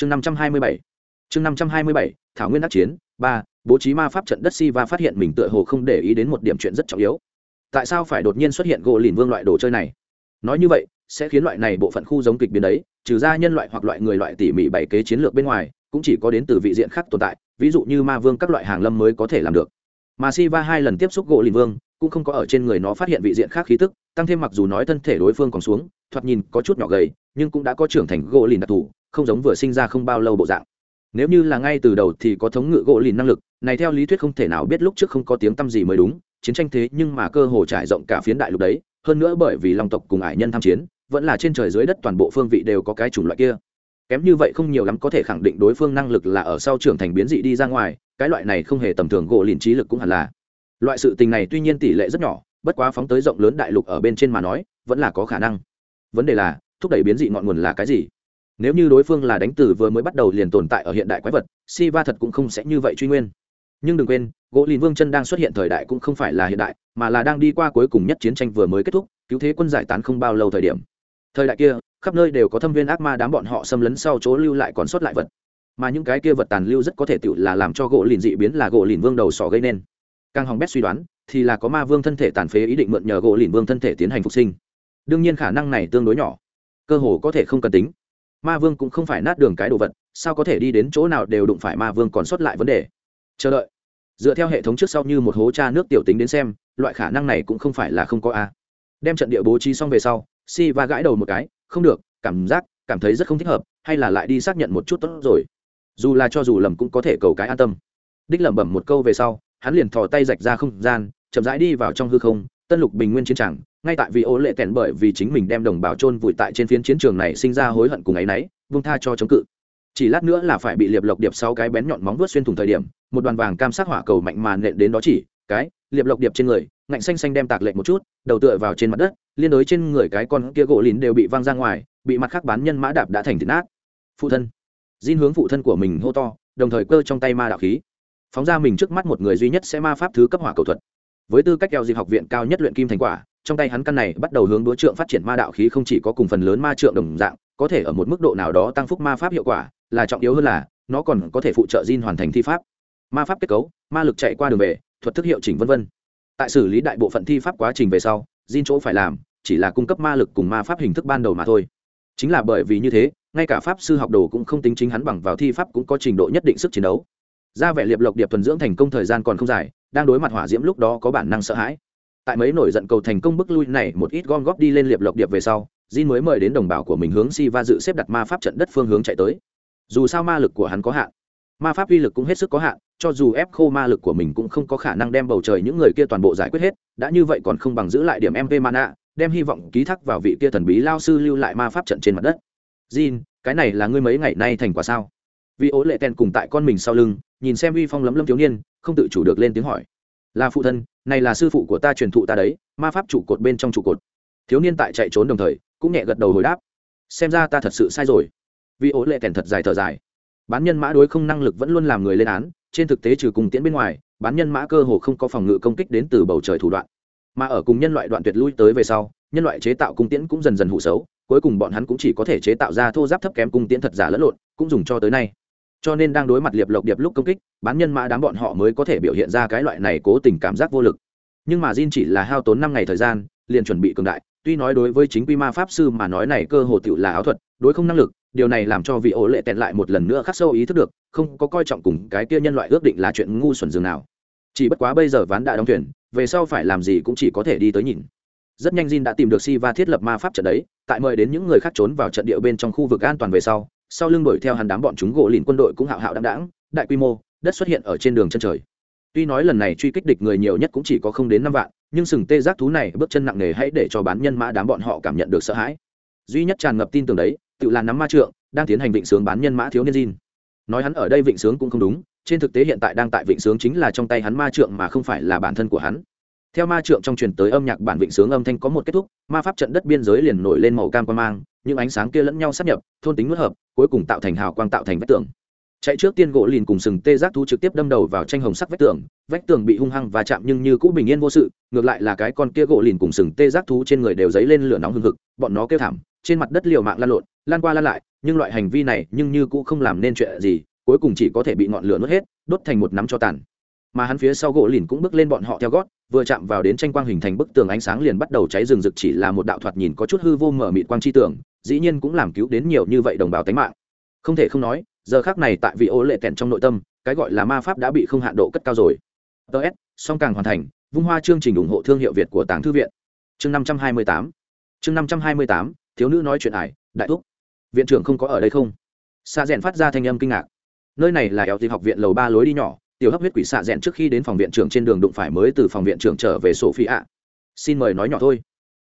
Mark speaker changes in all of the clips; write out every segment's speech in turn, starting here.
Speaker 1: chương năm trăm hai mươi bảy. Chương năm trăm hai mươi bảy, thảo nguyên đắc chiến, ba, bố trí ma pháp trận đất si và phát hiện mình tựa hồ không để ý đến một điểm chuyện rất trọng yếu. Tại sao phải đột nhiên xuất hiện gỗ lìn vương loại đồ chơi này? Nói như vậy, sẽ khiến loại này bộ phận khu giống kịch biến đấy, trừ ra nhân loại hoặc loại người loại tỉ mỉ bày kế chiến lược bên ngoài, cũng chỉ có đến từ vị diện khác tồn tại, ví dụ như ma vương các loại hàng lâm mới có thể làm được. Mà si va hai lần tiếp xúc gỗ lìn vương, cũng không có ở trên người nó phát hiện vị diện khác khí tức, tăng thêm mặc dù nói thân thể đối phương còn xuống, thoạt nhìn có chút nhỏ gầy, nhưng cũng đã có trưởng thành gỗ lìn đặc thù không giống vừa sinh ra không bao lâu bộ dạng. Nếu như là ngay từ đầu thì có thống ngự gỗ lìn năng lực, này theo lý thuyết không thể nào biết lúc trước không có tiếng tăm gì mới đúng, chiến tranh thế nhưng mà cơ hồ trải rộng cả phiến đại lục đấy, hơn nữa bởi vì long tộc cùng ải nhân tham chiến, vẫn là trên trời dưới đất toàn bộ phương vị đều có cái chủng loại kia. Kém như vậy không nhiều lắm có thể khẳng định đối phương năng lực là ở sau trưởng thành biến dị đi ra ngoài, cái loại này không hề tầm thường gỗ lìn trí lực cũng hẳn là. Loại sự tình này tuy nhiên tỷ lệ rất nhỏ, bất quá phóng tới rộng lớn đại lục ở bên trên mà nói, vẫn là có khả năng. Vấn đề là, thúc đẩy biến dị ngọn nguồn là cái gì? Nếu như đối phương là đánh từ vừa mới bắt đầu liền tồn tại ở hiện đại quái vật si va thật cũng không sẽ như vậy truy nguyên. Nhưng đừng quên, gỗ lìn vương chân đang xuất hiện thời đại cũng không phải là hiện đại, mà là đang đi qua cuối cùng nhất chiến tranh vừa mới kết thúc, cứu thế quân giải tán không bao lâu thời điểm. Thời đại kia, khắp nơi đều có thâm viên ác ma đám bọn họ xâm lấn sau chỗ lưu lại còn sót lại vật. Mà những cái kia vật tàn lưu rất có thể tự là làm cho gỗ lìn dị biến là gỗ lìn vương đầu sỏ gây nên. Càng hòng bét suy đoán, thì là có ma vương thân thể tàn phế ý định mượn nhờ gỗ lìn vương thân thể tiến hành phục sinh. Đương nhiên khả năng này tương đối nhỏ, cơ hồ có thể không cần tính ma vương cũng không phải nát đường cái đồ vật, sao có thể đi đến chỗ nào đều đụng phải ma vương còn sót lại vấn đề? Chờ đợi. Dựa theo hệ thống trước sau như một hố cha nước tiểu tính đến xem, loại khả năng này cũng không phải là không có a. Đem trận địa bố trí xong về sau, si va gãi đầu một cái, không được, cảm giác, cảm thấy rất không thích hợp, hay là lại đi xác nhận một chút tốt rồi. Dù là cho dù lầm cũng có thể cầu cái an tâm. Đích lẩm bẩm một câu về sau, hắn liền thò tay rạch ra không gian, chậm rãi đi vào trong hư không, tân lục bình nguyên chiến trường ngay tại vì ô lệ tèn bởi vì chính mình đem đồng bào chôn vùi tại trên phiến chiến trường này sinh ra hối hận cùng ấy náy, vung tha cho chống cự. Chỉ lát nữa là phải bị liệp lộc điệp sau cái bén nhọn móng vuốt xuyên thủng thời điểm, một đoàn vàng cam sắc hỏa cầu mạnh màn nện đến đó chỉ, cái, liệp lộc điệp trên người, ngạnh xanh xanh đem tạc lệnh một chút, đầu tựa vào trên mặt đất, liên đối trên người cái con kia gỗ lín đều bị văng ra ngoài, bị mặt khác bán nhân mã đạp đã thành thịt nát. Phụ thân. Xin hướng phụ thân của mình hô to, đồng thời cơ trong tay ma đạo khí. Phóng ra mình trước mắt một người duy nhất sẽ ma pháp thứ cấp hỏa cầu thuật. Với tư cách keo dịp học viện cao nhất luyện kim thành quả trong tay hắn căn này bắt đầu hướng đối trượng phát triển ma đạo khí không chỉ có cùng phần lớn ma trượng đồng dạng, có thể ở một mức độ nào đó tăng phúc ma pháp hiệu quả, là trọng yếu hơn là, nó còn có thể phụ trợ Jin hoàn thành thi pháp. Ma pháp kết cấu, ma lực chạy qua đường về, thuật thức hiệu chỉnh vân vân. Tại xử lý đại bộ phận thi pháp quá trình về sau Jin chỗ phải làm, chỉ là cung cấp ma lực cùng ma pháp hình thức ban đầu mà thôi. Chính là bởi vì như thế, ngay cả pháp sư học đồ cũng không tính chính hắn bằng vào thi pháp cũng có trình độ nhất định sức chiến đấu. Ra vẻ liệp lộc điệp thuần dưỡng thành công thời gian còn không dài, đang đối mặt hỏa diễm lúc đó có bản năng sợ hãi tại mấy nổi giận cầu thành công bức lui này một ít gom góp đi lên liệp lộc điệp về sau Jin mới mời đến đồng bào của mình hướng si va dự xếp đặt ma pháp trận đất phương hướng chạy tới. Dù sao ma lực của hắn có hạn ma pháp uy lực cũng hết sức có hạn cho dù ép khô ma lực của mình cũng không có khả năng đem bầu trời những người kia toàn bộ giải quyết hết đã như vậy còn không bằng giữ lại điểm mp mana đem hy vọng ký thác vào vị kia thần bí lao sư lưu lại ma pháp trận trên mặt đất. Jin, cái này là ngươi mấy ngày nay thành quả sao? Vì ố lệ tèn cùng tại con mình sau lưng nhìn xem uy phong lấm lâm thiếu niên không tự chủ được lên tiếng hỏi. Là phụ thân này là sư phụ của ta truyền thụ ta đấy, ma pháp trụ cột bên trong trụ cột. Thiếu niên tại chạy trốn đồng thời, cũng nhẹ gật đầu hồi đáp. Xem ra ta thật sự sai rồi. Vì ố lệ kèn thật dài thở dài. Bán nhân mã đối không năng lực vẫn luôn làm người lên án, trên thực tế trừ cùng tiễn bên ngoài, bán nhân mã cơ hồ không có phòng ngự công kích đến từ bầu trời thủ đoạn. Mà ở cùng nhân loại đoạn tuyệt lui tới về sau, nhân loại chế tạo cung tiễn cũng dần dần hủ xấu, cuối cùng bọn hắn cũng chỉ có thể chế tạo ra thô giáp thấp kém cung tiễn thật giả lẫn lộn, cũng dùng cho tới nay cho nên đang đối mặt liệp lộc điệp lúc công kích, bán nhân mã đám bọn họ mới có thể biểu hiện ra cái loại này cố tình cảm giác vô lực. Nhưng mà Jin chỉ là hao tốn năm ngày thời gian, liền chuẩn bị cường đại, tuy nói đối với chính quy ma pháp sư mà nói này cơ hồ tựu là áo thuật, đối không năng lực, điều này làm cho vị ổ lệ tẹn lại một lần nữa khắc sâu ý thức được, không có coi trọng cùng cái kia nhân loại ước định là chuyện ngu xuẩn dường nào. Chỉ bất quá bây giờ ván đã đóng thuyền, về sau phải làm gì cũng chỉ có thể đi tới nhìn. Rất nhanh Jin đã tìm được si va thiết lập ma pháp trận đấy, tại mời đến những người khác trốn vào trận địa bên trong khu vực an toàn về sau sau lưng đuổi theo hắn đám bọn chúng gỗ lìn quân đội cũng hạo hạo đáng đáng đại quy mô, đất xuất hiện ở trên đường chân trời. Tuy nói lần này truy kích địch người nhiều nhất cũng chỉ có không đến năm vạn, nhưng sừng tê giác thú này bước chân nặng nề hãy để cho bán nhân mã đám bọn họ cảm nhận được sợ hãi. Duy nhất tràn ngập tin tưởng đấy, tự là nắm ma trượng, đang tiến hành vịnh sướng bán nhân mã thiếu niên Jin. nói hắn ở đây vịnh sướng cũng không đúng, trên thực tế hiện tại đang tại vịnh sướng chính là trong tay hắn ma trượng mà không phải là bản thân của hắn theo ma trượng trong truyền tới âm nhạc bản vịnh sướng âm thanh có một kết thúc, ma pháp trận đất biên giới liền nổi lên màu cam quan mang, những ánh sáng kia lẫn nhau sắp nhập, thôn tính nuốt hợp, cuối cùng tạo thành hào quang tạo thành vách tường. Chạy trước tiên gỗ lìn cùng sừng tê giác thú trực tiếp đâm đầu vào tranh hồng sắc vách tường vách tường bị hung hăng và chạm nhưng như cũ bình yên vô sự, ngược lại là cái con kia gỗ lìn cùng sừng tê giác thú trên người đều dấy lên lửa nóng hừng hực, bọn nó kêu thảm, trên mặt đất liều mạng lan lộn, lan qua lan lại, nhưng loại hành vi này nhưng như cũ không làm nên chuyện gì, cuối cùng chỉ có thể bị ngọn lửa nuốt hết, đốt thành một nắm cho tàn mà hắn phía sau gỗ lìn cũng bước lên bọn họ theo gót, vừa chạm vào đến tranh quang hình thành bức tường ánh sáng liền bắt đầu cháy rừng rực chỉ là một đạo thoạt nhìn có chút hư vô mở mịt quang chi tường, dĩ nhiên cũng làm cứu đến nhiều như vậy đồng bào tánh mạng. Không thể không nói, giờ khác này tại vị ô lệ kẹn trong nội tâm, cái gọi là ma pháp đã bị không hạn độ cất cao rồi. Ts song càng hoàn thành, vung hoa chương trình ủng hộ thương hiệu việt của tàng thư viện. Chương năm trăm hai mươi tám, chương năm trăm hai mươi tám, thiếu nữ nói chuyện ải, đại thúc. Viện trưởng không có ở đây không? Xa rèn phát ra thanh âm kinh ngạc. Nơi này là eo tìm học viện lầu ba lối đi nhỏ tiểu hấp huyết quỷ xạ rẽn trước khi đến phòng viện trưởng trên đường đụng phải mới từ phòng viện trưởng trở về sophie ạ xin mời nói nhỏ thôi.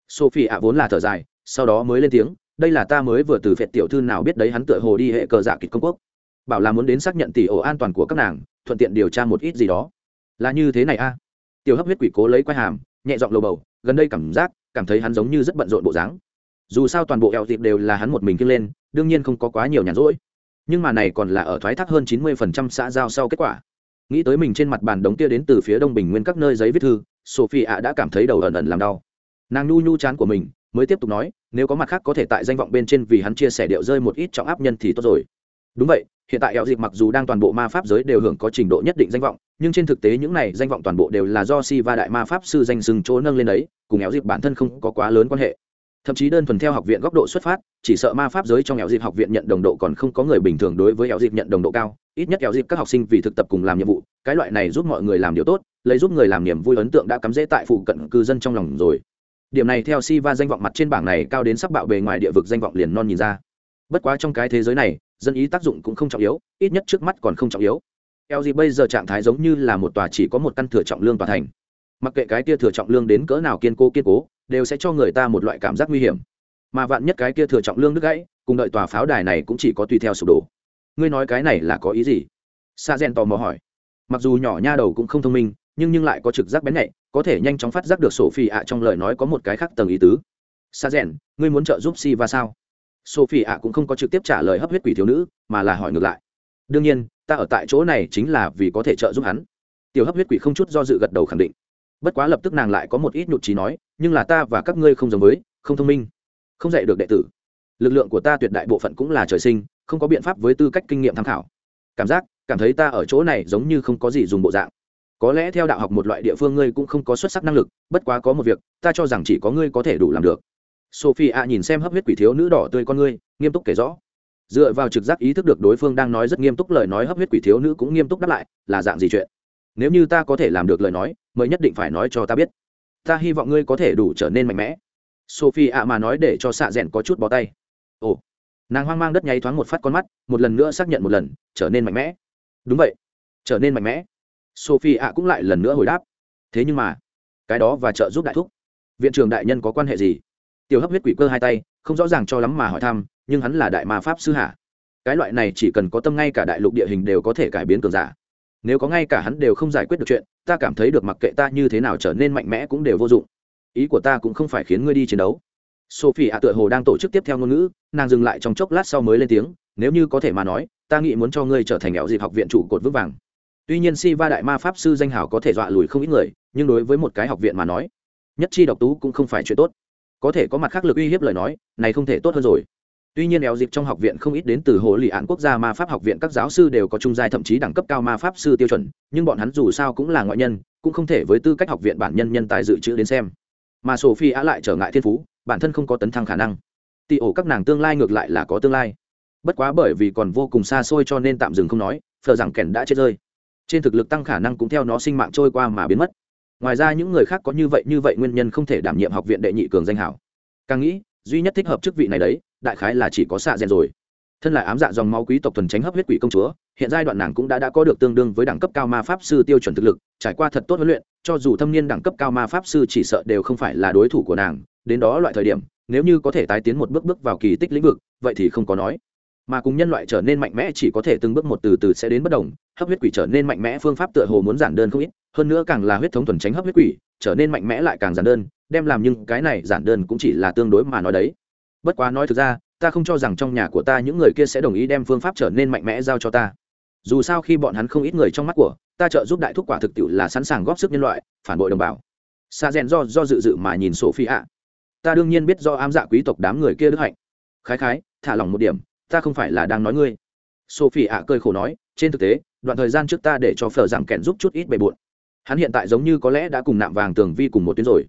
Speaker 1: Sophie ạ vốn là thở dài, sau đó mới lên tiếng, đây là ta mới vừa từ phệt tiểu thư nào biết đấy, hắn tựa hồ đi hệ cờ giả kịch công quốc. Bảo là muốn đến xác nhận tỷ ổ an toàn của các nàng, thuận tiện điều tra một ít gì đó. Là như thế này a. Tiểu hấp huyết quỷ cố lấy quai hàm, nhẹ giọng lầu bầu, gần đây cảm giác, cảm thấy hắn giống như rất bận rộn bộ dáng. Dù sao toàn bộ eo dịp đều là hắn một mình kiêng lên, đương nhiên không có quá nhiều nhàn rỗi. Nhưng mà này còn là ở thoái thác hơn chín mươi phần trăm xã giao sau kết quả nghĩ tới mình trên mặt bàn đống kia đến từ phía đông bình nguyên các nơi giấy viết thư, sophie ạ đã cảm thấy đầu ẩn ẩn làm đau. Nàng nhu nhu chán của mình, mới tiếp tục nói, nếu có mặt khác có thể tại danh vọng bên trên vì hắn chia sẻ điệu rơi một ít trọng áp nhân thì tốt rồi. Đúng vậy, hiện tại eo dịp mặc dù đang toàn bộ ma pháp giới đều hưởng có trình độ nhất định danh vọng, nhưng trên thực tế những này danh vọng toàn bộ đều là do si va đại ma pháp sư danh sừng chỗ nâng lên đấy cùng eo dịp bản thân không có quá lớn quan hệ thậm chí đơn thuần theo học viện góc độ xuất phát, chỉ sợ ma pháp giới trong eo dịp học viện nhận đồng độ còn không có người bình thường đối với eo dịp nhận đồng độ cao, ít nhất eo dịp các học sinh vì thực tập cùng làm nhiệm vụ, cái loại này giúp mọi người làm điều tốt, lấy giúp người làm niềm vui ấn tượng đã cắm rễ tại phụ cận cư dân trong lòng rồi. Điểm này theo si va danh vọng mặt trên bảng này cao đến sắc bạo bề ngoài địa vực danh vọng liền non nhìn ra. Bất quá trong cái thế giới này, dân ý tác dụng cũng không trọng yếu, ít nhất trước mắt còn không trọng yếu. Eo gì bây giờ trạng thái giống như là một tòa chỉ có một căn thừa trọng lương tòa thành mặc kệ cái kia thừa trọng lương đến cỡ nào kiên cố kiên cố, đều sẽ cho người ta một loại cảm giác nguy hiểm. Mà vạn nhất cái kia thừa trọng lương đứt gãy, cùng đợi tòa pháo đài này cũng chỉ có tùy theo sụp đổ. Ngươi nói cái này là có ý gì? Sa gen tò mò hỏi. Mặc dù nhỏ nha đầu cũng không thông minh, nhưng nhưng lại có trực giác bén nhạy, có thể nhanh chóng phát giác được sổ phi ạ trong lời nói có một cái khác tầng ý tứ. Sa rèn ngươi muốn trợ giúp si và sao? Sophie ạ cũng không có trực tiếp trả lời hấp huyết quỷ thiếu nữ, mà là hỏi ngược lại. Đương nhiên, ta ở tại chỗ này chính là vì có thể trợ giúp hắn. Tiểu hấp huyết quỷ không chút do dự gật đầu khẳng định bất quá lập tức nàng lại có một ít nhụt trí nói, nhưng là ta và các ngươi không giống với, không thông minh, không dạy được đệ tử. Lực lượng của ta tuyệt đại bộ phận cũng là trời sinh, không có biện pháp với tư cách kinh nghiệm tham khảo. Cảm giác, cảm thấy ta ở chỗ này giống như không có gì dùng bộ dạng. Có lẽ theo đạo học một loại địa phương ngươi cũng không có xuất sắc năng lực, bất quá có một việc, ta cho rằng chỉ có ngươi có thể đủ làm được. Sophie ạ nhìn xem hấp huyết quỷ thiếu nữ đỏ tươi con ngươi, nghiêm túc kể rõ. Dựa vào trực giác ý thức được đối phương đang nói rất nghiêm túc lời nói, hấp huyết quỷ thiếu nữ cũng nghiêm túc đáp lại, là dạng gì chuyện? Nếu như ta có thể làm được lời nói mới nhất định phải nói cho ta biết. Ta hy vọng ngươi có thể đủ trở nên mạnh mẽ. Sophie ạ mà nói để cho xạ rẽn có chút bó tay. Ồ. Nàng hoang mang đất nháy thoáng một phát con mắt, một lần nữa xác nhận một lần, trở nên mạnh mẽ. Đúng vậy. Trở nên mạnh mẽ. Sophie ạ cũng lại lần nữa hồi đáp. Thế nhưng mà, cái đó và trợ giúp đại thúc, viện trưởng đại nhân có quan hệ gì? Tiểu hấp huyết quỷ cơ hai tay, không rõ ràng cho lắm mà hỏi thăm, nhưng hắn là đại ma pháp sư hạ cái loại này chỉ cần có tâm ngay cả đại lục địa hình đều có thể cải biến cường giả. Nếu có ngay cả hắn đều không giải quyết được chuyện ta cảm thấy được mặc kệ ta như thế nào trở nên mạnh mẽ cũng đều vô dụng. Ý của ta cũng không phải khiến ngươi đi chiến đấu. Sophie ạ tựa hồ đang tổ chức tiếp theo ngôn ngữ, nàng dừng lại trong chốc lát sau mới lên tiếng, nếu như có thể mà nói, ta nghĩ muốn cho ngươi trở thành ẻo dịp học viện trụ cột vững vàng. Tuy nhiên si va đại ma pháp sư danh hào có thể dọa lùi không ít người, nhưng đối với một cái học viện mà nói, nhất chi độc tú cũng không phải chuyện tốt. Có thể có mặt khác lực uy hiếp lời nói, này không thể tốt hơn rồi tuy nhiên éo dịp trong học viện không ít đến từ hồ lì án quốc gia ma pháp học viện các giáo sư đều có trung giai thậm chí đẳng cấp cao ma pháp sư tiêu chuẩn, nhưng bọn hắn dù sao cũng là ngoại nhân, cũng không thể với tư cách học viện bản nhân nhân tài dự trữ đến xem. Mà sophie á lại trở ngại thiên phú, bản thân không có tấn thăng khả năng. Tị ổ các nàng tương lai ngược lại là có tương lai. Bất quá bởi vì còn vô cùng xa xôi cho nên tạm dừng không nói, phờ rằng kèn đã chết rơi. Trên thực lực tăng khả năng cũng theo nó sinh mạng trôi qua mà biến mất. Ngoài ra những người khác có như vậy như vậy nguyên nhân không thể đảm nhiệm học viện đệ nhị cường danh hảo. Càng nghĩ, duy nhất thích hợp chức vị này đấy đại khái là chỉ có xạ rèn rồi. Thân là ám dạ dòng máu quý tộc thuần tránh hấp huyết quỷ công chúa, hiện giai đoạn nàng cũng đã đã có được tương đương với đẳng cấp cao ma pháp sư tiêu chuẩn thực lực, trải qua thật tốt huấn luyện, cho dù thâm niên đẳng cấp cao ma pháp sư chỉ sợ đều không phải là đối thủ của nàng, đến đó loại thời điểm, nếu như có thể tái tiến một bước bước vào kỳ tích lĩnh vực, vậy thì không có nói. Mà cùng nhân loại trở nên mạnh mẽ chỉ có thể từng bước một từ từ sẽ đến bất đồng, hấp huyết quỷ trở nên mạnh mẽ phương pháp tựa hồ muốn giản đơn không ít, hơn nữa càng là huyết thống thuần tránh hấp huyết quỷ, trở nên mạnh mẽ lại càng giản đơn, đem làm nhưng cái này giản đơn cũng chỉ là tương đối mà nói đấy bất quá nói thực ra, ta không cho rằng trong nhà của ta những người kia sẽ đồng ý đem phương pháp trở nên mạnh mẽ giao cho ta. Dù sao khi bọn hắn không ít người trong mắt của, ta trợ giúp đại thúc quả thực tiệu là sẵn sàng góp sức nhân loại, phản bội đồng bào. Xa rèn do do dự dự mà nhìn sổ phi ạ ta đương nhiên biết do ám dạ quý tộc đám người kia đức hạnh. Khái khái, thả lỏng một điểm, ta không phải là đang nói ngươi. Sophie ạ cơi khổ nói, trên thực tế, đoạn thời gian trước ta để cho phở giảm kẹn giúp chút ít bề bộn. Hắn hiện tại giống như có lẽ đã cùng nạm vàng tường vi cùng một tuyến rồi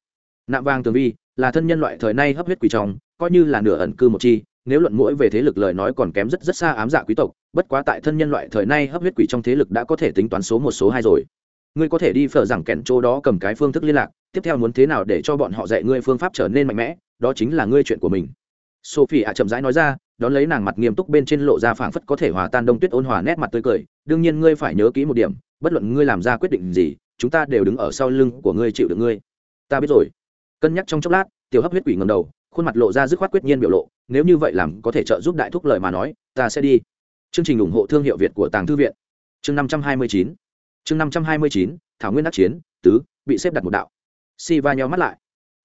Speaker 1: nạm vàng tường vi là thân nhân loại thời nay hấp huyết quỷ trong, coi như là nửa ẩn cư một chi, nếu luận mũi về thế lực lời nói còn kém rất rất xa ám dạ quý tộc, bất quá tại thân nhân loại thời nay hấp huyết quỷ trong thế lực đã có thể tính toán số một số hai rồi. Ngươi có thể đi phở rằng kẹn chỗ đó cầm cái phương thức liên lạc, tiếp theo muốn thế nào để cho bọn họ dạy ngươi phương pháp trở nên mạnh mẽ, đó chính là ngươi chuyện của mình. Sophie ạ chậm rãi nói ra, đón lấy nàng mặt nghiêm túc bên trên lộ ra phảng phất có thể hòa tan đông tuyết ôn hòa nét mặt tươi cười, đương nhiên ngươi phải nhớ kỹ một điểm, bất luận ngươi làm ra quyết định gì, chúng ta đều đứng ở sau lưng của ngươi chịu được ngươi. Ta biết rồi cân nhắc trong chốc lát, tiểu hấp huyết quỷ ngầm đầu, khuôn mặt lộ ra dứt khoát quyết nhiên biểu lộ, nếu như vậy làm có thể trợ giúp đại thúc lời mà nói, ta sẽ đi. Chương trình ủng hộ thương hiệu việt của tàng thư viện. Chương năm trăm hai mươi chín. Chương năm trăm hai mươi chín, thảo nguyên đắc chiến, tứ, bị xếp đặt một đạo. Si va nhau mắt lại.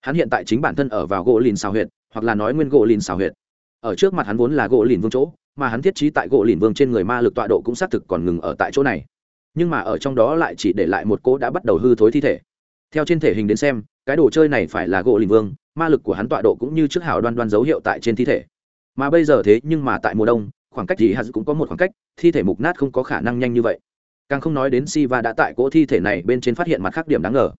Speaker 1: Hắn hiện tại chính bản thân ở vào gỗ lìn xào huyệt, hoặc là nói nguyên gỗ lìn xào huyệt. Ở trước mặt hắn vốn là gỗ lìn vương chỗ, mà hắn thiết trí tại gỗ lìn vương trên người ma lực tọa độ cũng xác thực còn ngừng ở tại chỗ này. Nhưng mà ở trong đó lại chỉ để lại một cỗ đã bắt đầu hư thối thi thể. Theo trên thể hình đến xem cái đồ chơi này phải là gỗ lìn vương, ma lực của hắn tọa độ cũng như trước hảo đoan đoan dấu hiệu tại trên thi thể. Mà bây giờ thế nhưng mà tại mùa đông, khoảng cách gì hắn cũng có một khoảng cách, thi thể mục nát không có khả năng nhanh như vậy. Càng không nói đến si va đã tại cỗ thi thể này bên trên phát hiện mặt khác điểm đáng ngờ.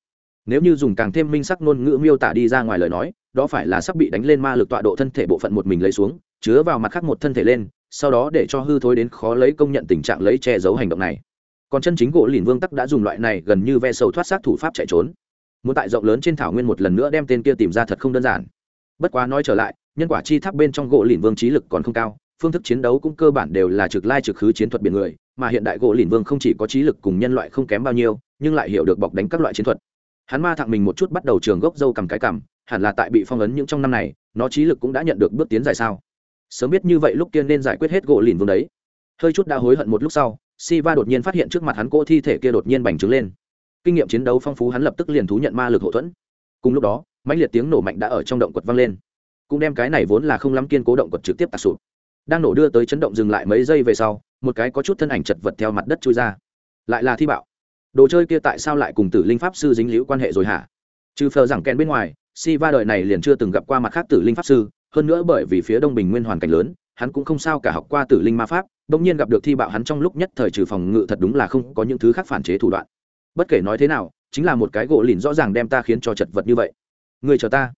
Speaker 1: Nếu như dùng càng thêm minh sắc ngôn ngữ miêu tả đi ra ngoài lời nói, đó phải là sắp bị đánh lên ma lực tọa độ thân thể bộ phận một mình lấy xuống, chứa vào mặt khác một thân thể lên, sau đó để cho hư thối đến khó lấy công nhận tình trạng lấy che giấu hành động này. Còn chân chính gỗ lìn vương tắc đã dùng loại này gần như ve sầu thoát xác thủ pháp chạy trốn muốn tại rộng lớn trên thảo nguyên một lần nữa đem tên kia tìm ra thật không đơn giản. Bất quá nói trở lại, nhân quả chi tháp bên trong gỗ lìn vương trí lực còn không cao, phương thức chiến đấu cũng cơ bản đều là trực lai trực khứ chiến thuật biển người, mà hiện đại gỗ lìn vương không chỉ có trí lực cùng nhân loại không kém bao nhiêu, nhưng lại hiểu được bọc đánh các loại chiến thuật. Hắn ma thẳng mình một chút bắt đầu trường gốc dâu cầm cái cằm, hẳn là tại bị phong ấn những trong năm này, nó trí lực cũng đã nhận được bước tiến dài sao. Sớm biết như vậy lúc kia nên giải quyết hết gỗ lìn vương đấy. Hơi chút đã hối hận một lúc sau si va đột nhiên phát hiện trước mặt hắn cỗ thi thể kia đột nhiên bành trướng lên kinh nghiệm chiến đấu phong phú hắn lập tức liền thú nhận ma lực hậu thuẫn. Cùng lúc đó, mãnh liệt tiếng nổ mạnh đã ở trong động quật vang lên. Cũng đem cái này vốn là không lắm kiên cố động quật trực tiếp tạc sụp. Đang nổ đưa tới chấn động dừng lại mấy giây về sau, một cái có chút thân ảnh chật vật theo mặt đất trôi ra. Lại là thi bạo. Đồ chơi kia tại sao lại cùng tử linh pháp sư dính liễu quan hệ rồi hả? Trừ phờ rằng kèn bên ngoài si va đời này liền chưa từng gặp qua mặt khác tử linh pháp sư, hơn nữa bởi vì phía đông bình nguyên hoàn cảnh lớn, hắn cũng không sao cả học qua tử linh ma pháp, bỗng nhiên gặp được thi bạo hắn trong lúc nhất thời trừ phòng ngự thật đúng là không có những thứ khác phản chế thủ đoạn bất kể nói thế nào, chính là một cái gỗ lìn rõ ràng đem ta khiến cho chật vật như vậy. Người chờ ta.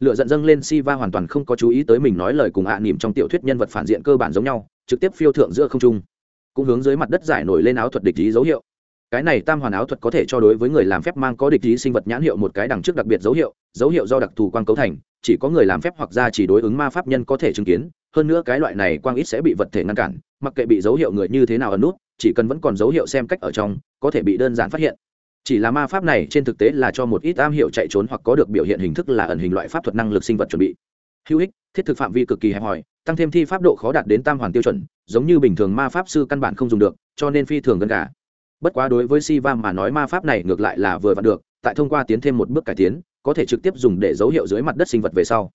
Speaker 1: Lựa giận dâng lên, si va hoàn toàn không có chú ý tới mình nói lời cùng hạ à nỉm trong tiểu thuyết nhân vật phản diện cơ bản giống nhau, trực tiếp phiêu thượng giữa không trung. Cũng hướng dưới mặt đất giải nổi lên áo thuật địch ý dấu hiệu. Cái này tam hoàn áo thuật có thể cho đối với người làm phép mang có địch ý sinh vật nhãn hiệu một cái đằng trước đặc biệt dấu hiệu dấu hiệu do đặc thù quang cấu thành, chỉ có người làm phép hoặc ra chỉ đối ứng ma pháp nhân có thể chứng kiến, hơn nữa cái loại này quang ít sẽ bị vật thể ngăn cản, mặc kệ bị dấu hiệu người như thế nào ẩn nút, chỉ cần vẫn còn dấu hiệu xem cách ở trong, có thể bị đơn giản phát hiện chỉ là ma pháp này trên thực tế là cho một ít am hiệu chạy trốn hoặc có được biểu hiện hình thức là ẩn hình loại pháp thuật năng lực sinh vật chuẩn bị. Hữu ích, thiết thực phạm vi cực kỳ hẹp hòi, tăng thêm thi pháp độ khó đạt đến tam hoàn tiêu chuẩn, giống như bình thường ma pháp sư căn bản không dùng được, cho nên phi thường gần cả bất quá đối với si va mà nói ma pháp này ngược lại là vừa vặn được, tại thông qua tiến thêm một bước cải tiến, có thể trực tiếp dùng để dấu hiệu dưới mặt đất sinh vật về sau.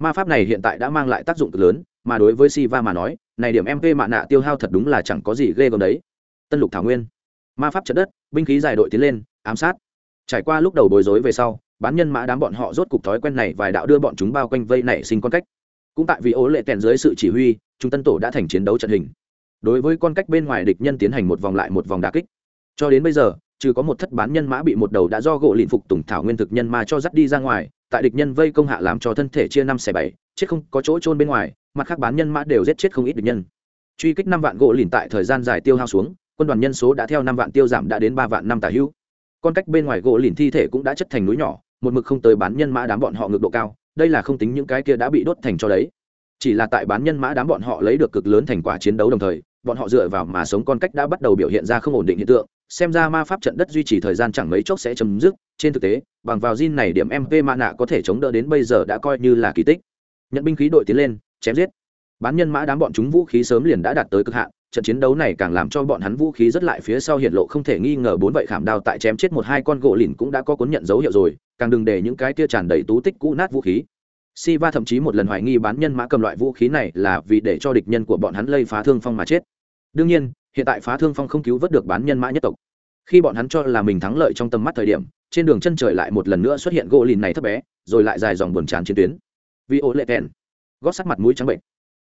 Speaker 1: Ma pháp này hiện tại đã mang lại tác dụng cực lớn, mà đối với si va mà nói, này điểm mp mạ nạ tiêu hao thật đúng là chẳng có gì ghê gớm đấy. Tân lục thảo nguyên. Ma pháp trận đất, binh khí dài đội tiến lên ám sát. Trải qua lúc đầu bối rối về sau, bán nhân mã đám bọn họ rốt cục thói quen này vài đạo đưa bọn chúng bao quanh vây nảy sinh con cách. Cũng tại vì ố lệ tèn dưới sự chỉ huy, trung tân tổ đã thành chiến đấu trận hình. Đối với con cách bên ngoài địch nhân tiến hành một vòng lại một vòng đà kích. Cho đến bây giờ, trừ có một thất bán nhân mã bị một đầu đã do gỗ lịn phục tùng thảo nguyên thực nhân ma cho dắt đi ra ngoài, tại địch nhân vây công hạ làm cho thân thể chia năm xẻ bảy, chết không có chỗ trôn bên ngoài, mặt khác bán nhân mã đều giết chết không ít địch nhân. Truy kích năm vạn gỗ lìn tại thời gian dài tiêu hao xuống, quân đoàn nhân số đã theo năm vạn tiêu giảm đã đến ba vạn năm tả hữu con cách bên ngoài gỗ lìn thi thể cũng đã chất thành núi nhỏ, một mực không tới bán nhân mã đám bọn họ ngược độ cao, đây là không tính những cái kia đã bị đốt thành cho đấy. Chỉ là tại bán nhân mã đám bọn họ lấy được cực lớn thành quả chiến đấu đồng thời, bọn họ dựa vào mà sống con cách đã bắt đầu biểu hiện ra không ổn định hiện tượng, xem ra ma pháp trận đất duy trì thời gian chẳng mấy chốc sẽ chấm dứt, trên thực tế, bằng vào gin này điểm mp ma nạ có thể chống đỡ đến bây giờ đã coi như là kỳ tích. Nhận binh khí đội tiến lên, chém giết. Bán nhân mã đám bọn chúng vũ khí sớm liền đã đạt tới cực hạn trận chiến đấu này càng làm cho bọn hắn vũ khí rất lại phía sau hiện lộ không thể nghi ngờ bốn vậy khảm đao tại chém chết một hai con gỗ lìn cũng đã có cuốn nhận dấu hiệu rồi, càng đừng để những cái kia tràn đầy tú tích cũ nát vũ khí. Siva thậm chí một lần hoài nghi bán nhân mã cầm loại vũ khí này là vì để cho địch nhân của bọn hắn lây phá thương phong mà chết. Đương nhiên, hiện tại phá thương phong không cứu vớt được bán nhân mã nhất tộc. Khi bọn hắn cho là mình thắng lợi trong tầm mắt thời điểm, trên đường chân trời lại một lần nữa xuất hiện gỗ lìn này thấp bé, rồi lại dài dòng buồn tràn chiến tuyến. Vì ô lệ kèn gót sắc mặt mũi trắng bệnh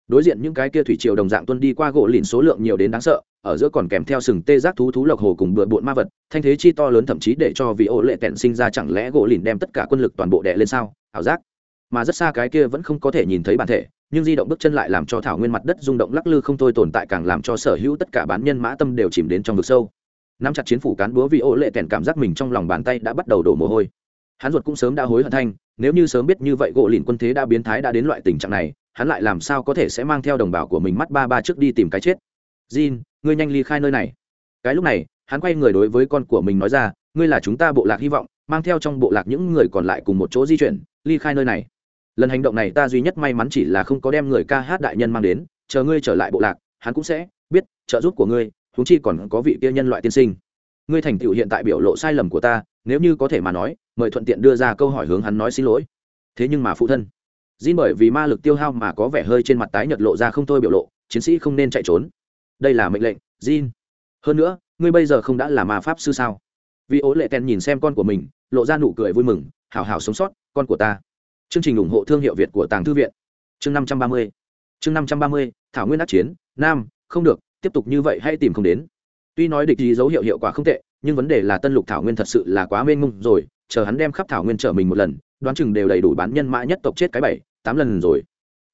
Speaker 1: đối diện những cái kia thủy triều đồng dạng tuân đi qua gỗ lìn số lượng nhiều đến đáng sợ, ở giữa còn kèm theo sừng tê giác thú thú lộc hồ cùng bừa bộn ma vật, thanh thế chi to lớn thậm chí để cho vị ô lệ tẹn sinh ra chẳng lẽ gỗ lìn đem tất cả quân lực toàn bộ đè lên sao? Ảo giác. Mà rất xa cái kia vẫn không có thể nhìn thấy bản thể, nhưng di động bước chân lại làm cho thảo nguyên mặt đất rung động lắc lư không thôi tồn tại càng làm cho sở hữu tất cả bán nhân mã tâm đều chìm đến trong vực sâu. Nắm chặt chiến phủ cán búa vị ô lệ tẹn cảm giác mình trong lòng bàn tay đã bắt đầu đổ mồ hôi. Hắn ruột cũng sớm đã hối hận thanh, nếu như sớm biết như vậy gỗ lìn quân thế đã biến thái đã đến loại tình trạng này hắn lại làm sao có thể sẽ mang theo đồng bào của mình mắt ba ba trước đi tìm cái chết? Jin, ngươi nhanh ly khai nơi này. Cái lúc này, hắn quay người đối với con của mình nói ra, ngươi là chúng ta bộ lạc hy vọng, mang theo trong bộ lạc những người còn lại cùng một chỗ di chuyển, ly khai nơi này. Lần hành động này ta duy nhất may mắn chỉ là không có đem người ca hát đại nhân mang đến, chờ ngươi trở lại bộ lạc, hắn cũng sẽ biết trợ giúp của ngươi húng chi còn có vị kia nhân loại tiên sinh. Ngươi thành tựu hiện tại biểu lộ sai lầm của ta, nếu như có thể mà nói, mời thuận tiện đưa ra câu hỏi hướng hắn nói xin lỗi. Thế nhưng mà phụ thân Jin bởi vì ma lực tiêu hao mà có vẻ hơi trên mặt tái nhợt lộ ra không thôi biểu lộ, chiến sĩ không nên chạy trốn. Đây là mệnh lệnh, Jin. Hơn nữa, ngươi bây giờ không đã là ma pháp sư sao? Vì ố lệ Tèn nhìn xem con của mình, lộ ra nụ cười vui mừng, hảo hảo sống sót, con của ta. Chương trình ủng hộ thương hiệu Việt của Tàng Thư viện. Chương 530. Chương 530, Thảo Nguyên đắc chiến, Nam, không được, tiếp tục như vậy hay tìm không đến. Tuy nói địch gì dấu hiệu hiệu quả không tệ, nhưng vấn đề là Tân Lục Thảo Nguyên thật sự là quá mênh mông rồi, chờ hắn đem khắp Thảo Nguyên trở mình một lần, đoán chừng đều đầy đủ bán nhân mã nhất tộc chết cái bảy, tám lần rồi.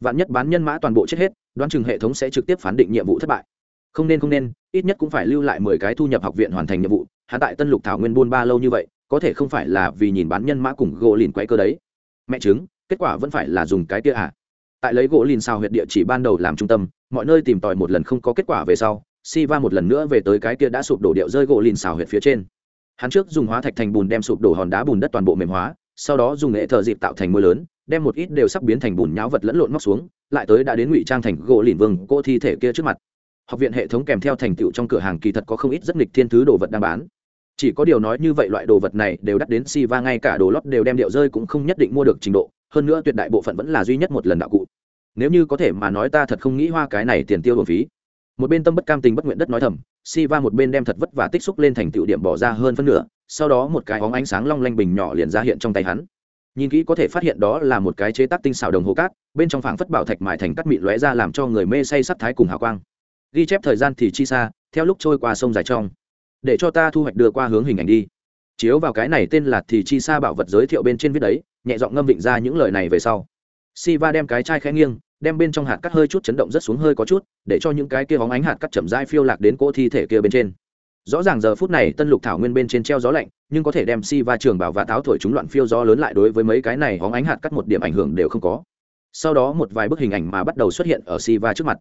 Speaker 1: Vạn nhất bán nhân mã toàn bộ chết hết, đoán chừng hệ thống sẽ trực tiếp phán định nhiệm vụ thất bại. Không nên không nên, ít nhất cũng phải lưu lại mười cái thu nhập học viện hoàn thành nhiệm vụ. Hạ tại tân lục thảo nguyên buôn ba lâu như vậy, có thể không phải là vì nhìn bán nhân mã cùng gỗ lìn quay cơ đấy. Mẹ chứng, kết quả vẫn phải là dùng cái kia à? Tại lấy gỗ lìn sao huyệt địa chỉ ban đầu làm trung tâm, mọi nơi tìm tòi một lần không có kết quả về sau si va một lần nữa về tới cái kia đã sụp đổ điệu rơi gỗ lìn xào huyệt phía trên. Hắn trước dùng hóa thạch thành bùn đem sụp đổ hòn đá bùn đất toàn bộ mềm hóa sau đó dùng nghệ thợ dịp tạo thành mưa lớn, đem một ít đều sắp biến thành bùn nháo vật lẫn lộn móc xuống, lại tới đã đến ngụy trang thành gỗ lìn vương cô thi thể kia trước mặt. Học viện hệ thống kèm theo thành tựu trong cửa hàng kỳ thật có không ít rất nghịch thiên thứ đồ vật đang bán. Chỉ có điều nói như vậy loại đồ vật này đều đắt đến si va ngay cả đồ lót đều đem điệu rơi cũng không nhất định mua được trình độ, hơn nữa tuyệt đại bộ phận vẫn là duy nhất một lần đạo cụ. Nếu như có thể mà nói ta thật không nghĩ hoa cái này tiền tiêu bổng phí một bên tâm bất cam tình bất nguyện đất nói thầm, si va một bên đem thật vất và tích xúc lên thành tựu điểm bỏ ra hơn phân nửa, sau đó một cái óng ánh sáng long lanh bình nhỏ liền ra hiện trong tay hắn. Nhìn kỹ có thể phát hiện đó là một cái chế tác tinh xảo đồng hồ cát, bên trong phảng phất bảo thạch mài thành cắt mịn lóe ra làm cho người mê say sắc thái cùng hào quang. Ghi chép thời gian thì chi xa, theo lúc trôi qua sông dài trong. Để cho ta thu hoạch đưa qua hướng hình ảnh đi. Chiếu vào cái này tên là thì chi xa bảo vật giới thiệu bên trên viết đấy, nhẹ giọng ngâm vịnh ra những lời này về sau. Si va đem cái chai khẽ nghiêng đem bên trong hạt cắt hơi chút chấn động rất xuống hơi có chút, để cho những cái kia bóng ánh hạt cắt chậm dai phiêu lạc đến cỗ thi thể kia bên trên. Rõ ràng giờ phút này tân lục thảo nguyên bên trên treo gió lạnh, nhưng có thể đem si va trường bảo và táo thổi chúng loạn phiêu gió lớn lại đối với mấy cái này hóng ánh hạt cắt một điểm ảnh hưởng đều không có. Sau đó một vài bức hình ảnh mà bắt đầu xuất hiện ở si va trước mặt.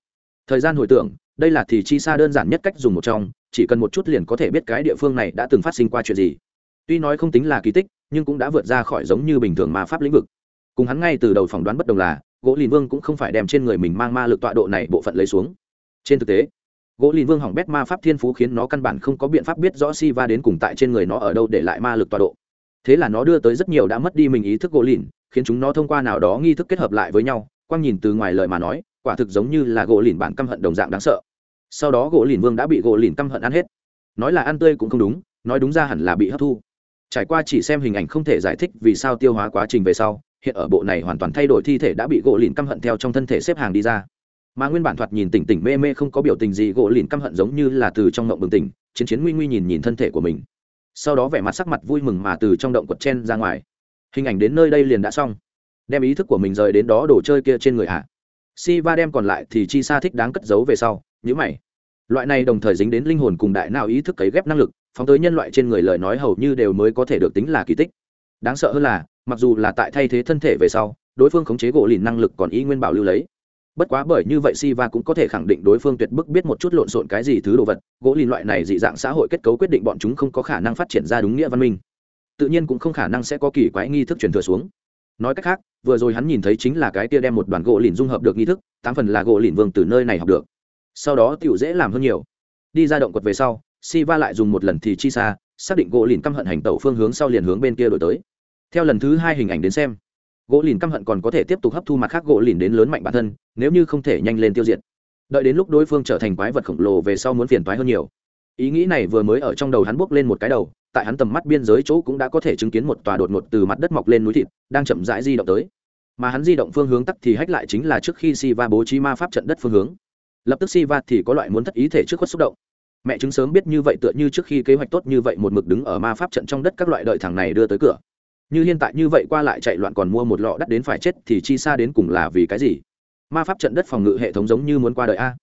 Speaker 1: Thời gian hồi tưởng, đây là thì chi xa đơn giản nhất cách dùng một trong, chỉ cần một chút liền có thể biết cái địa phương này đã từng phát sinh qua chuyện gì. Tuy nói không tính là kỳ tích, nhưng cũng đã vượt ra khỏi giống như bình thường mà pháp lĩnh vực. Cùng hắn ngay từ đầu phỏng đoán bất đồng là gỗ lìn vương cũng không phải đem trên người mình mang ma lực tọa độ này bộ phận lấy xuống. Trên thực tế, gỗ lìn vương hỏng bét ma pháp thiên phú khiến nó căn bản không có biện pháp biết rõ si va đến cùng tại trên người nó ở đâu để lại ma lực tọa độ. Thế là nó đưa tới rất nhiều đã mất đi mình ý thức gỗ lìn, khiến chúng nó thông qua nào đó nghi thức kết hợp lại với nhau, quang nhìn từ ngoài lời mà nói, quả thực giống như là gỗ lìn bản căm hận đồng dạng đáng sợ. Sau đó gỗ lìn vương đã bị gỗ lìn căm hận ăn hết. Nói là ăn tươi cũng không đúng, nói đúng ra hẳn là bị hấp thu. Trải qua chỉ xem hình ảnh không thể giải thích vì sao tiêu hóa quá trình về sau hiện ở bộ này hoàn toàn thay đổi thi thể đã bị gỗ lìn căm hận theo trong thân thể xếp hàng đi ra. Mà nguyên bản thoạt nhìn tỉnh tỉnh mê mê không có biểu tình gì, gỗ lìn căm hận giống như là từ trong ngộng bừng tỉnh, chiến chiến nguy nguy nhìn nhìn thân thể của mình. Sau đó vẻ mặt sắc mặt vui mừng mà từ trong động quật chen ra ngoài. Hình ảnh đến nơi đây liền đã xong. Đem ý thức của mình rời đến đó đồ chơi kia trên người hạ si va đem còn lại thì chi sa thích đáng cất giấu về sau nhữ mày. Loại này đồng thời dính đến linh hồn cùng đại nào ý thức cấy ghép năng lực, phóng tới nhân loại trên người lời nói hầu như đều mới có thể được tính là kỳ tích. Đáng sợ hơn là mặc dù là tại thay thế thân thể về sau, đối phương khống chế gỗ lìn năng lực còn ý nguyên bảo lưu lấy. Bất quá bởi như vậy si va cũng có thể khẳng định đối phương tuyệt bức biết một chút lộn xộn cái gì thứ đồ vật, gỗ lìn loại này dị dạng xã hội kết cấu quyết định bọn chúng không có khả năng phát triển ra đúng nghĩa văn minh. Tự nhiên cũng không khả năng sẽ có kỳ quái nghi thức truyền thừa xuống. Nói cách khác, vừa rồi hắn nhìn thấy chính là cái kia đem một đoàn gỗ lìn dung hợp được nghi thức, tám phần là gỗ lìn vương từ nơi này học được. Sau đó tựu dễ làm hơn nhiều. Đi ra động quật về sau si va lại dùng một lần thì chi xa, xác định gỗ lìn căm hận hành tẩu phương hướng sau liền hướng bên kia đổi tới theo lần thứ hai hình ảnh đến xem, gỗ lìn căm hận còn có thể tiếp tục hấp thu mặt khác gỗ lìn đến lớn mạnh bản thân, nếu như không thể nhanh lên tiêu diệt đợi đến lúc đối phương trở thành quái vật khổng lồ về sau muốn phiền toái hơn nhiều ý nghĩ này vừa mới ở trong đầu hắn bốc lên một cái đầu, tại hắn tầm mắt biên giới chỗ cũng đã có thể chứng kiến một tòa đột ngột từ mặt đất mọc lên núi thịt, đang chậm rãi di động tới mà hắn di động phương hướng tắc thì hách lại chính là trước khi Siva bố trí ma pháp trận đất phương hướng. Lập tức Siva thì có loại muốn thất ý thể trước khuất xúc động. Mẹ chứng sớm biết như vậy tựa như trước khi kế hoạch tốt như vậy một mực đứng ở ma pháp trận trong đất các loại đợi thằng này đưa tới cửa. Như hiện tại như vậy qua lại chạy loạn còn mua một lọ đắt đến phải chết thì chi xa đến cùng là vì cái gì? Ma pháp trận đất phòng ngự hệ thống giống như muốn qua đời a.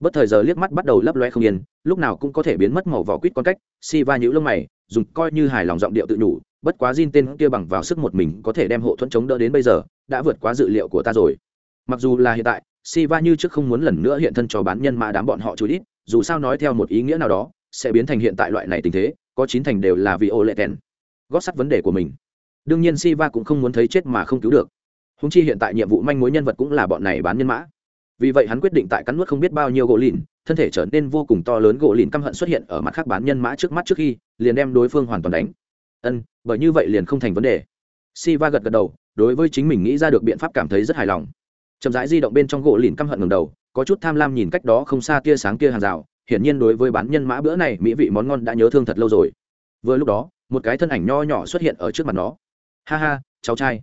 Speaker 1: Bất thời giờ liếc mắt bắt đầu lấp loe không yên, lúc nào cũng có thể biến mất màu vỏ quýt con cách, Siva nhíu lông mày, dùng coi như hài lòng giọng điệu tự nhủ, bất quá Jin tên kia bằng vào sức một mình có thể đem hộ thuẫn chống đỡ đến bây giờ, đã vượt quá dự liệu của ta rồi. Mặc dù là hiện tại, Siva như trước không muốn lần nữa hiện thân cho bán nhân mà đám bọn họ chú ít, dù sao nói theo một ý nghĩa nào đó, sẽ biến thành hiện tại loại này tình thế, có chín thành đều là vì ô lệ tèn. Gót sắt vấn đề của mình. Đương nhiên Siva cũng không muốn thấy chết mà không cứu được. Húng chi hiện tại nhiệm vụ manh mối nhân vật cũng là bọn này bán nhân mã. Vì vậy hắn quyết định tại cắn nuốt không biết bao nhiêu gỗ lìn, thân thể trở nên vô cùng to lớn gỗ lìn căm hận xuất hiện ở mặt khác bán nhân mã trước mắt trước khi, liền đem đối phương hoàn toàn đánh. Ân bởi như vậy liền không thành vấn đề. Siva gật gật đầu đối với chính mình nghĩ ra được biện pháp cảm thấy rất hài lòng. Chậm rãi di động bên trong gỗ lìn căm hận ngầm đầu có chút tham lam nhìn cách đó không xa tia sáng kia hàng rào. Hiển nhiên đối với bán nhân mã bữa này mỹ vị món ngon đã nhớ thương thật lâu rồi. Vừa lúc đó một cái thân ảnh nho nhỏ xuất hiện ở trước mặt nó ha ha, cháu trai.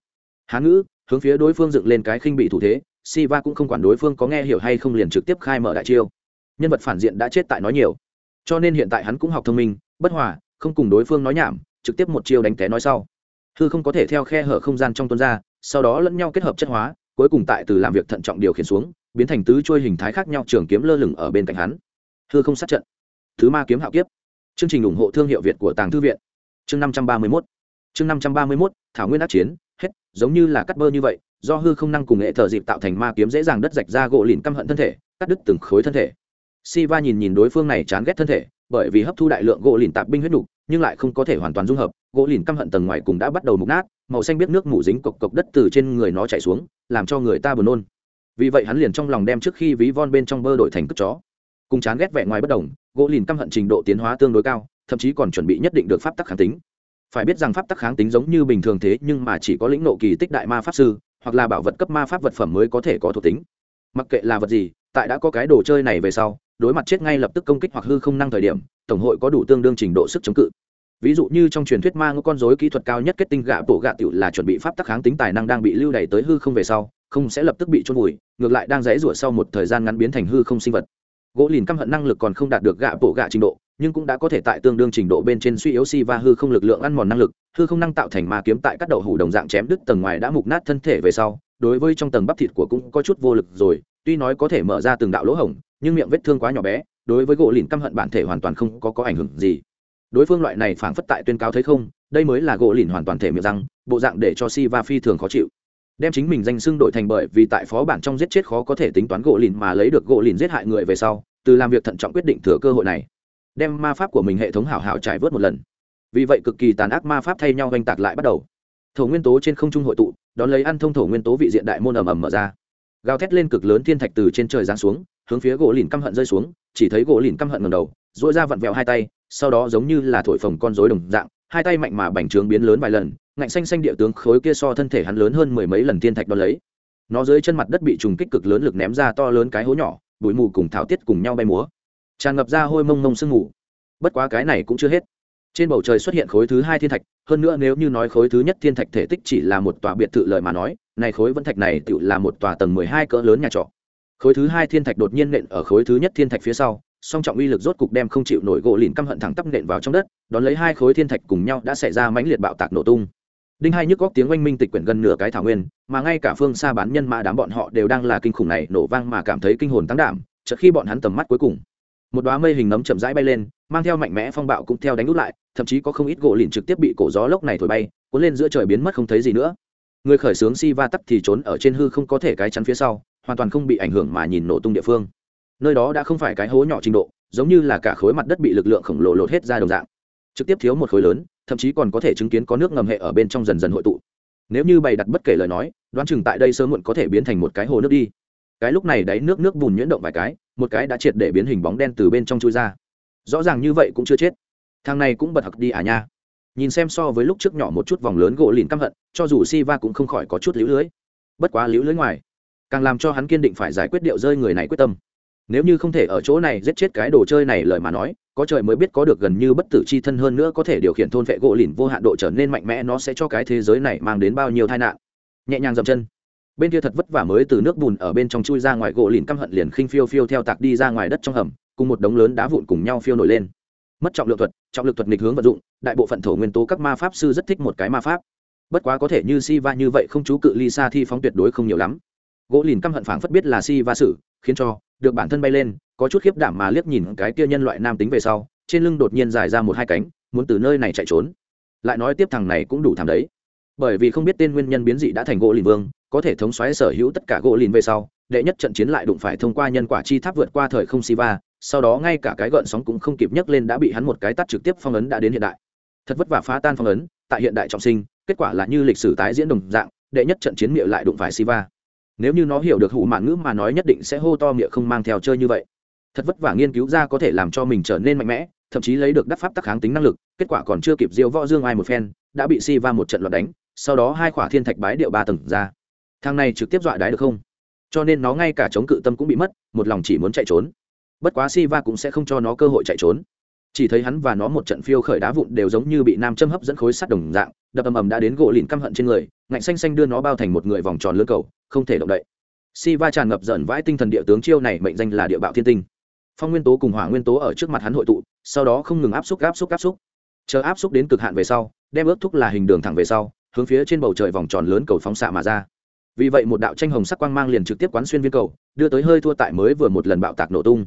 Speaker 1: Hán ngữ, hướng phía đối phương dựng lên cái khinh bị thủ thế, Siva cũng không quản đối phương có nghe hiểu hay không liền trực tiếp khai mở đại chiêu. Nhân vật phản diện đã chết tại nói nhiều. Cho nên hiện tại hắn cũng học thông minh, bất hòa, không cùng đối phương nói nhảm, trực tiếp một chiêu đánh té nói sau. Hư không có thể theo khe hở không gian trong tuôn ra, sau đó lẫn nhau kết hợp chất hóa, cuối cùng tại từ làm việc thận trọng điều khiển xuống, biến thành tứ trôi hình thái khác nhau trường kiếm lơ lửng ở bên cạnh hắn. Hư không sát trận. Thứ ma kiếm hạo kiếp. Chương trình ủng hộ thương hiệu việt của tàng thư viện. Chương năm trăm ba mươi mốt chương năm trăm ba mươi mốt thảo nguyên đắc chiến hết giống như là cắt bơ như vậy do hư không năng cùng nghệ thợ dịp tạo thành ma kiếm dễ dàng đất rạch ra gỗ lìn căm hận thân thể cắt đứt từng khối thân thể Siva nhìn nhìn đối phương này chán ghét thân thể, bởi vì hấp thu đại lượng gỗ lìn tạp binh huyết nục, nhưng lại không có thể hoàn toàn dung hợp, gỗ lìn căm hận tầng ngoài cùng đã bắt đầu mục nát, màu xanh biết nước mủ dính cục cục đất từ trên người nó chảy xuống, làm cho người ta buồn nôn. Vì vậy hắn liền trong lòng đem trước khi ví von bên trong bơ đổi thành cất chó. Cùng chán ghét vẻ ngoài bất đồng, gỗ lìn căm hận trình độ tiến hóa tương đối cao, thậm chí còn chuẩn bị nhất định được pháp tắc kháng tính. Phải biết rằng pháp tắc kháng tính giống như bình thường thế, nhưng mà chỉ có lĩnh nộ kỳ tích đại ma pháp sư, hoặc là bảo vật cấp ma pháp vật phẩm mới có thể có thuộc tính. Mặc kệ là vật gì, tại đã có cái đồ chơi này về sau, đối mặt chết ngay lập tức công kích hoặc hư không năng thời điểm tổng hội có đủ tương đương trình độ sức chống cự ví dụ như trong truyền thuyết ma ngũ con dối kỹ thuật cao nhất kết tinh gạ bộ gạ tiểu là chuẩn bị pháp tắc kháng tính tài năng đang bị lưu đày tới hư không về sau không sẽ lập tức bị trôn vùi ngược lại đang rẽ rủa sau một thời gian ngắn biến thành hư không sinh vật gỗ lìn căm hận năng lực còn không đạt được gạ bộ gạ trình độ nhưng cũng đã có thể tại tương đương trình độ bên trên suy yếu si Va hư không lực lượng ăn mòn năng lực, hư không năng tạo thành ma kiếm tại các đậu hủ đồng dạng chém đứt tầng ngoài đã mục nát thân thể về sau, đối với trong tầng bắp thịt của cũng có chút vô lực rồi, tuy nói có thể mở ra từng đạo lỗ hổng, nhưng miệng vết thương quá nhỏ bé, đối với gỗ lìn căm hận bản thể hoàn toàn không có có ảnh hưởng gì. Đối phương loại này phảng phất tại tuyên cáo thấy không, đây mới là gỗ lìn hoàn toàn thể miệng răng, bộ dạng để cho si va phi thường khó chịu. Đem chính mình danh xưng đổi thành bởi vì tại phó bản trong giết chết khó có thể tính toán gỗ lìn mà lấy được gỗ lìn giết hại người về sau, từ làm việc thận trọng quyết định thừa cơ hội này đem ma pháp của mình hệ thống hảo hảo trải vớt một lần. Vì vậy cực kỳ tàn ác ma pháp thay nhau oanh tạc lại bắt đầu. Thổ nguyên tố trên không trung hội tụ, đón lấy ăn thông thổ nguyên tố vị diện đại môn ầm ầm mở ra. Gào thét lên cực lớn thiên thạch từ trên trời giáng xuống, hướng phía gỗ lìn căm hận rơi xuống, chỉ thấy gỗ lìn căm hận ngầm đầu dỗi ra vặn vẹo hai tay, sau đó giống như là thổi phồng con rối đồng dạng, hai tay mạnh mà bành trướng biến lớn vài lần, ngạnh xanh xanh địa tướng khối kia so thân thể hắn lớn hơn mười mấy lần thiên thạch đo lấy. Nó dưới chân mặt đất bị trùng kích cực lớn lực ném ra to lớn cái hố nhỏ, bụi mù cùng thảo tiết cùng nhau bay múa tràn ngập ra hôi mông mông sương mù. Bất quá cái này cũng chưa hết. Trên bầu trời xuất hiện khối thứ hai thiên thạch, hơn nữa nếu như nói khối thứ nhất thiên thạch thể tích chỉ là một tòa biệt thự lợi mà nói, này khối vẫn thạch này tự là một tòa tầng mười hai cỡ lớn nhà trọ. Khối thứ hai thiên thạch đột nhiên nện ở khối thứ nhất thiên thạch phía sau, song trọng uy lực rốt cục đem không chịu nổi gỗ lìn căm hận thẳng tắp nện vào trong đất, đón lấy hai khối thiên thạch cùng nhau đã xảy ra mãnh liệt bạo tạc nổ tung. Đinh hai nhức góc tiếng oanh minh tịch quyển gần nửa cái thảo nguyên, mà ngay cả phương xa bán nhân mã đám bọn họ đều đang là kinh khủng này nổ vang mà cảm thấy kinh hồn tăng đảm, chợt khi bọn hắn tầm mắt cuối cùng một đoá mây hình nấm chậm rãi bay lên, mang theo mạnh mẽ phong bạo cũng theo đánh út lại, thậm chí có không ít gỗ lìn trực tiếp bị cổ gió lốc này thổi bay, cuốn lên giữa trời biến mất không thấy gì nữa. Người khởi xướng si va tắt thì trốn ở trên hư không có thể cái chắn phía sau, hoàn toàn không bị ảnh hưởng mà nhìn nổ tung địa phương. Nơi đó đã không phải cái hố nhỏ trình độ, giống như là cả khối mặt đất bị lực lượng khổng lồ lột hết ra đồng dạng. Trực tiếp thiếu một khối lớn, thậm chí còn có thể chứng kiến có nước ngầm hệ ở bên trong dần dần hội tụ. Nếu như bày đặt bất kể lời nói, đoán chừng tại đây sớm muộn có thể biến thành một cái hồ nước đi cái lúc này đáy nước nước bùn nhuyễn động vài cái, một cái đã triệt để biến hình bóng đen từ bên trong chui ra. Rõ ràng như vậy cũng chưa chết. Thằng này cũng bật hặc đi à nha. Nhìn xem so với lúc trước nhỏ một chút vòng lớn gỗ lìn căm hận, cho dù si va cũng không khỏi có chút lũ lưới. Bất quá lũ lưới ngoài, càng làm cho hắn kiên định phải giải quyết điệu rơi người này quyết tâm. Nếu như không thể ở chỗ này giết chết cái đồ chơi này lời mà nói, có trời mới biết có được gần như bất tử c h i thân hơn nữa có thể điều khiển thôn vệ gỗ lìn vô hạn độ trở nên mạnh mẽ nó sẽ cho cái thế giới này mang đến bao nhiêu tai nạn. Nhẹ nhàng dậm chân bên kia thật vất vả mới từ nước bùn ở bên trong chui ra ngoài gỗ lìn căm hận liền khinh phiêu phiêu theo tạc đi ra ngoài đất trong hầm, cùng một đống lớn đá vụn cùng nhau phiêu nổi lên. Mất trọng lượng thuật, trọng lực thuật nghịch hướng vận dụng, đại bộ phận thổ nguyên tố các ma pháp sư rất thích một cái ma pháp. Bất quá có thể như si va như vậy không chú cự ly xa thi phóng tuyệt đối không nhiều lắm. Gỗ lìn căm hận phảng phất biết là si va sử khiến cho được bản thân bay lên, có chút khiếp đảm mà liếc nhìn cái kia nhân loại nam tính về sau, trên lưng đột nhiên dài ra một hai cánh, muốn từ nơi này chạy trốn. Lại nói tiếp thằng này cũng đủ thảm đấy. Bởi vì không biết tên nguyên nhân biến dị đã thành gỗ lìn vương có thể thống xoáy sở hữu tất cả gỗ lìn về sau, đệ nhất trận chiến lại đụng phải thông qua nhân quả chi tháp vượt qua thời không siva sau đó ngay cả cái gợn sóng cũng không kịp nhấc lên đã bị hắn một cái tắt trực tiếp phong ấn đã đến hiện đại. Thật vất vả phá tan phong ấn, tại hiện đại trọng sinh, kết quả là như lịch sử tái diễn đồng dạng, đệ nhất trận chiến miệng lại đụng phải siva nếu như nó hiểu được hụ mạn ngữ mà nói nhất định sẽ hô to miệng không mang theo chơi như vậy. Thật vất vả nghiên cứu ra có thể làm cho mình trở nên mạnh mẽ, thậm chí lấy được đắc pháp tác kháng tính năng lực, kết quả còn chưa kịp diêu võ dương ai một phen, đã bị si va một trận loạt đánh, sau đó hai khỏa thiên thạch bái điệu ba tầng ra thang này trực tiếp dọa đái được không? Cho nên nó ngay cả chống cự tâm cũng bị mất, một lòng chỉ muốn chạy trốn. Bất quá si va cũng sẽ không cho nó cơ hội chạy trốn. Chỉ thấy hắn và nó một trận phiêu khởi đá vụn đều giống như bị nam châm hấp dẫn khối sắt đồng dạng, đập ầm ầm đã đến gỗ lìn căm hận trên người, ngạnh xanh xanh đưa nó bao thành một người vòng tròn lơ cầu, không thể động đậy. Si va tràn ngập dởn vãi tinh thần địa tướng chiêu này mệnh danh là địa bạo thiên tinh. Phong nguyên tố cùng hỏa nguyên tố ở trước mặt hắn hội tụ, sau đó không ngừng áp xúc áp xúc áp xúc. Chờ áp xúc đến cực hạn về sau, đem ước thúc là hình đường thẳng về sau, hướng phía trên bầu trời vòng tròn lớn cầu phóng xạ mà ra vì vậy một đạo tranh hồng sắc quang mang liền trực tiếp quán xuyên viên cầu, đưa tới hơi thua tại mới vừa một lần bạo tạc nổ tung.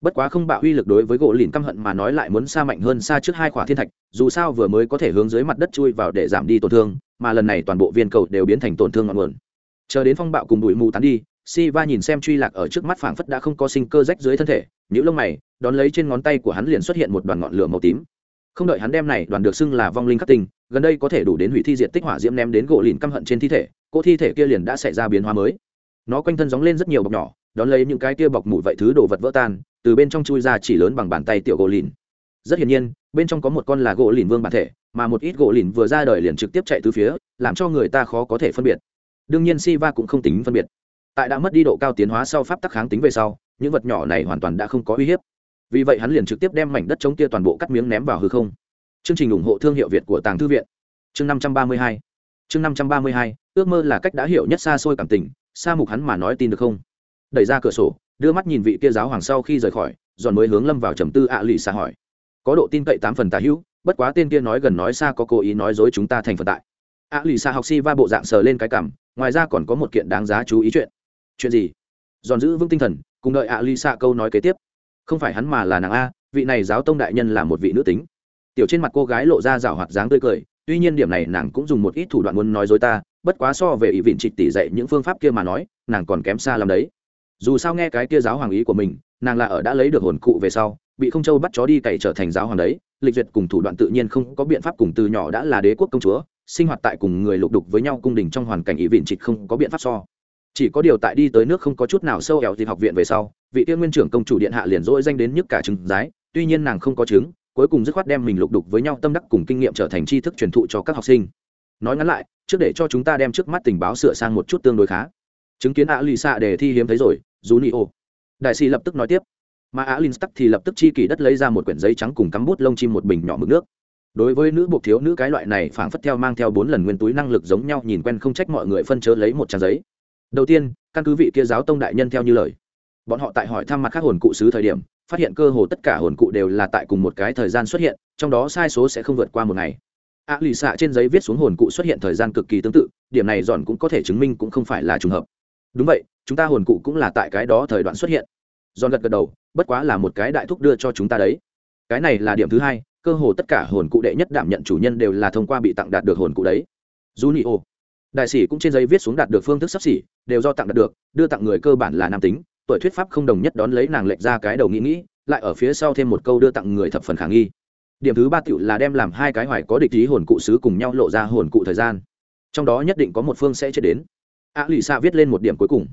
Speaker 1: Bất quá không bạo uy lực đối với gỗ lìn căm hận mà nói lại muốn xa mạnh hơn xa trước hai khỏa thiên thạch, dù sao vừa mới có thể hướng dưới mặt đất chui vào để giảm đi tổn thương, mà lần này toàn bộ viên cầu đều biến thành tổn thương ngọn nguồn. Chờ đến phong bạo cùng bụi mù tán đi si va nhìn xem truy lạc ở trước mắt phảng phất đã không có sinh cơ rách dưới thân thể những lông mày, đón lấy trên ngón tay của hắn liền xuất hiện một đoàn ngọn lửa màu tím không đợi hắn đem này đoàn được xưng là vong linh khắc tinh, gần đây có thể đủ đến hủy thi diệt tích hỏa diễm ném đến gỗ lìn căm hận trên thi thể, cỗ thi thể kia liền đã xảy ra biến hóa mới. Nó quanh thân gióng lên rất nhiều bọc nhỏ, đón lấy những cái kia bọc mủ vậy thứ đồ vật vỡ tan, từ bên trong chui ra chỉ lớn bằng bàn tay tiểu gỗ lìn. Rất hiển nhiên, bên trong có một con là gỗ lìn vương bản thể, mà một ít gỗ lìn vừa ra đời liền trực tiếp chạy từ phía, làm cho người ta khó có thể phân biệt. Đương nhiên si va cũng không tính phân biệt. Tại đã mất đi độ cao tiến hóa sau pháp tắc kháng tính về sau, những vật nhỏ này hoàn toàn đã không có uy hiếp vì vậy hắn liền trực tiếp đem mảnh đất chống kia toàn bộ cắt miếng ném vào hư không. Chương trình ủng hộ thương hiệu việt của tàng thư viện. Chương năm trăm ba mươi hai. Chương năm trăm ba mươi hai, ước mơ là cách đã hiểu nhất xa xôi cảm tình xa mục hắn mà nói tin được không? Đẩy ra cửa sổ, đưa mắt nhìn vị kia giáo hoàng sau khi rời khỏi, giòn mới hướng lâm vào trầm tư ạ lì xa hỏi. Có độ tin cậy tám phần tà hữu, bất quá tên kia nói gần nói xa có cố ý nói dối chúng ta thành phần tại. Ạ lì xa học si va bộ dạng sờ lên cái cảm, ngoài ra còn có một kiện đáng giá chú ý chuyện. Chuyện gì? Giòn giữ vững tinh thần, cùng đợi ạ lì xa câu nói kế tiếp không phải hắn mà là nàng a, vị này giáo tông đại nhân là một vị nữ tính. Tiểu trên mặt cô gái lộ ra rào hoạt dáng tươi cười, tuy nhiên điểm này nàng cũng dùng một ít thủ đoạn muốn nói dối ta, bất quá so về ý vịn trịch tỷ dạy những phương pháp kia mà nói, nàng còn kém xa làm đấy. Dù sao nghe cái kia giáo hoàng ý của mình, nàng là ở đã lấy được hồn cụ về sau, bị không châu bắt chó đi cày trở thành giáo hoàng đấy, lịch duyệt cùng thủ đoạn tự nhiên không có biện pháp cùng từ nhỏ đã là đế quốc công chúa, sinh hoạt tại cùng người lục đục với nhau cung đình trong hoàn cảnh ý vịn trịch không có biện pháp so chỉ có điều tại đi tới nước không có chút nào sâu ẻo thì học viện về sau, vị tiên nguyên trưởng công chủ điện hạ liền dỗi danh đến nhức cả trứng giái, tuy nhiên nàng không có chứng cuối cùng dứt khoát đem mình lục đục với nhau tâm đắc cùng kinh nghiệm trở thành tri thức truyền thụ cho các học sinh. Nói ngắn lại, trước để cho chúng ta đem trước mắt tình báo sửa sang một chút tương đối khá. Chứng kiến ạ lì xạ đề thi hiếm thấy rồi, dù ni ô đại sĩ lập tức nói tiếp. Mà á linh tắc thì lập tức chi kỳ đất lấy ra một quyển giấy trắng cùng cắm bút lông chim một bình nhỏ mực nước. Đối với nữ buộc thiếu nữ cái loại này phảng phất theo mang theo bốn lần nguyên túi năng lực giống nhau nhìn quen không trách mọi người phân chớ lấy một trang giấy đầu tiên, căn cứ vị kia giáo tông đại nhân theo như lời. Bọn họ tại hỏi thăm mặt khác hồn cụ xứ thời điểm, phát hiện cơ hồ tất cả hồn cụ đều là tại cùng một cái thời gian xuất hiện, trong đó sai số sẽ không vượt qua một ngày. Ạ lì xạ trên giấy viết xuống hồn cụ xuất hiện thời gian cực kỳ tương tự, điểm này giòn cũng có thể chứng minh cũng không phải là trùng hợp. Đúng vậy, chúng ta hồn cụ cũng là tại cái đó thời đoạn xuất hiện. Giòn gật gật đầu, bất quá là một cái đại thúc đưa cho chúng ta đấy. Cái này là điểm thứ hai, cơ hồ tất cả hồn cụ đệ nhất đảm nhận chủ nhân đều là thông qua bị tặng đạt được hồn cụ đấy. Junio đại sĩ cũng trên giấy viết xuống đạt được phương thức sắp xỉ, đều do tặng đạt được, đưa tặng người cơ bản là nam tính, tuổi thuyết pháp không đồng nhất đón lấy nàng lệch ra cái đầu nghĩ nghĩ, lại ở phía sau thêm một câu đưa tặng người thập phần khả nghi. Điểm thứ ba tựu là đem làm hai cái hoài có địch ý hồn cụ sứ cùng nhau lộ ra hồn cụ thời gian. Trong đó nhất định có một phương sẽ chết đến. A lì xạ viết lên một điểm cuối cùng.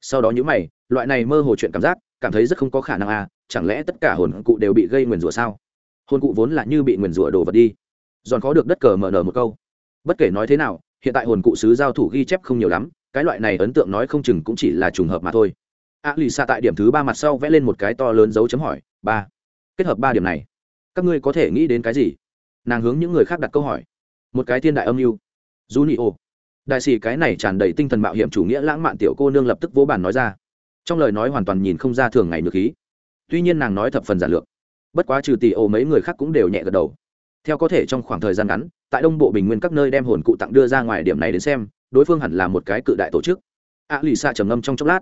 Speaker 1: Sau đó những mày, loại này mơ hồ chuyện cảm giác, cảm thấy rất không có khả năng à chẳng lẽ tất cả hồn cụ đều bị gây nguyền rủa sao? Hồn cụ vốn là như bị nguyền rủa đồ vật đi. Giòn khó được đất cờ mở nở một câu. Bất kể nói thế nào hiện tại hồn cụ sứ giao thủ ghi chép không nhiều lắm, cái loại này ấn tượng nói không chừng cũng chỉ là trùng hợp mà thôi. A lì xạ tại điểm thứ ba mặt sau vẽ lên một cái to lớn dấu chấm hỏi, ba, kết hợp ba điểm này, các ngươi có thể nghĩ đến cái gì? Nàng hướng những người khác đặt câu hỏi. Một cái thiên đại âm mưu. Dù nị ô đại sĩ cái này tràn đầy tinh thần mạo hiểm chủ nghĩa lãng mạn tiểu cô nương lập tức vỗ bàn nói ra. Trong lời nói hoàn toàn nhìn không ra thường ngày được khí. Tuy nhiên nàng nói thập phần giản lược. Bất quá trừ tỷ ồ mấy người khác cũng đều nhẹ gật đầu theo có thể trong khoảng thời gian ngắn, tại đông bộ bình nguyên các nơi đem hồn cụ tặng đưa ra ngoài điểm này đến xem, đối phương hẳn là một cái cự đại tổ chức. A lì xa trầm ngâm trong chốc lát.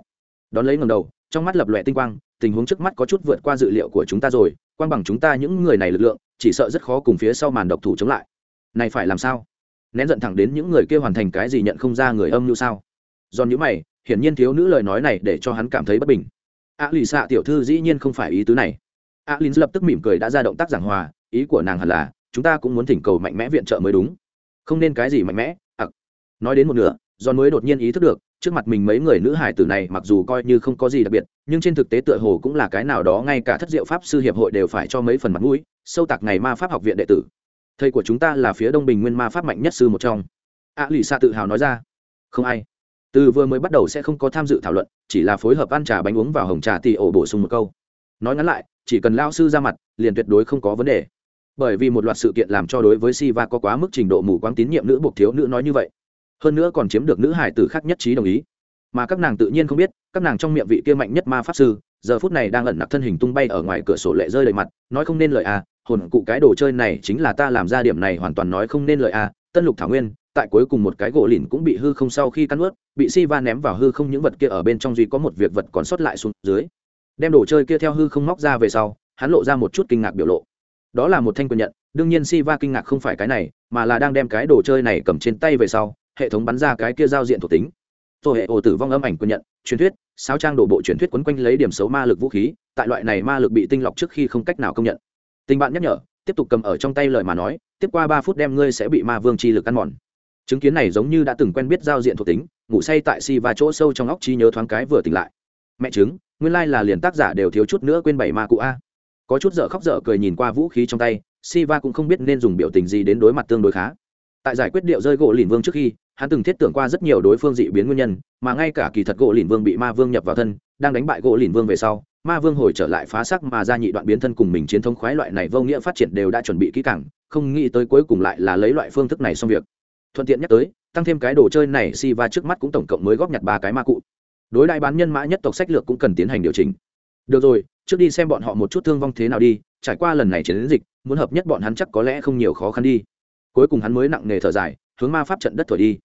Speaker 1: Đón lấy ngầm đầu, trong mắt lập lòe tinh quang, tình huống trước mắt có chút vượt qua dự liệu của chúng ta rồi quan bằng chúng ta những người này lực lượng, chỉ sợ rất khó cùng phía sau màn độc thủ chống lại. Này phải làm sao? Nén giận thẳng đến những người kia hoàn thành cái gì nhận không ra người âm như sao? Do những mày, hiển nhiên thiếu nữ lời nói này để cho hắn cảm thấy bất bình. A lì xạ tiểu thư dĩ nhiên không phải ý tứ này. A l i n lập tức mỉm cười đã ra động tác giảng hòa, ý của nàng hẳn là chúng ta cũng muốn thỉnh cầu mạnh mẽ viện trợ mới đúng. Không nên cái gì mạnh mẽ, ặc. Nói đến một nửa do mới đột nhiên ý thức được, trước mặt mình mấy người nữ hải tử này mặc dù coi như không có gì đặc biệt, nhưng trên thực tế tựa hồ cũng là cái nào đó ngay cả thất diệu pháp sư hiệp hội đều phải cho mấy phần mặt mũi, sâu tạc ngày ma pháp học viện đệ tử. Thầy của chúng ta là phía đông bình nguyên ma pháp mạnh nhất sư một trong. A lì xa tự hào nói ra. Không ai. Từ vừa mới bắt đầu sẽ không có tham dự thảo luận, chỉ là phối hợp ăn trà bánh uống vào hồng trà tì ổ bổ sung một câu. Nói ngắn lại, chỉ cần lao sư ra mặt, liền tuyệt đối không có vấn đề bởi vì một loạt sự kiện làm cho đối với Siva có quá mức trình độ mù quáng tín nhiệm nữ buộc thiếu nữ nói như vậy. Hơn nữa còn chiếm được nữ hải tử khác nhất trí đồng ý. Mà các nàng tự nhiên không biết, các nàng trong miệng vị kia mạnh nhất ma pháp sư, giờ phút này đang ẩn nặc thân hình tung bay ở ngoài cửa sổ lệ rơi đầy mặt, nói không nên lời à hồn cụ cái đồ chơi này chính là ta làm ra điểm này hoàn toàn nói không nên lời à tân lục thảo nguyên, tại cuối cùng một cái gỗ lìn cũng bị hư không sau khi cắn ướt bị si va ném vào hư không những vật kia ở bên trong duy có một việc vật còn sót lại xuống dưới. Đem đồ chơi kia theo hư không móc ra về sau, hắn lộ ra một chút kinh ngạc biểu lộ đó là một thanh quyền nhận, đương nhiên si va kinh ngạc không phải cái này, mà là đang đem cái đồ chơi này cầm trên tay về sau, hệ thống bắn ra cái kia giao diện thuộc tính. Tổ hệ ồ tử vong âm ảnh quyền nhận, truyền thuyết sao trang đổ bộ truyền thuyết quấn quanh lấy điểm xấu ma lực vũ khí, tại loại này ma lực bị tinh lọc trước khi không cách nào công nhận. Tình bạn nhắc nhở, tiếp tục cầm ở trong tay lời mà nói, tiếp qua ba phút đem ngươi sẽ bị ma vương chi lực ăn mòn. Chứng kiến này giống như đã từng quen biết giao diện thuộc tính, ngủ say tại si và chỗ sâu trong óc trí nhớ thoáng cái vừa tỉnh lại. Mẹ chứng, nguyên lai là liền tác giả đều thiếu chút nữa quên bảy ma cụ a có chút dở khóc dở cười nhìn qua vũ khí trong tay, Siva cũng không biết nên dùng biểu tình gì đến đối mặt tương đối khá. Tại giải quyết điệu rơi gỗ lìn vương trước khi, hắn từng thiết tưởng qua rất nhiều đối phương dị biến nguyên nhân, mà ngay cả kỳ thật gỗ lìn vương bị ma vương nhập vào thân, đang đánh bại gỗ lìn vương về sau, ma vương hồi trở lại phá sắc mà ra nhị đoạn biến thân cùng mình chiến thống khoái loại này vô nghĩa phát triển đều đã chuẩn bị kỹ càng, không nghĩ tới cuối cùng lại là lấy loại phương thức này xong việc. Thuận tiện nhắc tới, tăng thêm cái đồ chơi này si va trước mắt cũng tổng cộng mới góp nhặt ba cái ma cụ. Đối đại bán nhân mã nhất tộc sách lược cũng cần tiến hành điều chỉnh. Được rồi trước đi xem bọn họ một chút thương vong thế nào đi, trải qua lần này chiến dịch, muốn hợp nhất bọn hắn chắc có lẽ không nhiều khó khăn đi. Cuối cùng hắn mới nặng nề thở dài, hướng ma pháp trận đất thổi đi.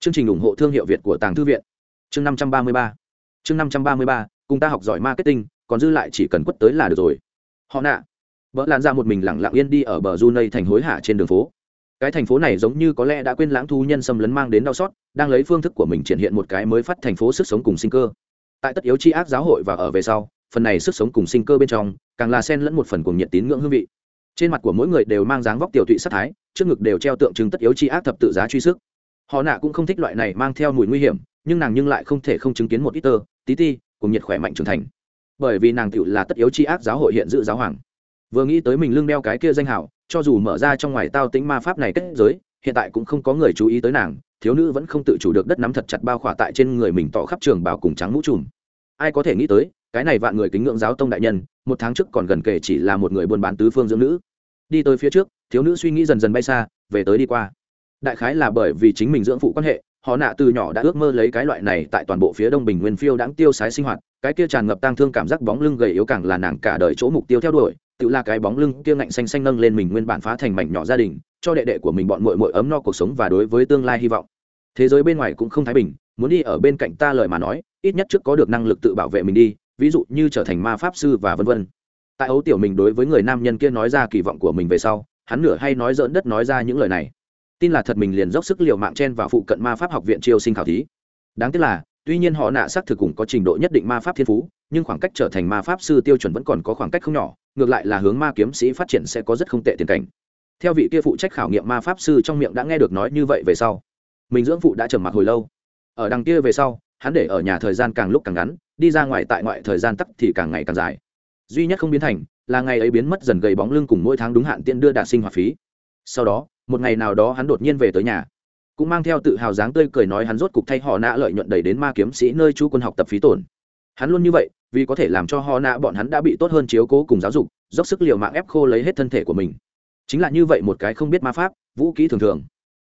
Speaker 1: Chương trình ủng hộ thương hiệu việt của tàng thư viện. Chương năm trăm ba mươi ba. Chương năm trăm ba mươi ba, cùng ta học giỏi marketing, còn dư lại chỉ cần quất tới là được rồi. Họ nạ. Vợ lan ra một mình lẳng lặng yên đi ở bờ du nây thành hối hả trên đường phố. Cái thành phố này giống như có lẽ đã quên lãng thu nhân xâm lấn mang đến đau xót, đang lấy phương thức của mình triển hiện một cái mới phát thành phố sức sống cùng sinh cơ. Tại tất yếu chi ác giáo hội và ở về sau phần này sức sống cùng sinh cơ bên trong, càng là sen lẫn một phần cùng nhiệt tín ngưỡng hương vị. Trên mặt của mỗi người đều mang dáng vóc tiểu thụy sắc thái, trước ngực đều treo tượng trưng tất yếu chi ác thập tự giá truy sức. Họ nạ cũng không thích loại này mang theo mùi nguy hiểm, nhưng nàng nhưng lại không thể không chứng kiến một ít tơ, tí ti cùng nhiệt khỏe mạnh trưởng thành. Bởi vì nàng tựu là tất yếu chi ác giáo hội hiện dự giáo hoàng. Vừa nghĩ tới mình lưng đeo cái kia danh hảo cho dù mở ra trong ngoài tao tính ma pháp này kết giới, hiện tại cũng không có người chú ý tới nàng, thiếu nữ vẫn không tự chủ được đất nắm thật chặt bao khỏa tại trên người mình tỏ khắp trường bào cùng trắng mũ trùm. Ai có thể nghĩ tới cái này vạn người kính ngưỡng giáo tông đại nhân, một tháng trước còn gần kể chỉ là một người buôn bán tứ phương dưỡng nữ. Đi tới phía trước, thiếu nữ suy nghĩ dần dần bay xa, về tới đi qua. Đại khái là bởi vì chính mình dưỡng phụ quan hệ, họ nạ từ nhỏ đã ước mơ lấy cái loại này tại toàn bộ phía đông bình nguyên phiêu đãng tiêu sái sinh hoạt, cái kia tràn ngập tang thương cảm giác bóng lưng gầy yếu càng là nàng cả đời chỗ mục tiêu theo đuổi, tự là cái bóng lưng kia ngạnh xanh xanh nâng lên mình nguyên bản phá thành mảnh nhỏ gia đình, cho đệ đệ của mình bọn mội mội ấm no cuộc sống và đối với tương lai hy vọng. Thế giới bên ngoài cũng không thái bình, muốn đi ở bên cạnh ta lời mà nói, ít nhất trước có được năng lực tự bảo vệ mình đi ví dụ như trở thành ma pháp sư và vân vân. Tại ấu tiểu mình đối với người nam nhân kia nói ra kỳ vọng của mình về sau, hắn nửa hay nói dỡn đất nói ra những lời này. Tin là thật mình liền dốc sức l i ề u mạng chen vào phụ cận ma pháp học viện triều sinh khảo thí. Đáng tiếc là, tuy nhiên họ nạ xác thực cùng có trình độ nhất định ma pháp thiên phú, nhưng khoảng cách trở thành ma pháp sư tiêu chuẩn vẫn còn có khoảng cách không nhỏ, ngược lại là hướng ma kiếm sĩ phát triển sẽ có rất không tệ tiền cảnh. Theo vị kia phụ trách khảo nghiệm ma pháp sư trong miệng đã nghe được nói như vậy về sau, mình dưỡng phụ đã trầm mặc hồi lâu. Ở đằng kia về sau hắn để ở nhà thời gian càng lúc càng ngắn, đi ra ngoài tại ngoại thời gian tắc thì càng ngày càng dài. Duy nhất không biến thành là ngày ấy biến mất dần gầy bóng lưng cùng mỗi tháng đúng hạn tiện đưa đạt sinh hoạt phí. Sau đó, một ngày nào đó hắn đột nhiên về tới nhà. Cũng mang theo tự hào dáng tươi cười nói hắn rốt cục thay họ nạ lợi nhuận đầy đến ma kiếm sĩ nơi chú quân học tập phí tổn. Hắn luôn như vậy, vì có thể làm cho họ nạ bọn hắn đã bị tốt hơn chiếu cố cùng giáo dục, dốc sức l i ề u mạng ép khô lấy hết thân thể của mình. Chính là như vậy một cái không biết ma pháp, vũ kỹ thường thường.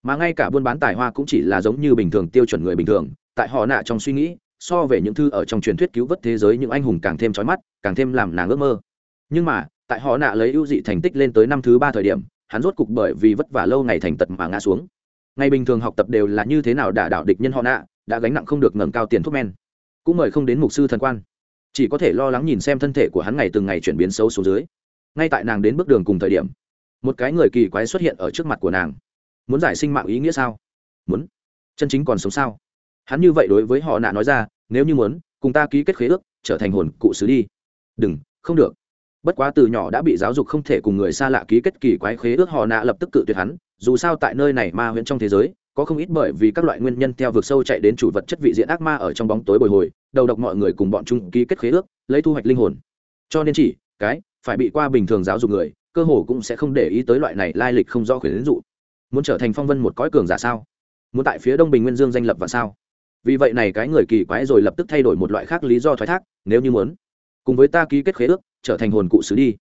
Speaker 1: Mà ngay cả buôn bán tài hoa cũng chỉ là giống như bình thường tiêu chuẩn người bình thường tại họ nạ trong suy nghĩ, so về những thư ở trong truyền thuyết cứu vớt thế giới những anh hùng càng thêm trói mắt, càng thêm làm nàng ước mơ. Nhưng mà, tại họ nạ lấy ưu dị thành tích lên tới năm thứ ba thời điểm, hắn rốt cục bởi vì vất vả lâu ngày thành tật mà ngã xuống. Ngày bình thường học tập đều là như thế nào đả đảo địch nhân họ nạ, đã gánh nặng không được ngẩng cao tiền thuốc men. Cũng mời không đến mục sư thần quan. Chỉ có thể lo lắng nhìn xem thân thể của hắn ngày từng ngày chuyển biến xấu xuống dưới. Ngay tại nàng đến bước đường cùng thời điểm, một cái người kỳ quái xuất hiện ở trước mặt của nàng. Muốn giải sinh mạng ý nghĩa sao? Muốn. Chân chính còn sống sao? Hắn như vậy đối với họ nạ nói ra, nếu như muốn, cùng ta ký kết khế ước, trở thành hồn cụ sứ đi. Đừng, không được. Bất quá từ nhỏ đã bị giáo dục không thể cùng người xa lạ ký kết kỳ quái khế ước, họ nạ lập tức cự tuyệt hắn, dù sao tại nơi này ma huyễn trong thế giới, có không ít bởi vì các loại nguyên nhân theo vực sâu chạy đến chủ vật chất vị diện ác ma ở trong bóng tối bồi hồi, đầu độc mọi người cùng bọn chúng ký kết khế ước, lấy thu hoạch linh hồn. Cho nên chỉ, cái, phải bị qua bình thường giáo dục người, cơ hồ cũng sẽ không để ý tới loại này lai lịch không rõ khuyến dụ. Muốn trở thành phong vân một cõi cường giả sao? Muốn tại phía đông bình nguyên dương danh lập và sao? Vì vậy này cái người kỳ quái rồi lập tức thay đổi một loại khác lý do thoái thác, nếu như muốn, cùng với ta ký kết khế ước, trở thành hồn cụ sứ đi.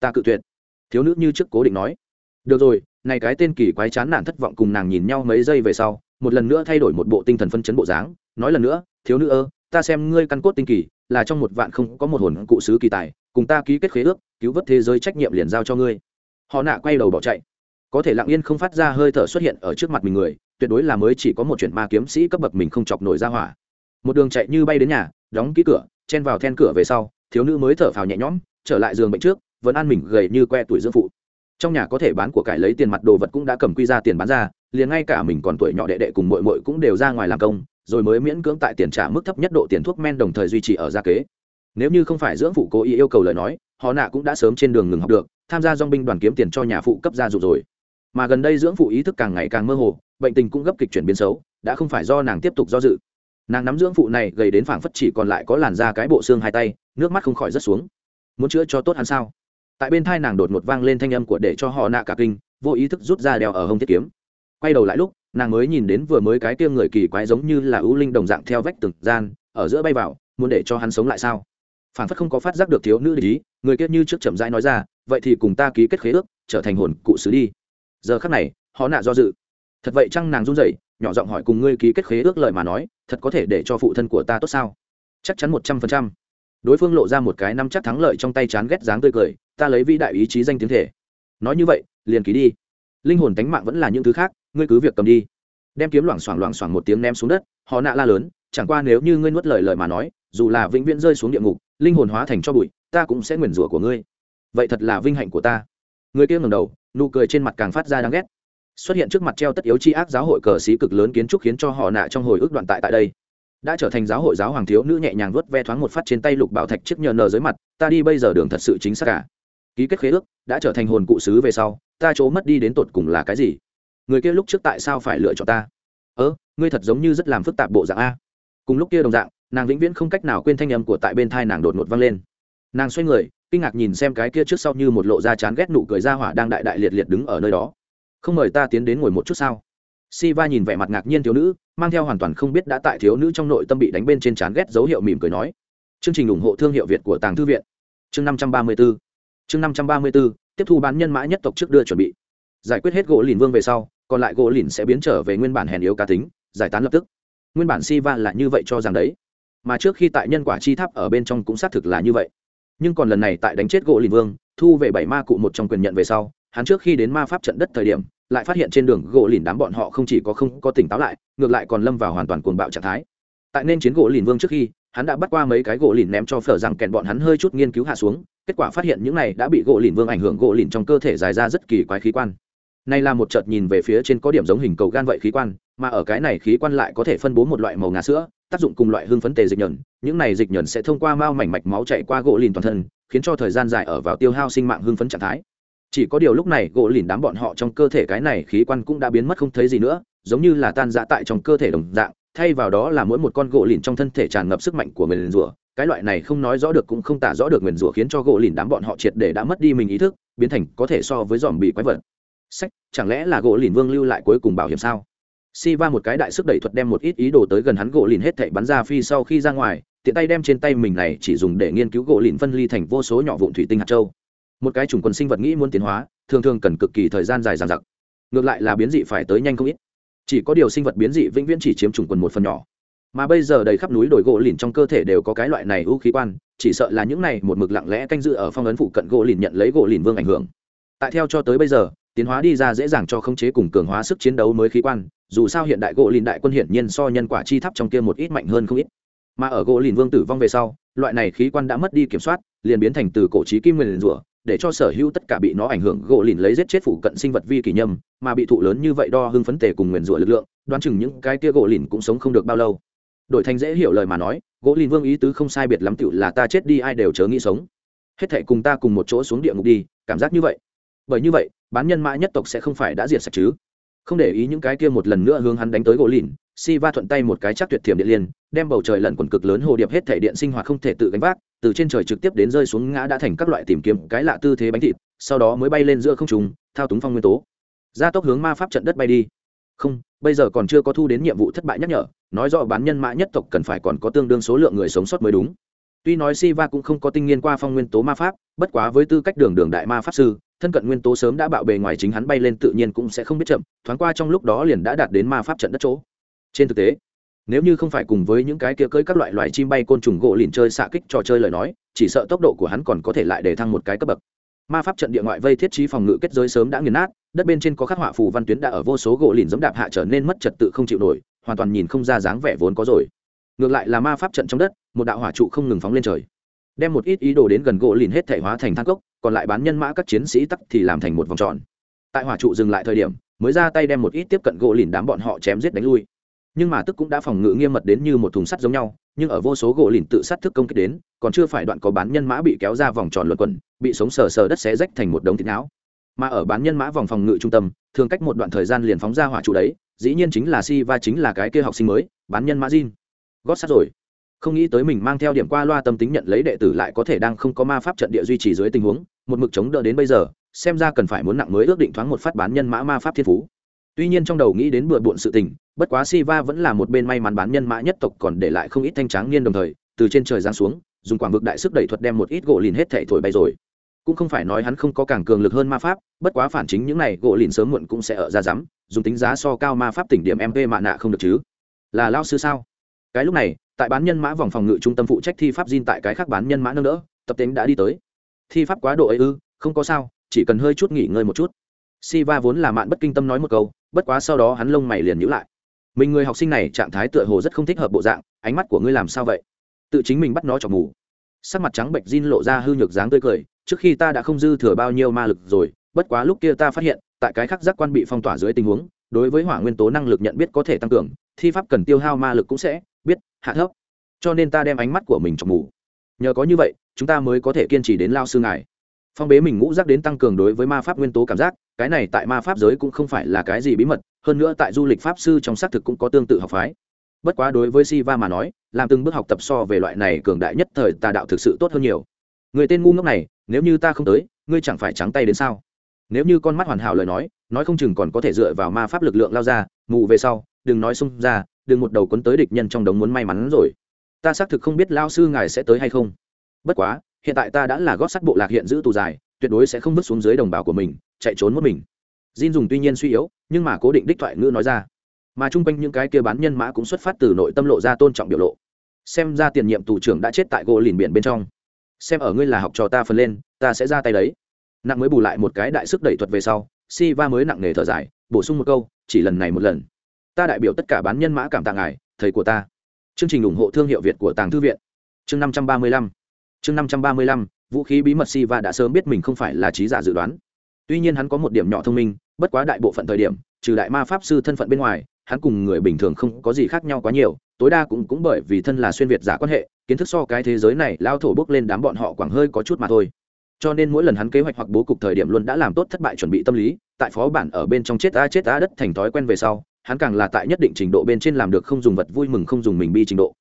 Speaker 1: Ta cự tuyệt. Thiếu nữ như trước cố định nói. Được rồi, này cái tên kỳ quái chán nản thất vọng cùng nàng nhìn nhau mấy giây về sau, một lần nữa thay đổi một bộ tinh thần phân chấn bộ dáng, nói lần nữa, thiếu nữ ơ, ta xem ngươi căn cốt tinh kỳ, là trong một vạn không có một hồn cụ sứ kỳ tài, cùng ta ký kết khế ước, cứu vớt thế giới trách nhiệm liền giao cho ngươi. Họ nạ quay đầu bỏ chạy. Có thể lặng yên không phát ra hơi thở xuất hiện ở trước mặt mình người tuyệt đối là mới chỉ có một chuyện ma kiếm sĩ cấp bậc mình không chọc nổi ra hỏa. Một đường chạy như bay đến nhà, đóng ký cửa, chen vào then cửa về sau, thiếu nữ mới thở phào nhẹ nhõm, trở lại giường bệnh trước, vẫn ăn mình gầy như que tuổi dưỡng phụ. Trong nhà có thể bán của cải lấy tiền mặt đồ vật cũng đã cầm quy ra tiền bán ra, liền ngay cả mình còn tuổi nhỏ đệ đệ cùng mội mội cũng đều ra ngoài làm công, rồi mới miễn cưỡng tại tiền trả mức thấp nhất độ tiền thuốc men đồng thời duy trì ở gia kế. Nếu như không phải dưỡng phụ cố ý yêu cầu lời nói, họ nạ cũng đã sớm trên đường ngừng học được, tham gia dong binh đoàn kiếm tiền cho nhà phụ cấp gia dụ rồi. Mà gần đây dưỡng phụ ý thức càng ngày càng mơ hồ bệnh tình cũng gấp kịch chuyển biến xấu, đã không phải do nàng tiếp tục do dự. Nàng nắm dưỡng phụ này gầy đến phảng phất chỉ còn lại có làn da cái bộ xương hai tay, nước mắt không khỏi rớt xuống. Muốn chữa cho tốt hắn sao? Tại bên thai nàng đột ngột vang lên thanh âm của để cho họ nạ cả kinh, vô ý thức rút ra đeo ở hông thiết kiếm. Quay đầu lại lúc, nàng mới nhìn đến vừa mới cái kia người kỳ quái giống như là ưu linh đồng dạng theo vách từng gian, ở giữa bay vào, muốn để cho hắn sống lại sao? Phản phất không có phát giác được thiếu nữ lý người kia như trước chậm rãi nói ra, vậy thì cùng ta ký kết khế ước, trở thành hồn cụ sứ đi. Giờ khắc này, họ nạ do dự thật vậy chăng nàng run rẩy, nhỏ giọng hỏi cùng ngươi ký kết khế ước lời mà nói, thật có thể để cho phụ thân của ta tốt sao? Chắc chắn một trăm phần trăm. Đối phương lộ ra một cái năm chắc thắng lợi trong tay chán ghét dáng tươi cười, ta lấy vĩ đại ý chí danh tiếng thể. Nói như vậy, liền ký đi. Linh hồn tánh mạng vẫn là những thứ khác, ngươi cứ việc cầm đi. Đem kiếm loảng xoảng loảng xoảng một tiếng ném xuống đất, họ nạ la lớn, chẳng qua nếu như ngươi nuốt lời lời mà nói, dù là vĩnh viễn rơi xuống địa ngục, linh hồn hóa thành cho bụi, ta cũng sẽ nguyền rủa của ngươi. Vậy thật là vinh hạnh của ta. Người kia ngầm đầu, nụ cười trên mặt càng phát ra đáng ghét xuất hiện trước mặt treo tất yếu chi ác giáo hội cờ xí cực lớn kiến trúc khiến cho họ nạ trong hồi ức đoạn tại tại đây. Đã trở thành giáo hội giáo hoàng thiếu nữ nhẹ nhàng vuốt ve thoáng một phát trên tay lục bảo thạch chiếc nhờ nờ dưới mặt, ta đi bây giờ đường thật sự chính xác cả. Ký kết khế ước, đã trở thành hồn cụ xứ về sau, ta chỗ mất đi đến tột cùng là cái gì? Người kia lúc trước tại sao phải lựa chọn ta? Ớ ngươi thật giống như rất làm phức tạp bộ dạng a. Cùng lúc kia đồng dạng, nàng vĩnh viễn không cách nào quên thanh âm của tại bên thai nàng đột ngột vang lên. Nàng xoay người, kinh ngạc nhìn xem cái kia trước sau như một lộ da chán ghét nụ cười ra hỏa đang đại đại liệt liệt đứng ở nơi đó không mời ta tiến đến ngồi một chút sao? Si va nhìn vẻ mặt ngạc nhiên thiếu nữ, mang theo hoàn toàn không biết đã tại thiếu nữ trong nội tâm bị đánh bên trên chán ghét dấu hiệu mỉm cười nói. Chương trình ủng hộ thương hiệu việt của tàng thư viện. Chương năm trăm ba mươi b ố chương năm trăm ba mươi b ố tiếp thu bán nhân mã nhất tộc trước đưa chuẩn bị. Giải quyết hết gỗ lìn vương về sau, còn lại gỗ lìn sẽ biến trở về nguyên bản hèn yếu cá tính, giải tán lập tức. Nguyên bản si va là như vậy cho rằng đấy. Mà trước khi tại nhân quả chi tháp ở bên trong cũng xác thực là như vậy. Nhưng còn lần này tại đánh chết gỗ lìn vương, thu về bảy ma cụ một trong quyền nhận về sau, hắn trước khi đến ma pháp trận đất thời điểm lại phát hiện trên đường gỗ lìn đám bọn họ không chỉ có không có tỉnh táo lại, ngược lại còn lâm vào hoàn toàn cuồng bạo trạng thái. Tại nên chiến gỗ lìn vương trước khi, hắn đã bắt qua mấy cái gỗ lìn ném cho phở rằng kèn bọn hắn hơi chút nghiên cứu hạ xuống, kết quả phát hiện những này đã bị gỗ lìn vương ảnh hưởng gỗ lìn trong cơ thể dài ra rất kỳ quái khí quan. Này là một chợt nhìn về phía trên có điểm giống hình cầu gan vậy khí quan, mà ở cái này khí quan lại có thể phân bố một loại màu ngà sữa, tác dụng cùng loại hương phấn tề dịch nhẫn những này dịch nhẫn sẽ thông qua mao mảnh mạch máu chạy qua gỗ lìn toàn thân, khiến cho thời gian dài ở vào tiêu hao sinh mạng hương phấn trạng thái chỉ có điều lúc này gỗ lìn đám bọn họ trong cơ thể cái này khí quan cũng đã biến mất không thấy gì nữa, giống như là tan dã tại trong cơ thể đồng dạng, thay vào đó là mỗi một con gỗ lìn trong thân thể tràn ngập sức mạnh của nguyền rủa. Cái loại này không nói rõ được cũng không tả rõ được nguyền rủa khiến cho gỗ lìn đám bọn họ triệt để đã mất đi mình ý thức, biến thành có thể so với dòm bị quái vật. Sách, chẳng lẽ là gỗ lìn vương lưu lại cuối cùng bảo hiểm sao? Si va một cái đại sức đẩy thuật đem một ít ý đồ tới gần hắn gỗ lìn hết thảy bắn ra phi sau khi ra ngoài, tiện tay đem trên tay mình này chỉ dùng để nghiên cứu gỗ lìn phân ly thành vô số nhỏ vụn thủy tinh hạt châu một cái chủng quần sinh vật nghĩ muốn tiến hóa, thường thường cần cực kỳ thời gian dài dàn giặc ngược lại là biến dị phải tới nhanh không ít. Chỉ có điều sinh vật biến dị vĩnh viễn chỉ chiếm chủng quần một phần nhỏ. Mà bây giờ đầy khắp núi đồi gỗ lìn trong cơ thể đều có cái loại này ưu khí quan, chỉ sợ là những này một mực lặng lẽ canh dự ở phong ấn phụ cận gỗ lìn nhận lấy gỗ lìn vương ảnh hưởng. Tại theo cho tới bây giờ, tiến hóa đi ra dễ dàng cho khống chế cùng cường hóa sức chiến đấu mới khí quan, dù sao hiện đại gỗ lìn đại quân hiển nhiên so nhân quả chi thấp trong kia một ít mạnh hơn không ít. Mà ở gỗ lìn vương tử vong về sau, loại này khí quan đã mất đi kiểm soát, liền biến thành từ cổ trí kim nguyền rủa để cho sở hữu tất cả bị nó ảnh hưởng gỗ lìn lấy giết chết phủ cận sinh vật vi kỷ nhâm, mà bị thụ lớn như vậy đo hưng phấn tề cùng nguyền rủa lực lượng, đoán chừng những cái kia gỗ lìn cũng sống không được bao lâu. Đổi thành dễ hiểu lời mà nói, gỗ lìn vương ý tứ không sai biệt lắm tựu là ta chết đi ai đều chớ nghĩ sống. Hết thệ cùng ta cùng một chỗ xuống địa ngục đi, cảm giác như vậy. Bởi như vậy, bán nhân mã nhất tộc sẽ không phải đã diệt sạch chứ. Không để ý những cái kia một lần nữa hướng hắn đánh tới gỗ lìn si va thuận tay một cái chắc tuyệt thiểm điện liên đem bầu trời lẩn quần cực lớn hồ điệp hết thể điện sinh hoạt không thể tự gánh vác, từ trên trời trực tiếp đến rơi xuống ngã đã thành các loại tìm kiếm cái lạ tư thế bánh thịt, sau đó mới bay lên giữa không trùng thao túng phong nguyên tố. Gia tốc hướng ma pháp trận đất bay đi. Không, bây giờ còn chưa có thu đến nhiệm vụ thất bại nhắc nhở, nói rõ bán nhân mã nhất tộc cần phải còn có tương đương số lượng người sống sót mới đúng. Tuy nói si va cũng không có tinh nghiên qua phong nguyên tố ma pháp, bất quá với tư cách đường đường đại ma pháp sư, thân cận nguyên tố sớm đã bạo bề ngoài chính hắn bay lên tự nhiên cũng sẽ không biết chậm, thoáng qua trong lúc đó liền đã đạt đến ma pháp trận đất chỗ trên thực tế, nếu như không phải cùng với những cái kia cưỡi các loại loài chim bay côn trùng gỗ lìn chơi xạ kích trò chơi lời nói, chỉ sợ tốc độ của hắn còn có thể lại để thăng một cái cấp bậc. Ma pháp trận địa ngoại vây thiết trí phòng ngự kết giới sớm đã nghiền nát, đất bên trên có khắc họa phù văn tuyến đã ở vô số gỗ lìn giống đạp hạ trở nên mất trật tự không chịu nổi, hoàn toàn nhìn không ra dáng vẻ vốn có rồi. Ngược lại là ma pháp trận trong đất, một đạo hỏa trụ không ngừng phóng lên trời. Đem một ít ý đồ đến gần gỗ lìn hết thể hóa thành thang cốc, còn lại bán nhân mã các chiến sĩ tắc thì làm thành một vòng tròn. Tại hỏa trụ dừng lại thời điểm, mới ra tay đem một ít tiếp cận gỗ lìn đám bọn họ chém giết đánh lui nhưng mà tức cũng đã phòng ngự nghiêm mật đến như một thùng sắt giống nhau, nhưng ở vô số gỗ lìn tự sát thức công kích đến, còn chưa phải đoạn có bán nhân mã bị kéo ra vòng tròn luận quẩn, bị sống sờ sờ đất xé rách thành một đống thịt não. Mà ở bán nhân mã vòng phòng ngự trung tâm, thường cách một đoạn thời gian liền phóng ra hỏa trụ đấy, dĩ nhiên chính là si va chính là cái kia học sinh mới, bán nhân mã Jin. gót sát rồi. Không nghĩ tới mình mang theo điểm qua loa tâm tính nhận lấy đệ tử lại có thể đang không có ma pháp trận địa duy trì dưới tình huống, một mực chống đỡ đến bây giờ, xem ra cần phải muốn nặng mới ước định thoáng một phát bán nhân mã ma pháp thiên phú tuy nhiên trong đầu nghĩ đến bừa bộn sự tình, bất quá Siva vẫn là một bên may mắn bán nhân mã nhất tộc còn để lại không ít thanh tráng niên đồng thời, từ trên trời giáng xuống, dùng quảng vực đại sức đẩy thuật đem một ít gỗ lìn hết thệ thổi bay rồi. Cũng không phải nói hắn không có càng cường lực hơn ma pháp, bất quá phản chính những này gỗ lìn sớm muộn cũng sẽ ở ra rắm, dùng tính giá so cao ma pháp tỉnh điểm mp mạ nạ không được chứ. Là lao sư sao? Cái lúc này, tại bán nhân mã vòng phòng ngự trung tâm phụ trách thi pháp Jin tại cái khác bán nhân mã nâng đỡ, tập tính đã đi tới. Thi pháp quá độ ấy ư, không có sao, chỉ cần hơi chút nghỉ ngơi một chút. Siva vốn là mạn bất kinh tâm nói một câu bất quá sau đó hắn lông mày liền nhíu lại. Mình người học sinh này trạng thái tựa hồ rất không thích hợp bộ dạng, ánh mắt của ngươi làm sao vậy? Tự chính mình bắt nó chọc mù. Sắc mặt trắng bệch Jin lộ ra hư nhược dáng tươi cười, trước khi ta đã không dư thừa bao nhiêu ma lực rồi, bất quá lúc kia ta phát hiện, tại cái khắc giác quan bị phong tỏa dưới tình huống, đối với hỏa nguyên tố năng lực nhận biết có thể tăng cường, thi pháp cần tiêu hao ma lực cũng sẽ biết, hạ thấp. Cho nên ta đem ánh mắt của mình chọc mù. Nhờ có như vậy, chúng ta mới có thể kiên trì đến lao sư ngài phong bế mình ngũ giác đến tăng cường đối với ma pháp nguyên tố cảm giác, cái này tại ma pháp giới cũng không phải là cái gì bí mật, hơn nữa tại du lịch pháp sư trong xác thực cũng có tương tự học phái. Bất quá đối với Siva mà nói, làm từng bước học tập so về loại này cường đại nhất thời tà đạo thực sự tốt hơn nhiều. Người tên ngu ngốc này, nếu như ta không tới, ngươi chẳng phải trắng tay đến sao? Nếu như con mắt hoàn hảo lời nói nói không chừng còn có thể dựa vào ma pháp lực lượng lao ra, mù về sau, đừng nói xung ra, đừng một đầu quấn tới địch nhân trong đống muốn may mắn rồi. Ta xác thực không biết lao sư ngài sẽ tới hay không. Bất quá hiện tại ta đã là gót sắt bộ lạc hiện giữ tù dài tuyệt đối sẽ không vứt xuống dưới đồng bào của mình chạy trốn một mình Jin dùng tuy nhiên suy yếu, nhưng mà cố định đích thoại ngữ nói ra. Mà chung quanh những cái kia bán nhân mã cũng xuất phát từ nội tâm lộ ra tôn trọng biểu lộ. Xem ra tiền nhiệm tù trưởng đã chết tại gỗ lìn biển bên trong. Xem ở ngươi là học trò ta phần lên, ta sẽ ra tay đấy. Nặng mới bù lại một cái đại sức đẩy thuật về sau, Siva mới nặng nề thở dài, bổ sung một câu, chỉ lần này một lần. Ta đại biểu tất cả bán nhân mã cảm tạ ngài, thầy của ta. Chương trình ủng hộ thương hiệu Việt của Tàng Thư viện. Chương 535 chương năm trăm ba mươi lăm, vũ khí bí mật si va đã sớm biết mình không phải là trí giả dự đoán. Tuy nhiên hắn có một điểm nhỏ thông minh, bất quá đại bộ phận thời điểm, trừ đại ma pháp sư thân phận bên ngoài, hắn cùng người bình thường không có gì khác nhau quá nhiều, tối đa cũng cũng bởi vì thân là xuyên việt giả quan hệ, kiến thức so cái thế giới này lao thổ bước lên đám bọn họ quảng hơi có chút mà thôi. Cho nên mỗi lần hắn kế hoạch hoặc bố cục thời điểm luôn đã làm tốt thất bại chuẩn bị tâm lý, tại phó bản ở bên trong chết a chết a đất thành thói quen về sau, hắn càng là tại nhất định trình độ bên trên làm được không dùng vật vui mừng không dùng mình bi trình độ.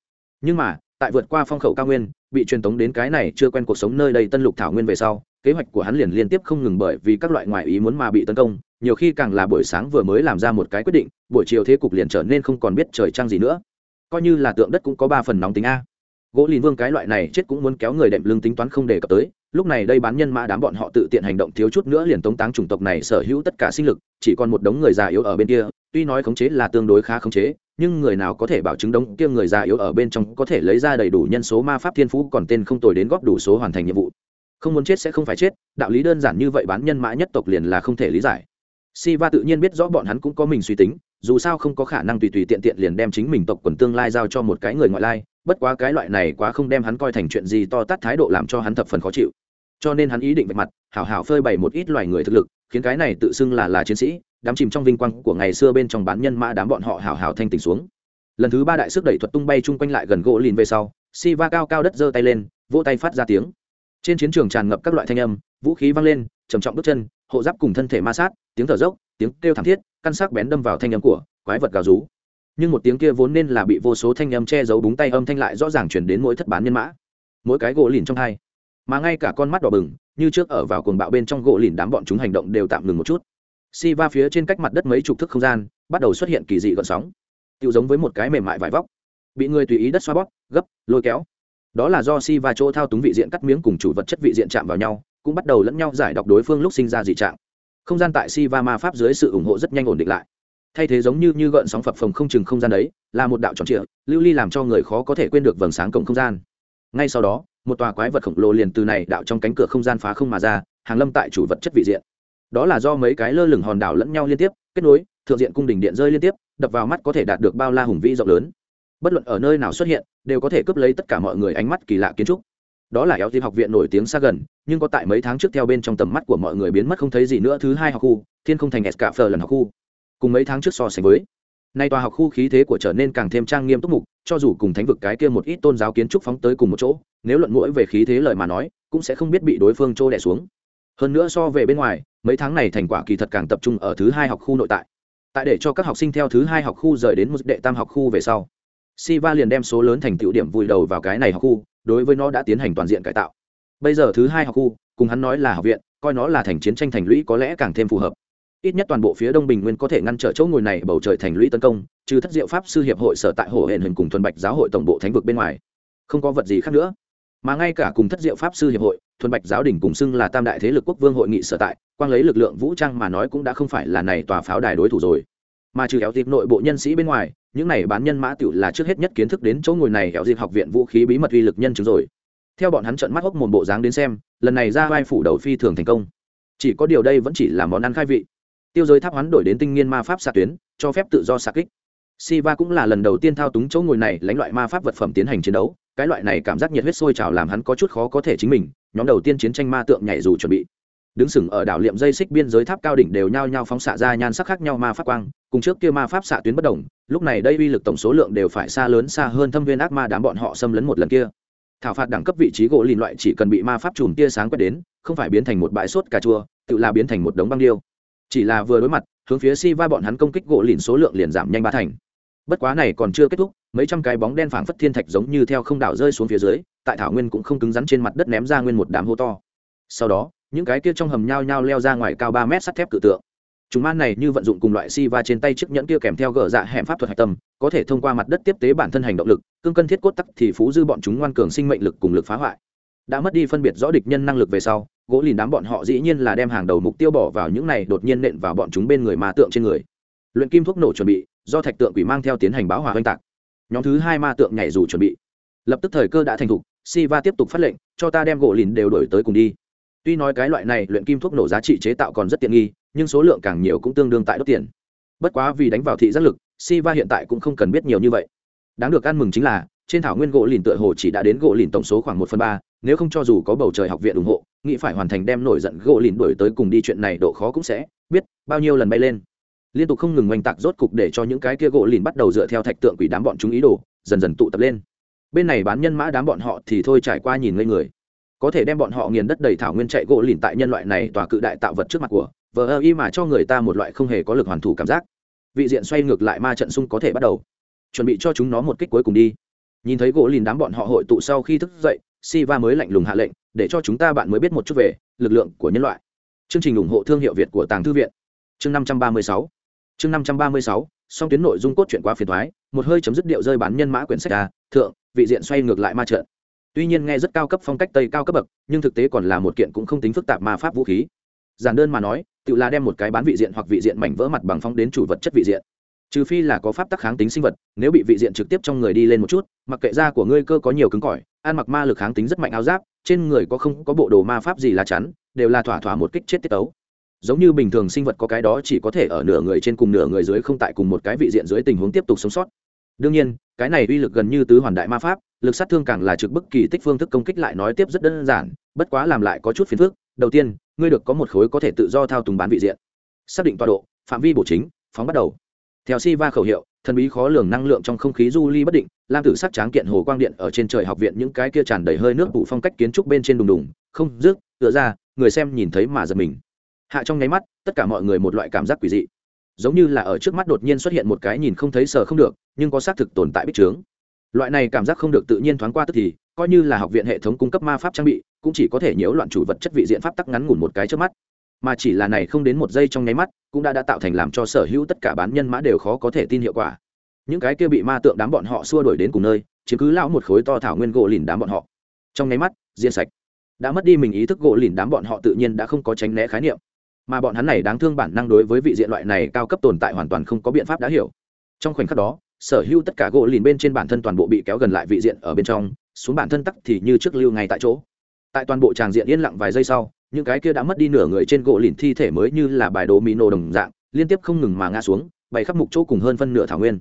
Speaker 1: Nhưng mà tại vượt qua phong khẩu cao nguyên, bị truyền tống đến cái này chưa quen cuộc sống nơi đây tân lục thảo nguyên về sau, kế hoạch của hắn liền liên tiếp không ngừng bởi vì các loại ngoại ý muốn mà bị tấn công, nhiều khi càng là buổi sáng vừa mới làm ra một cái quyết định, buổi chiều thế cục liền trở nên không còn biết trời trăng gì nữa. Coi như là tượng đất cũng có ba phần nóng tính a. Gỗ lìn vương cái loại này chết cũng muốn kéo người đệm lưng tính toán không đề cập tới lúc này đây bán nhân mã đám bọn họ tự tiện hành động thiếu chút nữa liền tống táng chủng tộc này sở hữu tất cả sinh lực chỉ còn một đống người già yếu ở bên kia tuy nói khống chế là tương đối khá khống chế nhưng người nào có thể bảo chứng đống kia người già yếu ở bên trong có thể lấy ra đầy đủ nhân số ma pháp thiên phú còn tên không tồi đến góp đủ số hoàn thành nhiệm vụ không muốn chết sẽ không phải chết đạo lý đơn giản như vậy bán nhân mã nhất tộc liền là không thể lý giải Siva tự nhiên biết rõ bọn hắn cũng có mình suy tính, dù sao không có khả năng tùy tùy tiện tiện liền đem chính mình tộc quần tương lai giao cho một cái người ngoại lai, bất quá cái loại này quá không đem hắn coi thành chuyện gì to tát thái độ làm cho hắn thập phần khó chịu. Cho nên hắn ý định vạch mặt, hảo hảo phơi bày một ít loài người thực lực, khiến cái này tự xưng là là chiến sĩ, đám chìm trong vinh quang của ngày xưa bên trong bán nhân mã đám bọn họ hảo hảo thanh tỉnh xuống. Lần thứ ba đại sức đẩy thuật tung bay chung quanh lại gần gỗ lìn về sau, Siva cao cao đất giơ tay lên, vỗ tay phát ra tiếng. Trên chiến trường tràn ngập các loại thanh âm, vũ khí vang lên, trầm trọng bước chân, hộ giáp cùng thân thể ma sát, tiếng thở dốc, tiếng kêu thảm thiết căn sắc bén đâm vào thanh âm của quái vật gào rú nhưng một tiếng kia vốn nên là bị vô số thanh âm che giấu búng tay âm thanh lại rõ ràng chuyển đến mỗi thất bán nhân mã mỗi cái gỗ lìn trong hai mà ngay cả con mắt đỏ bừng, như trước ở vào cuồng bạo bên trong gỗ lìn đám bọn chúng hành động đều tạm ngừng một chút. Si va phía trên cách mặt đất mấy chục thước không gian, bắt đầu xuất hiện kỳ dị gợn sóng. Tự giống với một cái mềm mại vải vóc. Bị người tùy ý đất xoa bóp, gấp, lôi kéo. Đó là do si va chỗ thao túng vị diện cắt miếng cùng chủ vật chất vị diện chạm vào nhau, cũng bắt đầu lẫn nhau giải đọc đối phương lúc sinh ra dị trạng. Không gian tại si va ma pháp dưới sự ủng hộ rất nhanh ổn định lại. Thay thế giống như như gợn sóng phập phồng không chừng không gian đấy, là một đạo tròn trịa, lưu ly làm cho người khó có thể quên được vầng sáng cộng không gian. Ngay sau đó một tòa quái vật khổng lồ liền từ này đạo trong cánh cửa không gian phá không mà ra, hàng lâm tại chủ vật chất vị diện. Đó là do mấy cái lơ lửng hòn đảo lẫn nhau liên tiếp, kết nối, thượng diện cung đình điện rơi liên tiếp, đập vào mắt có thể đạt được bao la hùng vĩ rộng lớn. Bất luận ở nơi nào xuất hiện, đều có thể cướp lấy tất cả mọi người ánh mắt kỳ lạ kiến trúc. Đó là éo tim học viện nổi tiếng xa gần, nhưng có tại mấy tháng trước theo bên trong tầm mắt của mọi người biến mất không thấy gì nữa thứ hai học khu, thiên không thành s cả lần học khu. Cùng mấy tháng trước so sánh với nay tòa học khu khí thế của trở nên càng thêm trang nghiêm túc mục cho dù cùng thánh vực cái kia một ít tôn giáo kiến trúc phóng tới cùng một chỗ nếu luận mũi về khí thế lời mà nói cũng sẽ không biết bị đối phương trô đẻ xuống hơn nữa so về bên ngoài mấy tháng này thành quả kỳ thật càng tập trung ở thứ hai học khu nội tại tại để cho các học sinh theo thứ hai học khu rời đến một đệ tam học khu về sau Siva liền đem số lớn thành tựu điểm vùi đầu vào cái này học khu, đối với nó đã tiến hành toàn diện cải tạo. Bây giờ thứ hai học khu, cùng hắn nói là học viện, coi nó là thành chiến tranh thành lũy có lẽ càng thêm phù hợp. Ít nhất toàn bộ phía Đông Bình Nguyên có thể ngăn trở chỗ ngồi này bầu trời thành lũy tấn công, trừ Thất Diệu Pháp sư hiệp hội sở tại Hồ Huyền Hình cùng Thuần Bạch giáo hội tổng bộ thánh vực bên ngoài, không có vật gì khác nữa. Mà ngay cả cùng Thất Diệu Pháp sư hiệp hội, Thuần Bạch giáo đình cùng xưng là tam đại thế lực quốc vương hội nghị sở tại, quang lấy lực lượng vũ trang mà nói cũng đã không phải là này tòa pháo đài đối thủ rồi. Mà trừ kéo dịp nội bộ nhân sĩ bên ngoài, những này bán nhân mã tiểu là trước hết nhất kiến thức đến chỗ ngồi này éo dịp học viện vũ khí bí mật uy lực nhân chứng rồi theo bọn hắn trận mắt hốc một bộ dáng đến xem lần này ra vai phủ đầu phi thường thành công chỉ có điều đây vẫn chỉ là món ăn khai vị tiêu giới tháp hoán đổi đến tinh nghiên ma pháp xạ tuyến, cho phép tự do xạ kích. Siva cũng là lần đầu tiên thao túng chỗ ngồi này lãnh loại ma pháp vật phẩm tiến hành chiến đấu, cái loại này cảm giác nhiệt huyết sôi trào làm hắn có chút khó có thể chính mình, nhóm đầu tiên chiến tranh ma tượng nhảy dù chuẩn bị. Đứng sừng ở đảo liệm dây xích biên giới tháp cao đỉnh đều nhao nhao phóng xạ ra nhan sắc khác nhau ma pháp quang, cùng trước kia ma pháp xạ tuyến bất đồng, lúc này đây uy lực tổng số lượng đều phải xa lớn xa hơn thâm viên ác ma đám bọn họ xâm lấn một lần kia. Thảo phạt đẳng cấp vị trí gỗ lìn loại chỉ cần bị ma pháp chùm tia sáng quét đến, không phải biến thành một bãi sốt cà chua, tự là biến thành một đống băng điêu chỉ là vừa đối mặt, hướng phía si va bọn hắn công kích gỗ lìn số lượng liền giảm nhanh ba thành. Bất quá này còn chưa kết thúc, mấy trăm cái bóng đen phảng phất thiên thạch giống như theo không đảo rơi xuống phía dưới, tại thảo nguyên cũng không cứng rắn trên mặt đất ném ra nguyên một đám hô to. Sau đó, những cái kia trong hầm nhao nhao leo ra ngoài cao ba mét sắt thép cự tượng. Chúng man này như vận dụng cùng loại si va trên tay chiếc nhẫn kia kèm theo gờ dạ hẻm pháp thuật hạch tâm, có thể thông qua mặt đất tiếp tế bản thân hành động lực, cương cân thiết cốt tắc thì phú dư bọn chúng ngoan cường sinh mệnh lực cùng lực phá hoại đã mất đi phân biệt rõ địch nhân năng lực về sau, gỗ lìn đám bọn họ dĩ nhiên là đem hàng đầu mục tiêu bỏ vào những này đột nhiên nện vào bọn chúng bên người ma tượng trên người. Luyện kim thuốc nổ chuẩn bị, do thạch tượng quỷ mang theo tiến hành báo hòa oanh tạc. Nhóm thứ hai ma tượng nhảy dù chuẩn bị. Lập tức thời cơ đã thành thục si va tiếp tục phát lệnh, cho ta đem gỗ lìn đều đổi tới cùng đi. Tuy nói cái loại này luyện kim thuốc nổ giá trị chế tạo còn rất tiện nghi, nhưng số lượng càng nhiều cũng tương đương tại đốt tiền. Bất quá vì đánh vào thị giác lực si va hiện tại cũng không cần biết nhiều như vậy. Đáng được ăn mừng chính là, trên thảo nguyên gỗ lìn tựa hồ chỉ đã đến gỗ lìn tổng số khoảng một phần ba nếu không cho dù có bầu trời học viện ủng hộ, nghĩ phải hoàn thành đem nổi giận gỗ lìn đổi tới cùng đi chuyện này độ khó cũng sẽ biết bao nhiêu lần bay lên. Liên tục không ngừng oanh tạc rốt cục để cho những cái kia gỗ lìn bắt đầu dựa theo thạch tượng quỷ đám bọn chúng ý đồ, dần dần tụ tập lên. Bên này bán nhân mã đám bọn họ thì thôi trải qua nhìn ngây người. Có thể đem bọn họ nghiền đất đầy thảo nguyên chạy gỗ lìn tại nhân loại này tòa cự đại tạo vật trước mặt của, vờ ơ y mà cho người ta một loại không hề có lực hoàn thủ cảm giác. Vị diện xoay ngược lại ma trận xung có thể bắt đầu. Chuẩn bị cho chúng nó một kích cuối cùng đi. Nhìn thấy gỗ lìn đám bọn họ hội tụ sau khi thức dậy si va mới lạnh lùng hạ lệnh, để cho chúng ta bạn mới biết một chút về lực lượng của nhân loại. Chương trình ủng hộ thương hiệu việt của tàng thư viện. Chương năm trăm ba mươi sáu. Chương năm trăm ba mươi sáu, song tuyến nội dung cốt truyện qua phiền thoái một hơi chấm dứt điệu rơi bán nhân mã quyển sách a, thượng, vị diện xoay ngược lại ma trận. Tuy nhiên nghe rất cao cấp phong cách tây cao cấp bậc, nhưng thực tế còn là một kiện cũng không tính phức tạp ma pháp vũ khí. Giản đơn mà nói, tự là đem một cái bán vị diện hoặc vị diện mảnh vỡ mặt bằng phong đến chủ vật chất vị diện trừ phi là có pháp tắc kháng tính sinh vật, nếu bị vị diện trực tiếp trong người đi lên một chút, mặc kệ da của ngươi cơ có nhiều cứng cỏi, ăn mặc ma lực kháng tính rất mạnh áo giáp, trên người có không có bộ đồ ma pháp gì là chắn, đều là thỏa thỏa một kích chết tiết tấu. Giống như bình thường sinh vật có cái đó chỉ có thể ở nửa người trên cùng nửa người dưới không tại cùng một cái vị diện dưới tình huống tiếp tục sống sót. Đương nhiên, cái này uy lực gần như tứ hoàn đại ma pháp, lực sát thương càng là trực bức kỳ tích phương thức công kích lại nói tiếp rất đơn giản, bất quá làm lại có chút phiền phức. Đầu tiên, ngươi được có một khối có thể tự do thao túng bán vị diện. Xác định tọa độ, phạm vi bổ chính, phóng bắt đầu theo si va khẩu hiệu, thần bí khó lường năng lượng trong không khí du ly bất định, lam tử sắc tráng kiện hồ quang điện ở trên trời học viện những cái kia tràn đầy hơi nước bụ phong cách kiến trúc bên trên đùng đùng, không rước tựa ra, người xem nhìn thấy mà giật mình. Hạ trong nháy mắt, tất cả mọi người một loại cảm giác quỷ dị. Giống như là ở trước mắt đột nhiên xuất hiện một cái nhìn không thấy sờ không được, nhưng có xác thực tồn tại bích trướng. Loại này cảm giác không được tự nhiên thoáng qua tức thì, coi như là học viện hệ thống cung cấp ma pháp trang bị, cũng chỉ có thể nhiễu loạn chủ vật chất vị diện pháp tắc ngắn ngủn một cái trước mắt mà chỉ là này không đến một giây trong nháy mắt, cũng đã đã tạo thành làm cho sở hữu tất cả bán nhân mã đều khó có thể tin hiệu quả. Những cái kia bị ma tượng đám bọn họ xua đuổi đến cùng nơi chứ cứ lão một khối to thảo nguyên gỗ lìn đám bọn họ. Trong nháy mắt diên sạch. Đã mất đi mình ý thức gỗ lìn đám bọn họ tự nhiên đã không có tránh né khái niệm. Mà bọn hắn này đáng thương bản năng đối với vị diện loại này cao cấp tồn tại hoàn toàn không có biện pháp đã hiểu. Trong khoảnh khắc đó, sở hữu tất cả gỗ lìn bên trên bản thân toàn bộ bị kéo gần lại vị diện ở bên trong, xuống bản thân tắc thì như trước lưu ngay tại chỗ. Tại toàn bộ tràng diện yên lặng vài giây sau những cái kia đã mất đi nửa người trên gỗ lìn thi thể mới như là bài đồ mỹ nổ đồng dạng, liên tiếp không ngừng mà ngã xuống bày khắp mục chỗ cùng hơn phân nửa thảo nguyên.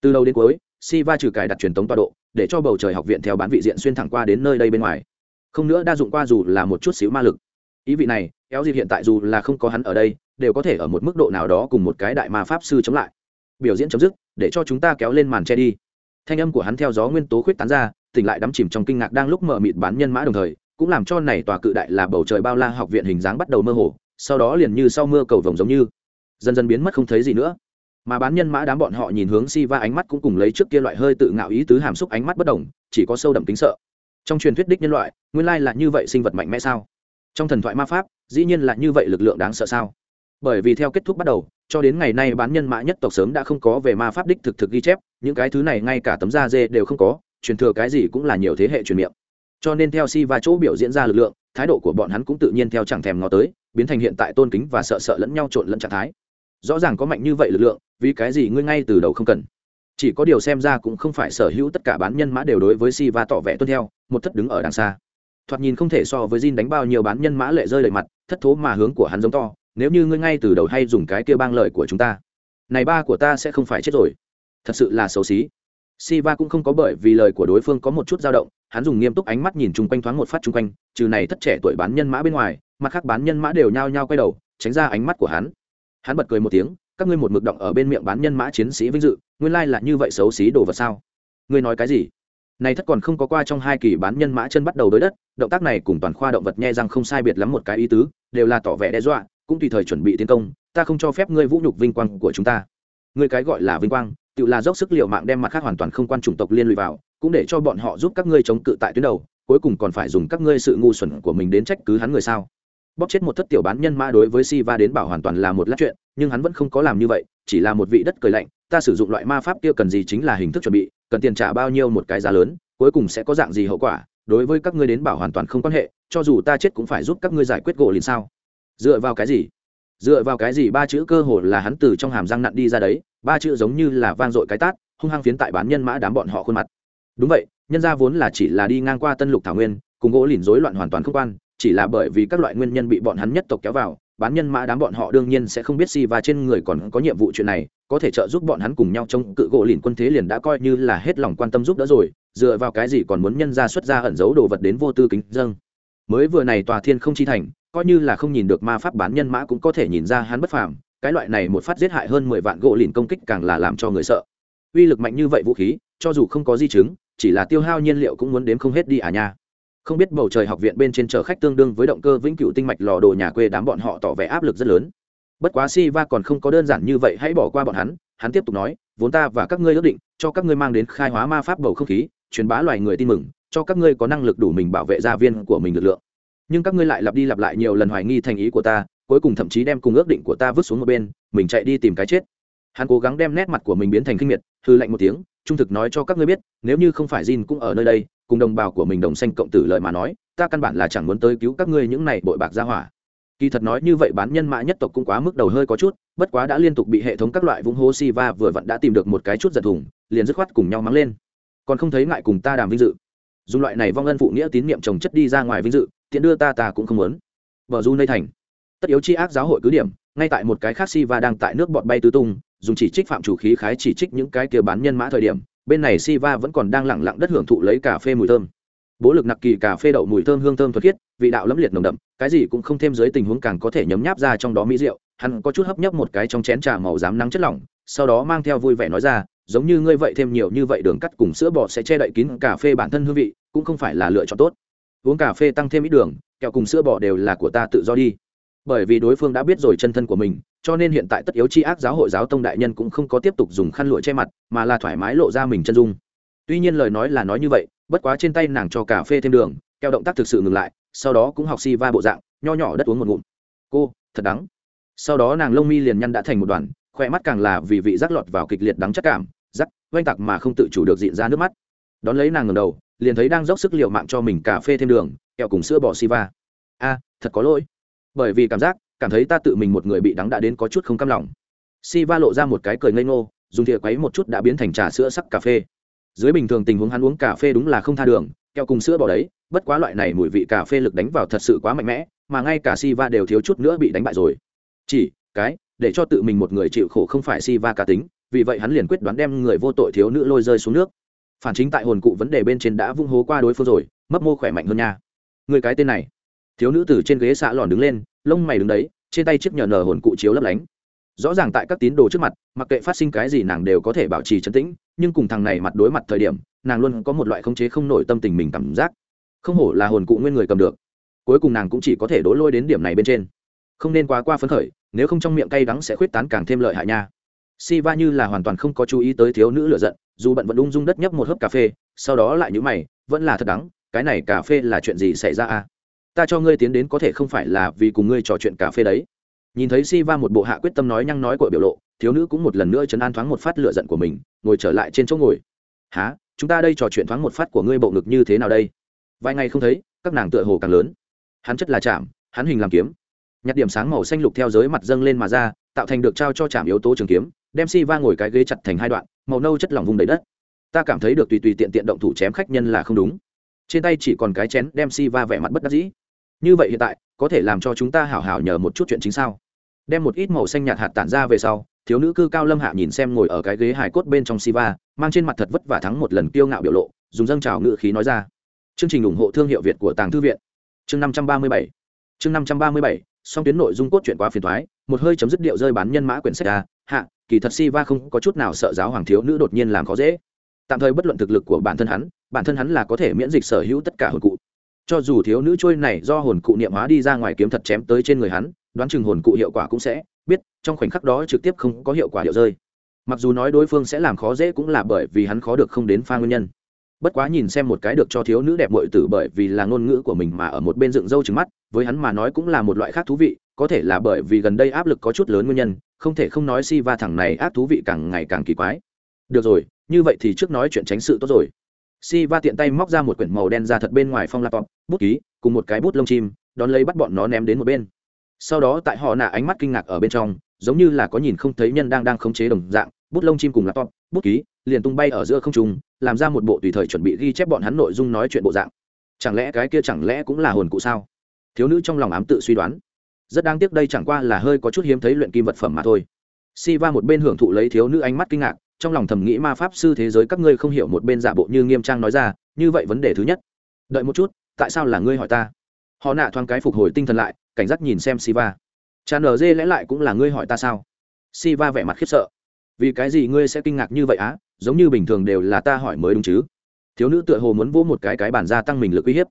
Speaker 1: Từ đầu đến cuối si va trừ cài đặt truyền tống tọa độ, để cho bầu trời học viện theo bán vị diện xuyên thẳng qua đến nơi đây bên ngoài. Không nữa đa dụng qua dù là một chút xíu ma lực. Ý vị này kéo dịp hiện tại dù là không có hắn ở đây, đều có thể ở một mức độ nào đó cùng một cái đại ma pháp sư chống lại. Biểu diễn chấm dứt, để cho chúng ta kéo lên màn che đi. Thanh âm của hắn theo gió nguyên tố khuyết tán ra, tỉnh lại đắm chìm trong kinh ngạc đang lúc mở mịt bán nhân mã đồng thời cũng làm cho này tòa cự đại là bầu trời bao la học viện hình dáng bắt đầu mơ hồ, sau đó liền như sau mưa cầu vồng giống như, dần dần biến mất không thấy gì nữa. Mà bán nhân mã đám bọn họ nhìn hướng si va ánh mắt cũng cùng lấy trước kia loại hơi tự ngạo ý tứ hàm xúc ánh mắt bất đồng, chỉ có sâu đậm tính sợ. Trong truyền thuyết đích nhân loại, nguyên lai là như vậy sinh vật mạnh mẽ sao? Trong thần thoại ma pháp, dĩ nhiên là như vậy lực lượng đáng sợ sao? Bởi vì theo kết thúc bắt đầu, cho đến ngày nay bán nhân mã nhất tộc sớm đã không có về ma pháp đích thực thực ghi chép, những cái thứ này ngay cả tấm da dê đều không có, truyền thừa cái gì cũng là nhiều thế hệ truyền miệng cho nên theo si và chỗ biểu diễn ra lực lượng thái độ của bọn hắn cũng tự nhiên theo chẳng thèm ngó tới biến thành hiện tại tôn kính và sợ sợ lẫn nhau trộn lẫn trạng thái. Rõ ràng có mạnh như vậy lực lượng vì cái gì ngươi ngay từ đầu không cần? Chỉ có điều xem ra cũng không phải sở hữu tất cả bán nhân mã đều đối với si va tỏ vẻ tuân theo một thất đứng ở đằng xa. Thoạt nhìn không thể so với Jin đánh bao nhiêu bán nhân mã lệ rơi đầy mặt thất thố mà hướng của hắn giống to nếu như ngươi ngay từ đầu hay dùng cái kia bang lời của chúng ta này ba của ta sẽ không phải chết rồi. Thật sự là xấu xí. Siva cũng không có bởi vì lời của đối phương có một chút dao động, hắn dùng nghiêm túc ánh mắt nhìn chung quanh thoáng một phát chung quanh, trừ này thất trẻ tuổi bán nhân mã bên ngoài, mặt khác bán nhân mã đều nhao nhao quay đầu, tránh ra ánh mắt của hắn. Hắn bật cười một tiếng, các ngươi một mực động ở bên miệng bán nhân mã chiến sĩ vinh dự, nguyên lai là như vậy xấu xí đồ vật sao? Ngươi nói cái gì? Này thất còn không có qua trong hai kỳ bán nhân mã chân bắt đầu đối đất, động tác này cùng toàn khoa động vật nghe răng không sai biệt lắm một cái ý tứ, đều là tỏ vẻ đe dọa, cũng tùy thời chuẩn bị tiến công, ta không cho phép ngươi vũ nhục vinh quang của chúng ta. Ngươi cái gọi là vinh quang, tự là dốc sức liệu mạng đem mặt khác hoàn toàn không quan chủng tộc liên lụy vào cũng để cho bọn họ giúp các ngươi chống cự tại tuyến đầu, cuối cùng còn phải dùng các ngươi sự ngu xuẩn của mình đến trách cứ hắn người sao? Bóc chết một thất tiểu bán nhân ma đối với si va đến bảo hoàn toàn là một lát chuyện, nhưng hắn vẫn không có làm như vậy, chỉ là một vị đất cười lạnh, ta sử dụng loại ma pháp kia cần gì chính là hình thức chuẩn bị, cần tiền trả bao nhiêu một cái giá lớn, cuối cùng sẽ có dạng gì hậu quả, đối với các ngươi đến bảo hoàn toàn không quan hệ, cho dù ta chết cũng phải giúp các ngươi giải quyết gỗ liền sao? Dựa vào cái gì? Dựa vào cái gì ba chữ cơ hồ là hắn từ trong hàm răng nặn đi ra đấy, ba chữ giống như là vang dội cái tát, hung hăng phiến tại bán nhân mã đám bọn họ khuôn mặt đúng vậy, nhân gia vốn là chỉ là đi ngang qua tân lục thảo nguyên, cùng gỗ lìn rối loạn hoàn toàn không quan, chỉ là bởi vì các loại nguyên nhân bị bọn hắn nhất tộc kéo vào, bán nhân mã đám bọn họ đương nhiên sẽ không biết gì và trên người còn có nhiệm vụ chuyện này, có thể trợ giúp bọn hắn cùng nhau chống cự gỗ lìn quân thế liền đã coi như là hết lòng quan tâm giúp đỡ rồi, dựa vào cái gì còn muốn nhân ra xuất ra ẩn giấu đồ vật đến vô tư kính dâng. Mới vừa này tòa thiên không chi thành, coi như là không nhìn được ma pháp bán nhân mã cũng có thể nhìn ra hắn bất phàm, cái loại này một phát giết hại hơn mười vạn gỗ lìn công kích càng là làm cho người sợ. Uy lực mạnh như vậy vũ khí, cho dù không có di chứng chỉ là tiêu hao nhiên liệu cũng muốn đếm không hết đi à nha. Không biết bầu trời học viện bên trên chở khách tương đương với động cơ vĩnh cửu tinh mạch lò đồ nhà quê đám bọn họ tỏ vẻ áp lực rất lớn. Bất quá si va còn không có đơn giản như vậy, hãy bỏ qua bọn hắn hắn tiếp tục nói, vốn ta và các ngươi ước định, cho các ngươi mang đến khai hóa ma pháp bầu không khí, truyền bá loài người tin mừng, cho các ngươi có năng lực đủ mình bảo vệ gia viên của mình lực lượng. Nhưng các ngươi lại lặp đi lặp lại nhiều lần hoài nghi thành ý của ta, cuối cùng thậm chí đem cùng ước định của ta vứt xuống một bên, mình chạy đi tìm cái chết. Hắn cố gắng đem nét mặt của mình biến thành kinh miệt hư lạnh một tiếng, trung thực nói cho các ngươi biết, nếu như không phải Jin cũng ở nơi đây, cùng đồng bào của mình đồng xanh cộng tử lợi mà nói, ta căn bản là chẳng muốn tới cứu các ngươi những này bội bạc ra hỏa. Kỳ thật nói như vậy bán nhân mã nhất tộc cũng quá mức đầu hơi có chút, bất quá đã liên tục bị hệ thống các loại vũng hô si va vừa vặn đã tìm được một cái chút giật thùng, liền dứt khoát cùng nhau mắng lên. Còn không thấy ngại cùng ta đàm vinh dự. Dùng loại này vong ân phụ nghĩa tín nhiệm trồng chất đi ra ngoài vinh dự, tiện đưa ta ta cũng không muốn. Vợ du nơi thành. Tất yếu chi ác giáo hội cứ điểm, ngay tại một cái khác si va đang tại nước bọt bay tứ tung dùng chỉ trích phạm chủ khí khái chỉ trích những cái kia bán nhân mã thời điểm, bên này si va vẫn còn đang lẳng lặng đất hưởng thụ lấy cà phê mùi thơm. Bố lực nặc kỳ cà phê đậu mùi thơm hương thơm thuật khiết, vị đạo lẫm liệt nồng đậm, cái gì cũng không thêm dưới tình huống càng có thể nhấm nháp ra trong đó mỹ rượu, hắn có chút hấp nhấp một cái trong chén trà màu dám nắng chất lỏng, sau đó mang theo vui vẻ nói ra, giống như ngươi vậy thêm nhiều như vậy đường cắt cùng sữa bò sẽ che đậy kín cà phê bản thân hương vị, cũng không phải là lựa chọn tốt. Uống cà phê tăng thêm ít đường, kẹo cùng sữa bò đều là của ta tự do đi. Bởi vì đối phương đã biết rồi chân thân của mình cho nên hiện tại tất yếu chi ác giáo hội giáo tông đại nhân cũng không có tiếp tục dùng khăn lụa che mặt, mà là thoải mái lộ ra mình chân dung. Tuy nhiên lời nói là nói như vậy, bất quá trên tay nàng cho cà phê thêm đường, keo động tác thực sự ngừng lại, sau đó cũng học si va bộ dạng, nho nhỏ đất uống một ngụm. Cô, thật đắng. Sau đó nàng lông mi liền nhăn đã thành một đoàn khoe mắt càng là vì vị rắc lọt vào kịch liệt đắng chất cảm, rắc, oanh tặc mà không tự chủ được diện ra nước mắt. Đón lấy nàng ngầm đầu, liền thấy đang dốc sức liệu mạng cho mình cà phê thêm đường, kẹo cùng sữa bò si va. A, thật có lỗi. Bởi vì cảm giác cảm thấy ta tự mình một người bị đắng đã đến có chút không cam lòng. Si va lộ ra một cái cười ngây ngô, dùng thìa quấy một chút đã biến thành trà sữa sắc cà phê. Dưới bình thường tình huống hắn uống cà phê đúng là không tha đường, kẹo cùng sữa bỏ đấy, bất quá loại này mùi vị cà phê lực đánh vào thật sự quá mạnh mẽ, mà ngay cả si va đều thiếu chút nữa bị đánh bại rồi. Chỉ, cái, để cho tự mình một người chịu khổ không phải si va cá tính, vì vậy hắn liền quyết đoán đem người vô tội thiếu nữ lôi rơi xuống nước. Phản chính tại hồn cụ vấn đề bên trên đã vung hố qua đối phương rồi, mấp mô khỏe mạnh hơn nha. Người cái tên này thiếu nữ từ trên ghế xạ lòn đứng lên, lông mày đứng đấy, trên tay chiếc nhờ nờ hồn cụ chiếu lấp lánh. Rõ ràng tại các tín đồ trước mặt, mặc kệ phát sinh cái gì nàng đều có thể bảo trì trấn tĩnh, nhưng cùng thằng này mặt đối mặt thời điểm, nàng luôn có một loại khống chế không nổi tâm tình mình cảm giác. Không hổ là hồn cụ nguyên người cầm được. Cuối cùng nàng cũng chỉ có thể đổ lôi đến điểm này bên trên. Không nên quá qua phấn khởi, nếu không trong miệng cay đắng sẽ khuyết tán càng thêm lợi hại nha. Si va như là hoàn toàn không có chú ý tới thiếu nữ lựa giận, dù bận vẫn ung dung đất nhấp một hớp cà phê, sau đó lại nhũ mày, vẫn là thật đắng, cái này cà phê là chuyện gì xảy ra à ta cho ngươi tiến đến có thể không phải là vì cùng ngươi trò chuyện cà phê đấy. Nhìn thấy si va một bộ hạ quyết tâm nói nhăng nói của biểu lộ, thiếu nữ cũng một lần nữa chấn an thoáng một phát lựa giận của mình, ngồi trở lại trên chỗ ngồi. Há chúng ta đây trò chuyện thoáng một phát của ngươi bộ ngực như thế nào đây? Vài ngày không thấy, các nàng tựa hồ càng lớn. Hắn chất là chạm, hắn hình làm kiếm. Nhặt điểm sáng màu xanh lục theo giới mặt dâng lên mà ra, tạo thành được trao cho chạm yếu tố trường kiếm, đem si va ngồi cái ghế chặt thành hai đoạn, màu nâu chất lỏng vùng đầy đất. Ta cảm thấy được tùy tùy tiện tiện động thủ chém khách nhân là không đúng. Trên tay chỉ còn cái chén đem si va vẻ mặt bất đắc dĩ như vậy hiện tại, có thể làm cho chúng ta hảo hảo nhờ một chút chuyện chính sao? Đem một ít màu xanh nhạt hạt tản ra về sau, thiếu nữ cư cao lâm hạ nhìn xem ngồi ở cái ghế hài cốt bên trong siva, mang trên mặt thật vất vả thắng một lần kiêu ngạo biểu lộ, dùng dâng trào ngự khí nói ra. Chương trình ủng hộ thương hiệu việt của tàng thư viện. Chương năm trăm ba mươi bảy. Chương năm trăm ba mươi bảy, song tuyến nội dung cốt truyện quá phiền thoái một hơi chấm dứt điệu rơi bán nhân mã quyển sách a. Hạ, kỳ thật siva không có chút nào sợ giáo hoàng thiếu nữ đột nhiên làm khó dễ. Tạm thời bất luận thực lực của bản thân hắn, bản thân hắn là có thể miễn dịch sở hữu tất cả hồn cụ cho dù thiếu nữ trôi này do hồn cụ niệm hóa đi ra ngoài kiếm thật chém tới trên người hắn, đoán chừng hồn cụ hiệu quả cũng sẽ biết, trong khoảnh khắc đó trực tiếp không có hiệu quả điệu rơi. Mặc dù nói đối phương sẽ làm khó dễ cũng là bởi vì hắn khó được không đến pha nguyên nhân. Bất quá nhìn xem một cái được cho thiếu nữ đẹp mội tử bởi vì là ngôn ngữ của mình mà ở một bên dựng râu trứng mắt, với hắn mà nói cũng là một loại khác thú vị, có thể là bởi vì gần đây áp lực có chút lớn nguyên nhân, không thể không nói si va thẳng này ác thú vị càng ngày càng kỳ quái. Được rồi, như vậy thì trước nói chuyện tránh sự tốt rồi si va tiện tay móc ra một quyển màu đen ra thật bên ngoài phong laptop, bút ký, cùng một cái bút lông chim, đón lấy bắt bọn nó ném đến một bên. Sau đó tại họ nạ ánh mắt kinh ngạc ở bên trong, giống như là có nhìn không thấy nhân đang đang khống chế đồng dạng, bút lông chim cùng laptop, bút ký, liền tung bay ở giữa không trung, làm ra một bộ tùy thời chuẩn bị ghi chép bọn hắn nội dung nói chuyện bộ dạng. Chẳng lẽ cái kia chẳng lẽ cũng là hồn cụ sao? Thiếu nữ trong lòng ám tự suy đoán. Rất đáng tiếc đây chẳng qua là hơi có chút hiếm thấy luyện kim vật phẩm mà thôi. Si va một bên hưởng thụ lấy thiếu nữ ánh mắt kinh ngạc trong lòng thầm nghĩ ma pháp sư thế giới các ngươi không hiểu một bên giả bộ như nghiêm trang nói ra, như vậy vấn đề thứ nhất. Đợi một chút, tại sao là ngươi hỏi ta? Họ nạ thoáng cái phục hồi tinh thần lại, cảnh giác nhìn xem siva. Cha nở dê lẽ lại cũng là ngươi hỏi ta sao? Siva vẻ mặt khiếp sợ. Vì cái gì ngươi sẽ kinh ngạc như vậy á? Giống như bình thường đều là ta hỏi mới đúng chứ. Thiếu nữ tựa hồ muốn vỗ một cái cái bản gia tăng mình lực uy hiếp.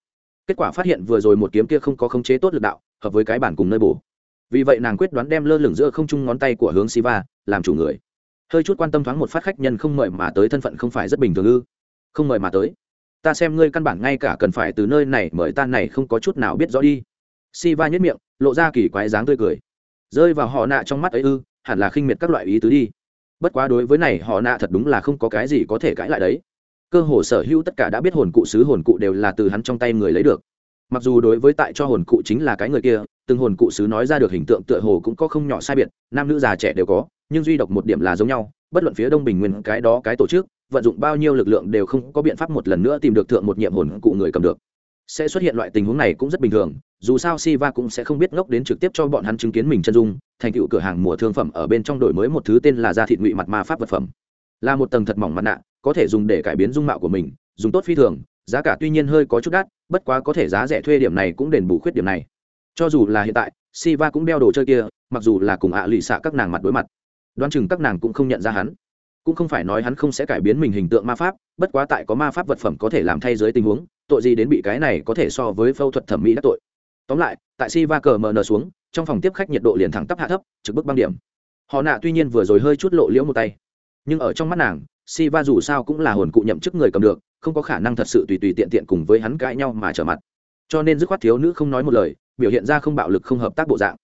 Speaker 1: Kết quả phát hiện vừa rồi một kiếm kia không có khống chế tốt lực đạo, hợp với cái bản cùng nơi bổ. Vì vậy nàng quyết đoán đem lơ lửng giữa không trung ngón tay của hướng siva, làm chủ người hơi chút quan tâm thoáng một phát khách nhân không mời mà tới thân phận không phải rất bình thường ư? Không mời mà tới. Ta xem ngươi căn bản ngay cả cần phải từ nơi này mời ta này không có chút nào biết rõ đi. Si va nhất miệng, lộ ra kỳ quái dáng tươi cười. Rơi vào họ nạ trong mắt ấy ư, hẳn là khinh miệt các loại ý tứ đi. Bất quá đối với này, họ nạ thật đúng là không có cái gì có thể cãi lại đấy. Cơ hồ sở hữu tất cả đã biết hồn cụ sứ hồn cụ đều là từ hắn trong tay người lấy được. Mặc dù đối với tại cho hồn cụ chính là cái người kia, từng hồn cụ sứ nói ra được hình tượng tựa hồ cũng có không nhỏ sai biệt, nam nữ già trẻ đều có nhưng duy độc một điểm là giống nhau, bất luận phía đông bình nguyên cái đó cái tổ chức, vận dụng bao nhiêu lực lượng đều không có biện pháp một lần nữa tìm được thượng một nhiệm hồn cụ người cầm được. Sẽ xuất hiện loại tình huống này cũng rất bình thường, dù sao Siva cũng sẽ không biết ngốc đến trực tiếp cho bọn hắn chứng kiến mình chân dung, thành tựu cửa hàng mùa thương phẩm ở bên trong đổi mới một thứ tên là da thịt ngụy mặt ma pháp vật phẩm. Là một tầng thật mỏng mặt nạ, có thể dùng để cải biến dung mạo của mình, dùng tốt phi thường, giá cả tuy nhiên hơi có chút đắt, bất quá có thể giá rẻ thuê điểm này cũng đền bù khuyết điểm này. Cho dù là hiện tại, Siva cũng đeo đồ chơi kia, mặc dù là cùng ạ lụy xạ các nàng mặt đối mặt đoán chừng các nàng cũng không nhận ra hắn. Cũng không phải nói hắn không sẽ cải biến mình hình tượng ma pháp, bất quá tại có ma pháp vật phẩm có thể làm thay dưới tình huống, tội gì đến bị cái này có thể so với phẫu thuật thẩm mỹ đắc tội. Tóm lại, tại si va cờ mờ nờ xuống, trong phòng tiếp khách nhiệt độ liền thẳng tắp hạ thấp, trực bức băng điểm. Họ nạ tuy nhiên vừa rồi hơi chút lộ liễu một tay, nhưng ở trong mắt nàng, si va dù sao cũng là hồn cụ nhậm chức người cầm được, không có khả năng thật sự tùy tùy tiện tiện cùng với hắn cãi nhau mà trở mặt. Cho nên dứt khoát thiếu nữ không nói một lời, biểu hiện ra không bạo lực không hợp tác bộ dạng.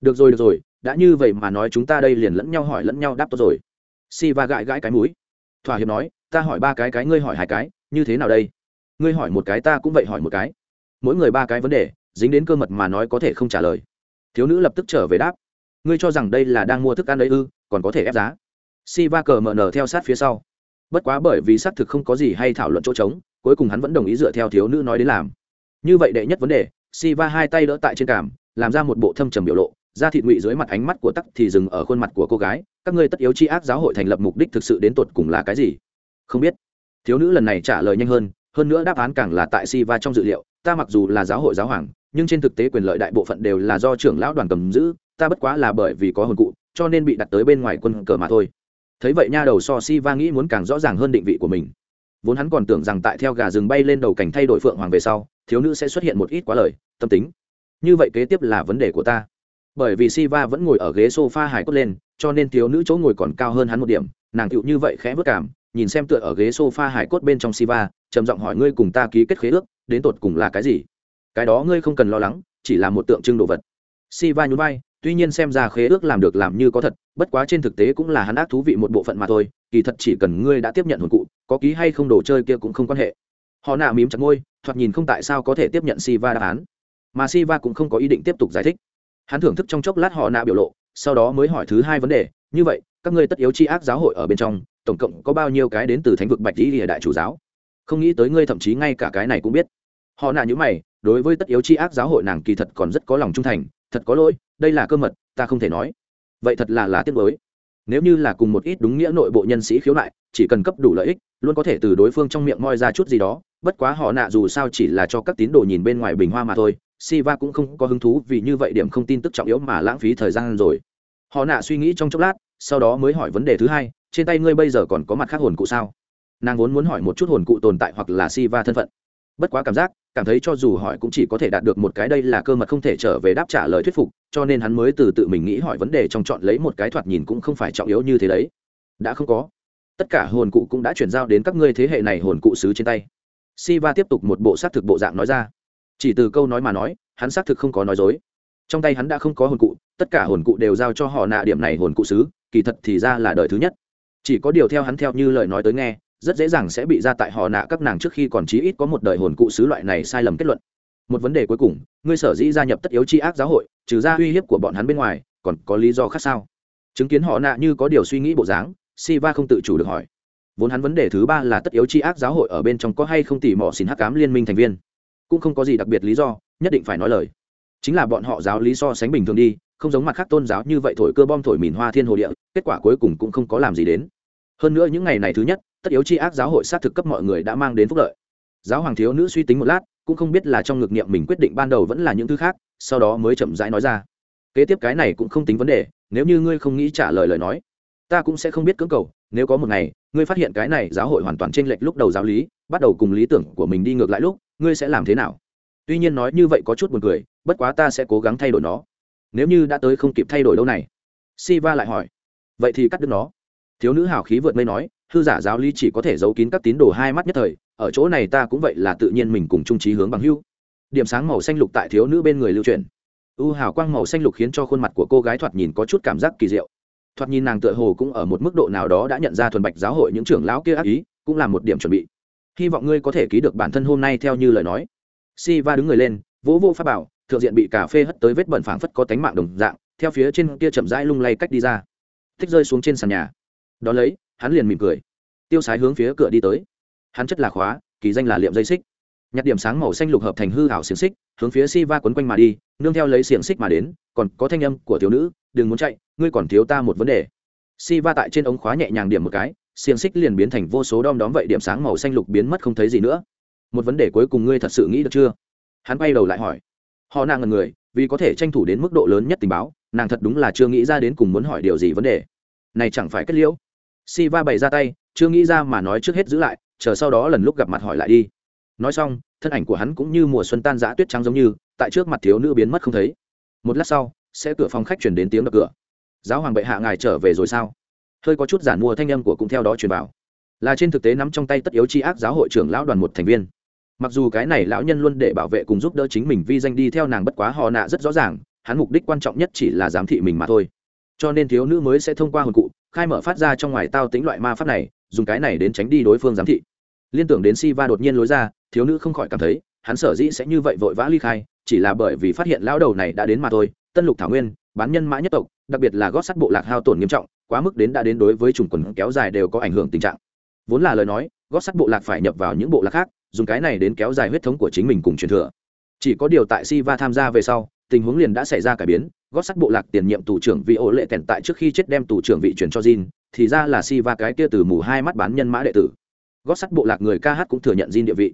Speaker 1: Được rồi được rồi đã như vậy mà nói chúng ta đây liền lẫn nhau hỏi lẫn nhau đáp tốt rồi. Si va gãi gãi cái mũi. Thỏa hiệp nói, ta hỏi ba cái cái, ngươi hỏi hai cái, như thế nào đây? Ngươi hỏi một cái ta cũng vậy hỏi một cái. Mỗi người ba cái vấn đề, dính đến cơ mật mà nói có thể không trả lời. Thiếu nữ lập tức trở về đáp. Ngươi cho rằng đây là đang mua thức ăn đấy ư, còn có thể ép giá. Si va cờ mờ nở theo sát phía sau. Bất quá bởi vì xác thực không có gì hay thảo luận chỗ trống, cuối cùng hắn vẫn đồng ý dựa theo thiếu nữ nói đến làm. Như vậy đệ nhất vấn đề si va hai tay đỡ tại trên cảm làm ra một bộ thâm trầm biểu lộ ra thịt ngụy dưới mặt ánh mắt của tắc thì dừng ở khuôn mặt của cô gái, các ngươi tất yếu chi ác giáo hội thành lập mục đích thực sự đến tột cùng là cái gì? Không biết. Thiếu nữ lần này trả lời nhanh hơn hơn nữa đáp án càng là tại si va trong dự liệu, ta mặc dù là giáo hội giáo hoàng, nhưng trên thực tế quyền lợi đại bộ phận đều là do trưởng lão đoàn cầm giữ, ta bất quá là bởi vì có hồn cụ, cho nên bị đặt tới bên ngoài quân cờ mà thôi. Thấy vậy nha đầu so si va nghĩ muốn càng rõ ràng hơn định vị của mình. Vốn hắn còn tưởng rằng tại theo gà rừng bay lên đầu cảnh thay đổi phượng hoàng về sau, thiếu nữ sẽ xuất hiện một ít quá lời, tâm tính. Như vậy kế tiếp là vấn đề của ta bởi vì Siva vẫn ngồi ở ghế sofa hài cốt lên, cho nên thiếu nữ chỗ ngồi còn cao hơn hắn một điểm, nàng tựu như vậy khẽ bước cảm, nhìn xem tựa ở ghế sofa hài cốt bên trong Siva, trầm giọng hỏi ngươi cùng ta ký kết khế ước, đến tột cùng là cái gì? Cái đó ngươi không cần lo lắng, chỉ là một tượng trưng đồ vật. Siva nhún vai, tuy nhiên xem ra khế ước làm được làm như có thật, bất quá trên thực tế cũng là hắn ác thú vị một bộ phận mà thôi, kỳ thật chỉ cần ngươi đã tiếp nhận hồn cụ, có ký hay không đồ chơi kia cũng không quan hệ. Họ nạ mím chặt môi, thoạt nhìn không tại sao có thể tiếp nhận Siva đáp án, mà Siva cũng không có ý định tiếp tục giải thích hắn thưởng thức trong chốc lát họ nạ biểu lộ, sau đó mới hỏi thứ hai vấn đề, như vậy, các ngươi tất yếu chi ác giáo hội ở bên trong, tổng cộng có bao nhiêu cái đến từ thánh vực bạch lý địa đại chủ giáo? Không nghĩ tới ngươi thậm chí ngay cả cái này cũng biết. Họ nạ như mày, đối với tất yếu chi ác giáo hội nàng kỳ thật còn rất có lòng trung thành, thật có lỗi, đây là cơ mật, ta không thể nói. Vậy thật là là tiếc mới nếu như là cùng một ít đúng nghĩa nội bộ nhân sĩ khiếu nại, chỉ cần cấp đủ lợi ích, luôn có thể từ đối phương trong miệng moi ra chút gì đó, bất quá họ nạ dù sao chỉ là cho các tín đồ nhìn bên ngoài bình hoa mà thôi Siva cũng không có hứng thú vì như vậy điểm không tin tức trọng yếu mà lãng phí thời gian rồi. Họ nạ suy nghĩ trong chốc lát, sau đó mới hỏi vấn đề thứ hai, trên tay ngươi bây giờ còn có mặt khác hồn cụ sao? Nàng vốn muốn hỏi một chút hồn cụ tồn tại hoặc là Siva thân phận. Bất quá cảm giác, cảm thấy cho dù hỏi cũng chỉ có thể đạt được một cái đây là cơ mật không thể trở về đáp trả lời thuyết phục, cho nên hắn mới từ tự mình nghĩ hỏi vấn đề trong chọn lấy một cái thoạt nhìn cũng không phải trọng yếu như thế đấy. Đã không có. Tất cả hồn cụ cũng đã chuyển giao đến các ngươi thế hệ này hồn cụ sứ trên tay. Siva tiếp tục một bộ sát thực bộ dạng nói ra chỉ từ câu nói mà nói, hắn xác thực không có nói dối. Trong tay hắn đã không có hồn cụ, tất cả hồn cụ đều giao cho họ nạ điểm này hồn cụ xứ kỳ thật thì ra là đời thứ nhất. Chỉ có điều theo hắn theo như lời nói tới nghe, rất dễ dàng sẽ bị ra tại họ nạ các nàng trước khi còn chí ít có một đời hồn cụ xứ loại này sai lầm kết luận. Một vấn đề cuối cùng, ngươi sở dĩ gia nhập tất yếu c ác giáo hội, trừ ra uy hiếp của bọn hắn bên ngoài, còn có lý do khác sao? Chứng kiến họ nạ như có điều suy nghĩ bộ dáng si va không tự chủ được hỏi. Vốn hắn vấn đề thứ ba là tất yếu c ác giáo hội ở bên trong có hay không tỉ mỏ xin hắc cám liên minh thành viên? Cũng không có gì đặc biệt lý do, nhất định phải nói lời. Chính là bọn họ giáo lý so sánh bình thường đi, không giống mặt khác tôn giáo như vậy thổi cơ bom thổi mìn hoa thiên hồ địa, kết quả cuối cùng cũng không có làm gì đến. Hơn nữa những ngày này thứ nhất, tất yếu chi ác giáo hội xác thực cấp mọi người đã mang đến phúc lợi. Giáo hoàng thiếu nữ suy tính một lát, cũng không biết là trong ngược niệm mình quyết định ban đầu vẫn là những thứ khác, sau đó mới chậm rãi nói ra. Kế tiếp cái này cũng không tính vấn đề, nếu như ngươi không nghĩ trả lời lời nói, ta cũng sẽ không biết cưỡng cầu, nếu có một ngày, ngươi phát hiện cái này giáo hội hoàn toàn chênh lệch lúc đầu giáo lý, bắt đầu cùng lý tưởng của mình đi ngược lại lúc ngươi sẽ làm thế nào? Tuy nhiên nói như vậy có chút buồn cười, bất quá ta sẽ cố gắng thay đổi nó. Nếu như đã tới không kịp thay đổi đâu này? Siva lại hỏi. Vậy thì cắt đứt nó. Thiếu nữ hào khí vượt mây nói, hư giả giáo lý chỉ có thể giấu kín các tín đồ hai mắt nhất thời, ở chỗ này ta cũng vậy là tự nhiên mình cùng trung trí hướng bằng hưu điểm sáng màu xanh lục tại thiếu nữ bên người lưu truyền. U hào quang màu xanh lục khiến cho khuôn mặt của cô gái thoạt nhìn có chút cảm giác kỳ diệu. Thoạt nhìn nàng tựa hồ cũng ở một mức độ nào đó đã nhận ra thuần bạch giáo hội những trưởng lão kia ác ý, cũng là một điểm chuẩn bị hy vọng ngươi có thể ký được bản thân hôm nay theo như lời nói. Si va đứng người lên, vỗ vô pháp bảo, thượng diện bị cà phê hất tới vết bẩn phảng phất có tánh mạng đồng dạng, theo phía trên kia chậm rãi lung lay cách đi ra. Thích rơi xuống trên sàn nhà. Đ ó lấy, hắn liền mỉm cười. Tiêu sái hướng phía cửa đi tới. Hắn chất là khóa, kỳ danh là liệm dây xích. Nhặt điểm sáng màu xanh lục hợp thành hư hảo xiềng xích, hướng phía si va quấn quanh mà đi, nương theo lấy xiềng xích mà đến, còn có thanh âm của thiếu nữ, đừng muốn chạy, ngươi còn thiếu ta một vấn đề. Si va tại trên ống khóa nhẹ nhàng điểm một cái xiềng xích liền biến thành vô số đom đóm vậy điểm sáng màu xanh lục biến mất không thấy gì nữa. Một vấn đề cuối cùng ngươi thật sự nghĩ được chưa? Hắn quay đầu lại hỏi. Họ nàng ngần người, vì có thể tranh thủ đến mức độ lớn nhất tình báo, nàng thật đúng là chưa nghĩ ra đến cùng muốn hỏi điều gì vấn đề. Này chẳng phải kết liễu. Si va bày ra tay, chưa nghĩ ra mà nói trước hết giữ lại, chờ sau đó lần lúc gặp mặt hỏi lại đi. Nói xong, thân ảnh của hắn cũng như mùa xuân tan giã tuyết trắng giống như, tại trước mặt thiếu nữ biến mất không thấy. Một lát sau, sẽ cửa phòng khách chuyển đến tiếng đập cửa. Giáo hoàng bệ hạ ngài trở về rồi sao? Hơi có chút giản mua thanh âm của cũng theo đó truyền vào. Là trên thực tế nắm trong tay tất yếu c h i ác giáo hội trưởng lão đoàn một thành viên. Mặc dù cái này lão nhân luôn để bảo vệ cùng giúp đỡ chính mình vi danh đi theo nàng bất quá họ nạ rất rõ ràng, hắn mục đích quan trọng nhất chỉ là giám thị mình mà thôi. Cho nên thiếu nữ mới sẽ thông qua hồn cụ, khai mở phát ra trong ngoài tao tính loại ma pháp này, dùng cái này đến tránh đi đối phương giám thị. Liên tưởng đến si va đột nhiên lối ra, thiếu nữ không khỏi cảm thấy, hắn sở dĩ sẽ như vậy vội vã ly khai, chỉ là bởi vì phát hiện lão đầu này đã đến mà thôi, tân lục thảo nguyên, bán nhân mã nhất tộc, đặc biệt là gót sắt bộ lạc hao tổn nghiêm trọng quá mức đến đã đến đối với chủng quần kéo dài đều có ảnh hưởng tình trạng. Vốn là lời nói gót sắt bộ lạc phải nhập vào những bộ lạc khác dùng cái này đến kéo dài huyết thống của chính mình cùng truyền thừa. Chỉ có điều tại si va tham gia về sau tình huống liền đã xảy ra cải biến gót sắt bộ lạc tiền nhiệm tù trưởng vị ổ lệ tèn tại trước khi chết đem tù trưởng vị truyền cho Jin, thì ra là si va cái kia từ mù hai mắt bán nhân mã đệ tử. Gót sắt bộ lạc người ca hát cũng thừa nhận Jin địa vị.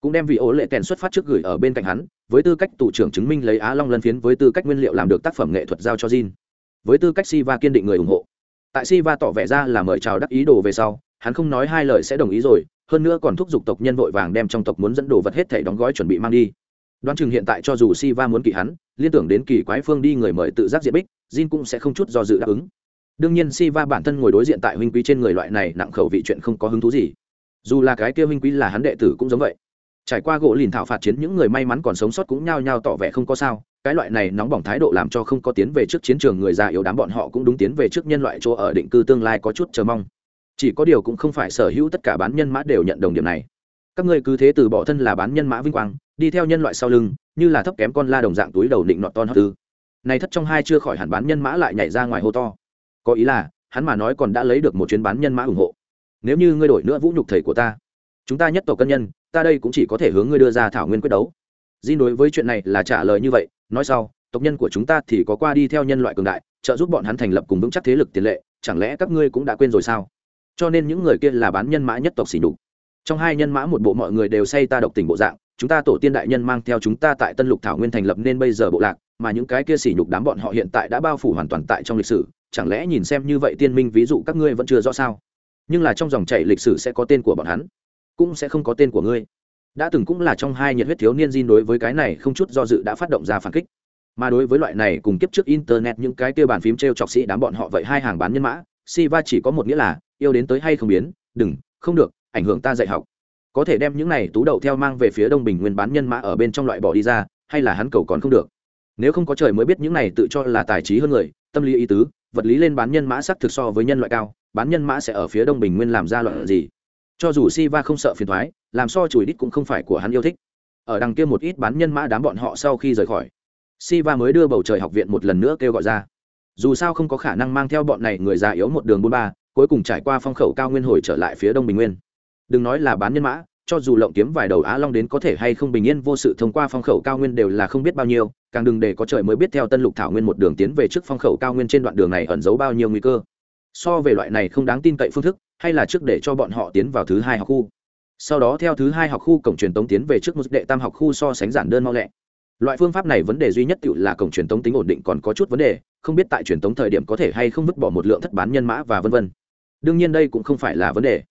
Speaker 1: Cũng đem vị ổ lệ tèn xuất phát trước gửi ở bên cạnh hắn với tư cách tù trưởng chứng minh lấy á long lân phiến với tư cách nguyên liệu làm được tác phẩm nghệ thuật giao cho Jin. với tư cách si va kiên định người ủng hộ tại si va tỏ vẻ ra là mời chào đắc ý đồ về sau, hắn không nói hai lời sẽ đồng ý rồi, hơn nữa còn thúc giục tộc nhân vội vàng đem trong tộc muốn dẫn đồ vật hết thể đóng gói chuẩn bị mang đi. Đoán chừng hiện tại cho dù si va muốn kỳ hắn, liên tưởng đến kỳ quái phương đi người mời tự giác diện bích, jin cũng sẽ không chút do dự đáp ứng. Đương nhiên si va bản thân ngồi đối diện tại huynh quý trên người loại này nặng khẩu vị chuyện không có hứng thú gì. Dù là cái kia huynh quý là hắn đệ tử cũng giống vậy. Trải qua gỗ lìn thảo phạt chiến, những người may mắn còn sống sót cũng nhao nhao tỏ vẻ không có sao cái loại này nóng bỏng thái độ làm cho không có tiến về trước chiến trường người già yếu đám bọn họ cũng đúng tiến về trước nhân loại chỗ ở định cư tương lai có chút chờ mong. Chỉ có điều cũng không phải sở hữu tất cả bán nhân mã đều nhận đồng điểm này. Các ngươi cứ thế từ bỏ thân là bán nhân mã vinh quang, đi theo nhân loại sau lưng, như là thấp kém con la đồng dạng túi đầu định nọt ton hấp tư. Này thất trong hai chưa khỏi hẳn bán nhân mã lại nhảy ra ngoài hô to. Có ý là, hắn mà nói còn đã lấy được một chuyến bán nhân mã ủng hộ. Nếu như ngươi đổi nữa vũ nhục thầy của ta, chúng ta nhất tổ cân nhân, ta đây cũng chỉ có thể hướng ngươi đưa ra thảo nguyên quyết đấu. Jin đối với chuyện này là trả lời như vậy nói sau, tộc nhân của chúng ta thì có qua đi theo nhân loại cường đại, trợ giúp bọn hắn thành lập cùng vững chắc thế lực tiền lệ, chẳng lẽ các ngươi cũng đã quên rồi sao? Cho nên những người kia là bán nhân mã nhất tộc xỉ đục trong hai nhân mã một bộ mọi người đều say ta độc tình bộ dạng, chúng ta tổ tiên đại nhân mang theo chúng ta tại tân lục thảo nguyên thành lập nên bây giờ bộ lạc, mà những cái kia xỉ nhục đám bọn họ hiện tại đã bao phủ hoàn toàn tại trong lịch sử, chẳng lẽ nhìn xem như vậy tiên minh ví dụ các ngươi vẫn chưa rõ sao? Nhưng là trong dòng chảy lịch sử sẽ có tên của bọn hắn, cũng sẽ không có tên của ngươi đã từng cũng là trong hai nhiệt huyết thiếu niên Jin đối với cái này không chút do dự đã phát động ra phản kích. Mà đối với loại này cùng kiếp trước internet những cái kia bàn phím t r e o chọc sĩ đám bọn họ vậy hai hàng bán nhân mã Siva chỉ có một nghĩa là, yêu đến tới hay không biến, đừng, không được, ảnh hưởng ta dạy học. Có thể đem những này tú đậu theo mang về phía đông bình nguyên bán nhân mã ở bên trong loại bỏ đi ra, hay là hắn cầu còn không được. Nếu không có trời mới biết những này tự cho là tài trí hơn người, tâm lý ý tứ, vật lý lên bán nhân mã sắc thực so với nhân loại cao, bán nhân mã sẽ ở phía đông bình nguyên làm ra loại gì? Cho dù Si Va không sợ phiền thoái, làm so chùi đít cũng không phải của hắn yêu thích. Ở đằng kia một ít bán nhân mã đám bọn họ sau khi rời khỏi Si Va mới đưa bầu trời học viện một lần nữa kêu gọi ra. Dù sao không có khả năng mang theo bọn này người già yếu một đường bốn ba, cuối cùng trải qua phong khẩu cao nguyên hồi trở lại phía đông bình nguyên. Đừng nói là bán nhân mã, cho dù lộng kiếm vài đầu á long đến có thể hay không bình yên vô sự thông qua phong khẩu cao nguyên đều là không biết bao nhiêu, càng đừng để có trời mới biết theo tân lục thảo nguyên một đường tiến về trước phong khẩu cao nguyên trên đoạn đường này ẩn giấu bao nhiêu nguy cơ so về loại này không đáng tin cậy phương thức, hay là trước để cho bọn họ tiến vào thứ hai học khu. Sau đó theo thứ hai học khu cổng truyền tống tiến về trước một đệ tam học khu so sánh giản đơn mau lẹ. Loại phương pháp này vấn đề duy nhất tự là cổng truyền tống tính ổn định còn có chút vấn đề, không biết tại truyền tống thời điểm có thể hay không vứt bỏ một lượng thất bán nhân mã và vân vân. Đương nhiên đây cũng không phải là vấn đề.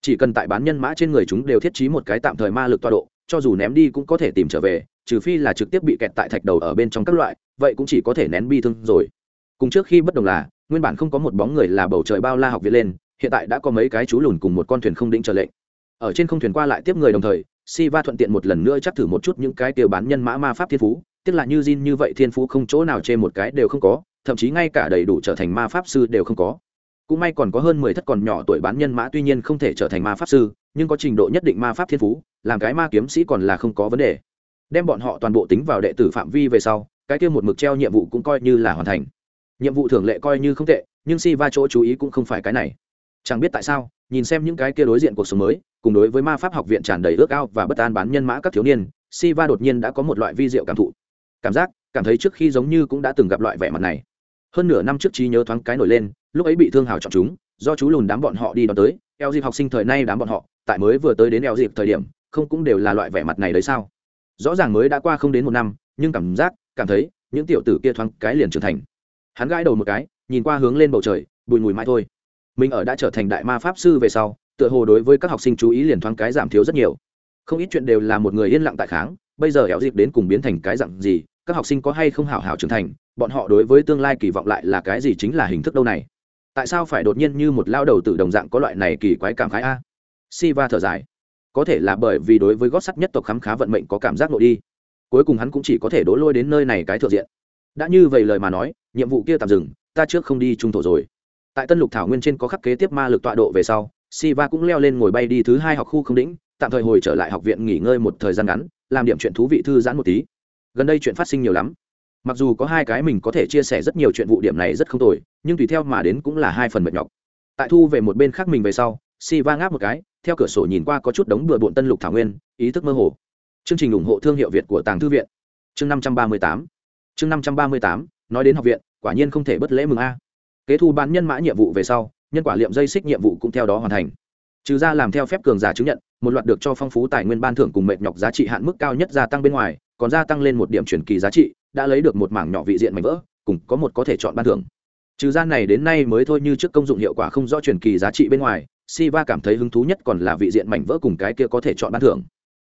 Speaker 1: Chỉ cần tại bán nhân mã trên người chúng đều thiết trí một cái tạm thời ma lực tọa độ, cho dù ném đi cũng có thể tìm trở về, trừ phi là trực tiếp bị kẹt tại thạch đầu ở bên trong các loại, vậy cũng chỉ có thể nén bi thương rồi. Cùng trước khi bất đồng là nguyên bản không có một bóng người là bầu trời bao la học viện lên, hiện tại đã có mấy cái chú lùn cùng một con thuyền không định trở lệnh. Ở trên không thuyền qua lại tiếp người đồng thời si va thuận tiện một lần nữa chắc thử một chút những cái tiêu bán nhân mã ma pháp thiên phú tức là như Jin như vậy thiên phú không chỗ nào chê một cái đều không có, thậm chí ngay cả đầy đủ trở thành ma pháp sư đều không có. Cũng may còn có hơn mười thất còn nhỏ tuổi bán nhân mã tuy nhiên không thể trở thành ma pháp sư, nhưng có trình độ nhất định ma pháp thiên phú, làm cái ma kiếm sĩ còn là không có vấn đề. Đem bọn họ toàn bộ tính vào đệ tử phạm vi về sau, cái kia một mực treo nhiệm vụ cũng coi như là hoàn thành nhiệm vụ thường lệ coi như không tệ, nhưng si va chỗ chú ý cũng không phải cái này. Chẳng biết tại sao, nhìn xem những cái kia đối diện cuộc sống mới, cùng đối với ma pháp học viện tràn đầy ước ao và bất an bán nhân mã các thiếu niên, si va đột nhiên đã có một loại vi diệu cảm thụ. Cảm giác, cảm thấy trước khi giống như cũng đã từng gặp loại vẻ mặt này. Hơn nửa năm trước trí nhớ thoáng cái nổi lên, lúc ấy bị thương hào chọn chúng, do chú lùn đám bọn họ đi đón tới, eo dịp học sinh thời nay đám bọn họ, tại mới vừa tới đến eo dịp thời điểm, không cũng đều là loại vẻ mặt này đấy sao? Rõ ràng mới đã qua không đến một năm, nhưng cảm giác, cảm thấy, những tiểu tử kia thoáng cái liền trưởng thành hắn gãi đầu một cái, nhìn qua hướng lên bầu trời, bùi ngùi mãi thôi. Mình ở đã trở thành đại ma pháp sư về sau, tựa hồ đối với các học sinh chú ý liền thoáng cái giảm thiếu rất nhiều. Không ít chuyện đều là một người yên lặng tại kháng, bây giờ éo dịp đến cùng biến thành cái dặn gì, các học sinh có hay không hào hào trưởng thành, bọn họ đối với tương lai kỳ vọng lại là cái gì chính là hình thức đâu này. Tại sao phải đột nhiên như một lao đầu từ đồng dạng có loại này kỳ quái cảm khái a? Si va thở dài. Có thể là bởi vì đối với gót sắt nhất tộc khám khá vận mệnh có cảm giác nội đi. Cuối cùng hắn cũng chỉ có thể đổ lôi đến nơi này cái thượng diện. Đã như vậy lời mà nói nhiệm vụ kia tạm dừng ta trước không đi trung thổ rồi tại tân lục thảo nguyên trên có khắc kế tiếp ma lực tọa độ về sau Siva cũng leo lên ngồi bay đi thứ hai học khu không đỉnh, tạm thời hồi trở lại học viện nghỉ ngơi một thời gian ngắn, làm điểm chuyện thú vị thư giãn một tí. Gần đây chuyện phát sinh nhiều lắm. Mặc dù có hai cái mình có thể chia sẻ rất nhiều chuyện vụ điểm này rất không tồi, nhưng tùy theo mà đến cũng là hai phần mệt nhọc. Tại thu về một bên khác mình về sau, Siva ngáp một cái, theo cửa sổ nhìn qua có chút đống bừa bộn tân lục thảo nguyên, ý thức mơ hồ. Chương trình ủng hộ thương hiệu Việt của Tàng Thư viện. Chương năm trăm ba mươi tám. Chương năm trăm ba mươi tám, nói đến học viện, quả nhiên không thể bất lễ mừng a. Kế thu bán nhân mã nhiệm vụ về sau, nhân quả liệm dây xích nhiệm vụ cũng theo đó hoàn thành. Trừ ra làm theo phép cường giả chứng nhận một loạt được cho phong phú tài nguyên ban thưởng cùng mệt nhọc giá trị hạn mức cao nhất gia tăng bên ngoài còn gia tăng lên một điểm truyền kỳ giá trị đã lấy được một mảng nhỏ vị diện mảnh vỡ cùng có một có thể chọn ban thưởng. Trừ gian này đến nay mới thôi như trước công dụng hiệu quả không rõ truyền kỳ giá trị bên ngoài siva cảm thấy hứng thú nhất còn là vị diện mảnh vỡ cùng cái kia có thể chọn ban thưởng.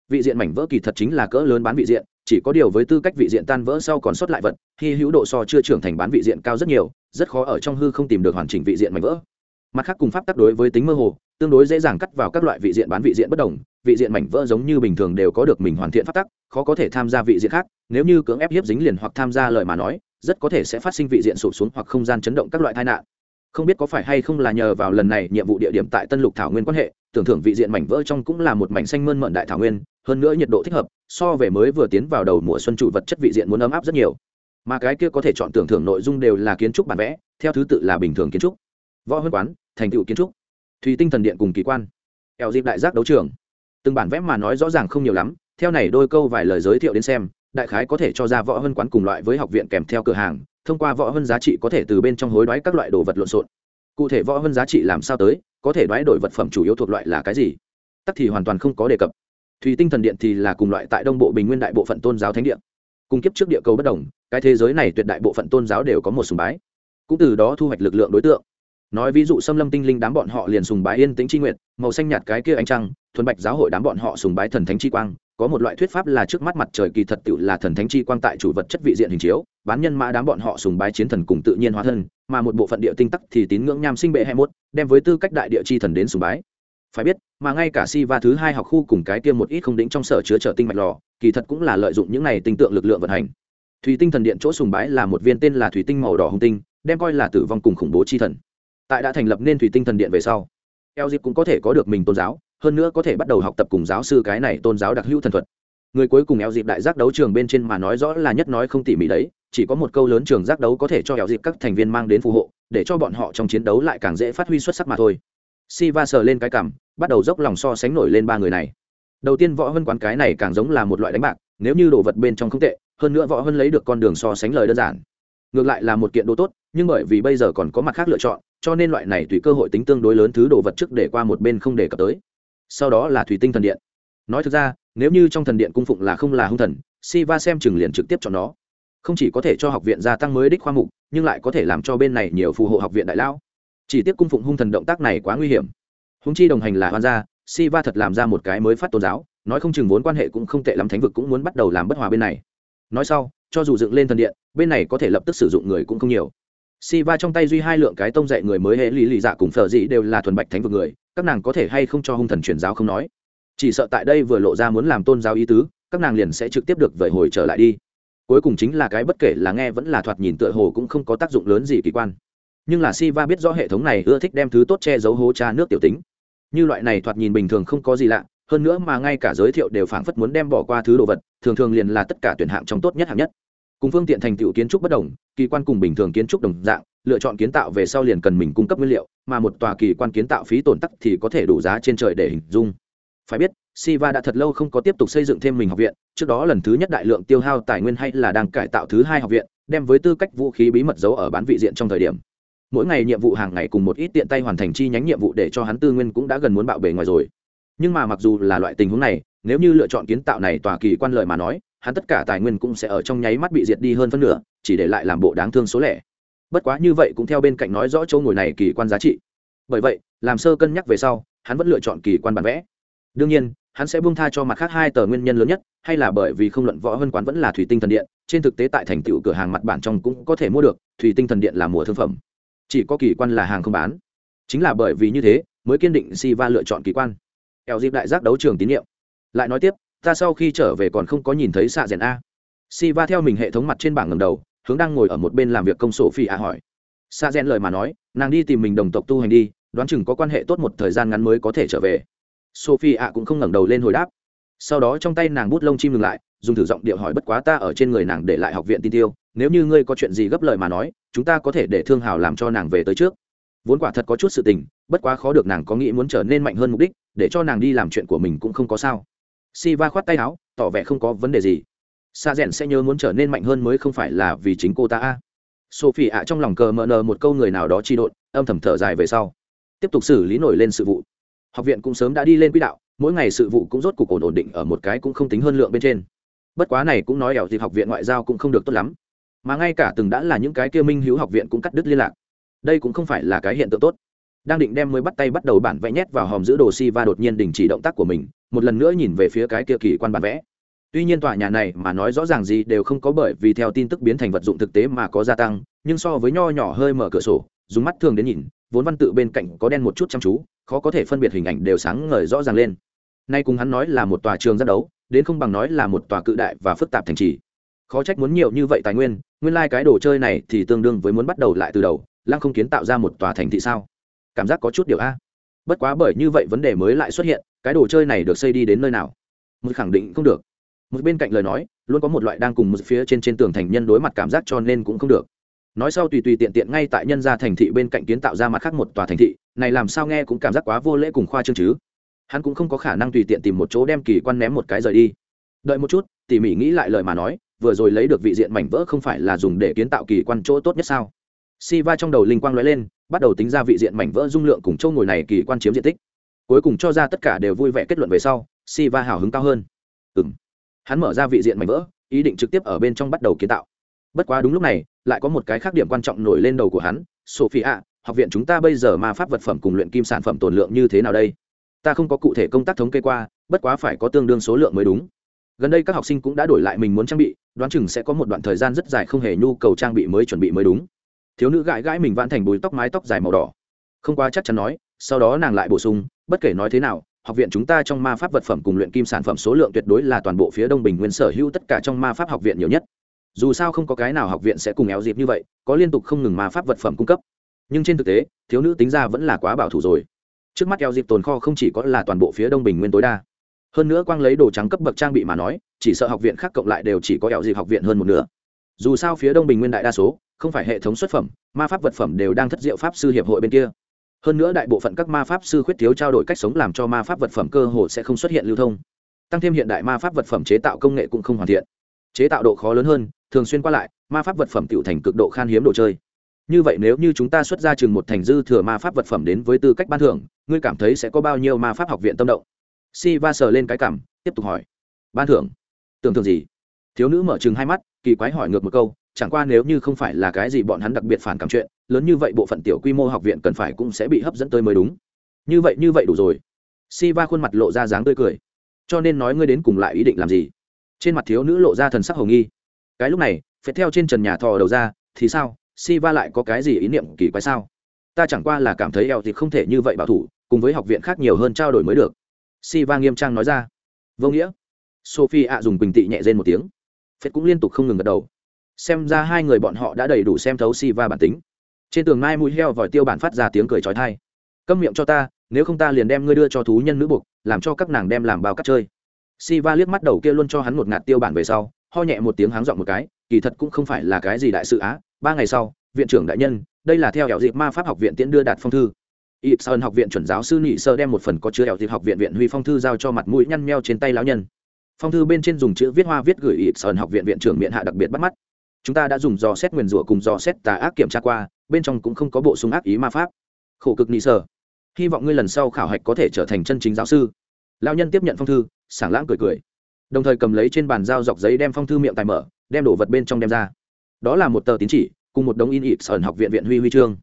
Speaker 1: Vị diện mảnh vỡ kỳ thật chính là cỡ lớn bán vị diện chỉ có điều với tư cách vị diện tan vỡ sau còn sót lại vật khi hữu độ so chưa trưởng thành bán vị diện cao rất nhiều, rất khó ở trong hư không tìm được hoàn chỉnh vị diện mảnh vỡ. Mặt khác cùng pháp tắc đối với tính mơ hồ, tương đối dễ dàng cắt vào các loại vị diện bán vị diện bất đồng, vị diện mảnh vỡ giống như bình thường đều có được mình hoàn thiện pháp tắc, khó có thể tham gia vị diện khác, nếu như cưỡng ép hiếp dính liền hoặc tham gia lời mà nói, rất có thể sẽ phát sinh vị diện sụp xuống hoặc không gian chấn động các loại tai nạn. Không biết có phải hay không là nhờ vào lần này nhiệm vụ địa điểm tại tân lục thảo nguyên quan hệ tưởng thưởng vị diện mảnh vỡ trong cũng là một mảnh xanh mơn mận đại thảo nguyên, hơn nữa nhiệt độ thích hợp, so về mới vừa tiến vào đầu mùa xuân trụ vật chất vị diện muốn ấm áp rất nhiều. Mà cái kia có thể chọn tưởng thưởng nội dung đều là kiến trúc bản vẽ, theo thứ tự là bình thường kiến trúc, võ huân quán, thành tựu kiến trúc thủy tinh thần điện cùng kỳ quan, eo dịp đại giác đấu trường. Từng bản vẽ mà nói rõ ràng không nhiều lắm, theo này đôi câu vài lời giới thiệu đến xem, đại khái có thể cho ra võ hơn quán cùng loại với học viện kèm theo cửa hàng, thông qua võ hơn giá trị có thể từ bên trong hối đoái các loại đồ vật lộn xộn cụ thể võ hơn giá trị làm sao tới, có thể đoái đổi vật phẩm chủ yếu thuộc loại là cái gì? Tắc thì hoàn toàn không có đề cập. Thủy tinh thần điện thì là cùng loại tại đông bộ bình nguyên đại bộ phận tôn giáo thánh điện cung kiếp trước địa cầu bất đồng, cái thế giới này tuyệt đại bộ phận tôn giáo đều có một sùng bái. Cũng từ đó thu hoạch lực lượng đối tượng. Nói ví dụ xâm lâm tinh linh đám bọn họ liền sùng bái yên tĩnh chi nguyện, màu xanh nhạt cái kia ánh trăng, thuần bạch giáo hội đám bọn họ sùng bái thần thánh chi quang có một loại thuyết pháp là trước mắt mặt trời kỳ thật tự là thần thánh chi quang tại chủ vật chất vị diện hình chiếu, bán nhân mã đám bọn họ sùng bái chiến thần cùng tự nhiên hóa thân, mà một bộ phận địa tinh tắc thì tín ngưỡng nham sinh bệ hai mốt, đem với tư cách đại địa chi thần đến sùng bái. Phải biết, mà ngay cả si và thứ hai học khu cùng cái kia một ít không đĩnh trong sở chứa trở tinh mạch lò, kỳ thật cũng là lợi dụng những này tinh tượng lực lượng vận hành. Thủy tinh thần điện chỗ sùng bái là một viên tên là thủy tinh màu đỏ hung tinh, đem coi là tử vong cùng khủng bố chi thần. Tại đã thành lập nên thủy tinh thần điện về sau, eo dịp cũng có thể có được mình tôn giáo hơn nữa có thể bắt đầu học tập cùng giáo sư cái này tôn giáo đặc hữu thần thuật. Người cuối cùng eo dịp đại giác đấu trường bên trên mà nói rõ là nhất nói không tỉ mỉ đấy, chỉ có một câu lớn trường giác đấu có thể cho eo dịp các thành viên mang đến phù hộ, để cho bọn họ trong chiến đấu lại càng dễ phát huy xuất sắc mà thôi. Si va sờ lên cái cảm bắt đầu dốc lòng so sánh nổi lên ba người này. Đầu tiên võ hân quán cái này càng giống là một loại đánh bạc, nếu như đồ vật bên trong không tệ, hơn nữa võ hân lấy được con đường so sánh lời đơn giản. Ngược lại là một kiện đồ tốt, nhưng bởi vì bây giờ còn có mặt khác lựa chọn, cho nên loại này tùy cơ hội tính tương đối lớn thứ đồ vật trước để qua một bên không đề cập tới sau đó là thủy tinh thần điện. Nói thực ra, nếu như trong thần điện cung phụng là không là hung thần si va xem chừng liền trực tiếp cho nó. Không chỉ có thể cho học viện gia tăng mới đích khoa mục, nhưng lại có thể làm cho bên này nhiều phù hộ học viện đại lão. Chỉ tiếp cung phụng hung thần động tác này quá nguy hiểm. Húng chi đồng hành là hoan gia si va thật làm ra một cái mới phát tôn giáo, nói không chừng vốn quan hệ cũng không tệ lắm, thánh vực cũng muốn bắt đầu làm bất hòa bên này. Nói sau, cho dù dựng lên thần điện, bên này có thể lập tức sử dụng người cũng không nhiều si va trong tay duy hai lượng cái tông dạy người mới hệ lý lì dạ cùng phở dị đều là thuần bạch thánh vực người, các nàng có thể hay không cho hung thần truyền giáo không nói. Chỉ sợ tại đây vừa lộ ra muốn làm tôn giáo ý tứ, các nàng liền sẽ trực tiếp được vẩy hồi trở lại đi. Cuối cùng chính là cái bất kể là nghe vẫn là thoạt nhìn tựa hồ cũng không có tác dụng lớn gì kỳ quan. Nhưng là Siva biết rõ hệ thống này ưa thích đem thứ tốt che giấu hố cha nước tiểu tính. Như loại này thoạt nhìn bình thường không có gì lạ, hơn nữa mà ngay cả giới thiệu đều phảng phất muốn đem bỏ qua thứ đồ vật, thường thường liền là tất cả tuyển hạng trong tốt nhất hạng nhất cùng phương tiện thành tựu kiến trúc bất đồng, kỳ quan cùng bình thường kiến trúc đồng dạng, lựa chọn kiến tạo về sau liền cần mình cung cấp nguyên liệu, mà một tòa kỳ quan kiến tạo phí tổn tắc thì có thể đủ giá trên trời để hình dung. Phải biết, siva đã thật lâu không có tiếp tục xây dựng thêm mình học viện, trước đó lần thứ nhất đại lượng tiêu hao tài nguyên hay là đang cải tạo thứ hai học viện, đem với tư cách vũ khí bí mật giấu ở bán vị diện trong thời điểm. Mỗi ngày nhiệm vụ hàng ngày cùng một ít tiện tay hoàn thành chi nhánh nhiệm vụ để cho hắn tư nguyên cũng đã gần muốn bạo bề ngoài rồi. Nhưng mà mặc dù là loại tình huống này, nếu như lựa chọn kiến tạo này tòa kỳ quan lợi mà nói hắn tất cả tài nguyên cũng sẽ ở trong nháy mắt bị diệt đi hơn phân nửa, chỉ để lại làm bộ đáng thương số lẻ. Bất quá như vậy cũng theo bên cạnh nói rõ chỗ ngồi này kỳ quan giá trị. Bởi vậy, làm sơ cân nhắc về sau, hắn vẫn lựa chọn kỳ quan bản vẽ. Đương nhiên, hắn sẽ buông tha cho mặt khác hai tờ nguyên nhân lớn nhất, hay là bởi vì không luận võ hơn quán vẫn là thủy tinh thần điện, trên thực tế tại thành tựu cửa hàng mặt bản trong cũng có thể mua được, thủy tinh thần điện là mùa thương phẩm. Chỉ có kỳ quan là hàng không bán. Chính là bởi vì như thế, mới kiên định si va lựa chọn kỳ quan. Eo dịp đại giác đấu trường tín nhiệm. Lại nói tiếp ta sau khi trở về còn không có nhìn thấy xạ rèn a. Si va theo mình hệ thống mặt trên bảng ngầm đầu, hướng đang ngồi ở một bên làm việc công sổ phi a hỏi. Xạ rèn lời mà nói, nàng đi tìm mình đồng tộc tu hành đi, đoán chừng có quan hệ tốt một thời gian ngắn mới có thể trở về. Sophie ạ cũng không ngẩng đầu lên hồi đáp. Sau đó trong tay nàng bút lông chim ngừng lại, dùng thử giọng điệu hỏi bất quá ta ở trên người nàng để lại học viện tin tiêu, nếu như ngươi có chuyện gì gấp lời mà nói, chúng ta có thể để thương hào làm cho nàng về tới trước. Vốn quả thật có chút sự tình, bất quá khó được nàng có nghĩ muốn trở nên mạnh hơn mục đích, để cho nàng đi làm chuyện của mình cũng không có sao si va khoát tay áo, tỏ vẻ không có vấn đề gì. Sa rẽn sẽ nhớ muốn trở nên mạnh hơn mới không phải là vì chính cô ta a. Sophie ạ trong lòng cờ mờ nờ một câu người nào đó chi độn, âm thầm thở dài về sau. Tiếp tục xử lý nổi lên sự vụ. Học viện cũng sớm đã đi lên quỹ đạo, mỗi ngày sự vụ cũng rốt cục ổn ổn định ở một cái cũng không tính hơn lượng bên trên. Bất quá này cũng nói ẻo thì học viện ngoại giao cũng không được tốt lắm. Mà ngay cả từng đã là những cái kia minh hữu học viện cũng cắt đứt liên lạc. Đây cũng không phải là cái hiện tượng tốt. Đang định đem mới bắt tay bắt đầu bản vẽ nhét vào hòm giữ đồ si và đột nhiên đình chỉ động tác của mình một lần nữa nhìn về phía cái kia kỳ quan bản vẽ. Tuy nhiên tòa nhà này mà nói rõ ràng gì đều không có bởi vì theo tin tức biến thành vật dụng thực tế mà có gia tăng, nhưng so với nho nhỏ hơi mở cửa sổ, dùng mắt thường đến nhìn, vốn văn tự bên cạnh có đen một chút chăm chú, khó có thể phân biệt hình ảnh đều sáng ngời rõ ràng lên. Nay cùng hắn nói là một tòa trường giác đấu, đến không bằng nói là một tòa cự đại và phức tạp thành trì. Khó trách muốn nhiều như vậy tài nguyên nguyên lai、like、cái đồ chơi này thì tương đương với muốn bắt đầu lại từ đầu, lăng không kiến tạo ra một tòa thành thị sao? Cảm giác có chút điều a. Bất quá bởi như vậy vấn đề mới lại xuất hiện cái đồ chơi này được xây đi đến nơi nào? Một khẳng định không được. Một bên cạnh lời nói, luôn có một loại đang cùng một phía trên trên tường thành nhân đối mặt cảm giác cho nên cũng không được. Nói sau tùy tùy tiện tiện ngay tại nhân gia thành thị bên cạnh kiến tạo ra mặt khác một tòa thành thị, này làm sao nghe cũng cảm giác quá vô lễ cùng khoa trương chứ. Hắn cũng không có khả năng tùy tiện tìm một chỗ đem kỳ quan ném một cái rời đi. Đợi một chút, tỉ mỉ nghĩ lại lời mà nói, vừa rồi lấy được vị diện mảnh vỡ không phải là dùng để kiến tạo kỳ quan chỗ tốt nhất sao? Si va trong đầu linh quang lóe lên, bắt đầu tính ra vị diện mảnh vỡ dung lượng cùng châu ngồi này kỳ quan chiếm diện tích cuối cùng cho ra tất cả đều vui vẻ kết luận về sau si va hào hứng cao hơn. Ừng hắn mở ra vị diện mảnh vỡ, ý định trực tiếp ở bên trong bắt đầu kiến tạo. Bất quá đúng lúc này, lại có một cái khác điểm quan trọng nổi lên đầu của hắn, sophia, học viện chúng ta bây giờ ma pháp vật phẩm cùng luyện kim sản phẩm tồn lượng như thế nào đây? Ta không có cụ thể công tác thống kê qua, bất quá phải có tương đương số lượng mới đúng. Gần đây các học sinh cũng đã đổi lại mình muốn trang bị, đoán chừng sẽ có một đoạn thời gian rất dài không hề nhu cầu trang bị mới chuẩn bị mới đúng. Thiếu nữ gãi gãi mình vãn thành bùi tóc mái tóc dài màu đỏ. Không quá chắc chắn nói sau đó nàng lại bổ sung, bất kể nói thế nào, học viện chúng ta trong ma pháp vật phẩm cùng luyện kim sản phẩm số lượng tuyệt đối là toàn bộ phía đông bình nguyên sở hữu tất cả trong ma pháp học viện nhiều nhất. Dù sao không có cái nào học viện sẽ cùng éo dịp như vậy, có liên tục không ngừng ma pháp vật phẩm cung cấp. Nhưng trên thực tế, thiếu nữ tính ra vẫn là quá bảo thủ rồi. Trước mắt eo dịp tồn kho không chỉ có là toàn bộ phía đông bình nguyên tối đa. Hơn nữa quang lấy đồ trắng cấp bậc trang bị mà nói, chỉ sợ học viện khác cộng lại đều chỉ có eo dịp học viện hơn một nửa. Dù sao phía đông bình nguyên đại đa số, không phải hệ thống xuất phẩm, ma pháp vật phẩm đều đang thất diệu pháp sư hiệp hội bên kia hơn nữa đại bộ phận các ma pháp sư khuyết thiếu trao đổi cách sống làm cho ma pháp vật phẩm cơ hồ sẽ không xuất hiện lưu thông. Tăng thêm hiện đại ma pháp vật phẩm chế tạo công nghệ cũng không hoàn thiện. Chế tạo độ khó lớn hơn, thường xuyên qua lại, ma pháp vật phẩm tựu thành cực độ khan hiếm đồ chơi. Như vậy nếu như chúng ta xuất ra chừng một thành dư thừa ma pháp vật phẩm đến với tư cách ban thưởng, ngươi cảm thấy sẽ có bao nhiêu ma pháp học viện tâm động? Si va sờ lên cái cảm, tiếp tục hỏi. Ban thưởng? Tưởng tượng gì? Thiếu nữ mở chừng hai mắt, kỳ quái hỏi ngược một câu chẳng qua nếu như không phải là cái gì bọn hắn đặc biệt phản cảm chuyện, lớn như vậy bộ phận tiểu quy mô học viện cần phải cũng sẽ bị hấp dẫn tới mới đúng. Như vậy như vậy đủ rồi. Si va khuôn mặt lộ ra dáng tươi cười. Cho nên nói ngươi đến cùng lại ý định làm gì? Trên mặt thiếu nữ lộ ra thần sắc hồng nghi. Cái lúc này phải theo trên trần nhà thò đầu ra, thì sao? Si va lại có cái gì ý niệm kỳ quái sao? Ta chẳng qua là cảm thấy eo thì không thể như vậy bảo thủ, cùng với học viện khác nhiều hơn trao đổi mới được. Si va nghiêm trang nói ra. Vô nghĩa. Sophie ạ dùng bình tị nhẹ rên một tiếng. Phết cũng liên tục không ngừng gật đầu xem ra hai người bọn họ đã đầy đủ xem thấu si va bản tính. Trên tường mai mũi heo vòi tiêu bản phát ra tiếng cười trói thai câm miệng cho ta, nếu không ta liền đem ngươi đưa cho thú nhân nữ buộc, làm cho các nàng đem làm bao cắt chơi. Si va liếc mắt đầu kia luôn cho hắn một ngạt tiêu bản về sau, ho nhẹ một tiếng háng dọn một cái, kỳ thật cũng không phải là cái gì đại sự á, ba ngày sau, viện trưởng đại nhân, đây là theo hẻo dịp ma pháp học viện tiễn đưa đạt phong thư. Ít sơn học viện chuẩn giáo sư nhị sơ đem một phần có chứa hẻo dịp học viện viện huy phong thư giao cho mặt mũi nhăn meo trên tay lão nhân. Phong thư bên trên dùng chữ viết hoa viết gửi ít sơn học viện viện trưởng miệng hạ đặc biệt bắt mắt chúng ta đã dùng dò xét nguyền rủa cùng dò xét tà ác kiểm tra qua, bên trong cũng không có bộ súng ác ý ma pháp. Khổ cực nị sở. Hy vọng ngươi lần sau khảo hạch có thể trở thành chân chính giáo sư. Lão nhân tiếp nhận phong thư, sảng lãng cười cười. Đồng thời cầm lấy trên bàn dao dọc giấy đem phong thư miệng tài mở, đem đồ vật bên trong đem ra. Đó là một tờ tín chỉ, cùng một đống in ịp sởn học viện viện huy huy chương.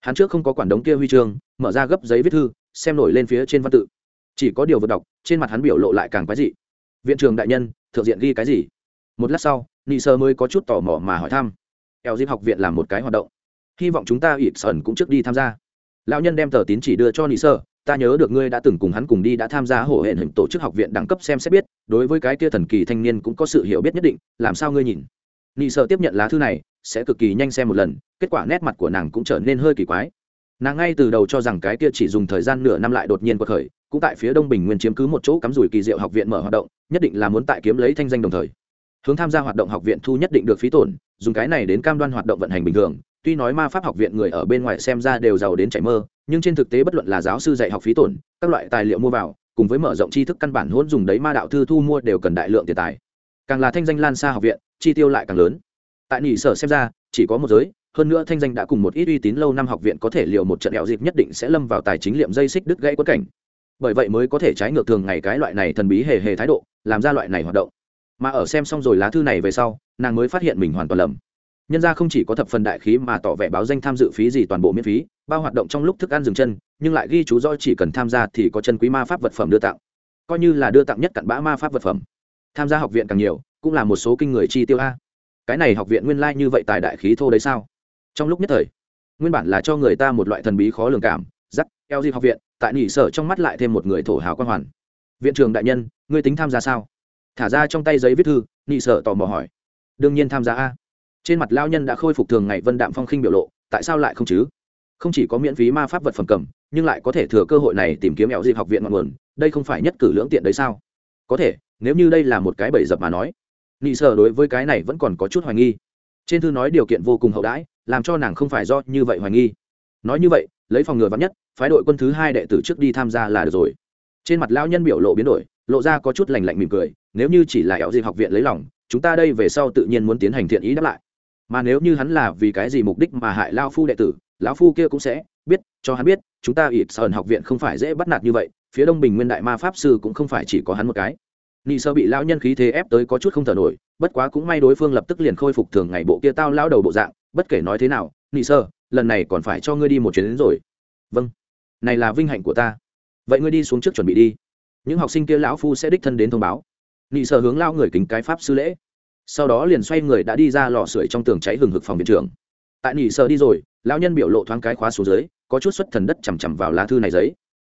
Speaker 1: Hắn trước không có quản đống kia huy chương, mở ra gấp giấy viết thư, xem nổi lên phía trên văn tự. Chỉ có điều vượt đọc, trên mặt hắn biểu lộ lại càng quái dị. Viện trường đại nhân, thượng diện ghi cái gì? Một lát sau nị sơ mới có chút tò mò mà hỏi thăm. Eo dịp học viện làm một cái hoạt động. Hy vọng chúng ta ít sờn cũng trước đi tham gia. Lão nhân đem tờ tín chỉ đưa cho nị sơ. Ta nhớ được ngươi đã từng cùng hắn cùng đi đã tham gia hộ hẹn hình tổ chức học viện đẳng cấp xem xét biết. Đối với cái kia thần kỳ thanh niên cũng có sự hiểu biết nhất định. Làm sao ngươi nhìn? Nị sơ tiếp nhận lá thư này, sẽ cực kỳ nhanh xem một lần. Kết quả nét mặt của nàng cũng trở nên hơi kỳ quái. Nàng ngay từ đầu cho rằng cái kia chỉ dùng thời gian nửa năm lại đột nhiên quật khởi, cũng tại phía đông bình nguyên chiếm cứ một chỗ cắm rủi kỳ diệu học viện mở hoạt động, nhất định là muốn tại kiếm lấy thanh danh đồng thời hướng tham gia hoạt động học viện thu nhất định được phí tổn, dùng cái này đến cam đoan hoạt động vận hành bình thường. Tuy nói ma pháp học viện người ở bên ngoài xem ra đều giàu đến chảy mơ, nhưng trên thực tế bất luận là giáo sư dạy học phí tổn, các loại tài liệu mua vào, cùng với mở rộng tri thức căn bản hỗn dùng đấy ma đạo thư thu mua đều cần đại lượng tiền tài. Càng là thanh danh lan xa học viện, chi tiêu lại càng lớn. Tại nỉ sở xem ra, chỉ có một giới, hơn nữa thanh danh đã cùng một ít uy tín lâu năm học viện có thể liệu một trận đẹo dịp nhất định sẽ lâm vào tài chính liệm dây xích đứt gãy quất cảnh. Bởi vậy mới có thể trái ngược thường ngày cái loại này thần bí hề hề thái độ, làm ra loại này hoạt động mà ở xem xong rồi lá thư này về sau, nàng mới phát hiện mình hoàn toàn lầm. Nhân ra không chỉ có thập phần đại khí mà tỏ vẻ báo danh tham dự phí gì toàn bộ miễn phí, bao hoạt động trong lúc thức ăn dừng chân, nhưng lại ghi chú rõ chỉ cần tham gia thì có chân quý ma pháp vật phẩm đưa tặng. Coi như là đưa tặng nhất cặn bã ma pháp vật phẩm. Tham gia học viện càng nhiều, cũng là một số kinh người chi tiêu a. Cái này học viện nguyên lai、like、như vậy tài đại khí thô đấy sao? Trong lúc nhất thời, nguyên bản là cho người ta một loại thần bí khó lường cảm giắc eo di học viện, tại nỉ sở trong mắt lại thêm một người thổ hào quan hoàn. Viện trường đại nhân, ngươi tính tham gia sao? Thả ra trong tay giấy viết thư, nị sở tò mò hỏi. Đương nhiên tham gia a. Trên mặt lao nhân đã khôi phục thường ngày vân đạm phong khinh biểu lộ, tại sao lại không chứ? Không chỉ có miễn phí ma pháp vật phẩm cầm, nhưng lại có thể thừa cơ hội này tìm kiếm ẻo dịp học viện ngọn nguồn, đây không phải nhất cử lưỡng tiện đấy sao? Có thể, nếu như đây là một cái bẫy dập mà nói, nị sở đối với cái này vẫn còn có chút hoài nghi. Trên thư nói điều kiện vô cùng hậu đãi, làm cho nàng không phải do như vậy hoài nghi. Nói như vậy, lấy phòng ngừa vắn nhất, phái đội quân thứ hai đệ tử trước đi tham gia là được rồi. Trên mặt lao nhân biểu lộ biến đổi, lộ ra có chút lành lạnh mỉm cười nếu như chỉ là ẻo dịp học viện lấy lòng, chúng ta đây về sau tự nhiên muốn tiến hành thiện ý đáp lại. Mà nếu như hắn là vì cái gì mục đích mà hại lao phu đệ tử, lão phu kia cũng sẽ biết, cho hắn biết, chúng ta ít sơn học viện không phải dễ bắt nạt như vậy, phía đông bình nguyên đại ma pháp sư cũng không phải chỉ có hắn một cái. Nị sơ bị lão nhân khí thế ép tới có chút không thở nổi, bất quá cũng may đối phương lập tức liền khôi phục thường ngày bộ kia tao lao đầu bộ dạng, bất kể nói thế nào, nị sơ, lần này còn phải cho ngươi đi một chuyến đến rồi. Vâng này là vinh hạnh của ta. Vậy ngươi đi xuống trước chuẩn bị đi. Những học sinh kia lão phu sẽ đích thân đến thông báo nị sơ hướng lao người kính cái pháp sư lễ. Sau đó liền xoay người đã đi ra lò sưởi trong tường cháy hừng hực phòng viện trưởng. Tại nị sơ đi rồi, lão nhân biểu lộ thoáng cái khóa xuống dưới, có chút xuất thần đất chằm chằm vào lá thư này giấy.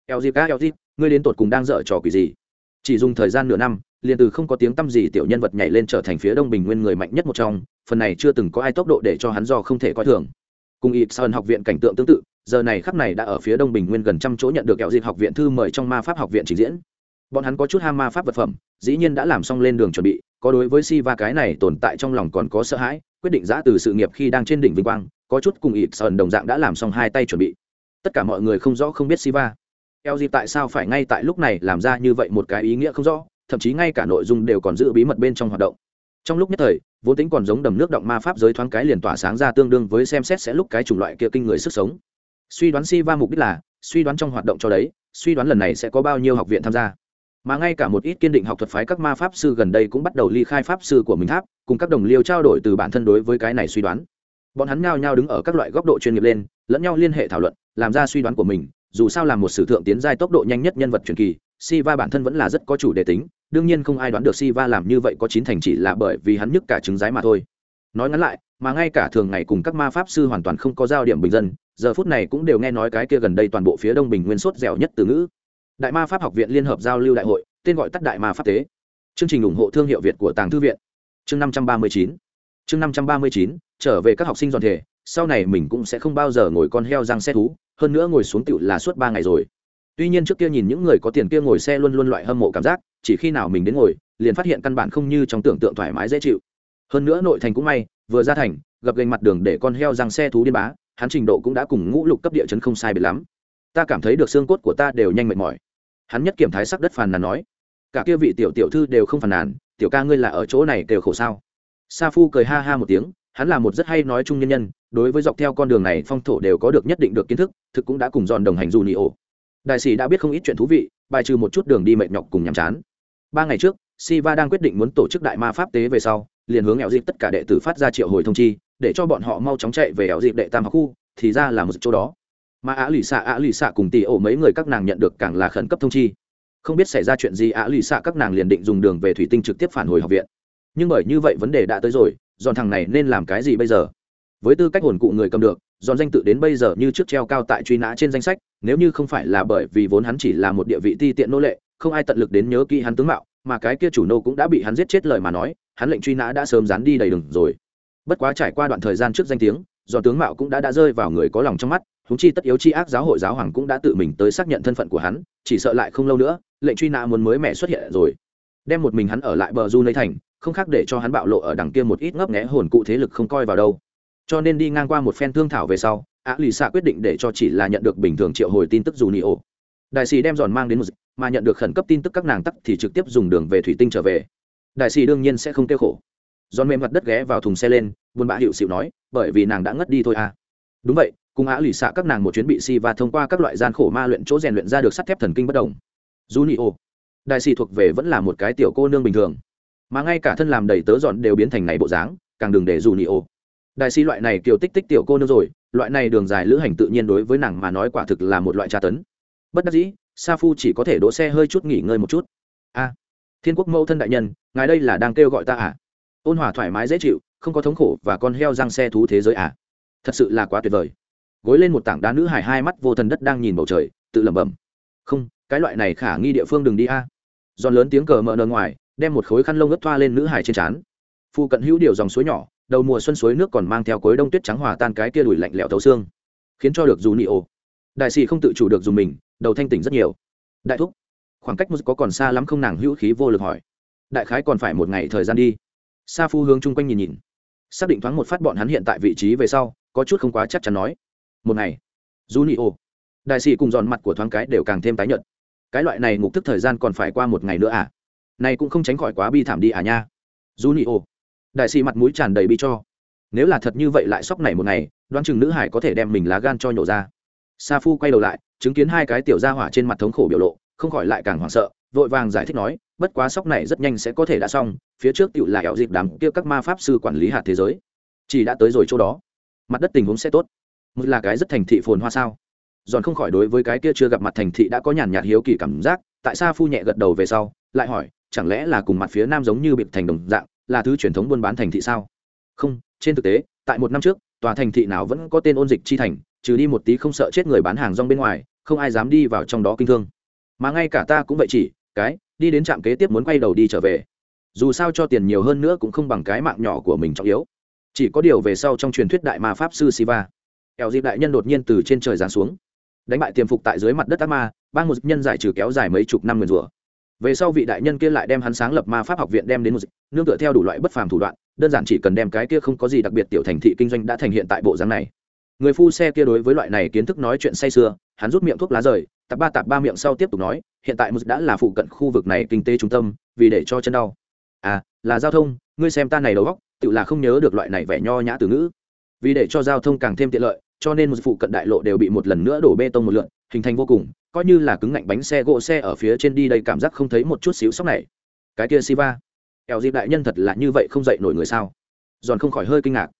Speaker 1: Eo dịp ca, eo dịp ngươi đến tột cùng đang dở trò quỷ gì? Chỉ dùng thời gian nửa năm, liền từ không có tiếng tăm gì tiểu nhân vật nhảy lên trở thành phía đông bình nguyên người mạnh nhất một trong, phần này chưa từng có ai tốc độ để cho hắn do không thể coi thường. Cùng ít sơn học viện cảnh tượng tương tự, giờ này khắp này đã ở phía đông bình nguyên gần trăm chỗ nhận được kẹo dịp học viện thư mời trong ma pháp học viện trình diễn bọn hắn có chút ham ma pháp vật phẩm, dĩ nhiên đã làm xong lên đường chuẩn bị, có đối với si va cái này tồn tại trong lòng còn có sợ hãi, quyết định giã từ sự nghiệp khi đang trên đỉnh vinh quang, có chút cùng ịp sơn đồng dạng đã làm xong hai tay chuẩn bị. Tất cả mọi người không rõ không biết si va eo gì tại sao phải ngay tại lúc này làm ra như vậy một cái ý nghĩa không rõ, thậm chí ngay cả nội dung đều còn giữ bí mật bên trong hoạt động. Trong lúc nhất thời, vốn tính còn giống đầm nước động ma pháp giới thoáng cái liền tỏa sáng ra tương đương với xem xét sẽ lúc cái chủng loại kia kinh người sức sống. Suy đoán si va mục đích là, suy đoán trong hoạt động cho đấy, suy đoán lần này sẽ có bao nhiêu học viện tham gia mà ngay cả một ít kiên định học thuật phái các ma pháp sư gần đây cũng bắt đầu ly khai pháp sư của mình tháp, cùng các đồng liêu trao đổi từ bản thân đối với cái này suy đoán. Bọn hắn nhao nhao đứng ở các loại góc độ chuyên nghiệp lên, lẫn nhau liên hệ thảo luận, làm ra suy đoán của mình, dù sao là một sử thượng tiến giai tốc độ nhanh nhất nhân vật truyền kỳ, Siva bản thân vẫn là rất có chủ đề tính, đương nhiên không ai đoán được Siva làm như vậy có chín thành chỉ là bởi vì hắn nhức cả trứng giái mà thôi. Nói ngắn lại, mà ngay cả thường ngày cùng các ma pháp sư hoàn toàn không có giao điểm bình dân, giờ phút này cũng đều nghe nói cái kia gần đây toàn bộ phía đông bình nguyên sốt dẻo nhất từ ngữ đại ma pháp học viện liên hợp giao lưu đại hội, tên gọi tắt đại ma pháp tế. Chương trình ủng hộ thương hiệu việt của tàng thư viện. Chương năm trăm ba mươi chín. Chương năm trăm ba mươi chín, trở về các học sinh dọn thể sau này mình cũng sẽ không bao giờ ngồi con heo răng xe thú, hơn nữa ngồi xuống tựu là suốt ba ngày rồi. Tuy nhiên trước kia nhìn những người có tiền kia ngồi xe luôn luôn loại hâm mộ cảm giác, chỉ khi nào mình đến ngồi, liền phát hiện căn bản không như trong tưởng tượng thoải mái dễ chịu. Hơn nữa nội thành cũng may, vừa ra thành gập gành mặt đường để con heo răng xe thú điên bá, hắn trình độ cũng đã cùng ngũ lục cấp địa chấn không sai biệt lắm. Ta cảm thấy được xương cốt của ta đều nhanh mệt mỏi hắn nhất kiểm thái sắc đất phàn nàn nói, cả kia vị tiểu tiểu thư đều không phàn nàn, tiểu ca ngươi là ở chỗ này đều khổ sao? Sa phu cười ha ha một tiếng, hắn là một rất hay nói chung nhân nhân, đối với dọc theo con đường này phong thổ đều có được nhất định được kiến thức, thực cũng đã cùng dọn đồng hành dù nị ổ. Đại sĩ đã biết không ít chuyện thú vị, bài trừ một chút đường đi mệt nhọc cùng nhàm chán. Ba ngày trước, siva đang quyết định muốn tổ chức đại ma pháp tế về sau, liền hướng ẻo dịp tất cả đệ tử phát ra triệu hồi thông chi, để cho bọn họ mau chóng chạy về ẻo dịp đệ tam học khu, thì ra là một chỗ đó mà ạ lì xạ, ạ lì xạ cùng tì ổ mấy người các nàng nhận được càng là khẩn cấp thông chi. Không biết xảy ra chuyện gì, ạ lì xạ các nàng liền định dùng đường về thủy tinh trực tiếp phản hồi học viện. Nhưng bởi như vậy vấn đề đã tới rồi dọn thằng này nên làm cái gì bây giờ? Với tư cách hồn cụ người cầm được dọn danh tự đến bây giờ như trước treo cao tại truy nã trên danh sách, nếu như không phải là bởi vì vốn hắn chỉ là một địa vị ti tiện nô lệ, không ai tận lực đến nhớ kỹ hắn tướng mạo, mà cái kia chủ nô cũng đã bị hắn giết chết lời mà nói, hắn lệnh truy nã đã sớm dán đi đầy đường rồi. Bất quá trải qua đoạn thời gian trước danh tiếng do tướng mạo cũng đã đã rơi vào người có lòng trong mắt chúng chi tất yếu chi ác giáo hội giáo hoàng cũng đã tự mình tới xác nhận thân phận của hắn, chỉ sợ lại không lâu nữa, lệnh truy nã muốn mới mẻ xuất hiện rồi. Đem một mình hắn ở lại bờ du nơi thành, không khác để cho hắn bạo lộ ở đằng kia một ít ngấp nghé hồn cụ thế lực không coi vào đâu. Cho nên đi ngang qua một phen thương thảo về sau, á lì xạ quyết định để cho chỉ là nhận được bình thường triệu hồi tin tức dù nị ổ. Đại sĩ đem giòn mang đến một dịch, mà nhận được khẩn cấp tin tức các nàng tắc thì trực tiếp dùng đường về thủy tinh trở về. Đại sĩ đương nhiên sẽ không kêu khổ. Giòn mềm mặt đất ghé vào thùng xe lên buôn bã hiệu xịu nói, bởi vì nàng đã ngất đi thôi à. Đúng vậy cùng á lì xạ các nàng một chuyến bị si và thông qua các loại gian khổ ma luyện chỗ rèn luyện ra được sắt thép thần kinh bất đồng. Dù nị ô đại sĩ thuộc về vẫn là một cái tiểu cô nương bình thường, mà ngay cả thân làm đầy tớ dọn đều biến thành này bộ dáng, càng đừng để dù nị ô đại sĩ loại này kiều tích tích tiểu cô nương rồi, loại này đường dài lữ hành tự nhiên đối với nàng mà nói quả thực là một loại tra tấn. Bất đắc dĩ, sa phu chỉ có thể đỗ xe hơi chút nghỉ ngơi một chút. A, thiên quốc mẫu thân đại nhân, ngài đây là đang kêu gọi ta à? Ôn hòa thoải mái dễ chịu, không có thống khổ và con heo răng xe thú thế giới à? Thật sự là quá tuyệt vời gối lên một tảng đá nữ hải hai mắt vô thần đất đang nhìn bầu trời, tự lẩm bẩm. Không, cái loại này khả nghi địa phương đừng đi a. Giòn lớn tiếng cờ mờ nờ ngoài, đem một khối khăn lông ướt thoa lên nữ hải trên trán. Phu cận hữu điều dòng suối nhỏ, đầu mùa xuân suối nước còn mang theo cối đông tuyết trắng hòa tan cái kia đùi lạnh lẽo thấu xương. Khiến cho được dù nị ô đại sĩ không tự chủ được dùng mình, đầu thanh tỉnh rất nhiều. Đại thúc, khoảng cách có còn xa lắm không nàng hữu khí vô lực hỏi. Đại khái còn phải một ngày thời gian đi. Sa phu hướng chung quanh nhìn nhìn. Xác định thoáng một phát bọn hắn hiện tại vị trí về sau, có chút không quá chắc chắn nói một ngày. Dù nị ô đại sĩ cùng giòn mặt của thoáng cái đều càng thêm tái nhợt. Cái loại này ngục thức thời gian còn phải qua một ngày nữa à? Này cũng không tránh khỏi quá bi thảm đi à nha. Dù nị ô đại sĩ mặt mũi tràn đầy bi cho. Nếu là thật như vậy lại sốc này một ngày, đoán chừng nữ hải có thể đem mình lá gan cho nhổ ra. Sa phu quay đầu lại, chứng kiến hai cái tiểu ra hỏa trên mặt thống khổ biểu lộ, không khỏi lại càng hoảng sợ, vội vàng giải thích nói, bất quá sốc này rất nhanh sẽ có thể đã xong, phía trước tựu là ẻo dịp đám kia các ma pháp sư quản lý hạt thế giới. Chỉ đã tới rồi chỗ đó. Mặt đất tình huống sẽ tốt một là cái rất thành thị phồn hoa sao? Giòn không khỏi đối với cái kia chưa gặp mặt thành thị đã có nhàn nhạt hiếu kỳ cảm giác, tại sao phu nhẹ gật đầu về sau, lại hỏi, chẳng lẽ là cùng mặt phía nam giống như bịp thành đồng dạng, là thứ truyền thống buôn bán thành thị sao? Không, trên thực tế, tại một năm trước, tòa thành thị nào vẫn có tên ôn dịch chi thành, trừ đi một tí không sợ chết người bán hàng rong bên ngoài, không ai dám đi vào trong đó kinh thương. Mà ngay cả ta cũng vậy chỉ, cái, đi đến trạm kế tiếp muốn quay đầu đi trở về. Dù sao cho tiền nhiều hơn nữa cũng không bằng cái mạng nhỏ của mình trọng yếu. Chỉ có điều về sau trong truyền thuyết đại ma pháp sư siva eo dịp đại nhân đột nhiên từ trên trời giáng xuống. Đánh bại tiềm phục tại dưới mặt đất ác ma ban một nhân giải trừ kéo dài mấy chục năm nguyền rủa. Về sau vị đại nhân kia lại đem hắn sáng lập ma pháp học viện đem đến một dịch, nương tựa theo đủ loại bất phàm thủ đoạn, đơn giản chỉ cần đem cái kia không có gì đặc biệt tiểu thành thị kinh doanh đã thành hiện tại bộ dáng này. Người phu xe kia đối với loại này kiến thức nói chuyện say sưa, hắn rút miệng thuốc lá rời, tạp ba tạp ba miệng sau tiếp tục nói, hiện tại một đã là phụ cận khu vực này kinh tế trung tâm, vì để cho chân đau. À là giao thông, ngươi xem ta này đầu góc tự là không nhớ được loại này vẻ nho nhã từ ngữ. Vì để cho giao thông càng thêm tiện lợi cho nên một phụ cận đại lộ đều bị một lần nữa đổ bê tông một lượn, hình thành vô cùng, coi như là cứng ngạnh bánh xe gỗ xe ở phía trên đi đây cảm giác không thấy một chút xíu sóc này. Cái kia siva eo dịp đại nhân thật là như vậy không dậy nổi người sao? Giòn không khỏi hơi kinh ngạc.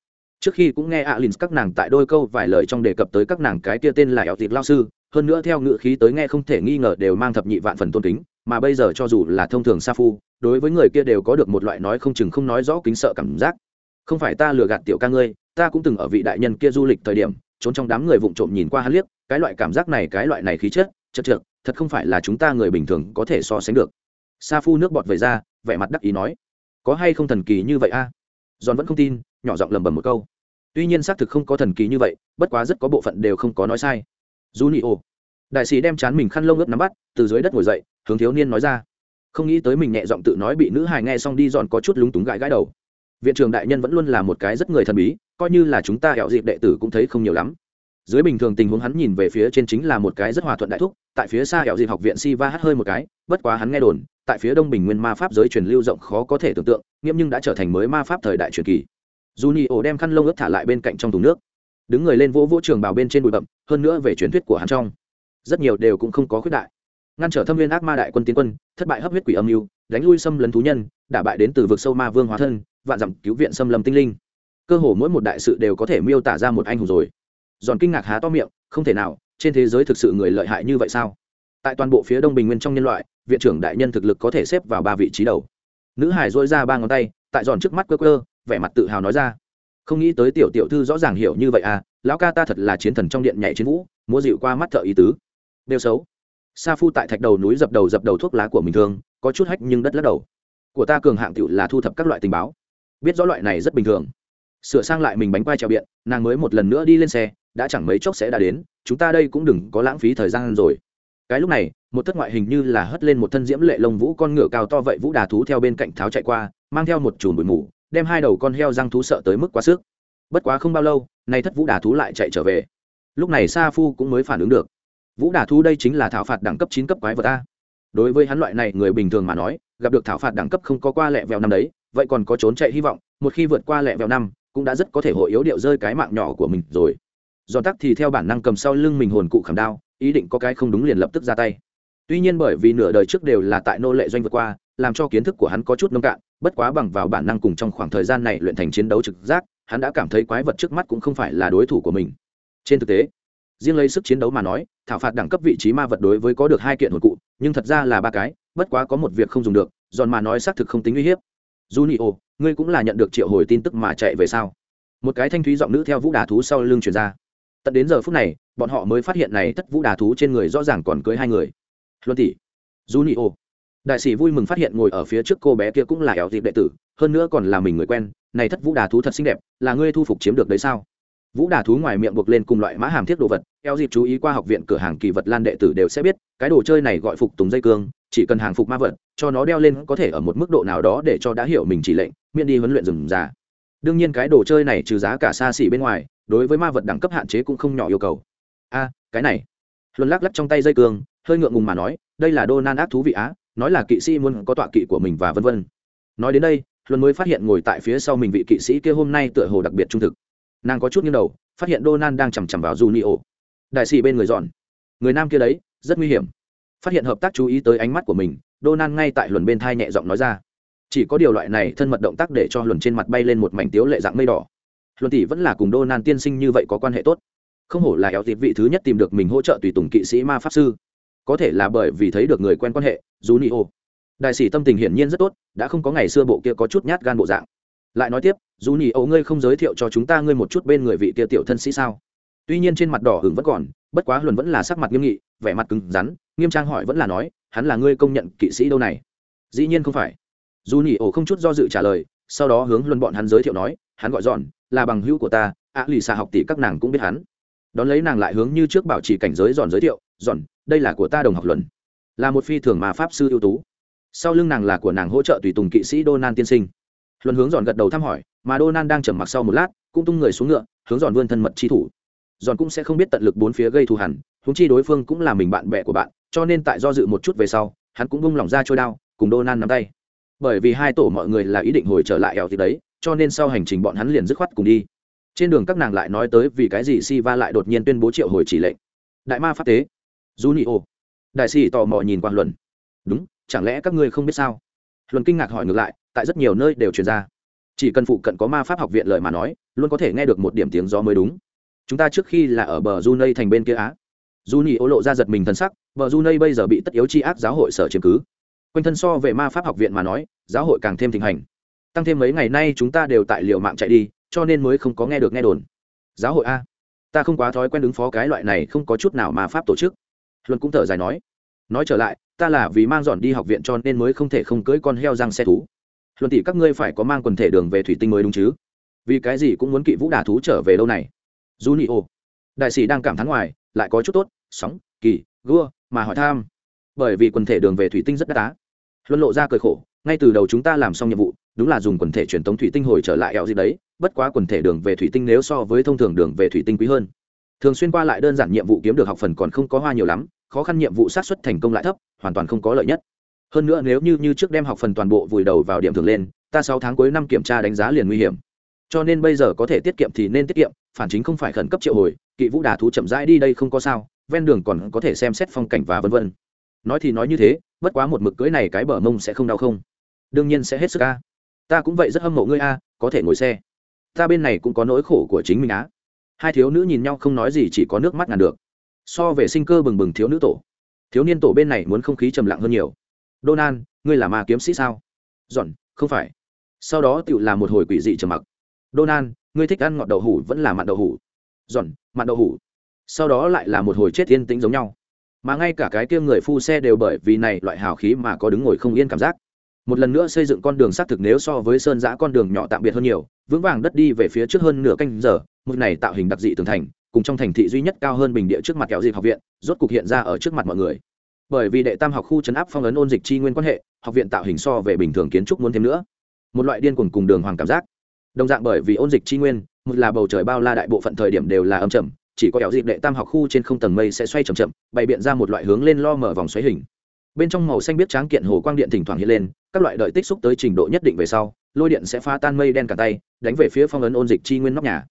Speaker 1: Trước khi cũng nghe alin các nàng tại đôi câu vài lời trong đề cập tới các nàng cái kia tên là eo dịp lao sư, hơn nữa theo ngữ khí tới nghe không thể nghi ngờ đều mang thập nhị vạn phần tôn kính, mà bây giờ cho dù là thông thường sa phu, đối với người kia đều có được một loại nói không chừng không nói rõ kính sợ cảm giác. Không phải ta lừa gạt tiểu ca ngươi, ta cũng từng ở vị đại nhân kia du lịch thời điểm trốn trong đám người vụng trộm nhìn qua hắn liếc, cái loại cảm giác này, cái loại này khí chất, chật chật thật không phải là chúng ta người bình thường có thể so sánh được. Sa phu nước bọt về ra, vẻ mặt đắc ý nói, có hay không thần kỳ như vậy a? Giòn vẫn không tin, nhỏ giọng lầm bầm một câu. Tuy nhiên xác thực không có thần kỳ như vậy, bất quá rất có bộ phận đều không có nói sai. Dù nị ô đại sĩ đem chán mình khăn lông ướt nắm bắt, từ dưới đất ngồi dậy, hướng thiếu niên nói ra. Không nghĩ tới mình nhẹ giọng tự nói bị nữ hài nghe xong đi dọn có chút lúng túng gãi gãi đầu. Viện trưởng đại nhân vẫn luôn là một cái rất người thần bí coi như là chúng ta hẹo dịp đệ tử cũng thấy không nhiều lắm. Dưới bình thường tình huống hắn nhìn về phía trên chính là một cái rất hòa thuận đại thúc, tại phía xa hẹo dịp học viện si va hát hơi một cái, bất quá hắn nghe đồn, tại phía đông bình nguyên ma pháp giới truyền lưu rộng khó có thể tưởng tượng, nghiêm nhưng đã trở thành mới ma pháp thời đại truyền kỳ. Dù nhị ổ đem khăn lông ướt thả lại bên cạnh trong thùng nước. Đứng người lên vỗ vỗ trường bào bên trên bụi bậm hơn nữa về truyền thuyết của hắn trong. Rất nhiều đều cũng không có khuyết đại. Ngăn trở thâm viên ác ma đại quân tiến quân, thất bại hấp huyết quỷ âm mưu, đánh lui xâm lấn thú nhân, đả bại đến từ vực sâu ma vương hóa thân, vạn dặm cứu viện xâm lâm tinh linh cơ hồ mỗi một đại sự đều có thể miêu tả ra một anh hùng rồi. Giòn kinh ngạc há to miệng không thể nào trên thế giới thực sự người lợi hại như vậy sao? Tại toàn bộ phía đông bình nguyên trong nhân loại viện trưởng đại nhân thực lực có thể xếp vào ba vị trí đầu. Nữ hải dỗi ra ba ngón tay tại giòn trước mắt cơ cơ, vẻ mặt tự hào nói ra. Không nghĩ tới tiểu tiểu thư rõ ràng hiểu như vậy à lão ca ta thật là chiến thần trong điện nhảy chiến vũ múa dịu qua mắt thợ ý tứ. Đều xấu. Sa phu tại thạch đầu núi dập đầu dập đầu thuốc lá của mình thường có chút hách nhưng đất lắc đầu. Của ta cường hạng tựu là thu thập các loại tình báo. Biết rõ loại này rất bình thường sửa sang lại mình bánh quai trèo biện, nàng mới một lần nữa đi lên xe, đã chẳng mấy chốc sẽ đã đến, chúng ta đây cũng đừng có lãng phí thời gian rồi. Cái lúc này, một thất ngoại hình như là hất lên một thân diễm lệ lông vũ con ngựa cao to vậy vũ đà thú theo bên cạnh tháo chạy qua, mang theo một chùm bụi mù, đem hai đầu con heo răng thú sợ tới mức quá sức. Bất quá không bao lâu, nay thất vũ đà thú lại chạy trở về. Lúc này sa phu cũng mới phản ứng được. Vũ đà thú đây chính là thảo phạt đẳng cấp chín cấp quái vật a. Đối với hắn loại này người bình thường mà nói, gặp được thảo phạt đẳng cấp không có qua lẹ vẹo năm đấy, vậy còn có trốn chạy hy vọng, một khi vượt qua lẹ vẹo năm cũng đã rất có thể hội yếu điệu rơi cái mạng nhỏ của mình rồi. Giòn tắc thì theo bản năng cầm sau lưng mình hồn cụ khảm đao, ý định có cái không đúng liền lập tức ra tay. Tuy nhiên bởi vì nửa đời trước đều là tại nô lệ doanh vượt qua, làm cho kiến thức của hắn có chút nông cạn, bất quá bằng vào bản năng cùng trong khoảng thời gian này luyện thành chiến đấu trực giác, hắn đã cảm thấy quái vật trước mắt cũng không phải là đối thủ của mình. Trên thực tế, riêng lấy sức chiến đấu mà nói, thảo phạt đẳng cấp vị trí ma vật đối với có được hai kiện hồn cụ, nhưng thật ra là ba cái, bất quá có một việc không dùng được, giòn mà nói xác thực không tính uy hiếp junio, ngươi cũng là nhận được triệu hồi tin tức mà chạy về sao? một cái thanh thúy giọng nữ theo vũ đà thú sau lưng truyền ra. Tận đến giờ phút này, bọn họ mới phát hiện này thất vũ đà thú trên người rõ ràng còn cưới hai người. Luân tỷ, junio. Đại sĩ vui mừng phát hiện ngồi ở phía trước cô bé kia cũng là éo dịp đệ tử, hơn nữa còn là mình người quen, này thất vũ đà thú thật xinh đẹp, là ngươi thu phục chiếm được đấy sao? Vũ đà thú ngoài miệng buộc lên cùng loại mã hàm thiết đồ vật, eo dịp chú ý qua học viện cửa hàng kỳ vật lan đệ tử đều sẽ biết, cái đồ chơi này gọi phục tùng dây cương, chỉ cần hàng phục ma vật, cho nó đeo lên có thể ở một mức độ nào đó để cho đã hiểu mình chỉ lệnh, miễn đi huấn luyện rừng già. Đương nhiên cái đồ chơi này trừ giá cả xa xỉ bên ngoài, đối với ma vật đẳng cấp hạn chế cũng không nhỏ yêu cầu. A à, cái này. Luân lắc lắc trong tay dây cương, hơi ngượng ngùng mà nói, đây là đô nan ác thú vị á, nói là kỵ sĩ muốn có tọa kỵ của mình và vân vân. Nói đến đây, luân mới phát hiện ngồi tại phía sau mình vị kỵ sĩ kia hôm nay tựa hồ đặc biệt trung thực nàng có chút nghiêng đầu phát hiện Donan đang chằm chằm vào Junio. Đại sĩ bên người dọn. Người nam kia đấy, rất nguy hiểm. Phát hiện hợp tác chú ý tới ánh mắt của mình, Donan ngay tại luồn bên thai nhẹ giọng nói ra. Chỉ có điều loại này thân mật động tác để cho luồn trên mặt bay lên một mảnh tiếu lệ dạng mây đỏ. Luận tỷ vẫn là cùng Donan tiên sinh như vậy có quan hệ tốt. Không hổ là éo tịp vị thứ nhất tìm được mình hỗ trợ tùy tùng kỵ sĩ ma pháp sư. Có thể là bởi vì thấy được người quen quan hệ, Junio. Đại sĩ tâm tình hiển nhiên rất tốt, đã không có ngày xưa bộ kia có chút nhát gan bộ dạng lại nói tiếp, dù nhì ấu ngươi không giới thiệu cho chúng ta ngươi một chút bên người vị kia tiểu thân sĩ sao? Tuy nhiên trên mặt đỏ hưởng vẫn còn, bất quá luận vẫn là sắc mặt nghiêm nghị, vẻ mặt cứng rắn, nghiêm trang hỏi vẫn là nói, hắn là ngươi công nhận kỵ sĩ đâu này? Dĩ nhiên không phải. Dù nhì ấu không chút do dự trả lời, sau đó hướng luân bọn hắn giới thiệu nói, hắn gọi dọn là bằng hữu của ta, ạ lì xà học tỷ các nàng cũng biết hắn. Đón lấy nàng lại hướng như trước bảo trì cảnh giới dọn giới thiệu dọn đây là của ta đồng học luận là một phi thường mà pháp sư ưu tú. Sau lưng nàng là của nàng hỗ trợ tùy tùng kỵ sĩ đô nan tiên sinh luân hướng giòn gật đầu thăm hỏi mà Donan đang trầm mặc sau một lát, cũng tung người xuống ngựa, hướng giòn vươn thân mật chi thủ. Giòn cũng sẽ không biết tận lực bốn phía gây thù hằn, huống chi đối phương cũng là mình bạn bè của bạn, cho nên tại do dự một chút về sau, hắn cũng bung lỏng ra trôi đao, cùng Donan nắm tay. Bởi vì hai tổ mọi người là ý định hồi trở lại eo thì đấy, cho nên sau hành trình bọn hắn liền dứt khoát cùng đi. Trên đường các nàng lại nói tới vì cái gì Siva lại đột nhiên tuyên bố triệu hồi chỉ lệnh. Đại ma pháp tế. Junio. Đại sĩ tò mò nhìn Quang Luân. Đúng, chẳng lẽ các ngươi không biết sao? Luân kinh ngạc hỏi ngược lại, tại rất nhiều nơi đều truyền ra. Chỉ cần phụ cận có ma pháp học viện lời mà nói, luôn có thể nghe được một điểm tiếng gió mới đúng. Chúng ta trước khi là ở bờ du nây thành bên kia á. Du nhị ô lộ ra giật mình thân sắc, bờ du nây bây giờ bị tất yếu chi ác giáo hội sở chiếm cứ. Quanh thân so về ma pháp học viện mà nói, giáo hội càng thêm thịnh hành. Tăng thêm mấy ngày nay chúng ta đều tại liệu mạng chạy đi, cho nên mới không có nghe được nghe đồn. Giáo hội a. Ta không quá thói quen ứng phó cái loại này không có chút nào ma pháp tổ chức. Luân cũng thở dài nói. Nói trở lại, ta là vì mang dọn đi học viện cho nên mới không thể không cưỡi con heo răng xe thú luận tỷ, các ngươi phải có mang quần thể đường về thủy tinh mới đúng chứ? Vì cái gì cũng muốn kỵ vũ đà thú trở về đâu này? Du nị ô đại sĩ đang cảm thán ngoài, lại có chút tốt, sóng, kỳ, gua, mà hỏi tham bởi vì quần thể đường về thủy tinh rất đắt đá. luân lộ ra cười khổ, ngay từ đầu chúng ta làm xong nhiệm vụ, đúng là dùng quần thể truyền tống thủy tinh hồi trở lại eo gì đấy, bất quá quần thể đường về thủy tinh nếu so với thông thường đường về thủy tinh quý hơn. Thường xuyên qua lại đơn giản nhiệm vụ kiếm được học phần còn không có hoa nhiều lắm, khó khăn nhiệm vụ sát xuất thành công lại thấp, hoàn toàn không có lợi nhất hơn nữa nếu như như trước đem học phần toàn bộ vùi đầu vào điểm thường lên, ta sáu tháng cuối năm kiểm tra đánh giá liền nguy hiểm. Cho nên bây giờ có thể tiết kiệm thì nên tiết kiệm, phản chính không phải khẩn cấp triệu hồi, kỵ vũ đà thú chậm rãi đi đây không có sao, ven đường còn có thể xem xét phong cảnh và vân vân. Nói thì nói như thế, bất quá một mực cưới này cái bờ mông sẽ không đau không? Đương nhiên sẽ hết sức a. Ta cũng vậy rất hâm mộ ngươi a, có thể ngồi xe. Ta bên này cũng có nỗi khổ của chính mình á. Hai thiếu nữ nhìn nhau không nói gì chỉ có nước mắt ngàn được. So về sinh cơ bừng bừng thiếu nữ tổ. Thiếu niên tổ bên này muốn không khí trầm lặng hơn nhiều donan ngươi là ma kiếm sĩ sao? Dọn không phải. Sau đó tự là một hồi quỷ dị trầm mặc. Donan ngươi thích ăn ngọt đậu hủ vẫn là mặn đậu hủ? Dọn mặn đậu hủ. Sau đó lại là một hồi chết yên tĩnh giống nhau. Mà ngay cả cái kia người phu xe đều bởi vì này loại hào khí mà có đứng ngồi không yên cảm giác. Một lần nữa xây dựng con đường xác thực nếu so với sơn giã con đường nhỏ tạm biệt hơn nhiều, vững vàng đất đi về phía trước hơn nửa canh giờ, một này tạo hình đặc dị tường thành, cùng trong thành thị duy nhất cao hơn bình địa trước mặt kéo dịp học viện, rốt cục hiện ra ở trước mặt mọi người bởi vì đệ tam học khu chấn áp phong ấn ôn dịch chi nguyên quan hệ, học viện tạo hình so về bình thường kiến trúc muốn thêm nữa. Một loại điên cuồng cùng đường hoàng cảm giác. Đồng dạng bởi vì ôn dịch chi nguyên, một là bầu trời bao la đại bộ phận thời điểm đều là âm trầm, chỉ có kéo dịp đệ tam học khu trên không tầng mây sẽ xoay chậm chậm, bày biện ra một loại hướng lên lo mở vòng xoáy hình. Bên trong màu xanh biết tráng kiện hồ quang điện thỉnh thoảng hiện lên, các loại đợi tích xúc tới trình độ nhất định về sau, lôi điện sẽ phá tan mây đen cả tay, đánh về phía phong ấn ôn dịch chi nguyên nóc nhà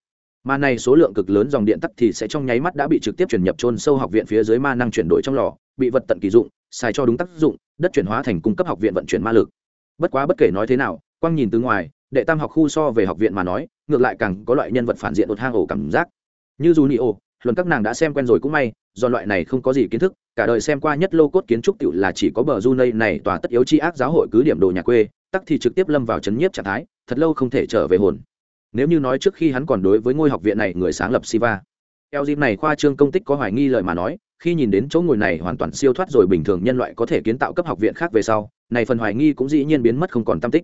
Speaker 1: mà này số lượng cực lớn dòng điện tắt thì sẽ trong nháy mắt đã bị trực tiếp chuyển nhập trôn sâu học viện phía dưới ma năng chuyển đổi trong lò, bị vật tận kỳ dụng, xài cho đúng tác dụng, đất chuyển hóa thành cung cấp học viện vận chuyển ma lực. Bất quá bất kể nói thế nào, quang nhìn từ ngoài, đệ tam học khu so về học viện mà nói, ngược lại càng có loại nhân vật phản diện đột hang ổ cảm giác. Như dù nị ổ luận các nàng đã xem quen rồi cũng may, do loại này không có gì kiến thức, cả đời xem qua nhất lô cốt kiến trúc tựu là chỉ có bờ du nây này tòa tất yếu chi ác giáo hội cứ điểm đồ nhà quê, tắc thì trực tiếp lâm vào chấn nhiếp trạng thái, thật lâu không thể trở về hồn nếu như nói trước khi hắn còn đối với ngôi học viện này người sáng lập siva, eo dịp này khoa trương công tích có hoài nghi lời mà nói, khi nhìn đến chỗ ngồi này hoàn toàn siêu thoát rồi bình thường nhân loại có thể kiến tạo cấp học viện khác về sau, này phần hoài nghi cũng dĩ nhiên biến mất không còn tam tích.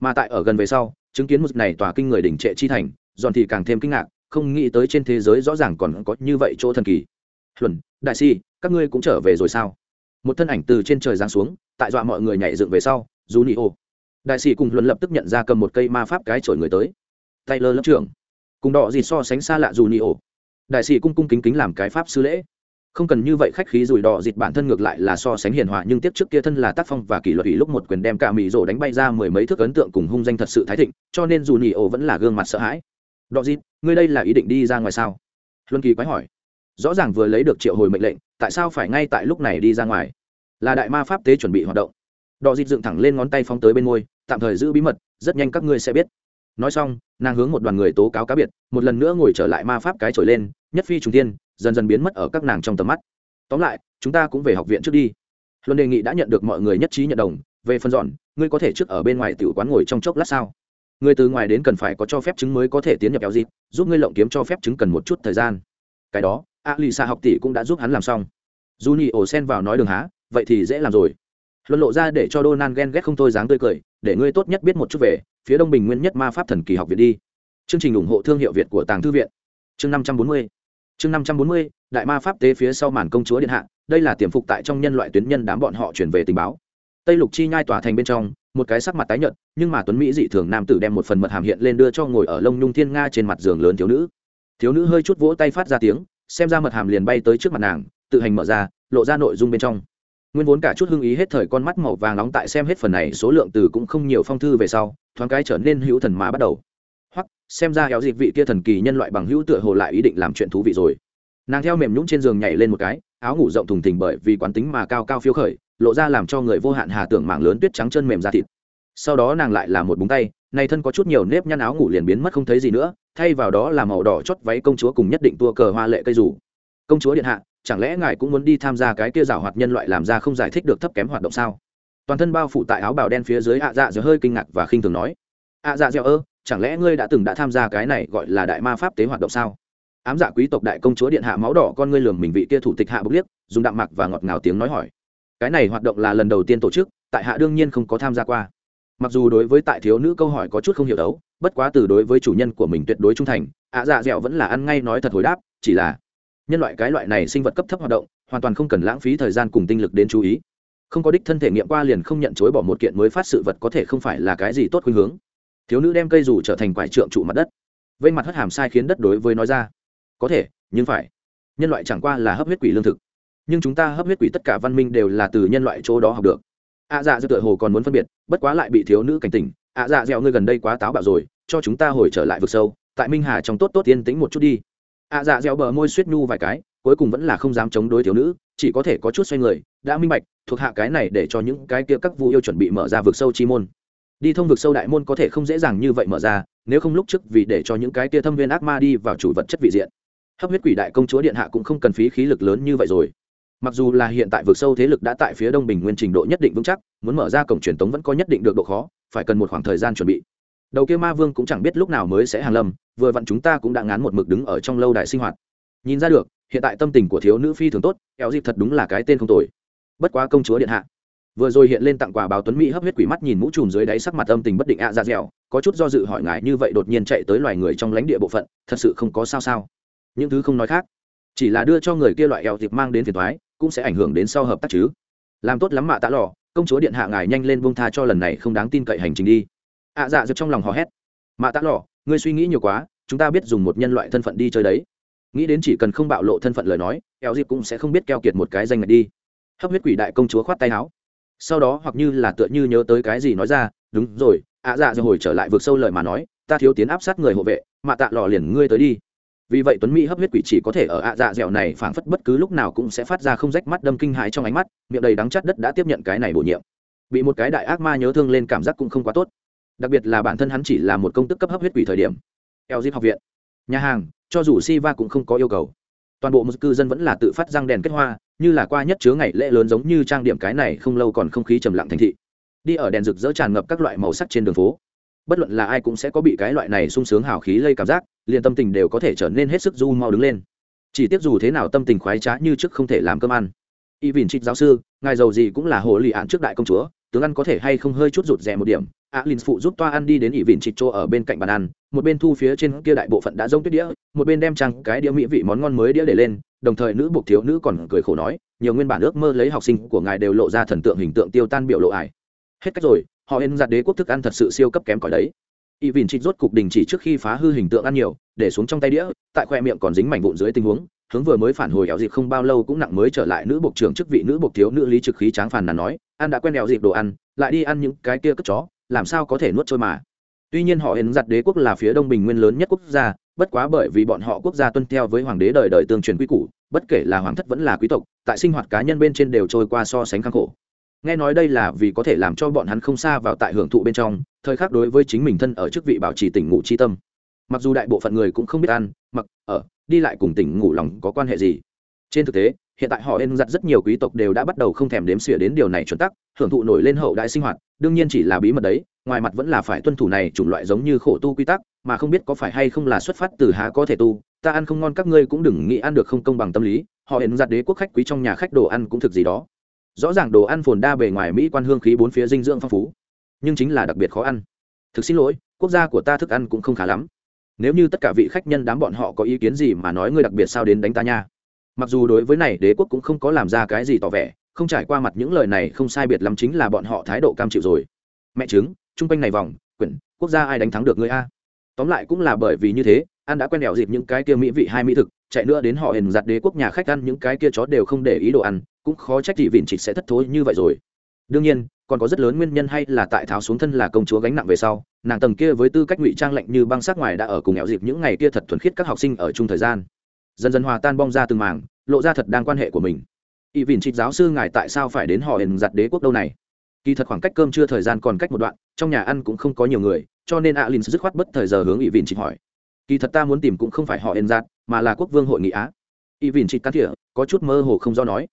Speaker 1: Mà tại ở gần về sau, chứng kiến một này tòa kinh người đỉnh trệ chi thành, giòn thì càng thêm kinh ngạc, không nghĩ tới trên thế giới rõ ràng còn có như vậy chỗ thần kỳ. Luận đại si, các ngươi cũng trở về rồi sao? Một thân ảnh từ trên trời giáng xuống, tại dọa mọi người nhảy dựng về sau, dù nị ô. Đại sĩ cùng luận lập tức nhận ra cầm một cây ma pháp cái chổi người tới tay lơ lớp trưởng. Cùng đỏ gì so sánh xa lạ dù ni ổ. Đại sĩ cung cung kính kính làm cái pháp sư lễ. Không cần như vậy khách khí rủi đỏ dịt bản thân ngược lại là so sánh hiền hòa, nhưng tiếp trước kia thân là tác phong và kỷ luật ủy lúc một quyền đem cả mỹ rổ đánh bay ra mười mấy thước ấn tượng cùng hung danh thật sự thái thịnh, cho nên dù nỉ ổ vẫn là gương mặt sợ hãi. Đỏ dịt ngươi đây là ý định đi ra ngoài sao? Luân kỳ quái hỏi. Rõ ràng vừa lấy được triệu hồi mệnh lệnh, tại sao phải ngay tại lúc này đi ra ngoài? Là đại ma pháp tế chuẩn bị hoạt động. Đỏ dịt dựng thẳng lên ngón tay phóng tới bên môi, tạm thời giữ bí mật, rất nhanh các ngươi sẽ biết nói xong nàng hướng một đoàn người tố cáo cá biệt một lần nữa ngồi trở lại ma pháp cái trổi lên nhất phi trùng tiên dần dần biến mất ở các nàng trong tầm mắt. Tóm lại chúng ta cũng về học viện trước đi. Luân đề nghị đã nhận được mọi người nhất trí nhận đồng về phần dọn ngươi có thể trước ở bên ngoài tiểu quán ngồi trong chốc lát sao? Người từ ngoài đến cần phải có cho phép chứng mới có thể tiến nhập kéo dịp giúp ngươi lộng kiếm cho phép chứng cần một chút thời gian. Cái đó a lì xa học tỷ cũng đã giúp hắn làm xong. Dù nhị ổ sen vào nói đường há vậy thì dễ làm rồi. Luận lộ ra để cho Donan ghen ghét không thôi dáng tươi cười, để ngươi tốt nhất biết một chút về, phía Đông Bình Nguyên nhất ma pháp thần kỳ học viện đi. Chương trình ủng hộ thương hiệu Việt của Tàng Thư viện. Chương năm trăm bốn mươi Chương năm trăm bốn mươi đại ma pháp tế phía sau màn công chúa điện hạ, đây là tiềm phục tại trong nhân loại tuyến nhân đám bọn họ chuyển về tình báo. Tây Lục Chi nhai tỏa thành bên trong, một cái sắc mặt tái nhợt, nhưng mà tuấn mỹ dị thường nam tử đem một phần mật hàm hiện lên đưa cho ngồi ở lông nhung thiên nga trên mặt giường lớn thiếu nữ. Thiếu nữ hơi chút vỗ tay phát ra tiếng, xem ra mật hàm liền bay tới trước mặt nàng, tự hành mở ra, lộ ra nội dung bên trong nguyên vốn cả chút hưng ý hết thời con mắt màu vàng nóng tại xem hết phần này số lượng từ cũng không nhiều phong thư về sau thoáng cái trở nên hữu thần mà bắt đầu. Hoặc, xem ra héo dịp vị kia thần kỳ nhân loại bằng hữu tựa hồ lại ý định làm chuyện thú vị rồi. Nàng theo mềm nhũng trên giường nhảy lên một cái, áo ngủ rộng thùng thình bởi vì quán tính mà cao cao phiêu khởi, lộ ra làm cho người vô hạn hà tưởng mạng lớn tuyết trắng chân mềm ra thịt. Sau đó nàng lại là một búng tay này thân có chút nhiều nếp nhăn áo ngủ liền biến mất không thấy gì nữa, thay vào đó là màu đỏ chót váy công chúa cùng nhất định tua cờ hoa lệ cây rủ công chúa điện hạ, chẳng lẽ ngài cũng muốn đi tham gia cái kia giảo hoạt nhân loại làm ra không giải thích được thấp kém hoạt động sao? Toàn thân bao phủ tại áo bào đen phía dưới ạ dạ dẻo hơi kinh ngạc và khinh thường nói, ạ dạ dẻo ơ, chẳng lẽ ngươi đã từng đã tham gia cái này gọi là đại ma pháp tế hoạt động sao? Ám dạ quý tộc đại công chúa điện hạ máu đỏ con ngươi lường mình vị kia thủ tịch hạ bốc liếc, dùng đạm mặc và ngọt ngào tiếng nói hỏi. Cái này hoạt động là lần đầu tiên tổ chức, tại hạ đương nhiên không có tham gia qua. Mặc dù đối với tại thiếu nữ câu hỏi có chút không hiểu đấu, bất quá từ đối với chủ nhân của mình tuyệt đối trung thành, ạ dạ dẻo vẫn là ăn ngay nói thật hồi đáp, chỉ là nhân loại cái loại này sinh vật cấp thấp hoạt động, hoàn toàn không cần lãng phí thời gian cùng tinh lực đến chú ý không có đích thân thể nghiệm qua liền không nhận chối bỏ một kiện mới phát sự vật có thể không phải là cái gì tốt khuynh hướng. Thiếu nữ đem cây dù trở thành quải trượng trụ mặt đất. Vây mặt hất hàm sai khiến đất đối với nói ra. Có thể, nhưng phải. Nhân loại chẳng qua là hấp huyết quỷ lương thực. Nhưng chúng ta hấp huyết quỷ tất cả văn minh đều là từ nhân loại chỗ đó học được. Ạ dạ dư tựa hồ còn muốn phân biệt, bất quá lại bị thiếu nữ cảnh tỉnh. Ạ dạ dẻo ngươi gần đây quá táo bạo rồi, cho chúng ta hồi trở lại vực sâu, tại minh hà trong tốt tốt yên tĩnh một chút đi. Ạ dạ dẻo bờ môi suýt nhu vài cái, cuối cùng vẫn là không dám chống đối thiếu nữ chỉ có thể có chút xoay người, đã minh bạch, thuộc hạ cái này để cho những cái kia các vu yêu chuẩn bị mở ra vực sâu chi môn. Đi thông vực sâu đại môn có thể không dễ dàng như vậy mở ra, nếu không lúc trước vì để cho những cái kia thâm viên ác ma đi vào chủ vật chất vị diện. Hấp huyết quỷ đại công chúa điện hạ cũng không cần phí khí lực lớn như vậy rồi. Mặc dù là hiện tại vực sâu thế lực đã tại phía đông bình nguyên trình độ nhất định vững chắc, muốn mở ra cổng truyền tống vẫn có nhất định được độ khó, phải cần một khoảng thời gian chuẩn bị. Đầu kia ma vương cũng chẳng biết lúc nào mới sẽ hàng lâm, vừa vặn chúng ta cũng đã ngán một mực đứng ở trong lâu đài sinh hoạt. Nhìn ra được hiện tại tâm tình của thiếu nữ phi thường tốt eo dịp thật đúng là cái tên không tồi. Bất quá công chúa điện hạ. Vừa rồi hiện lên tặng quà báo tuấn mỹ hấp huyết quỷ mắt nhìn mũ trùm dưới đáy sắc mặt âm tình bất định ạ ra dẻo, có chút do dự hỏi ngài như vậy đột nhiên chạy tới loài người trong lãnh địa bộ phận, thật sự không có sao sao. Những thứ không nói khác, chỉ là đưa cho người kia loại eo dịp mang đến phiền thoái cũng sẽ ảnh hưởng đến sau hợp tác chứ. Làm tốt lắm mạ tạ lò, công chúa điện hạ ngài nhanh lên buông tha cho lần này không đáng tin cậy hành trình đi. Ạ dạ dược trong lòng hò hét. Mạ tạ lò, ngươi suy nghĩ nhiều quá, chúng ta biết dùng một nhân loại thân phận đi chơi đấy nghĩ đến chỉ cần không bạo lộ thân phận lời nói, eo dịp cũng sẽ không biết keo kiệt một cái danh ngạch đi. Hấp huyết quỷ đại công chúa khoát tay áo. Sau đó hoặc như là tựa như nhớ tới cái gì nói ra, đúng rồi, ạ dạ rồi hồi trở lại vượt sâu lời mà nói, ta thiếu tiến áp sát người hộ vệ, mà tạ lò liền ngươi tới đi. Vì vậy tuấn mỹ hấp huyết quỷ chỉ có thể ở ạ dạ dẻo này phảng phất bất cứ lúc nào cũng sẽ phát ra không rách mắt đâm kinh hãi trong ánh mắt, miệng đầy đắng chắt đất đã tiếp nhận cái này bổ nhiệm. Bị một cái đại ác ma nhớ thương lên cảm giác cũng không quá tốt. Đặc biệt là bản thân hắn chỉ là một công tức cấp hấp huyết quỷ thời điểm. Eo dip học viện. Nhà hàng cho dù si va cũng không có yêu cầu. Toàn bộ một cư dân vẫn là tự phát răng đèn kết hoa, như là qua nhất chứa ngày lễ lớn giống như trang điểm cái này không lâu còn không khí trầm lặng thành thị. Đi ở đèn rực rỡ tràn ngập các loại màu sắc trên đường phố. Bất luận là ai cũng sẽ có bị cái loại này sung sướng hào khí lây cảm giác, liền tâm tình đều có thể trở nên hết sức du mau đứng lên. Chỉ tiếc dù thế nào tâm tình khoái trá như trước không thể làm cơm ăn. Y vìn trích giáo sư, ngài giàu gì cũng là hồ lì ạn trước đại công chúa, tướng ăn có thể hay không hơi chút rụt rè một điểm alin phụ giúp toa ăn đi đến ỷ vịn trịch chỗ ở bên cạnh bàn ăn, một bên thu phía trên kia đại bộ phận đã rông tuyết đĩa, một bên đem trăng cái đĩa mỹ vị món ngon mới đĩa để lên, đồng thời nữ buộc thiếu nữ còn cười khổ nói, nhiều nguyên bản ước mơ lấy học sinh của ngài đều lộ ra thần tượng hình tượng tiêu tan biểu lộ ải. Hết cách rồi, họ hên giặt đế quốc thức ăn thật sự siêu cấp kém cỏi đấy. Y vìn trịch rốt cục đình chỉ trước khi phá hư hình tượng ăn nhiều, để xuống trong tay đĩa, tại khoe miệng còn dính mảnh vụn dưới tình huống, hướng vừa mới phản hồi éo dịp không bao lâu cũng nặng mới trở lại nữ buộc trưởng chức vị nữ buộc thiếu nữ lý trực khí tráng phàn nàn nói, ăn đã quen éo dịp đồ ăn, lại đi ăn những cái kia cất chó làm sao có thể nuốt trôi mà? Tuy nhiên họ hiến giặt đế quốc là phía đông bình nguyên lớn nhất quốc gia, bất quá bởi vì bọn họ quốc gia tuân theo với hoàng đế đời đời tương truyền quy củ, bất kể là hoàng thất vẫn là quý tộc, tại sinh hoạt cá nhân bên trên đều trôi qua so sánh khắc khổ. Nghe nói đây là vì có thể làm cho bọn hắn không xa vào tại hưởng thụ bên trong, thời khắc đối với chính mình thân ở chức vị bảo trì tỉnh ngủ chi tâm. Mặc dù đại bộ phận người cũng không biết ăn, mặc, ở, đi lại cùng tỉnh ngủ lòng có quan hệ gì. Trên thực tế hiện tại họ ên giặt rất nhiều quý tộc đều đã bắt đầu không thèm đếm xỉa đến điều này chuẩn tắc, hưởng thụ nổi lên hậu đại sinh hoạt, đương nhiên chỉ là bí mật đấy, ngoài mặt vẫn là phải tuân thủ này chủng loại giống như khổ tu quy tắc, mà không biết có phải hay không là xuất phát từ há có thể tu, ta ăn không ngon các ngươi cũng đừng nghĩ ăn được không công bằng tâm lý, họ ên giặt đế quốc khách quý trong nhà khách đồ ăn cũng thực gì đó. Rõ ràng đồ ăn phồn đa bề ngoài mỹ quan hương khí bốn phía dinh dưỡng phong phú, nhưng chính là đặc biệt khó ăn. Thực xin lỗi, quốc gia của ta thức ăn cũng không khá lắm. Nếu như tất cả vị khách nhân đám bọn họ có ý kiến gì mà nói ngươi đặc biệt sao đến đánh ta nha? Mặc dù đối với này đế quốc cũng không có làm ra cái gì tỏ vẻ, không trải qua mặt những lời này không sai biệt lắm chính là bọn họ thái độ cam chịu rồi. Mẹ chứng chung quanh này vòng, quyển, quốc gia ai đánh thắng được ngươi a? Tóm lại cũng là bởi vì như thế ăn đã quen đèo dịp những cái kia mỹ vị hai mỹ thực, chạy nữa đến họ hình giặt đế quốc nhà khách ăn những cái kia chó đều không để ý đồ ăn, cũng khó trách thị vịn chị sẽ thất thối như vậy rồi. Đương nhiên, còn có rất lớn nguyên nhân hay là tại tháo xuống thân là công chúa gánh nặng về sau, nàng tầng kia với tư cách ngụy trang lạnh như băng sắc ngoài đã ở cùng nghèo dịp những ngày kia thật thuần khiết các học sinh ở chung thời gian dần dần hòa tan bong ra từng mảng, lộ ra thật đang quan hệ của mình. Ỵ vìn trịch giáo sư ngài tại sao phải đến họ hình giặt đế quốc đâu này? Kỳ thật khoảng cách cơm chưa thời gian còn cách một đoạn, trong nhà ăn cũng không có nhiều người, cho nên alin dứt khoát bất thời giờ hướng ỵ vìn trịch hỏi. Kỳ thật ta muốn tìm cũng không phải họ hình giặt, mà là quốc vương hội nghị á. Ỵ vìn trịch can thiệp có chút mơ hồ không do nói.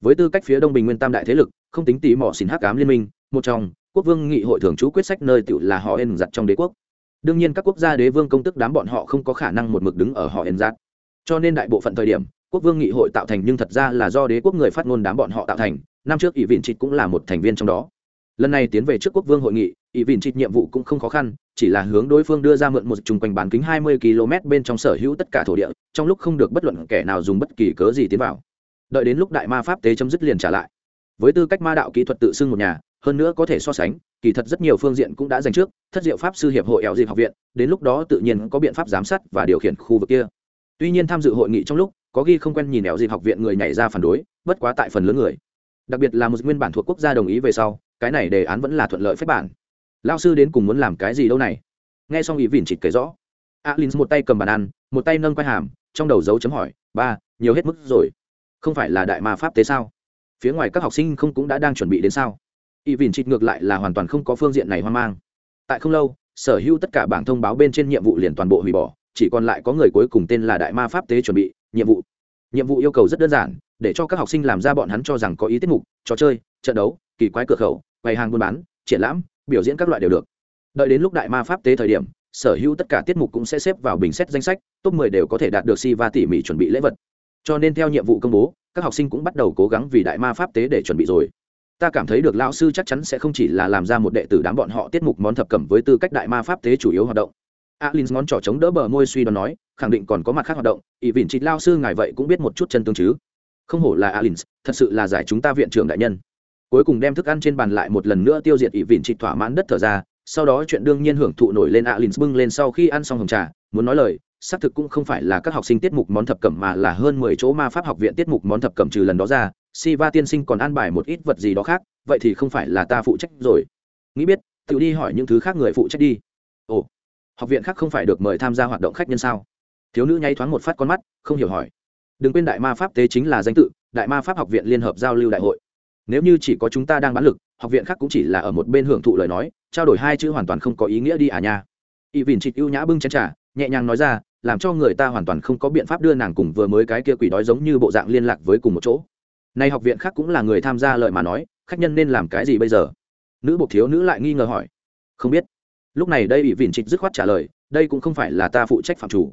Speaker 1: Với tư cách phía đông bình nguyên tam đại thế lực, không tính tí mỏ xin hắc cám liên minh, một trong, quốc vương nghị hội thường trú quyết sách nơi tựu là họ ên giặt trong đế quốc. Đương nhiên các quốc gia đế vương công tức đám bọn họ không có khả năng một mực đứng ở họ ên giặt cho nên đại bộ phận thời điểm, quốc vương nghị hội tạo thành nhưng thật ra là do đế quốc người phát ngôn đám bọn họ tạo thành, năm trước ỷ vịn trịt cũng là một thành viên trong đó. Lần này tiến về trước quốc vương hội nghị, ỷ vìn trịt nhiệm vụ cũng không khó khăn, chỉ là hướng đối phương đưa ra mượn một chung quanh bán kính 20 km bên trong sở hữu tất cả thổ địa, trong lúc không được bất luận kẻ nào dùng bất kỳ cớ gì tiến vào. Đợi đến lúc đại ma pháp tế chấm dứt liền trả lại. Với tư cách ma đạo kỹ thuật tự xưng một nhà, hơn nữa có thể so sánh, kỳ thật rất nhiều phương diện cũng đã dành trước, thất diệu pháp sư hiệp hội ẻo dịp học viện, đến lúc đó tự nhiên có biện pháp giám sát và điều khiển khu vực kia tuy nhiên tham dự hội nghị trong lúc, có ghi không quen nhìn éo dịp học viện người nhảy ra phản đối, bất quá tại phần lớn người. Đặc biệt là một nguyên bản thuộc quốc gia đồng ý về sau, cái này đề án vẫn là thuận lợi phép bản. Lao sư đến cùng muốn làm cái gì đâu này? Nghe xong ý vỉn chịt kể rõ. Alin một tay cầm bàn ăn, một tay nâng quai hàm, trong đầu dấu chấm hỏi, ba, nhiều hết mức rồi. Không phải là đại ma pháp tế sao? Phía ngoài các học sinh không cũng đã đang chuẩn bị đến sao? Ý vỉn chịt ngược lại là hoàn toàn không có phương diện này hoang mang. Tại không lâu, sở hữu tất cả bảng thông báo bên trên nhiệm vụ liền toàn bộ hủy bỏ chỉ còn lại có người cuối cùng tên là đại ma pháp tế chuẩn bị, nhiệm vụ. Nhiệm vụ yêu cầu rất đơn giản, để cho các học sinh làm ra bọn hắn cho rằng có ý tiết mục, trò chơi, trận đấu, kỳ quái cửa khẩu, quầy hàng buôn bán, triển lãm, biểu diễn các loại đều được. Đợi đến lúc đại ma pháp tế thời điểm, sở hữu tất cả tiết mục cũng sẽ xếp vào bình xét danh sách, top 10 đều có thể đạt được si va tỉ mỉ chuẩn bị lễ vật. Cho nên theo nhiệm vụ công bố, các học sinh cũng bắt đầu cố gắng vì đại ma pháp tế để chuẩn bị rồi. Ta cảm thấy được lão sư chắc chắn sẽ không chỉ là làm ra một đệ tử đám bọn họ tiết mục món thập cẩm với tư cách đại ma pháp tế chủ yếu hoạt động alin ngón trỏ chống đỡ bờ môi suy đoán nói, khẳng định còn có mặt khác hoạt động Y vịn trịt lao sư ngài vậy cũng biết một chút chân tương chứ. Không hổ là alin thật sự là giải chúng ta viện trưởng đại nhân. Cuối cùng đem thức ăn trên bàn lại một lần nữa tiêu diệt Y vịn trịt thỏa mãn đất thở ra, sau đó chuyện đương nhiên hưởng thụ nổi lên alin bưng lên sau khi ăn xong hồng trà, muốn nói lời, xác thực cũng không phải là các học sinh tiết mục món thập cẩm mà là hơn mười chỗ ma pháp học viện tiết mục món thập cẩm trừ lần đó ra si va tiên sinh còn an bài một ít vật gì đó khác, vậy thì không phải là ta phụ trách rồi. Nghĩ biết, tự đi hỏi những thứ khác người phụ trách đi. Ồ học viện khác không phải được mời tham gia hoạt động khách nhân sao? Thiếu nữ nháy thoáng một phát con mắt, không hiểu hỏi. Đừng quên đại ma pháp tế chính là danh tự, đại ma pháp học viện liên hợp giao lưu đại hội. Nếu như chỉ có chúng ta đang bán lực, học viện khác cũng chỉ là ở một bên hưởng thụ lời nói, trao đổi hai chữ hoàn toàn không có ý nghĩa đi à nha. Y vìn trịt ưu nhã bưng chén trà, nhẹ nhàng nói ra, làm cho người ta hoàn toàn không có biện pháp đưa nàng cùng vừa mới cái kia quỷ đói giống như bộ dạng liên lạc với cùng một chỗ. Nay học viện khác cũng là người tham gia lợi mà nói, khách nhân nên làm cái gì bây giờ? Nữ bộc thiếu nữ lại nghi ngờ hỏi. Không biết lúc này đây ủy vịn trịch dứt khoát trả lời, đây cũng không phải là ta phụ trách phạm chủ.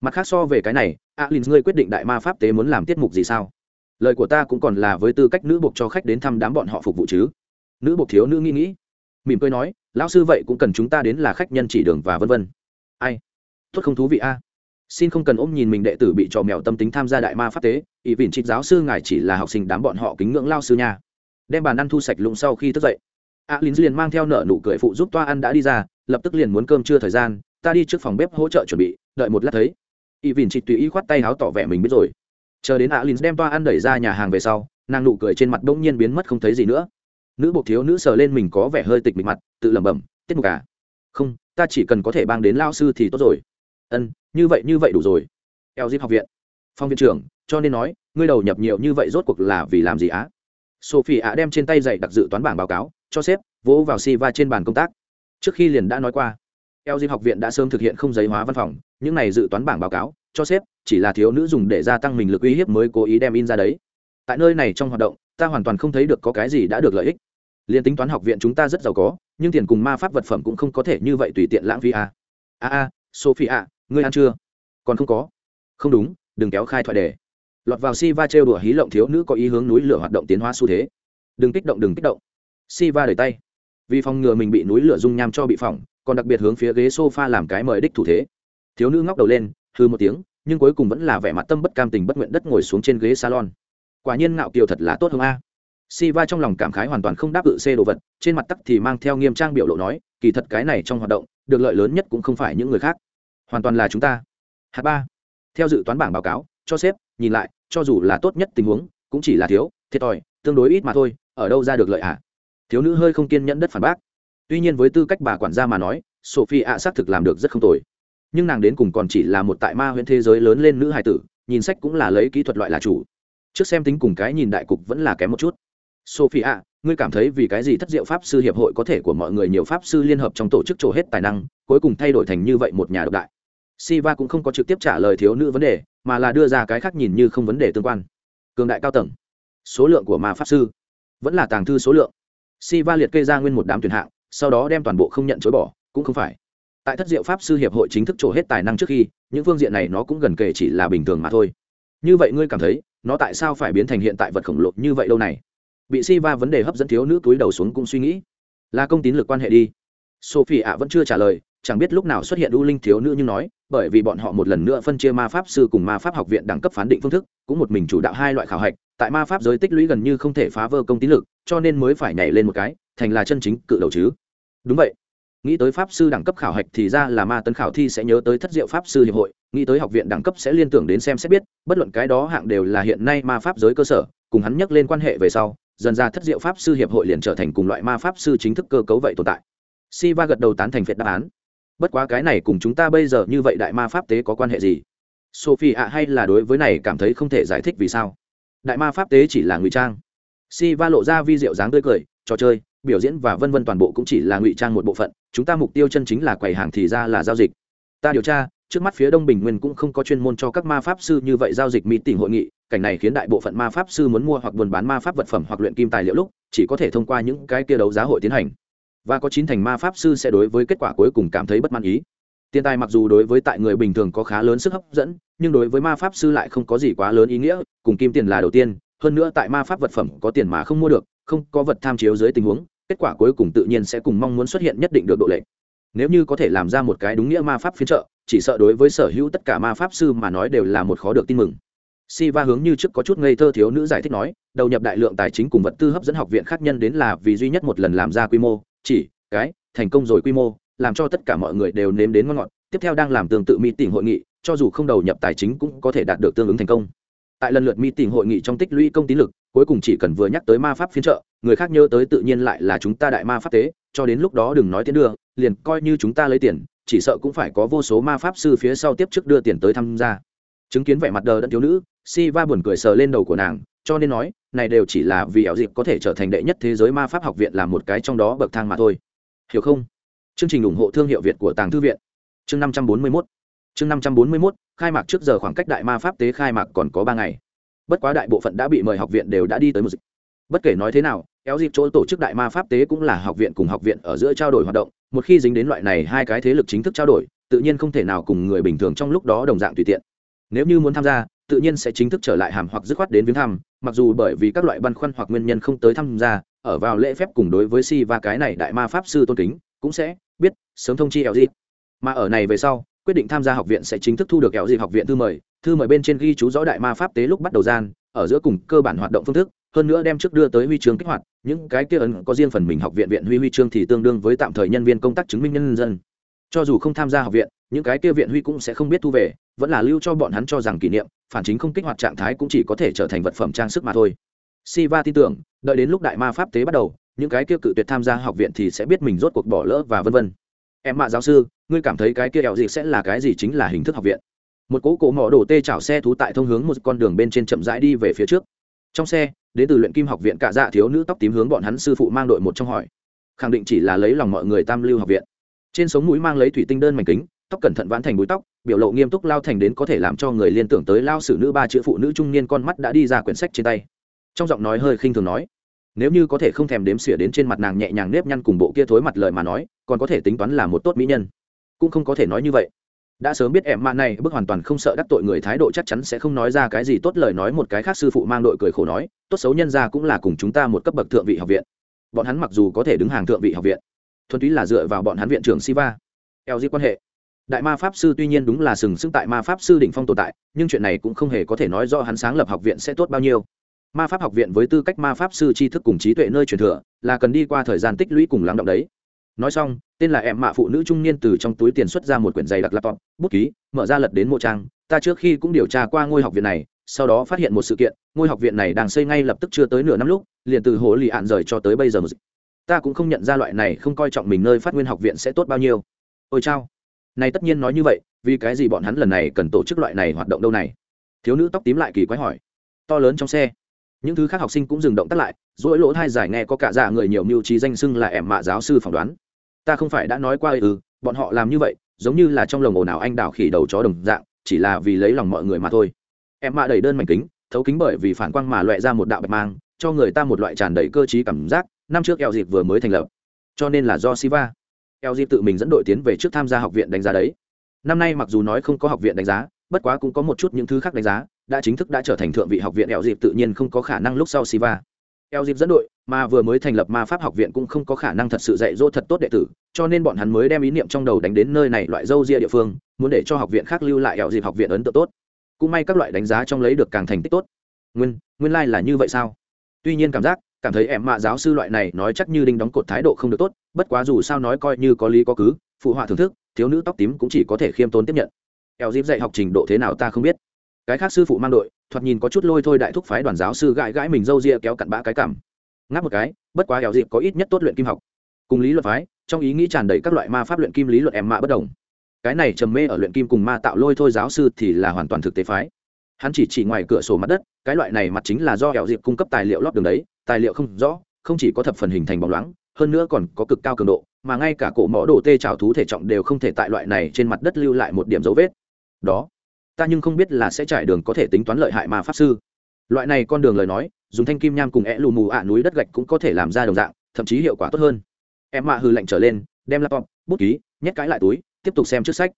Speaker 1: Mặt khác so về cái này alin ngươi quyết định đại ma pháp tế muốn làm tiết mục gì sao? Lời của ta cũng còn là với tư cách nữ buộc cho khách đến thăm đám bọn họ phục vụ chứ. Nữ buộc thiếu nữ nghĩ nghĩ, mỉm cười nói, lão sư vậy cũng cần chúng ta đến là khách nhân chỉ đường và vân vân. Ai? Tốt không thú vị a. Xin không cần ôm nhìn mình đệ tử bị trò mèo tâm tính tham gia đại ma pháp tế, ỷ vỉn trịch giáo sư ngài chỉ là học sinh đám bọn họ kính ngưỡng lao sư nha. Đem bàn ăn thu sạch lụng sau khi thức dậy a alin liền mang theo nợ nụ cười phụ giúp toa ăn đã đi ra lập tức liền muốn cơm trưa thời gian, ta đi trước phòng bếp hỗ trợ chuẩn bị, đợi một lát thấy. Y vìn chị tùy ý khoát tay háo tỏ vẻ mình biết rồi. Chờ đến alin đem toa ăn đẩy ra nhà hàng về sau, nàng nụ cười trên mặt bỗng nhiên biến mất không thấy gì nữa. Nữ bộ thiếu nữ sờ lên mình có vẻ hơi tịch mịch mặt, tự lẩm bẩm, tiết mục à? Không, ta chỉ cần có thể bang đến lao sư thì tốt rồi. Ân, như vậy như vậy đủ rồi. Eo dip học viện. Phong viện trưởng, cho nên nói, ngươi đầu nhập nhiều như vậy rốt cuộc là vì làm gì á? Sophie ạ đem trên tay dạy đặc dự toán bảng báo cáo, cho sếp, vỗ vào si va trên bàn công tác trước khi liền đã nói qua, eo dip học viện đã sớm thực hiện không giấy hóa văn phòng, những này dự toán bảng báo cáo, cho sếp, chỉ là thiếu nữ dùng để gia tăng mình lực uy hiếp mới cố ý đem in ra đấy. Tại nơi này trong hoạt động, ta hoàn toàn không thấy được có cái gì đã được lợi ích. Liền tính toán học viện chúng ta rất giàu có, nhưng tiền cùng ma pháp vật phẩm cũng không có thể như vậy tùy tiện lãng phí à? à, à a a sophie a ngươi ăn chưa? Còn không có. Không đúng, đừng kéo khai thoại đề. Lọt vào si va trêu đùa hí lộng thiếu nữ có ý hướng núi lửa hoạt động tiến hóa xu thế. Đừng kích động, đừng kích động. Si va đẩy tay vì phòng ngừa mình bị núi lửa dung nham cho bị phỏng, còn đặc biệt hướng phía ghế s o f a làm cái mời đích thủ thế. Thiếu nữ ngóc đầu lên hư một tiếng, nhưng cuối cùng vẫn là vẻ mặt tâm bất cam tình bất nguyện đất ngồi xuống trên ghế salon. Quả nhiên ngạo kiều thật là tốt hơn a. Si va trong lòng cảm khái hoàn toàn không đáp tự xê đồ vật, trên mặt tắc thì mang theo nghiêm trang biểu lộ nói, kỳ thật cái này trong hoạt động, được lợi lớn nhất cũng không phải những người khác. Hoàn toàn là chúng ta. Hạt ba. Theo dự toán bảng báo cáo, cho sếp, nhìn lại, cho dù là tốt nhất tình huống, cũng chỉ là thiếu, thiệt thòi, tương đối ít mà thôi, ở đâu ra được lợi ạ? à? Thiếu nữ hơi không kiên nhẫn đất phản bác. Tuy nhiên với tư cách bà quản gia mà nói, sophie ạ xác thực làm được rất không tồi. Nhưng nàng đến cùng còn chỉ là một tại ma huyện thế giới lớn lên nữ hài tử, nhìn sách cũng là lấy kỹ thuật loại là chủ. Trước xem tính cùng cái nhìn đại cục vẫn là kém một chút. Sophie ạ, ngươi cảm thấy vì cái gì thất diệu pháp sư hiệp hội có thể của mọi người nhiều pháp sư liên hợp trong tổ chức trổ hết tài năng, cuối cùng thay đổi thành như vậy một nhà độc đại? Siva cũng không có trực tiếp trả lời thiếu nữ vấn đề, mà là đưa ra cái khác nhìn như không vấn đề tương quan. Cường đại cao tầng. Số lượng của ma pháp sư. Vẫn là tàng thư số lượng siva liệt kê ra nguyên một đám tuyển hạng, sau đó đem toàn bộ không nhận chối bỏ, cũng không phải. Tại thất diệu pháp sư hiệp hội chính thức trổ hết tài năng trước khi, những phương diện này nó cũng gần kể chỉ là bình thường mà thôi. Như vậy ngươi cảm thấy, nó tại sao phải biến thành hiện tại vật khổng lồ như vậy đâu này? Bị si va vấn đề hấp dẫn thiếu nữ túi đầu xuống cũng suy nghĩ. Là công tín lực quan hệ đi. Sophie ạ vẫn chưa trả lời, chẳng biết lúc nào xuất hiện u linh thiếu nữ nhưng nói, bởi vì bọn họ một lần nữa phân chia ma pháp sư cùng ma pháp học viện đẳng cấp phán định phương thức, cũng một mình chủ đạo hai loại khảo hạch tại ma pháp giới tích lũy gần như không thể phá vỡ công tín lực, cho nên mới phải nhảy lên một cái, thành là chân chính cự đầu chứ. Đúng vậy. Nghĩ tới pháp sư đẳng cấp khảo hạch thì ra là ma tấn khảo thi sẽ nhớ tới thất diệu pháp sư hiệp hội, nghĩ tới học viện đẳng cấp sẽ liên tưởng đến xem xét biết, bất luận cái đó hạng đều là hiện nay ma pháp giới cơ sở, cùng hắn nhắc lên quan hệ về sau, dần ra thất diệu pháp sư hiệp hội liền trở thành cùng loại ma pháp sư chính thức cơ cấu vậy tồn tại. Siva gật đầu tán thành phiệt đáp án. Bất quá cái này cùng chúng ta bây giờ như vậy đại ma pháp tế có quan hệ gì? Sophie ạ hay là đối với này cảm thấy không thể giải thích vì sao? Đại ma pháp tế chỉ là ngụy trang. Si Va lộ ra vi diệu dáng tươi cười, trò chơi, biểu diễn và vân vân toàn bộ cũng chỉ là ngụy trang một bộ phận, chúng ta mục tiêu chân chính là quầy hàng thì ra là giao dịch. Ta điều tra, trước mắt phía đông bình nguyên cũng không có chuyên môn cho các ma pháp sư như vậy giao dịch mỹ tỉnh hội nghị, cảnh này khiến đại bộ phận ma pháp sư muốn mua hoặc buôn bán ma pháp vật phẩm hoặc luyện kim tài liệu lúc, chỉ có thể thông qua những cái kia đấu giá hội tiến hành. Và có chín thành ma pháp sư sẽ đối với kết quả cuối cùng cảm thấy bất mãn ý tiền tài mặc dù đối với tại người bình thường có khá lớn sức hấp dẫn nhưng đối với ma pháp sư lại không có gì quá lớn ý nghĩa cùng kim tiền là đầu tiên hơn nữa tại ma pháp vật phẩm có tiền mà không mua được không có vật tham chiếu dưới tình huống kết quả cuối cùng tự nhiên sẽ cùng mong muốn xuất hiện nhất định được độ lệ nếu như có thể làm ra một cái đúng nghĩa ma pháp phiên trợ chỉ sợ đối với sở hữu tất cả ma pháp sư mà nói đều là một khó được tin mừng. Siva hướng như trước có chút ngây thơ thiếu nữ giải thích nói, đầu nhập đại lượng tài chính cùng vật tư hấp dẫn học viện khác nhân đến là vì duy nhất một lần làm ra quy mô, chỉ cái thành công rồi quy mô, làm cho tất cả mọi người đều nếm đến ngon ngọt. Tiếp theo đang làm tương tự meeting hội nghị, cho dù không đầu nhập tài chính cũng có thể đạt được tương ứng thành công. Tại lần lượt meeting hội nghị trong tích lũy công tín lực, cuối cùng chỉ cần vừa nhắc tới ma pháp phiên trợ, người khác nhớ tới tự nhiên lại là chúng ta đại ma pháp tế, cho đến lúc đó đừng nói tiến đưa, liền coi như chúng ta lấy tiền, chỉ sợ cũng phải có vô số ma pháp sư phía sau tiếp trước đưa tiền tới tham gia chứng kiến vẻ mặt đờ đẫn thiếu nữ si va buồn cười sờ lên đầu của nàng cho nên nói này đều chỉ là vì ảo dịp có thể trở thành đệ nhất thế giới ma pháp học viện là một cái trong đó bậc thang mà thôi hiểu không chương trình ủng hộ thương hiệu việt của tàng thư viện. Chương năm trăm bốn mươi mốt. Chương năm trăm bốn mươi mốt, khai mạc trước giờ khoảng cách đại ma pháp tế khai mạc còn có ba ngày. Bất quá đại bộ phận đã bị mời học viện đều đã đi tới một dịch. Bất kể nói thế nào kéo dịp chỗ tổ chức đại ma pháp tế cũng là học viện cùng học viện ở giữa trao đổi hoạt động, một khi dính đến loại này hai cái thế lực chính thức trao đổi, tự nhiên không thể nào cùng người bình thường trong lúc đó đồng dạng tùy tiện. Nếu như muốn tham gia, tự nhiên sẽ chính thức trở lại hàm hoặc dứt khoát đến viếng thăm, mặc dù bởi vì các loại băn khoăn hoặc nguyên nhân không tới tham gia, ở vào lễ phép cùng đối với si và cái này đại ma pháp sư tôn kính, cũng sẽ biết, sớm thông chi eo dịp mà ở này về sau, quyết định tham gia học viện sẽ chính thức thu được eo dịp học viện thư mời. Thư mời bên trên ghi chú rõ đại ma pháp tế lúc bắt đầu gian, ở giữa cùng cơ bản hoạt động phương thức, hơn nữa đem trước đưa tới huy chương kích hoạt. Những cái kia ấn có riêng phần mình học viện viện huy huy chương thì tương đương với tạm thời nhân viên công tác chứng minh nhân dân. Cho dù không tham gia học viện, những cái kia viện huy cũng sẽ không biết thu về, vẫn là lưu cho bọn hắn cho rằng kỷ niệm, phản chính không kích hoạt trạng thái cũng chỉ có thể trở thành vật phẩm trang sức mà thôi. Siva tin tưởng, đợi đến lúc đại ma pháp tế bắt đầu những cái kia cự tuyệt tham gia học viện thì sẽ biết mình rốt cuộc bỏ lỡ và vân vân. Em mạ giáo sư, ngươi cảm thấy cái kia kẹo gì sẽ là cái gì chính là hình thức học viện? Một cỗ cổ mỏ đổ tê chảo xe thú tại thông hướng một con đường bên trên chậm rãi đi về phía trước. Trong xe, đến từ luyện kim học viện cả dạ thiếu nữ tóc tím hướng bọn hắn sư phụ mang đội một trong hỏi. Khẳng định chỉ là lấy lòng mọi người tam lưu học viện. Trên sống mũi mang lấy thủy tinh đơn mảnh kính, tóc cẩn thận vãn thành búi tóc, biểu lộ nghiêm túc lao thành đến có thể làm cho người liên tưởng tới lao sử nữ ba chữ phụ nữ trung niên con mắt đã đi ra quyển sách trên tay. Trong giọng nói hơi khinh thường nói nếu như có thể không thèm đếm xỉa đến trên mặt nàng nhẹ nhàng nếp nhăn cùng bộ kia thối mặt lời mà nói, còn có thể tính toán là một tốt mỹ nhân. Cũng không có thể nói như vậy. Đã sớm biết em mạ này bức hoàn toàn không sợ đắc tội người thái độ chắc chắn sẽ không nói ra cái gì tốt lời nói một cái khác sư phụ mang đội cười khổ nói, tốt xấu nhân ra cũng là cùng chúng ta một cấp bậc thượng vị học viện. Bọn hắn mặc dù có thể đứng hàng thượng vị học viện, thuần túy là dựa vào bọn hắn viện trưởng siva. Eo di quan hệ. Đại ma pháp sư tuy nhiên đúng là sừng sững tại ma pháp sư đỉnh phong tồn tại, nhưng chuyện này cũng không hề có thể nói do hắn sáng lập học viện sẽ tốt bao nhiêu ma pháp học viện với tư cách ma pháp sư tri thức cùng trí tuệ nơi truyền thừa, là cần đi qua thời gian tích lũy cùng lắng động đấy. Nói xong, tên là em mạ phụ nữ trung niên từ trong túi tiền xuất ra một quyển giày đặc laptop, bút ký, mở ra lật đến mộ trang. Ta trước khi cũng điều tra qua ngôi học viện này, sau đó phát hiện một sự kiện, ngôi học viện này đang xây ngay lập tức chưa tới nửa năm lúc, liền từ hồ lì ạn rời cho tới bây giờ ta cũng không nhận ra loại này không coi trọng mình nơi phát nguyên học viện sẽ tốt bao nhiêu. Ôi chao. Này tất nhiên nói như vậy, vì cái gì bọn hắn lần này cần tổ chức loại này hoạt động đâu này? Thiếu nữ tóc tím lại kỳ quái hỏi. To lớn trong xe những thứ khác học sinh cũng dừng động tác lại dỗi lỗ thai giải nghe có cả già người nhiều mưu trí danh xưng là ẻm mạ giáo sư phỏng đoán. Ta không phải đã nói qua ừ bọn họ làm như vậy, giống như là trong lồng ồn ào anh đào khỉ đầu chó đồng dạng, chỉ là vì lấy lòng mọi người mà thôi. Em mạ đầy đơn mảnh kính, thấu kính bởi vì phản quang mà loại ra một đạo bạch mang, cho người ta một loại tràn đầy cơ t cảm giác, năm trước eo dịp vừa mới thành lập. Cho nên là do siva. Eo dịp tự mình dẫn đội tiến về trước tham gia học viện đánh giá đấy. Năm nay mặc dù nói không có học viện đánh giá, bất quá cũng có một chút những thứ khác đánh giá đã chính thức đã trở thành thượng vị học viện eo dịp tự nhiên không có khả năng lúc sau siva. Eo dịp dẫn đội, mà vừa mới thành lập ma pháp học viện cũng không có khả năng thật sự dạy dỗ thật tốt đệ tử, cho nên bọn hắn mới đem ý niệm trong đầu đánh đến nơi này loại dâu ria địa phương, muốn để cho học viện khác lưu lại eo dịp học viện ấn tượng tốt. Cũng may các loại đánh giá trong lấy được càng thành tích tốt. Nguyên nguyên lai、like、là như vậy sao? Tuy nhiên cảm giác, cảm thấy em mạ giáo sư loại này nói chắc như đinh đóng cột thái độ không được tốt, bất quá dù sao nói coi như có lý có cứ, phụ họa thưởng thức, thiếu nữ tóc tím cũng chỉ có thể khiêm tốn tiếp nhận. Eo dịp dạy học trình độ thế nào ta không biết cái khác sư phụ mang đội, thoạt nhìn có chút lôi thôi đại thúc phái đoàn giáo sư gãi gãi mình râu ria kéo cặn bã cái cảm. Ngáp một cái, bất quá eo dịp có ít nhất tốt luyện kim học. Cùng lý luật phái, trong ý nghĩ tràn đầy các loại ma pháp luyện kim lý luận em mạ bất đồng. Cái này trầm mê ở luyện kim cùng ma tạo lôi thôi giáo sư thì là hoàn toàn thực tế phái. Hắn chỉ chỉ ngoài cửa sổ mặt đất, cái loại này mặt chính là do eo dịp cung cấp tài liệu lót đường đấy, tài liệu không rõ, không chỉ có thập phần hình thành bóng loáng, hơn nữa còn có cực cao cường độ, mà ngay cả cổ mỏ đồ tê trào thú thể trọng đều không thể tại loại này trên mặt đất lưu lại một điểm dấu vết. Đó ta nhưng không biết là sẽ trải đường có thể tính toán lợi hại mà pháp sư. Loại này con đường lời nói, dùng thanh kim nham cùng é lù mù ạ núi đất gạch cũng có thể làm ra đồng dạng, thậm chí hiệu quả tốt hơn. Em mạ hư lạnh trở lên, đem laptop, bút ký, nhét cái lại túi, tiếp tục xem trước sách.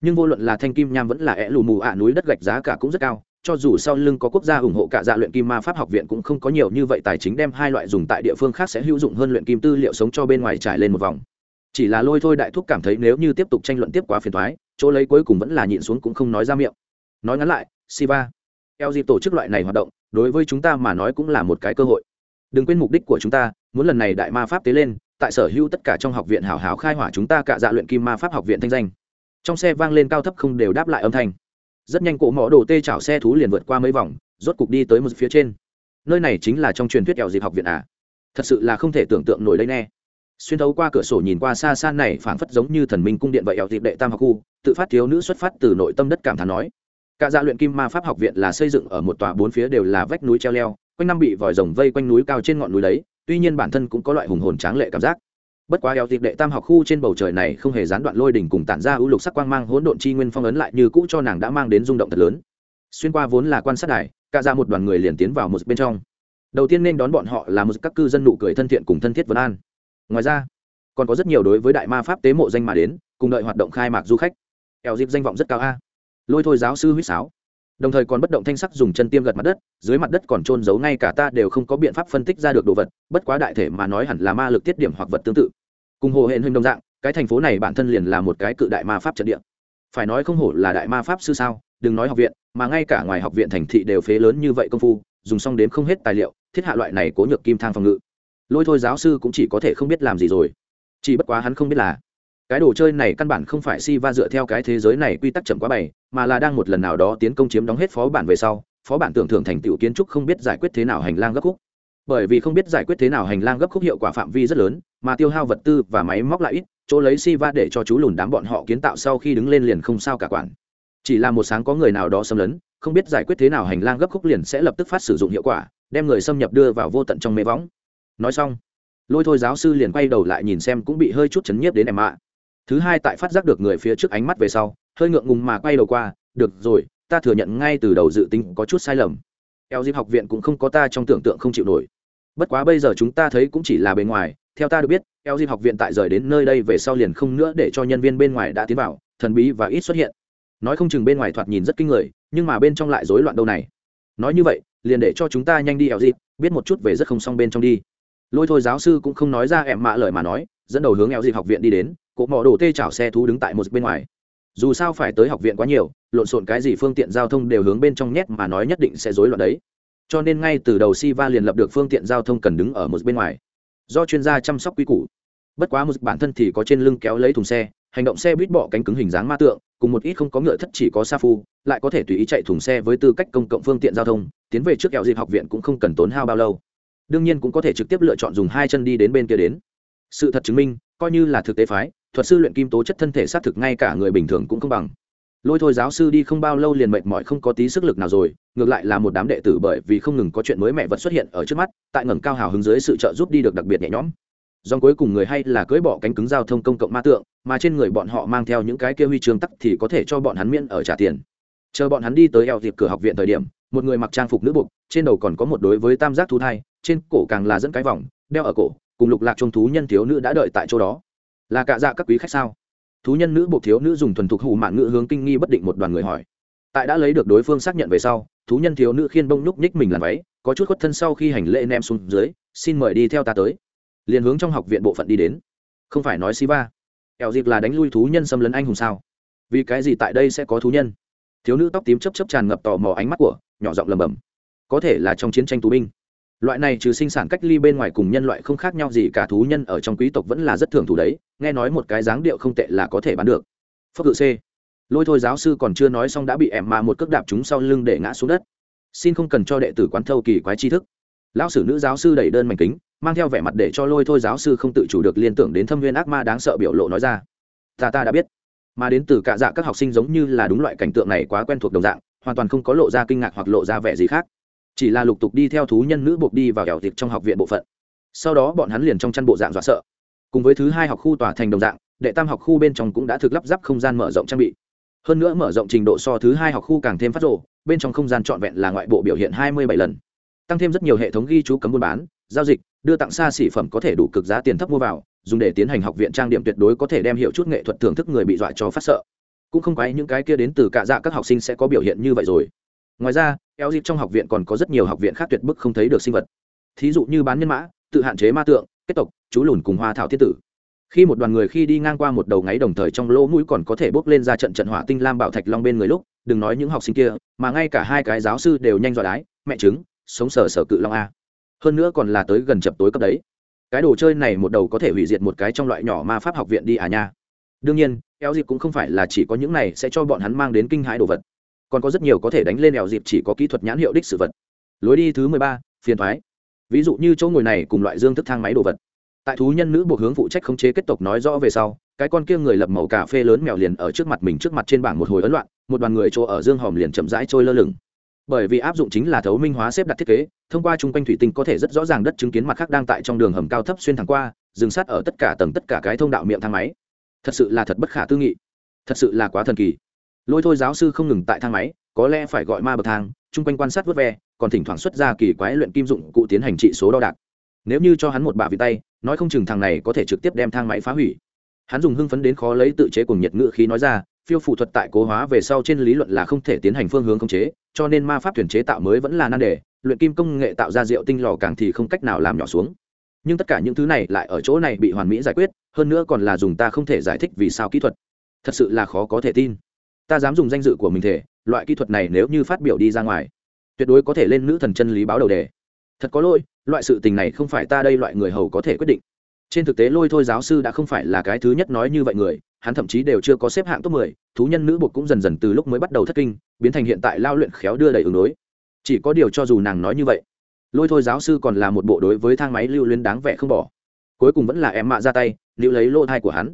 Speaker 1: Nhưng vô luận là thanh kim nham vẫn là é lù mù ạ núi đất gạch giá cả cũng rất cao, cho dù sau lưng có quốc gia ủng hộ cả dạ luyện kim ma pháp học viện cũng không có nhiều như vậy tài chính đem hai loại dùng tại địa phương khác sẽ hữu dụng hơn luyện kim tư liệu sống cho bên ngoài trải lên một vòng. Chỉ là lôi thôi đại thúc cảm thấy nếu như tiếp tục tranh luận tiếp quá phiền thoái chỗ lấy cuối cùng vẫn là nhịn xuống cũng không nói ra miệng nói ngắn lại siva eo dịp tổ chức loại này hoạt động, đối với chúng ta mà nói cũng là một cái cơ hội. Đừng quên mục đích của chúng ta, muốn lần này đại ma pháp tế lên, tại sở hữu tất cả trong học viện hảo hảo khai hỏa chúng ta cả dạ luyện kim ma pháp học viện thanh danh. Trong xe vang lên cao thấp không đều đáp lại âm thanh. Rất nhanh cỗ mỏ đồ tê chảo xe thú liền vượt qua mấy vòng, rốt cục đi tới một phía trên. Nơi này chính là trong truyền thuyết kẹo dịp học viện à? Thật sự là không thể tưởng tượng nổi đây nè. Xuyên thấu qua cửa sổ nhìn qua xa xa này phảng phất giống như thần minh cung điện vậy eo dịp đệ tam học khu, tự phát thiếu nữ xuất phát từ nội tâm đất cảm thán nói cả gia luyện kim ma pháp học viện là xây dựng ở một tòa bốn phía đều là vách núi treo leo, quanh năm bị vòi rồng vây quanh núi cao trên ngọn núi đấy, tuy nhiên bản thân cũng có loại hùng hồn tráng lệ cảm giác. Bất quá eo dịp đệ tam học khu trên bầu trời này không hề gián đoạn lôi đỉnh cùng tản ra ưu lục sắc quang mang hỗn độn chi nguyên phong ấn lại như cũ cho nàng đã mang đến rung động thật lớn. Xuyên qua vốn là quan sát đài, cả ra một đoàn người liền tiến vào một bên trong. Đầu tiên nên đón bọn họ là một các cư dân nụ cười thân thiện cùng thân thiết vân an. Ngoài ra, còn có rất nhiều đối với đại ma pháp tế mộ danh mà đến, cùng đợi hoạt động khai mạc du khách. Eo dịp danh vọng rất cao a lôi thôi giáo sư huýt sáo. Đồng thời còn bất động thanh sắc dùng chân tiêm gật mặt đất, dưới mặt đất còn trôn giấu ngay cả ta đều không có biện pháp phân tích ra được đồ vật, bất quá đại thể mà nói hẳn là ma lực tiết điểm hoặc vật tương tự. Cùng hồ hẹn huynh đồng dạng, cái thành phố này bản thân liền là một cái cự đại ma pháp trận địa. Phải nói không hổ là đại ma pháp sư sao, đừng nói học viện, mà ngay cả ngoài học viện thành thị đều phế lớn như vậy công phu, dùng xong đếm không hết tài liệu, thiết hạ loại này cố nhược kim thang phòng ngự. Lôi thôi giáo sư cũng chỉ có thể không biết làm gì rồi. Chỉ bất quá hắn không biết là cái đồ chơi này căn bản không phải si va dựa theo cái thế giới này quy tắc chậm quá bày, mà là đang một lần nào đó tiến công chiếm đóng hết phó bản về sau, phó bản tưởng thưởng thành tựu kiến trúc không biết giải quyết thế nào hành lang gấp khúc. Bởi vì không biết giải quyết thế nào hành lang gấp khúc hiệu quả phạm vi rất lớn, mà tiêu hao vật tư và máy móc lại ít, chỗ lấy si va để cho chú lùn đám bọn họ kiến tạo sau khi đứng lên liền không sao cả quản. Chỉ là một sáng có người nào đó xâm lấn, không biết giải quyết thế nào hành lang gấp khúc liền sẽ lập tức phát sử dụng hiệu quả, đem người xâm nhập đưa vào vô tận trong mê võng. Nói xong, lôi thôi giáo sư liền quay đầu lại nhìn xem cũng bị hơi chút chấn nhiếp đến em ạ thứ hai tại phát giác được người phía trước ánh mắt về sau, hơi ngượng ngùng mà quay đầu qua, được rồi, ta thừa nhận ngay từ đầu dự tính có chút sai lầm. Eo dịp học viện cũng không có ta trong tưởng tượng không chịu nổi. Bất quá bây giờ chúng ta thấy cũng chỉ là bề ngoài, theo ta được biết, eo dịp học viện tại rời đến nơi đây về sau liền không nữa để cho nhân viên bên ngoài đã tiến vào, thần bí và ít xuất hiện. Nói không chừng bên ngoài thoạt nhìn rất kinh người, nhưng mà bên trong lại rối loạn đâu này. Nói như vậy, liền để cho chúng ta nhanh đi eo dịp biết một chút về rất không xong bên trong đi. Lôi thôi giáo sư cũng không nói ra em mạ lời mà nói, dẫn đầu hướng eo dịp học viện đi đến cỗ mỏ đồ tê chảo xe thú đứng tại một bên ngoài. Dù sao phải tới học viện quá nhiều, lộn xộn cái gì phương tiện giao thông đều hướng bên trong nhét mà nói nhất định sẽ rối loạn đấy. Cho nên ngay từ đầu si va liền lập được phương tiện giao thông cần đứng ở một bên ngoài. Do chuyên gia chăm sóc quy củ. Bất quá một bản thân thì có trên lưng kéo lấy thùng xe, hành động xe buýt bọ cánh cứng hình dáng ma tượng, cùng một ít không có ngựa thất chỉ có sa phu, lại có thể tùy ý chạy thùng xe với tư cách công cộng phương tiện giao thông, tiến về trước kẹo dịp học viện cũng không cần tốn hao bao lâu. Đương nhiên cũng có thể trực tiếp lựa chọn dùng hai chân đi đến bên kia đến. Sự thật chứng minh, coi như là thực tế phái thuật sư luyện kim tố chất thân thể xác thực ngay cả người bình thường cũng không bằng. Lôi thôi giáo sư đi không bao lâu liền mệt mỏi không có tí sức lực nào rồi ngược lại là một đám đệ tử bởi vì không ngừng có chuyện mới mẹ vật xuất hiện ở trước mắt tại ngẩng cao hào hứng dưới sự trợ giúp đi được đặc biệt nhẹ nhõm. Dòng cuối cùng người hay là cưỡi bỏ cánh cứng giao thông công cộng ma tượng mà trên người bọn họ mang theo những cái kia huy chương tắc thì có thể cho bọn hắn miễn ở trả tiền. Chờ bọn hắn đi tới eo dịp cửa học viện thời điểm một người mặc trang phục nữ bục, trên đầu còn có một đối với tam giác thú thai trên cổ càng là dẫn cái vòng đeo ở cổ cùng lục lạc trung thú nhân thiếu nữ đã đợi tại chỗ đó là cạ dạ các quý khách sao? Thú nhân nữ bộ thiếu nữ dùng thuần thục hủ mạng ngữ hướng kinh nghi bất định một đoàn người hỏi. Tại đã lấy được đối phương xác nhận về sau, thú nhân thiếu nữ khiên bông nhúc nhích mình làm váy, có chút khuất thân sau khi hành lễ nem xuống dưới, xin mời đi theo ta tới. Liền hướng trong học viện bộ phận đi đến. Không phải nói si ba eo dịp là đánh lui thú nhân xâm lấn anh hùng sao? Vì cái gì tại đây sẽ có thú nhân? Thiếu nữ tóc tím chấp chấp tràn ngập tò mò ánh mắt của, nhỏ giọng lầm bầm có thể là trong chiến tranh tù binh loại này trừ sinh sản cách ly bên ngoài cùng nhân loại không khác nhau gì cả thú nhân ở trong quý tộc vẫn là rất thường thủ đấy, nghe nói một cái dáng điệu không tệ là có thể bán được. Phúc tự c. Lôi thôi giáo sư còn chưa nói xong đã bị ẻm mà một cước đạp chúng sau lưng để ngã xuống đất. Xin không cần cho đệ tử quán thâu kỳ quái tri thức. Lão sử nữ giáo sư đẩy đơn mảnh kính, mang theo vẻ mặt để cho lôi thôi giáo sư không tự chủ được liên tưởng đến thâm viên ác ma đáng sợ biểu lộ nói ra. Ta ta đã biết. Mà đến từ cạ dạ các học sinh giống như là đúng loại cảnh tượng này quá quen thuộc đồng dạng, hoàn toàn không có lộ ra kinh ngạc hoặc lộ ra vẻ gì khác chỉ là lục tục đi theo thú nhân nữ buộc đi vào kẻo thịt trong học viện bộ phận. Sau đó bọn hắn liền trong chăn bộ dạng dọa sợ. Cùng với thứ hai học khu tòa thành đồng dạng, đệ tam học khu bên trong cũng đã thực lắp ráp không gian mở rộng trang bị. Hơn nữa mở rộng trình độ so thứ hai học khu càng thêm phát rộ bên trong không gian trọn vẹn là ngoại bộ biểu hiện hai mươi bảy lần. Tăng thêm rất nhiều hệ thống ghi chú cấm buôn bán, giao dịch, đưa tặng xa xỉ phẩm có thể đủ cực giá tiền thấp mua vào, dùng để tiến hành học viện trang điểm tuyệt đối có thể đem hiệu chút nghệ thuật thưởng thức người bị dọa cho phát sợ. Cũng không quái những cái kia đến từ cả dạ các học sinh sẽ có biểu hiện như vậy rồi. Ngoài ra eo dịp trong học viện còn có rất nhiều học viện khác tuyệt bức không thấy được sinh vật. Thí dụ như bán nhân mã, tự hạn chế ma tượng, kết tộc, chú lùn cùng hoa thảo thiên tử. Khi một đoàn người khi đi ngang qua một đầu ngáy đồng thời trong lỗ mũi còn có thể bốc lên ra trận trận hỏa tinh lam bảo thạch long bên người lúc, đừng nói những học sinh kia, mà ngay cả hai cái giáo sư đều nhanh dọa đái, mẹ chứng sống sờ sờ cự long a. Hơn nữa còn là tới gần chập tối cấp đấy. Cái đồ chơi này một đầu có thể hủy diệt một cái trong loại nhỏ ma pháp học viện đi à nha. Đương nhiên eo dịp cũng không phải là chỉ có những này sẽ cho bọn hắn mang đến kinh hãi đồ vật còn có rất nhiều có thể đánh lên eo dịp chỉ có kỹ thuật nhãn hiệu đích sự vật. Lối đi thứ mười ba, phiền thoái. Ví dụ như chỗ ngồi này cùng loại dương thức thang máy đồ vật. Tại thú nhân nữ buộc hướng phụ trách khống chế kết tộc nói rõ về sau, cái con kia người lập màu cà phê lớn mèo liền ở trước mặt mình trước mặt trên bảng một hồi ấn loạn, một đoàn người chỗ ở dương hòm liền chậm rãi trôi lơ lửng. Bởi vì áp dụng chính là thấu minh hóa xếp đặt thiết kế, thông qua chung quanh thủy tinh có thể rất rõ ràng đất chứng kiến mặt khác đang tại trong đường hầm cao thấp xuyên thẳng qua, dừng sát ở tất cả tầng tất cả cái thông đạo miệng thang máy. Thật sự là thật bất khả tư nghị. Thật sự là quá thần kỳ lôi thôi giáo sư không ngừng tại thang máy, có lẽ phải gọi ma bậc thang, chung quanh quan sát vớt ve, còn thỉnh thoảng xuất ra kỳ quái luyện kim dụng cụ tiến hành trị số đo đạc. Nếu như cho hắn một bà vị tay, nói không chừng thằng này có thể trực tiếp đem thang máy phá hủy. Hắn dùng hưng phấn đến khó lấy tự chế cùng nhiệt ngữ khí nói ra, phiêu phụ thuật tại cố hóa về sau trên lý luận là không thể tiến hành phương hướng khống chế, cho nên ma pháp thuyền chế tạo mới vẫn là nan đề, luyện kim công nghệ tạo ra rượu tinh lò càng thì không cách nào làm nhỏ xuống. Nhưng tất cả những thứ này lại ở chỗ này bị hoàn mỹ giải quyết, hơn nữa còn là dùng ta không thể giải thích vì sao kỹ thuật. Thật sự là khó có thể tin ta dám dùng danh dự của mình thể, loại kỹ thuật này nếu như phát biểu đi ra ngoài, tuyệt đối có thể lên nữ thần chân lý báo đầu đề. Thật có lỗi, loại sự tình này không phải ta đây loại người hầu có thể quyết định. Trên thực tế lôi thôi giáo sư đã không phải là cái thứ nhất nói như vậy người, hắn thậm chí đều chưa có xếp hạng top mười, thú nhân nữ buộc cũng dần dần từ lúc mới bắt đầu thất kinh, biến thành hiện tại lao luyện khéo đưa đầy ứng đối. Chỉ có điều cho dù nàng nói như vậy, lôi thôi giáo sư còn là một bộ đối với thang máy lưu luyến đáng vẻ không bỏ. Cuối cùng vẫn là em mạ ra tay lưu lấy lô thai của hắn.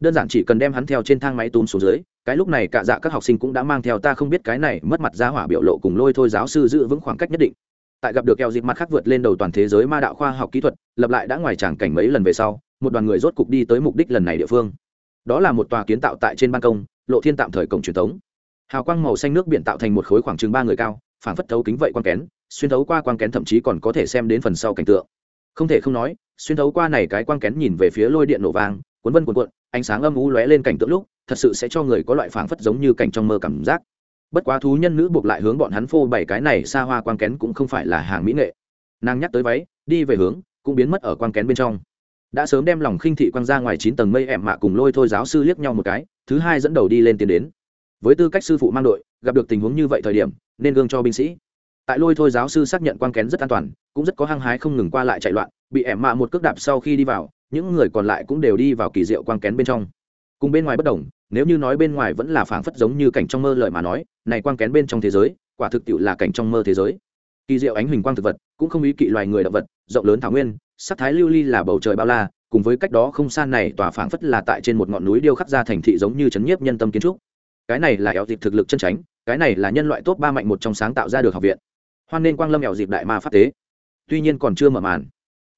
Speaker 1: Đơn giản chỉ cần đem hắn theo trên thang máy túm xuống dưới cái lúc này cả dạ các học sinh cũng đã mang theo ta không biết cái này mất mặt ra hỏa biểu lộ cùng lôi thôi giáo sư giữ vững khoảng cách nhất định. Tại gặp được keo dịp mặt khác vượt lên đầu toàn thế giới ma đạo khoa học kỹ thuật, lập lại đã ngoài tràng cảnh mấy lần về sau, một đoàn người rốt cục đi tới mục đích lần này địa phương. Đó là một tòa kiến tạo tại trên ban công, lộ thiên tạm thời cổng truyền thống. Hào quang màu xanh nước biển tạo thành một khối khoảng chừng ba người cao phản phất thấu kính vậy quang kén, xuyên thấu qua quang kén thậm chí còn có thể xem đến phần sau cảnh tượng. Không thể không nói, xuyên thấu qua này cái quang kén nhìn về phía lôi điện nổ vang, cuốn vân cuộn cuộn, ánh sáng âm u lóe lên cảnh tượng lúc thật sự sẽ cho người có loại phảng phất giống như cảnh trong mơ cảm giác. Bất quá thú nhân nữ buộc lại hướng bọn hắn phô bảy cái này xa hoa quang kén cũng không phải là hàng mỹ nghệ. Nàng nhắc tới váy, đi về hướng, cũng biến mất ở quang kén bên trong. Đã sớm đem lòng khinh thị quang ra ngoài chín tầng mây ẻm mạ cùng lôi thôi giáo sư liếc nhau một cái, thứ hai dẫn đầu đi lên tiến đến. Với tư cách sư phụ mang đội, gặp được tình huống như vậy thời điểm, nên gương cho binh sĩ. Tại lôi thôi giáo sư xác nhận quang kén rất an toàn, cũng rất có hăng hái không ngừng qua lại chạy loạn, bị ẻm mạ một cước đạp sau khi đi vào, những người còn lại cũng đều đi vào kỳ diệu quang kén bên trong cùng bên ngoài bất đồng, nếu như nói bên ngoài vẫn là phảng phất giống như cảnh trong mơ lời mà nói, này quang kén bên trong thế giới, quả thực tiệu là cảnh trong mơ thế giới. Kỳ diệu ánh huỳnh quang thực vật, cũng không ý kỵ loài người động vật, rộng lớn thảo nguyên, sắc thái lưu ly là bầu trời bao la, cùng với cách đó không xa này tòa phảng phất là tại trên một ngọn núi điêu khắc ra thành thị giống như chấn nhiếp nhân tâm kiến trúc. Cái này là eo dịp thực lực chân tránh, cái này là nhân loại tốt ba mạnh một trong sáng tạo ra được học viện. Hoan nên quang lâm eo dịp đại ma pháp tế. Tuy nhiên còn chưa mở màn.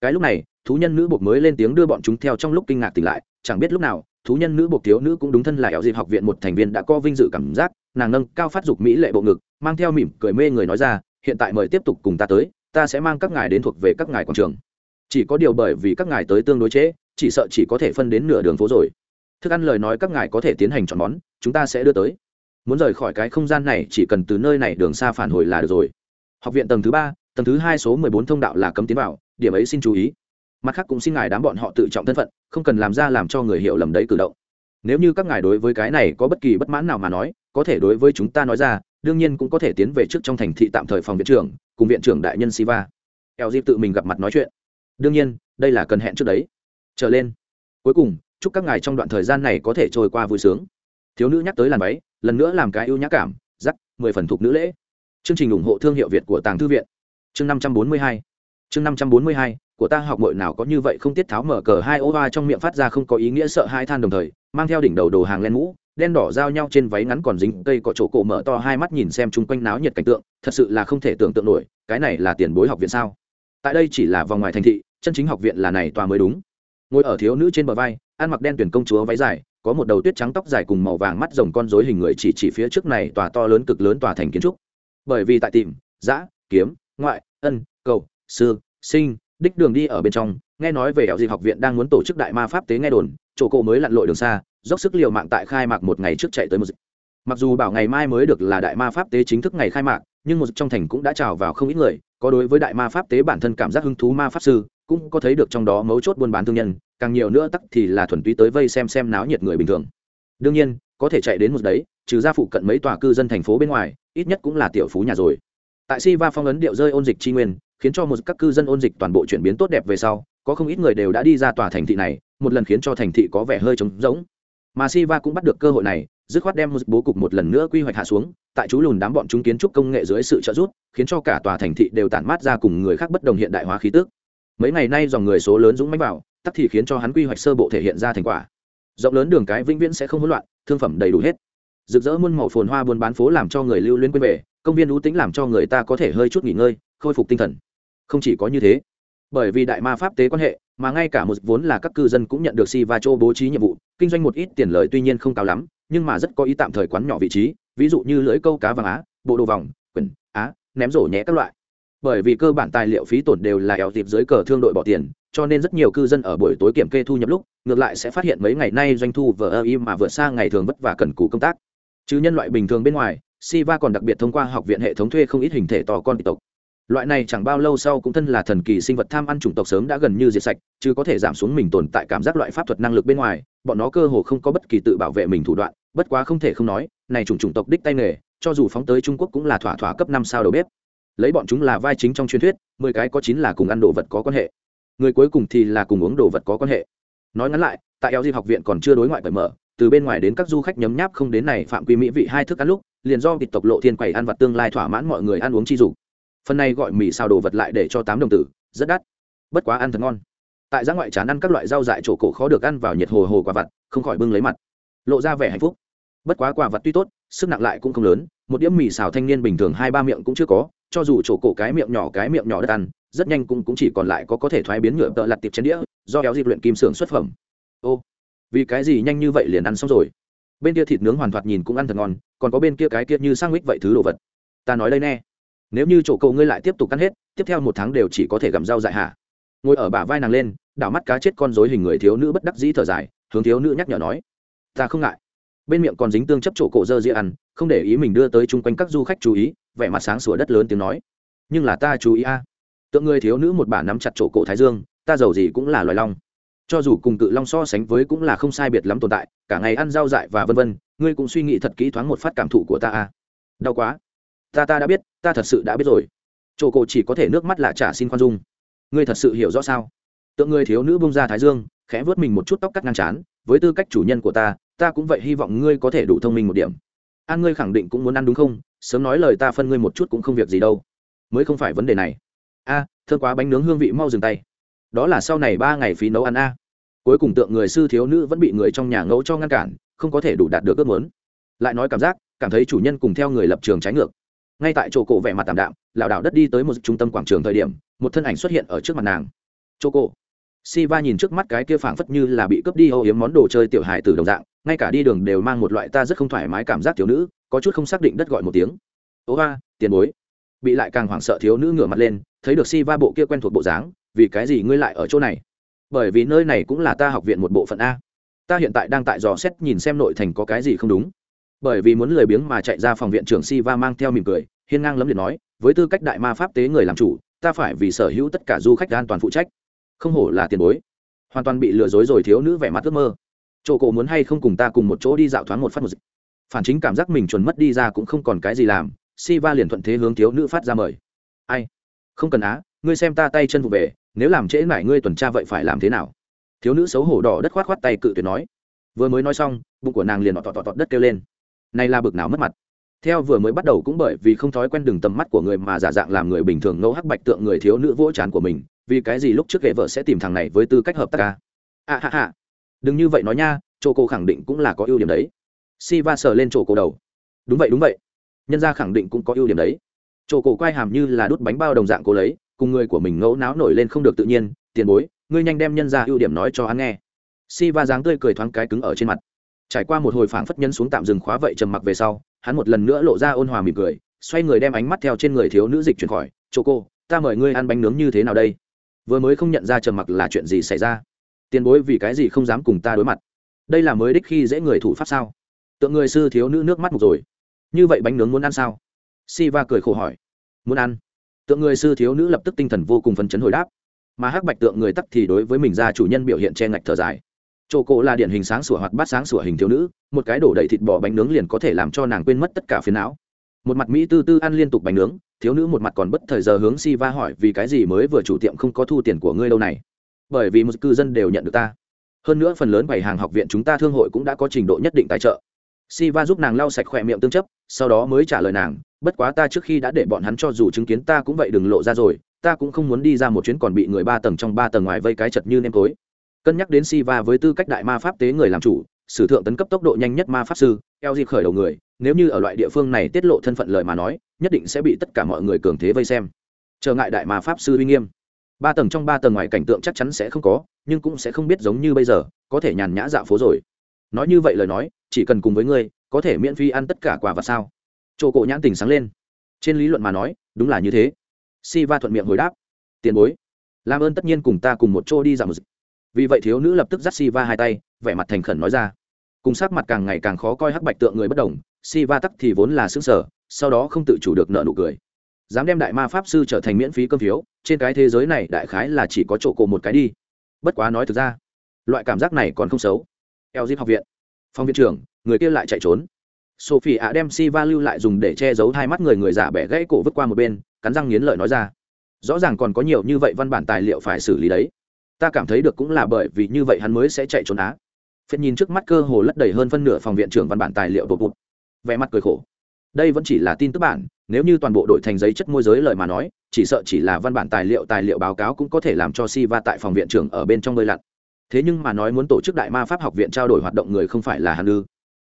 Speaker 1: Cái lúc này, thú nhân nữ buộc mới lên tiếng đưa bọn chúng theo trong lúc kinh ngạc tỉnh lại, chẳng biết lúc nào thú nhân nữ buộc thiếu nữ cũng đúng thân là eo dịp học viện một thành viên đã có vinh dự cảm giác nàng nâng cao phát dục mỹ lệ bộ ngực mang theo mỉm cười mê người nói ra hiện tại mời tiếp tục cùng ta tới ta sẽ mang các ngài đến thuộc về các ngài quảng trường. Chỉ có điều bởi vì các ngài tới tương đối chế, chỉ sợ chỉ có thể phân đến nửa đường phố rồi. Thức ăn lời nói các ngài có thể tiến hành chọn món chúng ta sẽ đưa tới. Muốn rời khỏi cái không gian này chỉ cần từ nơi này đường xa phản hồi là được rồi. Học viện tầng thứ ba tầng thứ hai số mười bốn thông đạo là cấm tiến vào điểm ấy xin chú ý mặt khác cũng xin ngài đám bọn họ tự trọng thân phận, không cần làm ra làm cho người hiểu lầm đấy cử động. Nếu như các ngài đối với cái này có bất kỳ bất mãn nào mà nói, có thể đối với chúng ta nói ra, đương nhiên cũng có thể tiến về trước trong thành thị tạm thời phòng viện trưởng, cùng viện trưởng đại nhân siva. Eo di tự mình gặp mặt nói chuyện. Đương nhiên, đây là cần hẹn trước đấy. Trở lên. Cuối cùng, chúc các ngài trong đoạn thời gian này có thể trôi qua vui sướng. Thiếu nữ nhắc tới làn váy, lần nữa làm cái ưu nhã cảm giắc mười phần thục nữ lễ. Chương trình ủng hộ thương hiệu việt của tàng thư viện. Chương năm trăm bốn mươi hai chương năm trăm bốn mươi hai, của ta học mội nào có như vậy không tiết tháo mở cờ hai ô ba trong miệng phát ra không có ý nghĩa sợ hai than đồng thời, mang theo đỉnh đầu đồ hàng len mũ, đen đỏ giao nhau trên váy ngắn còn dính cây có chỗ cổ mở to hai mắt nhìn xem chung quanh náo nhiệt cảnh tượng, thật sự là không thể tưởng tượng nổi, cái này là tiền bối học viện sao? Tại đây chỉ là vòng ngoài thành thị, chân chính học viện là này tòa mới đúng. Ngồi ở thiếu nữ trên bờ vai, ăn mặc đen tuyển công chúa váy dài, có một đầu tuyết trắng tóc dài cùng màu vàng mắt rồng con rối hình người chỉ chỉ phía trước này tòa to lớn cực lớn tòa thành kiến trúc. Bởi vì tại tìm, giã, kiếm, ngoại, ân, cầu sư, sinh, đích đường đi ở bên trong, nghe nói về ẻo dịp học viện đang muốn tổ chức đại ma pháp tế nghe đồn, chỗ cổ mới lặn lội đường xa, dốc sức liều mạng tại khai mạc một ngày trước chạy tới một dịch. Mặc dù bảo ngày mai mới được là đại ma pháp tế chính thức ngày khai mạc, nhưng một trong thành cũng đã trào vào không ít người, có đối với đại ma pháp tế bản thân cảm giác hứng thú ma pháp sư, cũng có thấy được trong đó mấu chốt buôn bán thương nhân, càng nhiều nữa tắc thì là thuần túy tới vây xem xem náo nhiệt người bình thường. Đương nhiên, có thể chạy đến một đấy, trừ ra phụ cận mấy tòa cư dân thành phố bên ngoài, ít nhất cũng là tiểu phú nhà rồi. Tại si va phong ấn điệu rơi ôn dịch tri nguyên khiến cho một các cư dân ôn dịch toàn bộ chuyển biến tốt đẹp về sau, có không ít người đều đã đi ra tòa thành thị này, một lần khiến cho thành thị có vẻ hơi trống rỗng. Mà si va cũng bắt được cơ hội này, dứt khoát đem một bố cục một lần nữa quy hoạch hạ xuống, tại chú lùn đám bọn chúng kiến trúc công nghệ dưới sự trợ giúp, khiến cho cả tòa thành thị đều tản mát ra cùng người khác bất đồng hiện đại hóa khí tức. Mấy ngày nay dòng người số lớn dũng mãnh vào, tắc thì khiến cho hắn quy hoạch sơ bộ thể hiện ra thành quả. Rộng lớn đường cái vĩnh viễn sẽ không hỗn loạn, thương phẩm đầy đủ hết. Rực rỡ muôn màu phồn hoa buôn bán phố làm cho người lưu luyến quên về, công viên ưu tĩnh làm cho người ta có thể hơi chút nghỉ ngơi, khôi phục tinh thần không chỉ có như thế. Bởi vì đại ma pháp tế quan hệ, mà ngay cả một vốn là các cư dân cũng nhận được si va châu bố trí nhiệm vụ, kinh doanh một ít tiền lời tuy nhiên không cao lắm, nhưng mà rất có ý tạm thời quán nhỏ vị trí, ví dụ như lưỡi câu cá vàng á, bộ đồ vòng quyển á, ném rổ nhẹ các loại. Bởi vì cơ bản tài liệu phí tổn đều là eo dịp dưới cờ thương đội bỏ tiền, cho nên rất nhiều cư dân ở buổi tối kiểm kê thu nhập lúc, ngược lại sẽ phát hiện mấy ngày nay doanh thu vờ ơ im mà vượt xa ngày thường vất vả cần cù công tác. Chứ nhân loại bình thường bên ngoài siva còn đặc biệt thông qua học viện hệ thống thuê không ít hình thể to con tộc loại này chẳng bao lâu sau cũng thân là thần kỳ sinh vật tham ăn chủng tộc sớm đã gần như diệt sạch, chứ có thể giảm xuống mình tồn tại cảm giác loại pháp thuật năng lực bên ngoài, bọn nó cơ hồ không có bất kỳ tự bảo vệ mình thủ đoạn, bất quá không thể không nói, này chủng chủng tộc đích tay nghề, cho dù phóng tới trung quốc cũng là thỏa thỏa cấp năm sao đầu bếp. Lấy bọn chúng là vai chính trong truyền thuyết, mười cái có chín là cùng ăn đồ vật có quan hệ. Người cuối cùng thì là cùng uống đồ vật có quan hệ. Nói ngắn lại, tại eo dịp học viện còn chưa đối ngoại cởi mở, từ bên ngoài đến các du khách nhấm nháp không đến này phạm quy mỹ vị hai thức ăn lúc, liền do vịt tộc lộ thiên quầy ăn vật tương lai thỏa mãn mọi người ăn uống chi dục phần này gọi mì xào đồ vật lại để cho tám đồng tử rất đắt. Bất quá ăn thật ngon. Tại giã ngoại chán ăn các loại rau dại chỗ cổ khó được ăn vào nhiệt hồ hồ quả vặt không khỏi bưng lấy mặt. Lộ ra vẻ hạnh phúc. Bất quá quả vật tuy tốt sức nặng lại cũng không lớn một đĩa mì xào thanh niên bình thường hai ba miệng cũng chưa có cho dù chỗ cổ cái miệng nhỏ cái miệng nhỏ đất ăn rất nhanh cũng, cũng chỉ còn lại có có thể thoái biến nhựa tợ lặt tiệp trên đĩa do kéo dịp luyện kim xưởng xuất phẩm. Ô vì cái gì nhanh như vậy liền ăn xong rồi? Bên kia thịt nướng hoàn thoạt nhìn cũng ăn thật ngon còn có bên kia cái kia như sang mít vậy thứ đồ vật. Ta nói đây nè nếu như chỗ cậu ngươi lại tiếp tục ăn hết, tiếp theo một tháng đều chỉ có thể gặm rau dại hạ ngồi ở bả vai nàng lên, đảo mắt cá chết con dối hình người thiếu nữ bất đắc dĩ thở dài, hướng thiếu nữ nhắc nhở nói, ta không ngại. Bên miệng còn dính tương chấp chỗ cổ dơ dĩa ăn, không để ý mình đưa tới chung quanh các du khách chú ý, vẻ mặt sáng sủa đất lớn tiếng nói, nhưng là ta chú ý a. Tượng người thiếu nữ một bà nắm chặt chỗ cổ thái dương, ta giàu gì cũng là loài long. Cho dù cùng cự long so sánh với cũng là không sai biệt lắm tồn tại, cả ngày ăn rau dại và vân vân, ngươi cũng suy nghĩ thật kỹ thoáng một phát cảm thụ của ta a. Đau quá ta ta đã biết ta thật sự đã biết rồi. Chỗ cổ chỉ có thể nước mắt là trả xin khoan dung. Ngươi thật sự hiểu rõ sao? Tượng người thiếu nữ bông ra thái dương khẽ vớt mình một chút tóc cắt ngang chán với tư cách chủ nhân của ta ta cũng vậy hy vọng ngươi có thể đủ thông minh một điểm. An ngươi khẳng định cũng muốn ăn đúng không? Sớm nói lời ta phân ngươi một chút cũng không việc gì đâu. Mới không phải vấn đề này. A à, thơ quá bánh nướng hương vị mau dừng tay. Đó là sau này ba ngày phí nấu ăn a. Cuối cùng tượng người sư thiếu nữ vẫn bị người trong nhà ngẫu cho ngăn cản không có thể đủ đạt được ước muốn. Lại nói cảm giác cảm thấy chủ nhân cùng theo người lập trường trái ngược ngay tại chỗ cổ vẻ mặt tạm đạm, lảo đảo đất đi tới một trung tâm quảng trường thời điểm, một thân ảnh xuất hiện ở trước mặt nàng. Chỗ cổ. Si va nhìn trước mắt cái kia phảng phất như là bị cướp đi âu yếm món đồ chơi tiểu hài từ đồng dạng, ngay cả đi đường đều mang một loại ta rất không thoải mái cảm giác thiếu nữ, có chút không xác định đất gọi một tiếng. Ố va tiền bối. Bị lại càng hoảng sợ thiếu nữ ngửa mặt lên, thấy được si va bộ kia quen thuộc bộ dáng, vì cái gì ngươi lại ở chỗ này? Bởi vì nơi này cũng là ta học viện một bộ phận a. Ta hiện tại đang tại dò xét nhìn xem nội thành có cái gì không đúng. Bởi vì muốn lười biếng mà chạy ra phòng viện trưởng si va mang theo mỉm cười hiên ngang lấm liệt nói, với tư cách đại ma pháp tế người làm chủ, ta phải vì sở hữu tất cả du khách an toàn phụ trách. Không hổ là tiền bối. Hoàn toàn bị lừa dối rồi thiếu nữ vẻ mặt ước mơ. Chỗ cổ muốn hay không cùng ta cùng một chỗ đi dạo thoáng một phát một dịch. Phản chính cảm giác mình chuẩn mất đi ra cũng không còn cái gì làm si va liền thuận thế hướng thiếu nữ phát ra mời. Ai? Không cần á, ngươi xem ta tay chân vụ về, nếu làm trễ mải ngươi tuần tra vậy phải làm thế nào? Thiếu nữ xấu hổ đỏ đất khoát khoát tay cự tuyệt nói. Vừa mới nói xong, bụng của nàng liền tọt tọt tọt đất kêu lên. Này là bực nào mất mặt theo vừa mới bắt đầu cũng bởi vì không thói quen đường tầm mắt của người mà giả dạng làm người bình thường ngẫu hắc bạch tượng người thiếu nữ vỗ chán của mình, vì cái gì lúc trước ghệ vợ sẽ tìm thằng này với tư cách hợp tác ca? À ha ha. Đừng như vậy nói nha, chỗ cô khẳng định cũng là có ưu điểm đấy. Si va sờ lên chỗ cô đầu. Đúng vậy đúng vậy. Nhân gia khẳng định cũng có ưu điểm đấy. Chỗ cổ quay hàm như là đút bánh bao đồng dạng cô lấy, cùng người của mình ngẫu náo nổi lên không được tự nhiên. Tiền bối, ngươi nhanh đem nhân ra ưu điểm nói cho hắn nghe. Si va dáng tươi cười thoáng cái cứng ở trên mặt. Trải qua một hồi phảng phất nhân xuống tạm dừng khóa vậy trầm mặc về sau hắn một lần nữa lộ ra ôn hòa mỉm cười, xoay người đem ánh mắt theo trên người thiếu nữ dịch chuyển khỏi. Chỗ cô, ta mời ngươi ăn bánh nướng như thế nào đây? Vừa mới không nhận ra trầm mặc là chuyện gì xảy ra. Tiền bối vì cái gì không dám cùng ta đối mặt? Đây là mới đích khi dễ người thủ pháp sao? Tượng người sư thiếu nữ nước mắt mục rồi. Như vậy bánh nướng muốn ăn sao? Si va cười khổ hỏi. Muốn ăn. Tượng người sư thiếu nữ lập tức tinh thần vô cùng phấn chấn hồi đáp. Mà hắc bạch tượng người tắc thì đối với mình ra chủ nhân biểu hiện che ngạch thở dài chỗ cổ là điển hình sáng sủa hoặc bát sáng sủa hình thiếu nữ, một cái đổ đầy thịt bò bánh nướng liền có thể làm cho nàng quên mất tất cả phiền não. Một mặt mỹ tư tư ăn liên tục bánh nướng, thiếu nữ một mặt còn bất thời giờ hướng si va hỏi vì cái gì mới vừa chủ tiệm không có thu tiền của ngươi đâu này. Bởi vì một cư dân đều nhận được ta. Hơn nữa phần lớn bảy hàng học viện chúng ta thương hội cũng đã có trình độ nhất định tài trợ. Si va giúp nàng lau sạch khỏe miệng tương chấp, sau đó mới trả lời nàng, bất quá ta trước khi đã để bọn hắn cho dù chứng kiến ta cũng vậy đừng lộ ra rồi, ta cũng không muốn đi ra một chuyến còn bị người ba tầng trong ba tầng ngoài vây cái chật như nêm tối cân nhắc đến si va với tư cách đại ma pháp tế người làm chủ, sử thượng tấn cấp tốc độ nhanh nhất ma pháp sư, eo dịp khởi đầu người, nếu như ở loại địa phương này tiết lộ thân phận lời mà nói, nhất định sẽ bị tất cả mọi người cường thế vây xem. Trở ngại đại ma pháp sư uy nghiêm. Ba tầng trong ba tầng ngoài cảnh tượng chắc chắn sẽ không có, nhưng cũng sẽ không biết giống như bây giờ, có thể nhàn nhã dạo phố rồi. Nói như vậy lời nói, chỉ cần cùng với ngươi, có thể miễn phí ăn tất cả quà và sao? Chỗ cổ nhãn tình sáng lên. Trên lý luận mà nói, đúng là như thế. Si va thuận miệng hồi đáp. Tiền bối, làm ơn tất nhiên cùng ta cùng một chỗ đi dạo một dịch vì vậy thiếu nữ lập tức dắt si va hai tay, vẻ mặt thành khẩn nói ra. Cùng sắc mặt càng ngày càng khó coi hắc bạch tượng người bất đồng si va tắc thì vốn là xứng sở sau đó không tự chủ được nợ nụ cười. Dám đem đại ma pháp sư trở thành miễn phí cơm phiếu, trên cái thế giới này đại khái là chỉ có chỗ cổ một cái đi. Bất quá nói thực ra, loại cảm giác này còn không xấu. Eo dip học viện. Phòng viện trưởng, người kia lại chạy trốn. Sophie ạ đem si va lưu lại dùng để che giấu hai mắt người người giả bẻ gãy cổ vứt qua một bên, cắn răng nghiến lợi nói ra. Rõ ràng còn có nhiều như vậy văn bản tài liệu phải xử lý đấy ta cảm thấy được cũng là bởi vì như vậy hắn mới sẽ chạy trốn á. Phết nhìn trước mắt cơ hồ lất đầy hơn phân nửa phòng viện trưởng văn bản tài liệu bột bụt vẻ mặt cười khổ. Đây vẫn chỉ là tin tức bản, nếu như toàn bộ đổi thành giấy chất môi giới lời mà nói, chỉ sợ chỉ là văn bản tài liệu tài liệu báo cáo cũng có thể làm cho si va tại phòng viện trưởng ở bên trong bơi lặn. Thế nhưng mà nói muốn tổ chức đại ma pháp học viện trao đổi hoạt động người không phải là hàn ư.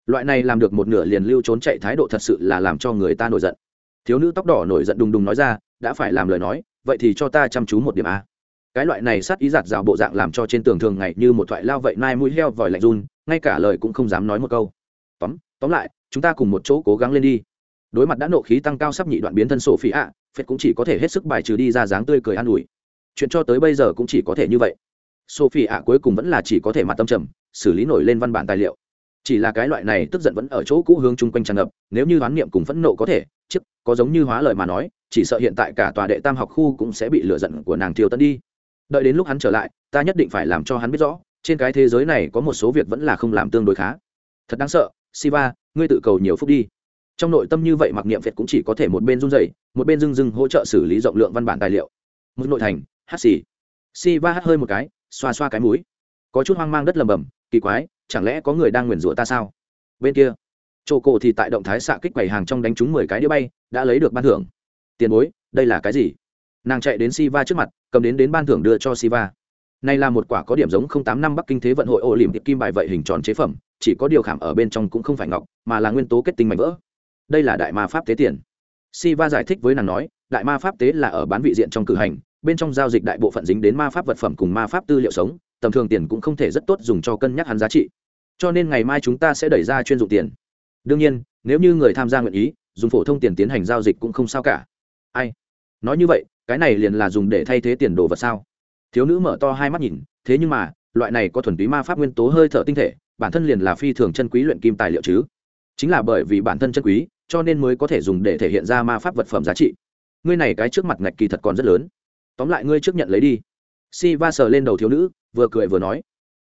Speaker 1: Loại này làm được một nửa liền lưu trốn chạy thái độ thật sự là làm cho người ta nổi giận. Thiếu nữ tóc đỏ nổi giận đùng đùng nói ra, đã phải làm lời nói, vậy thì cho ta chăm chú một điểm a cái loại này sát ý giạt rào bộ dạng làm cho trên tường thường ngày như một thoại lao vậy nai mũi heo vòi lạnh run, ngay cả lời cũng không dám nói một câu. Tóm tóm lại, chúng ta cùng một chỗ cố gắng lên đi. Đối mặt đã nộ khí tăng cao sắp nhị đoạn biến thân sổ phí ạ, phết cũng chỉ có thể hết sức bài trừ đi ra dáng tươi cười an ủi. Chuyện cho tới bây giờ cũng chỉ có thể như vậy. Sophie ạ cuối cùng vẫn là chỉ có thể mặt tâm trầm, xử lý nổi lên văn bản tài liệu. Chỉ là cái loại này tức giận vẫn ở chỗ cũ hướng chung quanh tràn ngập, nếu như đoán niệm cùng phẫn nộ có thể chức có giống như hóa lời mà nói, chỉ sợ hiện tại cả tòa đệ tam học khu cũng sẽ bị lựa giận của nàng thiêu tân đi đợi đến lúc hắn trở lại, ta nhất định phải làm cho hắn biết rõ, trên cái thế giới này có một số việc vẫn là không làm tương đối khá. Thật đáng sợ, siva, ngươi tự cầu nhiều phúc đi. Trong nội tâm như vậy mặc niệm việt cũng chỉ có thể một bên run rẩy, một bên dưng dưng hỗ trợ xử lý rộng lượng văn bản tài liệu. Một nội thành, hát xì. Siva hát hơi một cái, xoa xoa cái mũi. Có chút hoang mang đất lầm bầm, kỳ quái, chẳng lẽ có người đang nguyền rủa ta sao? Bên kia, chỗ cổ thì tại động thái xạ kích quầy hàng trong đánh trúng mười cái đĩa bay, đã lấy được ban thưởng. Tiền bối, đây là cái gì? Nàng chạy đến siva trước mặt, cầm đến đến ban thưởng đưa cho siva. Này là một quả có điểm giống không tám năm bắc kinh thế vận hội ô liềm kim bài vậy hình tròn chế phẩm, chỉ có điều khảm ở bên trong cũng không phải ngọc, mà là nguyên tố kết tinh mảnh vỡ. Đây là đại ma pháp tế tiền. Siva giải thích với nàng nói, đại ma pháp tế là ở bán vị diện trong cử hành, bên trong giao dịch đại bộ phận dính đến ma pháp vật phẩm cùng ma pháp tư liệu sống, tầm thường tiền cũng không thể rất tốt dùng cho cân nhắc hắn giá trị. Cho nên ngày mai chúng ta sẽ đẩy ra chuyên dụng tiền. Đương nhiên, nếu như người tham gia nguyện ý, dùng phổ thông tiền tiến hành giao dịch cũng không sao cả. Ai? Nói như vậy, cái này liền là dùng để thay thế tiền đồ vật sao? Thiếu nữ mở to hai mắt nhìn, thế nhưng mà, loại này có thuần túy ma pháp nguyên tố hơi thở tinh thể, bản thân liền là phi thường chân quý luyện kim tài liệu chứ. Chính là bởi vì bản thân chân quý, cho nên mới có thể dùng để thể hiện ra ma pháp vật phẩm giá trị. Ngươi này cái trước mặt ngạch kỳ thật còn rất lớn. Tóm lại ngươi trước nhận lấy đi. Si va sờ lên đầu thiếu nữ, vừa cười vừa nói.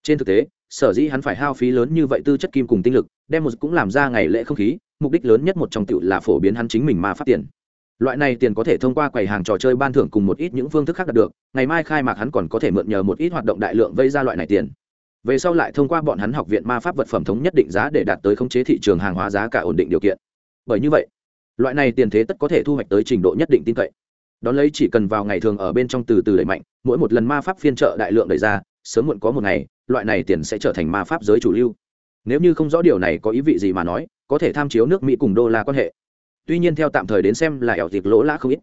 Speaker 1: Trên thực tế, sở dĩ hắn phải hao phí lớn như vậy tư chất kim cùng tinh lực, đem một cũng làm ra ngày lễ không khí, mục đích lớn nhất một trong tựu là phổ biến hắn chính mình ma pháp tiền loại này tiền có thể thông qua quầy hàng trò chơi ban thưởng cùng một ít những phương thức khác đạt được, ngày mai khai mạc hắn còn có thể mượn nhờ một ít hoạt động đại lượng vây ra loại này tiền. Về sau lại thông qua bọn hắn học viện ma pháp vật phẩm thống nhất định giá để đạt tới khống chế thị trường hàng hóa giá cả ổn định điều kiện. Bởi như vậy, loại này tiền thế tất có thể thu hoạch tới trình độ nhất định tin cậy. Đón lấy chỉ cần vào ngày thường ở bên trong từ từ đẩy mạnh, mỗi một lần ma pháp phiên trợ đại lượng đẩy ra, sớm muộn có một ngày, loại này tiền sẽ trở thành ma pháp giới chủ lưu. Nếu như không rõ điều này có ý vị gì mà nói, có thể tham chiếu nước mỹ cùng đô la quan hệ tuy nhiên theo tạm thời đến xem là ẻo thịt lỗ lã không ít.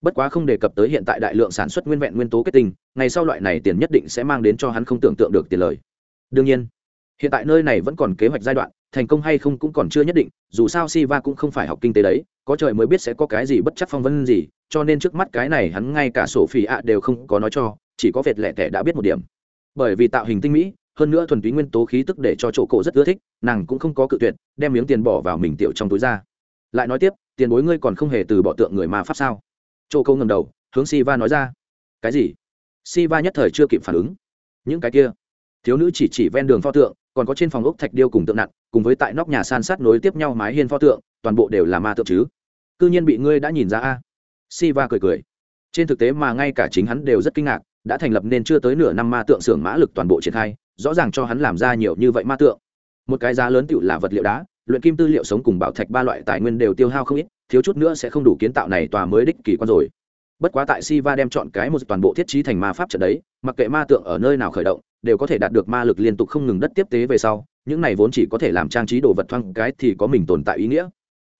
Speaker 1: Bất quá không đề cập tới hiện tại đại lượng sản xuất nguyên vẹn nguyên tố kết tinh, ngày sau loại này tiền nhất định sẽ mang đến cho hắn không tưởng tượng được tiền lời. Đương nhiên, hiện tại nơi này vẫn còn kế hoạch giai đoạn, thành công hay không cũng còn chưa nhất định, dù sao si va cũng không phải học kinh tế đấy, có trời mới biết sẽ có cái gì bất chấp phong vân gì, cho nên trước mắt cái này hắn ngay cả sổ phỉ ạ đều không có nói cho, chỉ có vệt lẻ tẻ đã biết một điểm. Bởi vì tạo hình tinh mỹ, hơn nữa thuần túy nguyên tố khí tức để cho chỗ cổ rất ưa thích, nàng cũng không có cự tuyệt, đem miếng tiền bỏ vào mình tiểu trong túi ra. Lại nói tiếp tiền bối ngươi còn không hề từ bỏ tượng người ma pháp sao? Chỗ câu ngầm đầu, hướng si va nói ra. Cái gì? Si va nhất thời chưa kịp phản ứng. Những cái kia. Thiếu nữ chỉ chỉ ven đường pho tượng, còn có trên phòng ốc thạch điêu cùng tượng nặng, cùng với tại nóc nhà san sát nối tiếp nhau mái hiên pho tượng, toàn bộ đều là ma tượng chứ. C nhiên bị ngươi đã nhìn ra a. Si va cười cười. Trên thực tế mà ngay cả chính hắn đều rất kinh ngạc, đã thành lập nên chưa tới nửa năm ma tượng xưởng mã lực toàn bộ triển khai, rõ ràng cho hắn làm ra nhiều như vậy ma tượng. Một cái giá lớn tựu là vật liệu đá luyện kim tư liệu sống cùng bảo thạch ba loại tài nguyên đều tiêu hao không ít, thiếu chút nữa sẽ không đủ kiến tạo này tòa mới đích kỳ quan rồi. Bất quá tại si va đem chọn cái một toàn bộ thiết trí thành ma pháp trận đấy, mặc kệ ma tượng ở nơi nào khởi động, đều có thể đạt được ma lực liên tục không ngừng đất tiếp tế về sau, những này vốn chỉ có thể làm trang trí đồ vật thoang cái thì có mình tồn tại ý nghĩa.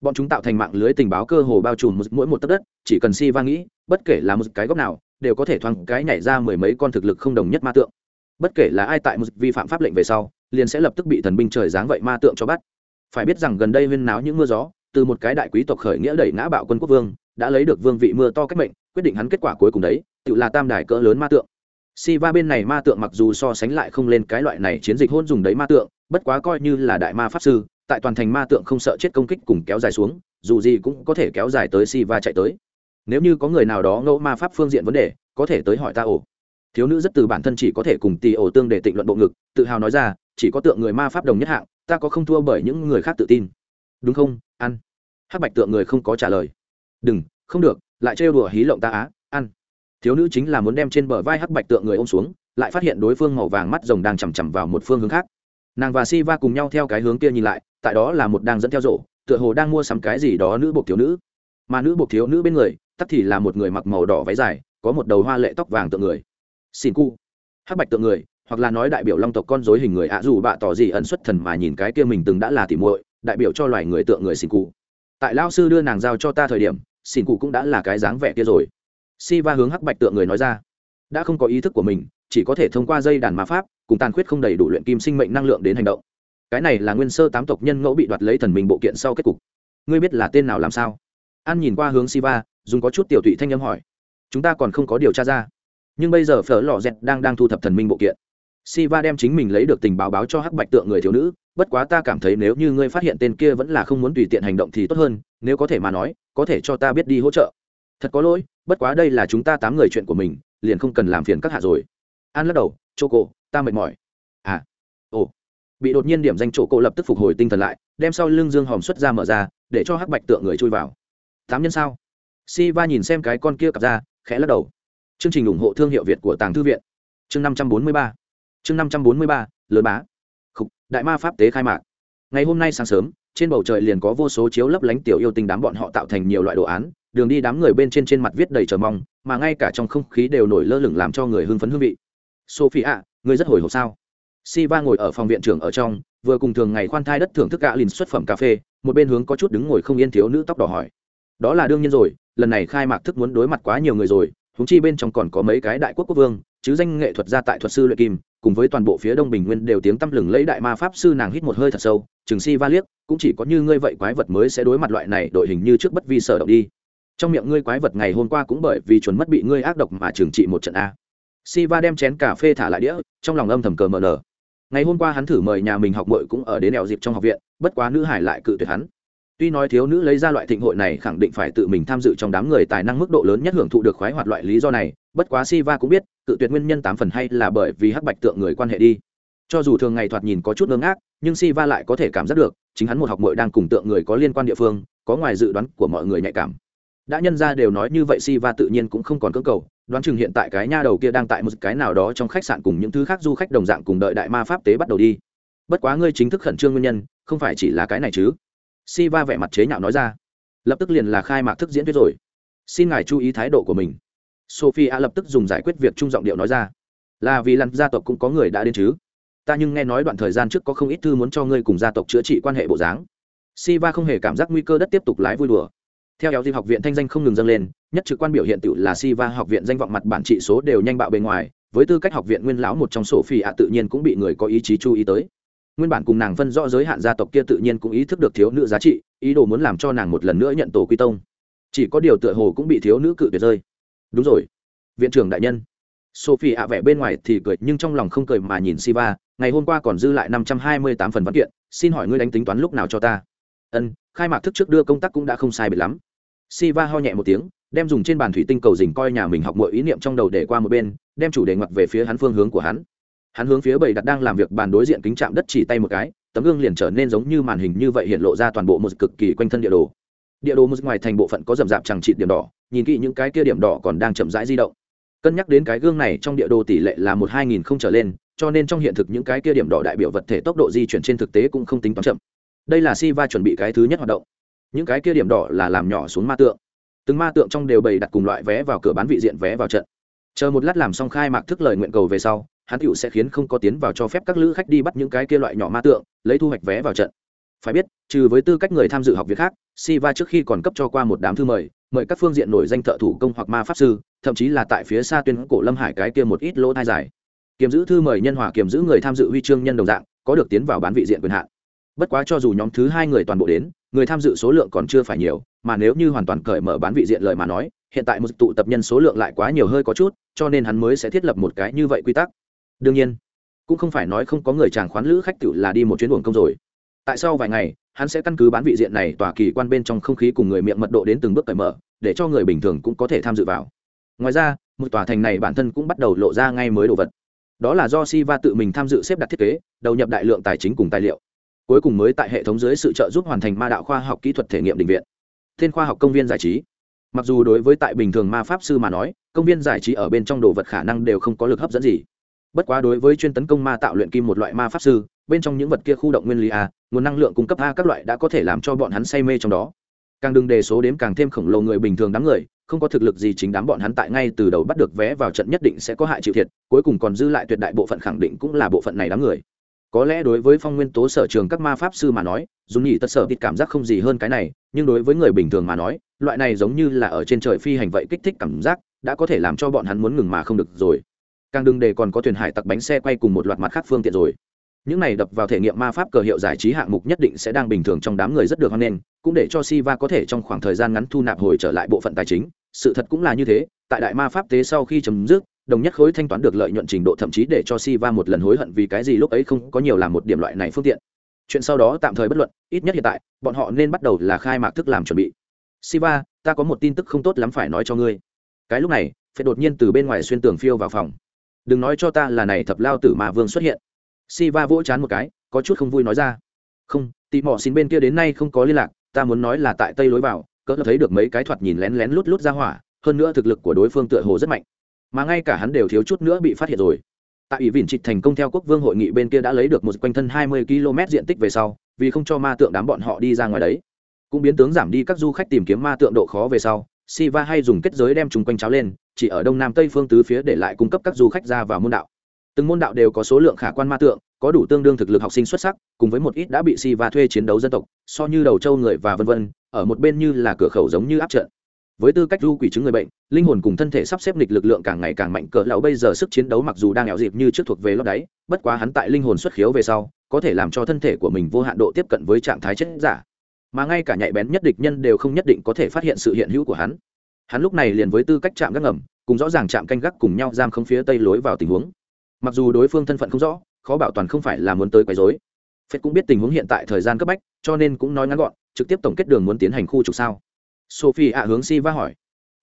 Speaker 1: Bọn chúng tạo thành mạng lưới tình báo cơ hồ bao trùm mỗi một tấc đất, chỉ cần si va nghĩ, bất kể là một cái góc nào, đều có thể thoáng cái nhảy ra mười mấy con thực lực không đồng nhất ma tượng. Bất kể là ai tại một vi phạm pháp lệnh về sau, liền sẽ lập tức bị thần binh trời giáng vậy ma tượng cho bắt phải biết rằng gần đây huyên náo những mưa gió, từ một cái đại quý tộc khởi nghĩa đẩy ngã bạo quân quốc vương, đã lấy được vương vị mưa to cách mệnh, quyết định hắn kết quả cuối cùng đấy, tự là tam đài cỡ lớn ma tượng. Si va bên này ma tượng mặc dù so sánh lại không lên cái loại này chiến dịch hôn dùng đấy ma tượng, bất quá coi như là đại ma pháp sư, tại toàn thành ma tượng không sợ chết công kích cùng kéo dài xuống, dù gì cũng có thể kéo dài tới si va chạy tới. Nếu như có người nào đó ngẫu ma pháp phương diện vấn đề, có thể tới hỏi ta ổ. Thiếu nữ rất từ bản thân chỉ có thể cùng tì ổ tương để tịnh luận bộ ngực, tự hào nói ra, chỉ có tượng người ma pháp đồng nhất hạng ta có không thua bởi những người khác tự tin. Đúng không ăn hắc bạch tượng người không có trả lời. Đừng, không được, lại trêu đùa hí lộng ta á ăn thiếu nữ chính là muốn đem trên bờ vai hắc bạch tượng người ôm xuống, lại phát hiện đối phương màu vàng mắt rồng đang chằm chằm vào một phương hướng khác. Nàng và si va cùng nhau theo cái hướng kia nhìn lại, tại đó là một đang dẫn theo rổ, tựa hồ đang mua sắm cái gì đó nữ buộc thiếu nữ. Mà nữ buộc thiếu nữ bên người, tắc thì là một người mặc màu đỏ váy dài, có một đầu hoa lệ tóc vàng tượng người. Xin cu. Hắc bạch tượng người hoặc là nói đại biểu long tộc con dối hình người ạ dù bạ tỏ gì ẩn xuất thần mà nhìn cái kia mình từng đã là tỉ muội, đại biểu cho loài người tượng người xin cụ. Tại lao sư đưa nàng giao cho ta thời điểm xin cụ cũng đã là cái dáng vẻ kia rồi. Si va hướng hắc bạch tượng người nói ra, đã không có ý thức của mình, chỉ có thể thông qua dây đàn ma pháp, cùng tàn khuyết không đầy đủ luyện kim sinh mệnh năng lượng đến hành động. Cái này là nguyên sơ tám tộc nhân ngẫu bị đoạt lấy thần mình bộ kiện sau kết cục. Ngươi biết là tên nào làm sao? An nhìn qua hướng siva dùng có chút tiểu tụy thanh âm hỏi. Chúng ta còn không có điều tra ra. Nhưng bây giờ phở lò dẹt đang đang thu thập thần minh bộ kiện siva đem chính mình lấy được tình báo báo cho hắc bạch tượng người thiếu nữ bất quá ta cảm thấy nếu như ngươi phát hiện tên kia vẫn là không muốn tùy tiện hành động thì tốt hơn nếu có thể mà nói có thể cho ta biết đi hỗ trợ. Thật có lỗi bất quá đây là chúng ta tám người chuyện của mình liền không cần làm phiền các hạ rồi. An lắc đầu chô Cô, ta mệt mỏi. À. Ồ. Bị đột nhiên điểm danh chỗ cô lập tức phục hồi tinh thần lại đem sau lưng dương hòm xuất ra mở ra để cho hắc bạch tượng người chui vào. Tám nhân sao? Si va nhìn xem cái con kia cặp ra khẽ lắc đầu. Chương trình ủng hộ thương hiệu việt của tàng thư viện. Chương năm trăm bốn mươi ba chương năm trăm bốn mươi ba lớn bá. Khục, đại ma pháp tế khai mạc. Ngày hôm nay sáng sớm trên bầu trời liền có vô số chiếu lấp lánh tiểu yêu tinh đám bọn họ tạo thành nhiều loại đồ án đường đi đám người bên trên trên mặt viết đầy chờ mong mà ngay cả trong không khí đều nổi lơ lửng làm cho người hưng phấn hương vị. Sophie ạ ngươi rất hồi hộp sao? Si va ngồi ở phòng viện trưởng ở trong vừa cùng thường ngày khoan thai đất thưởng thức gã lìn xuất phẩm cà phê một bên hướng có chút đứng ngồi không yên thiếu nữ tóc đỏ hỏi. Đó là đương nhiên rồi lần này khai mạc thức muốn đối mặt quá nhiều người rồi húng chi bên trong còn có mấy cái đại quốc quốc vương chứ danh nghệ thuật gia tại thuật sư luyện kim cùng với toàn bộ phía đông bình nguyên đều tiếng tăm lừng lấy đại ma pháp sư nàng hít một hơi thật sâu, chừng si va liếc, cũng chỉ có như ngươi vậy quái vật mới sẽ đối mặt loại này đội hình như trước bất vi sở động đi. Trong miệng ngươi quái vật ngày hôm qua cũng bởi vì chuẩn mất bị ngươi ác độc mà trừng trị một trận a. Si va đem chén cà phê thả lại đĩa, trong lòng âm thầm cờ mờ nở. Ngày hôm qua hắn thử mời nhà mình học mội cũng ở đến đèo dịp trong học viện, bất quá nữ hải lại cự tuyệt hắn tuy nói thiếu nữ lấy ra loại thịnh hội này khẳng định phải tự mình tham dự trong đám người tài năng mức độ lớn nhất hưởng thụ được khoái hoạt loại lý do này, bất quá siva cũng biết tự tuyệt nguyên nhân tám phần hay là bởi vì hắc bạch tượng người quan hệ đi. Cho dù thường ngày thoạt nhìn có chút ngơ ngác, nhưng siva lại có thể cảm giác được, chính hắn một học mội đang cùng tượng người có liên quan địa phương, có ngoài dự đoán của mọi người nhạy cảm. Đã nhân ra đều nói như vậy siva tự nhiên cũng không còn cưỡng cầu, đoán chừng hiện tại cái nha đầu kia đang tại một cái nào đó trong khách sạn cùng những thứ khác du khách đồng dạng cùng đợi đại ma pháp tế bắt đầu đi. Bất quá ngươi chính thức khẩn trương nguyên nhân, không phải chỉ là cái này chứ siva vẻ mặt chế nhạo nói ra. Lập tức liền là khai mạc thức diễn thuyết rồi. Xin ngài chú ý thái độ của mình. Sophie a lập tức dùng giải quyết việc trung giọng điệu nói ra. Là vì lặn gia tộc cũng có người đã đến chứ? Ta nhưng nghe nói đoạn thời gian trước có không ít thư muốn cho ngươi cùng gia tộc chữa trị quan hệ bộ dáng. Siva không hề cảm giác nguy cơ đất tiếp tục lái vui đùa. Theo kéo dịp học viện thanh danh không ngừng dâng lên, nhất trực quan biểu hiện tự là siva học viện danh vọng mặt bản trị số đều nhanh bạo bề ngoài, với tư cách học viện nguyên lão một trong sổ phi ạ tự nhiên cũng bị người có ý chí chú ý tới nguyên bản cùng nàng phân rõ giới hạn gia tộc kia tự nhiên cũng ý thức được thiếu nữ giá trị, ý đồ muốn làm cho nàng một lần nữa nhận tổ quy tông. Chỉ có điều tựa hồ cũng bị thiếu nữ cự tuyệt rơi. Đúng rồi, viện trưởng đại nhân. Sophie ạ vẻ bên ngoài thì cười, nhưng trong lòng không cười mà nhìn siva, ngày hôm qua còn dư lại năm trăm hai mươi tám phần văn kiện, xin hỏi ngươi đánh tính toán lúc nào cho ta? Ân, khai mạc thức trước đưa công tác cũng đã không sai biệt lắm. Siva ho nhẹ một tiếng, đem dùng trên bàn thủy tinh cầu dình coi nhà mình học mọi ý niệm trong đầu để qua một bên, đem chủ đề ngoặt về phía hắn phương hướng của hắn hắn hướng phía bầy đặt đang làm việc bàn đối diện kính chạm đất chỉ tay một cái, tấm gương liền trở nên giống như màn hình như vậy hiện lộ ra toàn bộ một cực kỳ quanh thân địa đồ. Địa đồ một ngoài thành bộ phận có rậm rạp chẳng trị điểm đỏ, nhìn kỹ những cái kia điểm đỏ còn đang chậm rãi di động. Cân nhắc đến cái gương này trong địa đồ tỷ lệ là một hai nghìn không trở lên, cho nên trong hiện thực những cái kia điểm đỏ đại biểu vật thể tốc độ di chuyển trên thực tế cũng không tính toán chậm. Đây là si va chuẩn bị cái thứ nhất hoạt động. Những cái kia điểm đỏ là làm nhỏ xuống ma tượng. Từng ma tượng trong đều bày đặt cùng loại vé vào cửa bán vị diện vé vào trận. Chờ một lát làm xong khai mạc thức lời nguyện cầu về sau hắn tựu sẽ khiến không có tiến vào cho phép các lữ khách đi bắt những cái kia loại nhỏ ma tượng, lấy thu hoạch vé vào trận. Phải biết, trừ với tư cách người tham dự học việc khác, siva trước khi còn cấp cho qua một đám thư mời mời các phương diện nổi danh thợ thủ công hoặc ma pháp sư, thậm chí là tại phía xa tuyên cổ lâm hải cái kia một ít lỗ thai dài. Kiềm giữ thư mời nhân hòa kiềm giữ người tham dự huy chương nhân đồng dạng, có được tiến vào bán vị diện quyền hạn. Bất quá cho dù nhóm thứ hai người toàn bộ đến, người tham dự số lượng còn chưa phải nhiều, mà nếu như hoàn toàn cởi mở bán vị diện lời mà nói, hiện tại một tụ tập nhân số lượng lại quá nhiều hơi có chút, cho nên hắn mới sẽ thiết lập một cái như vậy quy tắc đương nhiên, cũng không phải nói không có người chàng khoán lữ khách tự là đi một chuyến buồng công rồi. Tại sau vài ngày, hắn sẽ căn cứ bán vị diện này tỏa kỳ quan bên trong không khí cùng người miệng mật độ đến từng bước cởi mở, để cho người bình thường cũng có thể tham dự vào. Ngoài ra, một tòa thành này bản thân cũng bắt đầu lộ ra ngay mới đồ vật. Đó là do siva tự mình tham dự xếp đặt thiết kế, đầu nhập đại lượng tài chính cùng tài liệu. Cuối cùng mới tại hệ thống dưới sự trợ giúp hoàn thành ma đạo khoa học kỹ thuật thể nghiệm định viện. Thiên khoa học công viên giải trí. Mặc dù đối với tại bình thường ma pháp sư mà nói, công viên giải trí ở bên trong đồ vật khả năng đều không có lực hấp dẫn gì bất quá đối với chuyên tấn công ma tạo luyện kim một loại ma pháp sư, bên trong những vật kia khu động nguyên lý a, nguồn năng lượng cung cấp a các loại đã có thể làm cho bọn hắn say mê trong đó. Càng đừng đề số đếm càng thêm khổng lồ người bình thường đám người, không có thực lực gì chính đám bọn hắn tại ngay từ đầu bắt được vé vào trận nhất định sẽ có hại chịu thiệt, cuối cùng còn dư lại tuyệt đại bộ phận khẳng định cũng là bộ phận này đám người. Có lẽ đối với phong nguyên tố sở trường các ma pháp sư mà nói, dù nhị tất sở thịt cảm giác không gì hơn cái này, nhưng đối với người bình thường mà nói, loại này giống như là ở trên trời phi hành vậy kích thích cảm giác, đã có thể làm cho bọn hắn muốn ngừng mà không được rồi càng đừng để còn có thuyền hải tặc bánh xe quay cùng một loạt mặt khác phương tiện rồi. Những này đập vào thể nghiệm ma pháp cờ hiệu giải trí hạng mục nhất định sẽ đang bình thường trong đám người rất được hoan nghênh, cũng để cho Siva có thể trong khoảng thời gian ngắn thu nạp hồi trở lại bộ phận tài chính. Sự thật cũng là như thế, tại đại ma pháp tế sau khi chấm dứt, đồng nhất khối thanh toán được lợi nhuận trình độ thậm chí để cho Siva một lần hối hận vì cái gì lúc ấy không có nhiều làm một điểm loại này phương tiện. Chuyện sau đó tạm thời bất luận, ít nhất hiện tại, bọn họ nên bắt đầu là khai mạc thức làm chuẩn bị. Siva, ta có một tin tức không tốt lắm phải nói cho ngươi. Cái lúc này phải đột nhiên từ bên ngoài xuyên tường phiêu vào phòng đừng nói cho ta là này thập lao tử mà vương xuất hiện. Siva vỗ chán một cái, có chút không vui nói ra. Không, tị mỏ xin bên kia đến nay không có liên lạc, ta muốn nói là tại tây lối vào, cỡ thấy được mấy cái thoạt nhìn lén lén lút lút ra hỏa, hơn nữa thực lực của đối phương tựa hồ rất mạnh. Mà ngay cả hắn đều thiếu chút nữa bị phát hiện rồi. Tại ủy vịn trịch thành công theo quốc vương hội nghị bên kia đã lấy được một quanh thân hai mươi km diện tích về sau, vì không cho ma tượng đám bọn họ đi ra ngoài đấy. Cũng biến tướng giảm đi các du khách tìm kiếm ma tượng độ khó về sau Siva hay dùng kết giới đem chúng quanh cháo lên, chỉ ở đông nam tây phương tứ phía để lại cung cấp các du khách ra vào môn đạo. Từng môn đạo đều có số lượng khả quan ma tượng, có đủ tương đương thực lực học sinh xuất sắc, cùng với một ít đã bị Siva thuê chiến đấu dân tộc, so như đầu châu người và vân vân, ở một bên như là cửa khẩu giống như áp trận. Với tư cách du quỷ chứng người bệnh, linh hồn cùng thân thể sắp xếp nghịch lực lượng càng ngày càng mạnh cỡ lão bây giờ sức chiến đấu mặc dù đang nghèo dịp như trước thuộc về lót đáy, bất quá hắn tại linh hồn xuất khiếu về sau, có thể làm cho thân thể của mình vô hạn độ tiếp cận với trạng thái chết giả mà ngay cả nhạy bén nhất địch nhân đều không nhất định có thể phát hiện sự hiện hữu của hắn. Hắn lúc này liền với tư cách chạm gác ngầm, cùng rõ ràng chạm canh gác cùng nhau giam không phía tây lối vào tình huống. Mặc dù đối phương thân phận không rõ, khó bảo toàn không phải là muốn tới quấy rối. Phép cũng biết tình huống hiện tại thời gian cấp bách, cho nên cũng nói ngắn gọn, trực tiếp tổng kết đường muốn tiến hành khu trục sao. Sophie ạ hướng si va hỏi.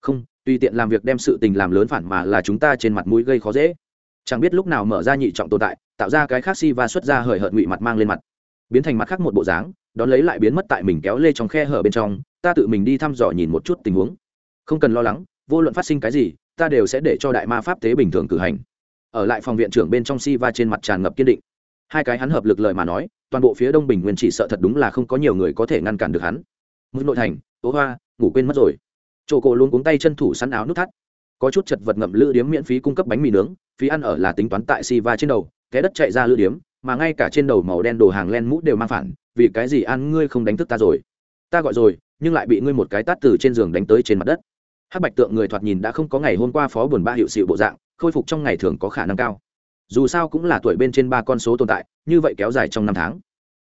Speaker 1: Không, tùy tiện làm việc đem sự tình làm lớn phản mà là chúng ta trên mặt mũi gây khó dễ. Chẳng biết lúc nào mở ra nhị trọng tồn tại, tạo ra cái khác si va xuất ra hời hợt ngụy mặt mang lên mặt. Biến thành mặt khác một bộ dáng đón lấy lại biến mất tại mình kéo lê trong khe hở bên trong, ta tự mình đi thăm dò nhìn một chút tình huống. Không cần lo lắng, vô luận phát sinh cái gì, ta đều sẽ để cho đại ma pháp tế bình thường cử hành. Ở lại phòng viện trưởng bên trong si va trên mặt tràn ngập kiên định. Hai cái hắn hợp lực lời mà nói, toàn bộ phía đông bình nguyên chỉ sợ thật đúng là không có nhiều người có thể ngăn cản được hắn. Mức nội thành tố hoa, ngủ quên mất rồi. Chỗ cổ luôn cuống tay chân thủ sắn áo nút thắt. Có chút chật vật ngậm lữ điếm miễn phí cung cấp bánh mì nướng, phí ăn ở là tính toán tại si va trên đầu, té đất chạy ra lữ điếm, mà ngay cả trên đầu màu đen đồ hàng len mũ đều mang phản vì cái gì an ngươi không đánh thức ta rồi? Ta gọi rồi, nhưng lại bị ngươi một cái tát từ trên giường đánh tới trên mặt đất. Hắc bạch tượng người thoạt nhìn đã không có ngày hôm qua phó buồn ba hiệu sự bộ dạng, khôi phục trong ngày thường có khả năng cao. Dù sao cũng là tuổi bên trên ba con số tồn tại, như vậy kéo dài trong năm tháng.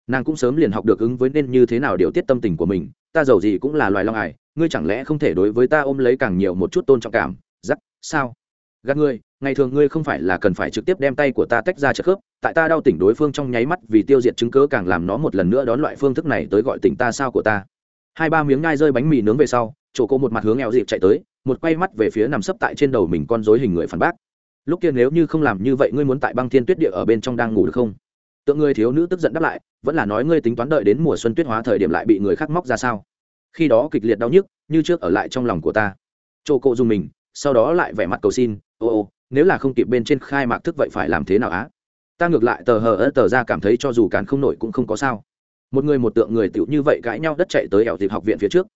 Speaker 1: Nàng cũng sớm liền học được ứng với nên như thế nào điều tiết tâm tình của mình, ta giàu gì cũng là loài long ải ngươi chẳng lẽ không thể đối với ta ôm lấy càng nhiều một chút tôn trọng cảm? Giắc sao? Gạt ngươi ngày thường ngươi không phải là cần phải trực tiếp đem tay của ta tách ra trợ khớp, tại ta đau tỉnh đối phương trong nháy mắt vì tiêu diệt chứng cớ càng làm nó một lần nữa đón loại phương thức này tới gọi tỉnh ta sao của ta. Hai ba miếng ngai rơi bánh mì nướng về sau, chỗ cô một mặt hướng eo dịp chạy tới, một quay mắt về phía nằm sấp tại trên đầu mình con dối hình người phản bác. Lúc kia nếu như không làm như vậy ngươi muốn tại băng thiên tuyết địa ở bên trong đang ngủ được không? Tượng người thiếu nữ tức giận đáp lại, vẫn là nói ngươi tính toán đợi đến mùa xuân tuyết hóa thời điểm lại bị người khác móc ra sao? Khi đó kịch liệt đau nhức, như trước ở lại trong lòng của ta. Chỗ cô dùng mình, sau đó lại vẻ mặt cầu xin, ô ô nếu là không kịp bên trên khai mạc thức vậy phải làm thế nào á? Ta ngược lại tờ hờ ơ tờ ra cảm thấy cho dù càn không nổi cũng không có sao. Một người một tượng người tựu như vậy cãi nhau đất chạy tới ẻo dịp học viện phía trước.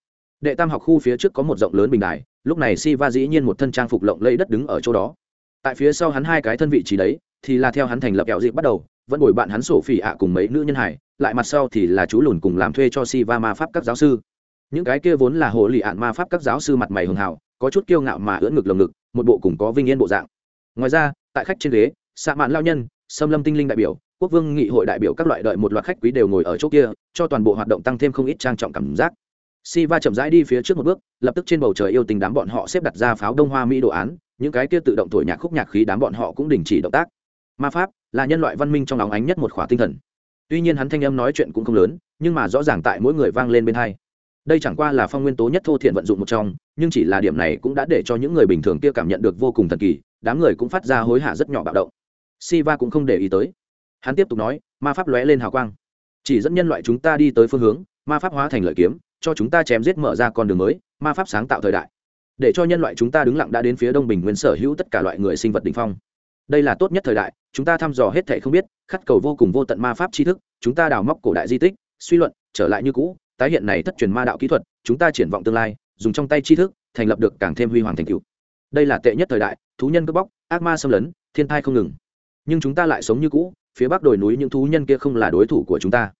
Speaker 1: Đệ tam học khu phía trước có một rộng lớn bình đài, lúc này si va dĩ nhiên một thân trang phục lộng lẫy đất đứng ở chỗ đó. Tại phía sau hắn hai cái thân vị trí đấy, thì là theo hắn thành lập ẻo dịp bắt đầu, vẫn bồi bạn hắn sổ phỉ ạ cùng mấy nữ nhân hải, lại mặt sau thì là chú lùn cùng làm thuê cho si va ma pháp các giáo sư. Những cái kia vốn là hồ lì ạn ma pháp các giáo sư mặt mày hường hào, có chút kiêu ngạo mà ưỡn ngực lồng ngực, một bộ cùng có vinh yên bộ dạng ngoài ra, tại khách trên ghế xạ mạn lao nhân xâm lâm tinh linh đại biểu, quốc vương nghị hội đại biểu các loại đợi một loạt khách quý đều ngồi ở chỗ kia, cho toàn bộ hoạt động tăng thêm không ít trang trọng cảm giác. Si va chậm rãi đi phía trước một bước, lập tức trên bầu trời yêu tình đám bọn họ xếp đặt ra pháo đông hoa mỹ đồ án, những cái kia tự động thổi nhạc khúc nhạc khí đám bọn họ cũng đình chỉ động tác. Ma pháp là nhân loại văn minh trong óng ánh nhất một khỏa tinh thần. Tuy nhiên hắn thanh âm nói chuyện cũng không lớn, nhưng mà rõ ràng tại mỗi người vang lên bên hai. Đây chẳng qua là phong nguyên tố nhất thô thiện vận dụng một trong, nhưng chỉ là điểm này cũng đã để cho những người bình thường kia cảm nhận được vô cùng thần kỳ đám người cũng phát ra hối hả rất nhỏ bạo động. Siva cũng không để ý tới. Hắn tiếp tục nói, ma pháp lóe lên hào quang. Chỉ dẫn nhân loại chúng ta đi tới phương hướng, ma pháp hóa thành lợi kiếm, cho chúng ta chém giết mở ra con đường mới, ma pháp sáng tạo thời đại. Để cho nhân loại chúng ta đứng lặng đã đến phía đông bình nguyên sở hữu tất cả loại người sinh vật đình phong. Đây là tốt nhất thời đại, chúng ta thăm dò hết thể không biết khắt cầu vô cùng vô tận ma pháp tri thức, chúng ta đào móc cổ đại di tích, suy luận, trở lại như cũ, tái hiện này thất truyền ma đạo kỹ thuật, chúng ta triển vọng tương lai, dùng trong tay tri thức, thành lập được càng thêm huy hoàng thành cựu đây là tệ nhất thời đại thú nhân cướp bóc, ác ma xâm lấn, thiên thai không ngừng. Nhưng chúng ta lại sống như cũ, phía bắc đồi núi những thú nhân kia không là đối thủ của chúng ta.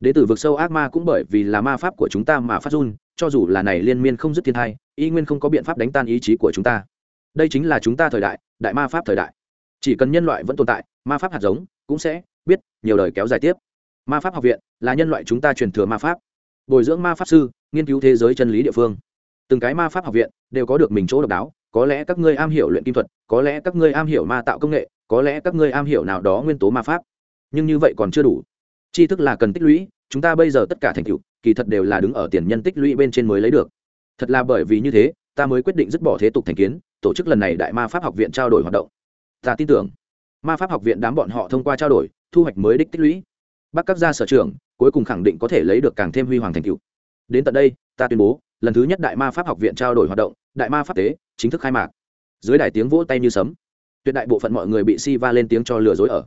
Speaker 1: Đế tử vực sâu ác ma cũng bởi vì là ma pháp của chúng ta mà phát run, cho dù là này liên miên không dứt thiên thai y nguyên không có biện pháp đánh tan ý chí của chúng ta. Đây chính là chúng ta thời đại đại ma pháp thời đại. Chỉ cần nhân loại vẫn tồn tại, ma pháp hạt giống cũng sẽ biết nhiều đời kéo dài tiếp. Ma pháp học viện là nhân loại chúng ta truyền thừa ma pháp. Bồi dưỡng ma pháp sư, nghiên cứu thế giới chân lý địa phương. Từng cái ma pháp học viện đều có được mình chỗ độc đáo có lẽ các ngươi am hiểu luyện kim thuật, có lẽ các ngươi am hiểu ma tạo công nghệ, có lẽ các ngươi am hiểu nào đó nguyên tố ma pháp. Nhưng như vậy còn chưa đủ. Tri thức là cần tích lũy, chúng ta bây giờ tất cả thành tựu, kỳ thật đều là đứng ở tiền nhân tích lũy bên trên mới lấy được. Thật là bởi vì như thế, ta mới quyết định dứt bỏ thế tục thành kiến, tổ chức lần này đại ma pháp học viện trao đổi hoạt động. Ta tin tưởng, ma pháp học viện đám bọn họ thông qua trao đổi, thu hoạch mới đích tích lũy. Bác các gia sở trường, cuối cùng khẳng định có thể lấy được càng thêm huy hoàng thành tựu. Đến tận đây, ta tuyên bố, lần thứ nhất đại ma pháp học viện trao đổi hoạt động đại ma pháp tế, chính thức khai mạc. Dưới đài tiếng vỗ tay như sấm. Tuyệt đại bộ phận mọi người bị si va lên tiếng cho lừa dối ở.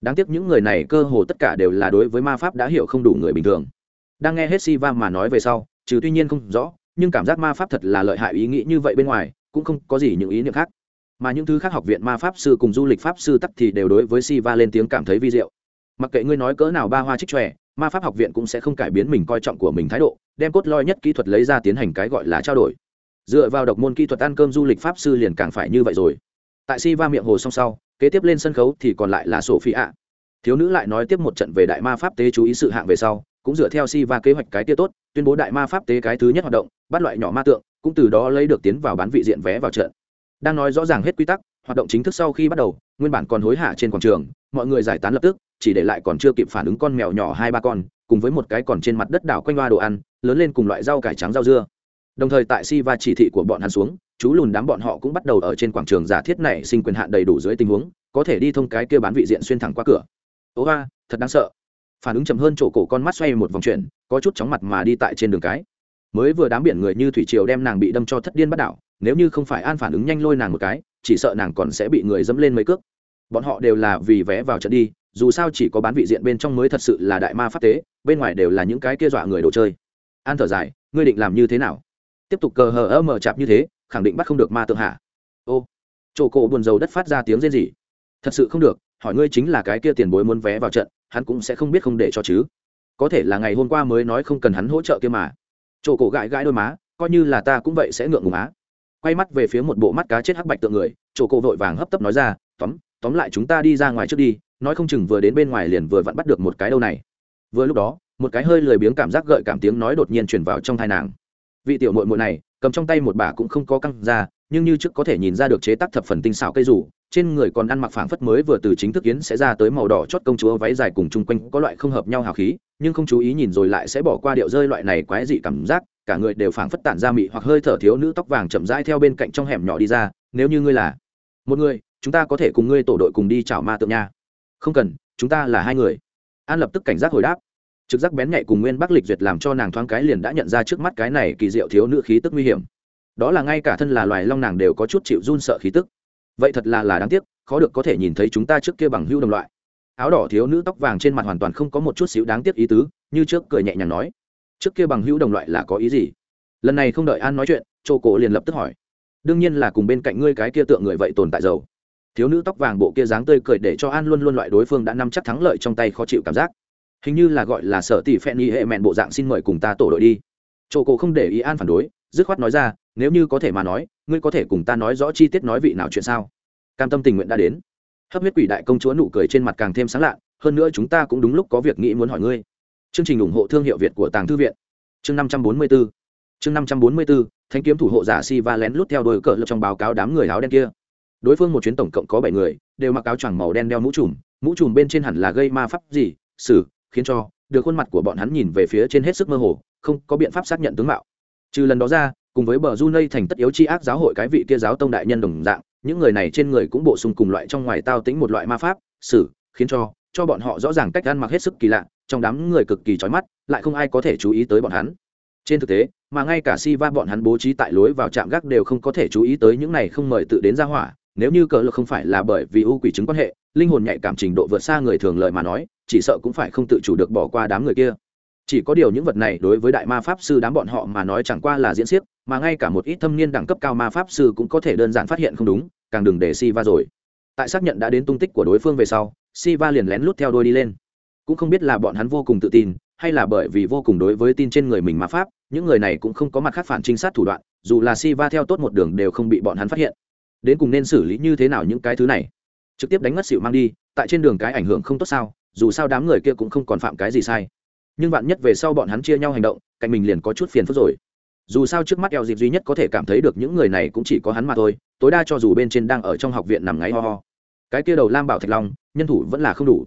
Speaker 1: Đáng tiếc những người này cơ hồ tất cả đều là đối với ma pháp đã hiểu không đủ người bình thường. Đang nghe hết si va mà nói về sau, trừ tuy nhiên không rõ, nhưng cảm giác ma pháp thật là lợi hại ý nghĩ như vậy bên ngoài, cũng không có gì những ý niệm khác. Mà những thứ khác học viện ma pháp sư cùng du lịch pháp sư tắc thì đều đối với si va lên tiếng cảm thấy vi diệu. Mặc kệ ngươi nói cỡ nào ba hoa trích tròe ma pháp học viện cũng sẽ không cải biến mình coi trọng của mình thái độ, đem cốt loi nhất kỹ thuật lấy ra tiến hành cái gọi là trao đổi dựa vào độc môn kỹ thuật ăn cơm du lịch pháp sư liền càng phải như vậy rồi. Tại si va miệng hồ song sau, kế tiếp lên sân khấu thì còn lại là sổ phi ạ thiếu nữ lại nói tiếp một trận về đại ma pháp tế chú ý sự hạng về sau, cũng dựa theo si va kế hoạch cái tia tốt, tuyên bố đại ma pháp tế cái thứ nhất hoạt động, bắt loại nhỏ ma tượng, cũng từ đó lấy được tiến vào bán vị diện vé vào trận. Đang nói rõ ràng hết quy tắc, hoạt động chính thức sau khi bắt đầu, nguyên bản còn hối hả trên quảng trường, mọi người giải tán lập tức, chỉ để lại còn chưa kịp phản ứng con mèo nhỏ hai ba con, cùng với một cái còn trên mặt đất đảo quanh hoa đồ ăn, lớn lên cùng loại rau cải trắng rau dưa đồng thời tại si va chỉ thị của bọn hắn xuống, chú lùn đám bọn họ cũng bắt đầu ở trên quảng trường giả thiết này sinh quyền hạn đầy đủ dưới tình huống, có thể đi thông cái kia bán vị diện xuyên thẳng qua cửa. Ố ba thật đáng sợ. Phản ứng chậm hơn chỗ cổ con mắt xoay một vòng chuyển, có chút chóng mặt mà đi tại trên đường cái. Mới vừa đám biển người như thủy triều đem nàng bị đâm cho thất điên bắt đảo, nếu như không phải an phản ứng nhanh lôi nàng một cái, chỉ sợ nàng còn sẽ bị người dẫm lên mấy cước. Bọn họ đều là vì vé vào trận đi, dù sao chỉ có bán vị diện bên trong mới thật sự là đại ma pháp tế, bên ngoài đều là những cái kia dọa người đồ chơi. An thở dài, ngươi định làm như thế nào? Tiếp tục cờ hờ ơ mờ chạp như thế, khẳng định bắt không được ma tượng hạ. Ô, chỗ cổ buồn dầu đất phát ra tiếng rên rỉ. Thật sự không được, hỏi ngươi chính là cái kia tiền bối muốn vé vào trận, hắn cũng sẽ không biết không để cho chứ. Có thể là ngày hôm qua mới nói không cần hắn hỗ trợ kia mà. Chỗ cổ gãi gãi đôi má, coi như là ta cũng vậy sẽ ngượng ngùng á. Quay mắt về phía một bộ mắt cá chết hắc bạch tượng người, chỗ cổ vội vàng hấp tấp nói ra, tóm tóm lại chúng ta đi ra ngoài trước đi, nói không chừng vừa đến bên ngoài liền vừa vặn bắt được một cái đâu này. Vừa lúc đó, một cái hơi lười biếng cảm giác gợi cảm tiếng nói đột nhiên truyền vào trong thai nàng vị tiểu muội muội này, cầm trong tay một bà cũng không có căng ra, nhưng như trước có thể nhìn ra được chế tác thập phần tinh xảo cây rủ trên người còn ăn mặc phảng phất mới vừa từ chính thức yến sẽ ra tới màu đỏ chót công chúa váy dài cùng chung quanh có loại không hợp nhau hào khí, nhưng không chú ý nhìn rồi lại sẽ bỏ qua điệu rơi loại này quái dị cảm giác, cả người đều phảng phất tản ra mị hoặc hơi thở thiếu nữ tóc vàng chậm rãi theo bên cạnh trong hẻm nhỏ đi ra, nếu như ngươi là một người, chúng ta có thể cùng ngươi tổ đội cùng đi chảo ma tượng nha. Không cần, chúng ta là hai người. An lập tức cảnh giác hồi đáp trực giác bén nhạy cùng nguyên bắc lịch duyệt làm cho nàng thoáng cái liền đã nhận ra trước mắt cái này kỳ diệu thiếu nữ khí tức nguy hiểm. Đó là ngay cả thân là loài long nàng đều có chút chịu run sợ khí tức. Vậy thật là là đáng tiếc, khó được có thể nhìn thấy chúng ta trước kia bằng hưu đồng loại. Áo đỏ thiếu nữ tóc vàng trên mặt hoàn toàn không có một chút xíu đáng tiếc ý tứ, như trước cười nhẹ nhàng nói. Trước kia bằng hữu đồng loại là có ý gì? Lần này không đợi an nói chuyện chỗ cổ liền lập tức hỏi. Đương nhiên là cùng bên cạnh ngươi cái kia tượng người vậy tồn tại dầu thiếu nữ tóc vàng bộ kia dáng tươi cười để cho an luôn luôn loại đối phương đã nắm chắc thắng lợi trong tay khó chịu cảm giác hình như là gọi là sở tỷ phen y hệ mẹn bộ dạng xin mời cùng ta tổ đội đi. Chỗ cổ không để ý an phản đối, dứt khoát nói ra, nếu như có thể mà nói, ngươi có thể cùng ta nói rõ chi tiết nói vị nào chuyện sao? Cam tâm tình nguyện đã đến. Hấp huyết quỷ đại công chúa nụ cười trên mặt càng thêm sáng lạ hơn nữa chúng ta cũng đúng lúc có việc nghĩ muốn hỏi ngươi. Chương trình ủng hộ thương hiệu việt của tàng thư viện. Chương năm trăm bốn mươi bốn chương năm trăm bốn mươi bốn thanh kiếm thủ hộ giả si va lén lút theo đôi cờ lập trong báo cáo đám người áo đen kia. Đối phương một chuyến tổng cộng có bảy người, đều mặc áo choàng màu đen đeo mũ trùm mũ trùm bên trên hẳn là gây ma pháp gì xử khiến cho được khuôn mặt của bọn hắn nhìn về phía trên hết sức mơ hồ, không có biện pháp xác nhận tướng mạo. Trừ lần đó ra, cùng với bờ du nây thành tất yếu chi ác giáo hội cái vị kia giáo tông đại nhân đồng dạng, những người này trên người cũng bổ sung cùng loại trong ngoài tao tính một loại ma pháp, xử, khiến cho cho bọn họ rõ ràng cách ăn mặc hết sức kỳ lạ, trong đám người cực kỳ trói mắt, lại không ai có thể chú ý tới bọn hắn. Trên thực tế, mà ngay cả si va bọn hắn bố trí tại lối vào trạm gác đều không có thể chú ý tới những này không mời tự đến ra hỏa, nếu như cờ lực không phải là bởi vì ưu quỷ chứng quan hệ, linh hồn nhạy cảm trình độ vượt xa người thường lợi mà nói chỉ sợ cũng phải không tự chủ được bỏ qua đám người kia. Chỉ có điều những vật này đối với đại ma pháp sư đám bọn họ mà nói chẳng qua là diễn xiếc, mà ngay cả một ít thâm niên đẳng cấp cao ma pháp sư cũng có thể đơn giản phát hiện không đúng, càng đừng để si va rồi. Tại xác nhận đã đến tung tích của đối phương về sau si va liền lén lút theo đôi đi lên. Cũng không biết là bọn hắn vô cùng tự tin, hay là bởi vì vô cùng đối với tin trên người mình ma pháp, những người này cũng không có mặt khác phản trinh sát thủ đoạn, dù là si va theo tốt một đường đều không bị bọn hắn phát hiện. Đến cùng nên xử lý như thế nào những cái thứ này? Trực tiếp đánh ngất xỉu mang đi, tại trên đường cái ảnh hưởng không tốt sao? Dù sao đám người kia cũng không còn phạm cái gì sai. Nhưng bạn nhất về sau bọn hắn chia nhau hành động, cạnh mình liền có chút phiền phức rồi. Dù sao trước mắt eo dịp duy nhất có thể cảm thấy được những người này cũng chỉ có hắn mà thôi, tối đa cho dù bên trên đang ở trong học viện nằm ngáy ho ho. Cái kia đầu lam bảo thạch long, nhân thủ vẫn là không đủ.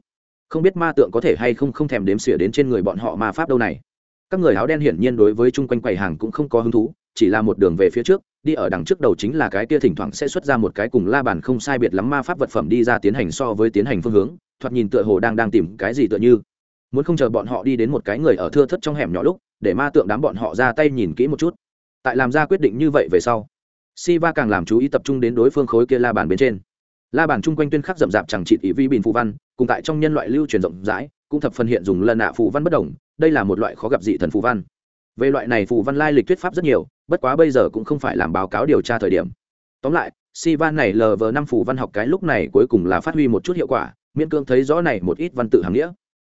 Speaker 1: Không biết ma tượng có thể hay không không thèm đếm xỉa đến trên người bọn họ ma pháp đâu này. Các người áo đen hiển nhiên đối với chung quanh quầy hàng cũng không có hứng thú, chỉ là một đường về phía trước đi ở đằng trước đầu chính là cái kia thỉnh thoảng sẽ xuất ra một cái cùng la bàn không sai biệt lắm ma pháp vật phẩm đi ra tiến hành so với tiến hành phương hướng, thoạt nhìn tựa hồ đang đang tìm cái gì tựa như. Muốn không chờ bọn họ đi đến một cái người ở thưa thất trong hẻm nhỏ lúc, để ma tượng đám bọn họ ra tay nhìn kỹ một chút. Tại làm ra quyết định như vậy về sau si va càng làm chú ý tập trung đến đối phương khối kia la bàn bên trên. La bàn chung quanh tuyên khắc rậm rạp chẳng trị ý vi bình phù văn, cùng tại trong nhân loại lưu truyền rộng rãi, cũng thập phần hiện dùng lần nạ phù văn bất đồng, đây là một loại khó gặp dị thần phù văn về loại này phù văn lai lịch thuyết pháp rất nhiều, bất quá bây giờ cũng không phải làm báo cáo điều tra thời điểm. Tóm lại si van này lờ vờ năm phù văn học cái lúc này cuối cùng là phát huy một chút hiệu quả, miễn cương thấy rõ này một ít văn tự hàng nghĩa.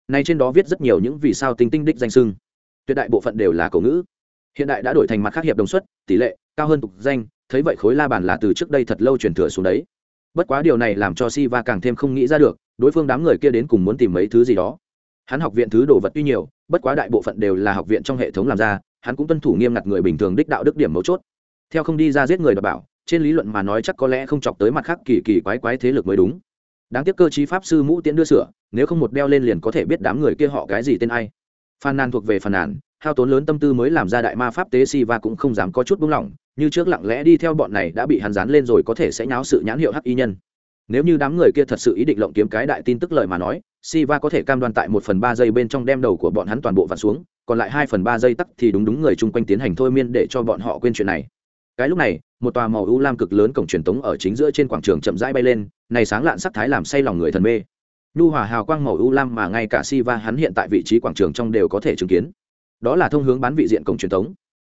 Speaker 1: Này trên đó viết rất nhiều những vì sao tinh tinh đích danh sưng tuyệt đại bộ phận đều là cổ ngữ. Hiện đại đã đổi thành mặt khác hiệp đồng suất tỷ lệ, cao hơn tục danh, thấy vậy khối la bàn là từ trước đây thật lâu truyền thừa xuống đấy. Bất quá điều này làm cho si va càng thêm không nghĩ ra được, đối phương đám người kia đến cùng muốn tìm mấy thứ gì đó. Hắn học viện thứ đồ vật tuy nhiều bất quá đại bộ phận đều là học viện trong hệ thống làm ra, hắn cũng tuân thủ nghiêm ngặt người bình thường đích đạo đức điểm mấu chốt. Theo không đi ra giết người đ bảo, trên lý luận mà nói chắc có lẽ không chọc tới mặt khác kỳ kỳ quái quái thế lực mới đúng. Đáng tiếc cơ chí pháp sư mũ tiễn đưa sửa, nếu không một đeo lên liền có thể biết đám người kia họ cái gì tên ai. Phàn nàn thuộc về phàn nàn hao tốn lớn tâm tư mới làm ra đại ma pháp tế si và cũng không dám có chút buông lỏng, như trước lặng lẽ đi theo bọn này đã bị hắn dán lên rồi có thể sẽ nháo sự nhãn hiệu hắc y nhân. Nếu như đám người kia thật sự ý định lộng kiếm cái đại tin tức lời mà nói Siva có thể cam đoan tại một phần ba giây bên trong đem đầu của bọn hắn toàn bộ vặn xuống, còn lại hai phần ba giây tắc thì đúng đúng người chung quanh tiến hành thôi miên để cho bọn họ quên chuyện này. Cái lúc này, một tòa màu u lam cực lớn cổng truyền tống ở chính giữa trên quảng trường chậm rãi bay lên, này sáng lạn sắc thái làm say lòng người thần mê. Nhu hòa hào quang màu u lam mà ngay cả Siva hắn hiện tại vị trí quảng trường trong đều có thể chứng kiến. Đó là thông hướng bán vị diện cổng truyền tống.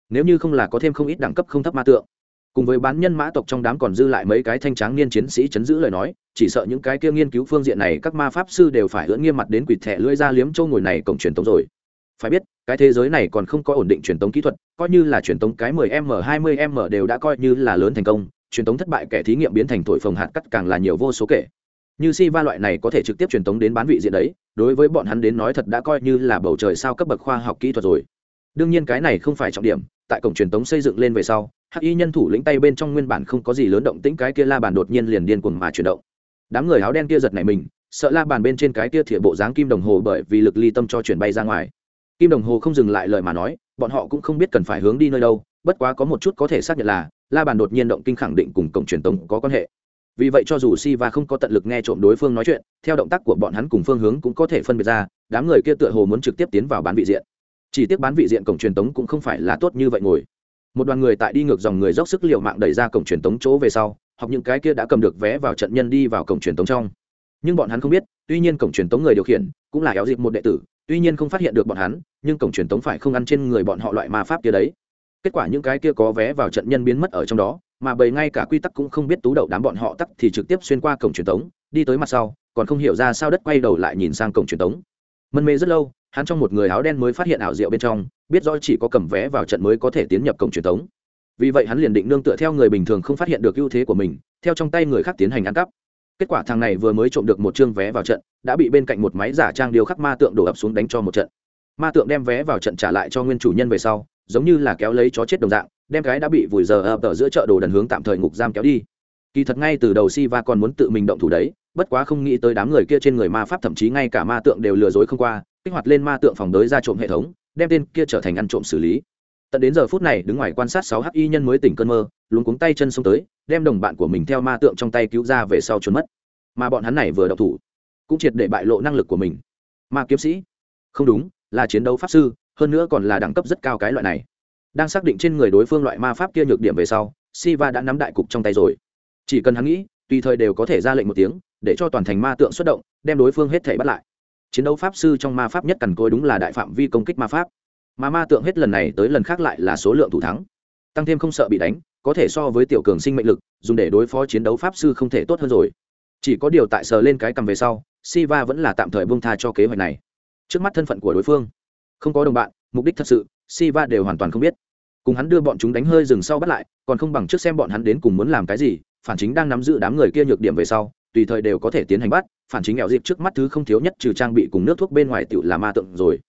Speaker 1: Nếu như không là có thêm không ít đẳng cấp không thấp ma tượng, cùng với bán nhân mã tộc trong đám còn dư lại mấy cái thanh tráng niên chiến sĩ chấn giữ lời nói, chỉ sợ những cái kia nghiên cứu phương diện này các ma pháp sư đều phải ưỡn nghiêm mặt đến quỷ thẻ lưỡi ra liếm châu ngồi này cổng truyền tống rồi. Phải biết, cái thế giới này còn không có ổn định truyền tống kỹ thuật, coi như là truyền tống cái 10 m 20 m đều đã coi như là lớn thành công, truyền tống thất bại kẻ thí nghiệm biến thành thổi phồng hạt cắt càng là nhiều vô số kể. Như si va loại này có thể trực tiếp truyền tống đến bán vị diện đấy, đối với bọn hắn đến nói thật đã coi như là bầu trời sao cấp bậc khoa học kỹ thuật rồi. Đương nhiên cái này không phải trọng điểm tại cổng truyền tống xây dựng lên về sau, hắc y nhân thủ lĩnh tay bên trong nguyên bản không có gì lớn động tĩnh, cái kia la bàn đột nhiên liền điên cuồng mà chuyển động. Đám người áo đen kia giật nảy mình, sợ la bàn bên trên cái kia thìa bộ dáng kim đồng hồ bởi vì lực ly tâm cho chuyển bay ra ngoài. Kim đồng hồ không dừng lại lời mà nói, bọn họ cũng không biết cần phải hướng đi nơi đâu, bất quá có một chút có thể xác nhận là, la bàn đột nhiên động kinh khẳng định cùng cổng truyền tống có quan hệ. Vì vậy cho dù si va không có tận lực nghe trộm đối phương nói chuyện, theo động tác của bọn hắn cùng phương hướng cũng có thể phân biệt ra, đám người kia tựa hồ muốn trực tiếp tiến vào bán vị diện chỉ tiếc bán vị diện cổng truyền tống cũng không phải là tốt như vậy ngồi. Một đoàn người tại đi ngược dòng người dốc sức l i ề u mạng đẩy ra cổng truyền tống chỗ về sau hoặc những cái kia đã cầm được vé vào trận nhân đi vào cổng truyền tống trong. Nhưng bọn hắn không biết, tuy nhiên cổng truyền tống người điều khiển cũng là éo dịp một đệ tử, tuy nhiên không phát hiện được bọn hắn, nhưng cổng truyền tống phải không ăn trên người bọn họ loại ma pháp kia đấy. Kết quả những cái kia có vé vào trận nhân biến mất ở trong đó, mà bầy ngay cả quy tắc cũng không biết tú đậu đám bọn họ tắc thì trực tiếp xuyên qua cổng truyền tống, đi tới mặt sau, còn không hiểu ra sao đất quay đầu lại nhìn sang cổng truyền tống. Mân mê rất lâu hắn trong một người áo đen mới phát hiện ảo diệu bên trong, biết rõ chỉ có cầm vé vào trận mới có thể tiến nhập cổng truyền thống. Vì vậy hắn liền định nương tựa theo người bình thường không phát hiện được ưu thế của mình, theo trong tay người khác tiến hành ăn cắp. Kết quả thằng này vừa mới trộm được một chương vé vào trận, đã bị bên cạnh một máy giả trang điều khắc ma tượng đổ ập xuống đánh cho một trận. Ma tượng đem vé vào trận trả lại cho nguyên chủ nhân về sau, giống như là kéo lấy chó chết đồng dạng, đem cái đã bị vùi giờ ập ở giữa chợ đồ đần hướng tạm thời ngục giam kéo đi. Kỳ thật ngay từ đầu si va còn muốn tự mình động thủ đấy, bất quá không nghĩ tới đám người kia trên người ma pháp thậm chí ngay cả ma tượng đều lừa dối không qua kích hoạt lên ma tượng phòng đới ra trộm hệ thống, đem tên kia trở thành ăn trộm xử lý. Tận đến giờ phút này, đứng ngoài quan sát sáu hắc y nhân mới tỉnh cơn mơ, luống cuống tay chân xông tới, đem đồng bạn của mình theo ma tượng trong tay cứu ra về sau trốn mất. Mà bọn hắn này vừa đậu thủ, cũng triệt để bại lộ năng lực của mình. Ma kiếm sĩ, không đúng, là chiến đấu pháp sư, hơn nữa còn là đẳng cấp rất cao cái loại này. Đang xác định trên người đối phương loại ma pháp kia nhược điểm về sau, siva đã nắm đại cục trong tay rồi. Chỉ cần hắn nghĩ, tùy thời đều có thể ra lệnh một tiếng, để cho toàn thành ma tượng xuất động, đem đối phương hết thể bắt lại chiến đấu pháp sư trong ma pháp nhất cằn côi đúng là đại phạm vi công kích ma pháp. Mà ma tượng hết lần này tới lần khác lại là số lượng thủ thắng. Tăng thêm không sợ bị đánh, có thể so với tiểu cường sinh mệnh lực, dùng để đối phó chiến đấu pháp sư không thể tốt hơn rồi. Chỉ có điều tại sờ lên cái cầm về sau, siva vẫn là tạm thời bông tha cho kế hoạch này. Trước mắt thân phận của đối phương, không có đồng bạn, mục đích thật sự, siva đều hoàn toàn không biết. Cùng hắn đưa bọn chúng đánh hơi rừng sau bắt lại, còn không bằng trước xem bọn hắn đến cùng muốn làm cái gì, phản chính đang nắm giữ đám người kia nhược điểm về sau, tùy thời đều có thể tiến hành bắt phản chính nghèo dịp trước mắt thứ không thiếu nhất trừ trang bị cùng nước thuốc bên ngoài tựu là ma tượng rồi.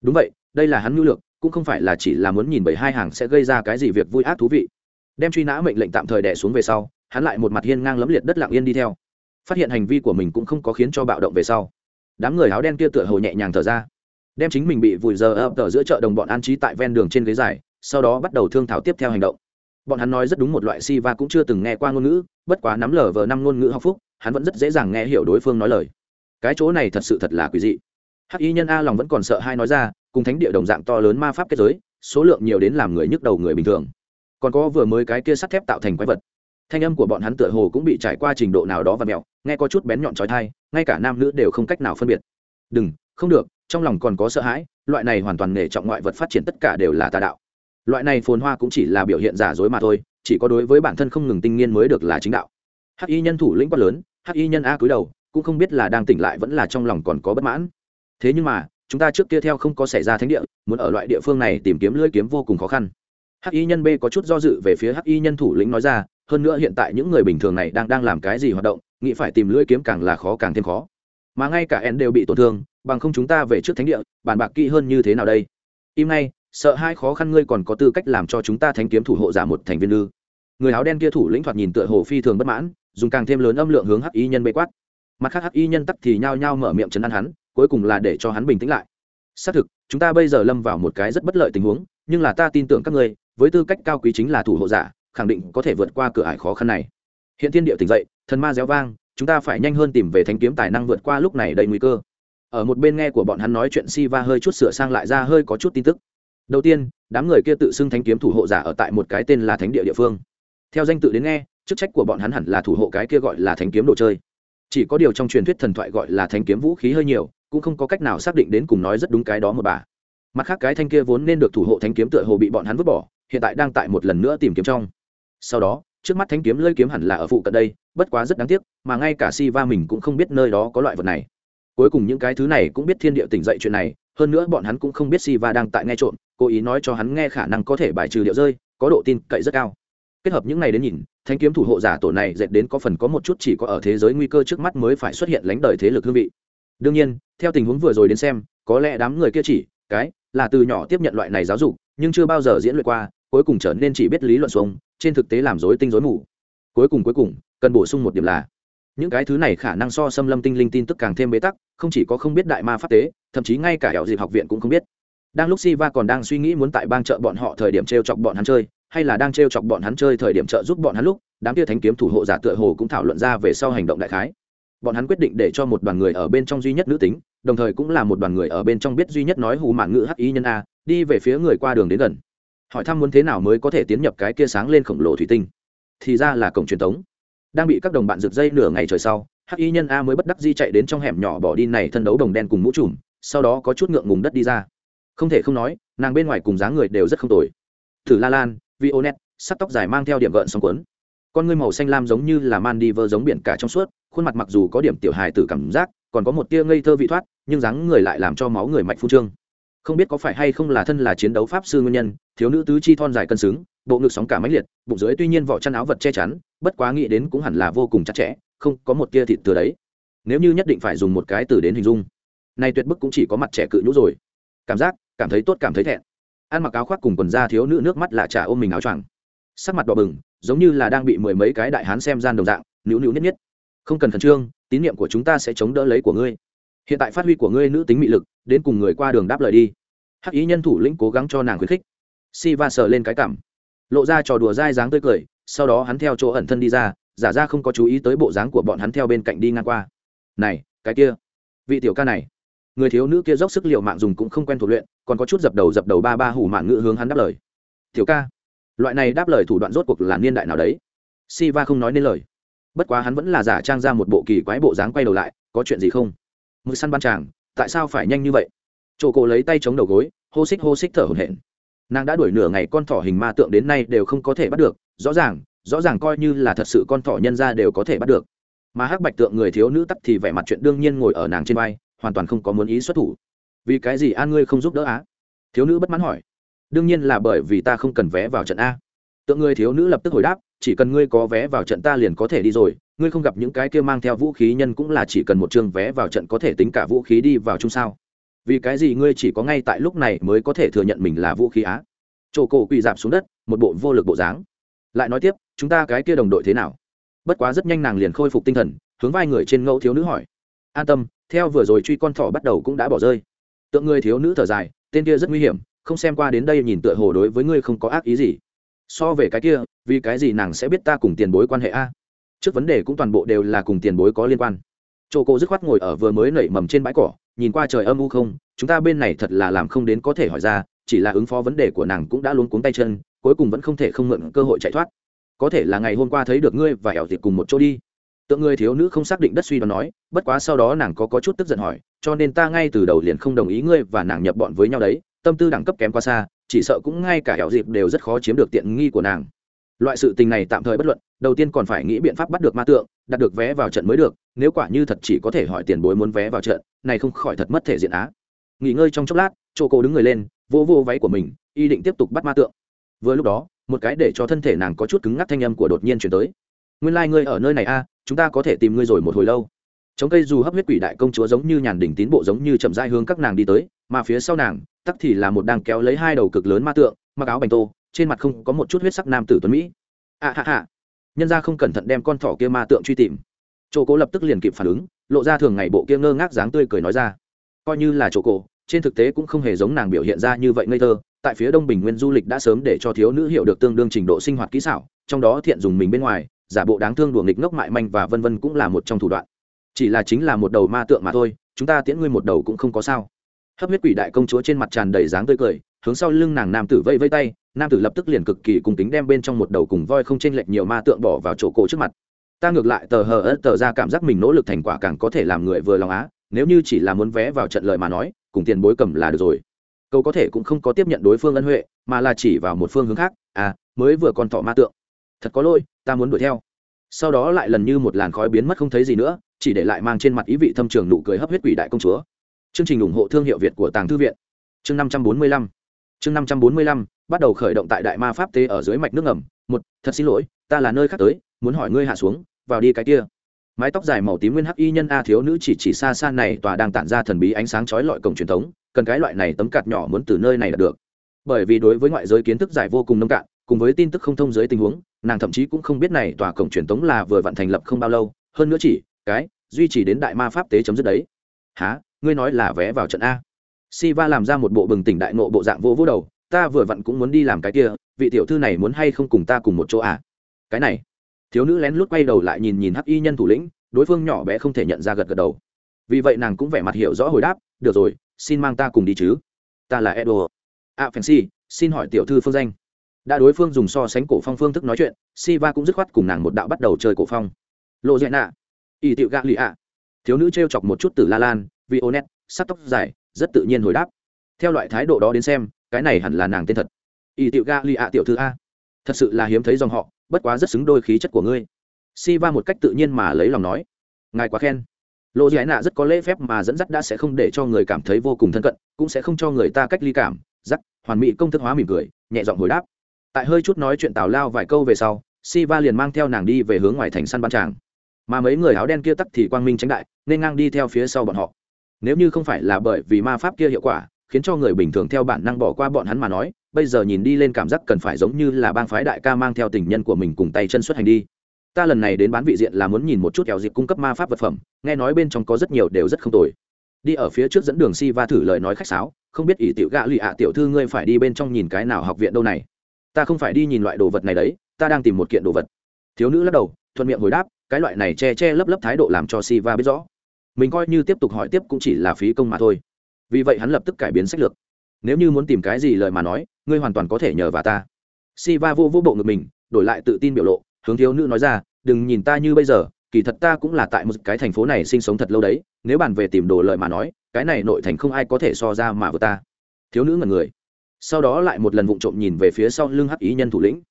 Speaker 1: Đúng vậy, đây là hắn nhu lược, cũng không phải là chỉ là muốn nhìn bảy hai hàng sẽ gây ra cái gì việc vui ác thú vị. Đem truy nã mệnh lệnh tạm thời đẻ xuống về sau, hắn lại một mặt hiên ngang lấm liệt đất lặng yên đi theo. Phát hiện hành vi của mình cũng không có khiến cho bạo động về sau. Đám người áo đen kia tựa hồ nhẹ nhàng thở ra. Đem chính mình bị vùi giờ ập tờ giữa chợ đồng bọn an trí tại ven đường trên ghế dài, sau đó bắt đầu thương thảo tiếp theo hành động. Bọn hắn nói rất đúng một loại si và cũng chưa từng nghe qua ngôn ngữ, bất quá nắm lờ vờ năm ngôn ngữ học phúc hắn vẫn rất dễ dàng nghe hiểu đối phương nói lời. Cái chỗ này thật sự thật là quý dị. Hắc y nhân a lòng vẫn còn sợ hai nói ra, cùng thánh địa đồng dạng to lớn ma pháp kết giới, số lượng nhiều đến làm người nhức đầu người bình thường. Còn có vừa mới cái kia sắt thép tạo thành quái vật. Thanh âm của bọn hắn tựa hồ cũng bị trải qua trình độ nào đó và mẹo, nghe có chút bén nhọn trói thai ngay cả nam nữ đều không cách nào phân biệt. Đừng, không được, trong lòng còn có sợ hãi, loại này hoàn toàn nể trọng ngoại vật phát triển tất cả đều là tà đạo. Loại này phồn hoa cũng chỉ là biểu hiện giả dối mà thôi, chỉ có đối với bản thân không ngừng tinh nghiên mới được là chính đạo. Hắc y nhân thủ lĩnh quát lớn hắc y nhân a cúi đầu, cũng không biết là đang tỉnh lại vẫn là trong lòng còn có bất mãn. Thế nhưng mà, chúng ta trước kia theo không có xảy ra thánh địa, muốn ở loại địa phương này tìm kiếm lưỡi kiếm vô cùng khó khăn. Hắc y nhân b có chút do dự về phía hắc y nhân thủ lĩnh nói ra, hơn nữa hiện tại những người bình thường này đang đang làm cái gì hoạt động, nghĩ phải tìm lưỡi kiếm càng là khó càng thêm khó. Mà ngay cả en đều bị tổn thương, bằng không chúng ta về trước thánh địa, bàn bạc kỹ hơn như thế nào đây? Im ngay, sợ hai khó khăn ngươi còn có tư cách làm cho chúng ta thánh kiếm thủ hộ giả một thành viên ư. Người áo đen kia thủ lĩnh thoạt nhìn tựa hồ phi thường bất mãn dùng càng thêm lớn âm lượng hướng hắc y nhân bê quát. Mặt khác hắc y nhân tắc thì nhao nhao mở miệng chấn an hắn, cuối cùng là để cho hắn bình tĩnh lại. Xác thực, chúng ta bây giờ lâm vào một cái rất bất lợi tình huống, nhưng là ta tin tưởng các ngươi, với tư cách cao quý chính là thủ hộ giả, khẳng định có thể vượt qua cửa ải khó khăn này. Hiện thiên địa tỉnh dậy, thần ma réo vang, chúng ta phải nhanh hơn tìm về thanh kiếm tài năng vượt qua lúc này đầy nguy cơ. Ở một bên nghe của bọn hắn nói chuyện si va hơi chút sửa sang lại ra hơi có chút tin tức. Đầu tiên, đám người kia tự xưng thánh kiếm thủ hộ giả ở tại một cái tên là thánh địa địa phương. Theo danh tự đến nghe chức trách của bọn hắn hẳn là thủ hộ cái kia gọi là thánh kiếm đồ chơi. Chỉ có điều trong truyền thuyết thần thoại gọi là thánh kiếm vũ khí hơi nhiều, cũng không có cách nào xác định đến cùng nói rất đúng cái đó một bà. Mặt khác cái thanh kia vốn nên được thủ hộ thánh kiếm tựa hồ bị bọn hắn vứt bỏ, hiện tại đang tại một lần nữa tìm kiếm trong. Sau đó, trước mắt thánh kiếm lơi kiếm hẳn là ở phụ cận đây, bất quá rất đáng tiếc, mà ngay cả si va mình cũng không biết nơi đó có loại vật này. Cuối cùng những cái thứ này cũng biết thiên địa tỉnh dậy chuyện này, hơn nữa bọn hắn cũng không biết si va đang tại nghe trộm, cố ý nói cho hắn nghe khả năng có thể bài trừ điệu rơi, có độ tin cậy rất cao kết hợp những này đến nhìn, thanh kiếm thủ hộ giả tổ này dệt đến có phần có một chút chỉ có ở thế giới nguy cơ trước mắt mới phải xuất hiện lánh đời thế lực hương vị. Đương nhiên, theo tình huống vừa rồi đến xem, có lẽ đám người kia chỉ, cái, là từ nhỏ tiếp nhận loại này giáo dục, nhưng chưa bao giờ diễn luyện qua, cuối cùng trở nên chỉ biết lý luận xuống, trên thực tế làm dối tinh dối mù. Cuối cùng cuối cùng, cần bổ sung một điểm là, những cái thứ này khả năng so xâm lâm tinh linh tin tức càng thêm bế tắc, không chỉ có không biết đại ma pháp tế, thậm chí ngay cả hẻo dịp học viện cũng không biết. Đang lúc si va còn đang suy nghĩ muốn tại bang chợ bọn họ thời điểm t r e o chọc bọn hắn chơi hay là đang t r e o chọc bọn hắn chơi thời điểm trợ giúp bọn hắn lúc, đám kia thánh kiếm thủ hộ giả tựa hồ cũng thảo luận ra về sau hành động đại khái. Bọn hắn quyết định để cho một đoàn người ở bên trong duy nhất nữ tính, đồng thời cũng là một đoàn người ở bên trong biết duy nhất nói hù mạng ngữ hắc ý nhân a, đi về phía người qua đường đến gần. Hỏi thăm muốn thế nào mới có thể tiến nhập cái kia sáng lên khổng lồ thủy tinh. Thì ra là cổng truyền thống đang bị các đồng bạn rực dây nửa ngày trời sau, hắc y nhân a mới bất đắc di chạy đến trong hẻm nhỏ bỏ đi này thân đấu đồng đen cùng mũ trùm, sau đó có chút ngượng ngùng đất đi ra. Không thể không nói, nàng bên ngoài cùng dáng người đều rất không tồi. Thử la lan vionet sắc tóc dài mang theo điểm gợn sóng cuốn. Con ngươi màu xanh lam giống như là man đi vơ giống biển cả trong suốt, khuôn mặt mặc dù có điểm tiểu hài từ cảm giác, còn có một tia ngây thơ vị thoát, nhưng dáng người lại làm cho máu người mạnh phu trương. Không biết có phải hay không là thân là chiến đấu pháp sư nguyên nhân, thiếu nữ tứ chi thon dài cân xứng, bộ ngực sóng cả máy liệt, bụng dưới tuy nhiên vỏ chăn áo vật che chắn, bất quá nghĩ đến cũng hẳn là vô cùng chặt chẽ, không có một tia thịt từ đấy. Nếu như nhất định phải dùng một cái từ đến hình dung, nay tuyệt bức cũng chỉ có mặt trẻ cự nhũ rồi. Cảm giác, cảm thấy tốt, cảm thấy thẹn ăn mặc áo khoác cùng quần da thiếu nữ nước mắt lạ trả ôm mình áo choàng. Sắc mặt đỏ bừng, giống như là đang bị mười mấy cái đại hán xem gian đồng dạng nữu nữu nhất nhất không cần khẩn trương, tín nhiệm của chúng ta sẽ chống đỡ lấy của ngươi. Hiện tại phát huy của ngươi nữ tính mị lực, đến cùng người qua đường đáp lời đi. Hắc ý nhân thủ lĩnh cố gắng cho nàng khuyến khích. Si va sờ lên cái cảm. Lộ ra trò đùa dai dáng tươi cười, sau đó hắn theo chỗ ẩn thân đi ra, giả ra không có chú ý tới bộ dáng của bọn hắn theo bên cạnh đi ngang qua. Này, cái kia. Vị tiểu ca này người thiếu nữ kia dốc sức liệu mạng dùng cũng không quen thuộc luyện, còn có chút dập đầu dập đầu ba ba hủ mạng ngữ hướng hắn đáp lời. Thiếu ca. Loại này đáp lời thủ đoạn rốt cuộc là niên đại nào đấy? Si va không nói nên lời. Bất quá hắn vẫn là giả trang ra một bộ kỳ quái bộ dáng quay đầu lại, có chuyện gì không? Mực săn ban tràng tại sao phải nhanh như vậy? Chỗ cổ lấy tay chống đầu gối, hô xích hô xích thở hổn hển. Nàng đã đuổi nửa ngày con thỏ hình ma tượng đến nay đều không có thể bắt được, rõ ràng rõ ràng coi như là thật sự con thỏ nhân ra đều có thể bắt được. Mà hắc bạch tượng người thiếu nữ tắt thì vẻ mặt chuyện đương nhiên ngồi ở nàng trên vai hoàn toàn không có muốn ý xuất thủ. Vì cái gì an ngươi không giúp đỡ á thiếu nữ bất mãn hỏi. Đương nhiên là bởi vì ta không cần vé vào trận a. Tượng người thiếu nữ lập tức hồi đáp, chỉ cần ngươi có vé vào trận ta liền có thể đi rồi, ngươi không gặp những cái kia mang theo vũ khí nhân cũng là chỉ cần một chương vé vào trận có thể tính cả vũ khí đi vào chung sao? Vì cái gì ngươi chỉ có ngay tại lúc này mới có thể thừa nhận mình là vũ khí á chỗ cổ quỳ dạp xuống đất, một bộ vô lực bộ dáng. Lại nói tiếp, chúng ta cái kia đồng đội thế nào? Bất quá rất nhanh nàng liền khôi phục tinh thần, hướng vai người trên ngẫu thiếu nữ hỏi. An tâm theo vừa rồi truy con thỏ bắt đầu cũng đã bỏ rơi. Tượng người thiếu nữ thở dài, tên kia rất nguy hiểm, không xem qua đến đây nhìn tựa hồ đối với ngươi không có ác ý gì. So về cái kia, vì cái gì nàng sẽ biết ta cùng tiền bối quan hệ a? Trước vấn đề cũng toàn bộ đều là cùng tiền bối có liên quan. Chỗ cô dứt khoát ngồi ở vừa mới nảy mầm trên bãi cỏ, nhìn qua trời âm u không, chúng ta bên này thật là làm không đến có thể hỏi ra, chỉ là ứng phó vấn đề của nàng cũng đã luôn cuống tay chân, cuối cùng vẫn không thể không mượn cơ hội chạy thoát. Có thể là ngày hôm qua thấy được ngươi và ẻo thịt cùng một chỗ đi tượng người thiếu nữ không xác định đất suy đoán nói bất quá sau đó nàng có, có chút tức giận hỏi cho nên ta ngay từ đầu liền không đồng ý ngươi và nàng nhập bọn với nhau đấy tâm tư đẳng cấp kém quá xa chỉ sợ cũng ngay cả hẻo dịp đều rất khó chiếm được tiện nghi của nàng. Loại sự tình này tạm thời bất luận đầu tiên còn phải nghĩ biện pháp bắt được ma tượng đặt được vé vào trận mới được nếu quả như thật chỉ có thể hỏi tiền bối muốn vé vào trận này không khỏi thật mất thể diện á. Nghỉ ngơi trong chốc lát chỗ cô đứng người lên vô vô váy của mình y định tiếp tục bắt ma tượng. Vừa lúc đó một cái để cho thân thể nàng có chút cứng ngắc thanh âm của đột nhiên chuyển tới. Nguyên lai、like、ngươi ở nơi này a chúng ta có thể tìm ngươi rồi một hồi lâu. Chống cây dù hấp huyết quỷ đại công chúa giống như nhàn đỉnh tín bộ giống như chậm dai hướng các nàng đi tới, mà phía sau nàng, tắc thì là một đang kéo lấy hai đầu cực lớn ma tượng, mặc áo bành tô, trên mặt không có một chút huyết sắc nam tử tuấn mỹ. À, Ạ hạ hạ nhân ra không cẩn thận đem con thỏ kia ma tượng truy tìm. Chỗ cố lập tức liền kịp phản ứng, lộ ra thường ngày bộ kia ngơ ngác dáng tươi cười nói ra. Coi như là chỗ cổ trên thực tế cũng không hề giống nàng biểu hiện ra như vậy ngây thơ, tại phía đông bình nguyên du lịch đã sớm để cho thiếu nữ hiểu được tương đương trình độ sinh hoạt kỹ xảo, trong đó thiện dùng mình bên ngoài giả bộ đáng thương đùa nghịch ngốc mại manh và vân vân cũng là một trong thủ đoạn. Chỉ là chính là một đầu ma tượng mà thôi, chúng ta tiễn ngươi một đầu cũng không có sao. Hấp huyết quỷ đại công chúa trên mặt tràn đầy dáng tươi cười, hướng sau lưng nàng nam tử vây vây tay, nam tử lập tức liền cực kỳ cùng tính đem bên trong một đầu cùng voi không chênh lệch nhiều ma tượng bỏ vào chỗ cổ trước mặt. Ta ngược lại tờ hờ ớt tờ ra cảm giác mình nỗ lực thành quả càng có thể làm người vừa lòng á, nếu như chỉ là muốn vé vào trận lời mà nói, cùng tiền bối cầm là được rồi. Câu có thể cũng không có tiếp nhận đối phương ân huệ, mà là chỉ vào một phương hướng khác à mới vừa còn thọ ma tượng. Thật có lỗi ta muốn đuổi theo. Sau đó lại lần như một làn khói biến mất không thấy gì nữa, chỉ để lại mang trên mặt ý vị thâm trường nụ cười hấp huyết quỷ đại công chúa. Chương trình ủng hộ thương hiệu việt của tàng thư viện. Chương năm trăm bốn mươi lăm. Chương năm trăm bốn mươi lăm, bắt đầu khởi động tại đại ma pháp tế ở dưới mạch nước ngầm. Một, thật xin lỗi, ta là nơi khác tới, muốn hỏi ngươi hạ xuống, vào đi cái kia. Mái tóc dài màu tím nguyên hắc y nhân a thiếu nữ chỉ chỉ xa xa này tòa đang tản ra thần bí ánh sáng chói lọi cổng truyền thống, cần cái loại này tấm cạt nhỏ muốn từ nơi này đạt được. Bởi vì đối với ngoại giới kiến thức giải vô cùng nông cạn cùng với tin tức không thông dưới tình huống nàng thậm chí cũng không biết này tòa cổng truyền thống là vừa vặn thành lập không bao lâu hơn nữa chỉ cái duy trì đến đại ma pháp tế chấm dứt đấy. Há ngươi nói là vé vào trận a. Si va làm ra một bộ bừng tỉnh đại nộ bộ dạng vô vô đầu ta vừa vặn cũng muốn đi làm cái kia vị tiểu thư này muốn hay không cùng ta cùng một chỗ à? Cái này. Thiếu nữ lén lút quay đầu lại nhìn nhìn hắc y nhân thủ lĩnh đối phương nhỏ bé không thể nhận ra gật gật đầu. Vì vậy nàng cũng vẻ mặt hiểu rõ hồi đáp được rồi xin mang ta cùng đi chứ. Ta là edo. A à, fancy xin hỏi tiểu thư phương danh đã đối phương dùng so sánh cổ phong phương thức nói chuyện, Siva cũng dứt khoát cùng nàng một đạo bắt đầu chơi cổ phong. Lộ diện nạ ỷ tiệu gạ lì ạ. Thiếu nữ t chọc một chút từ la lan, vì ô nét, sắc tóc dài, rất tự nhiên hồi đáp. Theo loại thái độ đó đến xem, cái này hẳn là nàng tên thật. Ỷ tiệu gạ lì ạ tiểu thư a. Thật sự là hiếm thấy dòng họ, bất quá rất xứng đôi khí chất của ngươi. Siva một cách tự nhiên mà lấy lòng nói. Ngài quá khen. Lộ giải nạ rất có lễ phép mà dẫn dắt đã sẽ không để cho người cảm thấy vô cùng thân cận, cũng sẽ không cho người ta cách ly cảm dắt hoàn mỹ công thức hóa mỉm cười, nhẹ giọng hồi đáp tại hơi chút nói chuyện tào lao vài câu về sau, Siva liền mang theo nàng đi về hướng ngoài thành săn ban tràng. Mà mấy người áo đen kia tắc thì quang minh tránh đại, nên ngang đi theo phía sau bọn họ. Nếu như không phải là bởi vì ma pháp kia hiệu quả, khiến cho người bình thường theo bản năng bỏ qua bọn hắn mà nói, bây giờ nhìn đi lên cảm giác cần phải giống như là bang phái đại ca mang theo tình nhân của mình cùng tay chân xuất hành đi. Ta lần này đến bán vị diện là muốn nhìn một chút kẹo dịp cung cấp ma pháp vật phẩm, nghe nói bên trong có rất nhiều đều rất không tồi. Đi ở phía trước dẫn đường si va thử lời nói khách sáo, không biết ỷ tiểu gạ lụy ạ tiểu thư ngươi phải đi bên trong nhìn cái nào học viện đâu này ta không phải đi nhìn loại đồ vật này đấy, ta đang tìm một kiện đồ vật. Thiếu nữ lắc đầu, thuận miệng hồi đáp, cái loại này che che lấp lấp thái độ làm cho si va biết rõ. Mình coi như tiếp tục hỏi tiếp cũng chỉ là phí công mà thôi. Vì vậy hắn lập tức cải biến sách lược. Nếu như muốn tìm cái gì lời mà nói, ngươi hoàn toàn có thể nhờ vào ta. Si va vô vô bộ ngực mình, đổi lại tự tin biểu lộ, hướng thiếu nữ nói ra, đừng nhìn ta như bây giờ, kỳ thật ta cũng là tại một cái thành phố này sinh sống thật lâu đấy, nếu bàn về tìm đồ lợi mà nói, cái này nội thành không ai có thể so ra mà vừa ta. Thiếu nữ ngần người sau đó lại một lần vụng trộm nhìn về phía sau lưng hắc ý nhân thủ lĩnh.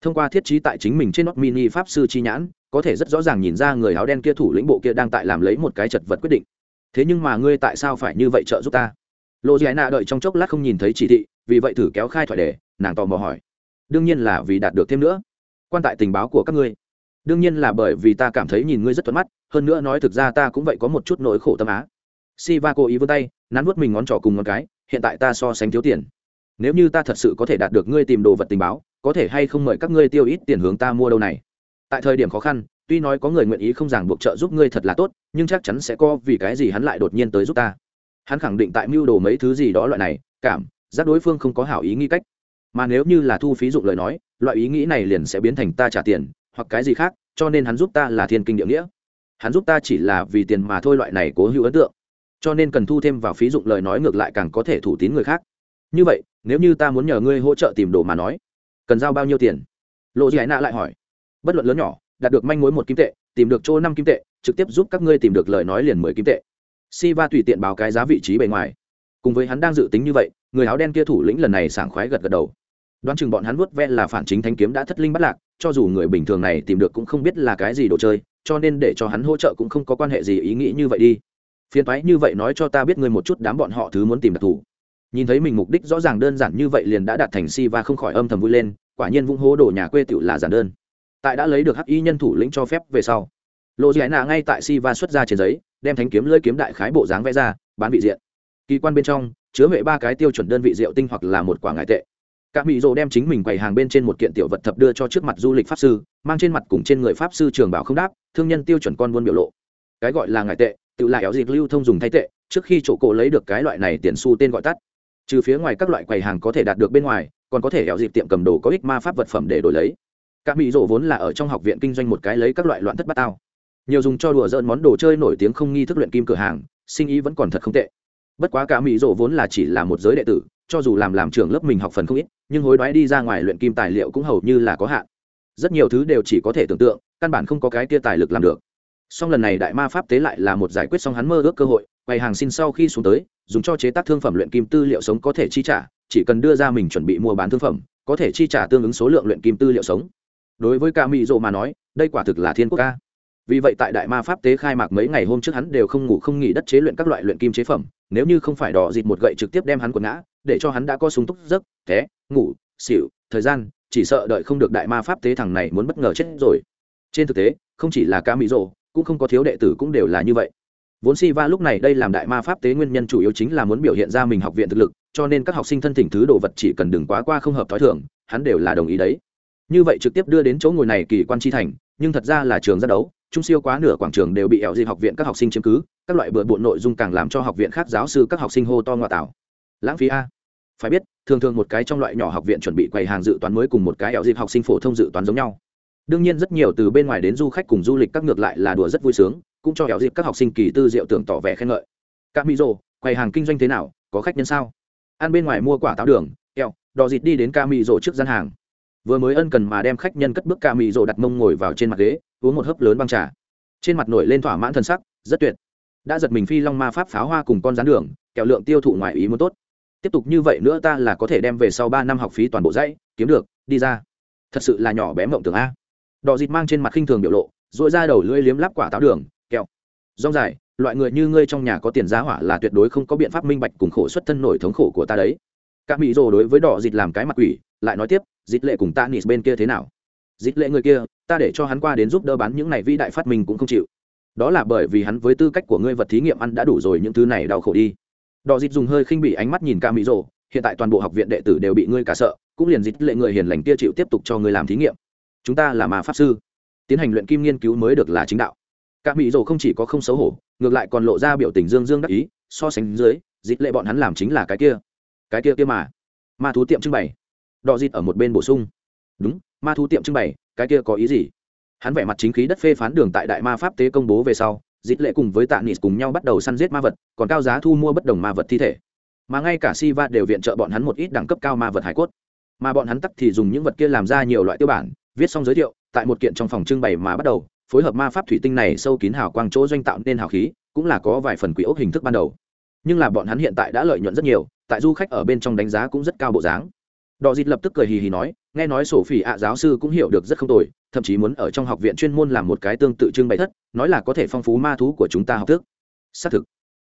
Speaker 1: Thông qua thiết trí tại chính mình trên nót mini pháp sư chi nhãn, có thể rất rõ ràng nhìn ra người áo đen kia thủ lĩnh bộ kia đang tại làm lấy một cái chật vật quyết định. Thế nhưng mà ngươi tại sao phải như vậy trợ giúp ta? Lộ giải nạ đợi trong chốc lát không nhìn thấy chỉ thị, vì vậy thử kéo khai thoại đề nàng tò mò hỏi. Đương nhiên là vì đạt được thêm nữa. Quan tại tình báo của các ngươi. Đương nhiên là bởi vì ta cảm thấy nhìn ngươi rất thuận mắt, hơn nữa nói thực ra ta cũng vậy có một chút nỗi khổ tâm á. Si va cố ý vươn tay, nắn vút mình ngón trỏ cùng ngón cái, hiện tại ta so sánh thiếu tiền nếu như ta thật sự có thể đạt được ngươi tìm đồ vật tình báo, có thể hay không mời các ngươi tiêu ít tiền hướng ta mua đâu này? Tại thời điểm khó khăn, tuy nói có người nguyện ý không ràng buộc trợ giúp ngươi thật là tốt, nhưng chắc chắn sẽ có vì cái gì hắn lại đột nhiên tới giúp ta. Hắn khẳng định tại mưu đồ mấy thứ gì đó loại này, cảm, giác đối phương không có hảo ý nghĩ cách. Mà nếu như là thu phí dụng lời nói, loại ý nghĩ này liền sẽ biến thành ta trả tiền, hoặc cái gì khác, cho nên hắn giúp ta là thiên kinh địa nghĩa. Hắn giúp ta chỉ là vì tiền mà thôi loại này cố hữu ấn tượng. Cho nên cần thu thêm vào phí dụng lời nói ngược lại càng có thể thủ tín người khác như vậy, nếu như ta muốn nhờ ngươi hỗ trợ tìm đồ mà nói, cần giao bao nhiêu tiền? Lộ gì nạ lại hỏi. Bất luận lớn nhỏ, đạt được manh mối một kim tệ, tìm được chỗ năm kim tệ, trực tiếp giúp các ngươi tìm được lời nói liền mười kim tệ. Si va tùy tiện báo cái giá vị trí bề ngoài. Cùng với hắn đang dự tính như vậy, người áo đen kia thủ lĩnh lần này sảng khoái gật gật đầu. Đoán chừng bọn hắn vuốt ve là phản chính thanh kiếm đã thất linh bắt lạc, cho dù người bình thường này tìm được cũng không biết là cái gì đồ chơi, cho nên để cho hắn hỗ trợ cũng không có quan hệ gì ý nghĩ như vậy đi. Phiền toái như vậy nói cho ta biết ngươi một chút đám bọn họ thứ muốn tìm đặc thù nhìn thấy mình mục đích rõ ràng đơn giản như vậy liền đã đạt thành si và không khỏi âm thầm vui lên, quả nhiên vung hố đổ nhà quê tựu là giản đơn. Tại đã lấy được hắc y nhân thủ lĩnh cho phép về sau lộ giải nạ ngay tại si va xuất ra trên giấy, đem thánh kiếm lưỡi kiếm đại khái bộ dáng vẽ ra, bán vị diện. Kỳ quan bên trong, chứa huệ ba cái tiêu chuẩn đơn vị rượu tinh hoặc là một quả ngại tệ. Các mỹ rồ đem chính mình quầy hàng bên trên một kiện tiểu vật thập đưa cho trước mặt du lịch pháp sư, mang trên mặt cùng trên người pháp sư trường bảo không đáp, thương nhân tiêu chuẩn con buôn biểu lộ. Cái gọi là ngại tệ, tự lại éo dịp lưu thông dùng thay tệ, trước khi chỗ cổ lấy được cái loại này tiền xu tên gọi tắt trừ phía ngoài các loại quầy hàng có thể đạt được bên ngoài, còn có thể hẹo dịp tiệm cầm đồ có ích ma pháp vật phẩm để đổi lấy. Các mỹ rộ vốn là ở trong học viện kinh doanh một cái lấy các loại loạn thất bát tao. Nhiều dùng cho đùa dỡn món đồ chơi nổi tiếng không nghi thức luyện kim cửa hàng, sinh ý vẫn còn thật không tệ. Bất quá cả mỹ rộ vốn là chỉ là một giới đệ tử, cho dù làm làm trưởng lớp mình học phần không ít, nhưng hối đoái đi ra ngoài luyện kim tài liệu cũng hầu như là có hạn. Rất nhiều thứ đều chỉ có thể tưởng tượng, căn bản không có cái kia tài lực làm được. Song lần này đại ma pháp tế lại là một giải quyết xong hắn mơ ước cơ hội quầy hàng xin sau khi xuống tới, dùng cho chế tác thương phẩm luyện kim tư liệu sống có thể chi trả, chỉ cần đưa ra mình chuẩn bị mua bán thương phẩm, có thể chi trả tương ứng số lượng luyện kim tư liệu sống. Đối với ca mỹ rộ mà nói, đây quả thực là thiên quốc ca. Vì vậy tại đại ma pháp tế khai mạc mấy ngày hôm trước hắn đều không ngủ không nghỉ đất chế luyện các loại luyện kim chế phẩm, nếu như không phải đỏ dịt một gậy trực tiếp đem hắn quần ngã, để cho hắn đã có súng túc giấc, té, ngủ, xỉu, thời gian, chỉ sợ đợi không được đại ma pháp tế thằng này muốn bất ngờ chết rồi. Trên thực tế, không chỉ là ca mỹ rộ cũng không có thiếu đệ tử cũng đều là như vậy vốn si va lúc này đây làm đại ma pháp tế nguyên nhân chủ yếu chính là muốn biểu hiện ra mình học viện thực lực, cho nên các học sinh thân thỉnh thứ đồ vật chỉ cần đừng quá qua không hợp t h ó i thưởng hắn đều là đồng ý đấy. Như vậy trực tiếp đưa đến chỗ ngồi này kỳ quan chi thành, nhưng thật ra là trường ra đấu, trung siêu quá nửa quảng trường đều bị ẹo dịp học viện các học sinh chiếm cứ, các loại bừa bộn nội dung càng làm cho học viện khác giáo sư các học sinh hô to ngoại tảo lãng phí a. Phải biết, thường thường một cái trong loại nhỏ học viện chuẩn bị quầy hàng dự toán mới cùng một cái ẹo dịp học sinh phổ thông dự toán giống nhau. Đương nhiên rất nhiều từ bên ngoài đến du khách cùng du lịch các ngược lại là đùa rất vui sướng cũng cho héo dịp các học sinh kỳ tư diệu tưởng tỏ vẻ khen ngợi. Các mỹ rồ, quầy hàng kinh doanh thế nào, có khách nhân sao? Ăn bên ngoài mua quả táo đường, kẹo, đò dịt đi đến ca mỹ rồ trước gian hàng. Vừa mới ân cần mà đem khách nhân cất bước ca mỹ rồ đặt mông ngồi vào trên mặt ghế, uống một hớp lớn băng trà. Trên mặt nổi lên thỏa mãn thân sắc, rất tuyệt. Đã giật mình phi long ma pháp pháo hoa cùng con rán đường, kẹo lượng tiêu thụ ngoài ý muốn tốt. Tiếp tục như vậy nữa ta là có thể đem về sau ba năm học phí toàn bộ dãy kiếm được, đi ra. Thật sự là nhỏ bé mộng tưởng a. Đò dịt mang trên mặt khinh thường biểu lộ dội ra đầu lưỡi liếm lắp quả táo đường rong dài, loại người như ngươi trong nhà có tiền giá hỏa là tuyệt đối không có biện pháp minh bạch cùng khổ xuất thân nổi thống khổ của ta đấy. Các mỹ rồ đối với đỏ dịt làm cái mặt quỷ, lại nói tiếp, dịt lệ cùng ta nịt bên kia thế nào? Dịt lệ người kia, ta để cho hắn qua đến giúp đỡ bán những này vĩ đại phát minh cũng không chịu. Đó là bởi vì hắn với tư cách của ngươi vật thí nghiệm ăn đã đủ rồi những thứ này đau khổ đi. Đỏ dịt dùng hơi khinh bỉ ánh mắt nhìn ca mỹ rồ, hiện tại toàn bộ học viện đệ tử đều bị ngươi cả sợ, cũng liền dịt lệ người hiền lành kia chịu tiếp tục cho ngươi làm thí nghiệm. Chúng ta là mà pháp sư. Tiến hành luyện kim nghiên cứu mới được là chính đạo các mỹ rồ không chỉ có không xấu hổ, ngược lại còn lộ ra biểu tình dương dương đắc ý, so sánh dưới dịp lệ bọn hắn làm chính là cái kia. Cái kia kia mà. Ma thú tiệm trưng bày. Đọ dịt ở một bên bổ sung. Đúng, ma thú tiệm trưng bày, cái kia có ý gì? Hắn vẻ mặt chính khí đất phê phán đường tại đại ma pháp tế công bố về sau dịp lệ cùng với tạ nịt cùng nhau bắt đầu săn giết ma vật, còn cao giá thu mua bất đồng ma vật thi thể. Mà ngay cả si va đều viện trợ bọn hắn một ít đẳng cấp cao ma vật hải cốt. Mà bọn hắn tắc thì dùng những vật kia làm ra nhiều loại tiêu bản, viết xong giới thiệu, tại một kiện trong phòng trưng bày mà bắt đầu phối hợp ma pháp thủy tinh này sâu kín hào quang chỗ doanh tạo nên hào khí, cũng là có vài phần quỷ ốc hình thức ban đầu. Nhưng là bọn hắn hiện tại đã lợi nhuận rất nhiều, tại du khách ở bên trong đánh giá cũng rất cao bộ dáng. Đò dịt lập tức cười hì hì nói, nghe nói sổ phỉ ạ giáo sư cũng hiểu được rất không tồi, thậm chí muốn ở trong học viện chuyên môn làm một cái tương tự trưng bày thất, nói là có thể phong phú ma thú của chúng ta học thức. Xác thực.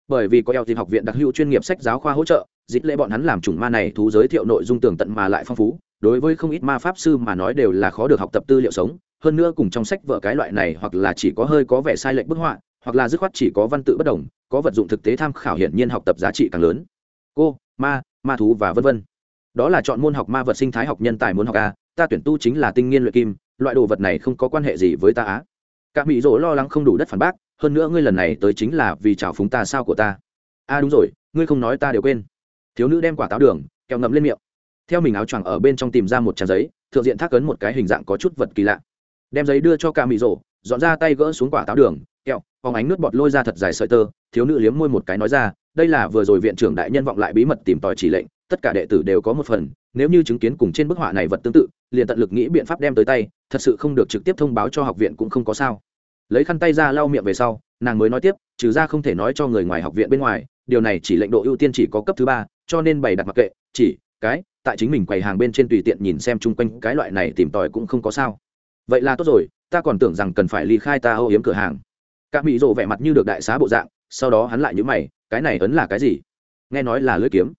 Speaker 1: Bởi vì có eo tìm học viện đặc hữu chuyên nghiệp sách giáo khoa hỗ trợ dịp lễ bọn hắn làm chủng ma này thú giới thiệu nội dung tường tận mà lại phong phú, đối với không ít ma pháp sư mà nói đều là khó được học tập tư liệu sống hơn nữa cùng trong sách vở cái loại này hoặc là chỉ có hơi có vẻ sai lệch bức họa, hoặc là dứt khoát chỉ có văn tự bất đồng, có vật dụng thực tế tham khảo hiển nhiên học tập giá trị càng lớn. Cô, ma ma thú và vân vân. Đó là chọn môn học ma vật sinh thái học nhân tài muốn học a, ta tuyển tu chính là tinh nghiên luyện kim, loại đồ vật này không có quan hệ gì với ta á cả mỹ rỗ lo lắng không đủ đất phản bác, hơn nữa ngươi lần này tới chính là vì chào phúng ta sao của ta. A, đúng rồi, ngươi không nói ta đều quên. Thiếu nữ đem quả táo đường, kẹo ngậm lên miệng. Theo mình áo choàng ở bên trong tìm ra một trang giấy, thượng diện thác ấn một cái hình dạng có chút vật kỳ lạ đem giấy đưa cho ca mỹ rổ, dọn ra tay gỡ xuống quả táo đường, kẹo, phóng ánh nước bọt lôi ra thật dài sợi tơ, thiếu nữ liếm môi một cái nói ra, đây là vừa rồi viện trưởng đại nhân vọng lại bí mật tìm tòi chỉ lệnh, tất cả đệ tử đều có một phần, nếu như chứng kiến cùng trên bức họa này vật tương tự, liền tận lực nghĩ biện pháp đem tới tay, thật sự không được trực tiếp thông báo cho học viện cũng không có sao. Lấy khăn tay ra lau miệng về sau, nàng mới nói tiếp, trừ ra không thể nói cho người ngoài học viện bên ngoài, điều này chỉ lệnh độ ưu tiên chỉ có cấp thứ ba, cho nên bày đặt mặc kệ, chỉ, cái, tại chính mình quầy hàng bên trên tùy tiện nhìn xem chung quanh cái loại này tìm tòi cũng không có sao vậy là tốt rồi, ta còn tưởng rằng cần phải ly khai ta âu yếm cửa hàng. Cả mỹ rộ vẻ mặt như được đại xá bộ dạng, sau đó hắn lại nhữ mày, cái này ấn là cái gì? Nghe nói là lưỡi kiếm.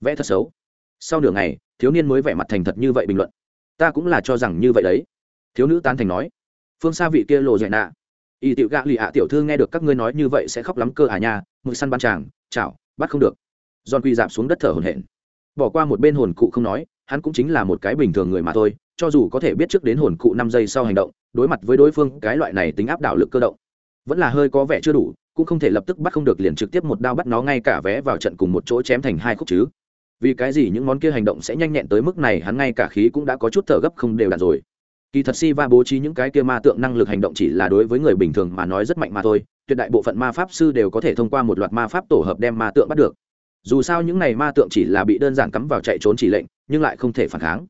Speaker 1: Vẽ thật xấu. Sau nửa ngày, thiếu niên mới vẻ mặt thành thật như vậy bình luận. Ta cũng là cho rằng như vậy đấy. Thiếu nữ tán thành nói. Phương xa vị kia lộ dạy nạ. Y tiểu gạ lì ạ tiểu thư nghe được các ngươi nói như vậy sẽ khóc lắm cơ à nha mực săn ban tràng chảo, bắt không được. Giòn quy dạp xuống đất thở hổn hển. Bỏ qua một bên hồn cụ không nói hắn cũng chính là một cái bình thường người mà thôi, cho dù có thể biết trước đến hồn cụ năm giây sau hành động, đối mặt với đối phương, cái loại này tính áp đảo lực cơ động, vẫn là hơi có vẻ chưa đủ, cũng không thể lập tức bắt không được liền trực tiếp một đao bắt nó ngay cả vé vào trận cùng một chỗ chém thành hai khúc chứ. Vì cái gì những món kia hành động sẽ nhanh nhẹn tới mức này, hắn ngay cả khí cũng đã có chút thở gấp không đều đặn rồi. Kỳ thật si va bố trí những cái kia ma tượng năng lực hành động chỉ là đối với người bình thường mà nói rất mạnh mà thôi, tuyệt đại bộ phận ma pháp sư đều có thể thông qua một loạt ma pháp tổ hợp đem ma tượng bắt được dù sao những này ma tượng chỉ là bị đơn giản cắm vào chạy trốn chỉ lệnh, nhưng lại không thể phản kháng.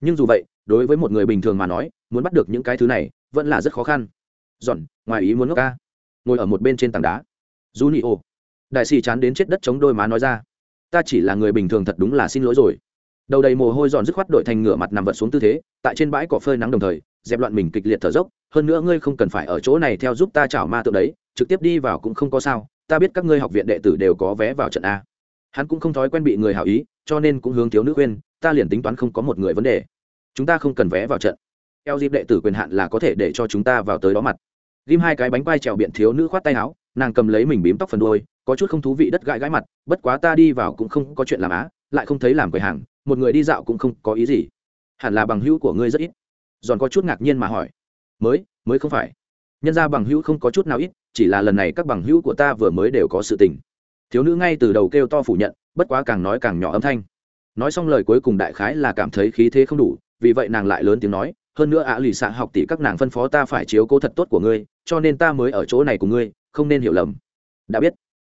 Speaker 1: Nhưng dù vậy, đối với một người bình thường mà nói, muốn bắt được những cái thứ này vẫn là rất khó khăn. Giòn, ngoài ý muốn ngốc ca. Ngồi ở một bên trên tảng đá. Du nị ô đại sĩ chán đến chết đất chống đôi má nói ra. Ta chỉ là người bình thường thật đúng là xin lỗi rồi. Đầu đầy mồ hôi giòn dứt khoát đội thành ngửa mặt nằm vật xuống tư thế, tại trên bãi cỏ phơi nắng đồng thời, dẹp loạn mình kịch liệt thở dốc. Hơn nữa ngươi không cần phải ở chỗ này theo giúp ta chảo ma tượng đấy, trực tiếp đi vào cũng không có sao. Ta biết các ngươi học viện đệ tử đều có vé vào trận a hắn cũng không thói quen bị người hảo ý, cho nên cũng hướng thiếu nữ khuyên, ta liền tính toán không có một người vấn đề. Chúng ta không cần vé vào trận. Eo dịp đệ tử quyền hạn là có thể để cho chúng ta vào tới đó mặt. Ghim hai cái bánh quai trèo biện thiếu nữ khoát tay áo, nàng cầm lấy mình bím tóc phần đôi có chút không thú vị đất gãi gãi mặt, bất quá ta đi vào cũng không có chuyện làm á, lại không thấy làm quầy hàng, một người đi dạo cũng không có ý gì. Hẳn là bằng hữu của ngươi rất ít. Giòn có chút ngạc nhiên mà hỏi. Mới mới không phải. Nhân ra bằng hữu không có chút nào ít, chỉ là lần này các bằng hữu của ta vừa mới đều có sự tình thiếu nữ ngay từ đầu kêu to phủ nhận, bất quá càng nói càng nhỏ âm thanh. Nói xong lời cuối cùng đại khái là cảm thấy khí thế không đủ, vì vậy nàng lại lớn tiếng nói, hơn nữa ạ lì xạ học tỷ các nàng phân phó ta phải chiếu cố thật tốt của ngươi, cho nên ta mới ở chỗ này của ngươi, không nên hiểu lầm. Đã biết,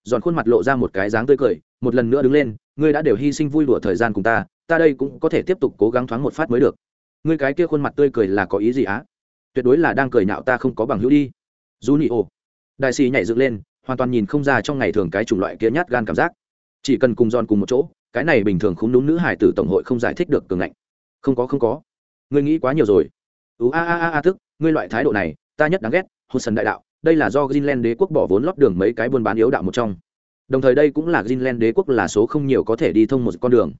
Speaker 1: giòn khuôn mặt lộ ra một cái dáng tươi cười, một lần nữa đứng lên, ngươi đã đều hy sinh vui đùa thời gian cùng ta ta đây cũng có thể tiếp tục cố gắng thoáng một phát mới được. Ngươi cái kia khuôn mặt tươi cười là có ý gì á? Tuyệt đối là đang cười nhạo ta không có bằng hữu đi. Du nị ồ. đại sĩ nhảy dựng lên hoàn toàn nhìn không ra trong ngày thường cái chủng loại kia nhát gan cảm giác. Chỉ cần cùng giòn cùng một chỗ, cái này bình thường không đúng nữ hải tử tổng hội không giải thích được cường ngạnh. Không có không có. Ngươi nghĩ quá nhiều rồi. Ú, a a a a thức ngươi loại thái độ này, ta nhất đáng ghét hôn sần đại đạo, đây là do greenland đế quốc bỏ vốn lót đường mấy cái buôn bán yếu đạo một trong. Đồng thời đây cũng là greenland đế quốc là số không nhiều có thể đi thông một con đường.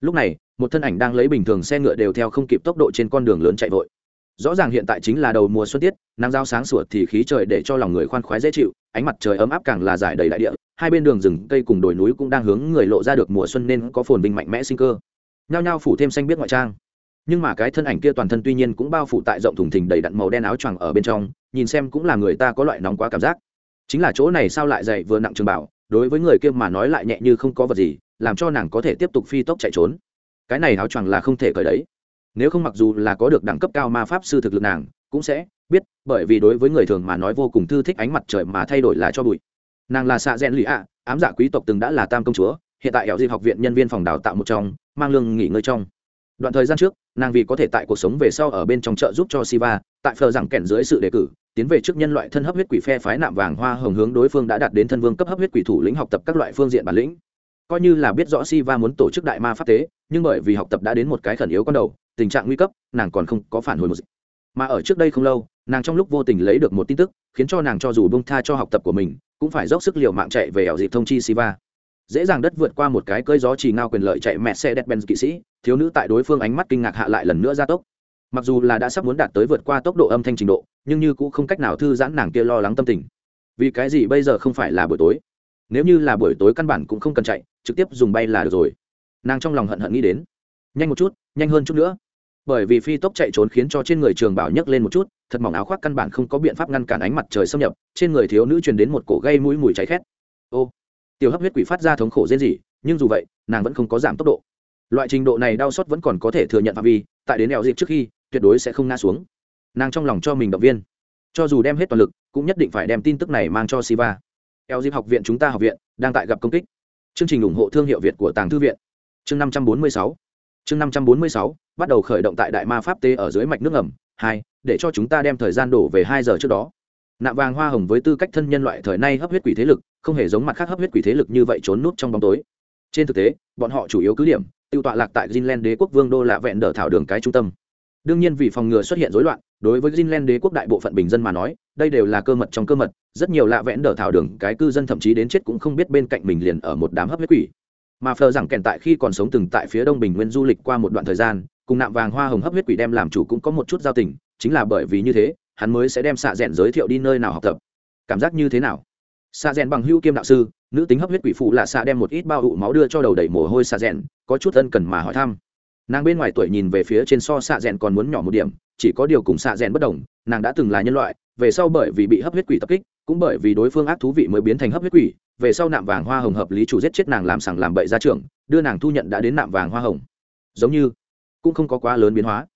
Speaker 1: Lúc này, một thân ảnh đang lấy bình thường xe ngựa đều theo không kịp tốc độ trên con đường lớn chạy vội. Rõ ràng hiện tại chính là đầu mùa xuân tiết, nắng giao sáng sủa thì khí trời để cho lòng người khoan khoái dễ chịu ánh mặt trời ấm áp càng là giải đầy đại địa, hai bên đường rừng, cây cùng đồi núi cũng đang hướng người lộ ra được mùa xuân nên có phồn vinh mạnh mẽ sinh cơ. Nhao nhao phủ thêm xanh biết ngoại trang. Nhưng mà cái thân ảnh kia toàn thân tuy nhiên cũng bao phủ tại rộng thùng thình đầy đặn màu đen áo choàng ở bên trong, nhìn xem cũng là người ta có loại nóng quá cảm giác. Chính là chỗ này sao lại dày vừa nặng trường bảo, đối với người kia mà nói lại nhẹ như không có vật gì, làm cho nàng có thể tiếp tục phi tốc chạy trốn. Cái này áo choàng là không thể cởi đấy. Nếu không mặc dù là có được đẳng cấp cao ma pháp sư thực lực nàng, cũng sẽ biết, bởi vì đối với người thường mà nói vô cùng thư thích ánh mặt trời mà thay đổi là cho bụi. Nàng là xạ rẽn lụy ạ, ám giả quý tộc từng đã là tam công chúa, hiện tại ẻo di học viện nhân viên phòng đào tạo một trong, mang lương nghỉ ngơi trong. Đoạn thời gian trước, nàng vì có thể tại cuộc sống về sau ở bên trong chợ giúp cho siva, tại phờ rằng kèn dưới sự đề cử, tiến về trước nhân loại thân hấp huyết quỷ phe phái nạm vàng hoa hồng hướng đối phương đã đạt đến thân vương cấp hấp huyết quỷ thủ lĩnh học tập các loại phương diện bản lĩnh. Coi như là biết rõ siva muốn tổ chức đại ma pháp tế, nhưng bởi vì học tập đã đến một cái khẩn yếu con đầu, tình trạng nguy cấp, nàng còn không có phản hồi một gì mà ở trước đây không lâu, nàng trong lúc vô tình lấy được một tin tức, khiến cho nàng cho dù bông tha cho học tập của mình, cũng phải dốc sức liều mạng chạy về ảo dịp thông chi siva dễ dàng đất vượt qua một cái cơi gió chỉ ngao quyền lợi chạy mẹ xe đẹp benz kỵ sĩ, thiếu nữ tại đối phương ánh mắt kinh ngạc hạ lại lần nữa ra tốc. Mặc dù là đã sắp muốn đạt tới vượt qua tốc độ âm thanh trình độ, nhưng như cũng không cách nào thư giãn nàng kia lo lắng tâm tình. Vì cái gì bây giờ không phải là buổi tối? Nếu như là buổi tối căn bản cũng không cần chạy, trực tiếp dùng bay là được rồi. Nàng trong lòng hận hận nghĩ đến. Nhanh một chút, nhanh hơn chút nữa bởi vì phi tốc chạy trốn khiến cho trên người trường bảo nhấc lên một chút, thật mỏng áo khoác căn bản không có biện pháp ngăn cản ánh mặt trời xâm nhập, trên người thiếu nữ truyền đến một cổ gây mũi mùi cháy khét. Ô, tiểu hấp huyết quỷ phát ra thống khổ rên rỉ, nhưng dù vậy, nàng vẫn không có giảm tốc độ. Loại trình độ này đau xót vẫn còn có thể thừa nhận phạm vi, tại đến đèo dịp trước khi, tuyệt đối sẽ không ngã xuống. Nàng trong lòng cho mình động viên. Cho dù đem hết toàn lực, cũng nhất định phải đem tin tức này mang cho siva. Eo dịp học viện chúng ta học viện đang tại gặp công kích. Chương trình ủng hộ thương hiệu việt của tàng thư viện. Chương năm trăm bốn mươi sáu chương năm trăm bốn mươi sáu, bắt đầu khởi động tại đại ma pháp tê ở dưới mạch nước ngầm. Hai, để cho chúng ta đem thời gian đổ về hai giờ trước đó. Nạm vàng hoa hồng với tư cách thân nhân loại thời nay hấp huyết quỷ thế lực, không hề giống mặt khác hấp huyết quỷ thế lực như vậy trốn núp trong bóng tối. Trên thực tế, bọn họ chủ yếu cứ điểm tiêu tọa lạc tại Greenland đế quốc vương đô lạ vẹn đỡ thảo đường cái trung tâm. Đương nhiên vì phòng ngừa xuất hiện rối loạn, đối với Greenland đế quốc đại bộ phận bình dân mà nói, đây đều là cơ mật trong cơ mật, rất nhiều lạ vẽn đỡ thảo đường cái cư dân thậm chí đến chết cũng không biết bên cạnh mình liền ở một đám hấp huyết quỷ mà phờ rằng kèn tại khi còn sống từng tại phía đông bình nguyên du lịch qua một đoạn thời gian, cùng nạm vàng hoa hồng hấp huyết quỷ đem làm chủ cũng có một chút giao tình, chính là bởi vì như thế, hắn mới sẽ đem xạ rẽn giới thiệu đi nơi nào học tập. Cảm giác như thế nào? Xạ rẽn bằng hưu kiêm đạo sư, nữ tính hấp huyết quỷ phụ là xạ đem một ít bao ụ máu đưa cho đầu đầy mồ hôi xạ rẽn có chút ân cần mà hỏi thăm. Nàng bên ngoài tuổi nhìn về phía trên so xạ rẽn còn muốn nhỏ một điểm, chỉ có điều cùng xạ rẽn bất đồng, nàng đã từng là nhân loại, về sau bởi vì bị hấp huyết quỷ tập kích cũng bởi vì đối phương ác thú vị mới biến thành hấp huyết quỷ, về sau nạm vàng hoa hồng hợp lý chủ giết chết nàng làm sằng làm bậy ra trường, đưa nàng thu nhận đã đến nạm vàng hoa hồng. Giống như, cũng không có quá lớn biến hóa.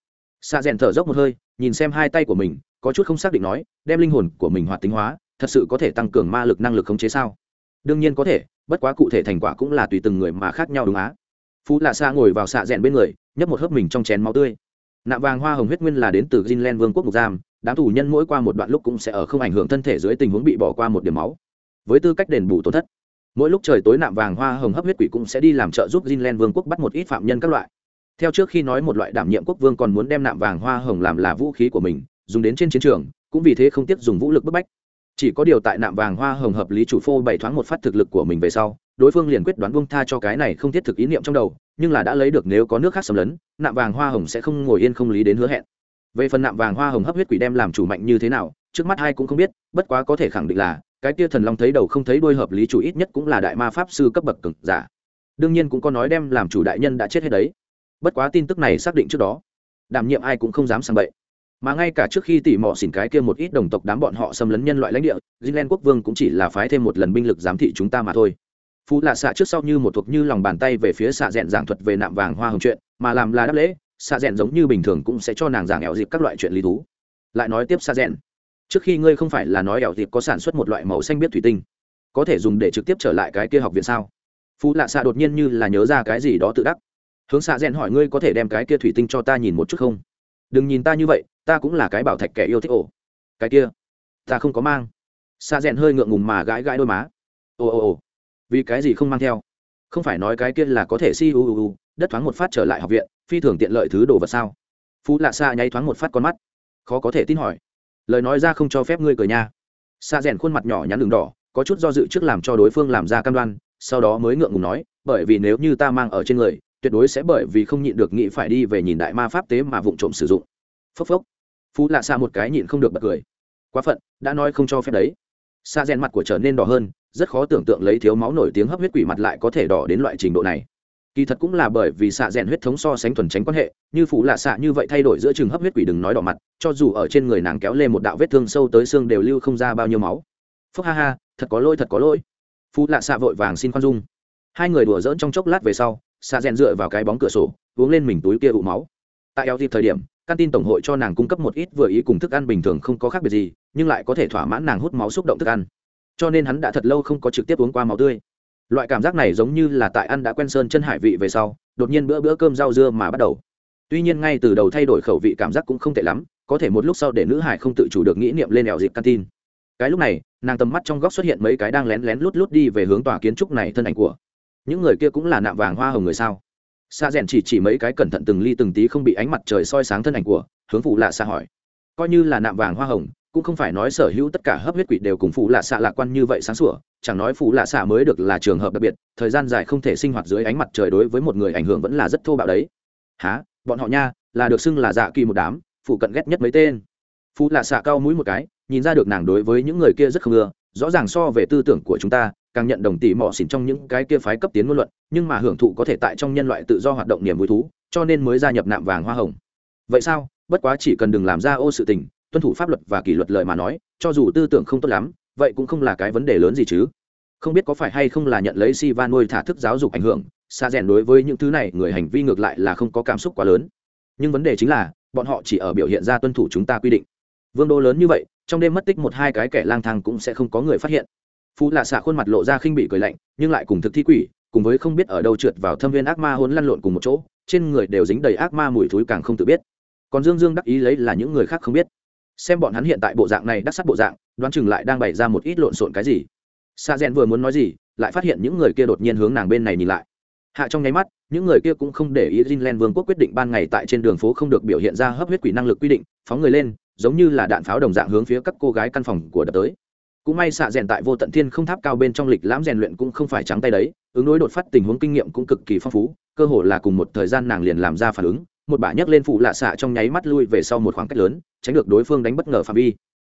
Speaker 1: Xạ rèn thở dốc một hơi, nhìn xem hai tay của mình, có chút không xác định nói, đem linh hồn của mình hoạt tính hóa, thật sự có thể tăng cường ma lực năng lực khống chế sao? Đương nhiên có thể, bất quá cụ thể thành quả cũng là tùy từng người mà khác nhau đúng á. Phú lạ xa ngồi vào xạ rèn bên người, nhấp một hớp mình trong chén máu tươi. Nạm vàng hoa hồng huyết nguyên là đến từ Greenland vương quốc ngục giam đám tù nhân mỗi qua một đoạn lúc cũng sẽ ở không ảnh hưởng thân thể dưới tình huống bị bỏ qua một điểm máu. Với tư cách đền bù tổn thất, mỗi lúc trời tối nạm vàng hoa hồng hấp huyết quỷ cũng sẽ đi làm trợ giúp Greenland vương quốc bắt một ít phạm nhân các loại. Theo trước khi nói một loại đảm nhiệm quốc vương còn muốn đem nạm vàng hoa hồng làm là vũ khí của mình, dùng đến trên chiến trường, cũng vì thế không tiếc dùng vũ lực bức bách. Chỉ có điều tại nạm vàng hoa hồng hợp lý chủ phô bảy thoáng một phát thực lực của mình về sau, đối phương liền quyết đoán buông tha cho cái này không thiết thực ý niệm trong đầu, nhưng là đã lấy được nếu có nước khác xâm lấn, nạm vàng hoa hồng sẽ không ngồi yên không lý đến hứa hẹn về phần nạm vàng hoa hồng hấp huyết quỷ đem làm chủ mạnh như thế nào, trước mắt hai cũng không biết, bất quá có thể khẳng định là, cái kia thần long thấy đầu không thấy đuôi hợp lý chủ ít nhất cũng là đại ma pháp sư cấp bậc cực giả. Đương nhiên cũng có nói đem làm chủ đại nhân đã chết hết đấy. Bất quá tin tức này xác định trước đó. Đảm nhiệm ai cũng không dám sang bậy. Mà ngay cả trước khi tỉ mò xỉn cái kia một ít đồng tộc đám bọn họ xâm lấn nhân loại lãnh địa, Greenland quốc vương cũng chỉ là phái thêm một lần binh lực giám thị chúng ta mà thôi. Phú lạ xạ trước sau như một thuộc như lòng bàn tay về phía xạ rẽn giảng thuật về nạm vàng hoa hồng chuyện, mà làm là đáp lễ xa rèn giống như bình thường cũng sẽ cho nàng giảng ẻo dịp các loại chuyện lý thú. Lại nói tiếp xa rèn. Trước khi ngươi không phải là nói ẻo dịp có sản xuất một loại màu xanh biết thủy tinh, có thể dùng để trực tiếp trở lại cái kia học viện sao? Phú lạ xạ đột nhiên như là nhớ ra cái gì đó tự đắc. Hướng xạ rèn hỏi ngươi có thể đem cái kia thủy tinh cho ta nhìn một chút không? Đừng nhìn ta như vậy, ta cũng là cái bảo thạch kẻ yêu thích ổ. Cái kia, ta không có mang. Xạ rèn hơi ngượng ngùng mà gãi gãi đôi má. Ồ ồ ồ. Vì cái gì không mang theo? Không phải nói cái kia là có thể si u u u, đất thoáng một phát trở lại học viện phi thường tiện lợi thứ đồ vật sao? Phú lạ xa nháy thoáng một phát con mắt. Khó có thể tin hỏi. Lời nói ra không cho phép ngươi cười nha. Xa rèn khuôn mặt nhỏ nhắn đường đỏ, có chút do dự trước làm cho đối phương làm ra cam đoan, sau đó mới ngượng ngùng nói, bởi vì nếu như ta mang ở trên người, tuyệt đối sẽ bởi vì không nhịn được nghĩ phải đi về nhìn đại ma pháp tế mà vụng trộm sử dụng. Phốc phốc. Phú lạ xa một cái nhịn không được bật cười. Quá phận, đã nói không cho phép đấy. Xa rèn mặt của trở nên đỏ hơn, rất khó tưởng tượng lấy thiếu máu nổi tiếng hấp huyết quỷ mặt lại có thể đỏ đến loại trình độ này kỳ thật cũng là bởi vì xạ rèn huyết thống so sánh thuần tránh quan hệ, như phủ lạ xạ như vậy thay đổi giữa trường hấp huyết quỷ đừng nói đỏ mặt, cho dù ở trên người nàng kéo lên một đạo vết thương sâu tới xương đều lưu không ra bao nhiêu máu. Phúc ha ha, thật có lỗi, thật có lỗi. Phú lạ xạ vội vàng xin khoan dung. Hai người đùa dỡn trong chốc lát về sau, xạ rèn dựa vào cái bóng cửa sổ, uống lên mình túi kia ụ máu. Tại eo dịp thời điểm, căn tin tổng hội cho nàng cung cấp một ít vừa ý cùng thức ăn bình thường không có khác biệt gì, nhưng lại có thể thỏa mãn nàng hút máu xúc động thức ăn. Cho nên hắn đã thật lâu không có trực tiếp uống qua máu tươi loại cảm giác này giống như là tại ăn đã quen sơn chân hải vị về sau, đột nhiên bữa bữa cơm rau dưa mà bắt đầu. Tuy nhiên ngay từ đầu thay đổi khẩu vị cảm giác cũng không tệ lắm, có thể một lúc sau để nữ hải không tự chủ được nghĩ niệm lên ẻo dịp tin. cái lúc này, nàng tầm mắt trong góc xuất hiện mấy cái đang lén lén lút lút đi về hướng tòa kiến trúc này thân ảnh của. Những người kia cũng là nạm vàng hoa hồng người sao? Xa rèn chỉ chỉ mấy cái cẩn thận từng ly từng tí không bị ánh mặt trời soi sáng thân ảnh của, hướng phụ lạ xa hỏi. Coi như là nạm vàng hoa hồng cũng không phải nói sở hữu tất cả hấp huyết quỷ đều cùng phụ lạ xạ lạc quan như vậy sáng sủa, chẳng nói phụ lạ xạ mới được là trường hợp đặc biệt, thời gian dài không thể sinh hoạt dưới ánh mặt trời đối với một người ảnh hưởng vẫn là rất thô bạo đấy. Há bọn họ nha, là được xưng là dạ kỳ một đám, phụ cận ghét nhất mấy tên. Phụ lạ xạ cao mũi một cái, nhìn ra được nàng đối với những người kia rất không ưa, rõ ràng so về tư tưởng của chúng ta, càng nhận đồng tỷ mỏ xỉn trong những cái kia phái cấp tiến ngôn luận, nhưng mà hưởng thụ có thể tại trong nhân loại tự do hoạt động niềm vui thú, cho nên mới gia nhập nạm vàng hoa hồng. Vậy sao? Bất quá chỉ cần đừng làm ra ô sự tình tuân thủ pháp luật và kỷ luật lời mà nói, cho dù tư tưởng không tốt lắm, vậy cũng không là cái vấn đề lớn gì chứ. Không biết có phải hay không là nhận lấy si va nuôi thả thức giáo dục ảnh hưởng, xa rèn đối với những thứ này, người hành vi ngược lại là không có cảm xúc quá lớn. Nhưng vấn đề chính là, bọn họ chỉ ở biểu hiện ra tuân thủ chúng ta quy định. Vương đô lớn như vậy, trong đêm mất tích một hai cái kẻ lang thang cũng sẽ không có người phát hiện. Phú lạ xạ khuôn mặt lộ ra khinh bị cười lạnh, nhưng lại cùng thực thi quỷ, cùng với không biết ở đâu trượt vào thâm viên ác ma hôn lăn lộn cùng một chỗ, trên người đều dính đầy ác ma mùi thúi càng không tự biết. Còn dương dương đắc ý lấy là những người khác không biết xem bọn hắn hiện tại bộ dạng này đắc sắc bộ dạng đoán chừng lại đang bày ra một ít lộn xộn cái gì. Sa rèn vừa muốn nói gì lại phát hiện những người kia đột nhiên hướng nàng bên này nhìn lại. Hạ trong nháy mắt những người kia cũng không để ý Greenland Vương quốc quyết định ban ngày tại trên đường phố không được biểu hiện ra hấp huyết quỷ năng lực quy định, phóng người lên, giống như là đạn pháo đồng dạng hướng phía các cô gái căn phòng của đập tới. Cũng may xạ rèn tại vô tận thiên không tháp cao bên trong lịch lãm rèn luyện cũng không phải trắng tay đấy, ứng đối đột phát tình huống kinh nghiệm cũng cực kỳ phong phú, cơ hồ là cùng một thời gian nàng liền làm ra phản ứng, một bả nhấc lên phụ lạ xạ trong nháy mắt lui về sau một khoảng cách lớn, tránh được đối phương đánh bất ngờ phạm vi.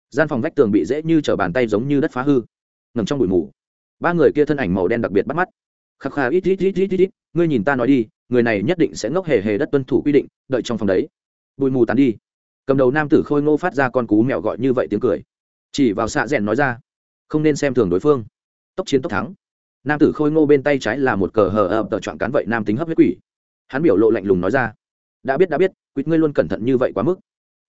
Speaker 1: Gian phòng vách tường bị dễ như t bàn tay giống như đất phá hư, ngầm trong bụi mù. Ba người kia thân ảnh màu đen đặc biệt bắt mắt. Khắc khà, ít ít ít ít ít ít, ngươi nhìn ta nói đi, người này nhất định sẽ ngốc hề hề đất tuân thủ quy định, đợi trong phòng đấy. Bụi mù tàn đi. Cầm đầu nam tử khôi ngô phát ra con cú mèo gọi như vậy tiếng cười. Chỉ vào xạ rèn nói ra, không nên xem thường đối phương. Tốc chiến tốc thắng. Nam tử khôi ngô bên tay trái là một cờ hờ ập tờ chọn cán vậy nam tính hấp huyết quỷ. Hắn biểu lộ lạnh lùng nói ra đã biết đã biết, quýt ngươi luôn cẩn thận như vậy quá mức.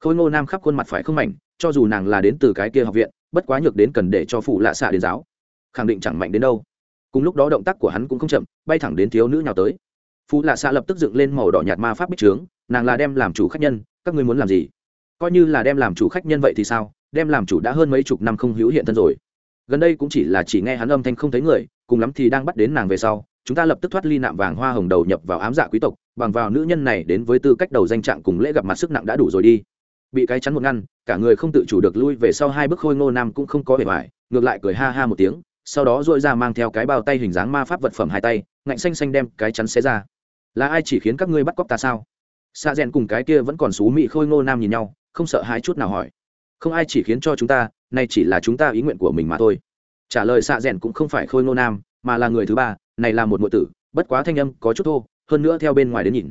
Speaker 1: Khôi ngô nam khắp khuôn mặt phải không mảnh, cho dù nàng là đến từ cái kia học viện, bất quá nhược đến cần để cho phụ lạ xạ đến giáo. Khẳng định chẳng mạnh đến đâu. Cùng lúc đó động tác của hắn cũng không chậm, bay thẳng đến thiếu nữ nhào tới. Phụ lạ xạ lập tức dựng lên màu đỏ nhạt ma pháp bích trướng, nàng là đem làm chủ khách nhân, các ngươi muốn làm gì? Coi như là đem làm chủ khách nhân vậy thì sao? Đem làm chủ đã hơn mấy chục năm không hữu hiện thân rồi. Gần đây cũng chỉ là chỉ nghe hắn âm thanh không thấy người, cùng lắm thì đang bắt đến nàng về sau, chúng ta lập tức thoát ly nạm vàng hoa hồng đầu nhập vào ám dạ quý tộc bằng vào nữ nhân này đến với tư cách đầu danh trạng cùng lễ gặp mặt sức nặng đã đủ rồi đi. Bị cái chắn một ngăn, cả người không tự chủ được lui về sau hai bước khôi ngô nam cũng không có vẻ vải ngược lại cười ha ha một tiếng, sau đó dội ra mang theo cái bao tay hình dáng ma pháp vật phẩm hai tay, ngạnh xanh xanh đem cái chắn xé ra. Là ai chỉ khiến các ngươi bắt cóc ta sao? Xa rèn cùng cái kia vẫn còn xú mị khôi ngô nam nhìn nhau, không sợ hãi chút nào hỏi. Không ai chỉ khiến cho chúng ta, nay chỉ là chúng ta ý nguyện của mình mà thôi. Trả lời xạ rèn cũng không phải khôi ngô nam, mà là người thứ ba, này là một ngụ tử, bất quá thanh âm có chút thô hơn nữa theo bên ngoài đến nhìn.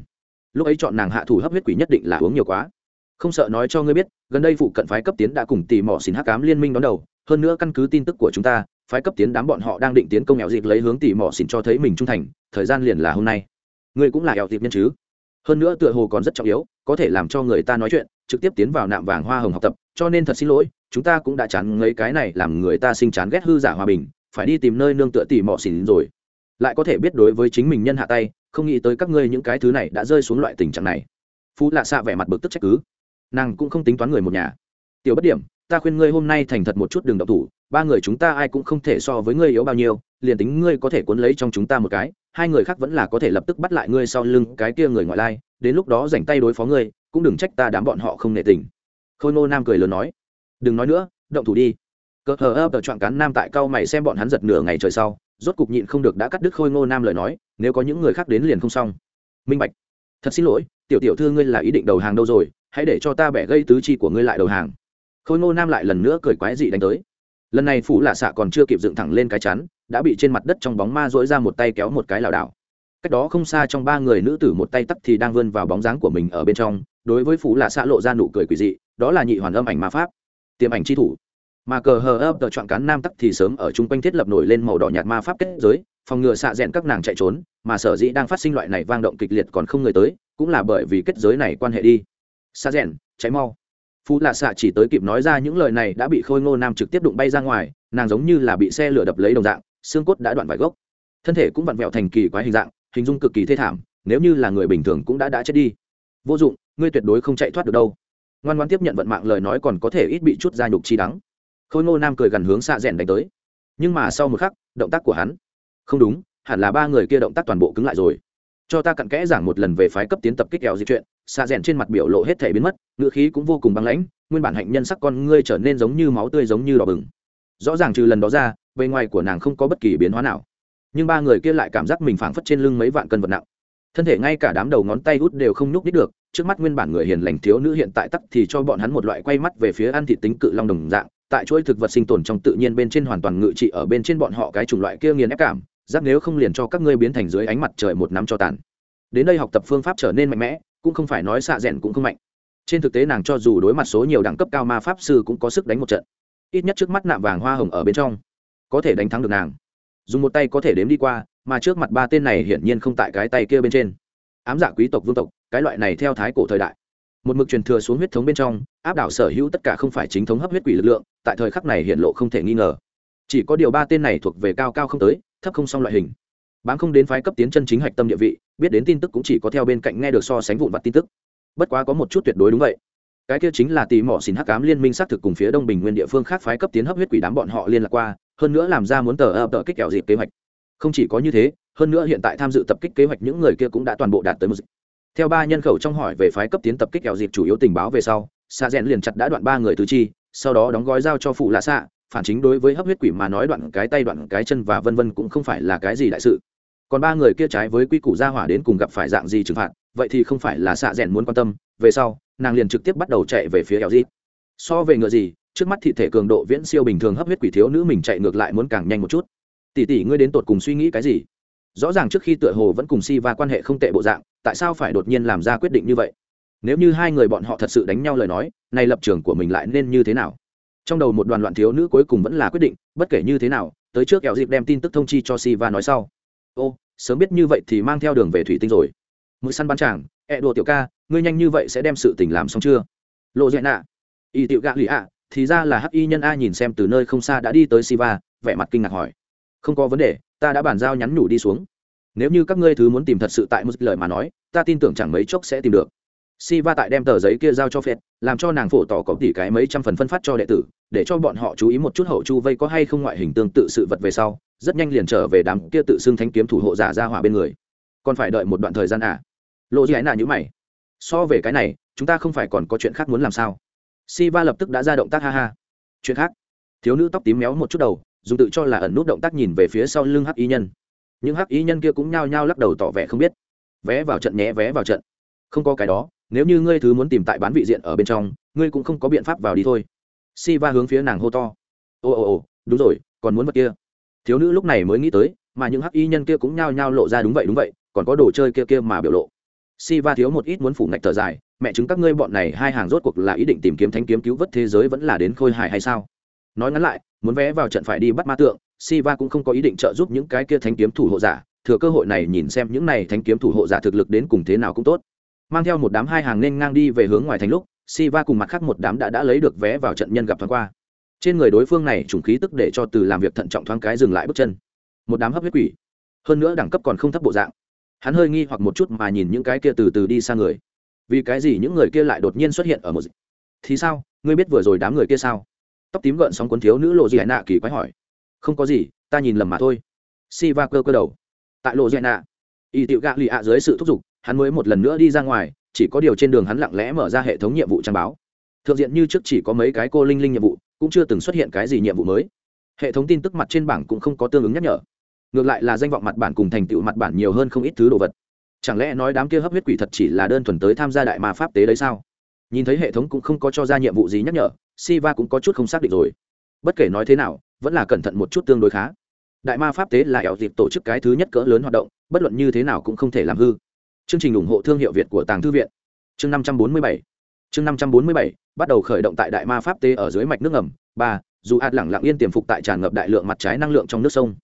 Speaker 1: Lúc ấy chọn nàng hạ thủ hấp huyết quỷ nhất định là uống nhiều quá. Không sợ nói cho ngươi biết, gần đây phụ cận phái cấp tiến đã cùng tỉ mỏ xin hắc cám liên minh đón đầu, hơn nữa căn cứ tin tức của chúng ta, phái cấp tiến đám bọn họ đang định tiến công ẻo dịp lấy hướng tỉ mỏ xin cho thấy mình trung thành, thời gian liền là hôm nay. Ngươi cũng là ẻo dịp nhân chứ? Hơn nữa tựa hồ còn rất trọng yếu, có thể làm cho người ta nói chuyện, trực tiếp tiến vào nạm vàng hoa hồng học tập, cho nên thật xin lỗi, chúng ta cũng đã chán ngấy cái này làm người ta sinh chán ghét hư giả hòa bình, phải đi tìm nơi nương tựa tỉ mỏ xỉn rồi. Lại có thể biết đối với chính mình nhân hạ tay không nghĩ tới các ngươi những cái thứ này đã rơi xuống loại tình trạng này. Phú lạ xạ vẻ mặt bực tức trách cứ. Nàng cũng không tính toán người một nhà. Tiểu bất điểm, ta khuyên ngươi hôm nay thành thật một chút đường độc thủ, ba người chúng ta ai cũng không thể so với ngươi yếu bao nhiêu, liền tính ngươi có thể cuốn lấy trong chúng ta một cái, hai người khác vẫn là có thể lập tức bắt lại ngươi sau lưng cái kia người ngoại lai, đến lúc đó dành tay đối phó ngươi, cũng đừng trách ta đám bọn họ không nệ tình. Khôi ngô nam cười lớn nói. Đừng nói nữa, động thủ đi cờ hờ ấp tờ chọn cán nam tại cao mày xem bọn hắn giật nửa ngày trời sau, rốt cục nhịn không được đã cắt đứt khôi ngô nam lời nói, nếu có những người khác đến liền không xong. Minh bạch, thật xin lỗi, tiểu tiểu thư ngươi là ý định đầu hàng đâu rồi, hãy để cho ta bẻ gây tứ chi của ngươi lại đầu hàng. Khôi ngô nam lại lần nữa cười quái dị đánh tới. Lần này phủ lạ xạ còn chưa kịp dựng thẳng lên cái chắn đã bị trên mặt đất trong bóng ma dỗi ra một tay kéo một cái lảo đảo. Cách đó không xa trong ba người nữ tử một tay tắt thì đang vươn vào bóng dáng của mình ở bên trong, đối với phủ lạ xạ lộ ra nụ cười quỷ dị, đó là nhị hoàn âm ảnh ma pháp. Tiềm ảnh chi thủ mà cờ hờ ấp tờ chọn cán nam tắc thì sớm ở chung quanh thiết lập nổi lên màu đỏ nhạt ma pháp kết giới, phòng ngừa xạ rẽn các nàng chạy trốn, mà sở dĩ đang phát sinh loại này vang động kịch liệt còn không người tới, cũng là bởi vì kết giới này quan hệ đi. Xạ rẽn cháy mau. Phú lạ xạ chỉ tới kịp nói ra những lời này đã bị khôi ngô nam trực tiếp đụng bay ra ngoài, nàng giống như là bị xe lửa đập lấy đồng dạng, xương cốt đã đoạn vài gốc. Thân thể cũng vặn vẹo thành kỳ quái hình dạng, hình dung cực kỳ thê thảm, nếu như là người bình thường cũng đã đã chết đi. Vô dụng, ngươi tuyệt đối không chạy thoát được đâu. Ngoan ngoan tiếp nhận vận mạng lời nói còn có thể ít bị chút da nhục chi đắng khôi ngô nam cười gần hướng xạ rèn đánh tới. Nhưng mà sau một khắc, động tác của hắn, không đúng, hẳn là ba người kia động tác toàn bộ cứng lại rồi. Cho ta cặn kẽ giảng một lần về phái cấp tiến tập kích kèo di chuyện, xạ rèn trên mặt biểu lộ hết thể biến mất ngựa khí cũng vô cùng băng lãnh, nguyên bản hạnh nhân sắc con ngươi trở nên giống như máu tươi giống như đỏ bừng. Rõ ràng trừ lần đó ra, bề ngoài của nàng không có bất kỳ biến hóa nào. Nhưng ba người kia lại cảm giác mình phảng phất trên lưng mấy vạn cân vật nặng. Thân thể ngay cả đám đầu ngón tay út đều không nhúc nít được, trước mắt nguyên bản người hiền lành thiếu nữ hiện tại tắc thì cho bọn hắn một loại quay mắt về phía ăn thị tính cự long đồng dạng tại chuỗi thực vật sinh tồn trong tự nhiên bên trên hoàn toàn ngự trị ở bên trên bọn họ cái chủng loại kia nghiền ép cảm giác nếu không liền cho các ngươi biến thành dưới ánh mặt trời một năm cho tàn. Đến đây học tập phương pháp trở nên mạnh mẽ, cũng không phải nói xạ rẽn cũng không mạnh. Trên thực tế nàng cho dù đối mặt số nhiều đẳng cấp cao ma pháp sư cũng có sức đánh một trận. Ít nhất trước mắt nạm vàng hoa hồng ở bên trong, có thể đánh thắng được nàng. Dùng một tay có thể đếm đi qua, mà trước mặt ba tên này hiển nhiên không tại cái tay kia bên trên. Ám giả quý tộc vương tộc, cái loại này theo thái cổ thời đại một mực truyền thừa xuống huyết thống bên trong, áp đảo sở hữu tất cả không phải chính thống hấp huyết quỷ lực lượng, tại thời khắc này hiện lộ không thể nghi ngờ. Chỉ có điều ba tên này thuộc về cao cao không tới, thấp không song loại hình. Bán không đến phái cấp tiến chân chính hạch tâm địa vị, biết đến tin tức cũng chỉ có theo bên cạnh nghe được so sánh vụn vặt tin tức. Bất quá có một chút tuyệt đối đúng vậy. Cái kia chính là tỷ mỏ xin hắc cám liên minh xác thực cùng phía đông bình nguyên địa phương khác phái cấp tiến hấp huyết quỷ đám bọn họ liên lạc qua, hơn nữa làm ra muốn tờ ập tờ kích kẹo dịp kế hoạch. Không chỉ có như thế, hơn nữa hiện tại tham dự tập kích kế hoạch những người kia cũng đã toàn bộ đạt tới một theo ba nhân khẩu trong hỏi về phái cấp tiến tập kích kẹo dịp chủ yếu tình báo về sau xạ rẽn liền chặt đã đoạn ba người tứ chi, sau đó đóng gói giao cho phụ lạ xạ, phản chính đối với hấp huyết quỷ mà nói đoạn cái tay, đoạn cái chân và vân vân cũng không phải là cái gì đại sự. Còn ba người kia trái với quy củ gia hỏa đến cùng gặp phải dạng gì trừng phạt, vậy thì không phải là xạ rẽn muốn quan tâm. Về sau, nàng liền trực tiếp bắt đầu chạy về phía kẹo dịp. So về ngựa gì, trước mắt thị thể cường độ viễn siêu bình thường hấp huyết quỷ thiếu nữ mình chạy ngược lại muốn càng nhanh một chút. Tỷ tỷ, ngươi đến tột cùng suy nghĩ cái gì? Rõ ràng trước khi tựa hồ vẫn cùng si va quan hệ không tệ bộ dạng, tại sao phải đột nhiên làm ra quyết định như vậy? Nếu như hai người bọn họ thật sự đánh nhau lời nói, nay lập trường của mình lại nên như thế nào? Trong đầu một đoàn loạn thiếu nữ cuối cùng vẫn là quyết định, bất kể như thế nào, tới trước kẹo dịp đem tin tức thông chi cho si và nói sau. Ô, sớm biết như vậy thì mang theo đường về thủy tinh rồi. Mũi săn bắn chàng, ẹ, đồ tiểu ca, ngươi nhanh như vậy sẽ đem sự tình làm xong chưa? Lộ dạy nạ, y tiểu gạ lụy ạ, thì ra là hắc y nhân a nhìn xem từ nơi không xa đã đi tới si va vẻ mặt kinh ngạc hỏi. Không có vấn đề ta đã bàn giao nhắn nhủ đi xuống nếu như các ngươi thứ muốn tìm thật sự tại một lời mà nói ta tin tưởng chẳng mấy chốc sẽ tìm được Si Va tại đem tờ giấy kia giao cho Phệt, làm cho nàng phổ tỏ có tỷ cái mấy trăm phần phân phát cho đệ tử, để cho bọn họ chú ý một chút hậu chu vây có hay không ngoại hình tương tự sự vật về sau, rất nhanh liền trở về đám kia tự xưng thanh kiếm thủ hộ giả ra hỏa bên người. Còn phải đợi một đoạn thời gian à? Lộ ái nà như mày. So về cái này, chúng ta không phải còn có chuyện khác muốn làm sao? Si Va lập tức đã ra động tác ha ha. Chuyện khác? Thiếu nữ tóc tím méo một chút đầu, dùng tự cho là ẩn nút động tác nhìn về phía sau lưng hắc y nhân. Những hắc y nhân kia cũng nhao nhao lắc đầu tỏ vẻ không biết. Vé vào trận nhé, vé vào trận. Không có cái đó, nếu như ngươi thứ muốn tìm tại bán vị diện ở bên trong ngươi cũng không có biện pháp vào đi thôi si va hướng phía nàng hô to ồ ồ ồ đúng rồi còn muốn vật kia thiếu nữ lúc này mới nghĩ tới mà những hắc y nhân kia cũng nhao nhao lộ ra đúng vậy đúng vậy còn có đồ chơi kia kia mà biểu lộ si va thiếu một ít muốn phủ ngạch thở dài mẹ chứng các ngươi bọn này hai hàng rốt cuộc là ý định tìm kiếm thanh kiếm cứu vớt thế giới vẫn là đến khôi hài hay sao nói ngắn lại, muốn vé vào trận phải đi bắt ma tượng si va cũng không có ý định trợ giúp những cái kia thánh kiếm thủ hộ giả, thừa cơ hội này nhìn xem những này thánh kiếm thủ hộ giả thực lực đến cùng thế nào cũng tốt. Mang theo một đám hai hàng nên ngang đi về hướng ngoài thành lúc, Siva cùng mặt khác một đám đã đã lấy được vé vào trận nhân gặp thoáng qua. Trên người đối phương này trùng khí tức để cho từ làm việc thận trọng thoáng cái dừng lại bước chân. Một đám hấp huyết quỷ. Hơn nữa đẳng cấp còn không thấp bộ dạng. Hắn hơi nghi hoặc một chút mà nhìn những cái kia từ từ đi xa người. Vì cái gì những người kia lại đột nhiên xuất hiện ở một thì sao? Ngươi biết vừa rồi đám người kia sao? Tóc tím gợn sóng cuốn thiếu nữ lộ dị nạ kỳ quái hỏi. Không có gì, ta nhìn lầm mà thôi. Siva cơ cơ đầu. Tại lộ dị nạ, y tiệu gạ lì ạ dưới sự thúc giục, hắn mới một lần nữa đi ra ngoài, chỉ có điều trên đường hắn lặng lẽ mở ra hệ thống nhiệm vụ trang báo. Thượng diện như trước chỉ có mấy cái cô linh linh nhiệm vụ, cũng chưa từng xuất hiện cái gì nhiệm vụ mới. Hệ thống tin tức mặt trên bảng cũng không có tương ứng nhắc nhở. Ngược lại là danh vọng mặt bản cùng thành tựu mặt bản nhiều hơn không ít thứ đồ vật. Chẳng lẽ nói đám kia hấp huyết quỷ thật chỉ là đơn thuần tới tham gia đại ma pháp tế đấy sao? Nhìn thấy hệ thống cũng không có cho ra nhiệm vụ gì nhắc nhở siva cũng có chút không xác định rồi. Bất kể nói thế nào, vẫn là cẩn thận một chút tương đối khá. Đại ma pháp tế là ẻo dịp tổ chức cái thứ nhất cỡ lớn hoạt động, bất luận như thế nào cũng không thể làm hư. Chương trình ủng hộ thương hiệu việt của tàng thư viện. Chương năm trăm bốn mươi bảy. Chương năm trăm bốn mươi bảy, bắt đầu khởi động tại đại ma pháp tế ở dưới mạch nước ngầm. Ba, dù ạt lẳng lặng yên tiềm phục tại tràn ngập đại lượng mặt trái năng lượng trong nước sông.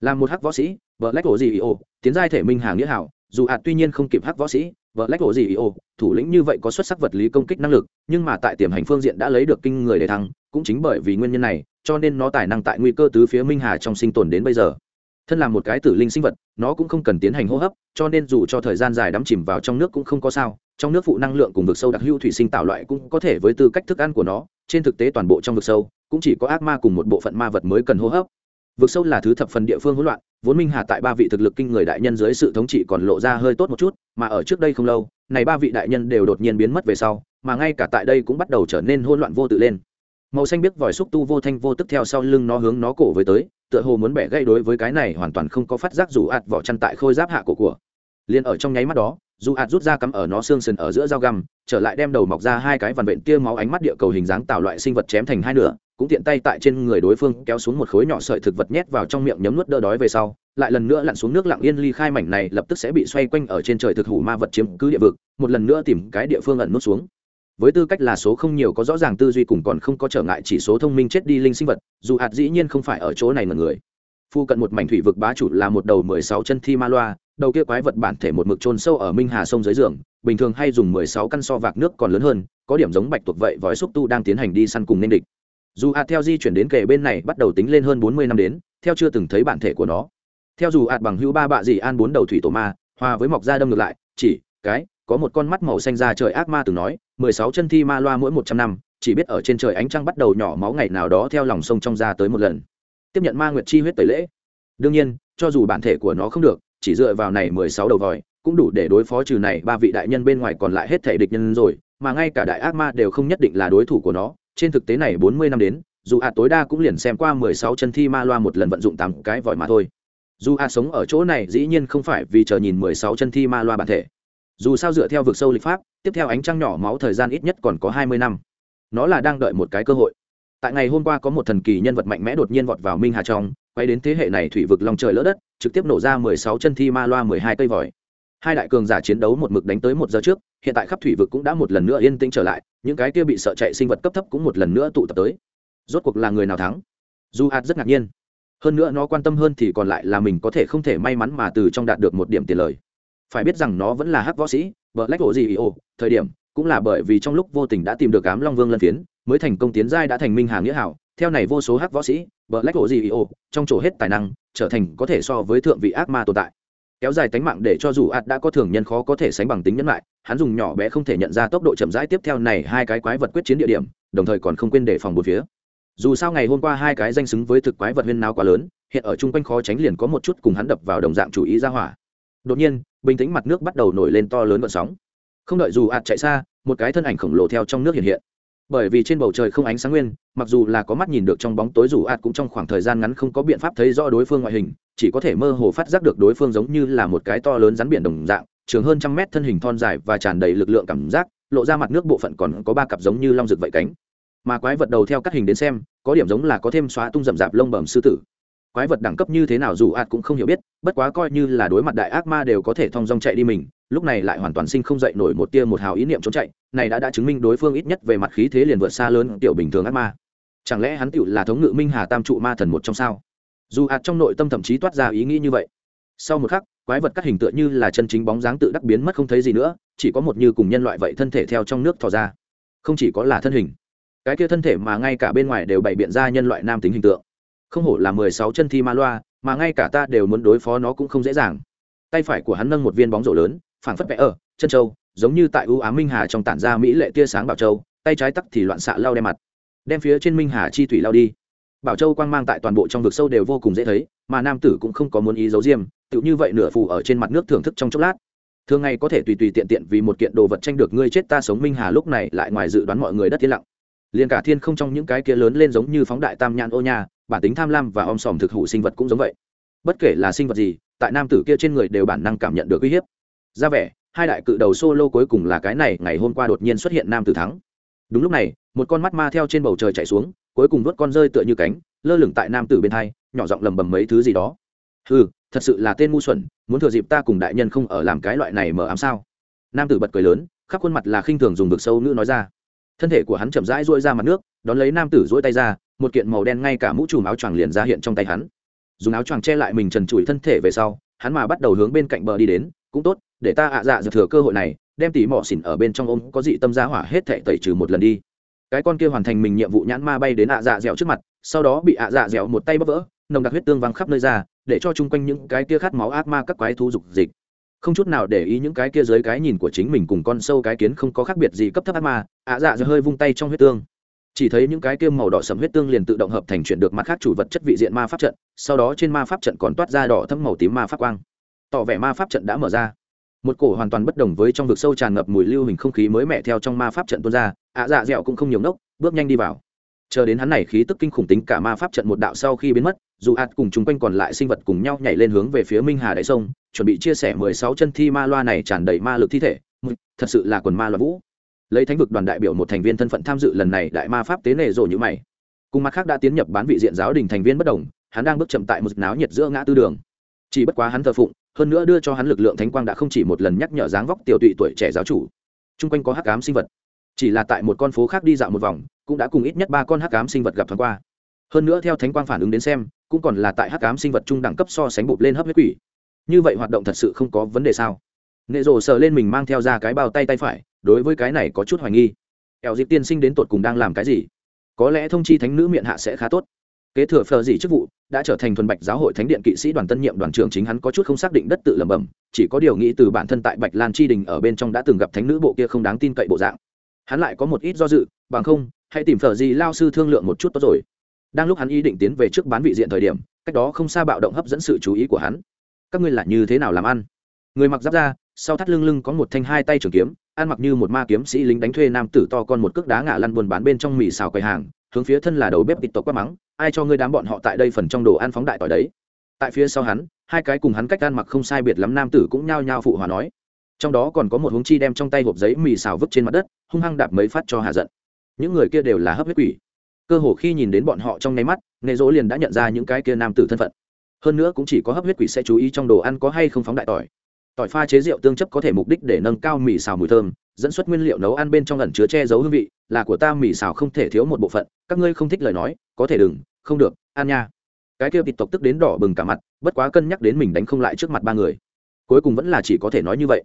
Speaker 1: Làm một hắc võ sĩ vợ lách ổ gì ô tiến giai thể minh hàng nghĩa hảo dù ạt tuy nhiên không kịp hắc võ sĩ, vợ lách ổ gì ô thủ lĩnh như vậy có xuất sắc vật lý công kích năng lực, nhưng mà tại tiềm hành phương diện đã lấy được kinh người để thăng cũng chính bởi vì nguyên nhân này, cho nên nó tài năng tại nguy cơ tứ phía minh hà trong sinh tồn đến bây giờ. Thân là một cái tử linh sinh vật, nó cũng không cần tiến hành hô hấp, cho nên dù cho thời gian dài đắm chìm vào trong nước cũng không có sao, trong nước phụ năng lượng cùng vực sâu đặc hữu thủy sinh tạo loại cũng có thể với tư cách thức ăn của nó, trên thực tế toàn bộ trong vực sâu, cũng chỉ có ác ma cùng một bộ phận ma vật mới cần hô hấp vực sâu là thứ thập phần địa phương hỗn loạn, vốn minh hà tại ba vị thực lực kinh người đại nhân dưới sự thống trị còn lộ ra hơi tốt một chút, mà ở trước đây không lâu, này ba vị đại nhân đều đột nhiên biến mất về sau, mà ngay cả tại đây cũng bắt đầu trở nên hỗn loạn vô tự lên. Màu xanh biết vòi xúc tu vô thanh vô tức theo sau lưng nó hướng nó cổ với tới, tựa hồ muốn bẻ gây đối với cái này hoàn toàn không có phát giác dù ạt vỏ chăn tại khôi giáp hạ cổ của. Liền ở trong nháy mắt đó dù hạt rút ra cắm ở nó xương sần ở giữa dao găm, trở lại đem đầu mọc ra hai cái vằn vện tia máu ánh mắt địa cầu hình dáng tạo loại sinh vật chém thành hai nửa, cũng tiện tay tại trên người đối phương kéo xuống một khối nhỏ sợi thực vật nhét vào trong miệng nhấm nuốt đỡ đói về sau, lại lần nữa lặn xuống nước lặng yên ly khai mảnh này lập tức sẽ bị xoay quanh ở trên trời thực hủ ma vật chiếm cứ địa vực, một lần nữa tìm cái địa phương ẩn nút xuống. Với tư cách là số không nhiều có rõ ràng tư duy cùng còn không có trở ngại chỉ số thông minh chết đi linh sinh vật, dù hạt dĩ nhiên không phải ở chỗ này mà người. Phu cận một mảnh thủy vực bá chủ là một đầu mười sáu chân thi ma loa đầu kia quái vật bản thể một mực trôn sâu ở minh hà sông dưới giường, bình thường hay dùng mười sáu căn so vạc nước còn lớn hơn, có điểm giống bạch tuộc vậy vói xúc tu đang tiến hành đi săn cùng nên địch. Dù hạt theo di chuyển đến kề bên này bắt đầu tính lên hơn bốn mươi năm đến, theo chưa từng thấy bản thể của nó. Theo dù hạt bằng hữu ba bạ dị an bốn đầu thủy tổ ma, hòa với mọc da đâm ngược lại, chỉ, cái, có một con mắt màu xanh ra trời ác ma từng nói, mười sáu chân thi ma loa mỗi một trăm năm, chỉ biết ở trên trời ánh trăng bắt đầu nhỏ máu ngày nào đó theo lòng sông trong ra tới một lần. Tiếp nhận ma nguyệt chi huyết tẩy lễ. Đương nhiên, cho dù bản thể của nó không được chỉ dựa vào này mười sáu đầu vòi, cũng đủ để đối phó trừ này ba vị đại nhân bên ngoài còn lại hết thể địch nhân rồi, mà ngay cả đại ác ma đều không nhất định là đối thủ của nó. Trên thực tế này bốn mươi năm đến, dù hạt tối đa cũng liền xem qua mười sáu chân thi ma loa một lần vận dụng tám cái vòi mà thôi. Dù hạt sống ở chỗ này dĩ nhiên không phải vì chờ nhìn mười sáu chân thi ma loa bản thể. Dù sao dựa theo vực sâu lịch pháp, tiếp theo ánh trăng nhỏ máu thời gian ít nhất còn có hai mươi năm. Nó là đang đợi một cái cơ hội. Tại ngày hôm qua có một thần kỳ nhân vật mạnh mẽ đột nhiên vọt vào minh hà trong quay đến thế hệ này thủy vực lòng trời lỡ đất, trực tiếp nổ ra mười sáu chân thi ma loa, mười hai cây vòi. Hai đại cường giả chiến đấu một mực đánh tới một giờ trước, hiện tại khắp thủy vực cũng đã một lần nữa yên tĩnh trở lại, những cái kia bị sợ chạy sinh vật cấp thấp cũng một lần nữa tụ tập tới. Rốt cuộc là người nào thắng? Du hạt rất ngạc nhiên. Hơn nữa nó quan tâm hơn thì còn lại là mình có thể không thể may mắn mà từ trong đạt được một điểm tiền lời. Phải biết rằng nó vẫn là hắc võ sĩ vợ lách hộ gì ồ, thời điểm, cũng là bởi vì trong lúc vô tình đã tìm được ám long vương lân phiến, mới thành công tiến giai đã thành minh hà nghĩa hảo theo này vô số hắc võ sĩ bờ lách ổ gì ồ trong chỗ hết tài năng, trở thành có thể so với thượng vị ác ma tồn tại. Kéo dài tánh mạng để cho dù ạt đã có thường nhân khó có thể sánh bằng tính nhân lại, hắn dùng nhỏ bé không thể nhận ra tốc độ chậm rãi tiếp theo này hai cái quái vật quyết chiến địa điểm, đồng thời còn không quên đề phòng một phía. Dù sao ngày hôm qua hai cái danh xứng với thực quái vật huyên nào quá lớn, hiện ở chung quanh khó tránh liền có một chút cùng hắn đập vào đồng dạng chủ ý ra hỏa. Đột nhiên, bình tĩnh mặt nước bắt đầu nổi lên to lớn vận sóng. Không đợi dù ạt chạy xa, một cái thân ảnh khổng lồ theo trong nước hiện hiện bởi vì trên bầu trời không ánh sáng nguyên, mặc dù là có mắt nhìn được trong bóng tối dù ạt cũng trong khoảng thời gian ngắn không có biện pháp thấy rõ đối phương ngoại hình, chỉ có thể mơ hồ phát giác được đối phương giống như là một cái to lớn rắn biển đồng dạng, trường hơn trăm mét thân hình thon dài và tràn đầy lực lượng cảm giác, lộ ra mặt nước bộ phận còn có ba cặp giống như long rực vậy cánh. Mà quái vật đầu theo các hình đến xem, có điểm giống là có thêm xóa tung rậm rạp lông bẩm sư tử quái vật đẳng cấp như thế nào dù ạt cũng không hiểu biết, bất quá coi như là đối mặt đại ác ma đều có thể thong dong chạy đi mình, lúc này lại hoàn toàn sinh không dậy nổi một tia một hào ý niệm trốn chạy, này đã đã chứng minh đối phương ít nhất về mặt khí thế liền vượt xa lớn tiểu bình thường ác ma. Chẳng lẽ hắn tựu là thống ngự minh hà tam trụ ma thần một trong sao? Dù ạt trong nội tâm thậm chí toát ra ý nghĩ như vậy. Sau một khắc, quái vật cắt hình tựa như là chân chính bóng dáng tự đắc biến mất không thấy gì nữa, chỉ có một như cùng nhân loại vậy thân thể theo trong nước thò ra. Không chỉ có là thân hình, cái kia thân thể mà ngay cả bên ngoài đều bày biện ra nhân loại nam tính hình tượng không hổ là mười sáu chân thi ma loa, mà ngay cả ta đều muốn đối phó nó cũng không dễ dàng. Tay phải của hắn nâng một viên bóng rổ lớn, phảng phất vẽ ở, chân châu, giống như tại ưu ám minh hà trong tản ra mỹ lệ tia sáng bảo châu, tay trái tắc thì loạn xạ lao đem mặt, đem phía trên minh hà chi thủy lao đi. Bảo châu quang mang tại toàn bộ trong vực sâu đều vô cùng dễ thấy, mà nam tử cũng không có muốn ý giấu diêm, tựu như vậy nửa phù ở trên mặt nước thưởng thức trong chốc lát. Thường ngày có thể tùy tùy tiện tiện vì một kiện đồ vật tranh được ngươi chết ta sống minh hà lúc này lại ngoài dự đoán mọi người đất thiên lặng. Liền cả thiên không trong những cái kia lớn lên giống như phóng đại tam nhãn ô nha bản tính tham lam và om sòm thực hủ sinh vật cũng giống vậy. Bất kể là sinh vật gì, tại nam tử kia trên người đều bản năng cảm nhận được uy hiếp. Ra vẻ, hai đại cự đầu solo cuối cùng là cái này, ngày hôm qua đột nhiên xuất hiện nam tử thắng. Đúng lúc này, một con mắt ma theo trên bầu trời chạy xuống, cuối cùng vớt con rơi tựa như cánh, lơ lửng tại nam tử bên thai nhỏ giọng lầm bầm mấy thứ gì đó. Ừ thật sự là tên ngu xuẩn, muốn thừa dịp ta cùng đại nhân không ở làm cái loại này mờ ám sao? Nam tử bật cười lớn, khắp khuôn mặt là khinh thường dùng vực sâu nữ nói ra thân thể của hắn chậm rãi rỗi ra mặt nước, đón lấy nam tử rỗi tay ra, một kiện màu đen ngay cả mũ trùm áo choàng liền ra hiện trong tay hắn. Dùng áo choàng che lại mình trần trụi thân thể về sau, hắn mà bắt đầu hướng bên cạnh bờ đi đến, cũng tốt, để ta ạ dạ dược thừa cơ hội này, đem tỉ mỏ xỉn ở bên trong ôm, có dị tâm giá hỏa hết thể tẩy trừ một lần đi. Cái con kia hoàn thành mình nhiệm vụ nhãn ma bay đến ạ dạ dẻo trước mặt, sau đó bị ạ dạ dẻo một tay bóp vỡ, nồng đặc huyết tương văng khắp nơi ra, để cho chung quanh những cái kia khát máu ác ma các quái thú dục dịch không chút nào để ý những cái kia dưới cái nhìn của chính mình cùng con sâu cái kiến không có khác biệt gì cấp thấp ác ma, ạ dạ dẻo hơi vung tay trong huyết tương. Chỉ thấy những cái kia màu đỏ sầm huyết tương liền tự động hợp thành chuyển được mặt khác chủ vật chất vị diện ma pháp trận, sau đó trên ma pháp trận còn toát ra đỏ thâm màu tím ma pháp quang. Tỏ vẻ ma pháp trận đã mở ra. Một cổ hoàn toàn bất đồng với trong vực sâu tràn ngập mùi lưu hình không khí mới mẻ theo trong ma pháp trận tuôn ra, ạ dạ dẻo cũng không nhiều nốc, bước nhanh đi vào. Chờ đến hắn này khí tức kinh khủng tính cả ma pháp trận một đạo sau khi biến mất dù hạt cùng chung quanh còn lại sinh vật cùng nhau nhảy lên hướng về phía minh hà đại sông, chuẩn bị chia sẻ mười sáu chân thi ma loa này tràn đầy ma lực thi thể. Thật sự là quần ma loa vũ. Lấy thánh vực đoàn đại biểu một thành viên thân phận tham dự lần này đại ma pháp tế nề rồi như mày. Cùng mặt khác đã tiến nhập bán vị diện giáo đình thành viên bất đồng, hắn đang bước chậm tại một náo nhiệt giữa ngã tư đường. Chỉ bất quá hắn thờ phụng, hơn nữa đưa cho hắn lực lượng thánh quang đã không chỉ một lần nhắc nhở dáng vóc tiểu tụy tuổi trẻ giáo chủ. Chung quanh có hắc ám sinh vật. Chỉ là tại một con phố khác đi dạo một vòng, cũng đã cùng ít nhất ba con hắc ám sinh vật gặp thoáng qua hơn nữa theo thánh quang phản ứng đến xem, cũng còn là tại hắc ám sinh vật trung đẳng cấp so sánh bụp lên hấp huyết quỷ. Như vậy hoạt động thật sự không có vấn đề sao? Nghệ rồ sờ lên mình mang theo ra cái bao tay tay phải, đối với cái này có chút hoài nghi. Eo dịp tiên sinh đến tột cùng đang làm cái gì? Có lẽ thông chi thánh nữ miệng hạ sẽ khá tốt. Kế thừa phờ gì chức vụ, đã trở thành thuần bạch giáo hội thánh điện kỵ sĩ đoàn tân nhiệm đoàn trưởng chính hắn có chút không xác định đất tự lẩm bẩm, chỉ có điều nghĩ từ bản thân tại bạch lan chi đình ở bên trong đã từng gặp thánh nữ bộ kia không đáng tin cậy bộ dạng. Hắn lại có một ít do dự, bằng không, hãy tìm phở gì lao sư thương lượng một chút tốt rồi đang lúc hắn ý định tiến về trước bán vị diện thời điểm, cách đó không xa bạo động hấp dẫn sự chú ý của hắn. Các ngươi là như thế nào làm ăn? Người mặc giáp ra sau thắt lưng lưng có một thanh hai tay trường kiếm, ăn mặc như một ma kiếm sĩ lính đánh thuê nam tử to con một cước đá ngã lăn buồn bán bên trong mì xào quầy hàng, hướng phía thân là đầu bếp tịch tộc quát mắng, ai cho ngươi đám bọn họ tại đây phần trong đồ ăn phóng đại tỏi đấy? Tại phía sau hắn, hai cái cùng hắn cách ăn mặc không sai biệt lắm nam tử cũng nhao nhao phụ hòa nói. Trong đó còn có một hướng chi đem trong tay hộp giấy mì xào vứt trên mặt đất, hung hăng đạp mấy phát cho hạ giận. Những người kia đều là hấp huyết quỷ cơ hồ khi nhìn đến bọn họ trong nháy mắt, nghệ dỗ liền đã nhận ra những cái kia nam tử thân phận. Hơn nữa cũng chỉ có hấp huyết quỷ sẽ chú ý trong đồ ăn có hay không phóng đại tỏi. Tỏi pha chế rượu tương chấp có thể mục đích để nâng cao mì xào mùi thơm, dẫn xuất nguyên liệu nấu ăn bên trong ẩn chứa che giấu hương vị, là của ta mì xào không thể thiếu một bộ phận, các ngươi không thích lời nói, có thể đừng, không được, ăn nha. Cái kia thịt tộc tức đến đỏ bừng cả mặt, bất quá cân nhắc đến mình đánh không lại trước mặt ba người. Cuối cùng vẫn là chỉ có thể nói như vậy.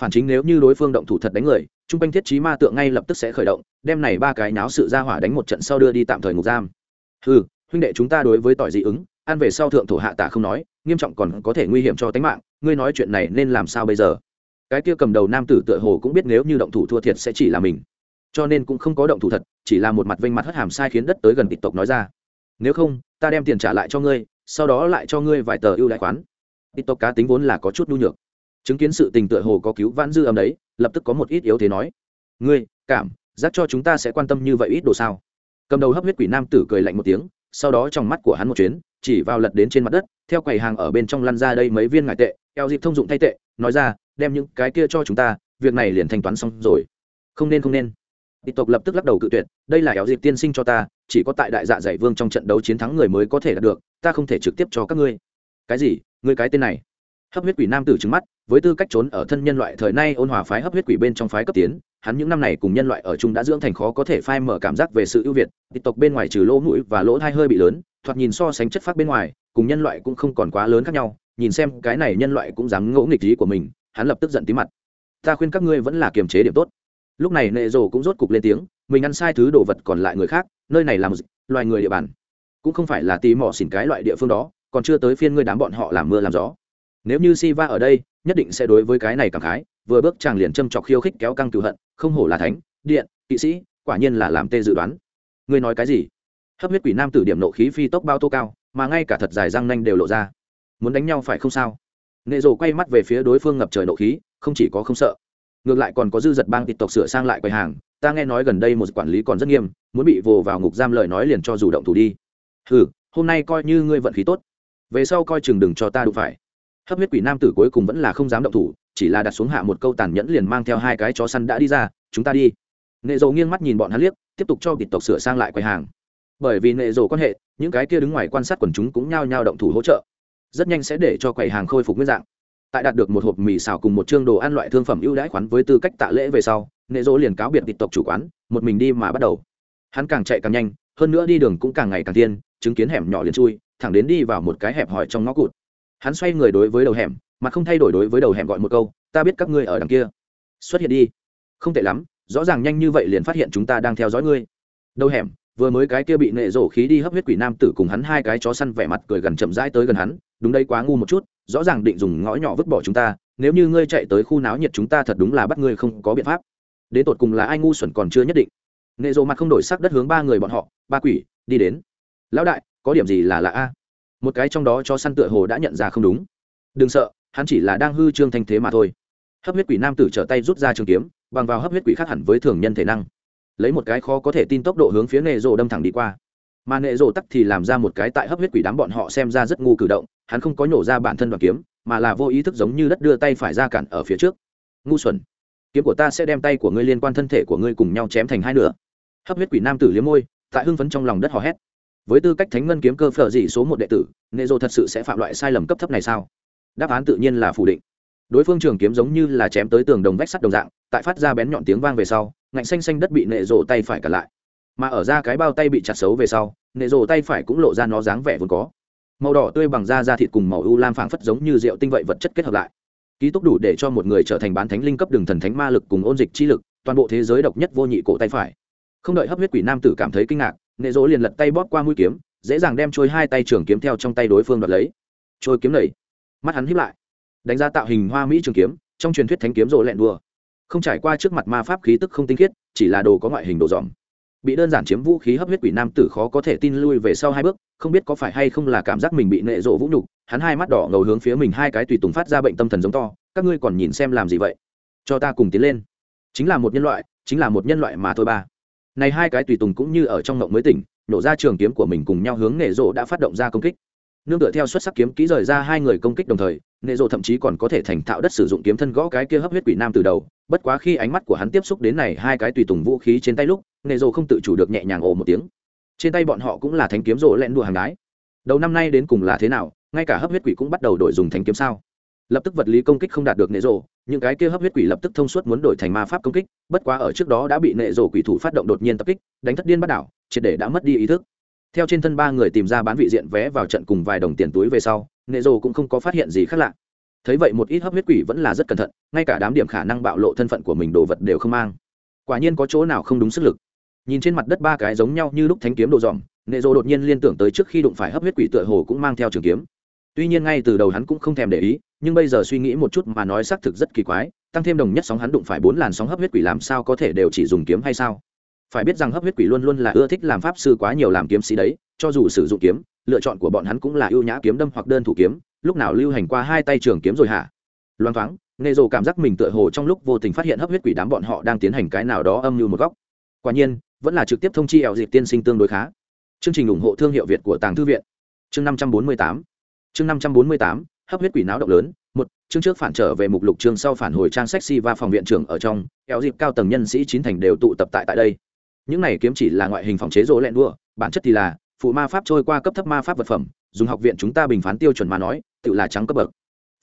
Speaker 1: Phản chính nếu như đối phương động thủ thật đánh người trung quanh thiết trí ma tượng ngay lập tức sẽ khởi động, đem này ba cái náo sự ra hỏa đánh một trận sau đưa đi tạm thời ngục giam. Ừ huynh đệ chúng ta đối với tỏi dị ứng, ăn về sau thượng thổ hạ tả không nói, nghiêm trọng còn có thể nguy hiểm cho tính mạng, ngươi nói chuyện này nên làm sao bây giờ? Cái kia cầm đầu nam tử tựa hồ cũng biết nếu như động thủ thua thiệt sẽ chỉ là mình. Cho nên cũng không có động thủ thật, chỉ là một mặt vênh mặt hất hàm sai khiến đất tới gần tịch tộc nói ra. Nếu không, ta đem tiền trả lại cho ngươi, sau đó lại cho ngươi vài tờ ưu đại khoán. Tịch tộc cá tính vốn là có chút nhu nhược chứng kiến sự tình tựa hồ có cứu vãn dư âm đấy, lập tức có một ít yếu thế nói. Ngươi, cảm giác cho chúng ta sẽ quan tâm như vậy ít đồ sao? Cầm đầu hấp huyết quỷ nam tử cười lạnh một tiếng, sau đó trong mắt của hắn một chuyến, chỉ vào lật đến trên mặt đất, theo quầy hàng ở bên trong lăn ra đây mấy viên ngại tệ, eo dịp thông dụng thay tệ, nói ra, đem những cái kia cho chúng ta, việc này liền thanh toán xong rồi. Không nên không nên. Tịch tộc lập tức lắc đầu cự tuyệt, đây là eo dịp tiên sinh cho ta, chỉ có tại đại dạ giải vương trong trận đấu chiến thắng người mới có thể đạt được, ta không thể trực tiếp cho các ngươi. Cái gì? Ngươi cái tên này? Hấp huyết quỷ nam tử trứng mắt, với tư cách trốn ở thân nhân loại thời nay ôn hòa phái hấp huyết quỷ bên trong phái cấp tiến, hắn những năm này cùng nhân loại ở chung đã dưỡng thành khó có thể phai mở cảm giác về sự ưu việt, tịch tộc bên ngoài trừ lỗ mũi và lỗ thai hơi bị lớn, thoạt nhìn so sánh chất phác bên ngoài, cùng nhân loại cũng không còn quá lớn khác nhau, nhìn xem cái này nhân loại cũng dám ngỗ nghịch ý của mình, hắn lập tức giận tí mặt. Ta khuyên các ngươi vẫn là kiềm chế điểm tốt. Lúc này nệ rồ cũng rốt cục lên tiếng, mình ăn sai thứ đồ vật còn lại người khác, nơi này làm loài người địa bàn. Cũng không phải là tí mỏ xỉn cái loại địa phương đó, còn chưa tới phiên ngươi đám bọn họ làm mưa làm gió nếu như Siva ở đây, nhất định sẽ đối với cái này cảm khái, vừa bước chàng liền châm chọc khiêu khích kéo căng cựu hận, không hổ là thánh, điện, kỵ sĩ, quả nhiên là làm tê dự đoán. Ngươi nói cái gì? Hấp huyết quỷ nam tử điểm nộ khí phi tốc bao tô cao, mà ngay cả thật dài răng nanh đều lộ ra. Muốn đánh nhau phải không sao? Nệ rồ quay mắt về phía đối phương ngập trời nộ khí, không chỉ có không sợ, ngược lại còn có dư giật bang tịch tộc sửa sang lại quầy hàng, ta nghe nói gần đây một quản lý còn rất nghiêm, muốn bị vồ vào ngục giam lời nói liền cho dù động thủ đi. Ừ hôm nay coi như ngươi vận khí tốt, về sau coi chừng đừng cho ta đụng phải hấp huyết quỷ nam tử cuối cùng vẫn là không dám động thủ, chỉ là đặt xuống hạ một câu tàn nhẫn liền mang theo hai cái chó săn đã đi ra, chúng ta đi. Nệ dầu nghiêng mắt nhìn bọn hắn liếc, tiếp tục cho kịch tộc sửa sang lại quầy hàng. Bởi vì nệ dầu quan hệ, những cái kia đứng ngoài quan sát quần chúng cũng nhao nhao động thủ hỗ trợ. Rất nhanh sẽ để cho quầy hàng khôi phục nguyên dạng. Tại đạt được một hộp mì xào cùng một chương đồ ăn loại thương phẩm ưu đãi khoán với tư cách tạ lễ về sau, nệ dỗ liền cáo biệt vịt tộc chủ quán, một mình đi mà bắt đầu. Hắn càng chạy càng nhanh, hơn nữa đi đường cũng càng ngày càng tiên chứng kiến hẻm nhỏ liền chui, thẳng đến đi vào một cái hẹp hòi trong ngõ cụt hắn xoay người đối với đầu hẻm, mà không thay đổi đối với đầu hẻm gọi một câu, ta biết các ngươi ở đằng kia. Xuất hiện đi. Không tệ lắm, rõ ràng nhanh như vậy liền phát hiện chúng ta đang theo dõi ngươi. Đầu hẻm, vừa mới cái kia bị nệ rổ khí đi hấp huyết quỷ nam tử cùng hắn hai cái chó săn vẻ mặt cười gần chậm rãi tới gần hắn, đúng đây, quá ngu một chút, rõ ràng định dùng ngõ nhỏ vứt bỏ chúng ta, nếu như ngươi chạy tới khu náo nhiệt chúng ta thật đúng là bắt ngươi không có biện pháp. Đến tột cùng là ai ngu xuẩn còn chưa nhất định. Nệ rộ mặt không đổi sắc đất hướng ba người bọn họ, ba quỷ, đi đến. Lão đại, có điểm gì là lạ a? Một cái trong đó cho săn tựa hồ đã nhận ra không đúng. Đừng sợ, hắn chỉ là đang hư trương thanh thế mà thôi. Hấp huyết quỷ nam tử trở tay rút ra trường kiếm, bằng vào hấp huyết quỷ khác hẳn với thường nhân thể năng. Lấy một cái khó có thể tin tốc độ hướng phía nệ rộ đâm thẳng đi qua. Mà nệ rộ tắc thì làm ra một cái tại hấp huyết quỷ đám bọn họ xem ra rất ngu cử động, hắn không có nhổ ra bản thân đoàn kiếm, mà là vô ý thức giống như đất đưa tay phải ra cản ở phía trước. Ngu xuẩn, kiếm của ta sẽ đem tay của ngươi liên quan thân thể của ngươi cùng nhau chém thành hai nửa. Hấp huyết quỷ nam tử liếm môi, tại hưng phấn trong lòng đất hò hét với tư cách thánh ngân kiếm cơ phở dị số một đệ tử nệ dô thật sự sẽ phạm loại sai lầm cấp thấp này sao? Đáp án tự nhiên là phủ định. Đối phương trường kiếm giống như là chém tới tường đồng vách sắt đồng dạng, tại phát ra bén nhọn tiếng vang về sau, ngạnh xanh xanh đất bị nệ rộ tay phải cả lại. Mà ở ra cái bao tay bị chặt xấu về sau nệ rộ tay phải cũng lộ ra nó dáng vẻ vốn có. Màu đỏ tươi bằng da da thịt cùng màu u lam phảng phất giống như rượu tinh vậy vật chất kết hợp lại. Ký túc đủ để cho một người trở thành bán thánh linh cấp đường thần thánh ma lực cùng ôn dịch chi lực, toàn bộ thế giới độc nhất vô nhị cổ tay phải không đợi hấp huyết quỷ nam tử cảm thấy kinh ngạc, nệ dỗ liền lật tay bóp qua mũi kiếm, dễ dàng đem trôi hai tay trường kiếm theo trong tay đối phương đoạt lấy. Trôi kiếm nảy mắt hắn hiếp lại, đánh giá tạo hình hoa mỹ trường kiếm, trong truyền thuyết thánh kiếm rộ lẹn đua không trải qua trước mặt ma pháp khí tức không tinh khiết, chỉ là đồ có ngoại hình đồ dòm. Bị đơn giản chiếm vũ khí hấp huyết quỷ nam tử khó có thể tin lui về sau hai bước, không biết có phải hay không là cảm giác mình bị nệ rộ vũ nhục, hắn hai mắt đỏ ngầu hướng phía mình hai cái tùy tùng phát ra bệnh tâm thần giống to, các ngươi còn nhìn xem làm gì vậy? Cho ta cùng tiến lên. Chính là một nhân loại, chính là một nhân loại mà thôi ba này hai cái tùy tùng cũng như ở trong ngộng mới tỉnh, nổ ra trường kiếm của mình cùng nhau hướng nệ rộ đã phát động ra công kích. Nương tựa theo xuất sắc kiếm kỹ rời ra hai người công kích đồng thời, nệ rộ thậm chí còn có thể thành thạo đất sử dụng kiếm thân gõ cái kia hấp huyết quỷ nam từ đầu. Bất quá khi ánh mắt của hắn tiếp xúc đến này hai cái tùy tùng vũ khí trên tay lúc, nệ rộ không tự chủ được nhẹ nhàng ồ một tiếng. Trên tay bọn họ cũng là thanh kiếm rộ lẹn đùa hàng gái. đầu năm nay đến cùng là thế nào, ngay cả hấp huyết quỷ cũng bắt đầu đổi dùng thanh kiếm sao? Lập tức vật lý công kích không đạt được nệ rộ, những cái kia hấp huyết quỷ lập tức thông suốt muốn đổi thành ma pháp công kích, bất quá ở trước đó đã bị nệ rộ quỷ thủ phát động đột nhiên tập kích, đánh thất điên bắt đảo, triệt để đã mất đi ý thức. Theo trên thân ba người tìm ra bán vị diện vé vào trận cùng vài đồng tiền túi về sau, nệ rộ cũng không có phát hiện gì khác lạ. Thấy vậy một ít hấp huyết quỷ vẫn là rất cẩn thận, ngay cả đám điểm khả năng bạo lộ thân phận của mình đồ vật đều không mang. Quả nhiên có chỗ nào không đúng sức lực. Nhìn trên mặt đất ba cái giống nhau như lúc thánh kiếm đồ dòm, nệ rộ đột nhiên liên tưởng tới trước khi đụng phải hấp huyết quỷ tựa hồ cũng mang theo trường kiếm tuy nhiên ngay từ đầu hắn cũng không thèm để ý, nhưng bây giờ suy nghĩ một chút mà nói xác thực rất kỳ quái, tăng thêm đồng nhất sóng hắn đụng phải bốn làn sóng hấp huyết quỷ làm sao có thể đều chỉ dùng kiếm hay sao? Phải biết rằng hấp huyết quỷ luôn luôn là ưa thích làm pháp sư quá nhiều làm kiếm sĩ đấy, cho dù sử dụng kiếm, lựa chọn của bọn hắn cũng là ưu nhã kiếm đâm hoặc đơn thủ kiếm, lúc nào lưu hành qua hai tay trường kiếm rồi hả? Loang thoáng nệ rồ cảm giác mình tựa hồ trong lúc vô tình phát hiện hấp huyết quỷ đám bọn họ đang tiến hành cái nào đó âm mưu một góc. Quả nhiên, vẫn là trực tiếp thông chi ẻo dịp tiên sinh tương đối khá. Chương trình ủng hộ thương hiệu việt của tàng thư viện. Chương năm trăm bốn mươi tám chương năm trăm bốn mươi tám, hấp huyết quỷ náo động lớn, một, chương trước phản trở về mục lục chương sau phản hồi trang sách si và phòng viện trưởng ở trong kéo dịp cao tầng nhân sĩ chín thành đều tụ tập tại tại đây. Những này kiếm chỉ là ngoại hình phòng chế rỗ lẹn đua, bản chất thì là, phụ ma pháp trôi qua cấp thấp ma pháp vật phẩm, dùng học viện chúng ta bình phán tiêu chuẩn mà nói, tự là trắng cấp bậc.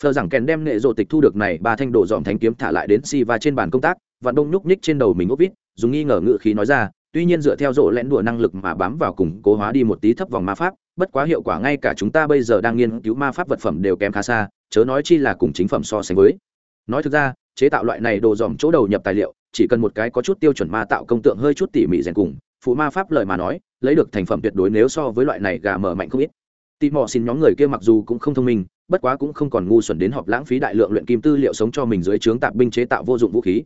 Speaker 1: Phờ rằng kèn đem nghệ rộ tịch thu được này, ba thanh đồ dòm thánh kiếm thả lại đến si và trên bàn công tác vạn đông nhúc nhích trên đầu mình úp vít, dùng nghi ngờ ngự khí nói ra tuy nhiên dựa theo rộ lẽn đùa năng lực mà bám vào củng cố hóa đi một tí thấp vòng ma pháp, bất quá hiệu quả ngay cả chúng ta bây giờ đang nghiên cứu ma pháp vật phẩm đều kém khá xa, chớ nói chi là cùng chính phẩm so sánh với. Nói thực ra, chế tạo loại này đồ dòm chỗ đầu nhập tài liệu, chỉ cần một cái có chút tiêu chuẩn ma tạo công tượng hơi chút tỉ mỉ rèn cùng, phụ ma pháp lời mà nói, lấy được thành phẩm tuyệt đối nếu so với loại này gà mở mạnh không ít. Tỉ mò xin nhóm người kia mặc dù cũng không thông minh, bất quá cũng không còn ngu xuẩn đến họp lãng phí đại lượng luyện kim tư liệu sống cho mình dưới trướng tạp binh chế tạo vô dụng vũ khí.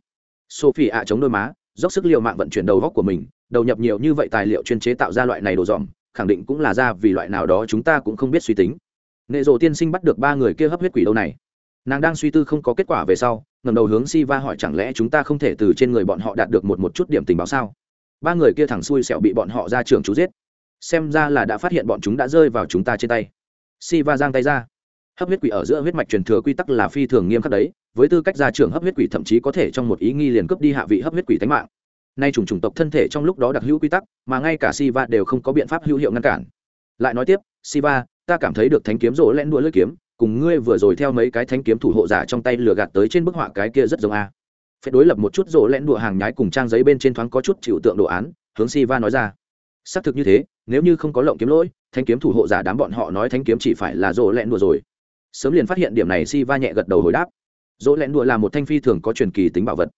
Speaker 1: Sophie ạ chống đôi má, dốc sức l i ề u mạng vận chuyển đầu góc của mình đầu nhập nhiều như vậy tài liệu chuyên chế tạo ra loại này đồ dòm, khẳng định cũng là ra vì loại nào đó chúng ta cũng không biết suy tính. Nệ rộ tiên sinh bắt được ba người kia hấp huyết quỷ đâu này. Nàng đang suy tư không có kết quả về sau ngầm đầu hướng si va hỏi chẳng lẽ chúng ta không thể từ trên người bọn họ đạt được một một chút điểm tình báo sao? Ba người kia thẳng xuôi sẹo bị bọn họ ra trường chú giết. Xem ra là đã phát hiện bọn chúng đã rơi vào chúng ta trên tay. Si va giang tay ra. Hấp huyết quỷ ở giữa huyết mạch truyền thừa quy tắc là phi thường nghiêm khắc đấy, với tư cách gia trưởng hấp huyết quỷ thậm chí có thể trong một ý nghi liền cướp đi hạ vị hấp huyết quỷ tánh mạng nay chủng chủng tộc thân thể trong lúc đó đặc hữu quy tắc, mà ngay cả siva đều không có biện pháp hữu hiệu ngăn cản. Lại nói tiếp, siva, ta cảm thấy được thánh kiếm rỗ lẽn đua lưỡi kiếm, cùng ngươi vừa rồi theo mấy cái thánh kiếm thủ hộ giả trong tay lừa gạt tới trên bức họa cái kia rất giống a. Phải đối lập một chút rỗ lẽn đùa hàng nhái cùng trang giấy bên trên thoáng có chút chịu tượng đồ án, hướng siva nói ra. Xác thực như thế, nếu như không có lộng kiếm lỗi thanh kiếm thủ hộ giả đám bọn họ nói thanh kiếm chỉ phải là rỗ lẹn đùa rồi. Sớm liền phát hiện điểm này si va nhẹ gật đầu hồi đáp. Rỗ lẹn đùa là một thanh phi thường có truyền kỳ tính bảo vật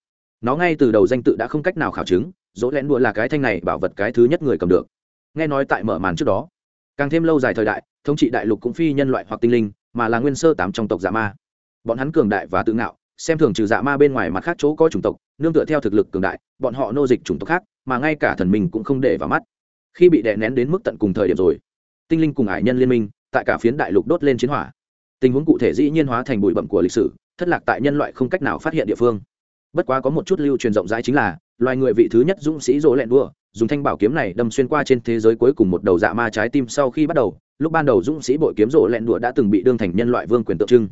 Speaker 1: nó ngay từ đầu danh tự đã không cách nào khảo chứng, dỗ lén đùa là cái thanh này bảo vật cái thứ nhất người cầm được. Nghe nói tại mở màn trước đó, càng thêm lâu dài thời đại, thống trị đại lục cũng phi nhân loại hoặc tinh linh, mà là nguyên sơ tám trong tộc dạ ma. Bọn hắn cường đại và tự ngạo, xem thường trừ dạ ma bên ngoài mặt khác chỗ có chủng tộc, nương tựa theo thực lực cường đại, bọn họ nô dịch chủng tộc khác, mà ngay cả thần mình cũng không để vào mắt. Khi bị đè nén đến mức tận cùng thời điểm rồi, tinh linh cùng ải nhân liên minh, tại cả phiến đại lục đốt lên chiến hỏa. Tình huống cụ thể dĩ nhiên hóa thành bụi bậm của lịch sử, thất lạc tại nhân loại không cách nào phát hiện địa phương bất quá có một chút lưu truyền rộng rãi chính là, loài người vị thứ nhất dũng sĩ rỗ lẹn đua, dùng thanh bảo kiếm này đâm xuyên qua trên thế giới cuối cùng một đầu dạ ma trái tim sau khi bắt đầu, lúc ban đầu dũng sĩ bội kiếm rỗ lẹn đùa đã từng bị đương thành nhân loại vương quyền tượng trưng.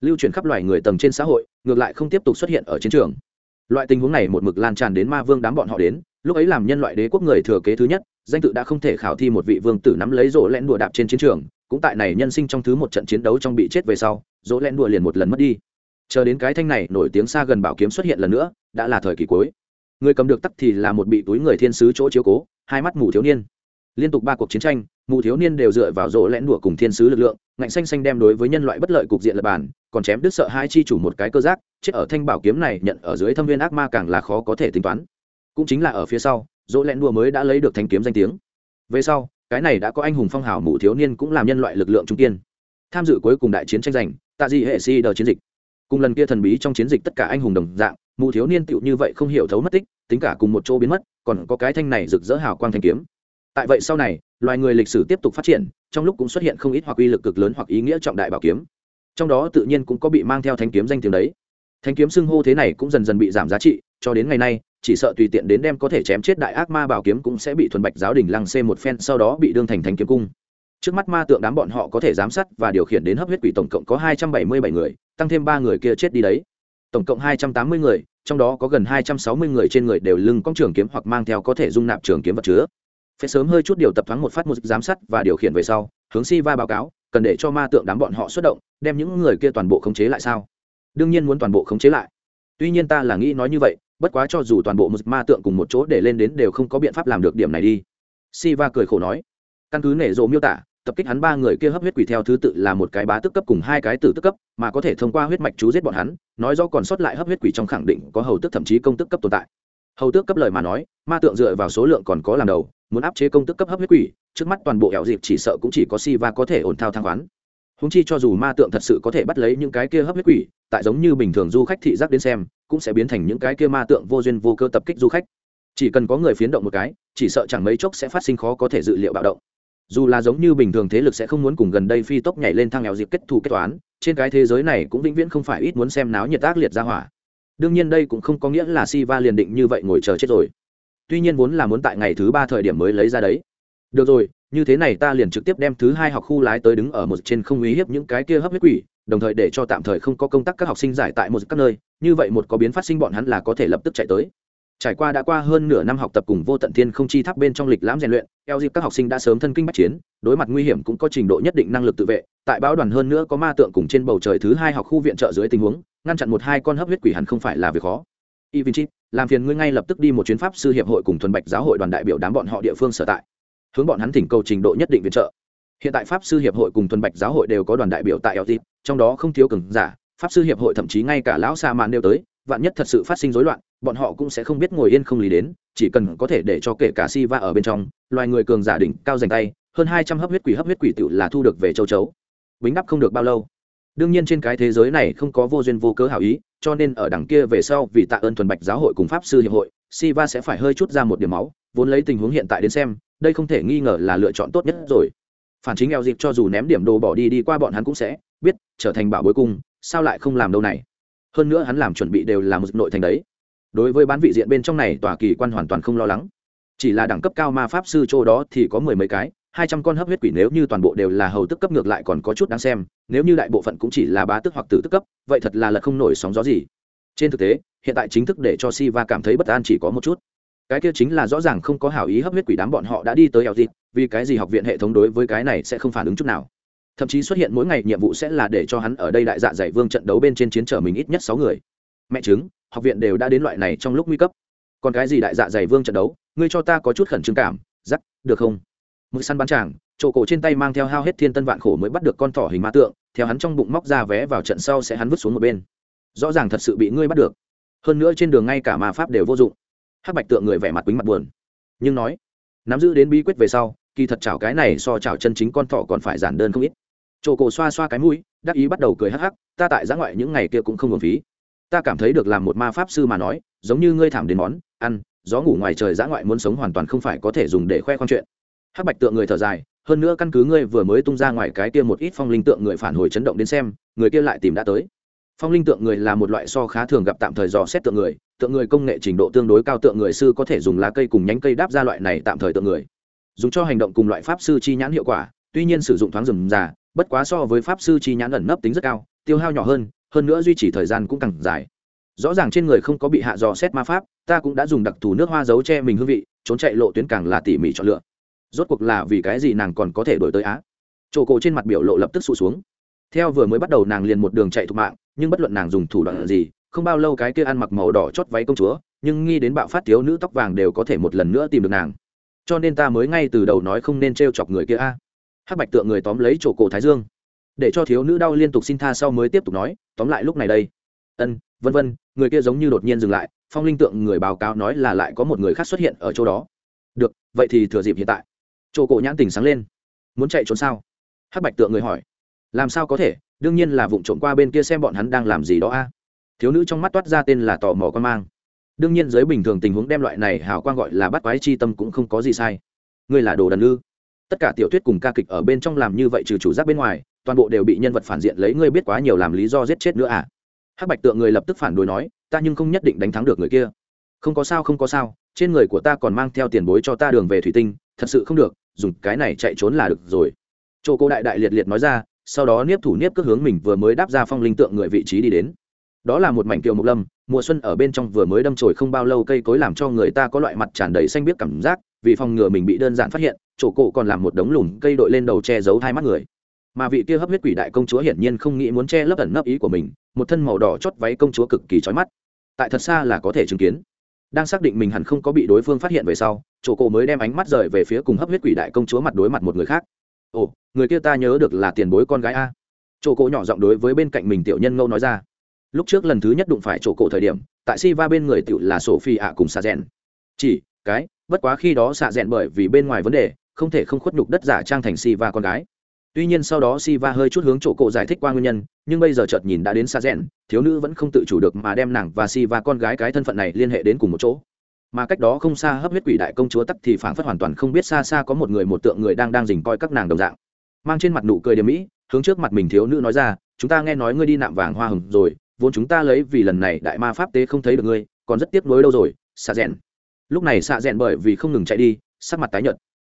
Speaker 1: Lưu truyền khắp loài người tầng trên xã hội, ngược lại không tiếp tục xuất hiện ở chiến trường. Loại tình huống này một mực lan tràn đến ma vương đám bọn họ đến, lúc ấy làm nhân loại đế quốc người thừa kế thứ nhất, danh tự đã không thể khảo thi một vị vương tử nắm lấy rỗ lẹn đùa đạp trên chiến trường, cũng tại này nhân sinh trong thứ một trận chiến đấu trong bị chết về sau rỗ lẹn đùa liền một lần mất đi chờ đến cái thanh này nổi tiếng xa gần bảo kiếm xuất hiện lần nữa đã là thời kỳ cuối. Người cầm được tắc thì là một bị túi người thiên sứ chỗ chiếu cố hai mắt mù thiếu niên. Liên tục ba cuộc chiến tranh mù thiếu niên đều dựa vào rỗ lẽn đùa cùng thiên sứ lực lượng ngạnh xanh xanh đem đối với nhân loại bất lợi cục diện lập bản, còn chém đứt sợ hai chi chủ một cái cơ giác chết ở thanh bảo kiếm này nhận ở dưới thâm viên ác ma càng là khó có thể tính toán. Cũng chính là ở phía sau rỗ lẽn đùa mới đã lấy được thanh kiếm danh tiếng. Về sau cái này đã có anh hùng phong hào mù thiếu niên cũng làm nhân loại lực lượng trung kiên. Tham dự cuối cùng đại chiến tranh giành tạ dị hệ si đờ chiến dịch cùng lần kia thần bí trong chiến dịch tất cả anh hùng đồng dạng mụ thiếu niên tựu như vậy không hiểu thấu mất tích, tính cả cùng một chỗ biến mất, còn có cái thanh này rực rỡ hào quang thanh kiếm. Tại vậy sau này, loài người lịch sử tiếp tục phát triển, trong lúc cũng xuất hiện không ít hoặc uy lực cực lớn hoặc ý nghĩa trọng đại bảo kiếm. Trong đó tự nhiên cũng có bị mang theo thanh kiếm danh tiếng đấy. Thanh kiếm xưng hô thế này cũng dần dần bị giảm giá trị, cho đến ngày nay, chỉ sợ tùy tiện đến đem có thể chém chết đại ác ma bảo kiếm cũng sẽ bị thuần bạch giáo đình lăng xê một phen sau đó bị đương thành thanh kiếm cung. Trước mắt ma tượng đám bọn họ có thể giám sát và điều khiển đến hấp huyết quỷ tổng cộng có hai trăm bảy mươi bảy người tăng thêm ba người kia chết đi đấy. Tổng cộng hai trăm tám mươi người, trong đó có gần hai trăm sáu mươi người trên người đều lưng cong trường kiếm hoặc mang theo có thể dung nạp trường kiếm vật chứa. Phải sớm hơi chút điều tập thoáng một phát một giám sát và điều khiển về sau, hướng si va báo cáo, cần để cho ma tượng đám bọn họ xuất động, đem những người kia toàn bộ khống chế lại sao? Đương nhiên muốn toàn bộ khống chế lại. Tuy nhiên ta là nghĩ nói như vậy, bất quá cho dù toàn bộ một ma tượng cùng một chỗ để lên đến đều không có biện pháp làm được điểm này đi. Siva cười khổ nói, căn cứ nể rộ miêu tả tập kích hắn ba người kia hấp huyết quỷ theo thứ tự là một cái bá tức cấp cùng hai cái tử tức cấp, mà có thể thông qua huyết mạch chú giết bọn hắn, nói rõ còn sót lại hấp huyết quỷ trong khẳng định có hầu tức thậm chí công tức cấp tồn tại. Hầu tước cấp lời mà nói, ma tượng dựa vào số lượng còn có làm đầu, muốn áp chế công tức cấp hấp huyết quỷ, trước mắt toàn bộ ẻo dịp chỉ sợ cũng chỉ có si và có thể ổn thao thang khoán. Húng chi cho dù ma tượng thật sự có thể bắt lấy những cái kia hấp huyết quỷ, tại giống như bình thường du khách thị giác đến xem, cũng sẽ biến thành những cái kia ma tượng vô duyên vô cơ tập kích du khách. Chỉ cần có người phiến động một cái, chỉ sợ chẳng mấy chốc sẽ phát sinh khó có thể dự liệu bạo động dù là giống như bình thường thế lực sẽ không muốn cùng gần đây phi tốc nhảy lên thang nghèo dịp kết thù kết toán, trên cái thế giới này cũng vĩnh viễn không phải ít muốn xem náo nhiệt ác liệt ra hỏa. Đương nhiên đây cũng không có nghĩa là si va liền định như vậy ngồi chờ chết rồi. Tuy nhiên vốn là muốn tại ngày thứ ba thời điểm mới lấy ra đấy. Được rồi, như thế này ta liền trực tiếp đem thứ hai học khu lái tới đứng ở một trên không uy hiếp những cái kia hấp huyết quỷ, đồng thời để cho tạm thời không có công tác các học sinh giải tại một các nơi, như vậy một có biến phát sinh bọn hắn là có thể lập tức chạy tới trải qua đã qua hơn nửa năm học tập cùng vô tận thiên không chi tháp bên trong lịch lãm rèn luyện, eo dịp các học sinh đã sớm thân kinh bắc chiến, đối mặt nguy hiểm cũng có trình độ nhất định năng lực tự vệ. Tại báo đoàn hơn nữa có ma tượng cùng trên bầu trời thứ hai học khu viện trợ dưới tình huống, ngăn chặn một hai con hấp huyết quỷ hẳn không phải là việc khó. Y vinh chip làm phiền ngươi ngay lập tức đi một chuyến pháp sư hiệp hội cùng thuần bạch giáo hội đoàn đại biểu đám bọn họ địa phương sở tại. Hướng bọn hắn thỉnh cầu trình độ nhất định viện trợ. Hiện tại pháp sư hiệp hội cùng thuần bạch giáo hội đều có đoàn đại biểu tại eo dịp, trong đó không thiếu cường giả, pháp sư hiệp hội thậm chí ngay cả lão sa màn đều tới vạn nhất thật sự phát sinh rối loạn, bọn họ cũng sẽ không biết ngồi yên không lý đến, chỉ cần có thể để cho kể cả si va ở bên trong, loài người cường giả đỉnh cao dành tay, hơn hai trăm hấp huyết quỷ hấp huyết quỷ tự là thu được về châu chấu. Bính đắp không được bao lâu. Đương nhiên trên cái thế giới này không có vô duyên vô cớ hảo ý, cho nên ở đằng kia về sau vì tạ ơn thuần bạch giáo hội cùng pháp sư hiệp hội si va sẽ phải hơi chút ra một điểm máu, vốn lấy tình huống hiện tại đến xem, đây không thể nghi ngờ là lựa chọn tốt nhất rồi. Phản chính eo dịp cho dù ném điểm đồ bỏ đi đi qua bọn hắn cũng sẽ biết, trở thành bảo bối cung sao lại không làm đâu này? Hơn nữa hắn làm chuẩn bị đều là một nội thành đấy. Đối với bán vị diện bên trong này, tòa kỳ quan hoàn toàn không lo lắng. Chỉ là đẳng cấp cao ma pháp sư châu đó thì có mười mấy cái, hai trăm con hấp huyết quỷ nếu như toàn bộ đều là hầu tức cấp ngược lại còn có chút đáng xem, nếu như đại bộ phận cũng chỉ là bá tức hoặc tử tức cấp, vậy thật là lật không nổi sóng gió gì. Trên thực tế, hiện tại chính thức để cho si va cảm thấy bất an chỉ có một chút. Cái kia chính là rõ ràng không có hảo ý hấp huyết quỷ đám bọn họ đã đi tới eo dịp vì cái gì học viện hệ thống đối với cái này sẽ không phản ứng chút nào? Thậm chí xuất hiện mỗi ngày nhiệm vụ sẽ là để cho hắn ở đây đại dạ dày vương trận đấu bên trên chiến trở mình ít nhất sáu người. Mẹ chứng học viện đều đã đến loại này trong lúc nguy cấp. Còn cái gì đại dạ dày vương trận đấu, ngươi cho ta có chút khẩn trương cảm giắc được không? Mực săn bán chàng chỗ cổ trên tay mang theo hao hết thiên tân vạn khổ mới bắt được con thỏ hình ma tượng, theo hắn trong bụng móc ra vé vào trận sau sẽ hắn vứt xuống một bên. Rõ ràng thật sự bị ngươi bắt được. Hơn nữa trên đường ngay cả ma pháp đều vô dụng. Hắc bạch tượng người vẻ mặt quýnh mặt buồn. Nhưng nói, nắm giữ đến bí quyết về sau, kỳ thật chảo cái này so chảo chân chính con thỏ còn phải giản đơn không ít chỗ cổ xoa xoa cái mũi, đắc ý bắt đầu cười hắc hắc, ta tại giã ngoại những ngày kia cũng không hưởng phí. Ta cảm thấy được làm một ma pháp sư mà nói, giống như ngươi thảm đến món ăn, gió ngủ ngoài trời giã ngoại muốn sống hoàn toàn không phải có thể dùng để khoe khoang chuyện. Hắc bạch tượng người thở dài, hơn nữa căn cứ ngươi vừa mới tung ra ngoài cái kia một ít phong linh tượng người phản hồi chấn động đến xem, người kia lại tìm đã tới. Phong linh tượng người là một loại so khá thường gặp tạm thời dò xét tượng người tượng người công nghệ trình độ tương đối cao tượng người sư có thể dùng lá cây cùng nhánh cây đáp ra loại này tạm thời tượng người. Dùng cho hành động cùng loại pháp sư chi nhãn hiệu quả, tuy nhiên sử dụng thoáng rừng già bất quá so với pháp sư chi nhãn ẩn nấp tính rất cao, tiêu hao nhỏ hơn hơn nữa duy trì thời gian cũng càng dài. Rõ ràng trên người không có bị hạ dò xét ma pháp, ta cũng đã dùng đặc thù nước hoa giấu che mình hương vị, trốn chạy lộ tuyến càng là tỉ mỉ chọn lựa. Rốt cuộc là vì cái gì nàng còn có thể đổi tới á? Chỗ cổ trên mặt biểu lộ lập tức sụt xuống. Theo vừa mới bắt đầu nàng liền một đường chạy thục mạng, nhưng bất luận nàng dùng thủ đoạn gì, không bao lâu cái kia ăn mặc màu đỏ chót váy công chúa, nhưng nghi đến bạo phát thiếu nữ tóc vàng đều có thể một lần nữa tìm được nàng. Cho nên ta mới ngay từ đầu nói không nên t r e o chọc người kia a hắc bạch tượng người tóm lấy chỗ cổ thái dương. Để cho thiếu nữ đau liên tục xin tha sau mới tiếp tục nói, tóm lại lúc này đây. Ân, vân vân, người kia giống như đột nhiên dừng lại, phong linh tượng người báo cáo nói là lại có một người khác xuất hiện ở chỗ đó. Được, vậy thì thừa dịp hiện tại. Chỗ cổ nhãn tình sáng lên. Muốn chạy trốn sao? Hắc bạch tượng người hỏi. Làm sao có thể? Đương nhiên là vụng trộm qua bên kia xem bọn hắn đang làm gì đó a. Thiếu nữ trong mắt toát ra tên là tò mò con mang. Đương nhiên giới bình thường tình huống đem loại này hào quang gọi là bắt quái chi tâm cũng không có gì sai. Ngươi là đồ đần ư? Tất cả tiểu thuyết cùng ca kịch ở bên trong làm như vậy trừ chủ giác bên ngoài, toàn bộ đều bị nhân vật phản diện lấy ngươi biết quá nhiều làm lý do giết chết nữa à? Hắc bạch tượng người lập tức phản đối nói, ta nhưng không nhất định đánh thắng được người kia. Không có sao, không có sao, trên người của ta còn mang theo tiền bối cho ta đường về thủy tinh, thật sự không được, dùng cái này chạy trốn là được rồi. Chỗ cô đại đại liệt liệt nói ra, sau đó niếp thủ niếp cước hướng mình vừa mới đáp ra phong linh tượng người vị trí đi đến. Đó là một mảnh kiều mộc lâm, mùa xuân ở bên trong vừa mới đâm trồi không bao lâu cây cối làm cho người ta có loại mặt tràn đầy xanh biết cảm giác, vì phòng ngừa mình bị đơn giản phát hiện chỗ cổ còn làm một đống lùm cây đội lên đầu che giấu hai mắt người. Mà vị kia hấp huyết quỷ đại công chúa hiển nhiên không nghĩ muốn che lấp ẩn nấp ý của mình, một thân màu đỏ chót váy công chúa cực kỳ trói mắt. Tại thật xa là có thể chứng kiến. Đang xác định mình hẳn không có bị đối phương phát hiện về sau, chỗ cổ mới đem ánh mắt rời về phía cùng hấp huyết quỷ đại công chúa mặt đối mặt một người khác. Ồ, người kia ta nhớ được là tiền bối con gái a. Chỗ cổ nhỏ giọng đối với bên cạnh mình tiểu nhân ngâu nói ra. Lúc trước lần thứ nhất đụng phải chỗ cổ thời điểm, tại si va bên người tiểu là sổ phi ạ cùng xà rèn chỉ, cái, bất quá khi đó xạ rèn bởi vì bên ngoài vấn đề không thể không khuất nhục đất giả trang thành si va con gái. Tuy nhiên sau đó si va hơi chút hướng chỗ cổ giải thích qua nguyên nhân, nhưng bây giờ chợt nhìn đã đến xa rẽn thiếu nữ vẫn không tự chủ được mà đem nàng và si va con gái cái thân phận này liên hệ đến cùng một chỗ. Mà cách đó không xa hấp huyết quỷ đại công chúa tắc thì phảng phất hoàn toàn không biết xa xa có một người một tượng người đang đang dình coi các nàng đồng dạng. Mang trên mặt nụ cười điểm mỹ, hướng trước mặt mình thiếu nữ nói ra, chúng ta nghe nói ngươi đi nạm vàng hoa hồng rồi, vốn chúng ta lấy vì lần này đại ma pháp tế không thấy được ngươi, còn rất tiếc nuối đâu rồi xạ rẽn lúc này xạ rẽn bởi vì không ngừng chạy đi, sắc mặt tái nhợt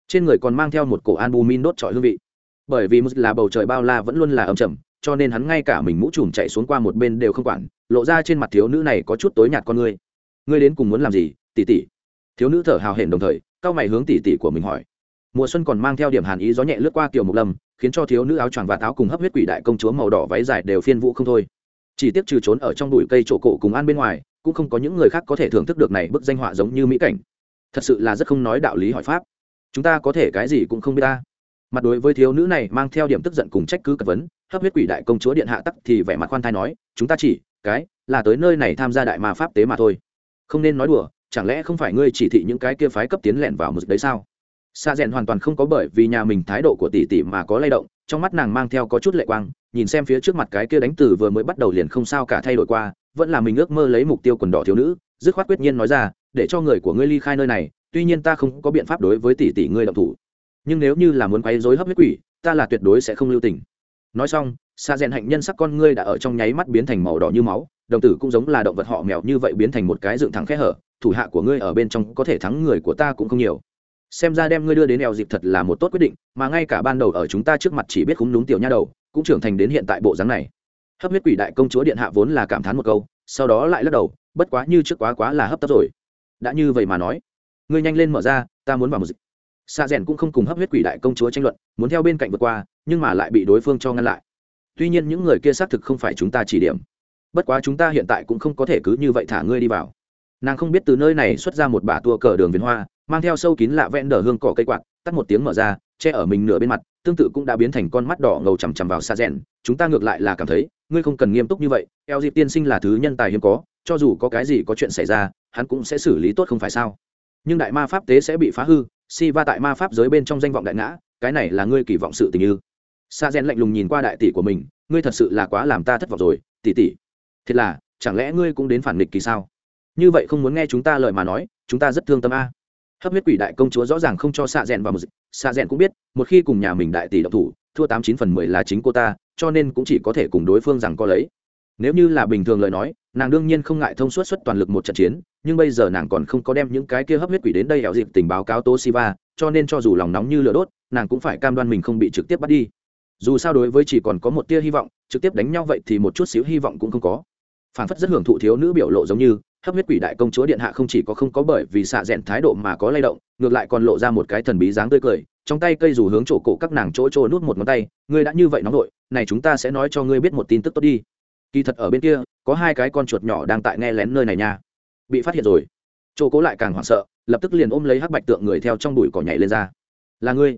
Speaker 1: trên người còn mang theo một cổ albumin đốt trọi hương vị. Bởi vì là bầu trời bao la vẫn luôn là âm trầm cho nên hắn ngay cả mình mũ trùm chạy xuống qua một bên đều không quản, lộ ra trên mặt thiếu nữ này có chút tối nhạt con ngươi ngươi đến cùng muốn làm gì tỉ tỉ thiếu nữ thở hào hển đồng thời cao mày hướng tỉ tỉ của mình hỏi. Mùa xuân còn mang theo điểm hàn ý gió nhẹ lướt qua kiểu mục lâm, khiến cho thiếu nữ áo choàng và táo cùng hấp huyết quỷ đại công chúa màu đỏ váy dài đều phiên vũ không thôi. Chỉ tiếc trừ trốn ở trong bụi cây trổ cổ cùng ăn bên ngoài, cũng không có những người khác có thể thưởng thức được này bức danh họa giống như mỹ cảnh. Thật sự là rất không nói đạo lý hỏi pháp chúng ta có thể cái gì cũng không biết ta. Mặt đối với thiếu nữ này mang theo điểm tức giận cùng trách cứ cật vấn, hấp huyết quỷ đại công chúa điện hạ tắc thì vẻ mặt khoan thai nói, chúng ta chỉ, cái, là tới nơi này tham gia đại ma pháp tế mà thôi. Không nên nói đùa, chẳng lẽ không phải ngươi chỉ thị những cái kia phái cấp tiến lẻn vào một đấy sao? Xa rèn hoàn toàn không có bởi vì nhà mình thái độ của tỷ tỷ mà có lay động, trong mắt nàng mang theo có chút lệ quang, nhìn xem phía trước mặt cái kia đánh từ vừa mới bắt đầu liền không sao cả thay đổi qua, vẫn là mình ước mơ lấy mục tiêu quần đỏ thiếu nữ, dứt khoát quyết nhiên nói ra, để cho người của ngươi ly khai nơi này tuy nhiên ta không có biện pháp đối với tỷ tỷ ngươi động thủ. Nhưng nếu như là muốn quấy rối hấp huyết quỷ, ta là tuyệt đối sẽ không lưu tình. Nói xong xa rèn hạnh nhân sắc con ngươi đã ở trong nháy mắt biến thành màu đỏ như máu, đồng tử cũng giống là động vật họ mèo như vậy biến thành một cái dựng thẳng khe hở, thủ hạ của ngươi ở bên trong có thể thắng người của ta cũng không nhiều. Xem ra đem ngươi đưa đến eo dịp thật là một tốt quyết định, mà ngay cả ban đầu ở chúng ta trước mặt chỉ biết khúng đúng tiểu nha đầu, cũng trưởng thành đến hiện tại bộ dáng này. Hấp huyết quỷ đại công chúa điện hạ vốn là cảm thán một câu, sau đó lại lắc đầu, bất quá như trước quá quá là hấp tấp rồi. Đã như vậy mà nói ngươi nhanh lên mở ra, ta muốn vào một dịch. Xa rèn cũng không cùng hấp huyết quỷ đại công chúa tranh luận, muốn theo bên cạnh vượt qua, nhưng mà lại bị đối phương cho ngăn lại. Tuy nhiên những người kia xác thực không phải chúng ta chỉ điểm. Bất quá chúng ta hiện tại cũng không có thể cứ như vậy thả ngươi đi vào. Nàng không biết từ nơi này xuất ra một bả tua cờ đường viền hoa, mang theo sâu kín lạ vẽn đờ hương cỏ cây quạt, tắt một tiếng mở ra, che ở mình nửa bên mặt, tương tự cũng đã biến thành con mắt đỏ ngầu chằm chằm vào xa rèn. Chúng ta ngược lại là cảm thấy, ngươi không cần nghiêm túc như vậy, eo dịp tiên sinh là thứ nhân tài hiếm có, cho dù có cái gì có chuyện xảy ra, hắn cũng sẽ xử lý tốt không phải sao? Nhưng đại ma pháp tế sẽ bị phá hư, si va tại ma pháp giới bên trong danh vọng đại ngã, cái này là ngươi kỳ vọng sự tình như. Sa gen lạnh lùng nhìn qua đại tỷ của mình, ngươi thật sự là quá làm ta thất vọng rồi, tỷ tỷ. Thiệt là, chẳng lẽ ngươi cũng đến phản nghịch kỳ sao? Như vậy không muốn nghe chúng ta lời mà nói, chúng ta rất thương tâm a. Hấp huyết quỷ đại công chúa rõ ràng không cho xạ rèn vào một xạ rèn cũng biết, một khi cùng nhà mình đại tỷ độc thủ, thua tám chín phần mười là chính cô ta, cho nên cũng chỉ có thể cùng đối phương rằng có lấy nếu như là bình thường lời nói, nàng đương nhiên không ngại thông suốt suất toàn lực một trận chiến, nhưng bây giờ nàng còn không có đem những cái kia hấp huyết quỷ đến đây hẹo dịp tình báo cáo tô siva, cho nên cho dù lòng nóng như lửa đốt, nàng cũng phải cam đoan mình không bị trực tiếp bắt đi. Dù sao đối với chỉ còn có một tia hy vọng, trực tiếp đánh nhau vậy thì một chút xíu hy vọng cũng không có. Phản phất rất hưởng thụ thiếu nữ biểu lộ giống như, hấp huyết quỷ đại công chúa điện hạ không chỉ có không có bởi vì xạ rẽn thái độ mà có lay động, ngược lại còn lộ ra một cái thần bí dáng tươi cười, trong tay cây dù hướng chỗ cổ các nàng chỗ chỗ nút một ngón tay, ngươi đã như vậy nóng vội này chúng ta sẽ nói cho ngươi biết một tin tức tốt đi kỳ thật ở bên kia, có hai cái con chuột nhỏ đang tại nghe lén nơi này nha. Bị phát hiện rồi. Chỗ cố lại càng hoảng sợ, lập tức liền ôm lấy hắc bạch tượng người theo trong bụi cỏ nhảy lên ra. Là ngươi.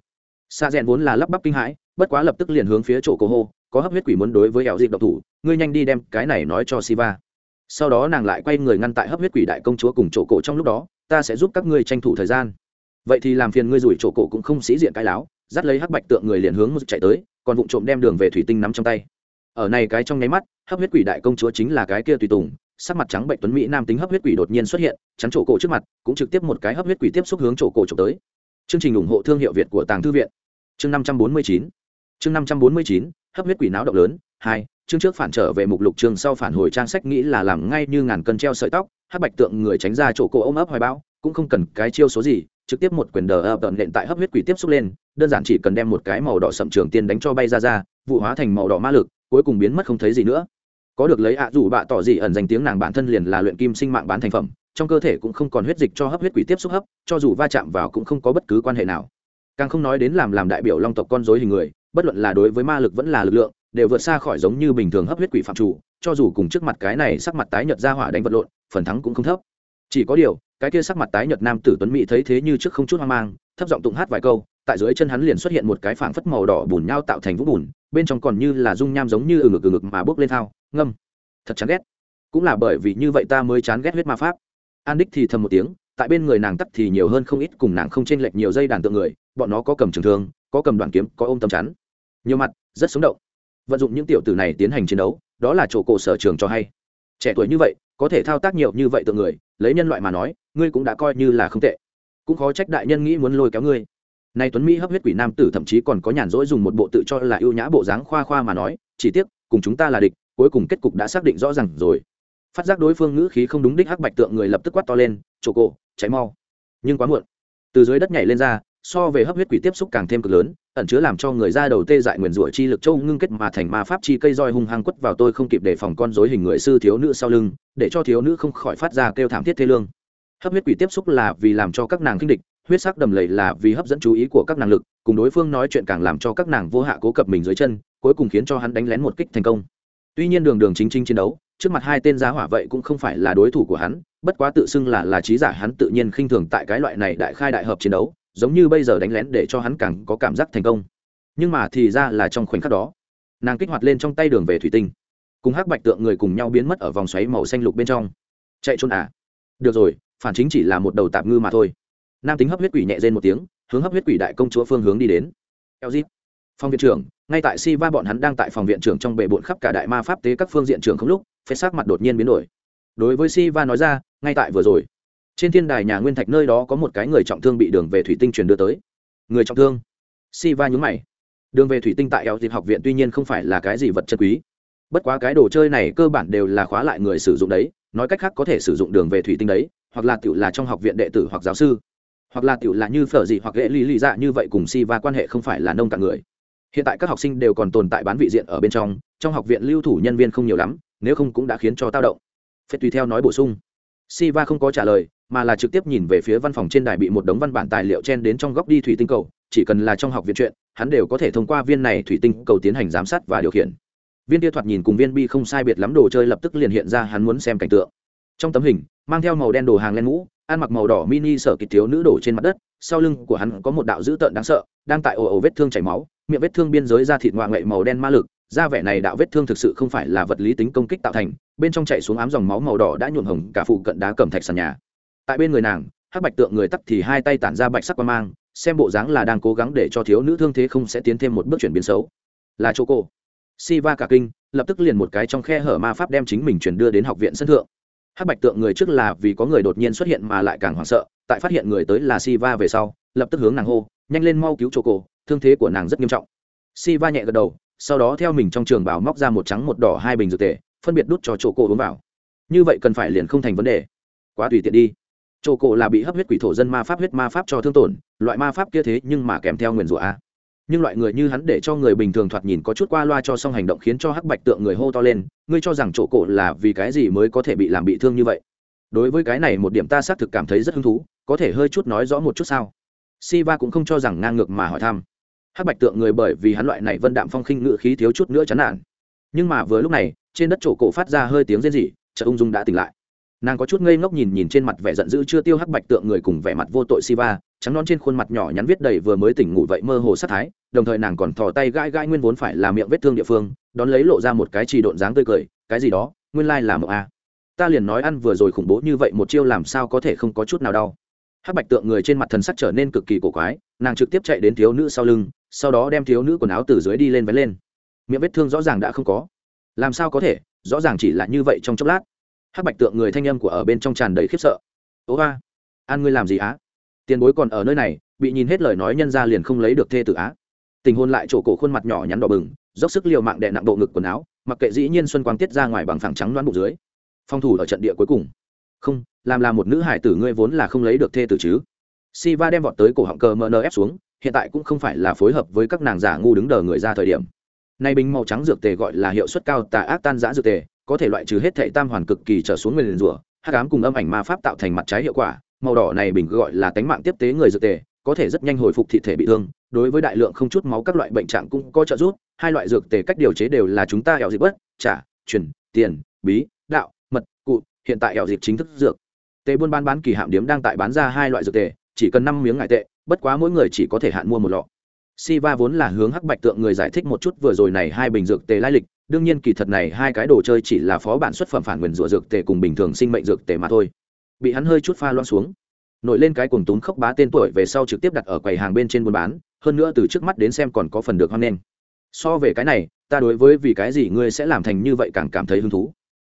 Speaker 1: Xa rèn vốn là lắp bắp kinh hãi, bất quá lập tức liền hướng phía chỗ cố hô, có hấp huyết quỷ muốn đối với ẻo dịp độc thủ, ngươi nhanh đi đem cái này nói cho siva. Sau đó nàng lại quay người ngăn tại hấp huyết quỷ đại công chúa cùng chỗ cổ trong lúc đó, ta sẽ giúp các ngươi tranh thủ thời gian. Vậy thì làm phiền ngươi rủi chỗ cổ cũng không sĩ diện cái láo, dắt lấy hắc bạch tượng người liền hướng một chạy tới, còn vụ trộm đem đường về thủy tinh nắm trong tay ở này cái trong nháy mắt, hấp huyết quỷ đại công chúa chính là cái kia tùy tùng, sắc mặt trắng bệnh tuấn mỹ nam tính hấp huyết quỷ đột nhiên xuất hiện, chắn chỗ cổ trước mặt, cũng trực tiếp một cái hấp huyết quỷ tiếp xúc hướng chỗ cổ trộm tới. Chương trình ủng hộ thương hiệu việt của tàng thư viện. Chương năm trăm bốn mươi chín. Chương năm trăm bốn mươi chín, hấp huyết quỷ náo động lớn, hai, chương trước phản trở về mục lục chương sau phản hồi trang sách nghĩ là làm ngay như ngàn cân treo sợi tóc hấp bạch tượng người tránh ra chỗ cổ ôm ấp hoài bão, cũng không cần cái chiêu số gì, trực tiếp một quyền đờ ập tận nện tại hấp huyết quỷ tiếp xúc lên, đơn giản chỉ cần đem một cái màu đỏ sậm trường tiên đánh cho bay ra ra, vụ hóa thành màu đỏ ma lực cuối cùng biến mất không thấy gì nữa. Có được lấy ạ à dù bạ tỏ gì ẩn danh tiếng nàng bản thân liền là luyện kim sinh mạng bán thành phẩm, trong cơ thể cũng không còn huyết dịch cho hấp huyết quỷ tiếp xúc hấp, cho dù va chạm vào cũng không có bất cứ quan hệ nào. Càng không nói đến làm làm đại biểu long tộc con dối hình người, bất luận là đối với ma lực vẫn là lực lượng, đều vượt xa khỏi giống như bình thường hấp huyết quỷ phạm chủ, cho dù cùng trước mặt cái này sắc mặt tái nhợt ra hỏa đánh vật lộn, phần thắng cũng không thấp. Chỉ có điều, cái kia sắc mặt tái nhợt nam tử tuấn mỹ thấy thế như trước không chút hoang mang, thấp giọng tụng hát vài câu tại dưới chân hắn liền xuất hiện một cái phảng phất màu đỏ bùn nhau tạo thành vũng bùn, bên trong còn như là dung nham giống như ừ ngực ừ ngực mà bốc lên thao, ngâm. Thật chán ghét. Cũng là bởi vì như vậy ta mới chán ghét huyết ma pháp. An đích thì thầm một tiếng, tại bên người nàng tắt thì nhiều hơn không ít cùng nàng không chênh lệch nhiều dây đàn tượng người, bọn nó có cầm trường thương, có cầm đoàn kiếm, có ôm tầm chắn. Nhiều mặt, rất sống động. Vận dụng những tiểu tử này tiến hành chiến đấu, đó là chỗ cổ sở trường cho hay. Trẻ tuổi như vậy, có thể thao tác nhiều như vậy tượng người, lấy nhân loại mà nói, ngươi cũng đã coi như là không tệ. Cũng khó trách đại nhân nghĩ muốn lôi kéo ngươi nay tuấn mỹ hấp huyết quỷ nam tử thậm chí còn có nhàn rỗi dùng một bộ tự cho là ưu nhã bộ dáng khoa khoa mà nói, chỉ tiếc, cùng chúng ta là địch, cuối cùng kết cục đã xác định rõ ràng rồi. Phát giác đối phương ngữ khí không đúng đích hắc bạch tượng người lập tức quát to lên chỗ cổ cháy mau. Nhưng quá muộn. Từ dưới đất nhảy lên ra, so về hấp huyết quỷ tiếp xúc càng thêm cực lớn, ẩn chứa làm cho người ra đầu tê dại nguyền rủa chi lực châu ngưng kết mà thành ma pháp chi cây roi hung hăng quất vào tôi không kịp đề phòng con dối hình người sư thiếu nữ sau lưng, để cho thiếu nữ không khỏi phát ra kêu thảm thiết thê lương. Hấp huyết quỷ tiếp xúc là vì làm cho các nàng kinh địch huyết sắc đầm lầy là vì hấp dẫn chú ý của các nàng lực, cùng đối phương nói chuyện càng làm cho các nàng vô hạ cố cập mình dưới chân, cuối cùng khiến cho hắn đánh lén một kích thành công. Tuy nhiên đường đường chính chính chiến đấu, trước mặt hai tên giá hỏa vậy cũng không phải là đối thủ của hắn, bất quá tự xưng là là trí giả hắn tự nhiên khinh thường tại cái loại này đại khai đại hợp chiến đấu, giống như bây giờ đánh lén để cho hắn càng có cảm giác thành công. Nhưng mà thì ra là trong khoảnh khắc đó, nàng kích hoạt lên trong tay đường về thủy tinh, cùng hắc bạch tượng người cùng nhau biến mất ở vòng xoáy màu xanh lục bên trong. Chạy trốn à? Được rồi, phản chính chỉ là một đầu tạp ngư mà thôi nam tính hấp huyết quỷ nhẹ rên một tiếng, hướng hấp huyết quỷ đại công chúa phương hướng đi đến. Eo zip phòng viện trưởng, ngay tại si va bọn hắn đang tại phòng viện trưởng trong bệ bộn khắp cả đại ma pháp tế các phương diện trường không lúc phép sắc mặt đột nhiên biến đổi. Đối với si va nói ra, ngay tại vừa rồi, trên thiên đài nhà nguyên thạch nơi đó có một cái người trọng thương bị đường về thủy tinh truyền đưa tới. Người trọng thương? Si va nhúng mày. Đường về thủy tinh tại eo dịp học viện tuy nhiên không phải là cái gì vật chất quý. Bất quá cái đồ chơi này cơ bản đều là khóa lại người sử dụng đấy, nói cách khác có thể sử dụng đường về thủy tinh đấy, hoặc là tiểu là trong học viện đệ tử hoặc giáo sư hoặc là tiểu là như phở gì hoặc lễ lý lý dạ như vậy cùng si va quan hệ không phải là nông cạn người. Hiện tại các học sinh đều còn tồn tại bán vị diện ở bên trong trong học viện lưu thủ nhân viên không nhiều lắm, nếu không cũng đã khiến cho tao động. Phép tùy theo nói bổ sung. Si va không có trả lời, mà là trực tiếp nhìn về phía văn phòng trên đài bị một đống văn bản tài liệu chen đến trong góc đi thủy tinh cầu, chỉ cần là trong học viện chuyện, hắn đều có thể thông qua viên này thủy tinh cầu tiến hành giám sát và điều khiển. Viên kia thoạt nhìn cùng viên bi không sai biệt lắm, đồ chơi lập tức liền hiện ra, hắn muốn xem cảnh tượng trong tấm hình, mang theo màu đen đồ hàng len mũ, ăn mặc màu đỏ mini sở kịch thiếu nữ đổ trên mặt đất, sau lưng của hắn có một đạo dữ tợn đáng sợ, đang tại ổ ổ vết thương chảy máu, miệng vết thương biên giới da thịt ngoại ngậy màu đen ma lực, da vẻ này đạo vết thương thực sự không phải là vật lý tính công kích tạo thành, bên trong chạy xuống ám dòng máu màu đỏ đã nhuộm hồng cả phụ cận đá cẩm thạch sàn nhà. Tại bên người nàng, hắc bạch tượng người tắt thì hai tay tản ra bạch sắc quan mang, xem bộ dáng là đang cố gắng để cho thiếu nữ thương thế không sẽ tiến thêm một bước chuyển biến xấu. Là chỗ cô. Si va cả kinh, lập tức liền một cái trong khe hở ma pháp đem chính mình chuyển đưa đến học viện sân thượng hắc bạch tượng người trước là vì có người đột nhiên xuất hiện mà lại càng hoảng sợ, tại phát hiện người tới là si va về sau, lập tức hướng nàng hô, nhanh lên mau cứu chỗ cổ, thương thế của nàng rất nghiêm trọng. Si va nhẹ gật đầu, sau đó theo mình trong trường bảo móc ra một trắng một đỏ hai bình dược tề, phân biệt đút cho chỗ cổ uống vào. Như vậy cần phải liền không thành vấn đề. Quá tùy tiện đi. Chỗ cổ là bị hấp huyết quỷ thổ dân ma pháp huyết ma pháp cho thương tổn, loại ma pháp kia thế nhưng mà kèm theo nguyền rủa a nhưng loại người như hắn để cho người bình thường thoạt nhìn có chút qua loa cho xong hành động khiến cho hắc bạch tượng người hô to lên ngươi cho rằng chỗ cổ là vì cái gì mới có thể bị làm bị thương như vậy? Đối với cái này một điểm ta xác thực cảm thấy rất hứng thú có thể hơi chút nói rõ một chút sao? Siva cũng không cho rằng ngang ngược mà hỏi thăm. Hắc bạch tượng người bởi vì hắn loại này vân đạm phong khinh ngự khí thiếu chút nữa chán nản. Nhưng mà vừa lúc này trên đất chỗ cổ phát ra hơi tiếng rên rỉ chợ ung dung đã tỉnh lại. Nàng có chút ngây ngốc nhìn nhìn trên mặt vẻ giận dữ chưa tiêu hắc bạch tượng người cùng vẻ mặt vô tội Siva, trắng non trên khuôn mặt nhỏ nhắn viết đầy vừa mới tỉnh ngủ vậy mơ hồ sát thái, đồng thời nàng còn thò tay gãi gãi nguyên vốn phải là miệng vết thương địa phương, đón lấy lộ ra một cái trì độn dáng tươi cười, cái gì đó, nguyên lai là mộng a. Ta liền nói ăn vừa rồi khủng bố như vậy một chiêu làm sao có thể không có chút nào đau. Hắc bạch tượng người trên mặt thần sắc trở nên cực kỳ cổ quái, nàng trực tiếp chạy đến thiếu nữ sau lưng, sau đó đem thiếu nữ quần áo từ dưới đi lên vén lên. Miệng vết thương rõ ràng đã không có. Làm sao có thể, rõ ràng chỉ là như vậy trong chốc lát. Hắc bạch tượng người thanh âm của ở bên trong tràn đầy khiếp sợ. Ố ba an ngươi làm gì á? Tiền bối còn ở nơi này, bị nhìn hết lời nói nhân ra liền không lấy được thê tử á. Tình hôn lại chỗ cổ khuôn mặt nhỏ nhắn đỏ bừng, dốc sức liều mạng đè nặng bộ ngực quần áo, mặc kệ dĩ nhiên xuân quang tiết ra ngoài bằng phẳng trắng đoán bụng dưới. Phong thủ ở trận địa cuối cùng. Không, làm là một nữ hải tử ngươi vốn là không lấy được thê tử chứ. Si va đem vọt tới cổ họng cờ mờ ép xuống, hiện tại cũng không phải là phối hợp với các nàng giả ngu đứng đờ người ra thời điểm. Nay bình màu trắng dược tề gọi là hiệu suất cao tà ác tan giã dược tề, có thể loại trừ hết thệ tam hoàn cực kỳ trở xuống nguyền rủa hát cám cùng âm ảnh ma pháp tạo thành mặt trái hiệu quả màu đỏ này bình gọi là tánh mạng tiếp tế người dược tề có thể rất nhanh hồi phục thị thể bị thương. Đối với đại lượng không chút máu các loại bệnh trạng cũng có trợ giúp hai loại dược tề cách điều chế đều là chúng ta hẹo dịp bất trả chuyển tiền bí đạo mật cụ hiện tại hẹo dịp chính thức dược. Tề buôn bán bán kỳ hạm điếm đang tại bán ra hai loại dược tề chỉ cần năm miếng ngại tệ bất quá mỗi người chỉ có thể hạn mua một lọ. Siva vốn là hướng Hắc Bạch tượng người giải thích một chút vừa rồi này hai bình dược tề lai lịch, đương nhiên kỳ thật này hai cái đồ chơi chỉ là phó bản xuất phẩm phản nguyên rủa dược tề cùng bình thường sinh mệnh dược tề mà thôi. Bị hắn hơi chút pha loãng xuống, nổi lên cái cuồng túng khốc bá tên tuổi về sau trực tiếp đặt ở quầy hàng bên trên buôn bán, hơn nữa từ trước mắt đến xem còn có phần được hoan nghênh. So về cái này, ta đối với vì cái gì ngươi sẽ làm thành như vậy càng cảm thấy hứng thú.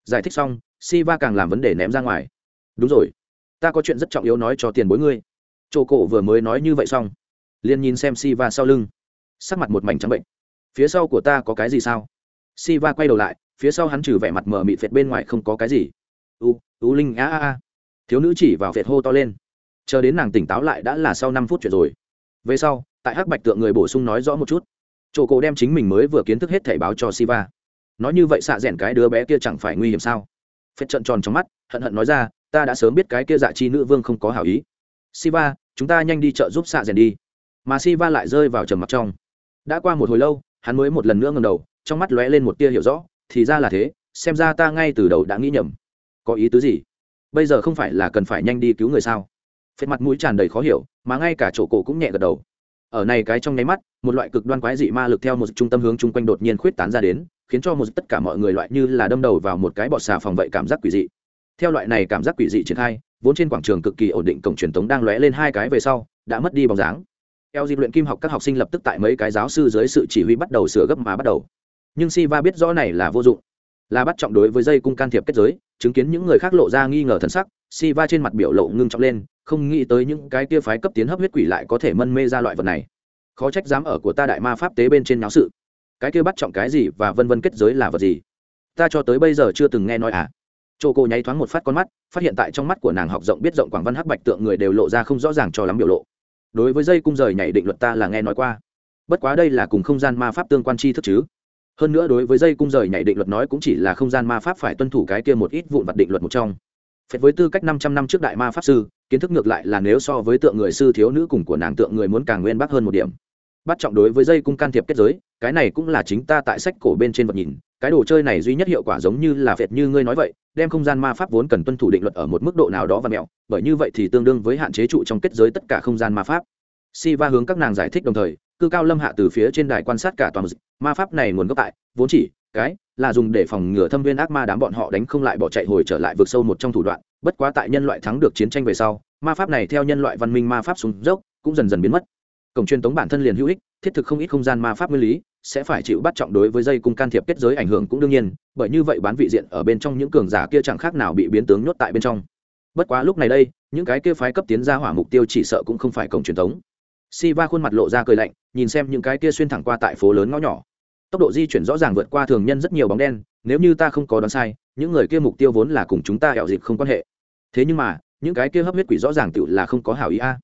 Speaker 1: Giải thích xong, Siva càng làm vấn đề ném ra ngoài. Đúng rồi, ta có chuyện rất trọng yếu nói cho tiền bối ngươi. Trồ cổ vừa mới nói như vậy xong, liền nhìn xem Siva sau lưng, sắc mặt một mảnh trắng bệnh. Phía sau của ta có cái gì sao? Siva quay đầu lại, phía sau hắn trừ vẻ mặt mờ mịt phệt bên ngoài không có cái gì. U, U Linh a a a. Thiếu nữ chỉ vào vệt hô to lên. Chờ đến nàng tỉnh táo lại đã là sau năm phút chuyện rồi. Về sau, tại Hắc Bạch tượng người bổ sung nói rõ một chút. chỗ cổ đem chính mình mới vừa kiến thức hết thảy báo cho Siva. Nói như vậy xạ rẽn cái đứa bé kia chẳng phải nguy hiểm sao? phết trận tròn trong mắt, hận hận nói ra, ta đã sớm biết cái kia dạ chi nữ vương không có hảo ý. Siva, chúng ta nhanh đi chợ giúp xạ rẽn đi. Mà Siva lại rơi vào trầm mặt trong. Đã qua một hồi lâu, hắn mới một lần nữa ngẩng đầu, trong mắt lóe lên một tia hiểu rõ thì ra là thế xem ra ta ngay từ đầu đã nghĩ nhầm có ý tứ gì bây giờ không phải là cần phải nhanh đi cứu người sao? Phết mặt mũi tràn đầy khó hiểu, mà ngay cả chỗ cổ cũng nhẹ gật đầu. Ở này cái trong nháy mắt, một loại cực đoan quái dị ma lực theo một trung tâm hướng chung quanh đột nhiên khuyết tán ra đến, khiến cho một tất cả mọi người loại như là đâm đầu vào một cái bọt xà phòng vậy cảm giác quỷ dị. Theo loại này cảm giác quỷ dị triển khai, vốn trên quảng trường cực kỳ ổn định cổng truyền tống đang lóe lên hai cái về sau, đã mất đi bóng dáng. Eo di luyện kim học các học sinh lập tức tại mấy cái giáo sư dưới sự chỉ huy bắt đầu sửa gấp mà bắt đầu. Nhưng Siva biết rõ này là vô dụng là bắt trọng đối với dây cung can thiệp kết giới chứng kiến những người khác lộ ra nghi ngờ thần sắc Siva trên mặt biểu lộ ngưng trọng lên không nghĩ tới những cái kia phái cấp tiến hấp huyết quỷ lại có thể mân mê ra loại vật này. Khó trách dám ở của ta đại ma pháp tế bên trên náo sự. Cái kia bắt trọng cái gì và vân vân kết giới là vật gì? Ta cho tới bây giờ chưa từng nghe nói à? Chỗ cô nháy thoáng một phát con mắt, phát hiện tại trong mắt của nàng học rộng biết rộng quảng văn hắc bạch tượng người đều lộ ra không rõ ràng cho lắm biểu lộ. Đối với dây cung rời nhảy định luật ta là nghe nói qua. Bất quá đây là cùng không gian ma pháp tương quan chi thức chứ hơn nữa đối với dây cung rời nhảy định luật nói cũng chỉ là không gian ma pháp phải tuân thủ cái kia một ít vụn vặt định luật một trong. Phép với tư cách năm trăm năm trước đại ma pháp sư, kiến thức ngược lại là nếu so với tượng người sư thiếu nữ cùng của nàng tượng người muốn càng nguyên bác hơn một điểm. Bắt trọng đối với dây cung can thiệp kết giới, cái này cũng là chính ta tại sách cổ bên trên vật nhìn, cái đồ chơi này duy nhất hiệu quả giống như là phệt như ngươi nói vậy, đem không gian ma pháp vốn cần tuân thủ định luật ở một mức độ nào đó và mẹo, bởi như vậy thì tương đương với hạn chế trụ trong kết giới tất cả không gian ma pháp. Si va hướng các nàng giải thích đồng thời cư cao lâm hạ từ phía trên đài quan sát cả toàn dịch, ma pháp này nguồn gốc tại, vốn chỉ, cái, là dùng để phòng ngừa thâm viên ác ma đám bọn họ đánh không lại bỏ chạy hồi trở lại vượt sâu một trong thủ đoạn, bất quá tại nhân loại thắng được chiến tranh về sau, ma pháp này theo nhân loại văn minh ma pháp xuống dốc, cũng dần dần biến mất cổng truyền tống bản thân liền hữu ích, thiết thực không ít không gian ma pháp nguyên lý, sẽ phải chịu bắt trọng đối với dây cung can thiệp kết giới ảnh hưởng cũng đương nhiên, bởi như vậy bán vị diện ở bên trong những cường giả kia chẳng khác nào bị biến tướng nhốt tại bên trong bất quá lúc này đây, những cái kia phái cấp tiến ra hỏa mục tiêu chỉ sợ cũng không phải cổng truyền thống si va khuôn mặt lộ ra cười lạnh, nhìn xem những cái kia xuyên thẳng qua tại phố lớn ngõ nhỏ. Tốc độ di chuyển rõ ràng vượt qua thường nhân rất nhiều bóng đen, nếu như ta không có đoán sai, những người kia mục tiêu vốn là cùng chúng ta hẹo dịp không quan hệ. Thế nhưng mà, những cái kia hấp huyết quỷ rõ ràng tự là không có hảo ý a.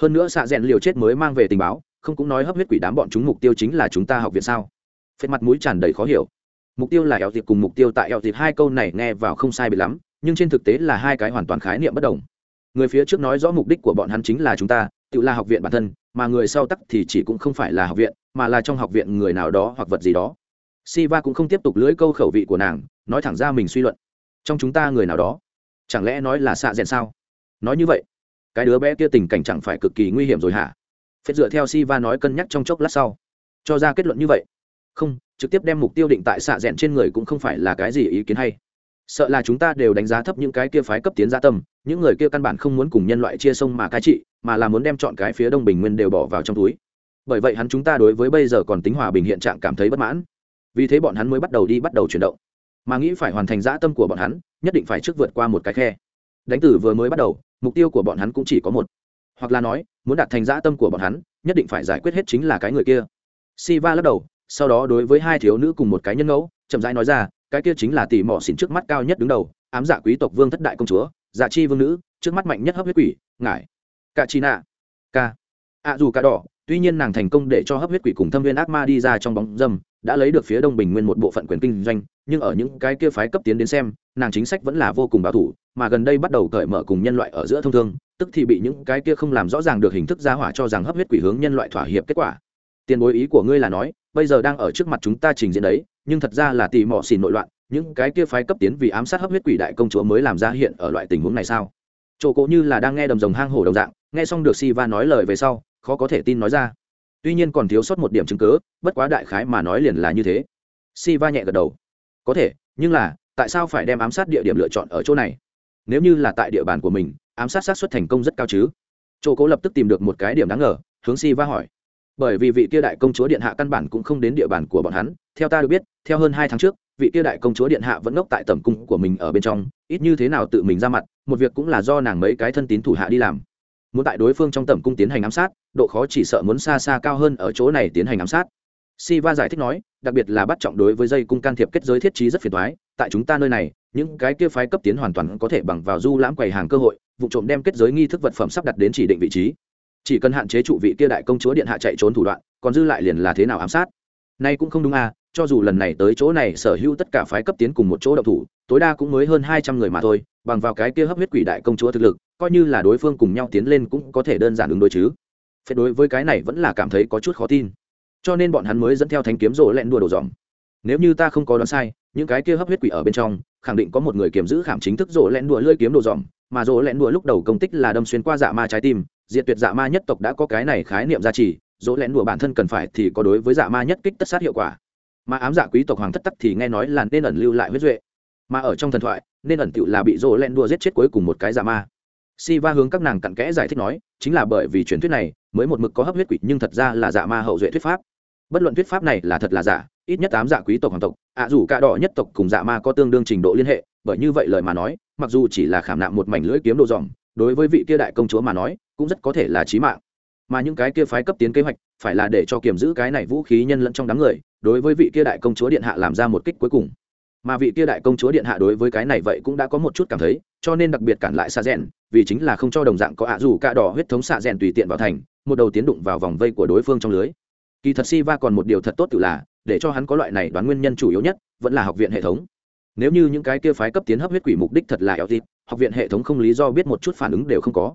Speaker 1: Hơn nữa xạ rèn liều chết mới mang về tình báo, không cũng nói hấp huyết quỷ đám bọn chúng mục tiêu chính là chúng ta học viện sao? Phết mặt mũi tràn đầy khó hiểu. Mục tiêu là eo dịp cùng mục tiêu tại eo dịp hai câu này nghe vào không sai bị lắm, nhưng trên thực tế là hai cái hoàn toàn khái niệm bất đồng. Người phía trước nói rõ mục đích của bọn hắn chính là chúng ta tự là học viện bản thân, mà người sau tắc thì chỉ cũng không phải là học viện, mà là trong học viện người nào đó hoặc vật gì đó. Siva cũng không tiếp tục lưỡi câu khẩu vị của nàng, nói thẳng ra mình suy luận. Trong chúng ta người nào đó? Chẳng lẽ nói là xạ rèn sao? Nói như vậy, cái đứa bé kia tình cảnh chẳng phải cực kỳ nguy hiểm rồi hả? Phết dựa theo siva nói cân nhắc trong chốc lát sau, cho ra kết luận như vậy. Không, trực tiếp đem mục tiêu định tại xạ rèn trên người cũng không phải là cái gì ý kiến hay sợ là chúng ta đều đánh giá thấp những cái kia phái cấp tiến gia tâm, những người kia căn bản không muốn cùng nhân loại chia sông mà cai trị, mà là muốn đem chọn cái phía đông bình nguyên đều bỏ vào trong túi. Bởi vậy hắn chúng ta đối với bây giờ còn tính hòa bình hiện trạng cảm thấy bất mãn. Vì thế bọn hắn mới bắt đầu đi bắt đầu chuyển động. Mà nghĩ phải hoàn thành dã tâm của bọn hắn, nhất định phải trước vượt qua một cái khe. Đánh tử vừa mới bắt đầu, mục tiêu của bọn hắn cũng chỉ có một. Hoặc là nói, muốn đạt thành dã tâm của bọn hắn, nhất định phải giải quyết hết chính là cái người kia. Siva lắc đầu, sau đó đối với hai thiếu nữ cùng một cái nhân ngẫu, chậm rãi nói ra cái kia chính là tỷ mỏ xỉn trước mắt cao nhất đứng đầu, ám giả quý tộc vương thất đại công chúa giả chi vương nữ, trước mắt mạnh nhất hấp huyết quỷ, ngải. Cả chi nạ. Ca. Ạ dù cả đỏ, tuy nhiên nàng thành công để cho hấp huyết quỷ cùng thâm viên ác ma đi ra trong bóng dâm, đã lấy được phía đông bình nguyên một bộ phận quyền kinh doanh, nhưng ở những cái kia phái cấp tiến đến xem, nàng chính sách vẫn là vô cùng bảo thủ, mà gần đây bắt đầu cởi mở cùng nhân loại ở giữa thông thương, tức thì bị những cái kia không làm rõ ràng được hình thức gia hỏa cho rằng hấp huyết quỷ hướng nhân loại thỏa hiệp kết quả. Tiền bối ý của ngươi là nói, bây giờ đang ở trước mặt chúng ta trình diễn đấy nhưng thật ra là tỉ mọ xỉ nội loạn, những cái kia phái cấp tiến vì ám sát hấp huyết quỷ đại công chúa mới làm ra hiện ở loại tình huống này sao? Chỗ cố như là đang nghe đầm rồng hang hổ đồng dạng, nghe xong được si va nói lời về sau, khó có thể tin nói ra. Tuy nhiên còn thiếu sót một điểm chứng cớ bất quá đại khái mà nói liền là như thế. Si va nhẹ gật đầu. Có thể, nhưng là, tại sao phải đem ám sát địa điểm lựa chọn ở chỗ này? Nếu như là tại địa bàn của mình, ám sát sát xuất thành công rất cao chứ? Chỗ cố lập tức tìm được một cái điểm đáng ngờ, hướng si va hỏi bởi vì vị kia đại công chúa điện hạ căn bản cũng không đến địa bàn của bọn hắn theo ta được biết theo hơn hai tháng trước vị kia đại công chúa điện hạ vẫn ngốc tại tầm cung của mình ở bên trong ít như thế nào tự mình ra mặt một việc cũng là do nàng mấy cái thân tín thủ hạ đi làm muốn tại đối phương trong tầm cung tiến hành ám sát độ khó chỉ sợ muốn xa xa cao hơn ở chỗ này tiến hành ám sát Siva giải thích nói, đặc biệt là bắt trọng đối với dây cung can thiệp kết giới thiết trí rất phiền toái, tại chúng ta nơi này, những cái kia phái cấp tiến hoàn toàn có thể bằng vào du lãm quầy hàng cơ hội, vụ trộm đem kết giới nghi thức vật phẩm sắp đặt đến chỉ định vị trí. Chỉ cần hạn chế trụ vị kia đại công chúa điện hạ chạy trốn thủ đoạn, còn dư lại liền là thế nào ám sát. Nay cũng không đúng à, cho dù lần này tới chỗ này sở hữu tất cả phái cấp tiến cùng một chỗ động thủ, tối đa cũng mới hơn hai trăm người mà thôi, bằng vào cái kia hấp huyết quỷ đại công chúa thực lực, coi như là đối phương cùng nhau tiến lên cũng có thể đơn giản ứng đối chứ. Phép đối với cái này vẫn là cảm thấy có chút khó tin cho nên bọn hắn mới dẫn theo thanh kiếm rộ lẹn đùa đồ dòm nếu như ta không có đoán sai những cái kia hấp huyết quỷ ở bên trong khẳng định có một người kiểm giữ khảm chính thức rộ lẹn đùa lưỡi kiếm đồ dòm mà rộ lẹn đùa lúc đầu công tích là đâm xuyên qua dạ ma trái tim diệt tuyệt dạ ma nhất tộc đã có cái này khái niệm giá trị dỗ lén đùa bản thân cần phải thì có đối với dạ ma nhất kích tất sát hiệu quả. Mà ám dạ quý tộc hoàng thất tắc thì nghe nói là nên ẩn lưu lại huyết duệ. Mà ở trong thần thoại, nên ẩn tựu là bị dỗ lén đùa giết chết cuối cùng một cái dạ ma. Si va hướng các nàng cặn kẽ giải thích nói, chính là bởi vì truyền thuyết này, mới một mực có hấp huyết quỷ, nhưng thật ra là dạ ma hậu duệ thuyết pháp. Bất luận thuyết pháp này là thật là giả, ít nhất tám dạ quý tộc hoàng tộc, ạ dù cả đỏ nhất tộc cùng dạ ma có tương đương trình độ liên hệ, bởi như vậy lời mà nói, mặc dù chỉ là khảm nạm một mảnh lưỡi kiếm đồ dòng đối với vị kia đại công chúa mà nói cũng rất có thể là trí mạng. Mà những cái kia phái cấp tiến kế hoạch, phải là để cho kiềm giữ cái này vũ khí nhân lẫn trong đám người, đối với vị kia đại công chúa điện hạ làm ra một kích cuối cùng. Mà vị kia đại công chúa điện hạ đối với cái này vậy cũng đã có một chút cảm thấy, cho nên đặc biệt cản lại xa rẽn vì chính là không cho đồng dạng có ạ dù cả đỏ huyết thống xạ rẽn tùy tiện vào thành, một đầu tiến đụng vào vòng vây của đối phương trong lưới. Kỳ thật si va còn một điều thật tốt tự là, để cho hắn có loại này đoán nguyên nhân chủ yếu nhất, vẫn là học viện hệ thống. Nếu như những cái kia phái cấp tiến hấp huyết quỷ mục đích thật là eo dịp học viện hệ thống không lý do biết một chút phản ứng đều không có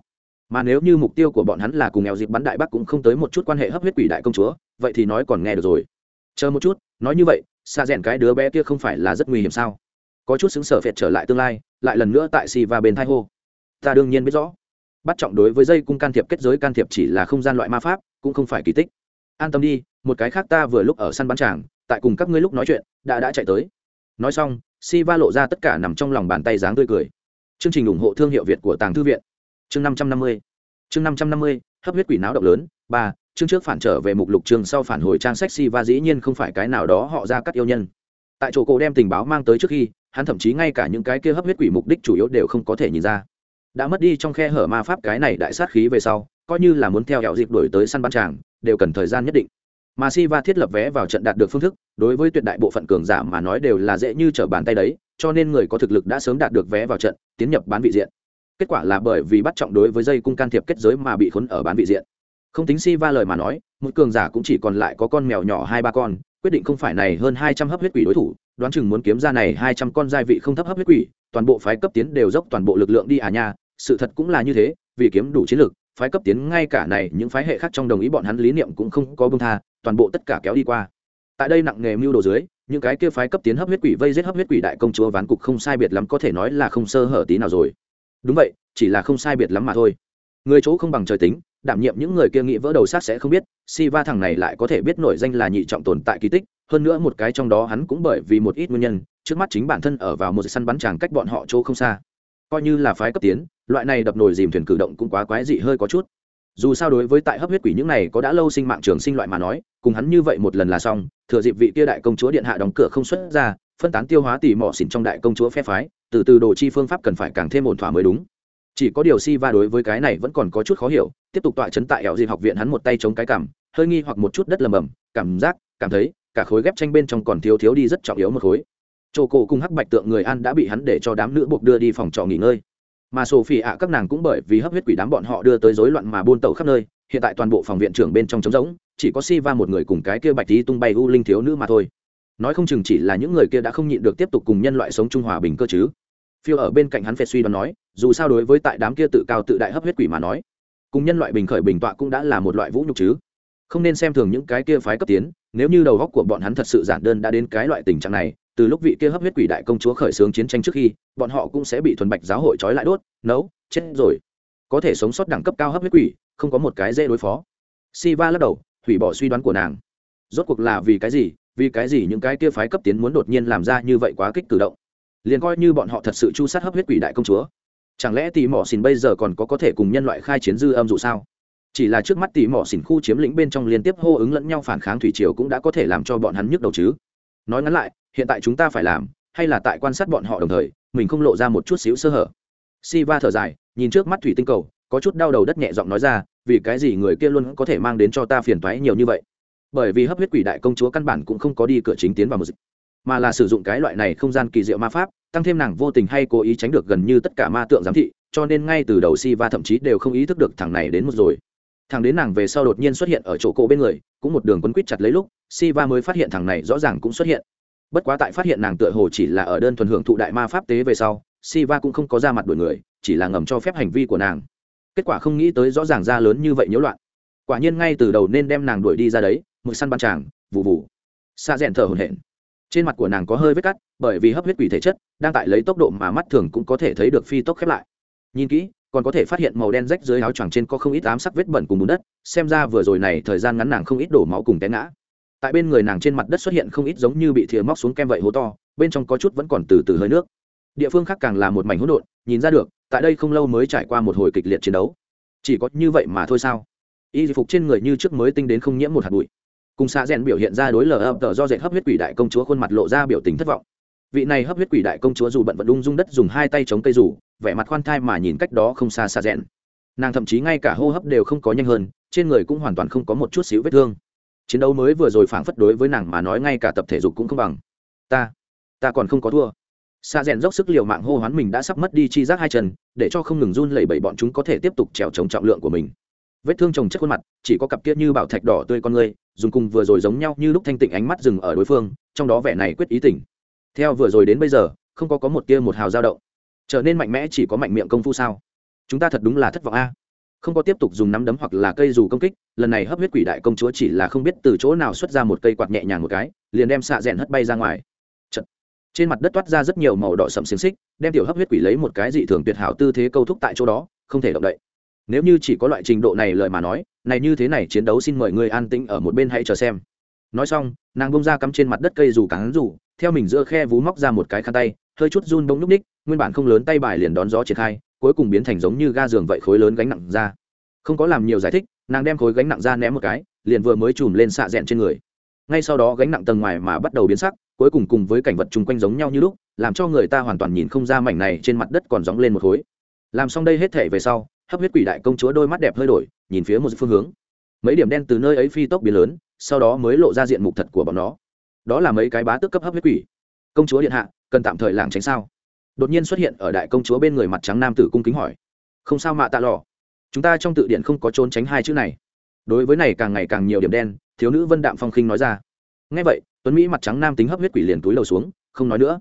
Speaker 1: mà nếu như mục tiêu của bọn hắn là cùng nghèo dịp bắn đại bắc cũng không tới một chút quan hệ hấp huyết quỷ đại công chúa, vậy thì nói còn nghe được rồi. Chờ một chút, nói như vậy, xa rẽn cái đứa bé kia không phải là rất nguy hiểm sao? Có chút xứng sở phệt trở lại tương lai, lại lần nữa tại si va bên thai hô. Ta đương nhiên biết rõ. Bắt trọng đối với dây cung can thiệp kết giới can thiệp chỉ là không gian loại ma pháp, cũng không phải kỳ tích. An tâm đi, một cái khác ta vừa lúc ở săn bắn tràng, tại cùng các ngươi lúc nói chuyện, đã đã chạy tới. Nói xong si va lộ ra tất cả nằm trong lòng bàn tay dáng tươi cười. Chương trình ủng hộ thương hiệu việt của tàng thư viện chương năm trăm năm mươi, chương năm trăm năm mươi, hấp huyết quỷ náo động lớn, ba, chương trước phản trở về mục lục chương sau phản hồi trang sách si va dĩ nhiên không phải cái nào đó họ ra cắt yêu nhân. Tại chỗ cổ đem tình báo mang tới trước khi, hắn thậm chí ngay cả những cái kia hấp huyết quỷ mục đích chủ yếu đều không có thể nhìn ra. Đã mất đi trong khe hở ma pháp cái này đại sát khí về sau, coi như là muốn theo hẹo dịp đổi tới săn bắn tràng, đều cần thời gian nhất định. Mà si va thiết lập vé vào trận đạt được phương thức, đối với tuyệt đại bộ phận cường giả mà nói đều là dễ như trở bàn tay đấy, cho nên người có thực lực đã sớm đạt được vé vào trận, tiến nhập bán vị diện kết quả là bởi vì bắt trọng đối với dây cung can thiệp kết giới mà bị khốn ở bán vị diện. Không tính si va lời mà nói một cường giả cũng chỉ còn lại có con mèo nhỏ hai ba con quyết định không phải này hơn hai trăm hấp huyết quỷ đối thủ đoán chừng muốn kiếm ra này hai trăm con gia vị không thấp hấp huyết quỷ toàn bộ phái cấp tiến đều dốc toàn bộ lực lượng đi à nha sự thật cũng là như thế vì kiếm đủ chiến lực, phái cấp tiến ngay cả này những phái hệ khác trong đồng ý bọn hắn lý niệm cũng không có bông tha toàn bộ tất cả kéo đi qua. Tại đây nặng nghề mưu đồ dưới những cái kia phái cấp tiến hấp huyết quỷ vây giết hấp huyết quỷ đại công chúa ván cục không sai biệt lắm có thể nói là không sơ hở tí nào rồi đúng vậy, chỉ là không sai biệt lắm mà thôi. Người chỗ không bằng trời tính, đảm nhiệm những người kia nghĩ vỡ đầu sát sẽ không biết, si va thằng này lại có thể biết nổi danh là nhị trọng tồn tại kỳ tích, hơn nữa một cái trong đó hắn cũng bởi vì một ít nguyên nhân, trước mắt chính bản thân ở vào một săn bắn tràng cách bọn họ chỗ không xa. Coi như là phái cấp tiến, loại này đập nồi dìm thuyền cử động cũng quá quái dị hơi có chút. Dù sao đối với tại hấp huyết quỷ những này có đã lâu sinh mạng trường sinh loại mà nói, cùng hắn như vậy một lần là xong, thừa dịp vị kia đại công chúa điện hạ đóng cửa không xuất ra phân tán tiêu hóa tỉ mỏ xỉn trong đại công chúa phe phái, từ từ đồ chi phương pháp cần phải càng thêm ổn thỏa mới đúng. Chỉ có điều si va đối với cái này vẫn còn có chút khó hiểu, tiếp tục tọa chấn tại ẻo dịp học viện hắn một tay chống cái cảm, hơi nghi hoặc một chút đất lầm bầm, cảm giác, cảm thấy, cả khối ghép tranh bên trong còn thiếu thiếu đi rất trọng yếu một khối. Chỗ cổ cùng hắc bạch tượng người an đã bị hắn để cho đám nữ buộc đưa đi phòng trọ nghỉ ngơi. Mà sophie ạ, các nàng cũng bởi vì hấp huyết quỷ đám bọn họ đưa tới rối loạn mà buôn tẩu khắp nơi, hiện tại toàn bộ phòng viện trưởng bên trong trống rỗng, chỉ có si va một người cùng cái kia bạch tí tung bay u linh thiếu nữ mà thôi nói không chừng chỉ là những người kia đã không nhịn được tiếp tục cùng nhân loại sống trung hòa bình cơ chứ. Phiêu ở bên cạnh hắn phệt suy đoán nói, dù sao đối với tại đám kia tự cao tự đại hấp huyết quỷ mà nói, cùng nhân loại bình khởi bình tọa cũng đã là một loại vũ nhục chứ. Không nên xem thường những cái kia phái cấp tiến, nếu như đầu góc của bọn hắn thật sự giản đơn đã đến cái loại tình trạng này, từ lúc vị kia hấp huyết quỷ đại công chúa khởi xướng chiến tranh trước khi, bọn họ cũng sẽ bị thuần bạch giáo hội trói lại đốt, nấu, chết rồi. Có thể sống sót đẳng cấp cao hấp huyết quỷ, không có một cái dễ đối phó. Siva lắc đầu, hủy bỏ suy đoán của nàng. Rốt cuộc là vì cái gì? Vì cái gì những cái kia phái cấp tiến muốn đột nhiên làm ra như vậy quá kích cử động? Liền coi như bọn họ thật sự chu sát hấp huyết quỷ đại công chúa, chẳng lẽ tỷ mỏ xỉn bây giờ còn có có thể cùng nhân loại khai chiến dư âm dù sao? Chỉ là trước mắt tỷ mỏ xỉn khu chiếm lĩnh bên trong liên tiếp hô ứng lẫn nhau phản kháng thủy triều cũng đã có thể làm cho bọn hắn nhức đầu chứ. Nói ngắn lại, hiện tại chúng ta phải làm, hay là tại quan sát bọn họ đồng thời, mình không lộ ra một chút xíu sơ hở. Si va thở dài, nhìn trước mắt thủy tinh cầu, có chút đau đầu đất nhẹ giọng nói ra, vì cái gì người kia luôn có thể mang đến cho ta phiền toái nhiều như vậy? Bởi vì hấp huyết quỷ đại công chúa căn bản cũng không có đi cửa chính tiến vào một dịch, mà là sử dụng cái loại này không gian kỳ diệu ma pháp, tăng thêm nàng vô tình hay cố ý tránh được gần như tất cả ma tượng giám thị, cho nên ngay từ đầu si va thậm chí đều không ý thức được thằng này đến một rồi. Thằng đến nàng về sau đột nhiên xuất hiện ở chỗ cổ bên người, cũng một đường quấn quýt chặt lấy lúc, si va mới phát hiện thằng này rõ ràng cũng xuất hiện. Bất quá tại phát hiện nàng tựa hồ chỉ là ở đơn thuần hưởng thụ đại ma pháp tế về sau, si va cũng không có ra mặt đuổi người, chỉ là ngầm cho phép hành vi của nàng. Kết quả không nghĩ tới rõ ràng ra lớn như vậy nhiễu loạn. Quả nhiên ngay từ đầu nên đem nàng đuổi đi ra đấy mực săn ban tràng vụ vụ xa rẽn thở hồn hển. Trên mặt của nàng có hơi vết cắt, bởi vì hấp huyết quỷ thể chất, đang tại lấy tốc độ mà mắt thường cũng có thể thấy được phi tốc khép lại. Nhìn kỹ, còn có thể phát hiện màu đen rách dưới áo choàng trên có không ít ám sắc vết bẩn cùng bùn đất, xem ra vừa rồi này thời gian ngắn nàng không ít đổ máu cùng té ngã. Tại bên người nàng trên mặt đất xuất hiện không ít giống như bị thìa móc xuống kem vậy hố to, bên trong có chút vẫn còn từ từ hơi nước. Địa phương khác càng là một mảnh hỗn độn, nhìn ra được, tại đây không lâu mới trải qua một hồi kịch liệt chiến đấu. Chỉ có như vậy mà thôi sao? Y phục trên người như trước mới tinh đến không nhiễm một hạt bụi cùng xạ rèn biểu hiện ra đối lờ ập tờ do dệt hấp huyết quỷ đại công chúa khuôn mặt lộ ra biểu tình thất vọng. Vị này hấp huyết quỷ đại công chúa dù bận vận ung dung đất dùng hai tay chống cây rủ vẻ mặt khoan thai mà nhìn cách đó không xa xạ rèn. Nàng thậm chí ngay cả hô hấp đều không có nhanh hơn, trên người cũng hoàn toàn không có một chút xíu vết thương. Chiến đấu mới vừa rồi phảng phất đối với nàng mà nói ngay cả tập thể dục cũng không bằng. Ta ta còn không có thua. Xa rèn dốc sức liều mạng hô hoán mình đã sắp mất đi chi giác hai chân, để cho không ngừng run lẩy bẩy bọn chúng có thể tiếp tục trèo chống trọng lượng của mình vết thương trồng chất khuôn mặt, chỉ có cặp kia như bảo thạch đỏ tươi con người, dùng cùng vừa rồi giống nhau như lúc thanh tịnh ánh mắt dừng ở đối phương, trong đó vẻ này quyết ý tỉnh. Theo vừa rồi đến bây giờ, không có có một tia một hào dao động. Trở nên mạnh mẽ chỉ có mạnh miệng công phu sao? Chúng ta thật đúng là thất vọng a. Không có tiếp tục dùng nắm đấm hoặc là cây dù công kích, lần này hấp huyết quỷ đại công chúa chỉ là không biết từ chỗ nào xuất ra một cây quạt nhẹ nhàng một cái, liền đem xạ rẽn hất bay ra ngoài. Chật. trên mặt đất toát ra rất nhiều màu đỏ sậm xiềng xích, đem tiểu hấp huyết quỷ lấy một cái dị thường tuyệt hảo tư thế câu thúc tại chỗ đó, không thể động đậy nếu như chỉ có loại trình độ này lời mà nói, này như thế này chiến đấu xin mời người an tĩnh ở một bên hãy chờ xem. Nói xong, nàng bông ra cắm trên mặt đất cây dù cắn dù theo mình giữa khe vú móc ra một cái khăn tay, hơi chút run bông núp ních nguyên bản không lớn tay bài liền đón gió triển khai, cuối cùng biến thành giống như ga giường vậy khối lớn gánh nặng ra. Không có làm nhiều giải thích, nàng đem khối gánh nặng ra ném một cái, liền vừa mới chùm lên xạ rẽn trên người. Ngay sau đó gánh nặng tầng ngoài mà bắt đầu biến sắc, cuối cùng cùng với cảnh vật chung quanh giống nhau như lúc, làm cho người ta hoàn toàn nhìn không ra mảnh này trên mặt đất còn dóng lên một khối. Làm xong đây hết thể về sau hấp huyết quỷ đại công chúa đôi mắt đẹp hơi đổi, nhìn phía một phương hướng. Mấy điểm đen từ nơi ấy phi tốc biến lớn, sau đó mới lộ ra diện mục thật của bọn nó. Đó là mấy cái bá tước cấp hấp huyết quỷ. Công chúa điện hạ, cần tạm thời làng tránh sao? Đột nhiên xuất hiện ở đại công chúa bên người mặt trắng nam tử cung kính hỏi. Không sao mạ tạ lò. Chúng ta trong tự điện không có trốn tránh hai chữ này. Đối với này càng ngày càng nhiều điểm đen, thiếu nữ vân đạm phong khinh nói ra. Ngay vậy, tuấn mỹ mặt trắng nam tính hấp huyết quỷ liền túi lầu xuống, không nói nữa.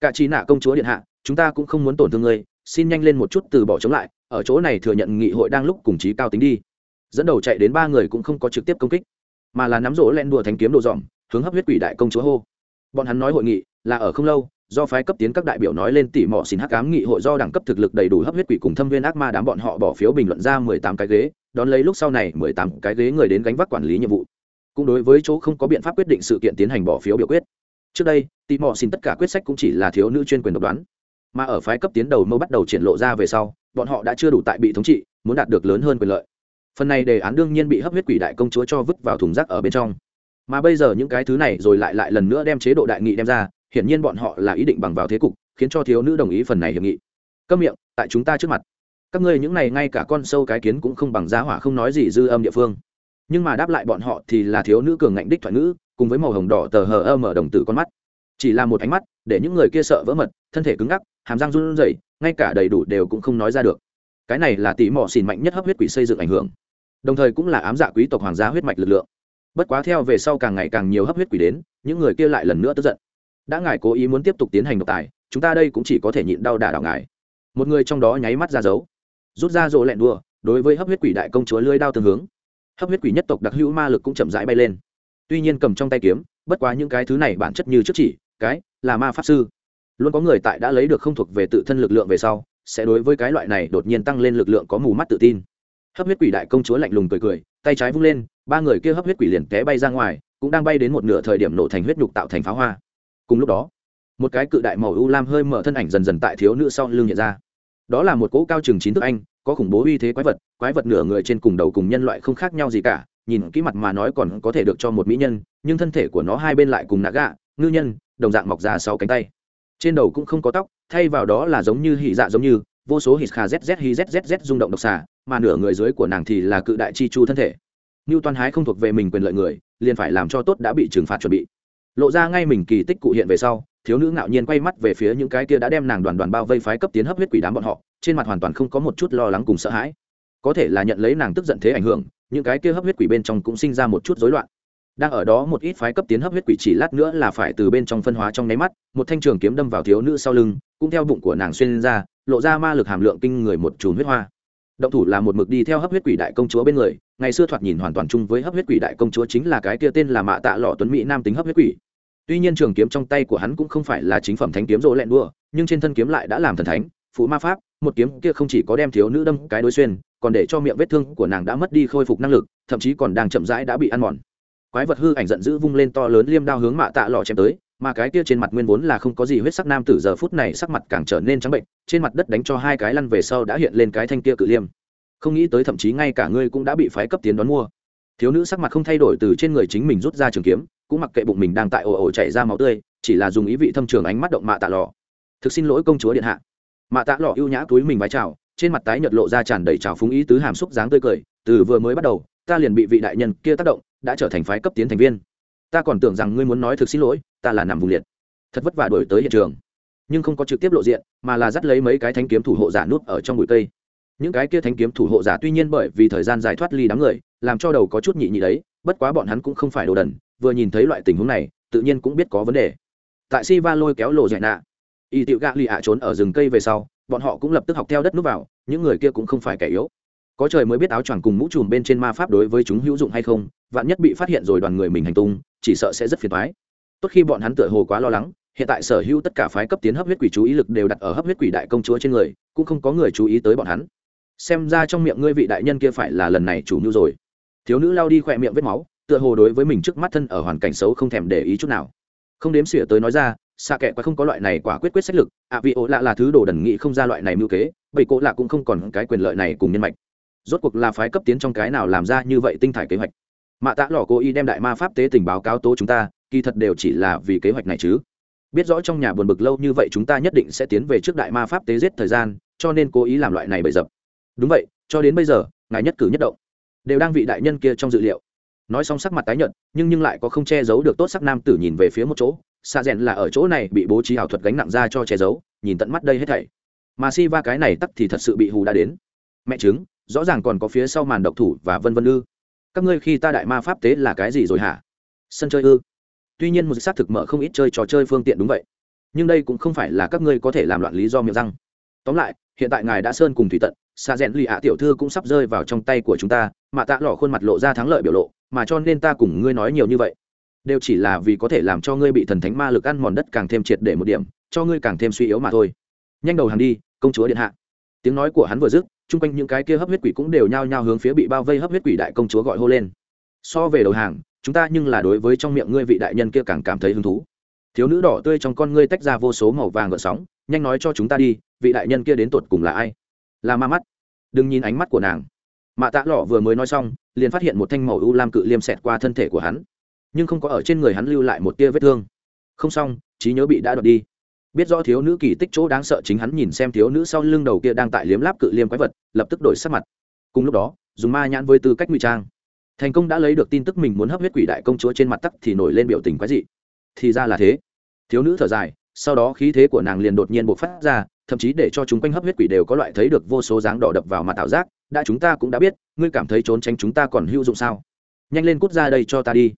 Speaker 1: Cả trí nạ công chúa điện hạ, chúng ta cũng không muốn tổn thương ngươi, xin nhanh lên một chút từ bỏ chống lại ở chỗ này thừa nhận nghị hội đang lúc cùng chí cao tính đi. Dẫn đầu chạy đến ba người cũng không có trực tiếp công kích, mà là nắm rỗ len đùa thanh kiếm đồ dòm, hướng hấp huyết quỷ đại công chúa hô. Bọn hắn nói hội nghị là ở không lâu, do phái cấp tiến các đại biểu nói lên tỉ mỏ xin hắc ám nghị hội do đẳng cấp thực lực đầy đủ hấp huyết quỷ cùng thâm viên ác ma đám bọn họ bỏ phiếu bình luận ra mười tám cái ghế, đón lấy lúc sau này mười tám cái ghế người đến gánh vác quản lý nhiệm vụ. Cũng đối với chỗ không có biện pháp quyết định sự kiện tiến hành bỏ phiếu biểu quyết. Trước đây, tỉ mỏ xin tất cả quyết sách cũng chỉ là thiếu nữ chuyên quyền độc đoán, mà ở phái cấp tiến đầu mâu bắt đầu triển lộ ra về sau bọn họ đã chưa đủ tại bị thống trị, muốn đạt được lớn hơn quyền lợi. Phần này đề án đương nhiên bị hấp huyết quỷ đại công chúa cho vứt vào thùng rác ở bên trong. Mà bây giờ những cái thứ này rồi lại lại lần nữa đem chế độ đại nghị đem ra, hiển nhiên bọn họ là ý định bằng vào thế cục, khiến cho thiếu nữ đồng ý phần này hiệp nghị. Câm miệng, tại chúng ta trước mặt. Các ngươi những này ngay cả con sâu cái kiến cũng không bằng giá hỏa không nói gì dư âm địa phương. Nhưng mà đáp lại bọn họ thì là thiếu nữ cường ngạnh đích thoại ngữ, cùng với màu hồng đỏ tờ hờ âm ở đồng tử con mắt. Chỉ là một ánh mắt để những người kia sợ vỡ mật, thân thể cứng ngắc hàm răng run rẩy, ngay cả đầy đủ đều cũng không nói ra được. Cái này là tỷ mỏ xìn mạnh nhất hấp huyết quỷ xây dựng ảnh hưởng. Đồng thời cũng là ám dạ quý tộc hoàng gia huyết mạch lực lượng. Bất quá theo về sau càng ngày càng nhiều hấp huyết quỷ đến, những người kia lại lần nữa tức giận. Đã ngài cố ý muốn tiếp tục tiến hành độc tài, chúng ta đây cũng chỉ có thể nhịn đau đả đảo ngài. Một người trong đó nháy mắt ra dấu. Rút ra rộ lẹn đua đối với hấp huyết quỷ đại công chúa lưới đao tương hướng. Hấp huyết quỷ nhất tộc đặc hữu ma lực cũng chậm rãi bay lên. Tuy nhiên cầm trong tay kiếm, bất quá những cái thứ này bản chất như trước chỉ, cái là ma pháp sư luôn có người tại đã lấy được không thuộc về tự thân lực lượng về sau, sẽ đối với cái loại này đột nhiên tăng lên lực lượng có mù mắt tự tin. Hấp huyết quỷ đại công chúa lạnh lùng cười cười, tay trái vung lên, ba người kia hấp huyết quỷ liền té bay ra ngoài, cũng đang bay đến một nửa thời điểm nổ thành huyết nhục tạo thành pháo hoa. Cùng lúc đó, một cái cự đại màu u lam hơi mở thân ảnh dần dần tại thiếu nữ sau lưng hiện ra. Đó là một cỗ cao chừng chín thước anh, có khủng bố uy thế quái vật quái vật nửa người trên cùng đầu cùng nhân loại không khác nhau gì cả, nhìn kỹ mặt mà nói còn có thể được cho một mỹ nhân, nhưng thân thể của nó hai bên lại cùng nạ gạ, ngư nhân, đồng dạng mọc ra sau cánh tay trên đầu cũng không có tóc, thay vào đó là giống như hỉ dạ giống như, vô số hít kha zz hi zzz rung động độc xà, mà nửa người dưới của nàng thì là cự đại chi chu thân thể. Như toàn hái không thuộc về mình quyền lợi người, liền phải làm cho tốt đã bị trừng phạt chuẩn bị. Lộ ra ngay mình kỳ tích cụ hiện về sau, thiếu nữ ngạo nhiên quay mắt về phía những cái kia đã đem nàng đoàn đoàn bao vây phái cấp tiến hấp huyết quỷ đám bọn họ, trên mặt hoàn toàn không có một chút lo lắng cùng sợ hãi. Có thể là nhận lấy nàng tức giận thế ảnh hưởng, những cái kia hấp huyết quỷ bên trong cũng sinh ra một chút rối loạn đang ở đó một ít phái cấp tiến hấp huyết quỷ chỉ lát nữa là phải từ bên trong phân hóa trong nháy mắt, một thanh trường kiếm đâm vào thiếu nữ sau lưng, cũng theo bụng của nàng xuyên ra, lộ ra ma lực hàm lượng kinh người một chùm huyết hoa. Động thủ là một mực đi theo hấp huyết quỷ đại công chúa bên người, ngày xưa thoạt nhìn hoàn toàn chung với hấp huyết quỷ đại công chúa chính là cái kia tên là mạ tạ lọ tuấn mỹ nam tính hấp huyết quỷ. Tuy nhiên trường kiếm trong tay của hắn cũng không phải là chính phẩm thánh kiếm rỗ lẹn đua, nhưng trên thân kiếm lại đã làm thần thánh phụ ma pháp, một kiếm kia không chỉ có đem thiếu nữ đâm cái đối xuyên, còn để cho miệng vết thương của nàng đã mất đi khôi phục năng lực, thậm chí còn đang chậm rãi đã bị ăn mòn quái vật hư ảnh giận dữ vung lên to lớn liêm đao hướng mạ tạ lò chém tới, mà cái kia trên mặt nguyên vốn là không có gì huyết sắc nam tử giờ phút này sắc mặt càng trở nên trắng bệnh, trên mặt đất đánh cho hai cái lăn về sau đã hiện lên cái thanh kia cự liêm. Không nghĩ tới thậm chí ngay cả ngươi cũng đã bị phái cấp tiến đón mua. Thiếu nữ sắc mặt không thay đổi từ trên người chính mình rút ra trường kiếm, cũng mặc kệ bụng mình đang tại ồ ồ chảy ra máu tươi, chỉ là dùng ý vị thâm trường ánh mắt động mạ tạ lò. Thực xin lỗi công chúa điện hạ. Mạ tạ lò ưu nhã túi mình vái chào, trên mặt tái nhợt lộ ra tràn đầy trào phúng ý tứ hàm xúc dáng tươi cười, từ vừa mới bắt đầu, ta liền bị vị đại nhân kia tác động đã trở thành phái cấp tiến thành viên. Ta còn tưởng rằng ngươi muốn nói thực xin lỗi, ta là nằm vùng liệt. Thật vất vả đổi tới hiện trường. Nhưng không có trực tiếp lộ diện, mà là dắt lấy mấy cái thanh kiếm thủ hộ giả nút ở trong bụi cây. Những cái kia thanh kiếm thủ hộ giả tuy nhiên bởi vì thời gian dài thoát ly đám người, làm cho đầu có chút nhị nhị đấy, bất quá bọn hắn cũng không phải đồ đần, vừa nhìn thấy loại tình huống này, tự nhiên cũng biết có vấn đề. Tại si va lôi kéo lộ dạy nạ, y tiểu gạ lì ạ trốn ở rừng cây về sau, bọn họ cũng lập tức học theo đất núp vào, những người kia cũng không phải kẻ yếu. Có trời mới biết áo choàng cùng mũ trùm bên trên ma pháp đối với chúng hữu dụng hay không vạn nhất bị phát hiện rồi đoàn người mình hành tung, chỉ sợ sẽ rất phiền thoái tốt khi bọn hắn tựa hồ quá lo lắng, hiện tại sở hữu tất cả phái cấp tiến hấp huyết quỷ chú ý lực đều đặt ở hấp huyết quỷ đại công chúa trên người, cũng không có người chú ý tới bọn hắn. Xem ra trong miệng ngươi vị đại nhân kia phải là lần này chủ mưu rồi. Thiếu nữ lao đi khỏe miệng vết máu, tựa hồ đối với mình trước mắt thân ở hoàn cảnh xấu không thèm để ý chút nào. Không đếm xỉa tới nói ra xa kệ quá không có loại này quả quyết quyết sách lực, ạ vị ổ lạ là thứ đồ đần nghị không ra loại này mưu kế bảy cỗ lạ cũng không còn cái quyền lợi này cùng nhân mạch. Rốt cuộc là phái cấp tiến trong cái nào làm ra như vậy tinh thải kế hoạch? Mạ tạ lò cố ý đem đại ma pháp tế tình báo cáo tố chúng ta, kỳ thật đều chỉ là vì kế hoạch này chứ. Biết rõ trong nhà buồn bực lâu như vậy chúng ta nhất định sẽ tiến về trước đại ma pháp tế giết thời gian, cho nên cố ý làm loại này bậy dập. Đúng vậy, cho đến bây giờ, ngài nhất cử nhất động, đều đang vị đại nhân kia trong dự liệu. Nói xong sắc mặt tái nhợt, nhưng nhưng lại có không che giấu được tốt sắc nam tử nhìn về phía một chỗ. Xa rèn là ở chỗ này bị bố trí ảo thuật gánh nặng ra cho che giấu, nhìn tận mắt đây hết thảy. Mà si va cái này tắc thì thật sự bị hù đã đến. Mẹ chứng rõ ràng còn có phía sau màn độc thủ và vân vân ư các ngươi khi ta đại ma pháp tế là cái gì rồi hả? Sân chơi ư? Tuy nhiên một xác thực mở không ít chơi trò chơi phương tiện đúng vậy. Nhưng đây cũng không phải là các ngươi có thể làm loạn lý do miệng răng. Tóm lại, hiện tại ngài đã sơn cùng thủy tận xa rẽn lì ạ tiểu thư cũng sắp rơi vào trong tay của chúng ta, mà tạ lỏ khuôn mặt lộ ra thắng lợi biểu lộ, mà cho nên ta cùng ngươi nói nhiều như vậy. Đều chỉ là vì có thể làm cho ngươi bị thần thánh ma lực ăn mòn đất càng thêm triệt để một điểm, cho ngươi càng thêm suy yếu mà thôi. Nhanh đầu hàng đi, công chúa điện hạ tiếng nói của hắn vừa dứt, chung quanh những cái kia hấp huyết quỷ cũng đều nhao nhao hướng phía bị bao vây hấp huyết quỷ đại công chúa gọi hô lên. So về đầu hàng, chúng ta nhưng là đối với trong miệng ngươi vị đại nhân kia càng cảm thấy hứng thú. Thiếu nữ đỏ tươi trong con ngươi tách ra vô số màu vàng gợn sóng, nhanh nói cho chúng ta đi, vị đại nhân kia đến tột cùng là ai? Là ma mắt. Đừng nhìn ánh mắt của nàng. Mạ tạ lọ vừa mới nói xong, liền phát hiện một thanh màu u lam cự liêm xẹt qua thân thể của hắn, nhưng không có ở trên người hắn lưu lại một tia vết thương. Không xong, trí nhớ bị đã đoạt đi biết rõ thiếu nữ kỳ tích chỗ đáng sợ chính hắn nhìn xem thiếu nữ sau lưng đầu kia đang tại liếm láp cự liêm quái vật, lập tức đổi sắc mặt. Cùng lúc đó, dùng ma nhãn với tư cách ngụy trang. Thành công đã lấy được tin tức mình muốn hấp huyết quỷ đại công chúa trên mặt tắc thì nổi lên biểu tình quái dị. Thì ra là thế. Thiếu nữ thở dài, sau đó khí thế của nàng liền đột nhiên bộc phát ra, thậm chí để cho chúng quanh hấp huyết quỷ đều có loại thấy được vô số dáng đỏ đập vào mặt tạo giác, đã chúng ta cũng đã biết, ngươi cảm thấy trốn tránh chúng ta còn hữu dụng sao? Nhanh lên cút ra đây cho ta đi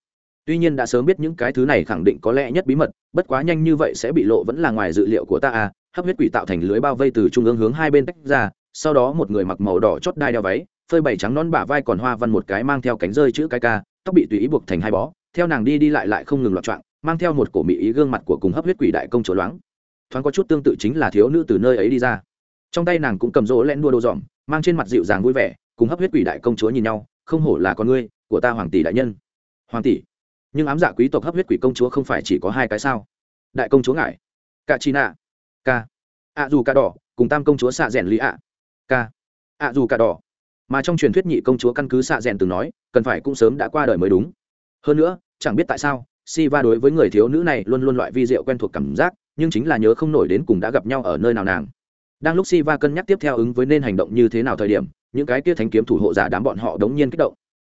Speaker 1: tuy nhiên đã sớm biết những cái thứ này khẳng định có lẽ nhất bí mật, bất quá nhanh như vậy sẽ bị lộ vẫn là ngoài dự liệu của ta à. Hấp huyết quỷ tạo thành lưới bao vây từ trung ương hướng hai bên tách ra, sau đó một người mặc màu đỏ chót đai đeo váy, phơi bảy trắng non bả vai còn hoa văn một cái mang theo cánh rơi chữ cái ca, tóc bị tùy ý buộc thành hai bó. Theo nàng đi đi lại lại không ngừng loạn trọng mang theo một cổ mỹ ý gương mặt của cùng hấp huyết quỷ đại công chúa loáng. Thoáng có chút tương tự chính là thiếu nữ từ nơi ấy đi ra. Trong tay nàng cũng cầm rỗ len đua đồ dòm mang trên mặt dịu dàng vui vẻ, cùng hấp huyết quỷ đại công chúa nhìn nhau, không hổ là con ngươi của ta hoàng tỷ đại nhân. Hoàng tỷ nhưng ám dạ quý tộc hấp huyết quỷ công chúa không phải chỉ có hai cái sao? Đại công chúa ngải cả chi nạ ca ạ dù ca đỏ cùng tam công chúa xạ rèn lý ạ ca ạ dù ca đỏ mà trong truyền thuyết nhị công chúa căn cứ xạ rèn từng nói, cần phải cũng sớm đã qua đời mới đúng. Hơn nữa, chẳng biết tại sao si va đối với người thiếu nữ này luôn luôn loại vi diệu quen thuộc cảm giác, nhưng chính là nhớ không nổi đến cùng đã gặp nhau ở nơi nào nàng. Đang lúc si va cân nhắc tiếp theo ứng với nên hành động như thế nào thời điểm, những cái kia thánh kiếm thủ hộ giả đám bọn họ đống nhiên kích động.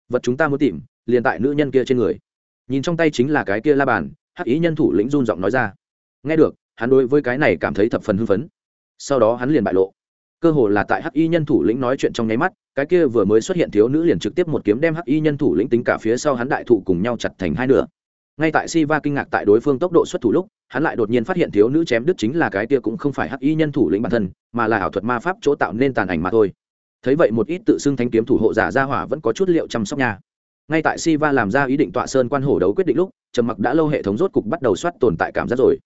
Speaker 1: Vật chúng ta muốn tìm, liền tại nữ nhân kia trên người nhìn trong tay chính là cái kia la bàn, hắc ý nhân thủ lĩnh run giọng nói ra. Nghe được, hắn đối với cái này cảm thấy thập phần hưng phấn. Sau đó hắn liền bại lộ. Cơ hồ là tại hắc y nhân thủ lĩnh nói chuyện trong nháy mắt, cái kia vừa mới xuất hiện thiếu nữ liền trực tiếp một kiếm đem hắc y nhân thủ lĩnh tính cả phía sau hắn đại thụ cùng nhau chặt thành hai nửa. Ngay tại si va kinh ngạc tại đối phương tốc độ xuất thủ lúc, hắn lại đột nhiên phát hiện thiếu nữ chém đứt chính là cái kia cũng không phải hắc y nhân thủ lĩnh bản thân, mà là ảo thuật ma pháp chỗ tạo nên tàn ảnh mà thôi. Thấy vậy một ít tự xưng thanh kiếm thủ hộ giả ra hỏa vẫn có chút liệu chăm sóc nhà ngay tại si va làm ra ý định tọa sơn quan hổ đấu quyết định lúc, trầm mặc đã lâu hệ thống rốt cục bắt đầu soát tồn tại cảm giác rồi.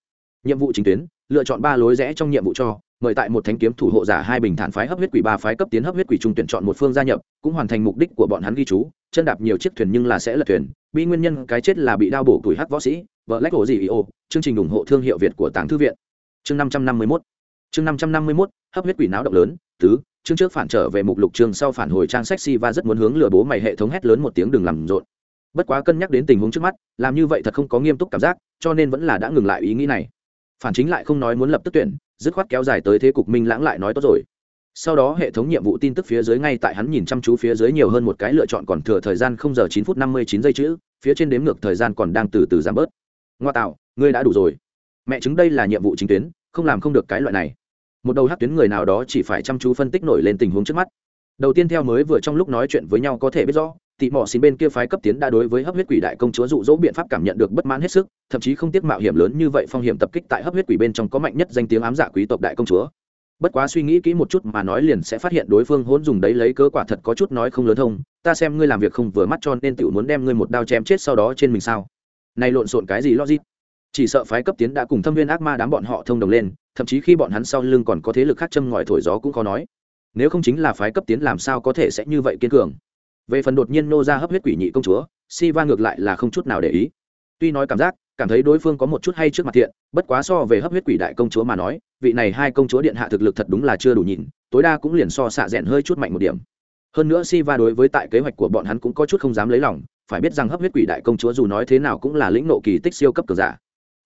Speaker 1: Nhiệm vụ chính tuyến, lựa chọn ba lối rẽ trong nhiệm vụ cho, mời tại một thánh kiếm thủ hộ giả hai bình thản phái hấp huyết quỷ ba phái cấp tiến hấp huyết quỷ trung tuyển chọn một phương gia nhập, cũng hoàn thành mục đích của bọn hắn ghi chú, chân đạp nhiều chiếc thuyền nhưng là sẽ lật thuyền, bi nguyên nhân cái chết là bị đao bổ tuổi hắc võ sĩ, vợ lách ổ gì ý ô, chương trình ủng hộ thương hiệu việt của tàng thư viện. Chương năm trăm năm mươi mốt. Chương năm trăm năm mươi mốt, hấp huyết quỷ náo động lớn, tứ chương trước phản trở về mục lục chương sau phản hồi trang sách và rất muốn hướng lừa bố mày hệ thống hét lớn một tiếng đừng làm rộn. Bất quá cân nhắc đến tình huống trước mắt, làm như vậy thật không có nghiêm túc cảm giác, cho nên vẫn là đã ngừng lại ý nghĩ này. Phản chính lại không nói muốn lập tức tuyển, dứt khoát kéo dài tới thế cục minh lãng lại nói tốt rồi. Sau đó hệ thống nhiệm vụ tin tức phía dưới ngay tại hắn nhìn chăm chú phía dưới nhiều hơn một cái lựa chọn còn thừa thời gian không giờ chín phút năm mươi chín giây chữ, phía trên đếm ngược thời gian còn đang từ từ giảm bớt. Ngoa tạo, ngươi đã đủ rồi. Mẹ chứng đây là nhiệm vụ chính tuyến, không làm không được cái loại này một đầu hát tuyến người nào đó chỉ phải chăm chú phân tích nổi lên tình huống trước mắt. Đầu tiên theo mới vừa trong lúc nói chuyện với nhau có thể biết rõ, tị mỏ xin bên kia phái cấp tiến đã đối với hấp huyết quỷ đại công chúa dụ dỗ biện pháp cảm nhận được bất mãn hết sức, thậm chí không tiếc mạo hiểm lớn như vậy phong hiểm tập kích tại hấp huyết quỷ bên trong có mạnh nhất danh tiếng ám giả quý tộc đại công chúa. Bất quá suy nghĩ kỹ một chút mà nói liền sẽ phát hiện đối phương hỗn dùng đấy lấy cớ quả thật có chút nói không lớn thông, ta xem ngươi làm việc không vừa mắt cho nên tự muốn đem ngươi một đao chém chết sau đó trên mình sao? Này lộn xộn cái gì logic? Chỉ sợ phái cấp tiến đã cùng thâm viên ác ma đám bọn họ thông đồng lên thậm chí khi bọn hắn sau lưng còn có thế lực khác châm ngòi thổi gió cũng khó nói. Nếu không chính là phái cấp tiến làm sao có thể sẽ như vậy kiên cường. Về phần đột nhiên nô ra hấp huyết quỷ nhị công chúa, si va ngược lại là không chút nào để ý. Tuy nói cảm giác, cảm thấy đối phương có một chút hay trước mặt thiện, bất quá so về hấp huyết quỷ đại công chúa mà nói, vị này hai công chúa điện hạ thực lực thật đúng là chưa đủ nhìn, tối đa cũng liền so xạ rẽn hơi chút mạnh một điểm. Hơn nữa si va đối với tại kế hoạch của bọn hắn cũng có chút không dám lấy lòng, phải biết rằng hấp huyết quỷ đại công chúa dù nói thế nào cũng là lĩnh nộ kỳ tích siêu cấp cường giả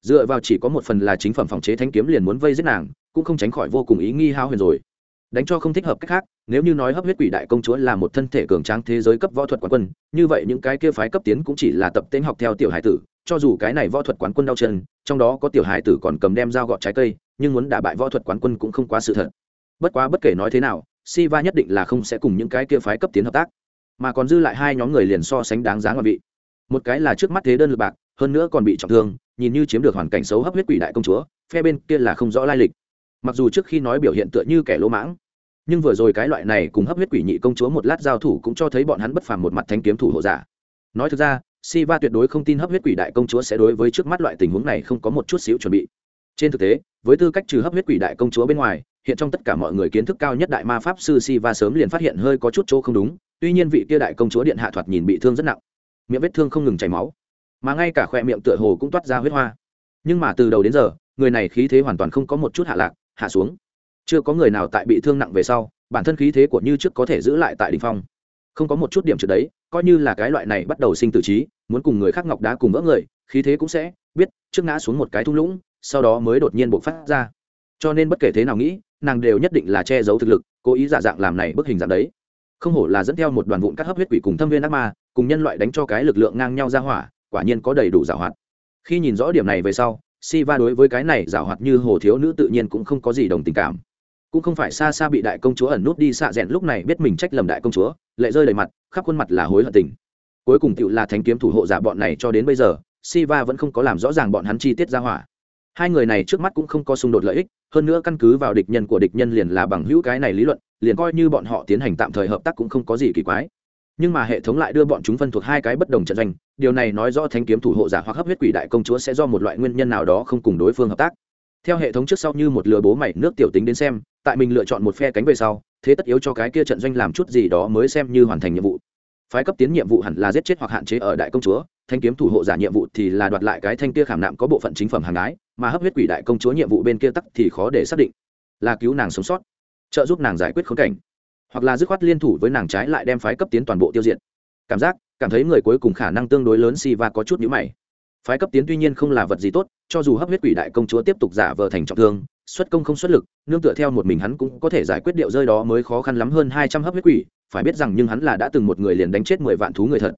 Speaker 1: dựa vào chỉ có một phần là chính phẩm phòng chế thanh kiếm liền muốn vây giết nàng, cũng không tránh khỏi vô cùng ý nghi hao huyền rồi. Đánh cho không thích hợp cách khác, nếu như nói hấp huyết quỷ đại công chúa là một thân thể cường tráng thế giới cấp võ thuật quán quân, như vậy những cái kia phái cấp tiến cũng chỉ là tập tên học theo tiểu hải tử, cho dù cái này võ thuật quán quân đau chân, trong đó có tiểu hải tử còn cầm đem dao gọt trái cây, nhưng muốn đả bại võ thuật quán quân cũng không quá sự thật. Bất quá bất kể nói thế nào si va nhất định là không sẽ cùng những cái kia phái cấp tiến hợp tác. Mà còn dư lại hai nhóm người liền so sánh đáng giá ngoại vị. Một cái là trước mắt thế đơn lực bạc, hơn nữa còn bị trọng thương nhìn như chiếm được hoàn cảnh xấu hấp huyết quỷ đại công chúa, phe bên kia là không rõ lai lịch. Mặc dù trước khi nói biểu hiện tựa như kẻ lỗ mãng, nhưng vừa rồi cái loại này cùng hấp huyết quỷ nhị công chúa một lát giao thủ cũng cho thấy bọn hắn bất phàm một mặt thanh kiếm thủ hộ giả. Nói thực ra si va tuyệt đối không tin hấp huyết quỷ đại công chúa sẽ đối với trước mắt loại tình huống này không có một chút xíu chuẩn bị. Trên thực tế, với tư cách trừ hấp huyết quỷ đại công chúa bên ngoài, hiện trong tất cả mọi người kiến thức cao nhất đại ma pháp sư si va sớm liền phát hiện hơi có chút chỗ không đúng, tuy nhiên vị kia đại công chúa điện hạ thoạt nhìn bị thương rất nặng. Miệng vết thương không ngừng chảy máu mà ngay cả khoe miệng tựa hồ cũng toát ra huyết hoa. Nhưng mà từ đầu đến giờ, người này khí thế hoàn toàn không có một chút hạ lạc, hạ xuống. Chưa có người nào tại bị thương nặng về sau, bản thân khí thế của như trước có thể giữ lại tại đ ỉ n h phong. Không có một chút điểm trước đấy, coi như là cái loại này bắt đầu sinh tử trí, muốn cùng người khác ngọc đá cùng vỡ người, khí thế cũng sẽ biết, trước ngã xuống một cái thung lũng, sau đó mới đột nhiên buộc phát ra. Cho nên bất kể thế nào nghĩ, nàng đều nhất định là che giấu thực lực, cố ý giả dạng làm này bức hình dạng đấy. Không hổ là dẫn theo một đoàn vụn cắt hấp huyết quỷ cùng thâm viên ác ma, cùng nhân loại đánh cho cái lực lượng ngang nhau ra hỏa quả nhiên có đầy đủ giảo hoạt. Khi nhìn rõ điểm này về sau si va đối với cái này giảo hoạt như hồ thiếu nữ tự nhiên cũng không có gì đồng tình cảm. Cũng không phải xa xa bị đại công chúa ẩn nút đi xạ rẽn lúc này biết mình trách lầm đại công chúa, lệ rơi đầy mặt, khắp khuôn mặt là hối hận tình. Cuối cùng tựu là thánh kiếm thủ hộ giả bọn này cho đến bây giờ, siva vẫn không có làm rõ ràng bọn hắn chi tiết ra hỏa. Hai người này trước mắt cũng không có xung đột lợi ích, hơn nữa căn cứ vào địch nhân của địch nhân liền là bằng hữu cái này lý luận, liền coi như bọn họ tiến hành tạm thời hợp tác cũng không có gì kỳ quái nhưng mà hệ thống lại đưa bọn chúng phân thuộc hai cái bất đồng trận doanh, điều này nói rõ thanh kiếm thủ hộ giả hoặc hấp huyết quỷ đại công chúa sẽ do một loại nguyên nhân nào đó không cùng đối phương hợp tác. Theo hệ thống trước sau như một lừa bố mày nước tiểu tính đến xem, tại mình lựa chọn một phe cánh về sau, thế tất yếu cho cái kia trận doanh làm chút gì đó mới xem như hoàn thành nhiệm vụ. Phái cấp tiến nhiệm vụ hẳn là giết chết hoặc hạn chế ở đại công chúa thanh kiếm thủ hộ giả nhiệm vụ thì là đoạt lại cái thanh kia khảm nạm có bộ phận chính phẩm hàng ái, mà hấp huyết quỷ đại công chúa nhiệm vụ bên kia tắc thì khó để xác định. Là cứu nàng sống sót, trợ giúp nàng giải quyết khốn cảnh hoặc là dứt khoát liên thủ với nàng trái lại đem phái cấp tiến toàn bộ tiêu diệt. Cảm giác, cảm thấy người cuối cùng khả năng tương đối lớn si và có chút nhữ mày. Phái cấp tiến tuy nhiên không là vật gì tốt, cho dù hấp huyết quỷ đại công chúa tiếp tục giả vờ thành trọng thương, xuất công không xuất lực, nương tựa theo một mình hắn cũng có thể giải quyết điệu rơi đó mới khó khăn lắm hơn hai trăm hấp huyết quỷ, phải biết rằng nhưng hắn là đã từng một người liền đánh chết mười vạn thú người thật.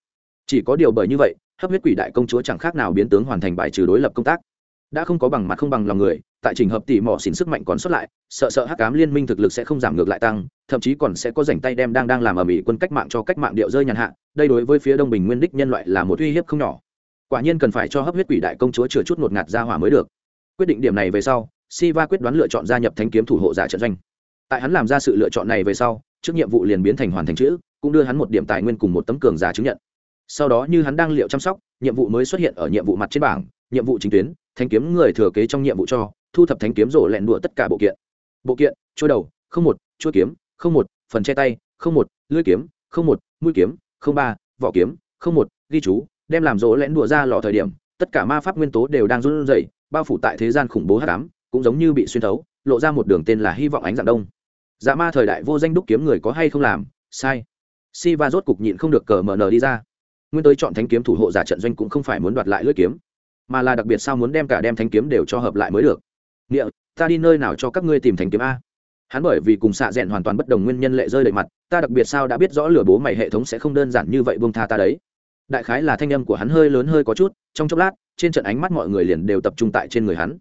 Speaker 1: Chỉ có điều bởi như vậy, hấp huyết quỷ đại công chúa chẳng khác nào biến tướng hoàn thành bài trừ đối lập công tác đã không có bằng mặt không bằng lòng người tại trình hợp tỉ mỏ xỉn sức mạnh còn xuất lại sợ sợ hắc cám liên minh thực lực sẽ không giảm ngược lại tăng thậm chí còn sẽ có rảnh tay đem đang đang làm ở mỹ quân cách mạng cho cách mạng điệu rơi nhàn hạ đây đối với phía đông bình nguyên đích nhân loại là một uy hiếp không nhỏ quả nhiên cần phải cho hấp huyết quỷ đại công chúa chừa chút ngột ngạt ra hỏa mới được quyết định điểm này về sau Siva quyết đoán lựa chọn gia nhập Thánh kiếm thủ hộ giả trận doanh. Tại hắn làm ra sự lựa chọn này về sau, trước nhiệm vụ liền biến thành hoàn thành chữ, cũng đưa hắn một điểm tài nguyên cùng một tấm cường giả chứng nhận. Sau đó như hắn đang liệu chăm sóc, nhiệm vụ mới xuất hiện ở nhiệm vụ mặt trên bảng, nhiệm vụ chính tuyến, thanh kiếm người thừa kế trong nhiệm vụ cho, thu thập thanh kiếm rổ lẹn đùa tất cả bộ kiện. Bộ kiện, chuôi đầu, không một, chuôi kiếm, không một, phần che tay, không một, lưỡi kiếm, không một, mũi kiếm, không ba, vỏ kiếm, không một, ghi chú, đem làm rổ lẹn đùa ra lò thời điểm, tất cả ma pháp nguyên tố đều đang run rẩy, bao phủ tại thế gian khủng bố hắc ám, cũng giống như bị xuyên thấu lộ ra một đường tên là hy vọng ánh dạng đông. Dạ ma thời đại vô danh đúc kiếm người có hay không làm? Sai. Si va rốt cục nhịn không được cờ mờ nờ đi ra. Nguyên tới chọn thanh kiếm thủ hộ giả trận doanh cũng không phải muốn đoạt lại lưỡi kiếm mà là đặc biệt sao muốn đem cả đem thanh kiếm đều cho hợp lại mới được. Nghĩa, ta đi nơi nào cho các ngươi tìm thanh kiếm a? Hắn bởi vì cùng xạ rẽn hoàn toàn bất đồng nguyên nhân lệ rơi đầy mặt, ta đặc biệt sao đã biết rõ lửa bố mày hệ thống sẽ không đơn giản như vậy buông tha ta đấy. Đại khái là thanh âm của hắn hơi lớn hơi có chút, trong chốc lát, trên trận ánh mắt mọi người liền đều tập trung tại trên người hắn.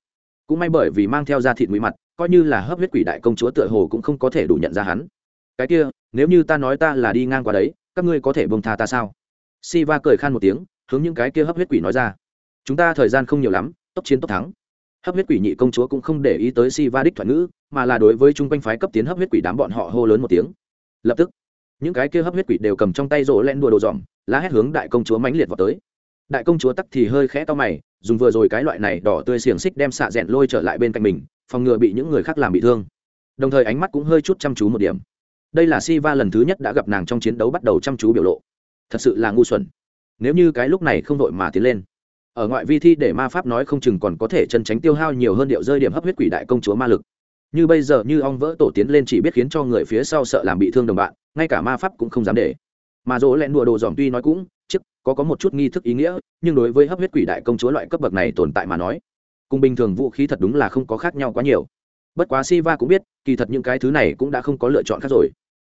Speaker 1: Cũng may bởi vì mang theo da thịt mũi mặt, coi như là hấp huyết quỷ đại công chúa tựa hồ cũng không có thể đủ nhận ra hắn. Cái kia, nếu như ta nói ta là đi ngang qua đấy, các ngươi có thể buông tha ta sao? Si va cười khan một tiếng, hướng những cái kia hấp huyết quỷ nói ra chúng ta thời gian không nhiều lắm, tốc chiến tốc thắng. Hấp huyết quỷ nhị công chúa cũng không để ý tới si va đích thoại ngữ, mà là đối với chung quanh phái cấp tiến hấp huyết quỷ đám bọn họ hô lớn một tiếng. Lập tức, những cái kia hấp huyết quỷ đều cầm trong tay rỗ len đùa đồ dòm lá hét hướng đại công chúa mãnh liệt vào tới. Đại công chúa tắc thì hơi khẽ to mày, dùng vừa rồi cái loại này đỏ tươi xiềng xích đem xạ rẽn lôi trở lại bên cạnh mình, phòng ngừa bị những người khác làm bị thương. Đồng thời ánh mắt cũng hơi chút chăm chú một điểm. Đây là si va lần thứ nhất đã gặp nàng trong chiến đấu bắt đầu chăm chú biểu lộ. Thật sự là ngu xuẩn. Nếu như cái lúc này không đội mà tiến lên ở ngoại vi thi để ma pháp nói không chừng còn có thể chân tránh tiêu hao nhiều hơn điệu rơi điểm hấp huyết quỷ đại công chúa ma lực. Như bây giờ như ong vỡ tổ tiến lên chỉ biết khiến cho người phía sau sợ làm bị thương đồng bạn, ngay cả ma pháp cũng không dám để. Mà dỗ lẹn đùa đồ dòm tuy nói cũng, chức, có có một chút nghi thức ý nghĩa, nhưng đối với hấp huyết quỷ đại công chúa loại cấp bậc này tồn tại mà nói, cùng bình thường vũ khí thật đúng là không có khác nhau quá nhiều. Bất quá si va cũng biết, kỳ thật những cái thứ này cũng đã không có lựa chọn khác rồi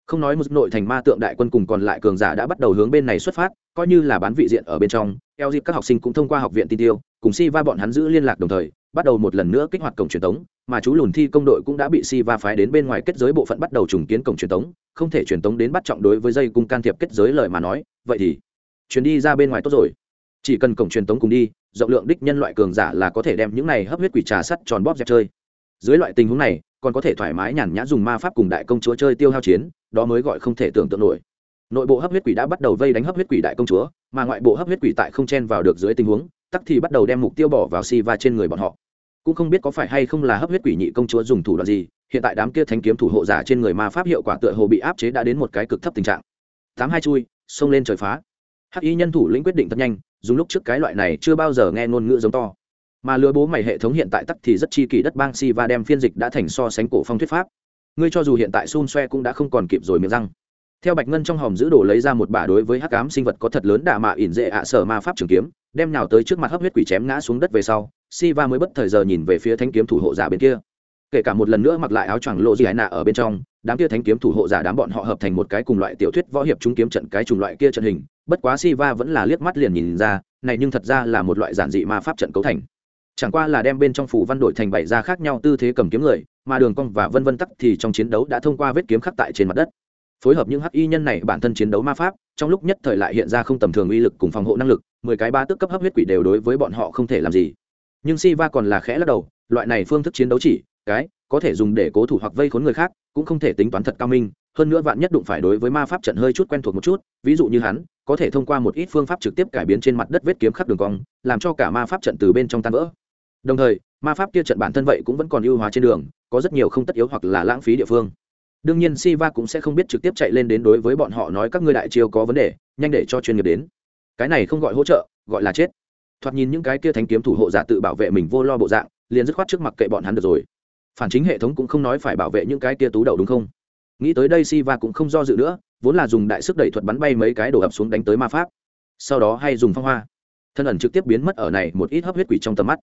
Speaker 1: không nói một nội thành ma tượng đại quân cùng còn lại cường giả đã bắt đầu hướng bên này xuất phát, coi như là bán vị diện ở bên trong, eo dịp các học sinh cũng thông qua học viện tin tiêu, cùng si va bọn hắn giữ liên lạc đồng thời, bắt đầu một lần nữa kích hoạt cổng truyền tống, mà chú lùn thi công đội cũng đã bị si va phái đến bên ngoài kết giới bộ phận bắt đầu trùng kiến cổng truyền tống, không thể truyền tống đến bắt trọng đối với dây cung can thiệp kết giới lời mà nói, vậy thì chuyến đi ra bên ngoài tốt rồi. Chỉ cần cổng truyền tống cùng đi, rộng lượng đích nhân loại cường giả là có thể đem những này hấp huyết quỷ trà sắt tròn bóp dẹp chơi. Dưới loại tình huống này còn có thể thoải mái nhàn nhã dùng ma pháp cùng đại công chúa chơi tiêu hao chiến, đó mới gọi không thể tưởng tượng nổi. Nội bộ hấp huyết quỷ đã bắt đầu vây đánh hấp huyết quỷ đại công chúa, mà ngoại bộ hấp huyết quỷ tại không chen vào được dưới tình huống, tắc thì bắt đầu đem mục tiêu bỏ vào si và trên người bọn họ. Cũng không biết có phải hay không là hấp huyết quỷ nhị công chúa dùng thủ đoạn gì, hiện tại đám kia thanh kiếm thủ hộ giả trên người ma pháp hiệu quả tựa hồ bị áp chế đã đến một cái cực thấp tình trạng. Tám hai chui, xông lên trời phá. Hắc y nhân thủ lĩnh quyết định thật nhanh, dùng lúc trước cái loại này chưa bao giờ nghe ngôn ngữ giống to mà lừa bố mày hệ thống hiện tại tắc thì rất chi kỳ đất bang si và đem phiên dịch đã thành so sánh cổ phong thuyết pháp. Ngươi cho dù hiện tại xun xoe cũng đã không còn kịp rồi miệng răng. Theo bạch ngân trong hòm giữ đồ lấy ra một bả đối với hắc ám sinh vật có thật lớn đả mạ ỉn dệ ạ sở ma pháp trường kiếm, đem nào tới trước mặt hấp huyết quỷ chém ngã xuống đất về sau si va mới bất thời giờ nhìn về phía thanh kiếm thủ hộ giả bên kia. Kể cả một lần nữa mặc lại áo choàng lộ gì hải nạ ở bên trong, đám kia thanh kiếm thủ hộ giả đám bọn họ hợp thành một cái cùng loại tiểu thuyết võ hiệp trung kiếm trận cái chủng loại kia trận hình, bất quá si va vẫn là liếc mắt liền nhìn ra, này nhưng thật ra là một loại giản dị ma pháp trận cấu thành chẳng qua là đem bên trong phủ văn đổi thành bảy ra khác nhau tư thế cầm kiếm người, mà đường cong và vân vân tắc thì trong chiến đấu đã thông qua vết kiếm khắc tại trên mặt đất. Phối hợp những hắc y nhân này bản thân chiến đấu ma pháp, trong lúc nhất thời lại hiện ra không tầm thường uy lực cùng phòng hộ năng lực, mười cái ba tức cấp hấp huyết quỷ đều đối với bọn họ không thể làm gì. Nhưng si va còn là khẽ lắc đầu, loại này phương thức chiến đấu chỉ, cái, có thể dùng để cố thủ hoặc vây khốn người khác, cũng không thể tính toán thật cao minh, hơn nữa vạn nhất đụng phải đối với ma pháp trận hơi chút quen thuộc một chút, ví dụ như hắn, có thể thông qua một ít phương pháp trực tiếp cải biến trên mặt đất vết kiếm khắc đường cong, làm cho cả ma pháp trận từ bên trong tan vỡ đồng thời, ma pháp kia trận bản thân vậy cũng vẫn còn ưu hóa trên đường, có rất nhiều không tất yếu hoặc là lãng phí địa phương. Đương nhiên Siva cũng sẽ không biết trực tiếp chạy lên đến đối với bọn họ nói các ngươi đại chiêu có vấn đề, nhanh để cho chuyên nghiệp đến. Cái này không gọi hỗ trợ, gọi là chết. Thoạt nhìn những cái kia thánh kiếm thủ hộ giả tự bảo vệ mình vô lo bộ dạng, liền dứt khoát trước mặt kệ bọn hắn được rồi. Phản chính hệ thống cũng không nói phải bảo vệ những cái kia tú đầu đúng không? Nghĩ tới đây Siva cũng không do dự nữa, vốn là dùng đại sức đẩy thuật bắn bay mấy cái đổ ập xuống đánh tới ma pháp. Sau đó hay dùng phong hoa. Thân ẩn trực tiếp biến mất ở này một ít hấp huyết quỷ trong tầm mắt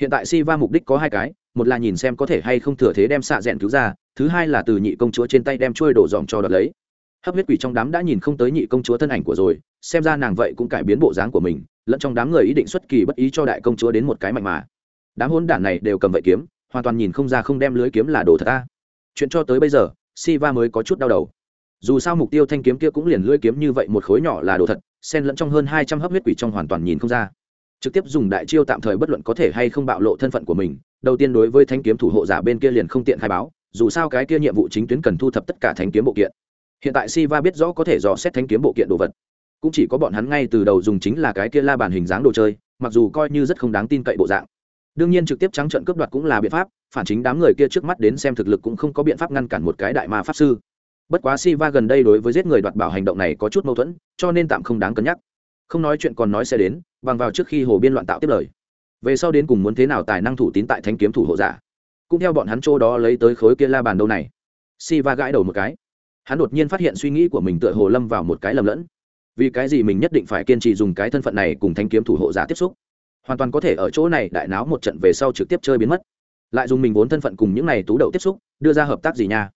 Speaker 1: hiện tại Siva mục đích có hai cái, một là nhìn xem có thể hay không thừa thế đem xạ rẽn cứu ra, thứ hai là từ nhị công chúa trên tay đem trôi đổ dòm cho đợt lấy. Hấp huyết quỷ trong đám đã nhìn không tới nhị công chúa thân ảnh của rồi, xem ra nàng vậy cũng cải biến bộ dáng của mình, lẫn trong đám người ý định xuất kỳ bất ý cho đại công chúa đến một cái mạnh mà. Đám hôn đản này đều cầm vậy kiếm, hoàn toàn nhìn không ra không đem lưới kiếm là đồ thật ta. Chuyện cho tới bây giờ, Siva mới có chút đau đầu. Dù sao mục tiêu thanh kiếm kia cũng liền lưỡi kiếm như vậy một khối nhỏ là đồ thật, xen lẫn trong hơn hai trăm hấp huyết quỷ trong hoàn toàn nhìn không ra trực tiếp dùng đại chiêu tạm thời bất luận có thể hay không bạo lộ thân phận của mình, đầu tiên đối với thanh kiếm thủ hộ giả bên kia liền không tiện khai báo, dù sao cái kia nhiệm vụ chính tuyến cần thu thập tất cả thanh kiếm bộ kiện. Hiện tại Siva biết rõ có thể dò xét thanh kiếm bộ kiện đồ vật. Cũng chỉ có bọn hắn ngay từ đầu dùng chính là cái kia la bàn hình dáng đồ chơi, mặc dù coi như rất không đáng tin cậy bộ dạng. Đương nhiên trực tiếp trắng trận cướp đoạt cũng là biện pháp, phản chính đám người kia trước mắt đến xem thực lực cũng không có biện pháp ngăn cản một cái đại ma pháp sư. Bất quá Siva gần đây đối với giết người đoạt bảo hành động này có chút mâu thuẫn, cho nên tạm không đáng cân nhắc không nói chuyện còn nói sẽ đến, bằng vào trước khi hồ biên loạn tạo tiếp lời. Về sau đến cùng muốn thế nào tài năng thủ tín tại thanh kiếm thủ hộ giả. Cũng theo bọn hắn chỗ đó lấy tới khối kia la bàn đâu này. Siva gãi đầu một cái. Hắn đột nhiên phát hiện suy nghĩ của mình tựa hồ lâm vào một cái lầm lẫn. Vì cái gì mình nhất định phải kiên trì dùng cái thân phận này cùng thanh kiếm thủ hộ giả tiếp xúc? Hoàn toàn có thể ở chỗ này đại náo một trận về sau trực tiếp chơi biến mất. Lại dùng mình vốn thân phận cùng những này tú đậu tiếp xúc, đưa ra hợp tác gì nha?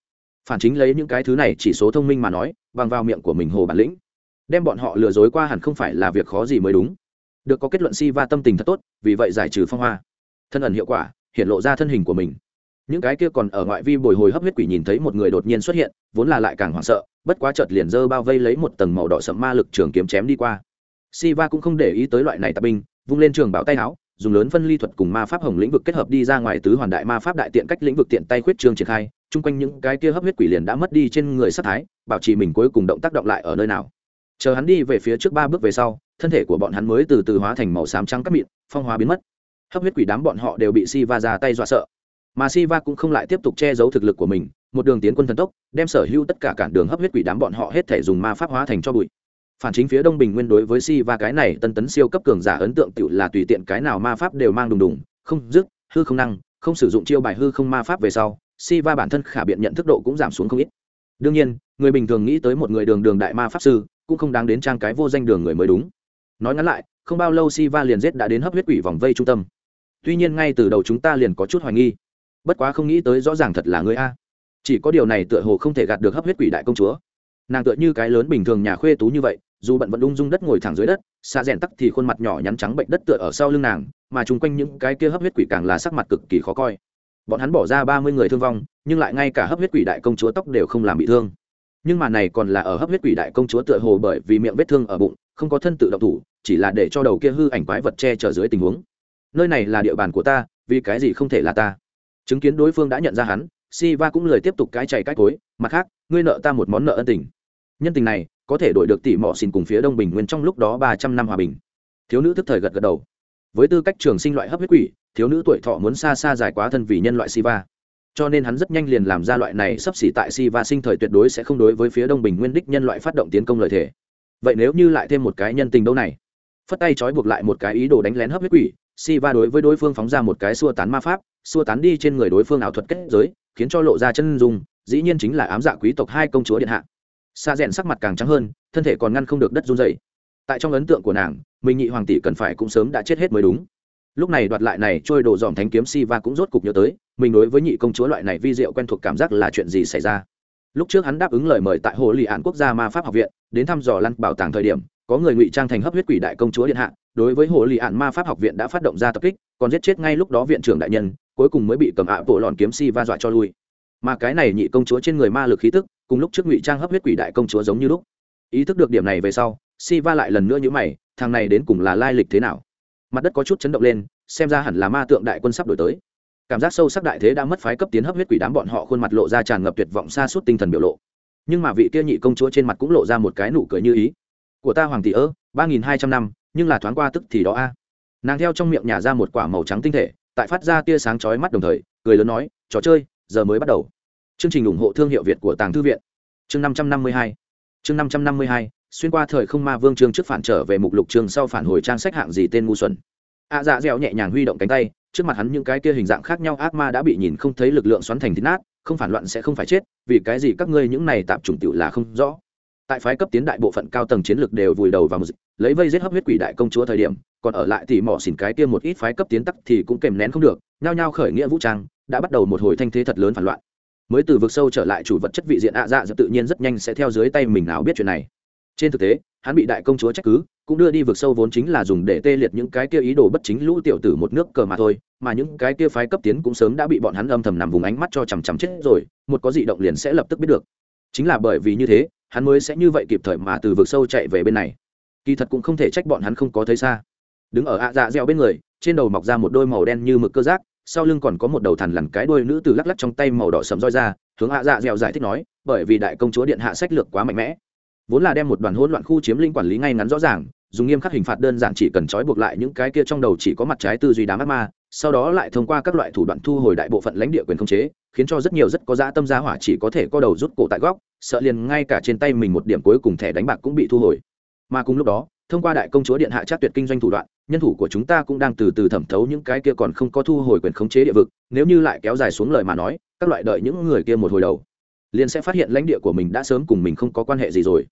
Speaker 1: Phản chính lấy những cái thứ này chỉ số thông minh mà nói, bằng vào miệng của mình hồ bản lĩnh đem bọn họ lừa dối qua hẳn không phải là việc khó gì mới đúng. Được có kết luận si va tâm tình thật tốt, vì vậy giải trừ phong hoa. Thân ẩn hiệu quả hiện lộ ra thân hình của mình. Những cái kia còn ở ngoại vi bồi hồi hấp huyết quỷ nhìn thấy một người đột nhiên xuất hiện, vốn là lại càng hoảng sợ, bất quá chợt liền dơ bao vây lấy một tầng màu đỏ sậm ma lực trường kiếm chém đi qua. Si va cũng không để ý tới loại này tạp binh, vung lên trường bảo tay áo, dùng lớn phân ly thuật cùng ma pháp hồng lĩnh vực kết hợp đi ra ngoài tứ hoàn đại ma pháp đại tiện cách lĩnh vực tiện tay khuyết trường triển khai, chung quanh những cái kia hấp huyết quỷ liền đã mất đi trên người sát thái, bảo trì mình cuối cùng động tác động lại ở nơi nào chờ hắn đi về phía trước ba bước về sau, thân thể của bọn hắn mới từ từ hóa thành màu xám trắng cắt mịn, phong hóa biến mất. Hấp huyết quỷ đám bọn họ đều bị si va ra tay dọa sợ. Mà si va cũng không lại tiếp tục che giấu thực lực của mình, một đường tiến quân thần tốc, đem sở hữu tất cả cản đường hấp huyết quỷ đám bọn họ hết thể dùng ma pháp hóa thành cho bụi. Phản chính phía đông bình nguyên đối với si va cái này tân tấn siêu cấp cường giả ấn tượng tự là tùy tiện cái nào ma pháp đều mang đùng đùng, không dứt, hư không năng, không sử dụng chiêu bài hư không ma pháp về sau si va bản thân khả biện nhận thức độ cũng giảm xuống không ít. Đương nhiên, người bình thường nghĩ tới một người đường đường đại ma pháp sư cũng không đáng đến trang cái vô danh đường người mới đúng. Nói ngắn lại, không bao lâu si va liền giết đã đến hấp huyết quỷ vòng vây trung tâm. Tuy nhiên ngay từ đầu chúng ta liền có chút hoài nghi. Bất quá không nghĩ tới rõ ràng thật là người a. Chỉ có điều này tựa hồ không thể gạt được hấp huyết quỷ đại công chúa. Nàng tựa như cái lớn bình thường nhà khuê tú như vậy, dù bận vẫn ung dung đất ngồi thẳng dưới đất, xa rèn tắc thì khuôn mặt nhỏ nhắn trắng bệnh đất tựa ở sau lưng nàng, mà chung quanh những cái kia hấp huyết quỷ càng là sắc mặt cực kỳ khó coi. Bọn hắn bỏ ra ba mươi người thương vong, nhưng lại ngay cả hấp huyết quỷ đại công chúa tóc đều không làm bị thương nhưng mà này còn là ở hấp huyết quỷ đại công chúa tựa hồ bởi vì miệng vết thương ở bụng, không có thân tự động thủ, chỉ là để cho đầu kia hư ảnh quái vật che chở dưới tình huống. Nơi này là địa bàn của ta, vì cái gì không thể là ta? Chứng kiến đối phương đã nhận ra hắn si va cũng lời tiếp tục cái chạy cái cối, mặt khác, ngươi nợ ta một món nợ ân tình. Nhân tình này, có thể đổi được tỷ mỏ xin cùng phía đông bình nguyên trong lúc đó ba trăm năm hòa bình. Thiếu nữ thức thời gật gật đầu. Với tư cách trường sinh loại hấp huyết quỷ, thiếu nữ tuổi thọ muốn xa xa dài quá thân vì nhân loại siva cho nên hắn rất nhanh liền làm ra loại này sắp xỉ tại siva sinh thời tuyệt đối sẽ không đối với phía đông bình nguyên đích nhân loại phát động tiến công lời thể vậy nếu như lại thêm một cái nhân tình đâu này? Phất tay trói buộc lại một cái ý đồ đánh lén hấp huyết quỷ, siva đối với đối phương phóng ra một cái xua tán ma pháp, xua tán đi trên người đối phương ảo thuật kết giới, khiến cho lộ ra chân dung, dĩ nhiên chính là ám dạ quý tộc hai công chúa điện hạ. Xa rèn sắc mặt càng trắng hơn, thân thể còn ngăn không được đất run dày tại trong ấn tượng của nàng mình nhị hoàng tỷ cần phải cũng sớm đã chết hết mới đúng. Lúc này đoạt lại này trôi đồ dòm thánh kiếm si va cũng rốt cục nhớ tới mình đối với nhị công chúa loại này vi diệu quen thuộc cảm giác là chuyện gì xảy ra? Lúc trước hắn đáp ứng lời mời tại hồ lì ạn quốc gia ma pháp học viện, đến thăm dò lăn bảo tàng thời điểm, có người ngụy trang thành hấp huyết quỷ đại công chúa điện hạ, đối với hồ lì ạn ma pháp học viện đã phát động ra tập kích, còn giết chết ngay lúc đó viện trưởng đại nhân, cuối cùng mới bị cầm ạ bộ lòn kiếm si va dọa cho lui. Mà cái này nhị công chúa trên người ma lực khí tức, cùng lúc trước ngụy trang hấp huyết quỷ đại công chúa giống như lúc. Ý thức được điểm này về sau, si va lại lần nữa như mày, thằng này đến cùng là lai lịch thế nào? Mặt đất có chút chấn động lên, xem ra hẳn là ma tượng đại quân sắp đổi tới cảm giác sâu sắc đại thế đã mất phái cấp tiến hấp huyết quỷ đám bọn họ khuôn mặt lộ ra tràn ngập tuyệt vọng xa suốt tinh thần biểu lộ. Nhưng mà vị kia nhị công chúa trên mặt cũng lộ ra một cái nụ cười như ý. Của ta hoàng tỷ ơ, ba nghìn hai trăm năm, nhưng là thoáng qua tức thì đó a. Nàng theo trong miệng nhả ra một quả màu trắng tinh thể, tại phát ra tia sáng chói mắt đồng thời, cười lớn nói, trò chơi, giờ mới bắt đầu. Chương trình ủng hộ thương hiệu việt của tàng thư viện. Chương năm trăm năm mươi hai. Chương năm trăm năm mươi hai, xuyên qua thời không ma vương chương trước phản trở về mục lục chương sau phản hồi trang sách hạng gì tên ngu xuẩn. A dạ dẻo nhẹ nhàng huy động cánh tay trước mặt hắn những cái kia hình dạng khác nhau, ác ma đã bị nhìn không thấy lực lượng xoắn thành thịt nát, không phản loạn sẽ không phải chết, vì cái gì các ngươi những này tạm chủng tiểu là không rõ. Tại phái cấp tiến đại bộ phận cao tầng chiến lược đều vùi đầu vào một dịch, lấy vây giết hấp huyết quỷ đại công chúa thời điểm, còn ở lại thì mỏ xỉn cái kia một ít phái cấp tiến tắc thì cũng kèm nén không được, nhao nhao khởi nghĩa vũ trang, đã bắt đầu một hồi thanh thế thật lớn phản loạn. Mới từ vực sâu trở lại chủ vật chất vị diện ạ dạ dạ tự nhiên rất nhanh sẽ theo dưới tay mình nào biết chuyện này trên thực tế, hắn bị đại công chúa trách cứ, cũng đưa đi vượt sâu vốn chính là dùng để tê liệt những cái kia ý đồ bất chính lũ tiểu tử một nước cờ mà thôi, mà những cái kia phái cấp tiến cũng sớm đã bị bọn hắn âm thầm nằm vùng ánh mắt cho chằm chằm chết rồi, một có dị động liền sẽ lập tức biết được. Chính là bởi vì như thế, hắn mới sẽ như vậy kịp thời mà từ vực sâu chạy về bên này. Kỳ thật cũng không thể trách bọn hắn không có thấy xa. Đứng ở ạ dạ dẻo bên người, trên đầu mọc ra một đôi màu đen như mực cơ giác, sau lưng còn có một đầu thằn lằn cái đuôi nữ từ lắc lắc trong tay màu đỏ sầm roi ra, hướng ạ dạ dẻo giải thích nói, bởi vì đại công chúa điện hạ sách lược quá mạnh mẽ vốn là đem một đoàn hỗn loạn khu chiếm lĩnh quản lý ngay ngắn rõ ràng, dùng nghiêm khắc hình phạt đơn giản chỉ cần trói buộc lại những cái kia trong đầu chỉ có mặt trái tư duy đám ác ma, sau đó lại thông qua các loại thủ đoạn thu hồi đại bộ phận lãnh địa quyền khống chế, khiến cho rất nhiều rất có dã tâm gia hỏa chỉ có thể co đầu rút cổ tại góc, sợ liền ngay cả trên tay mình một điểm cuối cùng thẻ đánh bạc cũng bị thu hồi. Mà cùng lúc đó, thông qua đại công chúa điện hạ chắc tuyệt kinh doanh thủ đoạn, nhân thủ của chúng ta cũng đang từ từ thẩm thấu những cái kia còn không có thu hồi quyền khống chế địa vực, nếu như lại kéo dài xuống lời mà nói, các loại đợi những người kia một hồi đầu, liền sẽ phát hiện lãnh địa của mình đã sớm cùng mình không có quan hệ gì rồi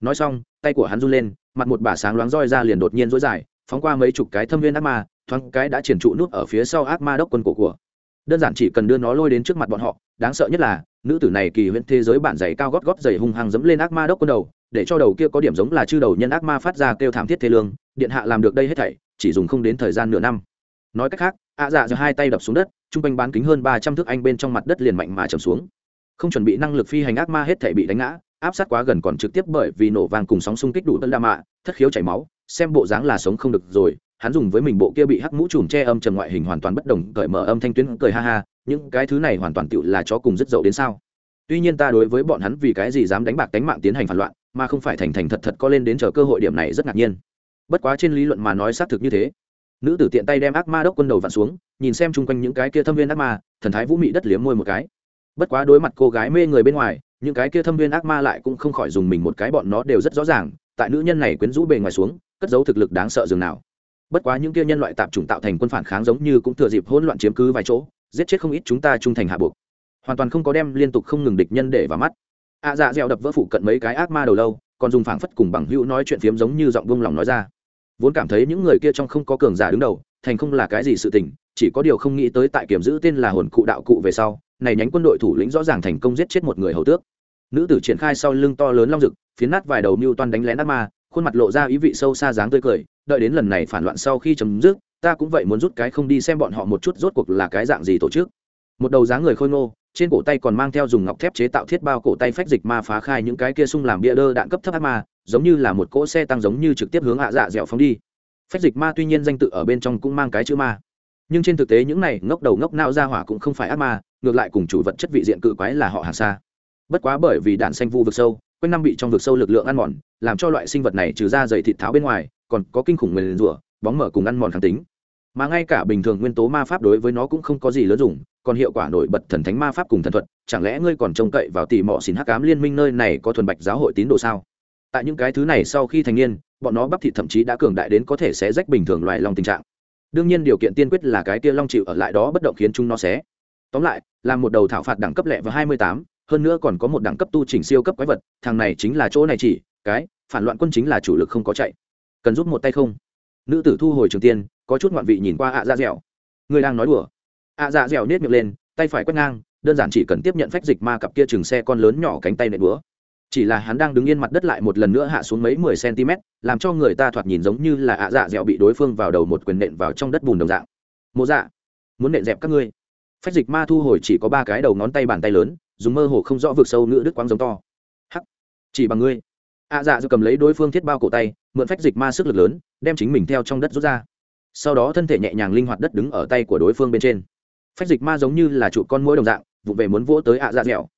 Speaker 1: nói xong, tay của hắn run lên, mặt một bả sáng loáng roi ra liền đột nhiên rối dài, phóng qua mấy chục cái thâm viên ác ma, thoáng cái đã triển trụ nút ở phía sau ác ma đốc quân cổ của. Đơn giản chỉ cần đưa nó lôi đến trước mặt bọn họ, đáng sợ nhất là, nữ tử này kỳ huyễn thế giới bản giày cao gót gót giày hung hăng dẫm lên ác ma đốc quân đầu, để cho đầu kia có điểm giống là chư đầu nhân ác ma phát ra kêu thảm thiết thế lương, điện hạ làm được đây hết thảy, chỉ dùng không đến thời gian nửa năm. Nói cách khác, ạ dạ giơ hai tay đập xuống đất chung quanh bán kính hơn ba trăm thước anh bên trong mặt đất liền mạnh mà trầm xuống. Không chuẩn bị năng lực phi hành ác ma hết thảy bị đánh ngã áp sát quá gần còn trực tiếp bởi vì nổ vàng cùng sóng xung kích đủ tân đa mạ thất khiếu chảy máu, xem bộ dáng là sống không được rồi. Hắn dùng với mình bộ kia bị hắc mũ trùm che âm trầm ngoại hình hoàn toàn bất đồng, cởi mở âm thanh tuyến, cười ha ha, những cái thứ này hoàn toàn tựu là chó cùng rất dậu đến sao? Tuy nhiên ta đối với bọn hắn vì cái gì dám đánh bạc đánh mạng tiến hành phản loạn, mà không phải thành thành thật thật có lên đến chờ cơ hội điểm này rất ngạc nhiên. Bất quá trên lý luận mà nói xác thực như thế. Nữ tử tiện tay đem ác ma đốc quân đầu vặn xuống, nhìn xem chung quanh những cái kia thâm viên ác ma, thần thái vũ mị đất liếm môi một cái. Bất quá đối mặt cô gái mê người bên ngoài những cái kia thâm viên ác ma lại cũng không khỏi dùng mình một cái bọn nó đều rất rõ ràng, tại nữ nhân này quyến rũ bề ngoài xuống, cất giấu thực lực đáng sợ dường nào. Bất quá những kia nhân loại tạp chủng tạo thành quân phản kháng giống như cũng thừa dịp hỗn loạn chiếm cứ vài chỗ, giết chết không ít chúng ta trung thành hạ buộc. Hoàn toàn không có đem liên tục không ngừng địch nhân để vào mắt. Ạ dạ dẻo đập vỡ phụ cận mấy cái ác ma đầu lâu, còn dùng phảng phất cùng bằng hữu nói chuyện phiếm giống như giọng buông lòng nói ra. Vốn cảm thấy những người kia trong không có cường giả đứng đầu thành không là cái gì sự tình, chỉ có điều không nghĩ tới tại kiểm giữ tên là hồn cụ đạo cụ về sau, này nhánh quân đội thủ lĩnh rõ ràng thành công giết chết một người hầu tước. Nữ tử triển khai sau lưng to lớn long rực phiến nát vài đầu mưu toan đánh lén ác ma, khuôn mặt lộ ra ý vị sâu xa dáng tươi cười, đợi đến lần này phản loạn sau khi chấm dứt, ta cũng vậy muốn rút cái không đi xem bọn họ một chút rốt cuộc là cái dạng gì tổ chức. Một đầu dáng người khôi ngô, trên cổ tay còn mang theo dùng ngọc thép chế tạo thiết bao cổ tay phách dịch ma phá khai những cái kia sung làm bia đơ đạn cấp thấp ác ma, giống như là một cỗ xe tăng giống như trực tiếp hướng hạ dạ dẻo phóng đi phách dịch ma tuy nhiên danh tự ở bên trong cũng mang cái chữ ma. Nhưng trên thực tế những này ngốc đầu ngốc nao ra hỏa cũng không phải ác ma, ngược lại cùng chủ vật chất vị diện cự quái là họ hàng xa. Bất quá bởi vì đạn xanh vu vực sâu, quanh năm bị trong vực sâu lực lượng ăn mòn, làm cho loại sinh vật này trừ ra dày thịt tháo bên ngoài, còn có kinh khủng nguyền rủa, bóng mở cùng ăn mòn kháng tính. Mà ngay cả bình thường nguyên tố ma pháp đối với nó cũng không có gì lớn dùng, còn hiệu quả nổi bật thần thánh ma pháp cùng thần thuật, chẳng lẽ ngươi còn trông cậy vào tỉ mọ xin hắc cám liên minh nơi này có thuần bạch giáo hội tín đồ sao? Tại những cái thứ này sau khi thành niên bọn nó bắp thịt thậm chí đã cường đại đến có thể sẽ rách bình thường loài long tình trạng. Đương nhiên điều kiện tiên quyết là cái kia long chịu ở lại đó bất động khiến chúng nó xé. Tóm lại, là một đầu thảo phạt đẳng cấp lẹ và hai mươi tám, hơn nữa còn có một đẳng cấp tu chỉnh siêu cấp quái vật, thằng này chính là chỗ này chỉ, cái, phản loạn quân chính là chủ lực không có chạy. Cần giúp một tay không? Nữ tử thu hồi trường tiên, có chút ngoạn vị nhìn qua ạ dạ dẻo. Người đang nói đùa. Ạ dạ dẻo nết miệng lên, tay phải quét ngang, đơn giản chỉ cần tiếp nhận phách dịch ma cặp kia chừng xe con lớn nhỏ cánh tay nện búa chỉ là hắn đang đứng yên mặt đất lại một lần nữa hạ xuống mấy mười cm làm cho người ta thoạt nhìn giống như là ạ dạ dẻo bị đối phương vào đầu một quyền nện vào trong đất bùn đồng dạng. Mộ dạ muốn nện dẹp các ngươi. Phách dịch ma thu hồi chỉ có ba cái đầu ngón tay bàn tay lớn, dùng mơ hồ không rõ vực sâu nữa đức quang giống to. Hắc, chỉ bằng ngươi. Ạ dạ dư cầm lấy đối phương thiết bao cổ tay, mượn phách dịch ma sức lực lớn, đem chính mình theo trong đất rút ra. Sau đó thân thể nhẹ nhàng linh hoạt đất đứng ở tay của đối phương bên trên. Phách dịch ma giống như là trụ con mũi đồng dạng vụ về muốn vỗ tới ạ dạ dẻo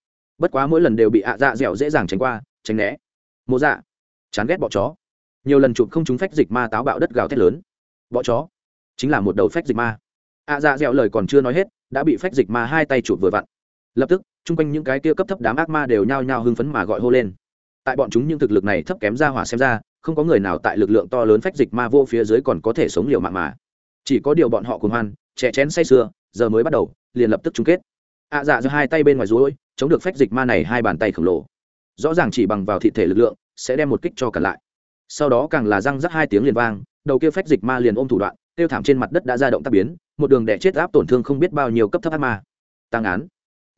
Speaker 1: bất quá mỗi lần đều bị ạ dạ dẻo dễ dàng tránh qua, tránh né. Mộ dạ chán ghét bọ chó. Nhiều lần chụp không chúng phách dịch ma táo bạo đất gào thét lớn. Bọ chó, chính là một đầu phách dịch ma. Ạ dạ dẻo lời còn chưa nói hết, đã bị phách dịch ma hai tay chụp vừa vặn. Lập tức, chung quanh những cái kia cấp thấp đám ác ma đều nhao nhao hưng phấn mà gọi hô lên. Tại bọn chúng những thực lực này thấp kém ra hỏa xem ra, không có người nào tại lực lượng to lớn phách dịch ma vô phía dưới còn có thể sống liều mạng mà. Chỉ có điều bọn họ cùng hoan trẻ chén say sưa, giờ mới bắt đầu, liền lập tức chung kết ạ à dạ giữa hai tay bên ngoài rối, chống được phách dịch ma này hai bàn tay khổng lồ. Rõ ràng chỉ bằng vào thị thể lực lượng, sẽ đem một kích cho cả lại. Sau đó càng là răng rắc hai tiếng liền vang, đầu kia phách dịch ma liền ôm thủ đoạn, tiêu thảm trên mặt đất đã ra động tác biến, một đường đẻ chết áp tổn thương không biết bao nhiêu cấp thấp ác ma. Tăng án.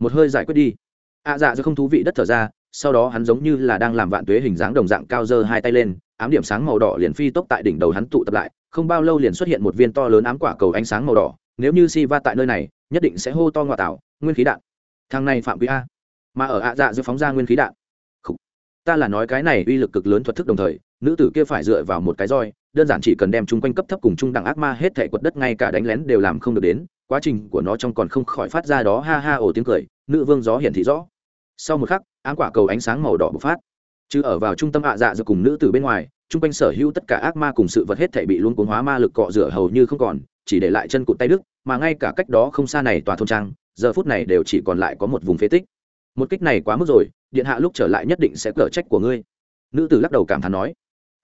Speaker 1: Một hơi giải quyết đi. Ạ à dạ giữa không thú vị đất thở ra, sau đó hắn giống như là đang làm vạn tuế hình dáng đồng dạng cao dơ hai tay lên, ám điểm sáng màu đỏ liền phi tốc tại đỉnh đầu hắn tụ tập lại, không bao lâu liền xuất hiện một viên to lớn ám quả cầu ánh sáng màu đỏ, nếu như si va tại nơi này, nhất định sẽ hô to ngoại tạo nguyên khí đạn. Thằng này phạm quy a. Mà ở ạ dạ giữa phóng ra nguyên khí đạn. Khủ. ta là nói cái này uy lực cực lớn thuật thức đồng thời, nữ tử kia phải dựa vào một cái roi, đơn giản chỉ cần đem chung quanh cấp thấp cùng chung đẳng ác ma hết thể quật đất ngay cả đánh lén đều làm không được đến, quá trình của nó trong còn không khỏi phát ra đó ha ha ổ tiếng cười, nữ vương gió hiển thị rõ. Sau một khắc áng quả cầu ánh sáng màu đỏ bộc phát. Chứ ở vào trung tâm ạ dạ giữa cùng nữ tử bên ngoài chung quanh sở hữu tất cả ác ma cùng sự vật hết thể bị luôn cuốn hóa ma lực cọ rửa hầu như không còn, chỉ để lại chân cụt tay đức mà ngay cả cách đó không xa này tòa thôn trang, giờ phút này đều chỉ còn lại có một vùng phế tích. Một kích này quá mức rồi, điện hạ lúc trở lại nhất định sẽ cở trách của ngươi. Nữ tử lắc đầu cảm thán nói,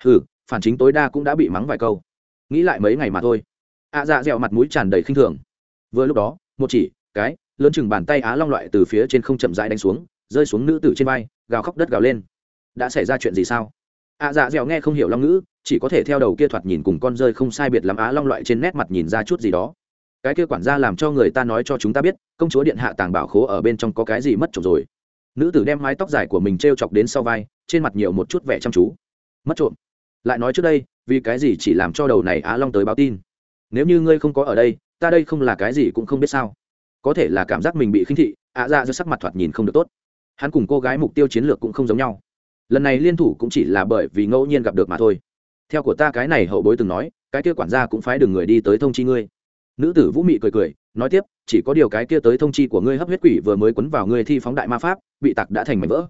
Speaker 1: hừ, phản chính tối đa cũng đã bị mắng vài câu. Nghĩ lại mấy ngày mà thôi. Ạ dạ dẹo mặt mũi tràn đầy khinh thường. Vừa lúc đó, một chỉ, cái, lớn chừng bàn tay á long loại từ phía trên không chậm rãi đánh xuống, rơi xuống nữ tử trên vai, gào khóc đất gào lên. Đã xảy ra chuyện gì sao? Ạ dạ dẻo nghe không hiểu long ngữ, chỉ có thể theo đầu kia thoạt nhìn cùng con rơi không sai biệt lắm á long loại trên nét mặt nhìn ra chút gì đó. Cái kia quản gia làm cho người ta nói cho chúng ta biết, công chúa điện hạ tàng bảo khố ở bên trong có cái gì mất trộm rồi. Nữ tử đem mái tóc dài của mình t r e o chọc đến sau vai, trên mặt nhiều một chút vẻ chăm chú. Mất trộm. Lại nói trước đây, vì cái gì chỉ làm cho đầu này á long tới báo tin? Nếu như ngươi không có ở đây, ta đây không là cái gì cũng không biết sao. Có thể là cảm giác mình bị khinh thị, ạ dạ ra sắc mặt thoạt nhìn không được tốt. Hắn cùng cô gái mục tiêu chiến lược cũng không giống nhau lần này liên thủ cũng chỉ là bởi vì ngẫu nhiên gặp được mà thôi. Theo của ta cái này hậu bối từng nói cái kia quản gia cũng phái đường người đi tới thông chi ngươi. Nữ tử vũ mị cười cười nói tiếp chỉ có điều cái kia tới thông chi của ngươi hấp huyết quỷ vừa mới quấn vào ngươi thi phóng đại ma pháp bị tặc đã thành mảnh vỡ.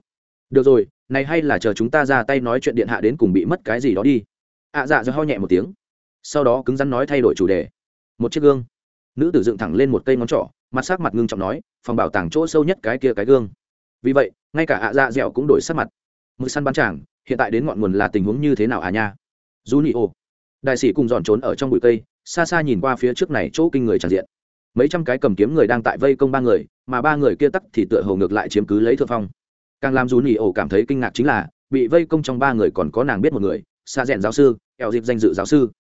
Speaker 1: Được rồi này hay là chờ chúng ta ra tay nói chuyện điện hạ đến cùng bị mất cái gì đó đi. Ạ à, dạ do ho nhẹ một tiếng. Sau đó cứng rắn nói thay đổi chủ đề. Một chiếc gương. Nữ tử dựng thẳng lên một cây ngón trỏ mặt sắc mặt ngưng trọng nói phòng bảo tàng chỗ sâu nhất cái kia cái gương. Vì vậy ngay cả ạ dạ dẻo cũng đổi sắc mặt mực săn bắn chàng hiện tại đến ngọn nguồn là tình huống như thế nào à nha? Du nị ô đại sĩ cùng dọn trốn ở trong bụi cây, xa xa nhìn qua phía trước này chỗ kinh người tràn diện. Mấy trăm cái cầm kiếm người đang tại vây công ba người, mà ba người kia tắc thì tựa hồ ngược lại chiếm cứ lấy thượng phong. Càng làm du nị ổ cảm thấy kinh ngạc chính là, bị vây công trong ba người còn có nàng biết một người, xa rẽn giáo sư, eo dịp danh dự giáo sư.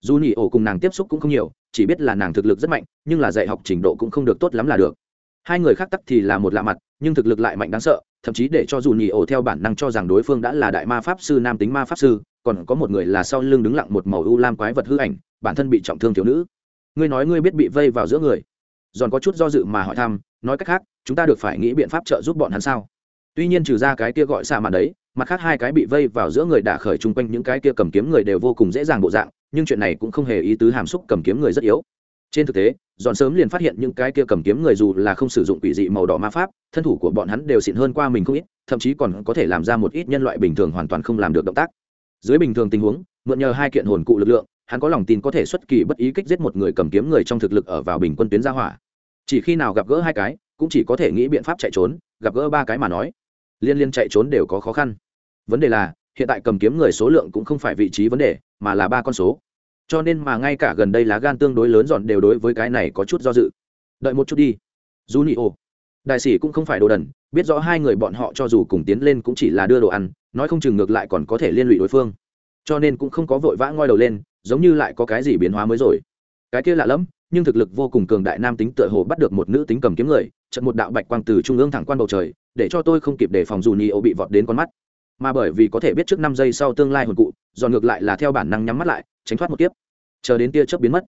Speaker 1: Dù nị ổ cùng nàng tiếp xúc cũng không nhiều, chỉ biết là nàng thực lực rất mạnh, nhưng là dạy học trình độ cũng không được tốt lắm là được. Hai người khác tắc thì là một lạ mặt, nhưng thực lực lại mạnh đáng sợ thậm chí để cho dù nhì ổ theo bản năng cho rằng đối phương đã là đại ma pháp sư, nam tính ma pháp sư, còn có một người là sau lưng đứng lặng một màu u lam quái vật hư ảnh, bản thân bị trọng thương thiếu nữ. Ngươi nói ngươi biết bị vây vào giữa người. Giòn có chút do dự mà hỏi thăm, nói cách khác, chúng ta được phải nghĩ biện pháp trợ giúp bọn hắn sao? Tuy nhiên trừ ra cái kia gọi xa màn đấy, mặt khác hai cái bị vây vào giữa người đả khởi chung quanh những cái kia cầm kiếm người đều vô cùng dễ dàng bộ dạng, nhưng chuyện này cũng không hề ý tứ hàm xúc cầm kiếm người rất yếu trên thực tế dọn sớm liền phát hiện những cái kia cầm kiếm người dù là không sử dụng quỷ dị màu đỏ ma pháp, thân thủ của bọn hắn đều xịn hơn qua mình không ít, thậm chí còn có thể làm ra một ít nhân loại bình thường hoàn toàn không làm được động tác. Dưới bình thường tình huống, mượn nhờ hai kiện hồn cụ lực lượng, hắn có lòng tin có thể xuất kỳ bất ý kích giết một người cầm kiếm người trong thực lực ở vào bình quân tuyến gia hỏa. Chỉ khi nào gặp gỡ hai cái, cũng chỉ có thể nghĩ biện pháp chạy trốn, gặp gỡ ba cái mà nói. Liên liên chạy trốn đều có khó khăn. Vấn đề là, hiện tại cầm kiếm người số lượng cũng không phải vị trí vấn đề, mà là ba con số cho nên mà ngay cả gần đây lá gan tương đối lớn dọn đều đối với cái này có chút do dự. Đợi một chút đi. Dù nị ô đại sĩ cũng không phải đồ đần, biết rõ hai người bọn họ cho dù cùng tiến lên cũng chỉ là đưa đồ ăn, nói không chừng ngược lại còn có thể liên lụy đối phương. Cho nên cũng không có vội vã ngoi đầu lên, giống như lại có cái gì biến hóa mới rồi. Cái kia lạ lẫm, nhưng thực lực vô cùng cường đại nam tính tựa hồ bắt được một nữ tính cầm kiếm người, trận một đạo bạch quang từ trung ương thẳng quan bầu trời, để cho tôi không kịp để phòng dù ni ô bị vọt đến con mắt. Mà bởi vì có thể biết trước năm giây sau tương lai hồn cụ, dọn ngược lại là theo bản năng nhắm mắt lại tránh thoát một tiếp chờ đến tia chớp biến mất,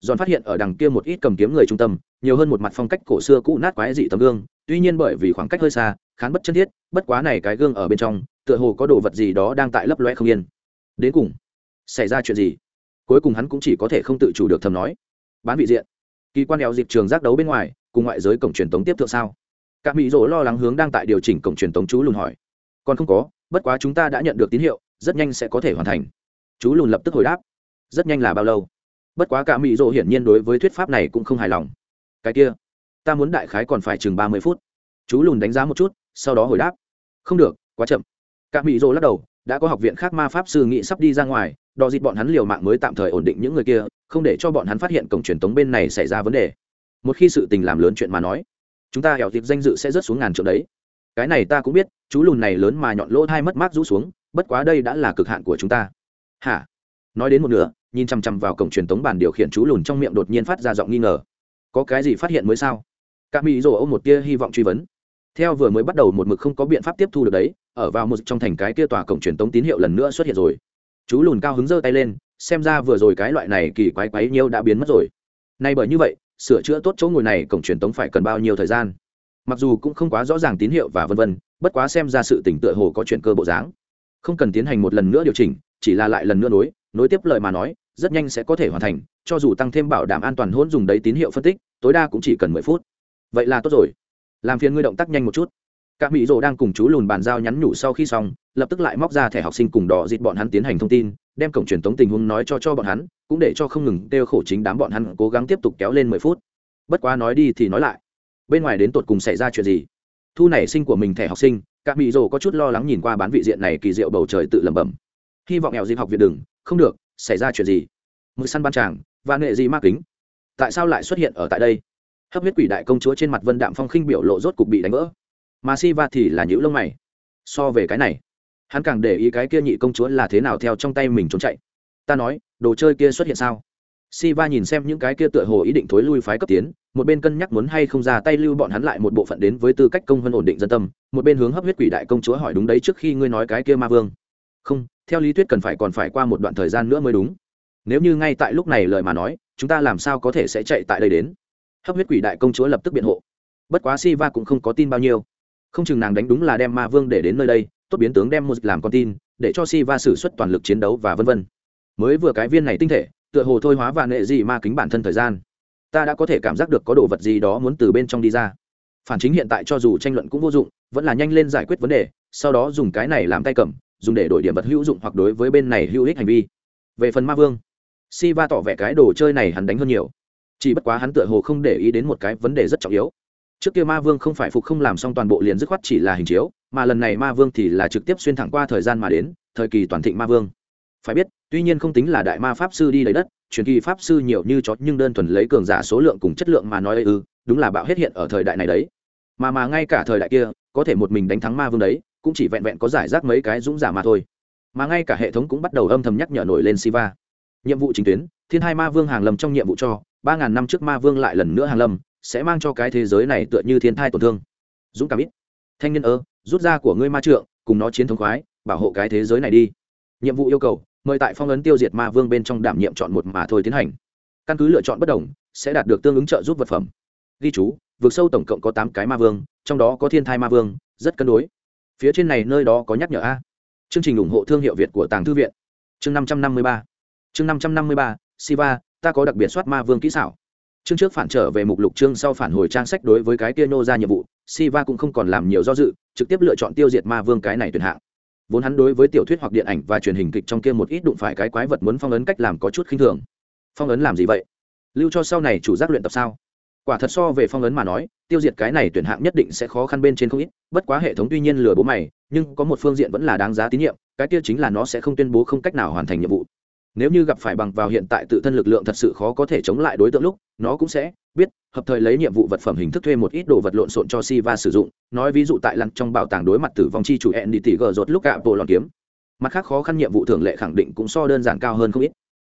Speaker 1: giòn phát hiện ở đằng kia một ít cầm kiếm người trung tâm, nhiều hơn một mặt phong cách cổ xưa cũ nát quái dị tấm gương, tuy nhiên bởi vì khoảng cách hơi xa, khán bất chân thiết, bất quá này cái gương ở bên trong, tựa hồ có đồ vật gì đó đang tại lấp loe không yên. Đến cùng, xảy ra chuyện gì? Cuối cùng hắn cũng chỉ có thể không tự chủ được thầm nói. Bán vị diện. Kỳ quan đèo dịp trường giác đấu bên ngoài, cùng ngoại giới cổng truyền tống tiếp thượng sao? Các mỹ rỗ lo lắng hướng đang tại điều chỉnh cổng truyền tống chú lùn hỏi. Còn không có, bất quá chúng ta đã nhận được tín hiệu, rất nhanh sẽ có thể hoàn thành. Chú lùn lập tức hồi đáp rất nhanh là bao lâu? Bất quá cả mỹ rỗ hiển nhiên đối với thuyết pháp này cũng không hài lòng. Cái kia, ta muốn đại khái còn phải chừng ba mươi phút. Chú lùn đánh giá một chút, sau đó hồi đáp. Không được, quá chậm. Cả mỹ rỗ lắc đầu, đã có học viện khác ma pháp sư nghị sắp đi ra ngoài đò dịt bọn hắn liều mạng mới tạm thời ổn định những người kia, không để cho bọn hắn phát hiện cổng truyền tống bên này xảy ra vấn đề. Một khi sự tình làm lớn chuyện mà nói, chúng ta hẻo thịt danh dự sẽ rớt xuống ngàn trượng đấy. Cái này ta cũng biết, chú lùn này lớn mà nhọn lỗ hai mất mát rũ xuống, bất quá đây đã là cực hạn của chúng ta. Hả? Nói đến một nửa, nhìn chằm chằm vào cổng truyền tống bàn điều khiển chú lùn trong miệng đột nhiên phát ra giọng nghi ngờ. Có cái gì phát hiện mới sao? Các mỹ rồ ôm một tia hy vọng truy vấn. Theo vừa mới bắt đầu một mực không có biện pháp tiếp thu được đấy, ở vào một trong thành cái kia tòa cổng truyền tống tín hiệu lần nữa xuất hiện rồi. Chú lùn cao hứng giơ tay lên, xem ra vừa rồi cái loại này kỳ quái quái nhiêu đã biến mất rồi. Nay bởi như vậy, sửa chữa tốt chỗ ngồi này cổng truyền tống phải cần bao nhiêu thời gian? Mặc dù cũng không quá rõ ràng tín hiệu và vân vân, bất quá xem ra sự tỉnh tựa hồ có chuyện cơ bộ dáng. Không cần tiến hành một lần nữa điều chỉnh, chỉ là lại lần nữa nối nối tiếp lời mà nói, rất nhanh sẽ có thể hoàn thành, cho dù tăng thêm bảo đảm an toàn hôn dùng đấy tín hiệu phân tích, tối đa cũng chỉ cần mười phút. Vậy là tốt rồi. Làm phiền ngươi động tác nhanh một chút. Các mỹ rồ đang cùng chú lùn bàn giao nhắn nhủ sau khi xong, lập tức lại móc ra thẻ học sinh cùng đỏ dịt bọn hắn tiến hành thông tin, đem cổng truyền tống tình huống nói cho cho bọn hắn, cũng để cho không ngừng kêu khổ chính đám bọn hắn cố gắng tiếp tục kéo lên mười phút. Bất quá nói đi thì nói lại. Bên ngoài đến tột cùng xảy ra chuyện gì? Thu nảy sinh của mình thẻ học sinh các mỹ rồ có chút lo lắng nhìn qua bán vị diện này kỳ diệu bầu trời tự lẩm bẩm. Hy vọng nghèo dịp học viện đừng không được, xảy ra chuyện gì? Mực săn ban tràng, và nghệ gì ma kính. Tại sao lại xuất hiện ở tại đây? Hấp huyết quỷ đại công chúa trên mặt vân đạm phong khinh biểu lộ rốt cục bị đánh vỡ. Mà si va thì là những lông mày. So về cái này, hắn càng để ý cái kia nhị công chúa là thế nào theo trong tay mình trốn chạy. Ta nói, đồ chơi kia xuất hiện sao? Si va nhìn xem những cái kia tựa hồ ý định thối lui phái cấp tiến, một bên cân nhắc muốn hay không ra tay lưu bọn hắn lại một bộ phận đến với tư cách công hơn ổn định dân tâm, một bên hướng hấp huyết quỷ đại công chúa hỏi đúng đấy trước khi ngươi nói cái kia ma vương. Không theo lý thuyết cần phải còn phải qua một đoạn thời gian nữa mới đúng. Nếu như ngay tại lúc này lời mà nói, chúng ta làm sao có thể sẽ chạy tại đây đến? Hấp huyết quỷ đại công chúa lập tức biện hộ. Bất quá si va cũng không có tin bao nhiêu. Không chừng nàng đánh đúng là đem ma vương để đến nơi đây, tốt biến tướng đem một làm con tin, để cho si va xử suất toàn lực chiến đấu và vân vân. Mới vừa cái viên này tinh thể, tựa hồ thôi hóa và nệ gì ma kính bản thân thời gian. Ta đã có thể cảm giác được có đồ vật gì đó muốn từ bên trong đi ra. Phản chính hiện tại cho dù tranh luận cũng vô dụng, vẫn là nhanh lên giải quyết vấn đề, sau đó dùng cái này làm tay cầm dùng để đổi điểm vật hữu dụng hoặc đối với bên này hữu ích hành vi. Về phần ma vương si va tỏ vẻ cái đồ chơi này hắn đánh hơn nhiều. Chỉ bất quá hắn tựa hồ không để ý đến một cái vấn đề rất trọng yếu. Trước kia ma vương không phải phục không làm xong toàn bộ liền dứt khoát chỉ là hình chiếu, mà lần này ma vương thì là trực tiếp xuyên thẳng qua thời gian mà đến, thời kỳ toàn thịnh ma vương. Phải biết, tuy nhiên không tính là đại ma pháp sư đi lấy đất, truyền kỳ pháp sư nhiều như chót nhưng đơn thuần lấy cường giả số lượng cùng chất lượng mà nói ư, đúng là bạo hết hiện ở thời đại này đấy. Mà mà ngay cả thời đại kia, có thể một mình đánh thắng ma vương đấy cũng chỉ vẹn vẹn có giải rác mấy cái dũng giả mà thôi. Mà ngay cả hệ thống cũng bắt đầu âm thầm nhắc nhở nổi lên siva. Nhiệm vụ chính tuyến, thiên hai ma vương hàng lâm trong nhiệm vụ cho, ba ngàn năm trước ma vương lại lần nữa hàng lâm, sẽ mang cho cái thế giới này tựa như thiên thai tổn thương. Dũng cảm ít. Thanh niên ơ, rút ra của ngươi ma trượng, cùng nó chiến thống khoái, bảo hộ cái thế giới này đi. Nhiệm vụ yêu cầu, mời tại phong ấn tiêu diệt ma vương bên trong đảm nhiệm chọn một mà thôi tiến hành. Căn cứ lựa chọn bất đồng, sẽ đạt được tương ứng trợ giúp vật phẩm. Ghi chú, vượt sâu tổng cộng có tám cái ma vương, trong đó có thiên thai ma vương, rất cân đối phía trên này nơi đó có nhắc nhở a. Chương trình ủng hộ thương hiệu việt của tàng thư viện. Chương năm trăm năm mươi ba. Chương năm trăm năm mươi ba, siva, ta có đặc biệt soát ma vương kỹ xảo. Chương trước phản trở về mục lục chương sau phản hồi trang sách đối với cái kia nô ra nhiệm vụ, siva cũng không còn làm nhiều do dự, trực tiếp lựa chọn tiêu diệt ma vương cái này tuyệt hạng. Vốn hắn đối với tiểu thuyết hoặc điện ảnh và truyền hình kịch trong kia một ít đụng phải cái quái vật muốn phong ấn cách làm có chút khinh thường. Phong ấn làm gì vậy? Lưu cho sau này chủ giác luyện tập sao? Quả thật so về phong ấn mà nói, tiêu diệt cái này tuyển hạng nhất định sẽ khó khăn bên trên không ít, bất quá hệ thống tuy nhiên lừa bố mày, nhưng có một phương diện vẫn là đáng giá tín nhiệm, cái kia chính là nó sẽ không tuyên bố không cách nào hoàn thành nhiệm vụ. Nếu như gặp phải bằng vào hiện tại tự thân lực lượng thật sự khó có thể chống lại đối tượng lúc, nó cũng sẽ biết, hợp thời lấy nhiệm vụ vật phẩm hình thức thuê một ít đồ vật lộn xộn cho si va sử dụng, nói ví dụ tại lặn trong bảo tàng đối mặt tử vong chi chủ hẹn đi tỉ gờ rột lúc cả bộ lòn kiếm. Mặt khác khó khăn nhiệm vụ thường lệ khẳng định cũng so đơn giản cao hơn không ít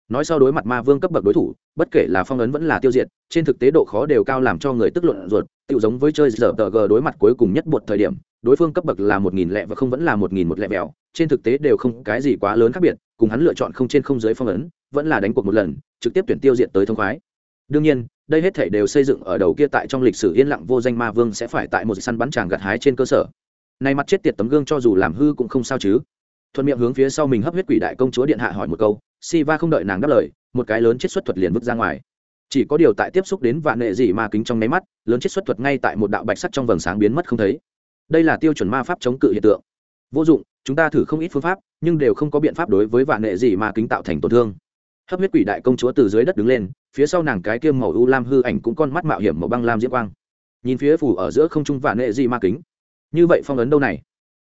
Speaker 1: nói sau đối mặt ma vương cấp bậc đối thủ, bất kể là phong ấn vẫn là tiêu diệt, trên thực tế độ khó đều cao làm cho người tức luận ruột tự giống với chơi giờ tờ g đối mặt cuối cùng nhất một thời điểm, đối phương cấp bậc là một nghìn lẻ và không vẫn là một nghìn một lẻ mèo trên thực tế đều không cái gì quá lớn khác biệt, cùng hắn lựa chọn không trên không dưới phong ấn, vẫn là đánh cuộc một lần, trực tiếp tuyển tiêu diệt tới thông khoái. Đương nhiên, đây hết thể đều xây dựng ở đầu kia tại trong lịch sử yên lặng vô danh ma vương sẽ phải tại một săn bắn chàng gặt hái trên cơ sở. Nay mặt chết tiệt tấm gương cho dù làm hư cũng không sao chứ thuận miệng hướng phía sau mình hấp huyết quỷ đại công chúa điện hạ hỏi một câu, si va không đợi nàng đáp lời, một cái lớn chết xuất thuật liền vứt ra ngoài. Chỉ có điều tại tiếp xúc đến vạn nệ dị ma kính trong nháy mắt, lớn chết xuất thuật ngay tại một đạo bạch sắc trong vầng sáng biến mất không thấy. Đây là tiêu chuẩn ma pháp chống cự hiện tượng. Vô dụng, chúng ta thử không ít phương pháp, nhưng đều không có biện pháp đối với vạn nệ dị ma kính tạo thành tổn thương. Hấp huyết quỷ đại công chúa từ dưới đất đứng lên, phía sau nàng cái kiêm màu u lam hư ảnh cũng con mắt mạo hiểm màu băng lam diễm quang. Nhìn phía phủ ở giữa không trung vạn nệ dị ma kính. Như vậy phong ấn đâu này?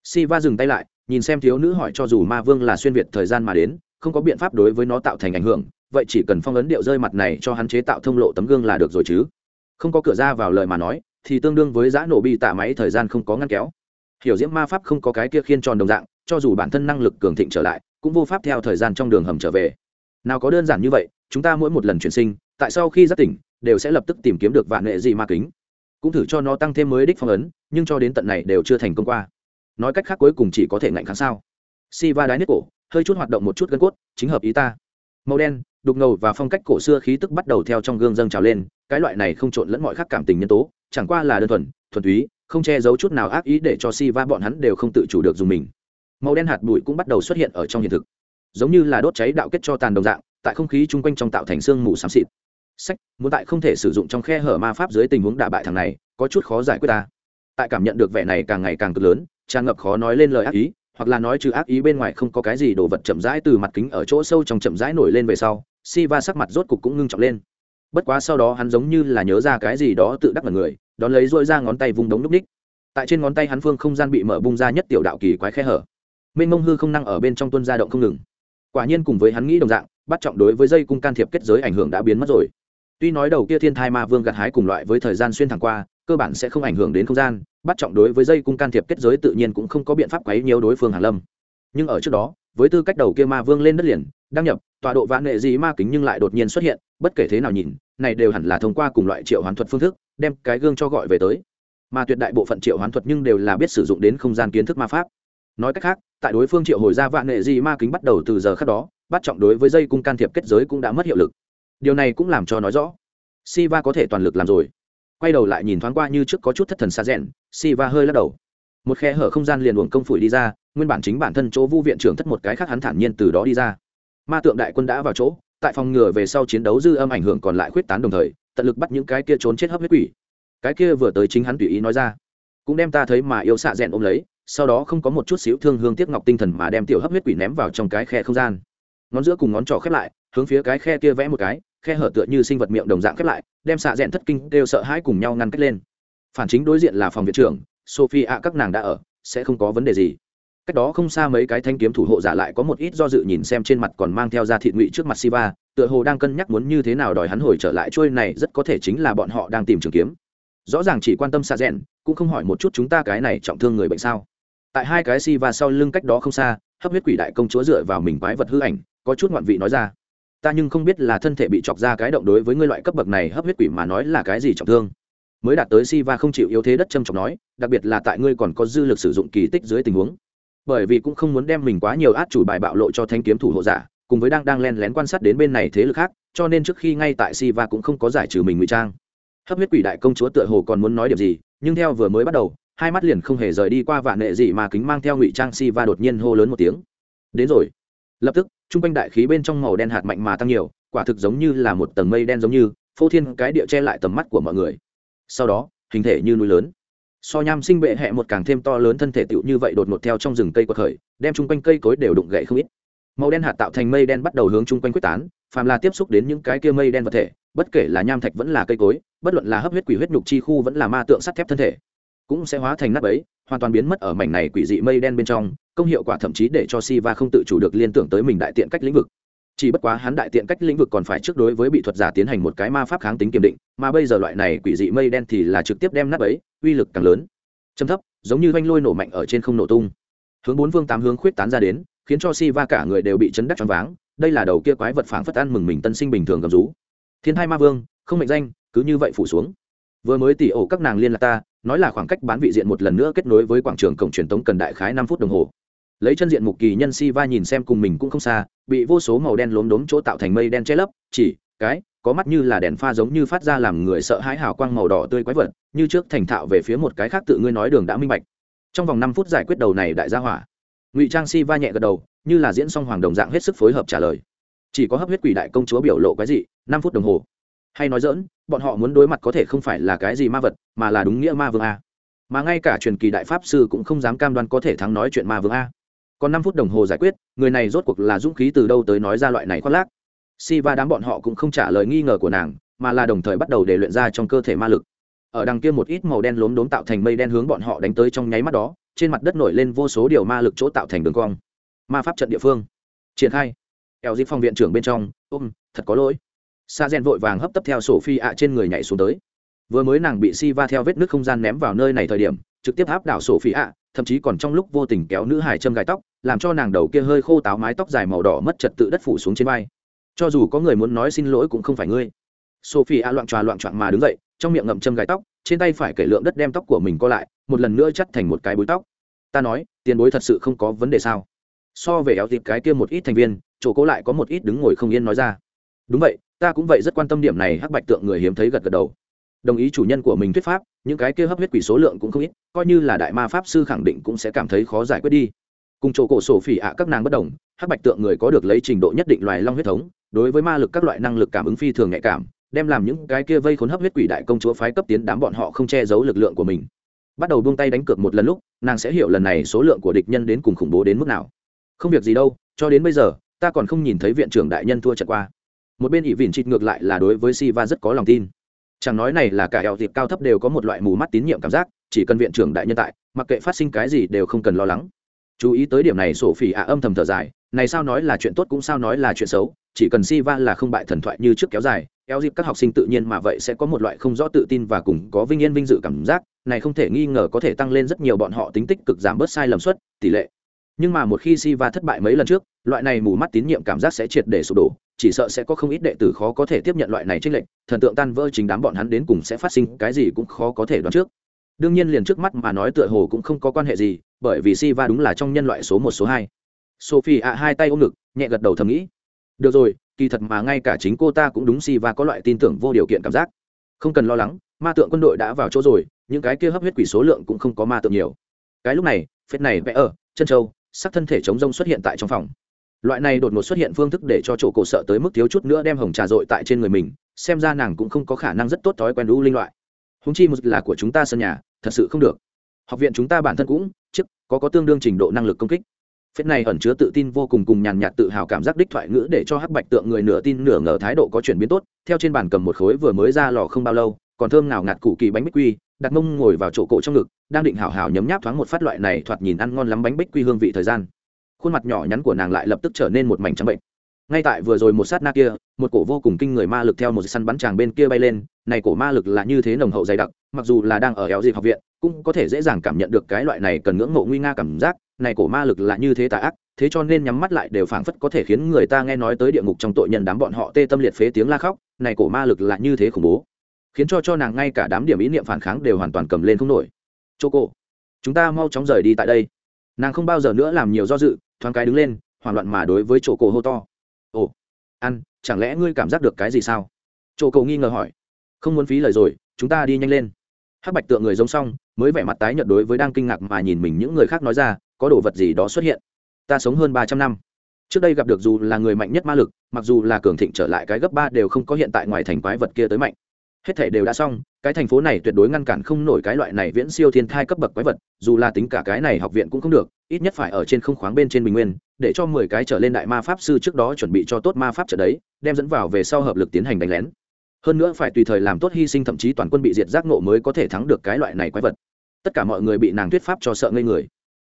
Speaker 1: Si va dừng tay lại nhìn xem thiếu nữ hỏi cho dù ma vương là xuyên việt thời gian mà đến, không có biện pháp đối với nó tạo thành ảnh hưởng, vậy chỉ cần phong ấn điệu rơi mặt này cho hắn chế tạo thông lộ tấm gương là được rồi chứ. Không có cửa ra vào lời mà nói, thì tương đương với giã nổ bị tạ máy thời gian không có ngăn kéo. Hiểu diễm ma pháp không có cái kia khiên tròn đồng dạng, cho dù bản thân năng lực cường thịnh trở lại, cũng vô pháp theo thời gian trong đường hầm trở về. Nào có đơn giản như vậy, chúng ta mỗi một lần chuyển sinh, tại sau khi giác tỉnh, đều sẽ lập tức tìm kiếm được vạn nghệ gì ma kính. Cũng thử cho nó tăng thêm mới đích phong ấn, nhưng cho đến tận này đều chưa thành công qua nói cách khác cuối cùng chỉ có thể ngạnh kháng sao. Si va đái nết cổ, hơi chút hoạt động một chút gân cốt, chính hợp ý ta. Màu đen, đục ngầu và phong cách cổ xưa khí tức bắt đầu theo trong gương dâng trào lên, cái loại này không trộn lẫn mọi khác cảm tình nhân tố, chẳng qua là đơn thuần thuần túy, không che giấu chút nào ác ý để cho si va bọn hắn đều không tự chủ được dùng mình. Màu đen hạt bụi cũng bắt đầu xuất hiện ở trong hiện thực. Giống như là đốt cháy đạo kết cho tàn đồng dạng, tại không khí chung quanh trong tạo thành xương mù xám xịt. Sách, muốn tại không thể sử dụng trong khe hở ma pháp dưới tình huống đả bại thằng này, có chút khó giải quyết ta tại cảm nhận được vẻ này càng ngày càng cực lớn tràn ngập khó nói lên lời ác ý, hoặc là nói trừ ác ý bên ngoài không có cái gì đồ vật chậm rãi từ mặt kính ở chỗ sâu trong chậm rãi nổi lên về sau si va sắc mặt rốt cục cũng ngưng trọng lên. Bất quá sau đó hắn giống như là nhớ ra cái gì đó tự đắc là người, đón lấy dội ra ngón tay vung đống núp ních. Tại trên ngón tay hắn phương không gian bị mở bung ra nhất tiểu đạo kỳ quái khe hở. Mênh mông hư không năng ở bên trong tuân ra động không ngừng. Quả nhiên cùng với hắn nghĩ đồng dạng, bắt trọng đối với dây cung can thiệp kết giới ảnh hưởng đã biến mất rồi. Tuy nói đầu kia thiên thai ma vương gặt hái cùng loại với thời gian xuyên thẳng qua cơ bản sẽ không ảnh hưởng đến không gian, bắt trọng đối với dây cung can thiệp kết giới tự nhiên cũng không có biện pháp quấy nhiều đối phương hàn lâm. Nhưng ở trước đó, với tư cách đầu kia ma vương lên đất liền, đăng nhập, tọa độ vạn nghệ gì ma kính nhưng lại đột nhiên xuất hiện, bất kể thế nào nhìn, này đều hẳn là thông qua cùng loại triệu hoán thuật phương thức, đem cái gương cho gọi về tới. Mà tuyệt đại bộ phận triệu hoán thuật nhưng đều là biết sử dụng đến không gian kiến thức ma pháp. Nói cách khác, tại đối phương triệu hồi ra vạn nghệ gì ma kính bắt đầu từ giờ khác đó, bắt trọng đối với dây cung can thiệp kết giới cũng đã mất hiệu lực. Điều này cũng làm cho nói rõ, Siva có thể toàn lực làm rồi quay đầu lại nhìn thoáng qua như trước có chút thất thần xa rẽn Siva hơi lắc đầu. Một khe hở không gian liền uổng công phủi đi ra, nguyên bản chính bản thân chỗ vu viện trưởng thất một cái khác hắn thản nhiên từ đó đi ra. Ma tượng đại quân đã vào chỗ, tại phòng ngừa về sau chiến đấu dư âm ảnh hưởng còn lại khuyết tán đồng thời, tận lực bắt những cái kia trốn chết hấp huyết quỷ. Cái kia vừa tới chính hắn tùy ý nói ra. Cũng đem ta thấy mà yêu xạ rẽn ôm lấy, sau đó không có một chút xíu thương hương tiếc ngọc tinh thần mà đem tiểu hấp huyết quỷ ném vào trong cái khe không gian. Ngón giữa cùng ngón trỏ khép lại, hướng phía cái khe kia vẽ một cái khe hở tựa như sinh vật miệng đồng dạng khép lại, đem xạ rẽn thất kinh đều sợ hãi cùng nhau ngăn cách lên. Phản chính đối diện là phòng viện trưởng sophie ạ các nàng đã ở, sẽ không có vấn đề gì. Cách đó không xa mấy cái thanh kiếm thủ hộ giả lại có một ít do dự nhìn xem trên mặt còn mang theo ra thị ngụy trước mặt siva, tựa hồ đang cân nhắc muốn như thế nào đòi hắn hồi trở lại, trôi này rất có thể chính là bọn họ đang tìm trường kiếm. Rõ ràng chỉ quan tâm xa rẽn cũng không hỏi một chút chúng ta cái này trọng thương người bệnh sao. Tại hai cái siva sau lưng cách đó không xa, hấp huyết quỷ đại công chúa dựa vào mình quái vật hư ảnh, có chút ngoạn vị nói ra ta nhưng không biết là thân thể bị chọc ra cái động đối với ngươi loại cấp bậc này hấp huyết quỷ mà nói là cái gì trọng thương. Mới đạt tới si va không chịu yếu thế đất châm trọng nói, đặc biệt là tại ngươi còn có dư lực sử dụng kỳ tích dưới tình huống. Bởi vì cũng không muốn đem mình quá nhiều át chủ bài bạo lộ cho thanh kiếm thủ hộ giả, cùng với đang đang len lén quan sát đến bên này thế lực khác, cho nên trước khi ngay tại si va cũng không có giải trừ mình ngụy trang. Hấp huyết quỷ đại công chúa tựa hồ còn muốn nói điểm gì, nhưng theo vừa mới bắt đầu, hai mắt liền không hề rời đi qua vạn nệ gì mà kính mang theo ngụy trang si va đột nhiên hô lớn một tiếng. Đến rồi. Lập tức trung quanh đại khí bên trong màu đen hạt mạnh mà tăng nhiều, quả thực giống như là một tầng mây đen giống như, phô thiên cái địa che lại tầm mắt của mọi người. Sau đó, hình thể như núi lớn. So nham sinh bệ hẹ một càng thêm to lớn thân thể tựu như vậy đột ngột theo trong rừng cây quật khởi, đem chung quanh cây cối đều đụng gậy không ít. Màu đen hạt tạo thành mây đen bắt đầu hướng chung quanh quyết tán, phàm là tiếp xúc đến những cái kia mây đen vật thể, bất kể là nham thạch vẫn là cây cối, bất luận là hấp huyết quỷ huyết nhục chi khu vẫn là ma tượng sắt thép thân thể, cũng sẽ hóa thành nắp ấy hoàn toàn biến mất ở mảnh này quỷ dị mây đen bên trong công hiệu quả thậm chí để cho si va không tự chủ được liên tưởng tới mình đại tiện cách lĩnh vực. Chỉ bất quá hắn đại tiện cách lĩnh vực còn phải trước đối với bị thuật giả tiến hành một cái ma pháp kháng tính kiểm định, mà bây giờ loại này quỷ dị mây đen thì là trực tiếp đem nắp ấy, uy lực càng lớn. Châm thấp, giống như oanh lôi nổ mạnh ở trên không nổ tung. Hướng bốn phương tám hướng khuyết tán ra đến, khiến cho si va cả người đều bị chấn đắc choáng váng, đây là đầu kia quái vật phảng phất ăn mừng mình tân sinh bình thường gầm rú. Thiên hai ma vương, không mệnh danh, cứ như vậy phủ xuống. Vừa mới tỉ ổ các nàng liên lạc ta, nói là khoảng cách bán vị diện một lần nữa kết nối với quảng trường cổng truyền tống cần đại khái năm phút đồng hồ lấy chân diện mục kỳ nhân si va nhìn xem cùng mình cũng không xa, bị vô số màu đen lốm đốm chỗ tạo thành mây đen che lấp, chỉ, cái, có mắt như là đèn pha giống như phát ra làm người sợ hãi hào quang màu đỏ tươi quái vật, như trước thành thạo về phía một cái khác tự ngươi nói đường đã minh bạch. Trong vòng năm phút giải quyết đầu này đại gia hỏa, ngụy trang si va nhẹ gật đầu, như là diễn xong hoàng đồng dạng hết sức phối hợp trả lời. Chỉ có hấp huyết quỷ đại công chúa biểu lộ cái gì năm phút đồng hồ. Hay nói dỡn bọn họ muốn đối mặt có thể không phải là cái gì ma vật, mà là đúng nghĩa ma vương a. Mà ngay cả truyền kỳ đại pháp sư cũng không dám cam đoan có thể thắng nói chuyện ma vương a còn năm phút đồng hồ giải quyết, người này rốt cuộc là dũng khí từ đâu tới nói ra loại này khoác lác. Si va đám bọn họ cũng không trả lời nghi ngờ của nàng, mà là đồng thời bắt đầu để luyện ra trong cơ thể ma lực. Ở đằng kia một ít màu đen lốm đốm tạo thành mây đen hướng bọn họ đánh tới trong nháy mắt đó, trên mặt đất nổi lên vô số điều ma lực chỗ tạo thành đường cong. Ma pháp trận địa phương. Triển khai. Eo dịp phòng viện trưởng bên trong, ôm, thật có lỗi. Sa gen vội vàng hấp tấp theo sổ phi ạ trên người nhảy xuống tới. Vừa mới nàng bị si va theo vết nước không gian ném vào nơi này thời điểm trực tiếp áp đảo sổ phi ạ, thậm chí còn trong lúc vô tình kéo nữ hải châm gai tóc, làm cho nàng đầu kia hơi khô táo mái tóc dài màu đỏ mất trật tự đất phủ xuống trên vai. Cho dù có người muốn nói xin lỗi cũng không phải ngươi. Sophie a loạn tròa loạn trọn mà đứng dậy, trong miệng ngậm châm gai tóc, trên tay phải kể lượng đất đem tóc của mình co lại, một lần nữa chắt thành một cái búi tóc. Ta nói, tiền bối thật sự không có vấn đề sao? So về éo dịp cái kia một ít thành viên, chỗ cố lại có một ít đứng ngồi không yên nói ra. Đúng vậy, ta cũng vậy rất quan tâm điểm này, hắc bạch tượng người hiếm thấy gật gật đầu. Đồng ý chủ nhân của mình thuyết pháp những cái kia hấp huyết quỷ số lượng cũng không ít, coi như là đại ma pháp sư khẳng định cũng sẽ cảm thấy khó giải quyết đi. Cùng chỗ cổ sổ phỉ ạ các nàng bất đồng, hắc bạch tượng người có được lấy trình độ nhất định loài long huyết thống, đối với ma lực các loại năng lực cảm ứng phi thường nhạy cảm, đem làm những cái kia vây khốn hấp huyết quỷ đại công chúa phái cấp tiến đám bọn họ không che giấu lực lượng của mình. Bắt đầu buông tay đánh cược một lần lúc, nàng sẽ hiểu lần này số lượng của địch nhân đến cùng khủng bố đến mức nào. Không việc gì đâu, cho đến bây giờ, ta còn không nhìn thấy viện trưởng đại nhân thua trận qua. Một bên ỷ vỉn trịt ngược lại là đối với si va rất có lòng tin chẳng nói này là cả eo dịp cao thấp đều có một loại mù mắt tín nhiệm cảm giác, chỉ cần viện trưởng đại nhân tại, mặc kệ phát sinh cái gì đều không cần lo lắng. Chú ý tới điểm này, sổ phỉ ạ âm thầm thở dài, này sao nói là chuyện tốt cũng sao nói là chuyện xấu, chỉ cần si va là không bại thần thoại như trước kéo dài, eo dịp các học sinh tự nhiên mà vậy sẽ có một loại không rõ tự tin và cùng có vinh yên vinh dự cảm giác, này không thể nghi ngờ có thể tăng lên rất nhiều bọn họ tính tích cực giảm bớt sai lầm suất, tỷ lệ. Nhưng mà một khi si va thất bại mấy lần trước, loại này mù mắt tín nhiệm cảm giác sẽ triệt để sụp đổ chỉ sợ sẽ có không ít đệ tử khó có thể tiếp nhận loại này trích lệnh thần tượng tan vỡ chính đám bọn hắn đến cùng sẽ phát sinh cái gì cũng khó có thể đoán trước. Đương nhiên liền trước mắt mà nói tựa hồ cũng không có quan hệ gì, bởi vì si va đúng là trong nhân loại số một, số hai. Sophie ạ hai tay ôm ngực, nhẹ gật đầu thầm nghĩ. Được rồi, kỳ thật mà ngay cả chính cô ta cũng đúng si va có loại tin tưởng vô điều kiện cảm giác. Không cần lo lắng, ma tượng quân đội đã vào chỗ rồi, những cái kia hấp huyết quỷ số lượng cũng không có ma tượng nhiều. Cái lúc này, phết này vẽ ở, chân châu, sắc thân thể chống rông xuất hiện tại trong phòng loại này đột ngột xuất hiện phương thức để cho chỗ cổ sợ tới mức thiếu chút nữa đem hồng trà dội tại trên người mình, xem ra nàng cũng không có khả năng rất tốt thói quen đu linh loại. Húng chi một là của chúng ta sân nhà, thật sự không được. Học viện chúng ta bản thân cũng chức có có tương đương trình độ năng lực công kích. Phết này ẩn chứa tự tin vô cùng cùng nhàn nhạt tự hào cảm giác đích thoại ngữ để cho hắc bạch tượng người nửa tin nửa ngờ thái độ có chuyển biến tốt, theo trên bàn cầm một khối vừa mới ra lò không bao lâu, còn thơm nào ngạt củ kỳ bánh bích quy, đặt mông ngồi vào chỗ cổ trong ngực, đang định hào hào nhấm nháp thoáng một phát loại này thoạt nhìn ăn ngon lắm bánh bích quy hương vị thời gian khuôn mặt nhỏ nhắn của nàng lại lập tức trở nên một mảnh trắng bệnh. Ngay tại vừa rồi một sát na kia, một cổ vô cùng kinh người ma lực theo một săn bắn tràng bên kia bay lên, này cổ ma lực là như thế nồng hậu dày đặc, mặc dù là đang ở éo dịp học viện, cũng có thể dễ dàng cảm nhận được cái loại này cần ngưỡng mộ nguy nga cảm giác, này cổ ma lực là như thế tà ác, thế cho nên nhắm mắt lại đều phảng phất có thể khiến người ta nghe nói tới địa ngục trong tội nhân đám bọn họ tê tâm liệt phế tiếng la khóc, này cổ ma lực là như thế khủng bố. Khiến cho cho nàng ngay cả đám điểm ý niệm phản kháng đều hoàn toàn cầm lên không nổi. Chỗ cô chúng ta mau chóng rời đi tại đây nàng không bao giờ nữa làm nhiều do dự, thoáng cái đứng lên, hoảng loạn mà đối với chỗ cổ hô to. Ồ, ăn, chẳng lẽ ngươi cảm giác được cái gì sao? Chỗ cổ nghi ngờ hỏi. Không muốn phí lời rồi, chúng ta đi nhanh lên. Hắc bạch tượng người giống xong, mới vẻ mặt tái nhợt đối với đang kinh ngạc mà nhìn mình những người khác nói ra, có đồ vật gì đó xuất hiện? Ta sống hơn ba trăm năm. Trước đây gặp được dù là người mạnh nhất ma lực, mặc dù là cường thịnh trở lại cái gấp ba đều không có hiện tại ngoài thành quái vật kia tới mạnh hết thể đều đã xong, cái thành phố này tuyệt đối ngăn cản không nổi cái loại này viễn siêu thiên thai cấp bậc quái vật, dù là tính cả cái này học viện cũng không được, ít nhất phải ở trên không khoáng bên trên bình nguyên, để cho mười cái trở lên đại ma pháp sư trước đó chuẩn bị cho tốt ma pháp trận đấy, đem dẫn vào về sau hợp lực tiến hành đánh lén. Hơn nữa phải tùy thời làm tốt hy sinh thậm chí toàn quân bị diệt giác nộ mới có thể thắng được cái loại này quái vật. Tất cả mọi người bị nàng thuyết pháp cho sợ ngây người.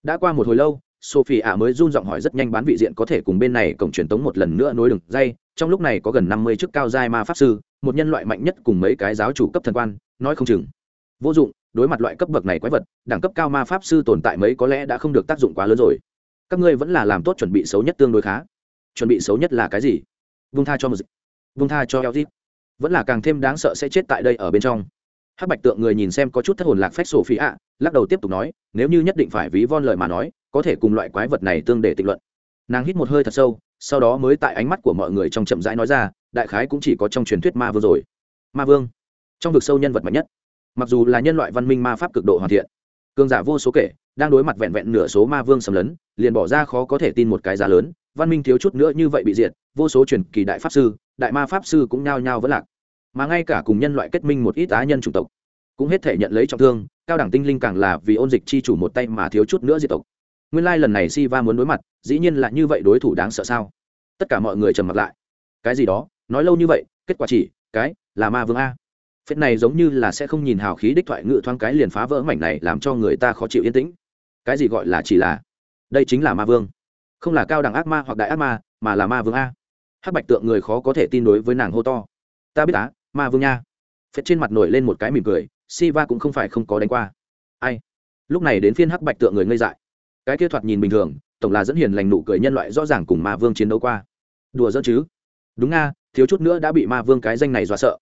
Speaker 1: Đã qua một hồi lâu sophie ạ mới run giọng hỏi rất nhanh bán vị diện có thể cùng bên này cổng truyền tống một lần nữa nối đường dây, trong lúc này có gần năm mươi chức cao giai ma pháp sư một nhân loại mạnh nhất cùng mấy cái giáo chủ cấp thần quan, nói không chừng. Vô dụng, đối mặt loại cấp bậc này quái vật, đẳng cấp cao ma pháp sư tồn tại mấy có lẽ đã không được tác dụng quá lớn rồi. Các ngươi vẫn là làm tốt chuẩn bị xấu nhất tương đối khá. Chuẩn bị xấu nhất là cái gì? Vung tha cho một vung tha cho eo vẫn là càng thêm đáng sợ sẽ chết tại đây ở bên trong. Hắc bạch tượng người nhìn xem có chút thất hồn lạc phách sổ phi ạ lắc đầu tiếp tục nói, nếu như nhất định phải ví von lời mà nói, có thể cùng loại quái vật này tương để tịnh luận. Nàng hít một hơi thật sâu, sau đó mới tại ánh mắt của mọi người trong chậm rãi nói ra đại khái cũng chỉ có trong truyền thuyết ma vương rồi. Ma vương, trong vực sâu nhân vật mạnh nhất. Mặc dù là nhân loại văn minh ma pháp cực độ hoàn thiện, cường giả vô số kể, đang đối mặt vẹn vẹn nửa số ma vương xâm lấn, liền bỏ ra khó có thể tin một cái giá lớn, văn minh thiếu chút nữa như vậy bị diệt, vô số truyền kỳ đại pháp sư, đại ma pháp sư cũng nhao nhao vẫn lạc. Mà ngay cả cùng nhân loại kết minh một ít á nhân chủng tộc, cũng hết thể nhận lấy trọng thương, cao đẳng tinh linh càng là vì ôn dịch chi chủ một tay mà thiếu chút nữa diệt tộc. Nguyên lai lần này si va muốn đối mặt, dĩ nhiên là như vậy đối thủ đáng sợ sao? Tất cả mọi người trầm mặt lại. Cái gì đó? Nói lâu như vậy, kết quả chỉ, cái, là ma vương a. Phết này giống như là sẽ không nhìn hào khí đích thoại ngự thoáng cái liền phá vỡ mảnh này làm cho người ta khó chịu yên tĩnh. Cái gì gọi là chỉ là? Đây chính là ma vương. Không là cao đẳng ác ma hoặc đại ác ma, mà là ma vương a. Hắc bạch tượng người khó có thể tin đối với nàng hô to. Ta biết á, ma vương nha. Phết trên mặt nổi lên một cái mỉm cười, si va cũng không phải không có đánh qua. Ai? Lúc này đến phiên hắc bạch tượng người ngây dại. Cái kia thoạt nhìn bình thường, tổng là dẫn hiền lành nụ cười nhân loại rõ ràng cùng ma vương chiến đấu qua. Đùa dẫn chứ? Đúng nga thiếu chút nữa đã bị ma vương cái danh này dọa sợ.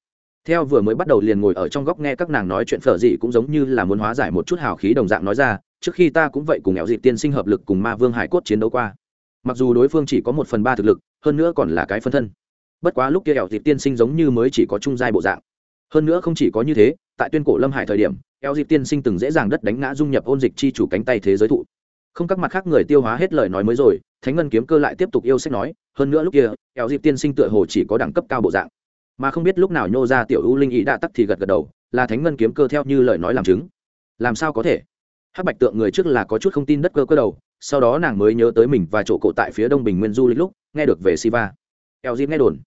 Speaker 1: Theo vừa mới bắt đầu liền ngồi ở trong góc nghe các nàng nói chuyện phở gì cũng giống như là muốn hóa giải một chút hào khí đồng dạng nói ra, trước khi ta cũng vậy cùng nghèo dịp tiên sinh hợp lực cùng ma vương hải cốt chiến đấu qua. Mặc dù đối phương chỉ có một phần ba thực lực, hơn nữa còn là cái phân thân. Bất quá lúc kia ẻo dịp tiên sinh giống như mới chỉ có trung giai bộ dạng. Hơn nữa không chỉ có như thế, tại tuyên cổ lâm hải thời điểm, eo dịp tiên sinh từng dễ dàng đất đánh ngã dung nhập ôn dịch chi chủ cánh tay thế giới thụ không các mặt khác người tiêu hóa hết lời nói mới rồi, thánh ngân kiếm cơ lại tiếp tục yêu sách nói, hơn nữa lúc kia ẻo dịp tiên sinh tựa hồ chỉ có đẳng cấp cao bộ dạng. Mà không biết lúc nào nhô ra tiểu u linh ý đã tắc thì gật gật đầu, là thánh ngân kiếm cơ theo như lời nói làm chứng. Làm sao có thể? Hắc bạch tượng người trước là có chút không tin đất cơ cơ đầu, sau đó nàng mới nhớ tới mình và chỗ cổ tại phía đông bình nguyên du lịch lúc, nghe được về siva. Eo dịp nghe đồn.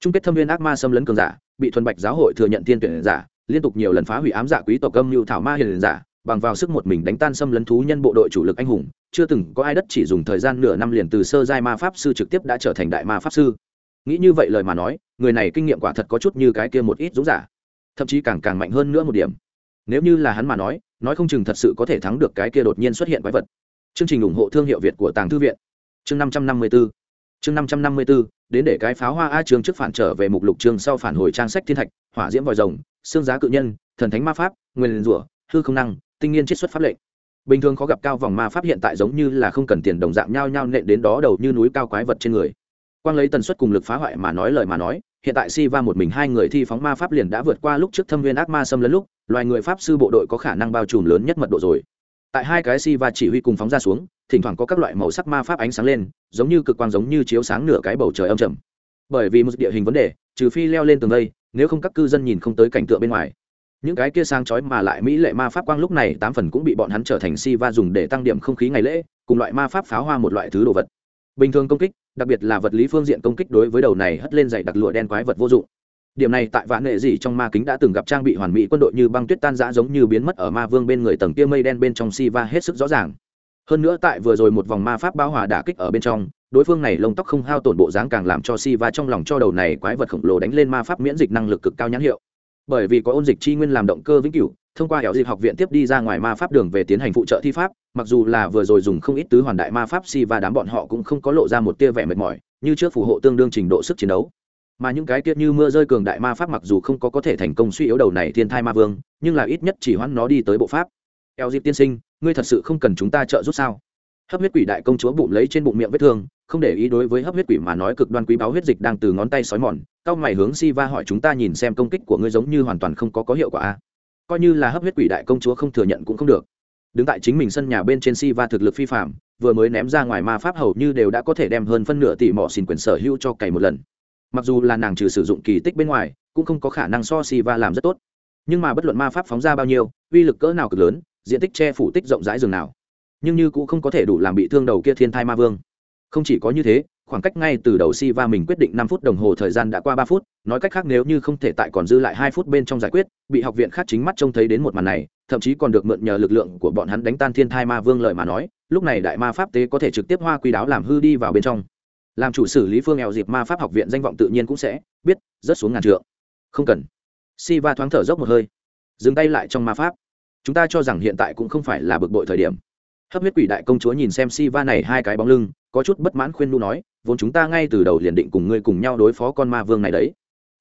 Speaker 1: Chung kết thâm viên ác ma xâm lấn cường giả, bị thuần bạch giáo hội thừa nhận tiên tuyển giả, liên tục nhiều lần phá hủy ám giả quý tộc âm mưu thảo ma hiền giả bằng vào sức một mình đánh tan xâm lấn thú nhân bộ đội chủ lực anh hùng, chưa từng có ai đất chỉ dùng thời gian nửa năm liền từ sơ giai ma pháp sư trực tiếp đã trở thành đại ma pháp sư. Nghĩ như vậy lời mà nói, người này kinh nghiệm quả thật có chút như cái kia một ít dũng giả, thậm chí càng càng mạnh hơn nữa một điểm. Nếu như là hắn mà nói nói không chừng thật sự có thể thắng được cái kia đột nhiên xuất hiện quái vật. Chương trình ủng hộ thương hiệu việt của tàng thư viện. Chương năm trăm năm mươi b ố chương năm trăm năm mươi b ố đến để cái pháo hoa a chương trước phản trở về mục lục chương sau phản hồi trang sách thiên thạch, hỏa diễm vòi rồng, xương giá cự nhân, thần thánh ma pháp, nguyên rủa, hư không năng tinh nghiên chiết xuất pháp lệnh. Bình thường khó gặp cao vòng ma pháp hiện tại giống như là không cần tiền đồng dạng nhau nhau nện đến đó đầu như núi cao quái vật trên người. Quang lấy tần suất cùng lực phá hoại mà nói lời mà nói, hiện tại si va một mình hai người thi phóng ma pháp liền đã vượt qua lúc trước thâm viên ác ma xâm lấn lúc, loài người pháp sư bộ đội có khả năng bao trùm lớn nhất mật độ rồi. Tại hai cái si va chỉ huy cùng phóng ra xuống, thỉnh thoảng có các loại màu sắc ma pháp ánh sáng lên, giống như cực quang giống như chiếu sáng nửa cái bầu trời âm trầm. Bởi vì một địa hình vấn đề, trừ phi leo lên tường đây, nếu không các cư dân nhìn không tới cảnh tượng bên ngoài những cái kia sang chói mà lại mỹ lệ ma pháp quang lúc này, tám phần cũng bị bọn hắn trở thành si va dùng để tăng điểm không khí ngày lễ, cùng loại ma pháp pháo hoa một loại thứ đồ vật. Bình thường công kích, đặc biệt là vật lý phương diện công kích đối với đầu này hất lên dày đặc lụa đen quái vật vô dụng. Điểm này tại vạn nghệ gì trong ma kính đã từng gặp trang bị hoàn mỹ quân đội như băng tuyết tan giã giống như biến mất ở ma vương bên người tầng kia mây đen bên trong si va hết sức rõ ràng. Hơn nữa tại vừa rồi một vòng ma pháp bao hòa đả kích ở bên trong, đối phương này lông tóc không hao tổn bộ dáng càng làm cho si va trong lòng cho đầu này quái vật khổng lồ đánh lên ma pháp miễn dịch năng lực cực cao nhãn hiệu bởi vì có ôn dịch chi nguyên làm động cơ vĩnh cửu, thông qua hẻo dịp học viện tiếp đi ra ngoài ma pháp đường về tiến hành phụ trợ thi pháp, mặc dù là vừa rồi dùng không ít tứ hoàn đại ma pháp si và đám bọn họ cũng không có lộ ra một tia vẻ mệt mỏi, như trước phù hộ tương đương trình độ sức chiến đấu. Mà những cái tiết như mưa rơi cường đại ma pháp mặc dù không có có thể thành công suy yếu đầu này thiên thai ma vương, nhưng là ít nhất chỉ hoãn nó đi tới bộ pháp. Eo dịp tiên sinh, ngươi thật sự không cần chúng ta trợ giúp sao? Hấp huyết quỷ đại công chúa bụng lấy trên bụng miệng vết thương không để ý đối với hấp huyết quỷ mà nói cực đoan quý báo huyết dịch đang từ ngón tay sói mòn. Cao mày hướng si va hỏi chúng ta nhìn xem công kích của ngươi giống như hoàn toàn không có có hiệu quả a coi như là hấp huyết quỷ đại công chúa không thừa nhận cũng không được. Đứng tại chính mình sân nhà bên trên si va thực lực phi phạm vừa mới ném ra ngoài ma pháp hầu như đều đã có thể đem hơn phân nửa tỷ mỏ xin quyền sở hữu cho cày một lần. Mặc dù là nàng trừ sử dụng kỳ tích bên ngoài, cũng không có khả năng so si va làm rất tốt. Nhưng mà bất luận ma pháp phóng ra bao nhiêu, uy lực cỡ nào cực lớn, diện tích che phủ tích rộng rãi rừng nào. Nhưng như cũng không có thể đủ làm bị thương đầu kia thiên thai ma vương không chỉ có như thế, khoảng cách ngay từ đầu si va mình quyết định năm phút đồng hồ thời gian đã qua ba phút, nói cách khác nếu như không thể tại còn dư lại hai phút bên trong giải quyết, bị học viện khác chính mắt trông thấy đến một màn này, thậm chí còn được mượn nhờ lực lượng của bọn hắn đánh tan thiên thai ma vương lợi mà nói, lúc này đại ma pháp tế có thể trực tiếp hoa quy đáo làm hư đi vào bên trong. Làm chủ xử lý phương nghèo dịp ma pháp học viện danh vọng tự nhiên cũng sẽ biết, rớt xuống ngàn trượng. Không cần. Si va thoáng thở dốc một hơi. Dừng tay lại trong ma pháp. Chúng ta cho rằng hiện tại cũng không phải là bực bội thời điểm hấp huyết quỷ đại công chúa nhìn xem si va này hai cái bóng lưng có chút bất mãn khuyên nu nói vốn chúng ta ngay từ đầu liền định cùng ngươi cùng nhau đối phó con ma vương này đấy.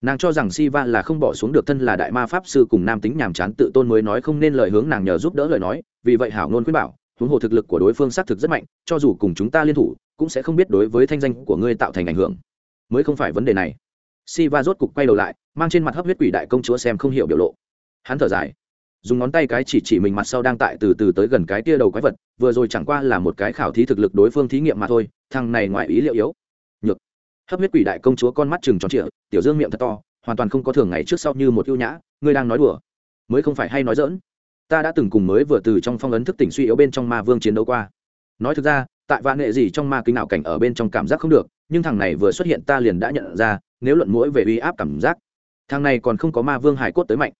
Speaker 1: Nàng cho rằng si va là không bỏ xuống được thân là đại ma pháp sư cùng nam tính nhàm chán tự tôn mới nói không nên lời hướng nàng nhờ giúp đỡ lời nói vì vậy hảo ngôn khuyên bảo huống hồ thực lực của đối phương xác thực rất mạnh cho dù cùng chúng ta liên thủ cũng sẽ không biết đối với thanh danh của ngươi tạo thành ảnh hưởng. Mới không phải vấn đề này. Siva rốt cục quay đầu lại, mang trên mặt hấp huyết quỷ đại công chúa xem không hiểu biểu lộ. Hắn thở dài, dùng ngón tay cái chỉ chỉ mình mặt sau đang tại từ từ tới gần cái tia đầu quái vật, vừa rồi chẳng qua là một cái khảo thí thực lực đối phương thí nghiệm mà thôi, thằng này ngoài ý liệu yếu. Nhược. Hấp huyết quỷ đại công chúa con mắt trừng tròn trịa, tiểu dương miệng thật to, hoàn toàn không có thường ngày trước sau như một ưu nhã, ngươi đang nói đùa, mới không phải hay nói dỡn. Ta đã từng cùng mới vừa từ trong phong ấn thức tỉnh suy yếu bên trong ma vương chiến đấu qua. Nói thực ra, tại vạn nghệ gì trong ma kính nào cảnh ở bên trong cảm giác không được, nhưng thằng này vừa xuất hiện ta liền đã nhận ra, nếu luận mũi về uy áp cảm giác thằng này còn không có ma vương hải cốt tới mạnh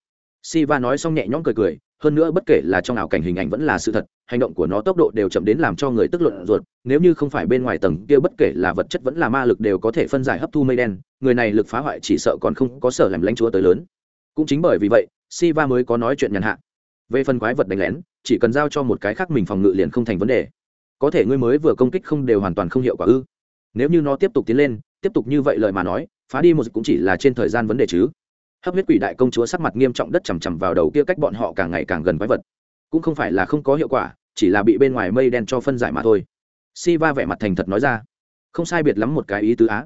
Speaker 1: Siva nói xong nhẹ nhõm cười cười, hơn nữa bất kể là trong ảo cảnh hình ảnh vẫn là sự thật, hành động của nó tốc độ đều chậm đến làm cho người tức luận ruột, nếu như không phải bên ngoài tầng kia bất kể là vật chất vẫn là ma lực đều có thể phân giải hấp thu mây đen, người này lực phá hoại chỉ sợ còn không có sở làm lãnh chúa tới lớn. Cũng chính bởi vì vậy, Siva mới có nói chuyện nhàn hạ. Về phần quái vật đánh lén, chỉ cần giao cho một cái khác mình phòng ngự liền không thành vấn đề. Có thể ngươi mới vừa công kích không đều hoàn toàn không hiệu quả ư? Nếu như nó tiếp tục tiến lên, tiếp tục như vậy lời mà nói, phá đi một cũng chỉ là trên thời gian vấn đề chứ hấp huyết quỷ đại công chúa sắc mặt nghiêm trọng đất chằm chằm vào đầu kia cách bọn họ càng ngày càng gần quái vật. Cũng không phải là không có hiệu quả, chỉ là bị bên ngoài mây đen cho phân giải mà thôi. Si va vẻ mặt thành thật nói ra. Không sai biệt lắm một cái ý tứ á.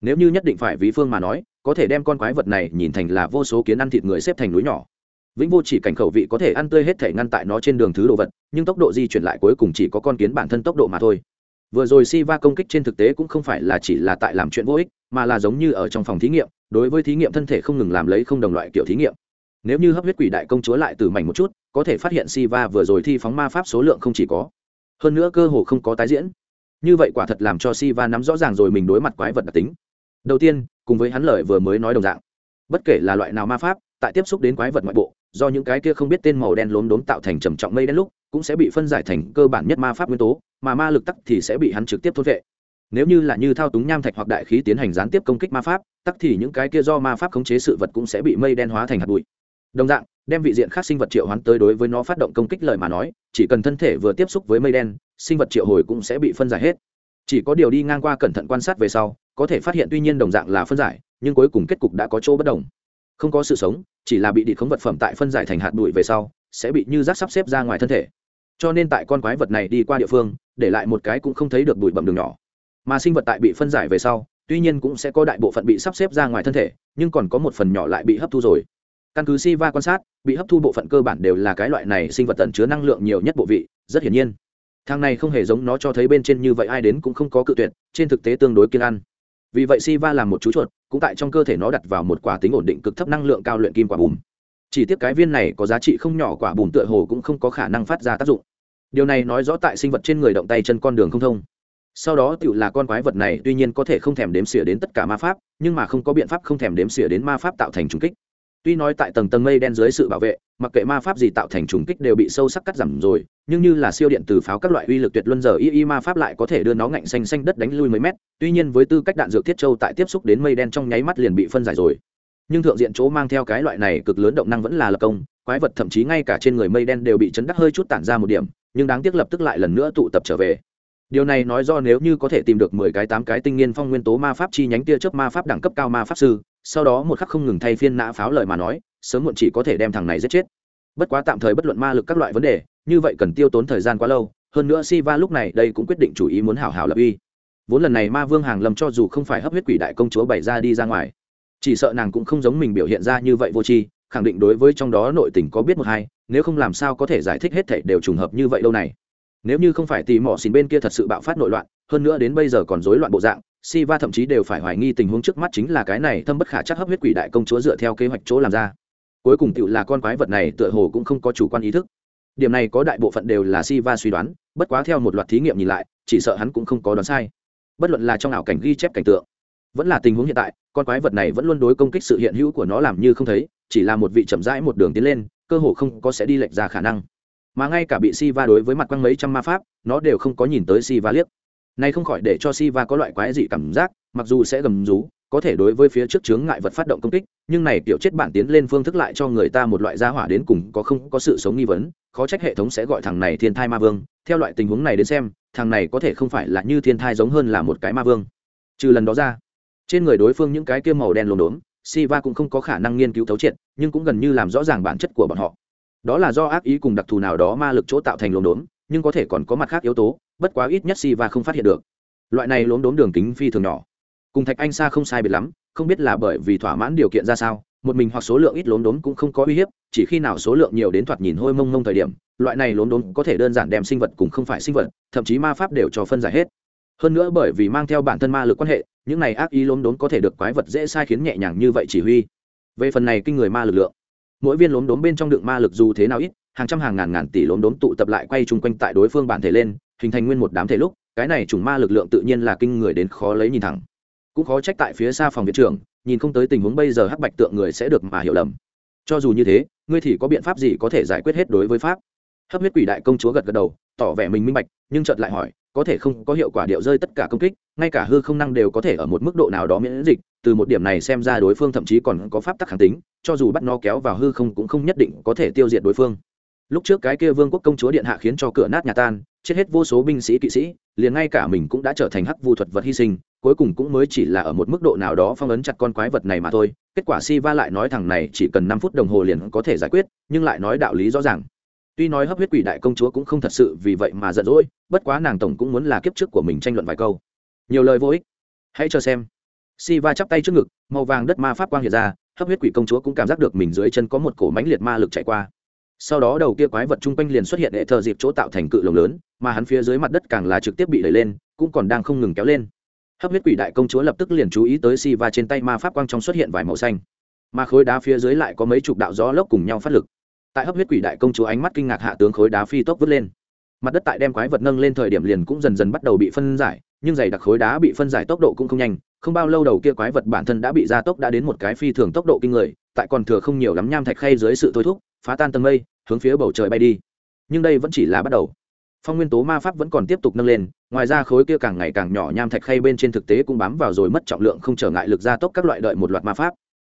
Speaker 1: Nếu như nhất định phải ví phương mà nói, có thể đem con quái vật này nhìn thành là vô số kiến ăn thịt người xếp thành núi nhỏ. Vĩnh vô chỉ cảnh khẩu vị có thể ăn tươi hết thể ngăn tại nó trên đường thứ đồ vật, nhưng tốc độ di chuyển lại cuối cùng chỉ có con kiến bản thân tốc độ mà thôi. Vừa rồi si va công kích trên thực tế cũng không phải là chỉ là tại làm chuyện vô ích, mà là giống như ở trong phòng thí nghiệm đối với thí nghiệm thân thể không ngừng làm lấy không đồng loại kiểu thí nghiệm. Nếu như hấp huyết quỷ đại công chúa lại từ mảnh một chút, có thể phát hiện si va vừa rồi thi phóng ma pháp số lượng không chỉ có. Hơn nữa cơ hồ không có tái diễn. Như vậy quả thật làm cho si va nắm rõ ràng rồi mình đối mặt quái vật đặc tính. Đầu tiên, cùng với hắn lời vừa mới nói đồng dạng. Bất kể là loại nào ma pháp, tại tiếp xúc đến quái vật ngoại bộ, do những cái kia không biết tên màu đen lốm đốm tạo thành trầm trọng mây đen lúc, cũng sẽ bị phân giải thành cơ bản nhất ma pháp nguyên tố, mà ma lực tắc thì sẽ bị hắn trực tiếp thôn vệ nếu như là như thao túng nham thạch hoặc đại khí tiến hành gián tiếp công kích ma pháp, tắc thì những cái kia do ma pháp khống chế sự vật cũng sẽ bị mây đen hóa thành hạt bụi. Đồng dạng, đem vị diện khác sinh vật triệu hoán tới đối với nó phát động công kích lời mà nói, chỉ cần thân thể vừa tiếp xúc với mây đen, sinh vật triệu hồi cũng sẽ bị phân giải hết. Chỉ có điều đi ngang qua cẩn thận quan sát về sau, có thể phát hiện tuy nhiên đồng dạng là phân giải, nhưng cuối cùng kết cục đã có chỗ bất đồng. Không có sự sống, chỉ là bị địch khống vật phẩm tại phân giải thành hạt bụi về sau, sẽ bị như rác sắp xếp ra ngoài thân thể. Cho nên tại con quái vật này đi qua địa phương, để lại một cái cũng không thấy được bụi bậm đường nhỏ mà sinh vật tại bị phân giải về sau, tuy nhiên cũng sẽ có đại bộ phận bị sắp xếp ra ngoài thân thể, nhưng còn có một phần nhỏ lại bị hấp thu rồi. Căn cứ si va quan sát, bị hấp thu bộ phận cơ bản đều là cái loại này sinh vật tận chứa năng lượng nhiều nhất bộ vị, rất hiển nhiên. Thang này không hề giống nó cho thấy bên trên như vậy ai đến cũng không có cự tuyệt, trên thực tế tương đối kiên ăn. Vì vậy si va làm một chú chuột, cũng tại trong cơ thể nó đặt vào một quả tính ổn định cực thấp năng lượng cao luyện kim quả bùm. Chỉ tiếc cái viên này có giá trị không nhỏ quả bùm tựa hồ cũng không có khả năng phát ra tác dụng. Điều này nói rõ tại sinh vật trên người động tay chân con đường không thông sau đó tựu là con quái vật này tuy nhiên có thể không thèm đếm xỉa đến tất cả ma pháp, nhưng mà không có biện pháp không thèm đếm xỉa đến ma pháp tạo thành trùng kích. Tuy nói tại tầng tầng mây đen dưới sự bảo vệ, mặc kệ ma pháp gì tạo thành trùng kích đều bị sâu sắc cắt giảm rồi, nhưng như là siêu điện từ pháo các loại uy lực tuyệt luân giờ y y ma pháp lại có thể đưa nó ngạnh xanh xanh đất đánh lui mấy mét, tuy nhiên với tư cách đạn dược thiết châu tại tiếp xúc đến mây đen trong nháy mắt liền bị phân giải rồi. Nhưng thượng diện chỗ mang theo cái loại này cực lớn động năng vẫn là lập công, quái vật thậm chí ngay cả trên người mây đen đều bị chấn đắc hơi chút tản ra một điểm, nhưng đáng tiếc lập tức lại lần nữa tụ tập trở về điều này nói do nếu như có thể tìm được mười cái tám cái tinh niên phong nguyên tố ma pháp chi nhánh tia chớp ma pháp đẳng cấp cao ma pháp sư, sau đó một khắc không ngừng thay phiên nã pháo lời mà nói, sớm muộn chỉ có thể đem thằng này giết chết. Bất quá tạm thời bất luận ma lực các loại vấn đề, như vậy cần tiêu tốn thời gian quá lâu, hơn nữa si va lúc này đây cũng quyết định chủ ý muốn hảo hảo lập uy. Vốn lần này ma vương hàng lầm cho dù không phải hấp huyết quỷ đại công chúa bày ra đi ra ngoài, chỉ sợ nàng cũng không giống mình biểu hiện ra như vậy vô tri, khẳng định đối với trong đó nội tình có biết một hai, nếu không làm sao có thể giải thích hết thảy đều trùng hợp như vậy lâu này nếu như không phải tỉ mỏ xin bên kia thật sự bạo phát nội loạn, hơn nữa đến bây giờ còn rối loạn bộ dạng si va thậm chí đều phải hoài nghi tình huống trước mắt chính là cái này thâm bất khả chắc hấp huyết quỷ đại công chúa dựa theo kế hoạch chỗ làm ra. Cuối cùng tựu là con quái vật này tựa hồ cũng không có chủ quan ý thức. Điểm này có đại bộ phận đều là si va suy đoán, bất quá theo một loạt thí nghiệm nhìn lại, chỉ sợ hắn cũng không có đoán sai. Bất luận là trong ảo cảnh ghi chép cảnh tượng, vẫn là tình huống hiện tại, con quái vật này vẫn luôn đối công kích sự hiện hữu của nó làm như không thấy, chỉ là một vị chậm rãi một đường tiến lên, cơ hồ không có sẽ đi lệch ra khả năng mà ngay cả bị si va đối với mặt quăng mấy trăm ma pháp nó đều không có nhìn tới si va liếc. Này không khỏi để cho si va có loại quái dị cảm giác mặc dù sẽ gầm rú có thể đối với phía trước chướng ngại vật phát động công kích nhưng này kiểu chết bản tiến lên phương thức lại cho người ta một loại gia hỏa đến cùng có không có sự sống nghi vấn khó trách hệ thống sẽ gọi thằng này thiên thai ma vương. Theo loại tình huống này đến xem thằng này có thể không phải là như thiên thai giống hơn là một cái ma vương. Trừ lần đó ra trên người đối phương những cái kia màu đen lồn đốn Siva cũng không có khả năng nghiên cứu thấu triệt, nhưng cũng gần như làm rõ ràng bản chất của bọn họ. Đó là do ác ý cùng đặc thù nào đó ma lực chỗ tạo thành lốm đốm, nhưng có thể còn có mặt khác yếu tố, bất quá ít nhất Siva không phát hiện được. Loại này lốm đốm đường kính phi thường nhỏ, cùng thạch anh xa không sai biệt lắm, không biết là bởi vì thỏa mãn điều kiện ra sao một mình hoặc số lượng ít lốm đốm cũng không có uy hiếp chỉ khi nào số lượng nhiều đến thoạt nhìn hôi mông mông thời điểm loại này lốm đốm có thể đơn giản đem sinh vật cùng không phải sinh vật thậm chí ma pháp đều cho phân giải hết. Hơn nữa bởi vì mang theo bản thân ma lực quan hệ những này ác ý lốm đốm có thể được quái vật dễ sai khiến nhẹ nhàng như vậy chỉ huy. Về phần này kinh người ma lực lượng mỗi viên lốm đốm bên trong đựng ma lực dù thế nào ít, hàng trăm hàng ngàn ngàn tỷ lốm đốm tụ tập lại quay chung quanh tại đối phương bản thể lên, hình thành nguyên một đám thể lúc, cái này chủng ma lực lượng tự nhiên là kinh người đến khó lấy nhìn thẳng. Cũng khó trách tại phía xa phòng viện trưởng, nhìn không tới tình huống bây giờ hắc bạch tượng người sẽ được mà hiểu lầm. Cho dù như thế, ngươi thì có biện pháp gì có thể giải quyết hết đối với pháp? Hấp huyết quỷ đại công chúa gật gật đầu, tỏ vẻ mình minh bạch, nhưng chợt lại hỏi, có thể không có hiệu quả điệu rơi tất cả công kích, ngay cả hư không năng đều có thể ở một mức độ nào đó miễn dịch từ một điểm này xem ra đối phương thậm chí còn có pháp tắc kháng tính, cho dù bắt nó kéo vào hư không cũng không nhất định có thể tiêu diệt đối phương. Lúc trước cái kia vương quốc công chúa điện hạ khiến cho cửa nát nhà tan, chết hết vô số binh sĩ kỵ sĩ, liền ngay cả mình cũng đã trở thành hắc vu thuật vật hy sinh, cuối cùng cũng mới chỉ là ở một mức độ nào đó phong ấn chặt con quái vật này mà thôi. Kết quả si va lại nói thằng này chỉ cần năm phút đồng hồ liền có thể giải quyết, nhưng lại nói đạo lý rõ ràng. Tuy nói hấp huyết quỷ đại công chúa cũng không thật sự vì vậy mà giận dỗi, bất quá nàng tổng cũng muốn là kiếp trước của mình tranh luận vài câu. Nhiều lời vô ích. Hãy cho xem si va chắp tay trước ngực, màu vàng đất ma pháp quang hiện ra, hấp huyết quỷ công chúa cũng cảm giác được mình dưới chân có một cổ mánh liệt ma lực chạy qua. Sau đó đầu kia quái vật chung quanh liền xuất hiện hệ thờ dịp chỗ tạo thành cự lồng lớn, mà hắn phía dưới mặt đất càng là trực tiếp bị đẩy lên, cũng còn đang không ngừng kéo lên. Hấp huyết quỷ đại công chúa lập tức liền chú ý tới si va trên tay ma pháp quang trong xuất hiện vài màu xanh. Mà khối đá phía dưới lại có mấy chục đạo gió lốc cùng nhau phát lực. Tại hấp huyết quỷ đại công chúa ánh mắt kinh ngạc hạ tướng khối đá phi tốc vứt lên. Mặt đất tại đem quái vật nâng lên thời điểm liền cũng dần dần bắt đầu bị phân giải, nhưng dày đặc khối đá bị phân giải tốc độ cũng không nhanh không bao lâu đầu kia quái vật bản thân đã bị gia tốc đã đến một cái phi thường tốc độ kinh người, tại còn thừa không nhiều lắm nham thạch khay dưới sự thôi thúc, phá tan tầng mây, hướng phía bầu trời bay đi. Nhưng đây vẫn chỉ là bắt đầu. Phong nguyên tố ma pháp vẫn còn tiếp tục nâng lên, ngoài ra khối kia càng ngày càng nhỏ nham thạch khay bên trên thực tế cũng bám vào rồi mất trọng lượng không trở ngại lực gia tốc các loại đợi một loạt ma pháp.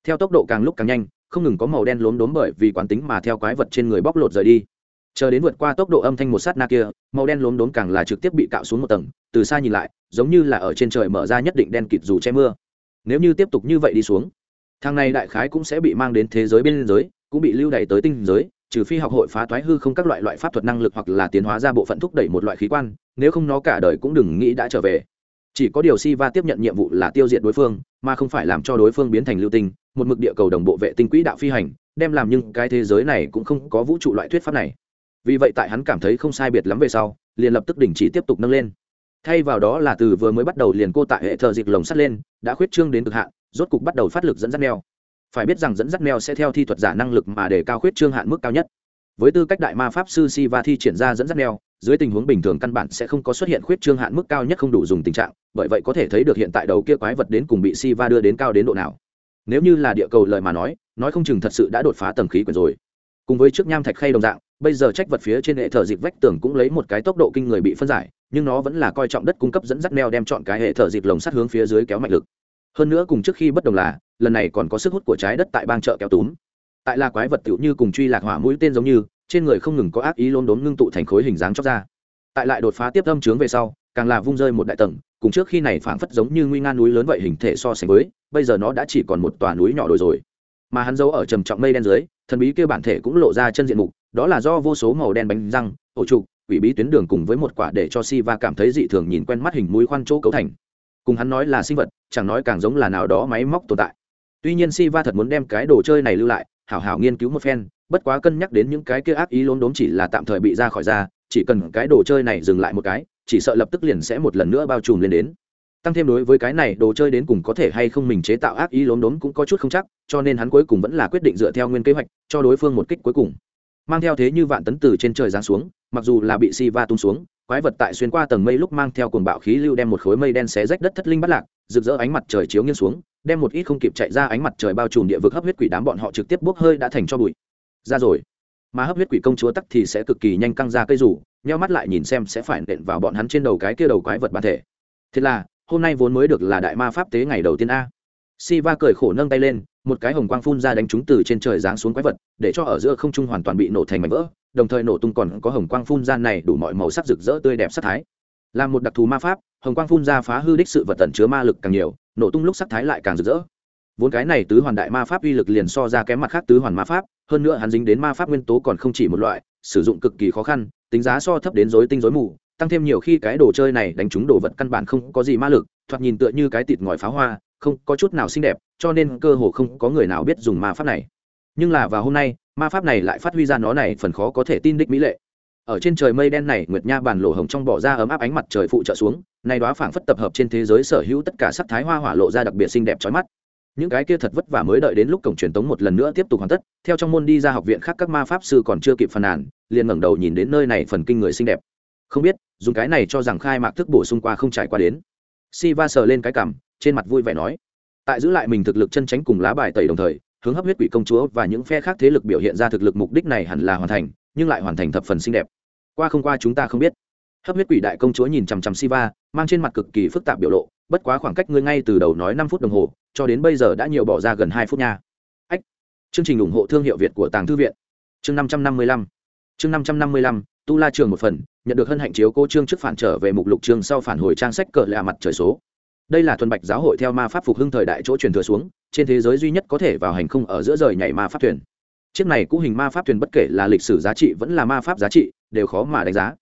Speaker 1: Theo tốc độ càng lúc càng nhanh, không ngừng có màu đen lốm đốm bởi vì quán tính mà theo quái vật trên người bóc lột rời đi. Chờ đến vượt qua tốc độ âm thanh một sát na kia, màu đen lốm đốm càng là trực tiếp bị cạo xuống một tầng, từ xa nhìn lại giống như là ở trên trời mở ra nhất định đen kịt dù che mưa. Nếu như tiếp tục như vậy đi xuống thang này đại khái cũng sẽ bị mang đến thế giới bên giới, cũng bị lưu đày tới tinh giới, trừ phi học hội phá toái hư không các loại loại pháp thuật năng lực hoặc là tiến hóa ra bộ phận thúc đẩy một loại khí quan, nếu không nó cả đời cũng đừng nghĩ đã trở về. Chỉ có điều si va tiếp nhận nhiệm vụ là tiêu diệt đối phương, mà không phải làm cho đối phương biến thành lưu tinh, một mực địa cầu đồng bộ vệ tinh quỹ đạo phi hành, đem làm nhưng cái thế giới này cũng không có vũ trụ loại thuyết pháp này. Vì vậy tại hắn cảm thấy không sai biệt lắm về sau, liền lập tức đình chỉ tiếp tục nâng lên thay vào đó là từ vừa mới bắt đầu liền cô tại hệ thờ dịch lồng sắt lên, đã khuyết trương đến cực hạn, rốt cục bắt đầu phát lực dẫn dắt neo phải biết rằng dẫn dắt neo sẽ theo thi thuật giả năng lực mà để cao khuyết trương hạn mức cao nhất. Với tư cách đại ma pháp sư si va thi triển ra dẫn dắt neo dưới tình huống bình thường căn bản sẽ không có xuất hiện khuyết trương hạn mức cao nhất không đủ dùng tình trạng, bởi vậy có thể thấy được hiện tại đầu kia quái vật đến cùng bị si va đưa đến cao đến độ nào. Nếu như là địa cầu lời mà nói nói không chừng thật sự đã đột phá tầng khí quyển rồi. Cùng với trước nham thạch khay đồng dạng bây giờ trách vật phía trên hệ thờ dịp vách tường cũng lấy một cái tốc độ kinh người bị phân giải, nhưng nó vẫn là coi trọng đất cung cấp dẫn dắt neo đem chọn cái hệ thờ dịp lồng sắt hướng phía dưới kéo mạnh lực. Hơn nữa cùng trước khi bất đồng là, lần này còn có sức hút của trái đất tại bang chợ kéo túm. Tại là quái vật tựu như cùng truy lạc hỏa mũi tên giống như, trên người không ngừng có ác ý lôn đốm ngưng tụ thành khối hình dáng chóc ra. Tại lại đột phá tiếp âm trướng về sau, càng là vung rơi một đại tầng, cùng trước khi này phảng phất giống như nguy nga núi lớn vậy hình thể so sánh với, bây giờ nó đã chỉ còn một tòa núi nhỏ đồi rồi mà hắn giấu ở trầm trọng mây đen dưới, thần bí kia bản thể cũng lộ ra chân diện mục, đó là do vô số màu đen bánh răng, ổ trục, quỷ bí tuyến đường cùng với một quả để cho si va cảm thấy dị thường nhìn quen mắt hình mũi khoan chỗ cấu thành. Cùng hắn nói là sinh vật, chẳng nói càng giống là nào đó máy móc tồn tại. Tuy nhiên si va thật muốn đem cái đồ chơi này lưu lại, hảo hảo nghiên cứu một phen, bất quá cân nhắc đến những cái kia ác ý lốm đốm chỉ là tạm thời bị ra khỏi ra chỉ cần cái đồ chơi này dừng lại một cái, chỉ sợ lập tức liền sẽ một lần nữa bao trùm lên đến tăng thêm đối với cái này đồ chơi đến cùng có thể hay không mình chế tạo ác ý lốm đốm cũng có chút không chắc, cho nên hắn cuối cùng vẫn là quyết định dựa theo nguyên kế hoạch, cho đối phương một kích cuối cùng. Mang theo thế như vạn tấn từ trên trời giáng xuống, mặc dù là bị si va tung xuống, quái vật tại xuyên qua tầng mây lúc mang theo cuồng bạo khí lưu đem một khối mây đen xé rách đất thất linh bắt lạc, rực rỡ ánh mặt trời chiếu nghiêng xuống, đem một ít không kịp chạy ra ánh mặt trời bao trùm địa vực hấp huyết quỷ đám bọn họ trực tiếp bốc hơi đã thành cho bụi. Ra rồi. Mà hấp huyết quỷ công chúa tắc thì sẽ cực kỳ nhanh căng ra cây rủ, nheo mắt lại nhìn xem sẽ phải nện vào bọn hắn trên đầu cái kia đầu quái vật bản thể. Thế là hôm nay vốn mới được là đại ma pháp tế ngày đầu tiên a. Si va cười khổ nâng tay lên, một cái hồng quang phun ra đánh chúng từ trên trời giáng xuống quái vật, để cho ở giữa không trung hoàn toàn bị nổ thành mảnh vỡ, đồng thời nổ tung còn có hồng quang phun ra này đủ mọi màu sắc rực rỡ tươi đẹp sắc thái. Là một đặc thù ma pháp, hồng quang phun ra phá hư đích sự vật tẩn chứa ma lực càng nhiều, nổ tung lúc sắc thái lại càng rực rỡ. Vốn cái này tứ hoàn đại ma pháp uy lực liền so ra kém mặt khác tứ hoàn ma pháp, hơn nữa hắn dính đến ma pháp nguyên tố còn không chỉ một loại, sử dụng cực kỳ khó khăn, tính giá so thấp đến rối tinh rối mù tăng thêm nhiều khi cái đồ chơi này đánh trúng đồ vật căn bản không có gì ma lực, thoạt nhìn tựa như cái tịt ngòi pháo hoa, không có chút nào xinh đẹp, cho nên cơ hồ không có người nào biết dùng ma pháp này. Nhưng là vào hôm nay, ma pháp này lại phát huy ra nó này phần khó có thể tin đích mỹ lệ. Ở trên trời mây đen này, nguyệt nha bàn lộ hồng trong bỏ ra ấm áp ánh mặt trời phụ trợ xuống, nay đoá phảng phất tập hợp trên thế giới sở hữu tất cả sắc thái hoa hỏa lộ ra đặc biệt xinh đẹp trói mắt. Những cái kia thật vất vả mới đợi đến lúc cổng truyền tống một lần nữa tiếp tục hoàn tất, theo trong môn đi ra học viện khác các ma pháp sư còn chưa kịp phàn nàn, liền ngẩng đầu nhìn đến nơi này phần kinh người xinh đẹp không biết, dùng cái này cho rằng khai mạc thức bổ sung qua không trải qua đến. Si va sờ lên cái cằm, trên mặt vui vẻ nói. Tại giữ lại mình thực lực chân tránh cùng lá bài tẩy đồng thời, hướng hấp huyết quỷ công chúa và những phe khác thế lực biểu hiện ra thực lực mục đích này hẳn là hoàn thành, nhưng lại hoàn thành thập phần xinh đẹp. Qua không qua chúng ta không biết. Hấp huyết quỷ đại công chúa nhìn chằm chằm siva, mang trên mặt cực kỳ phức tạp biểu lộ, bất quá khoảng cách ngươi ngay từ đầu nói năm phút đồng hồ, cho đến bây giờ đã nhiều bỏ ra gần hai phút nha. Ách. Chương trình ủng hộ thương hiệu việt của tàng thư viện. Chương năm trăm năm mươi lăm. Chương năm trăm năm mươi lăm, tu la trường một phần nhận được hân hạnh chiếu cô trương trước phản trở về mục lục chương sau phản hồi trang sách cờ lạ mặt trời số. Đây là thuần bạch giáo hội theo ma pháp phục hưng thời đại chỗ truyền thừa xuống, trên thế giới duy nhất có thể vào hành không ở giữa rời nhảy ma pháp thuyền. Chiếc này cũ hình ma pháp thuyền bất kể là lịch sử giá trị vẫn là ma pháp giá trị, đều khó mà đánh giá.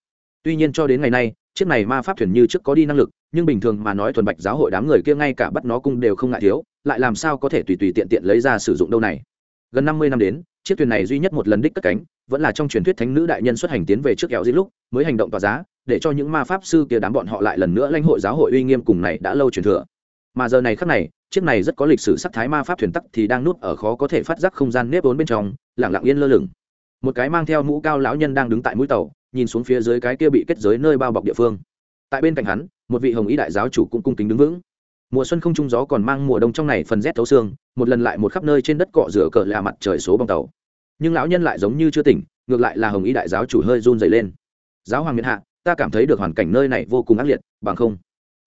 Speaker 1: Tuy nhiên cho đến ngày nay, chiếc này ma pháp thuyền như trước có đi năng lực, nhưng bình thường mà nói thuần bạch giáo hội đám người kia ngay cả bắt nó cung đều không ngại thiếu, lại làm sao có thể tùy tùy tiện tiện lấy ra sử dụng đâu này? Gần năm mươi năm đến chiếc thuyền này duy nhất một lần đích cất cánh, vẫn là trong truyền thuyết thánh nữ đại nhân xuất hành tiến về trước kẹo dĩ lúc, mới hành động tỏa giá, để cho những ma pháp sư kia đám bọn họ lại lần nữa lãnh hội giáo hội uy nghiêm cùng này đã lâu truyền thừa. Mà giờ này khắc này, chiếc này rất có lịch sử sắc thái ma pháp thuyền tắc thì đang nuốt ở khó có thể phát giác không gian nếp vốn bên trong lẳng lặng yên lơ lửng. Một cái mang theo mũ cao lão nhân đang đứng tại mũi tàu, nhìn xuống phía dưới cái kia bị kết giới nơi bao bọc địa phương. Tại bên cạnh hắn, một vị hồng ý đại giáo chủ cũng cung kính đứng vững mùa xuân không trung gió còn mang mùa đông trong này phần rét thấu xương, một lần lại một khắp nơi trên đất cọ rửa cờ là mặt trời số bong tàu. Nhưng lão nhân lại giống như chưa tỉnh, ngược lại là hồng y đại giáo chủ hơi run dày lên. Giáo hoàng miền hạ, ta cảm thấy được hoàn cảnh nơi này vô cùng ác liệt, bằng không?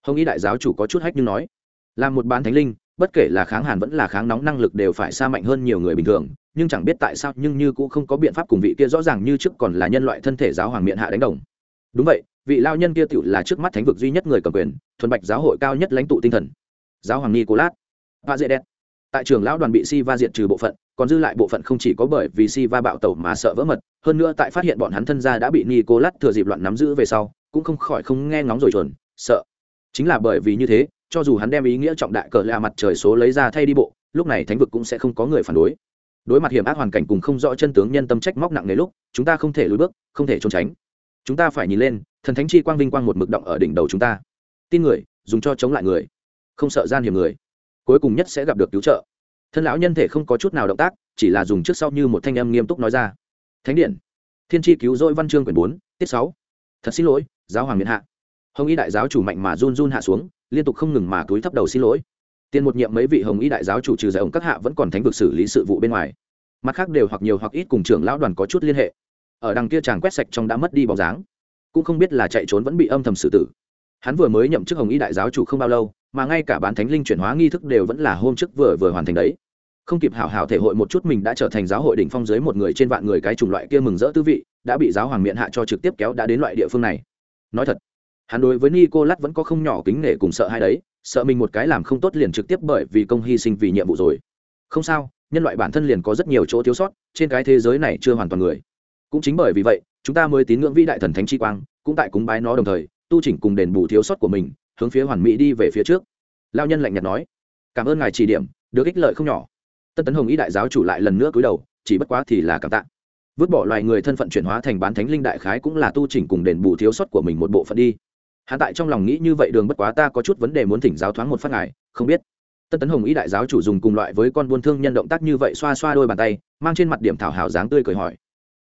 Speaker 1: Hồng y đại giáo chủ có chút hách nhưng nói. Là một bán thánh linh, bất kể là kháng hàn vẫn là kháng nóng năng lực đều phải xa mạnh hơn nhiều người bình thường, nhưng chẳng biết tại sao nhưng như cũng không có biện pháp cùng vị kia rõ ràng như trước còn là nhân loại thân thể giáo hoàng miệng hạ đánh đồng. Đúng vậy vị lao nhân kia tựu là trước mắt thánh vực duy nhất người cầm quyền, thuần bạch giáo hội cao nhất lãnh tụ tinh thần. Giáo hoàng ni cô lát và dễ đen tại trường lão đoàn bị si va diệt trừ bộ phận, còn dư lại bộ phận không chỉ có bởi vì si va bạo tẩu mà sợ vỡ mật, hơn nữa tại phát hiện bọn hắn thân gia đã bị nicolas thừa dịp loạn nắm giữ về sau, cũng không khỏi không nghe ngóng rồi chuẩn, sợ. Chính là bởi vì như thế, cho dù hắn đem ý nghĩa trọng đại cờ lạ mặt trời số lấy ra thay đi bộ, lúc này thánh vực cũng sẽ không có người phản đối. Đối mặt hiểm ác hoàn cảnh cùng không rõ chân tướng nhân tâm trách móc nặng nề lúc, chúng ta không thể lùi bước, không thể trốn tránh. Chúng ta phải nhìn lên thần thánh chi quang vinh quang một mực động ở đỉnh đầu chúng ta. Tin người, dùng cho chống lại người. Không sợ gian hiểm người. Cuối cùng nhất sẽ gặp được cứu trợ. Thân lão nhân thể không có chút nào động tác, chỉ là dùng trước sau như một thanh âm nghiêm túc nói ra. Thánh điện. Thiên tri cứu dỗi văn chương quyển bốn, tiết sáu. Thật xin lỗi, giáo hoàng miền hạ. Hồng y đại giáo chủ mạnh mà run run hạ xuống, liên tục không ngừng mà túi thấp đầu xin lỗi. Tiền một nhiệm mấy vị hồng y đại giáo chủ trừ giải ông các hạ vẫn còn thánh vực xử lý sự vụ bên ngoài. Mặt khác đều hoặc nhiều hoặc ít cùng trưởng lão đoàn có chút liên hệ. Ở đằng kia chàng quét sạch trong đã mất đi bóng dáng cũng không biết là chạy trốn vẫn bị âm thầm xử tử. Hắn vừa mới nhậm chức hồng y đại giáo chủ không bao lâu, mà ngay cả bán thánh linh chuyển hóa nghi thức đều vẫn là hôm trước vừa vừa hoàn thành đấy. Không kịp hảo hảo thể hội một chút mình đã trở thành giáo hội đỉnh phong dưới một người trên vạn người cái chủng loại kia mừng rỡ tư vị, đã bị giáo hoàng miệng hạ cho trực tiếp kéo đã đến loại địa phương này. Nói thật, hắn đối với nicolas vẫn có không nhỏ kính nể cùng sợ hai đấy, sợ mình một cái làm không tốt liền trực tiếp bởi vì công hy sinh vì nhiệm vụ rồi. Không sao, nhân loại bản thân liền có rất nhiều chỗ thiếu sót, trên cái thế giới này chưa hoàn toàn người. Cũng chính bởi vì vậy chúng ta mới tín ngưỡng vĩ đại thần thánh chi quang, cũng tại cúng bái nó đồng thời, tu chỉnh cùng đền bù thiếu sót của mình, hướng phía hoàn mỹ đi về phía trước. Lao nhân lạnh nhạt nói. Cảm ơn ngài chỉ điểm, được ích lợi không nhỏ. Tân tấn hồng ý đại giáo chủ lại lần nữa cúi đầu, chỉ bất quá thì là cảm tạ. Vứt bỏ loài người thân phận chuyển hóa thành bán thánh linh đại khái cũng là tu chỉnh cùng đền bù thiếu sót của mình một bộ phận đi. Hạ tại trong lòng nghĩ như vậy đường bất quá ta có chút vấn đề muốn thỉnh giáo thoáng một phát ngài, không biết. Tân tấn hồng ý đại giáo chủ dùng cùng loại với con buôn thương nhân động tác như vậy xoa xoa đôi bàn tay, mang trên mặt điểm thảo hào dáng tươi cười hỏi.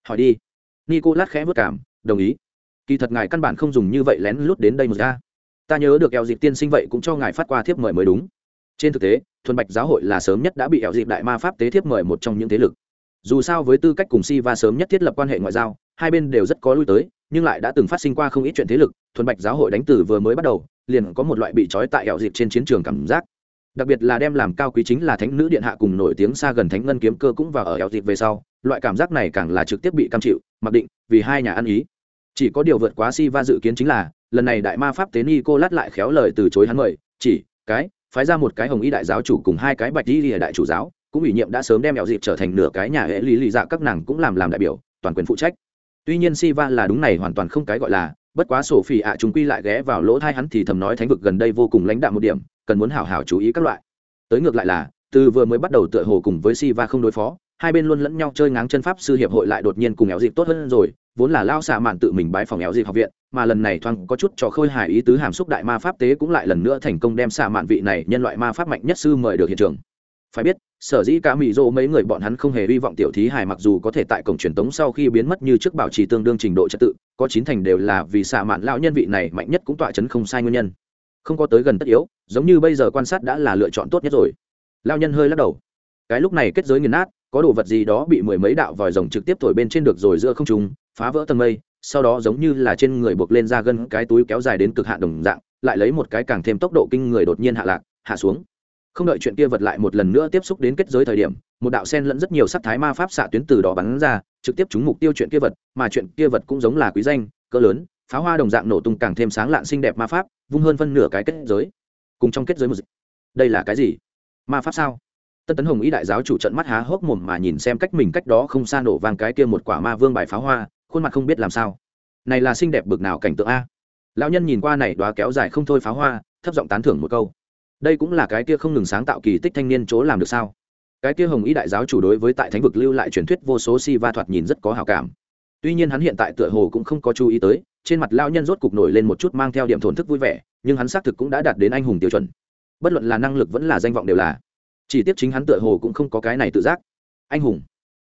Speaker 1: Hỏi đi nicolas lát khẽ vất cảm, đồng ý. Kỳ thật ngài căn bản không dùng như vậy lén lút đến đây một ra. Ta nhớ được eo dịp tiên sinh vậy cũng cho ngài phát qua thiếp mời mới đúng. Trên thực tế, thuần bạch giáo hội là sớm nhất đã bị eo dịp đại ma pháp tế thiếp mời một trong những thế lực. Dù sao với tư cách cùng si và sớm nhất thiết lập quan hệ ngoại giao, hai bên đều rất có lui tới, nhưng lại đã từng phát sinh qua không ít chuyện thế lực, thuần bạch giáo hội đánh từ vừa mới bắt đầu, liền có một loại bị trói tại eo dịp trên chiến trường cảm giác. Đặc biệt là đem làm cao quý chính là thánh nữ điện hạ cùng nổi tiếng xa gần thánh ngân kiếm cơ cũng vào ở eo dịp về sau loại cảm giác này càng là trực tiếp bị cam chịu, mặc định, vì hai nhà ăn ý. Chỉ có điều vượt quá si va dự kiến chính là, lần này đại ma pháp tế ni cô lát lại khéo lời từ chối hắn mời, chỉ, cái, phái ra một cái hồng y đại giáo chủ cùng hai cái bạch đi lìa đại chủ giáo, cũng ủy nhiệm đã sớm đem mẹo dịp trở thành nửa cái nhà hệ lý lì dạ các nàng cũng làm làm đại biểu, toàn quyền phụ trách. Tuy nhiên si va là đúng này hoàn toàn không cái gọi là, bất quá sổ phỉ ạ chúng quy lại ghé vào lỗ thai hắn thì thầm nói thánh vực gần đây vô cùng lãnh đạo một điểm, cần muốn hảo hảo chú ý các loại. Tới ngược lại là, từ vừa mới bắt đầu tựa hồ cùng với si va không đối phó hai bên luôn lẫn nhau chơi ngáng chân pháp sư hiệp hội lại đột nhiên cùng éo dịp tốt hơn rồi, vốn là lao xạ mạn tự mình bái phòng éo dịp học viện, mà lần này thoáng có chút trò khơi hài ý tứ hàm xúc đại ma pháp tế cũng lại lần nữa thành công đem xạ mạn vị này nhân loại ma pháp mạnh nhất sư mời được hiện trường. Phải biết, sở dĩ cả mỹ dỗ mấy người bọn hắn không hề hy vọng tiểu thí hài mặc dù có thể tại cổng truyền tống sau khi biến mất như trước bảo trì tương đương trình độ trật tự, có chín thành đều là vì xạ mạn lão nhân vị này mạnh nhất cũng tọa chấn không sai nguyên nhân. Không có tới gần tất yếu, giống như bây giờ quan sát đã là lựa chọn tốt nhất rồi. Lao nhân hơi lắc đầu. Cái lúc này kết giới nghiền nát có đồ vật gì đó bị mười mấy đạo vòi rồng trực tiếp thổi bên trên được rồi giữa không trung, phá vỡ tầng mây, sau đó giống như là trên người buộc lên ra gân cái túi kéo dài đến cực hạn đồng dạng, lại lấy một cái càng thêm tốc độ kinh người đột nhiên hạ lạc, hạ xuống. Không đợi chuyện kia vật lại một lần nữa tiếp xúc đến kết giới thời điểm, một đạo sen lẫn rất nhiều sắc thái ma pháp xạ tuyến từ đó bắn ra, trực tiếp trúng mục tiêu chuyện kia vật, mà chuyện kia vật cũng giống là quý danh, cỡ lớn pháo hoa đồng dạng nổ tung càng thêm sáng lạn xinh đẹp ma pháp, vung hơn phân nửa cái kết giới. Cùng trong kết giới một dịch. Đây là cái gì? Ma pháp sao? Tân tấn hồng ý đại giáo chủ trận mắt há hốc mồm mà nhìn xem cách mình cách đó không xa nổ vang cái kia một quả ma vương bài pháo hoa, khuôn mặt không biết làm sao. Này là xinh đẹp bực nào cảnh tượng a? Lão nhân nhìn qua này đoá kéo dài không thôi pháo hoa, thấp giọng tán thưởng một câu. Đây cũng là cái kia không ngừng sáng tạo kỳ tích thanh niên chỗ làm được sao? Cái kia hồng ý đại giáo chủ đối với tại thánh vực lưu lại truyền thuyết vô số si va thoạt nhìn rất có hào cảm. Tuy nhiên hắn hiện tại tựa hồ cũng không có chú ý tới, trên mặt lao nhân rốt cục nổi lên một chút mang theo điểm thổn thức vui vẻ, nhưng hắn xác thực cũng đã đạt đến anh hùng tiêu chuẩn. Bất luận là năng lực vẫn là danh vọng đều là chỉ tiếc chính hắn tựa hồ cũng không có cái này tự giác. Anh hùng.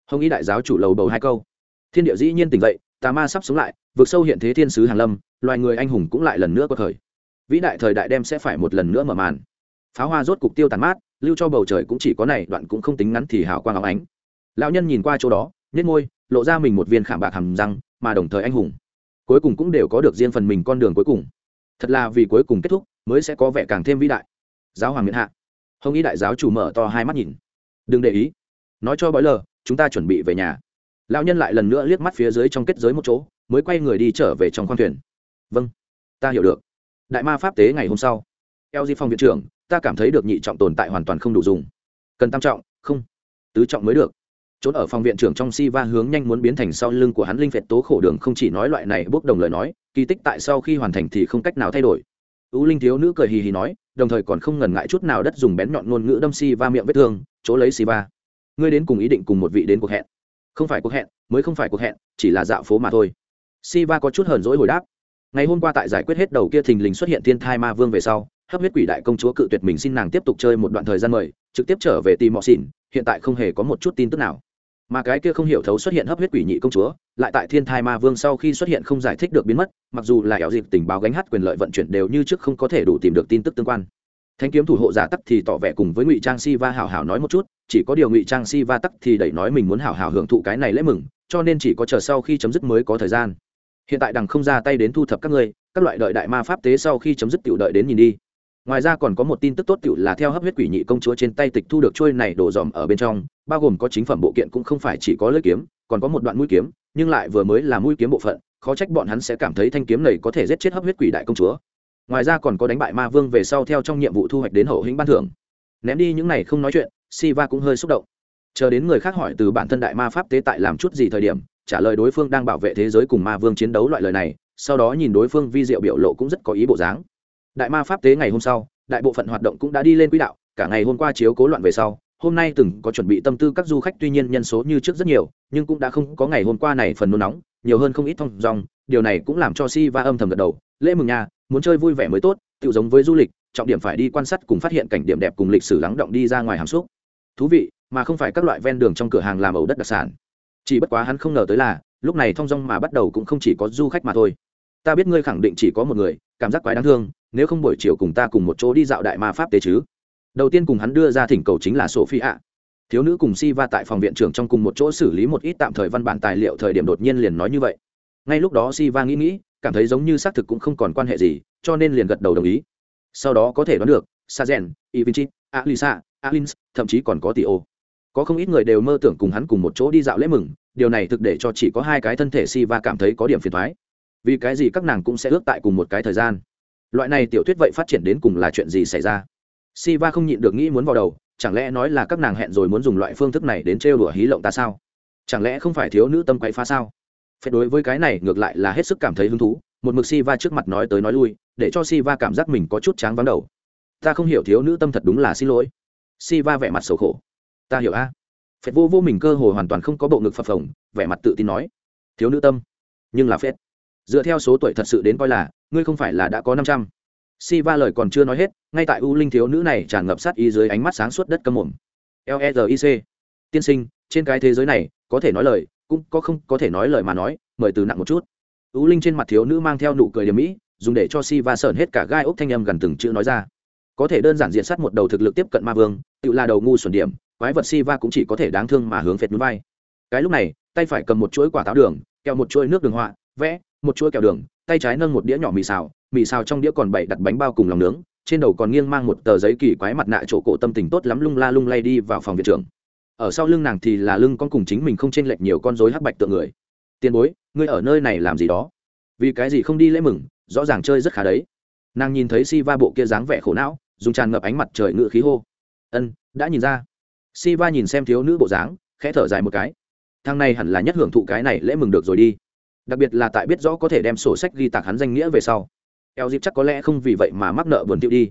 Speaker 1: Hồng y đại giáo chủ lầu bầu hai câu. Thiên địa dĩ nhiên tỉnh dậy, tà ma sắp sống lại, vượt sâu hiện thế thiên sứ hàn lâm, loài người anh hùng cũng lại lần nữa có thời. Vĩ đại thời đại đem sẽ phải một lần nữa mở màn. Pháo hoa rốt cục tiêu tàn mát, lưu cho bầu trời cũng chỉ có này, đoạn cũng không tính ngắn thì hào quang áo ánh. Lão nhân nhìn qua chỗ đó nhét môi, lộ ra mình một viên khảm bạc hầm răng, mà đồng thời anh hùng. Cuối cùng cũng đều có được riêng phần mình con đường cuối cùng. Thật là vì cuối cùng kết thúc, mới sẽ có vẻ càng thêm vĩ đại. Giáo hoàng miễn hạ hồng ý đại giáo chủ mở to hai mắt nhìn. Đừng để ý. Nói cho bói lờ, chúng ta chuẩn bị về nhà. Lão nhân lại lần nữa liếc mắt phía dưới trong kết giới một chỗ, mới quay người đi trở về trong khoang thuyền. Vâng ta hiểu được. Đại ma pháp tế ngày hôm sau. Eo di phong viện trưởng, ta cảm thấy được nhị trọng tồn tại hoàn toàn không đủ dùng. Cần tam trọng, không. Tứ trọng mới được. Trốn ở phòng viện trưởng trong si va hướng nhanh muốn biến thành sau lưng của hắn linh phệt tố khổ đường không chỉ nói loại này bốc đồng lời nói, kỳ tích tại sau khi hoàn thành thì không cách nào thay đổi u linh thiếu nữ cười hì hì nói, đồng thời còn không ngần ngại chút nào đất dùng bén nhọn ngôn ngữ đâm si va miệng vết thương, chỗ lấy si va ngươi đến cùng ý định cùng một vị đến cuộc hẹn. Không phải cuộc hẹn, mới không phải cuộc hẹn, chỉ là dạo phố mà thôi. Si va có chút hờn dỗi hồi đáp. Ngày hôm qua tại giải quyết hết đầu kia thình lình xuất hiện thiên thai ma vương về sau, hấp huyết quỷ đại công chúa cự tuyệt mình xin nàng tiếp tục chơi một đoạn thời gian mời, trực tiếp trở về tìm mọ xỉn, hiện tại không hề có một chút tin tức nào mà cái kia không hiểu thấu xuất hiện hấp huyết quỷ nhị công chúa, lại tại thiên thai ma vương sau khi xuất hiện không giải thích được biến mất, mặc dù là ẻo dịp tình báo gánh hát quyền lợi vận chuyển đều như trước không có thể đủ tìm được tin tức tương quan. Thanh kiếm thủ hộ giả tắc thì tỏ vẻ cùng với ngụy trang si va hảo hảo nói một chút, chỉ có điều ngụy trang si va tắc thì đẩy nói mình muốn hảo hảo hưởng thụ cái này lễ mừng, cho nên chỉ có chờ sau khi chấm dứt mới có thời gian. Hiện tại đằng không ra tay đến thu thập các ngươi, các loại đợi đại ma pháp tế sau khi chấm dứt tiểu đợi đến nhìn đi ngoài ra còn có một tin tức tốt cựu là theo hấp huyết quỷ nhị công chúa trên tay tịch thu được trôi này đổ dòm ở bên trong, bao gồm có chính phẩm bộ kiện cũng không phải chỉ có lưỡi kiếm, còn có một đoạn mũi kiếm, nhưng lại vừa mới là mũi kiếm bộ phận, khó trách bọn hắn sẽ cảm thấy thanh kiếm này có thể giết chết hấp huyết quỷ đại công chúa. Ngoài ra còn có đánh bại ma vương về sau theo trong nhiệm vụ thu hoạch đến hậu hĩnh ban thưởng. Ném đi những này không nói chuyện, siva cũng hơi xúc động. Chờ đến người khác hỏi từ bản thân đại ma pháp tế tại làm chút gì thời điểm, trả lời đối phương đang bảo vệ thế giới cùng ma vương chiến đấu loại lời này, sau đó nhìn đối phương vi diệu biểu lộ cũng rất có ý bộ dáng đại ma pháp tế ngày hôm sau, đại bộ phận hoạt động cũng đã đi lên quỹ đạo, cả ngày hôm qua chiếu cố loạn về sau, hôm nay từng có chuẩn bị tâm tư các du khách tuy nhiên nhân số như trước rất nhiều, nhưng cũng đã không có ngày hôm qua này phần nôn nóng, nhiều hơn không ít thông dòng điều này cũng làm cho si va âm thầm gật đầu, lễ mừng nhà muốn chơi vui vẻ mới tốt tự giống với du lịch, trọng điểm phải đi quan sát cùng phát hiện cảnh điểm đẹp cùng lịch sử lắng động đi ra ngoài hàm xúc. Thú vị, mà không phải các loại ven đường trong cửa hàng làm ẩu đất đặc sản. Chỉ bất quá hắn không ngờ tới là, lúc này thong dong mà bắt đầu cũng không chỉ có du khách mà thôi. Ta biết ngươi khẳng định chỉ có một người, cảm giác quái đáng thương nếu không buổi chiều cùng ta cùng một chỗ đi dạo đại ma pháp tế chứ? Đầu tiên cùng hắn đưa ra thỉnh cầu chính là sophie ạ thiếu nữ cùng si va tại phòng viện trưởng trong cùng một chỗ xử lý một ít tạm thời văn bản tài liệu thời điểm đột nhiên liền nói như vậy. Ngay lúc đó si va nghĩ nghĩ, cảm thấy giống như xác thực cũng không còn quan hệ gì, cho nên liền gật đầu đồng ý. Sau đó có thể đoán được sa gen ivinchi, alisa, alins, thậm chí còn có tỷ ô có không ít người đều mơ tưởng cùng hắn cùng một chỗ đi dạo lễ mừng, điều này thực để cho chỉ có hai cái thân thể si va cảm thấy có điểm phiền thoái vì cái gì các nàng cũng sẽ ước tại cùng một cái thời gian? Loại này tiểu thuyết vậy phát triển đến cùng là chuyện gì xảy ra? Si va không nhịn được nghĩ muốn vào đầu, chẳng lẽ nói là các nàng hẹn rồi muốn dùng loại phương thức này đến trêu đùa hí lộng ta sao? Chẳng lẽ không phải thiếu nữ tâm quậy phá sao? Phép đối với cái này ngược lại là hết sức cảm thấy hứng thú, một mực si va trước mặt nói tới nói lui, để cho si va cảm giác mình có chút tráng vắng đầu. Ta không hiểu thiếu nữ tâm thật đúng là xin lỗi. Si va vẻ mặt xấu khổ. Ta hiểu a. Phép vô vô mình cơ hồ hoàn toàn không có bộ ngực phập phồng, vẻ mặt tự tin nói. Thiếu nữ tâm. Nhưng là phép. dựa theo số tuổi thật sự đến coi là ngươi không phải là đã có năm trăm. Si va lời còn chưa nói hết, ngay tại u linh thiếu nữ này tràn ngập sát ý dưới ánh mắt sáng suốt đất câm mồm. L e i c. Tiên sinh, trên cái thế giới này, có thể nói lời, cũng có không có thể nói lời mà nói, mời từ nặng một chút. U linh trên mặt thiếu nữ mang theo nụ cười điểm mỹ, dùng để cho si va sởn hết cả gai ốc thanh âm gần từng chữ nói ra. Có thể đơn giản diện sát một đầu thực lực tiếp cận ma vương, tự là đầu ngu xuẩn điểm, quái vật si va cũng chỉ có thể đáng thương mà hướng phệt núi vai cái lúc này, tay phải cầm một chuỗi quả táo đường, kẹo một chuỗi nước đường họa, vẽ, một chuỗi kẹo đường tay trái nâng một đĩa nhỏ mì xào mì xào trong đĩa còn bảy đặt bánh bao cùng lòng nướng, trên đầu còn nghiêng mang một tờ giấy kỳ quái mặt nạ chỗ cổ tâm tình tốt lắm lung la lung lay đi vào phòng viện trưởng. Ở sau lưng nàng thì là lưng con cùng chính mình không chênh lệch nhiều con rối hắc bạch tượng người. Tiền bối, ngươi ở nơi này làm gì đó? Vì cái gì không đi lễ mừng, rõ ràng chơi rất khá đấy. Nàng nhìn thấy si va bộ kia dáng vẻ khổ não, dùng tràn ngập ánh mặt trời ngự khí hô. Ân, đã nhìn ra. Si va nhìn xem thiếu nữ bộ dáng, khẽ thở dài một cái. Thằng này hẳn là nhất hưởng thụ cái này lễ mừng được rồi đi đặc biệt là tại biết rõ có thể đem sổ sách ghi tạc hắn danh nghĩa về sau. Eo dịp chắc có lẽ không vì vậy mà mắc nợ buồn tiêu đi.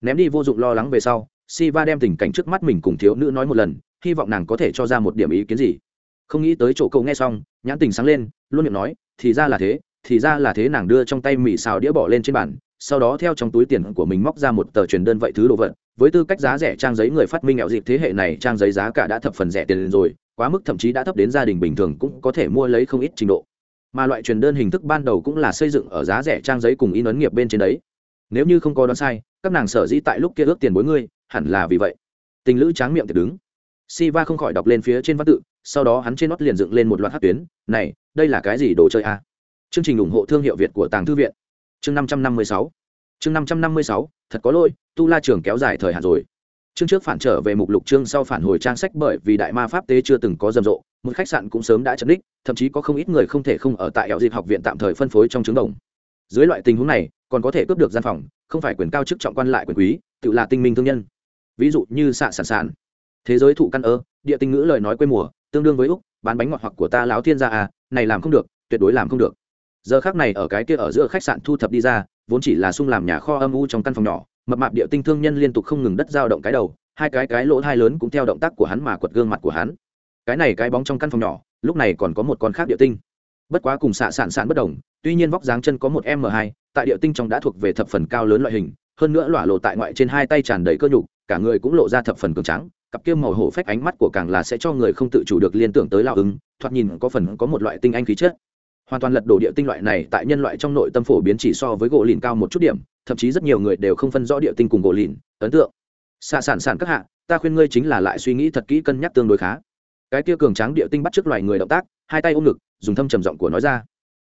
Speaker 1: Ném đi vô dụng lo lắng về sau si va đem tình cảnh trước mắt mình cùng thiếu nữ nói một lần, hy vọng nàng có thể cho ra một điểm ý kiến gì. Không nghĩ tới chỗ cậu nghe xong, nhãn tình sáng lên, luôn miệng nói, thì ra là thế, thì ra là thế. Nàng đưa trong tay mì xào đĩa bỏ lên trên bàn, sau đó theo trong túi tiền của mình móc ra một tờ truyền đơn vậy thứ đồ vật. Với tư cách giá rẻ trang giấy người phát minh ảo dịp thế hệ này trang giấy giá cả đã thập phần rẻ tiền rồi, quá mức thậm chí đã thấp đến gia đình bình thường cũng có thể mua lấy không ít trình độ mà loại truyền đơn hình thức ban đầu cũng là xây dựng ở giá rẻ trang giấy cùng in ấn nghiệp bên trên đấy nếu như không có đoán sai các nàng sở dĩ tại lúc kia ước tiền bối ngươi hẳn là vì vậy tình lữ tráng miệng thì đứng Siva không khỏi đọc lên phía trên văn tự, sau đó hắn trên nót liền dựng lên một loạt hát tuyến, "Này, đây là cái gì đồ chơi a?" Chương trình ủng hộ thương hiệu Việt của Tàng Thư viện. Chương 556. Chương 556, thật có lỗi, tu la trường kéo dài thời hạn rồi. Chương trước phản trở về mục lục chương sau phản hồi trang sách bởi vì đại ma pháp tế chưa từng có rầm rộ, một khách sạn cũng sớm đã chấn đích, thậm chí có không ít người không thể không ở tại hẻo dịp học viện tạm thời phân phối trong trứng đồng. Dưới loại tình huống này, còn có thể cướp được gian phòng, không phải quyền cao chức trọng quan lại quyền quý, tự là tinh minh thương nhân. Ví dụ như xạ sản sản thế giới thụ căn ơ địa tinh ngữ lời nói quê mùa tương đương với úc bán bánh ngọt hoặc của ta láo thiên gia à này làm không được tuyệt đối làm không được giờ khác này ở cái kia ở giữa khách sạn thu thập đi ra vốn chỉ là sung làm nhà kho âm u trong căn phòng nhỏ mập mạp địa tinh thương nhân liên tục không ngừng đất giao động cái đầu hai cái cái lỗ hai lớn cũng theo động tác của hắn mà quật gương mặt của hắn cái này cái bóng trong căn phòng nhỏ, lúc này còn có một con khác địa tinh. Bất quá cùng xạ sản sản bất đồng, tuy nhiên vóc dáng chân có một m hai, tại địa tinh trong đã thuộc về thập phần cao lớn loại hình, hơn nữa lỏa lộ tại ngoại trên hai tay tràn đầy cơ nhục, cả người cũng lộ ra thập phần cường trắng cặp kia màu hổ phách ánh mắt của càng là sẽ cho người không tự chủ được liên tưởng tới lao ứng thoạt nhìn có phần có một loại tinh anh khí chất. Hoàn toàn lật đổ địa tinh loại này tại nhân loại trong nội tâm phổ biến chỉ so với gỗ lìn cao một chút điểm, thậm chí rất nhiều người đều không phân rõ địa tinh cùng gỗ lìn, ấn tượng. Xạ sản sản các hạ, ta khuyên ngươi chính là lại suy nghĩ thật kỹ cân nhắc tương đối khá cái kia cường tráng địa tinh bắt trước loài người động tác, hai tay ôm ngực, dùng thâm trầm giọng của nói ra.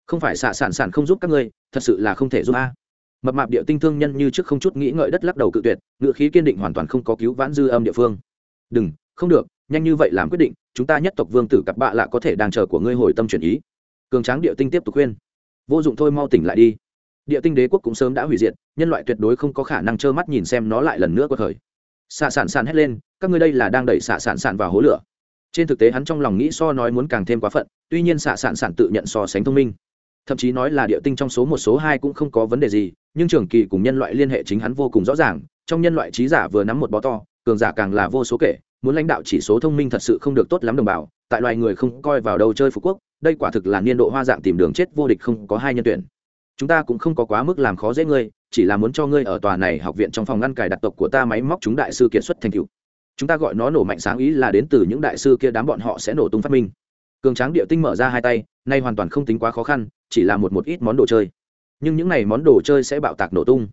Speaker 1: Không phải xạ sản sản không giúp các ngươi, thật sự là không thể giúp a. Mập mạp địa tinh thương nhân như trước không chút nghĩ ngợi đất lắc đầu cự tuyệt, ngựa khí kiên định hoàn toàn không có cứu vãn dư âm địa phương. Đừng, không được, nhanh như vậy làm quyết định, chúng ta nhất tộc vương tử cặp bạ lạ có thể đang chờ của ngươi hồi tâm chuyển ý. Cường tráng địa tinh tiếp tục khuyên. Vô dụng thôi mau tỉnh lại đi. Địa tinh đế quốc cũng sớm đã hủy diệt, nhân loại tuyệt đối không có khả năng trơ mắt nhìn xem nó lại lần nữa có thời xạ sản sản hét lên, các ngươi đây là đang đẩy xạ sản sản vào hố lửa trên thực tế hắn trong lòng nghĩ so nói muốn càng thêm quá phận, tuy nhiên xạ sản sản tự nhận so sánh thông minh. Thậm chí nói là địa tinh trong số một số hai cũng không có vấn đề gì, nhưng trường kỳ cùng nhân loại liên hệ chính hắn vô cùng rõ ràng, trong nhân loại trí giả vừa nắm một bó to, cường giả càng là vô số kể, muốn lãnh đạo chỉ số thông minh thật sự không được tốt lắm đồng bào, tại loài người không coi vào đâu chơi phú quốc, đây quả thực là niên độ hoa dạng tìm đường chết vô địch không có hai nhân tuyển. Chúng ta cũng không có quá mức làm khó dễ ngươi, chỉ là muốn cho ngươi ở tòa này học viện trong phòng ngăn cài đặt tộc của ta máy móc chúng đại sư kiệt xuất thành cựu chúng ta gọi nó nổ mạnh sáng ý là đến từ những đại sư kia đám bọn họ sẽ nổ tung phát minh. Cường tráng địa tinh mở ra hai tay, nay hoàn toàn không tính quá khó khăn, chỉ là một một ít món đồ chơi. Nhưng những này món đồ chơi sẽ bạo tạc nổ tung.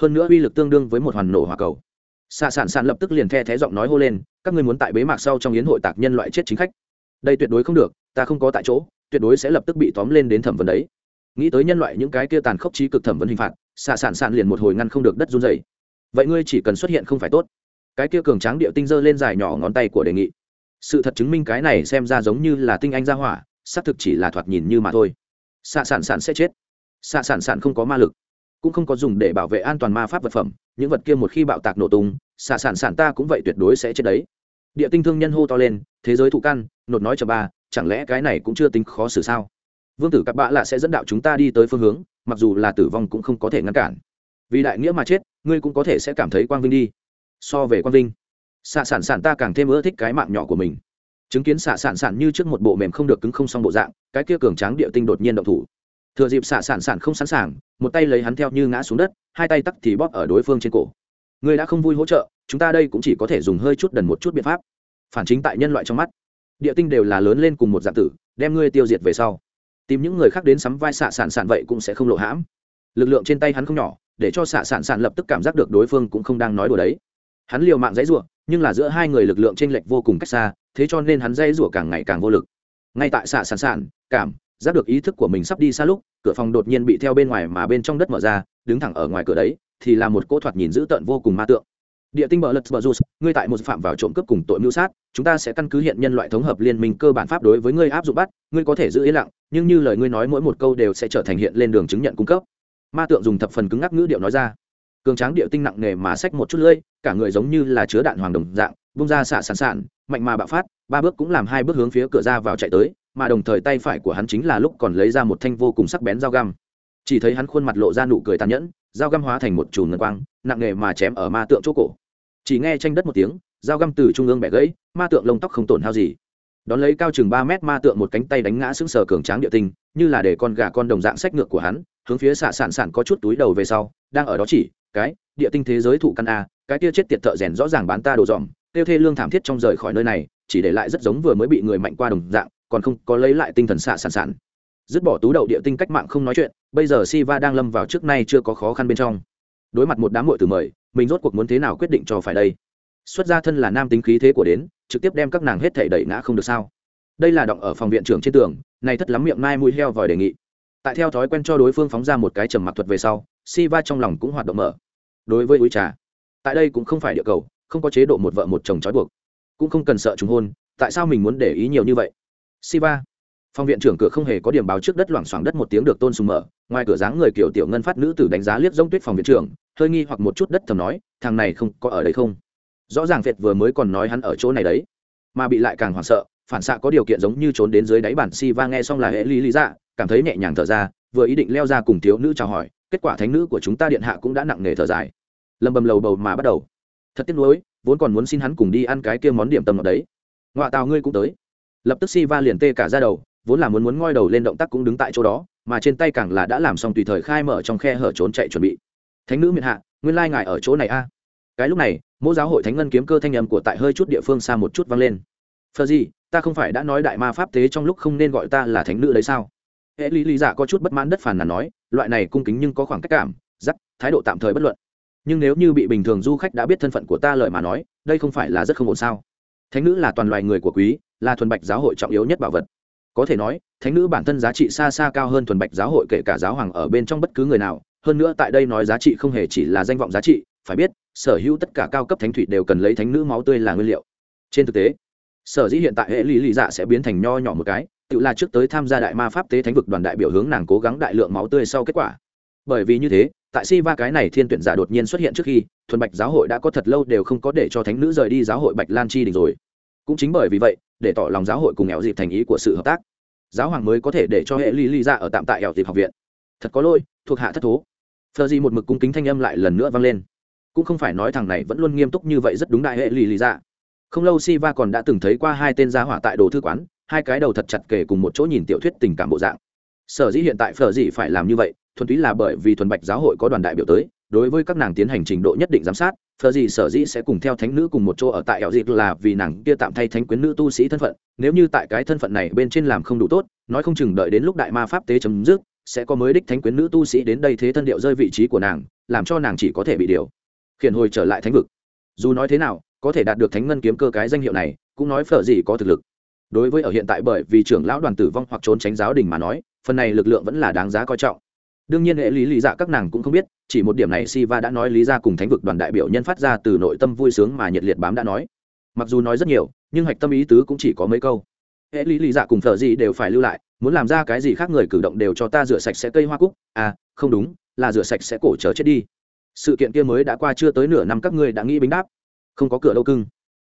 Speaker 1: Hơn nữa uy lực tương đương với một hoàn nổ hỏa cầu. Xạ sản sản lập tức liền the thé giọng nói hô lên, các ngươi muốn tại bế mạc sau trong yến hội tạc nhân loại chết chính khách. Đây tuyệt đối không được, ta không có tại chỗ, tuyệt đối sẽ lập tức bị tóm lên đến thẩm vấn đấy. Nghĩ tới nhân loại những cái kia tàn khốc trí cực thẩm vấn hình phạt, xạ sản sản liền một hồi ngăn không được đất run dày vậy ngươi chỉ cần xuất hiện không phải tốt cái kia cường tráng điệu tinh dơ lên dài nhỏ ngón tay của đề nghị. Sự thật chứng minh cái này xem ra giống như là tinh anh ra hỏa, xác thực chỉ là thoạt nhìn như mà thôi. Xạ sản sản sẽ chết. Xạ sản sản không có ma lực, cũng không có dùng để bảo vệ an toàn ma pháp vật phẩm, những vật kia một khi bạo tạc nổ tung, xạ sản sản ta cũng vậy tuyệt đối sẽ chết đấy. Địa tinh thương nhân hô to lên, thế giới thụ căn, nột nói cho ba, chẳng lẽ cái này cũng chưa tính khó xử sao? Vương tử các bạ là sẽ dẫn đạo chúng ta đi tới phương hướng, mặc dù là tử vong cũng không có thể ngăn cản. Vì đại nghĩa mà chết, ngươi cũng có thể sẽ cảm thấy quang vinh đi so về quang vinh. Xạ sản sản ta càng thêm ưa thích cái mạng nhỏ của mình. Chứng kiến xạ sản sản như trước một bộ mềm không được cứng không xong bộ dạng, cái kia cường tráng địa tinh đột nhiên động thủ. Thừa dịp xạ sản sản không sẵn sàng, một tay lấy hắn theo như ngã xuống đất, hai tay tắc thì bóp ở đối phương trên cổ. Người đã không vui hỗ trợ, chúng ta đây cũng chỉ có thể dùng hơi chút đần một chút biện pháp. Phản chính tại nhân loại trong mắt, địa tinh đều là lớn lên cùng một dạng tử, đem ngươi tiêu diệt về sau. Tìm những người khác đến sắm vai xạ sản sản vậy cũng sẽ không lộ hãm. Lực lượng trên tay hắn không nhỏ, để cho xạ sản sản lập tức cảm giác được đối phương cũng không đang nói đùa đấy hắn liều mạng dãy rủa, nhưng là giữa hai người lực lượng chênh lệch vô cùng cách xa, thế cho nên hắn dãy rủa càng ngày càng vô lực. Ngay tại xạ sản sản cảm, giác được ý thức của mình sắp đi xa lúc, cửa phòng đột nhiên bị theo bên ngoài mà bên trong đất mở ra, đứng thẳng ở ngoài cửa đấy, thì là một cỗ thoạt nhìn dữ tợn vô cùng ma tượng. Địa tinh bờ lật bờ rút ngươi tại một phạm vào trộm cướp cùng tội mưu sát, chúng ta sẽ căn cứ hiện nhân loại thống hợp liên minh cơ bản pháp đối với ngươi áp dụng bắt, ngươi có thể giữ yên lặng, nhưng như lời ngươi nói mỗi một câu đều sẽ trở thành hiện lên đường chứng nhận cung cấp. Ma tượng dùng thập phần cứng ngắc ngữ điệu nói ra cường tráng địa tinh nặng nề mà xách một chút lưỡi, cả người giống như là chứa đạn hoàng đồng dạng bung ra xạ sẵn sạn mạnh mà bạo phát, ba bước cũng làm hai bước hướng phía cửa ra vào chạy tới, mà đồng thời tay phải của hắn chính là lúc còn lấy ra một thanh vô cùng sắc bén dao găm. Chỉ thấy hắn khuôn mặt lộ ra nụ cười tàn nhẫn, dao găm hóa thành một chùm ngân quang, nặng nề mà chém ở ma tượng chỗ cổ. Chỉ nghe tranh đất một tiếng, dao găm từ trung ương bẻ gãy, ma tượng lông tóc không tổn hao gì. Đón lấy cao chừng ba mét ma tượng một cánh tay đánh ngã sững sờ cường tráng địa tinh, như là để con gà con đồng dạng sách ngược của hắn, hướng phía xạ sản sản có chút túi đầu về sau, đang ở đó chỉ cái, địa tinh thế giới thụ căn a, cái kia chết tiệt thợ rèn rõ ràng bán ta đồ dòm, tiêu thê lương thảm thiết trong rời khỏi nơi này, chỉ để lại rất giống vừa mới bị người mạnh qua đồng dạng, còn không có lấy lại tinh thần xạ sản sản dứt bỏ tú đậu địa tinh cách mạng không nói chuyện, bây giờ siva đang lâm vào trước nay chưa có khó khăn bên trong. Đối mặt một đám hội từ mời, mình rốt cuộc muốn thế nào quyết định cho phải đây? Xuất gia thân là nam tính khí thế của đến, trực tiếp đem các nàng hết thể đẩy ngã không được sao? Đây là động ở phòng viện trưởng trên tường, này thất lắm miệng mai mũi heo vòi đề nghị. Tại theo thói quen cho đối phương phóng ra một cái trầm mặc thuật về sau si va trong lòng cũng hoạt động mở đối với úi trà. Tại đây cũng không phải địa cầu, không có chế độ một vợ một chồng trói buộc. Cũng không cần sợ trùng hôn, tại sao mình muốn để ý nhiều như vậy? Siva, phòng viện trưởng cửa không hề có điểm báo trước đất loảng xoảng đất một tiếng được tôn sùng mở, ngoài cửa dáng người kiểu tiểu ngân phát nữ tử đánh giá liếc giống tuyết phòng viện trưởng, hơi nghi hoặc một chút đất thầm nói, thằng này không có ở đây không? Rõ ràng việt vừa mới còn nói hắn ở chỗ này đấy, mà bị lại càng hoảng sợ, phản xạ có điều kiện giống như trốn đến dưới đáy bản si va nghe xong là hệ lý lý dạ cảm thấy nhẹ nhàng thở ra, vừa ý định leo ra cùng thiếu nữ chào hỏi kết quả thánh nữ của chúng ta điện hạ cũng đã nặng nề thở dài. Lầm bầm lầu bầu mà bắt đầu. Thật tiếc nuối, vốn còn muốn xin hắn cùng đi ăn cái kia món điểm tâm ở đấy. Ngoại tào ngươi cũng tới. Lập tức si va liền tê cả ra đầu, vốn là muốn muốn ngoi đầu lên động tác cũng đứng tại chỗ đó, mà trên tay càng là đã làm xong tùy thời khai mở trong khe hở trốn chạy chuẩn bị. Thánh nữ miền hạ, nguyên lai ngài ở chỗ này a. Cái lúc này mỗi giáo hội thánh ngân kiếm cơ thanh âm của tại hơi chút địa phương xa một chút vang lên. Phờ gì, ta không phải đã nói đại ma pháp tế trong lúc không nên gọi ta là thánh nữ đấy sao? Hệ lý lý giả có chút bất mãn đất phàn là nói, loại này cung kính nhưng có khoảng cách cảm giắc thái độ tạm thời bất luận. Nhưng nếu như bị bình thường du khách đã biết thân phận của ta lời mà nói, đây không phải là rất không ổn sao? Thánh nữ là toàn loài người của quý, là thuần bạch giáo hội trọng yếu nhất bảo vật. Có thể nói, thánh nữ bản thân giá trị xa xa cao hơn thuần bạch giáo hội kể cả giáo hoàng ở bên trong bất cứ người nào. Hơn nữa tại đây nói giá trị không hề chỉ là danh vọng giá trị, phải biết, sở hữu tất cả cao cấp thánh thủy đều cần lấy thánh nữ máu tươi là nguyên liệu. Trên thực tế, sở dĩ hiện tại hệ lý lý dạ sẽ biến thành nho nhỏ một cái tự là trước tới tham gia đại ma pháp tế thánh vực đoàn đại biểu hướng nàng cố gắng đại lượng máu tươi sau kết quả. Bởi vì như thế, tại si va cái này thiên tuyển giả đột nhiên xuất hiện trước khi, thuần bạch giáo hội đã có thật lâu đều không có để cho thánh nữ rời đi giáo hội bạch lan chi đình rồi. Cũng chính bởi vì vậy, để tỏ lòng giáo hội cùng nghèo dịp thành ý của sự hợp tác. Giáo hoàng mới có thể để cho hệ ly ly ra ở tạm tại nghèo dịp học viện. Thật có lỗi, thuộc hạ thất thố. Phờ gì một mực cung kính thanh âm lại lần nữa vang lên. Cũng không phải nói thằng này vẫn luôn nghiêm túc như vậy rất đúng đại hệ ly ly ra. Không lâu si va còn đã từng thấy qua hai tên gia hỏa tại đồ thư quán hai cái đầu thật chặt kể cùng một chỗ nhìn tiểu thuyết tình cảm bộ dạng. Sở dĩ hiện tại phở gì phải làm như vậy, thuần túy là bởi vì thuần bạch giáo hội có đoàn đại biểu tới, đối với các nàng tiến hành trình độ nhất định giám sát, phở gì sở dĩ sẽ cùng theo thánh nữ cùng một chỗ ở tại ẻo dịp là vì nàng kia tạm thay thánh quyến nữ tu sĩ thân phận, nếu như tại cái thân phận này bên trên làm không đủ tốt, nói không chừng đợi đến lúc đại ma pháp tế chấm dứt, sẽ có mới đích thánh quyến nữ tu sĩ đến đây thế thân điệu rơi vị trí của nàng, làm cho nàng chỉ có thể bị điều. Khiển hồi trở lại thánh vực. Dù nói thế nào, có thể đạt được thánh ngân kiếm cơ cái danh hiệu này, cũng nói phở gì có thực lực đối với ở hiện tại bởi vì trưởng lão đoàn tử vong hoặc trốn tránh giáo đình mà nói, phần này lực lượng vẫn là đáng giá coi trọng. Đương nhiên hệ lý lý dạ các nàng cũng không biết, chỉ một điểm này si va đã nói lý ra cùng thánh vực đoàn đại biểu nhân phát ra từ nội tâm vui sướng mà nhiệt liệt bám đã nói. Mặc dù nói rất nhiều, nhưng hạch tâm ý tứ cũng chỉ có mấy câu. Hệ lý lý dạ cùng thợ gì đều phải lưu lại, muốn làm ra cái gì khác người cử động đều cho ta rửa sạch sẽ cây hoa cúc. À không đúng, là rửa sạch sẽ cổ chớ chết đi. Sự kiện kia mới đã qua chưa tới nửa năm các ngươi đã nghĩ bính đáp. Không có cửa đâu cưng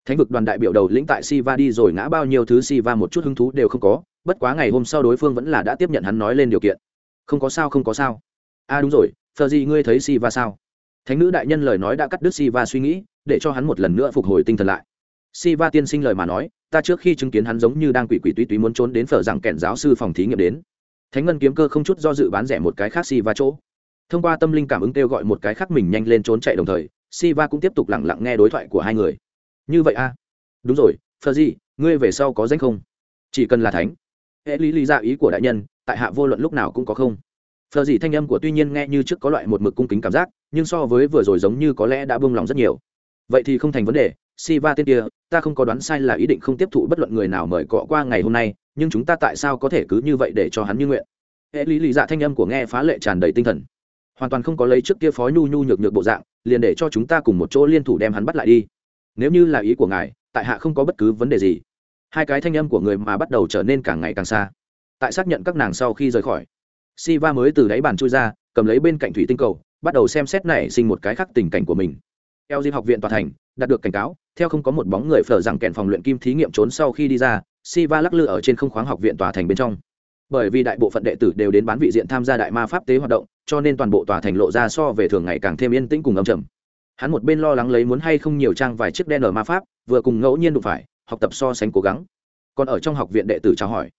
Speaker 1: thánh vực đoàn đại biểu đầu lĩnh tại siva đi rồi ngã bao nhiêu thứ siva một chút hứng thú đều không có, bất quá ngày hôm sau đối phương vẫn là đã tiếp nhận hắn nói lên điều kiện. Không có sao, không có sao. A à đúng rồi thờ gì ngươi thấy siva sao? Thánh nữ đại nhân lời nói đã cắt đứt si va suy nghĩ, để cho hắn một lần nữa phục hồi tinh thần lại. Si va tiên sinh lời mà nói, ta trước khi chứng kiến hắn giống như đang quỷ quỷ túy túy muốn trốn đến phở rằng kẻn giáo sư phòng thí nghiệm đến. Thánh ngân kiếm cơ không chút do dự bán rẻ một cái khác si va chỗ. Thông qua tâm linh cảm ứng kêu gọi một cái khác mình nhanh lên trốn chạy đồng thời si va cũng tiếp tục lẳng lặng nghe đối thoại của hai người như vậy a đúng rồi, phờ gì ngươi về sau có danh không? Chỉ cần là thánh. Hệ lý lý ra ý của đại nhân, tại hạ vô luận lúc nào cũng có không. Phờ gì thanh âm của tuy nhiên nghe như trước có loại một mực cung kính cảm giác, nhưng so với vừa rồi giống như có lẽ đã buông lòng rất nhiều. Vậy thì không thành vấn đề, si va tên kia, ta không có đoán sai là ý định không tiếp thụ bất luận người nào mời cọ qua ngày hôm nay, nhưng chúng ta tại sao có thể cứ như vậy để cho hắn như nguyện? Hệ lý lý dạ thanh âm của nghe phá lệ tràn đầy tinh thần. Hoàn toàn không có lấy trước kia phó nhu nhu nhược nhược bộ dạng, liền để cho chúng ta cùng một chỗ liên thủ đem hắn bắt lại đi nếu như là ý của ngài, tại hạ không có bất cứ vấn đề gì. Hai cái thanh âm của người mà bắt đầu trở nên càng ngày càng xa. Tại xác nhận các nàng sau khi rời khỏi si va mới từ đáy bàn chui ra, cầm lấy bên cạnh thủy tinh cầu, bắt đầu xem xét nảy sinh một cái khác tình cảnh của mình. Eo diệp học viện tòa thành, đạt được cảnh cáo, theo không có một bóng người phở rằng kèn phòng luyện kim thí nghiệm trốn sau khi đi ra si va lắc lư ở trên không khoáng học viện tòa thành bên trong. Bởi vì đại bộ phận đệ tử đều đến bán vị diện tham gia đại ma pháp tế hoạt động, cho nên toàn bộ tòa thành lộ ra so về thường ngày càng thêm yên tĩnh cùng âm trầm hắn một bên lo lắng lấy muốn hay không nhiều trang vài chiếc đen ở ma pháp, vừa cùng ngẫu nhiên đụng phải, học tập so sánh cố gắng. Còn ở trong học viện đệ tử chào hỏi,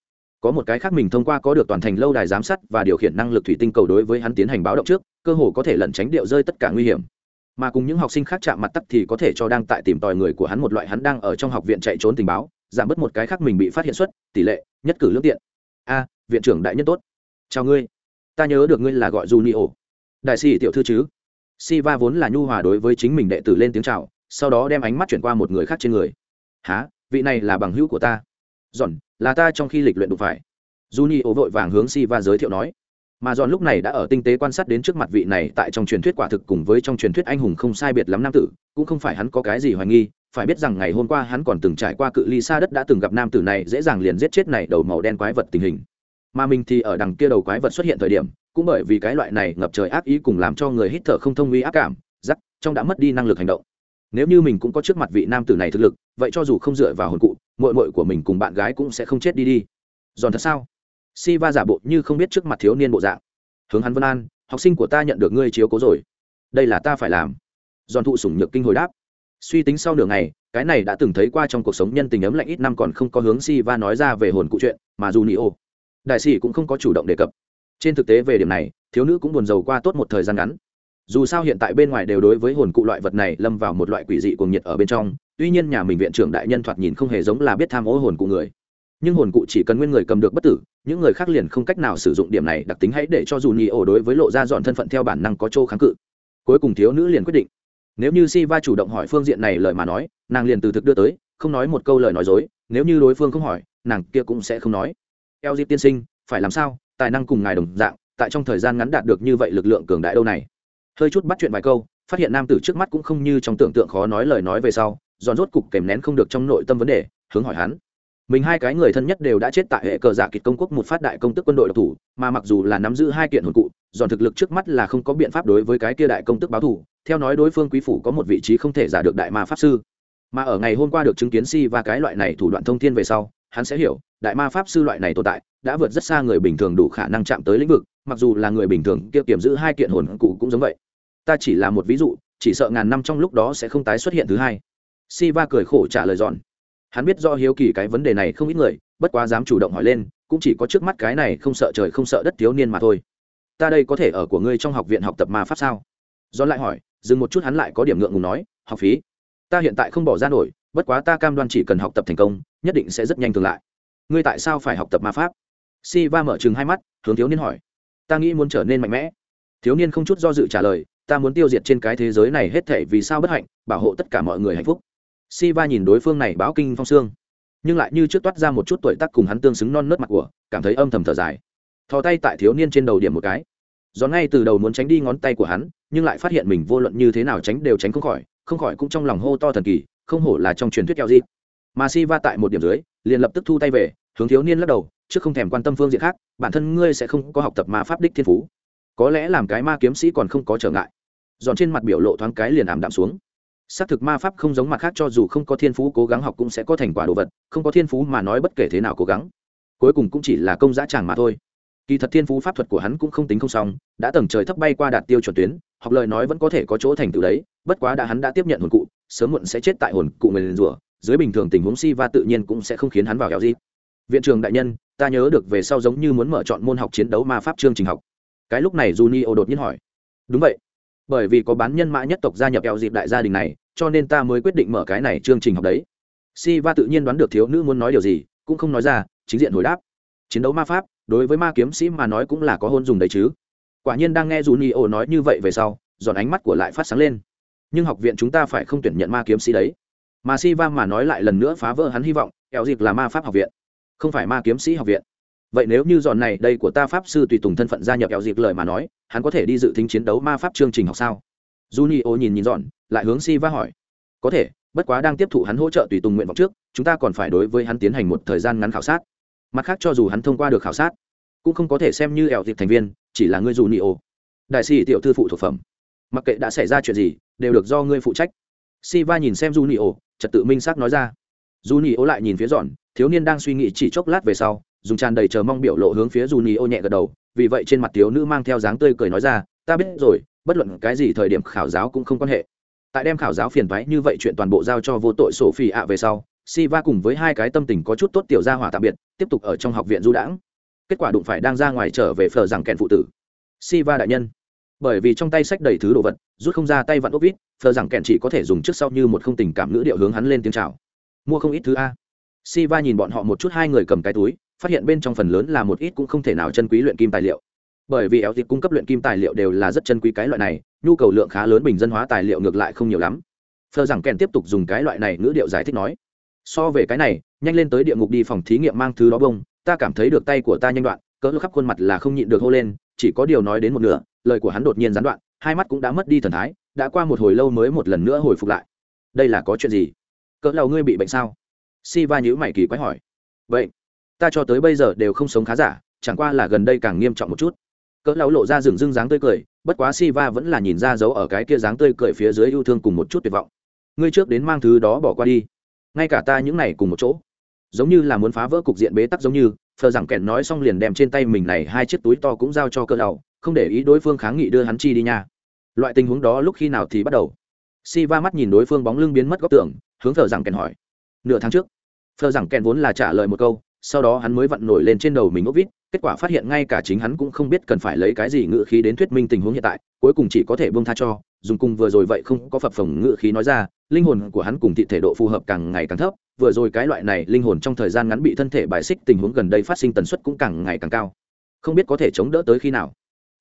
Speaker 1: có một cái khác mình thông qua có được toàn thành lâu đài giám sát và điều khiển năng lực thủy tinh cầu đối với hắn tiến hành báo động trước, cơ hồ có thể lẩn tránh điệu rơi tất cả nguy hiểm. Mà cùng những học sinh khác chạm mặt tắt thì có thể cho đang tại tìm tòi người của hắn một loại hắn đang ở trong học viện chạy trốn tình báo, giảm bớt một cái khác mình bị phát hiện xuất, tỷ lệ, nhất cử lương tiện. A, viện trưởng đại nhân tốt. Chào ngươi. Ta nhớ được ngươi là gọi du ni ổ đại sĩ tiểu thư chứ? Siva vốn là nhu hòa đối với chính mình đệ tử lên tiếng chào sau đó đem ánh mắt chuyển qua một người khác trên người. Hả, vị này là bằng hữu của ta? Giòn là ta trong khi lịch luyện đụng phải. Junio vội vàng hướng Siva giới thiệu nói. Mà giòn lúc này đã ở tinh tế quan sát đến trước mặt vị này tại trong truyền thuyết quả thực cùng với trong truyền thuyết anh hùng không sai biệt lắm nam tử cũng không phải hắn có cái gì hoài nghi phải biết rằng ngày hôm qua hắn còn từng trải qua cự ly xa đất đã từng gặp nam tử này dễ dàng liền giết chết này đầu màu đen quái vật tình hình mà mình thì ở đằng kia đầu quái vật xuất hiện thời điểm, cũng bởi vì cái loại này ngập trời ác ý cùng làm cho người hít thở không thông uy ác cảm giắc trong đã mất đi năng lực hành động. Nếu như mình cũng có trước mặt vị nam tử này thực lực, vậy cho dù không dựa vào hồn cụ mội mội của mình cùng bạn gái cũng sẽ không chết đi đi. Giòn thật sao? Si va giả bộ như không biết trước mặt thiếu niên bộ dạng. Hướng hắn vân an, học sinh của ta nhận được ngươi chiếu cố rồi. Đây là ta phải làm. Giòn thụ sủng nhược kinh hồi đáp. Suy tính sau nửa ngày, cái này đã từng thấy qua trong cuộc sống nhân tình ấm lạnh ít năm còn không có hướng si va nói ra về hồn cụ chuyện, mà dù nị ô đại sĩ cũng không có chủ động đề cập. Trên thực tế về điểm này, thiếu nữ cũng buồn rầu qua tốt một thời gian ngắn. Dù sao hiện tại bên ngoài đều đối với hồn cụ loại vật này lâm vào một loại quỷ dị cuồng nhiệt ở bên trong, tuy nhiên nhà mình viện trưởng đại nhân thoạt nhìn không hề giống là biết tham ô hồn cụ người. Nhưng hồn cụ chỉ cần nguyên người cầm được bất tử, những người khác liền không cách nào sử dụng điểm này đặc tính hãy để cho dù nhị ổ đối với lộ ra dọn thân phận theo bản năng có chỗ kháng cự. Cuối cùng thiếu nữ liền quyết định. Nếu như si va chủ động hỏi phương diện này lời mà nói, nàng liền từ thực đưa tới, không nói một câu lời nói dối, nếu như đối phương không hỏi, nàng kia cũng sẽ không nói eo di tiên sinh, phải làm sao? Tài năng cùng ngài đồng dạng, tại trong thời gian ngắn đạt được như vậy lực lượng cường đại đâu này? Hơi chút bắt chuyện vài câu, phát hiện nam tử trước mắt cũng không như trong tưởng tượng khó nói lời nói về sau, giòn rốt cục kèm nén không được trong nội tâm vấn đề, hướng hỏi hắn. Mình hai cái người thân nhất đều đã chết tại hệ cờ giả kịch công quốc một phát đại công tức quân đội độc thủ, mà mặc dù là nắm giữ hai kiện hồn cụ, giòn thực lực trước mắt là không có biện pháp đối với cái kia đại công tức báo thủ theo nói đối phương quý phủ có một vị trí không thể giả được đại ma pháp sư. Mà ở ngày hôm qua được chứng kiến si và cái loại này thủ đoạn thông thiên về sau hắn sẽ hiểu, đại ma pháp sư loại này tồn tại, đã vượt rất xa người bình thường đủ khả năng chạm tới lĩnh vực, mặc dù là người bình thường kia kiểm giữ hai kiện hồn cụ cũng giống vậy. Ta chỉ là một ví dụ, chỉ sợ ngàn năm trong lúc đó sẽ không tái xuất hiện thứ hai. Si va cười khổ trả lời dọn. Hắn biết do hiếu kỳ cái vấn đề này không ít người, bất quá dám chủ động hỏi lên, cũng chỉ có trước mắt cái này không sợ trời không sợ đất thiếu niên mà thôi. Ta đây có thể ở của ngươi trong học viện học tập ma pháp sao? Do lại hỏi, dừng một chút hắn lại có điểm ngượng ngùng nói, học phí. Ta hiện tại không bỏ ra nổi bất quá ta cam đoan chỉ cần học tập thành công, nhất định sẽ rất nhanh thường lại. Ngươi tại sao phải học tập ma pháp? Si va mở chừng hai mắt, hướng thiếu niên hỏi. Ta nghĩ muốn trở nên mạnh mẽ. Thiếu niên không chút do dự trả lời, ta muốn tiêu diệt trên cái thế giới này hết thể vì sao bất hạnh, bảo hộ tất cả mọi người hạnh phúc. Si va nhìn đối phương này báo kinh phong xương. Nhưng lại như trước toát ra một chút tuổi tác cùng hắn tương xứng non nớt mặt của, cảm thấy âm thầm thở dài. Thò tay tại thiếu niên trên đầu điểm một cái. Gió ngay từ đầu muốn tránh đi ngón tay của hắn, nhưng lại phát hiện mình vô luận như thế nào tránh đều tránh không khỏi không khỏi cũng trong lòng hô to thần kỳ không hổ là trong truyền thuyết keo di mà si va tại một điểm dưới, liền lập tức thu tay về, hướng thiếu niên lắc đầu, chứ không thèm quan tâm phương diện khác, bản thân ngươi sẽ không có học tập ma pháp đích thiên phú. Có lẽ làm cái ma kiếm sĩ còn không có trở ngại. Dọn trên mặt biểu lộ thoáng cái liền ảm đạm xuống. Xác thực ma pháp không giống mặt khác cho dù không có thiên phú cố gắng học cũng sẽ có thành quả đồ vật, không có thiên phú mà nói bất kể thế nào cố gắng. Cuối cùng cũng chỉ là công giá tràng mà thôi. Kỳ thật thiên phú pháp thuật của hắn cũng không tính không xong, đã tầng trời thấp bay qua đạt tiêu chuẩn tuyến, học lời nói vẫn có thể có chỗ thành tựu đấy, bất quá đã hắn đã tiếp nhận hồn cụ sớm muộn sẽ chết tại hồn cụ người liền rủa, dưới bình thường tình huống si va tự nhiên cũng sẽ không khiến hắn vào kéo gì. Viện trường đại nhân, ta nhớ được về sau giống như muốn mở chọn môn học chiến đấu ma pháp chương trình học. Cái lúc này junio đột nhiên hỏi. Đúng vậy. Bởi vì có bán nhân mã nhất tộc gia nhập kéo dịp đại gia đình này, cho nên ta mới quyết định mở cái này chương trình học đấy. Si va tự nhiên đoán được thiếu nữ muốn nói điều gì, cũng không nói ra, chính diện hồi đáp. Chiến đấu ma pháp, đối với ma kiếm sĩ mà nói cũng là có hôn dùng đấy chứ. Quả nhiên đang nghe dù ni ô nói như vậy về sau dọn ánh mắt của lại phát sáng lên nhưng học viện chúng ta phải không tuyển nhận ma kiếm sĩ đấy. Mà si va mà nói lại lần nữa phá vỡ hắn hy vọng eo dịp là ma pháp học viện, không phải ma kiếm sĩ học viện. Vậy nếu như dọn này, đây của ta pháp sư tùy tùng thân phận gia nhập eo dịp lời mà nói, hắn có thể đi dự tính chiến đấu ma pháp chương trình học sao? Junio nhìn nhìn dọn lại hướng si va hỏi. Có thể, bất quá đang tiếp thụ hắn hỗ trợ tùy tùng nguyện vọng trước, chúng ta còn phải đối với hắn tiến hành một thời gian ngắn khảo sát. Mặt khác cho dù hắn thông qua được khảo sát, cũng không có thể xem như Eo dịp thành viên, chỉ là người dù ô đại sĩ tiểu thư phụ thuộc phẩm mặc kệ đã xảy ra chuyện gì, đều được do ngươi phụ trách. Si va nhìn xem du trật tự minh xác nói ra. Du lại nhìn phía dọn, thiếu niên đang suy nghĩ chỉ chốc lát về sau, dùng tràn đầy chờ mong biểu lộ hướng phía du nhẹ gật đầu, vì vậy trên mặt thiếu nữ mang theo dáng tươi cười nói ra, ta biết rồi, bất luận cái gì thời điểm khảo giáo cũng không quan hệ. Tại đem khảo giáo phiền thoái như vậy chuyện toàn bộ giao cho vô tội sổ phi ạ về sau si va cùng với hai cái tâm tình có chút tốt tiểu gia hỏa tạm biệt, tiếp tục ở trong học viện du đãng. Kết quả đụng phải đang ra ngoài trở về phờ rằng kèn phụ tử. Si va đại nhân bởi vì trong tay sách đầy thứ đồ vật, rút không ra tay vặn ốc vít phờ rằng kẹn chỉ có thể dùng trước sau như một không tình cảm ngữ điệu hướng hắn lên tiếng chào. Mua không ít thứ a. Si va nhìn bọn họ một chút hai người cầm cái túi, phát hiện bên trong phần lớn là một ít cũng không thể nào chân quý luyện kim tài liệu. Bởi vì éo thịt cung cấp luyện kim tài liệu đều là rất chân quý cái loại này, nhu cầu lượng khá lớn bình dân hóa tài liệu ngược lại không nhiều lắm. Phờ rằng kèn tiếp tục dùng cái loại này ngữ điệu giải thích nói. So về cái này, nhanh lên tới địa ngục đi phòng thí nghiệm mang thứ đó bông, ta cảm thấy được tay của ta nhanh đoạn, cỡ khắp khuôn mặt là không nhịn được hô lên, chỉ có điều nói đến một nửa lời của hắn đột nhiên gián đoạn, hai mắt cũng đã mất đi thần thái, đã qua một hồi lâu mới một lần nữa hồi phục lại. Đây là có chuyện gì? Cỡ lầu ngươi bị bệnh sao? Si va nhữ mày kỳ quái hỏi. Vậy ta cho tới bây giờ đều không sống khá giả, chẳng qua là gần đây càng nghiêm trọng một chút. Cỡ lão lộ ra rừng rưng dáng tươi cười, bất quá si va vẫn là nhìn ra dấu ở cái kia dáng tươi cười phía dưới yêu thương cùng một chút tuyệt vọng. Ngươi trước đến mang thứ đó bỏ qua đi. Ngay cả ta những này cùng một chỗ. Giống như là muốn phá vỡ cục diện bế tắc giống như thờ rằng kẹn nói xong liền đem trên tay mình này hai chiếc túi to cũng giao cho cỡ đầu không để ý đối phương kháng nghị đưa hắn chi đi nha. Loại tình huống đó lúc khi nào thì bắt đầu? Si va mắt nhìn đối phương bóng lưng biến mất góc tường, hướng phờ rằng kèn hỏi. Nửa tháng trước phờ rằng kèn vốn là trả lời một câu sau đó hắn mới vặn nổi lên trên đầu mình ốc vít kết quả phát hiện ngay cả chính hắn cũng không biết cần phải lấy cái gì ngự khí đến thuyết minh tình huống hiện tại cuối cùng chỉ có thể buông tha cho dùng cùng vừa rồi vậy không có phập phồng ngự khí nói ra linh hồn của hắn cùng thị thể độ phù hợp càng ngày càng thấp vừa rồi cái loại này linh hồn trong thời gian ngắn bị thân thể bài xích tình huống gần đây phát sinh tần suất cũng càng ngày càng cao. Không biết có thể chống đỡ tới khi nào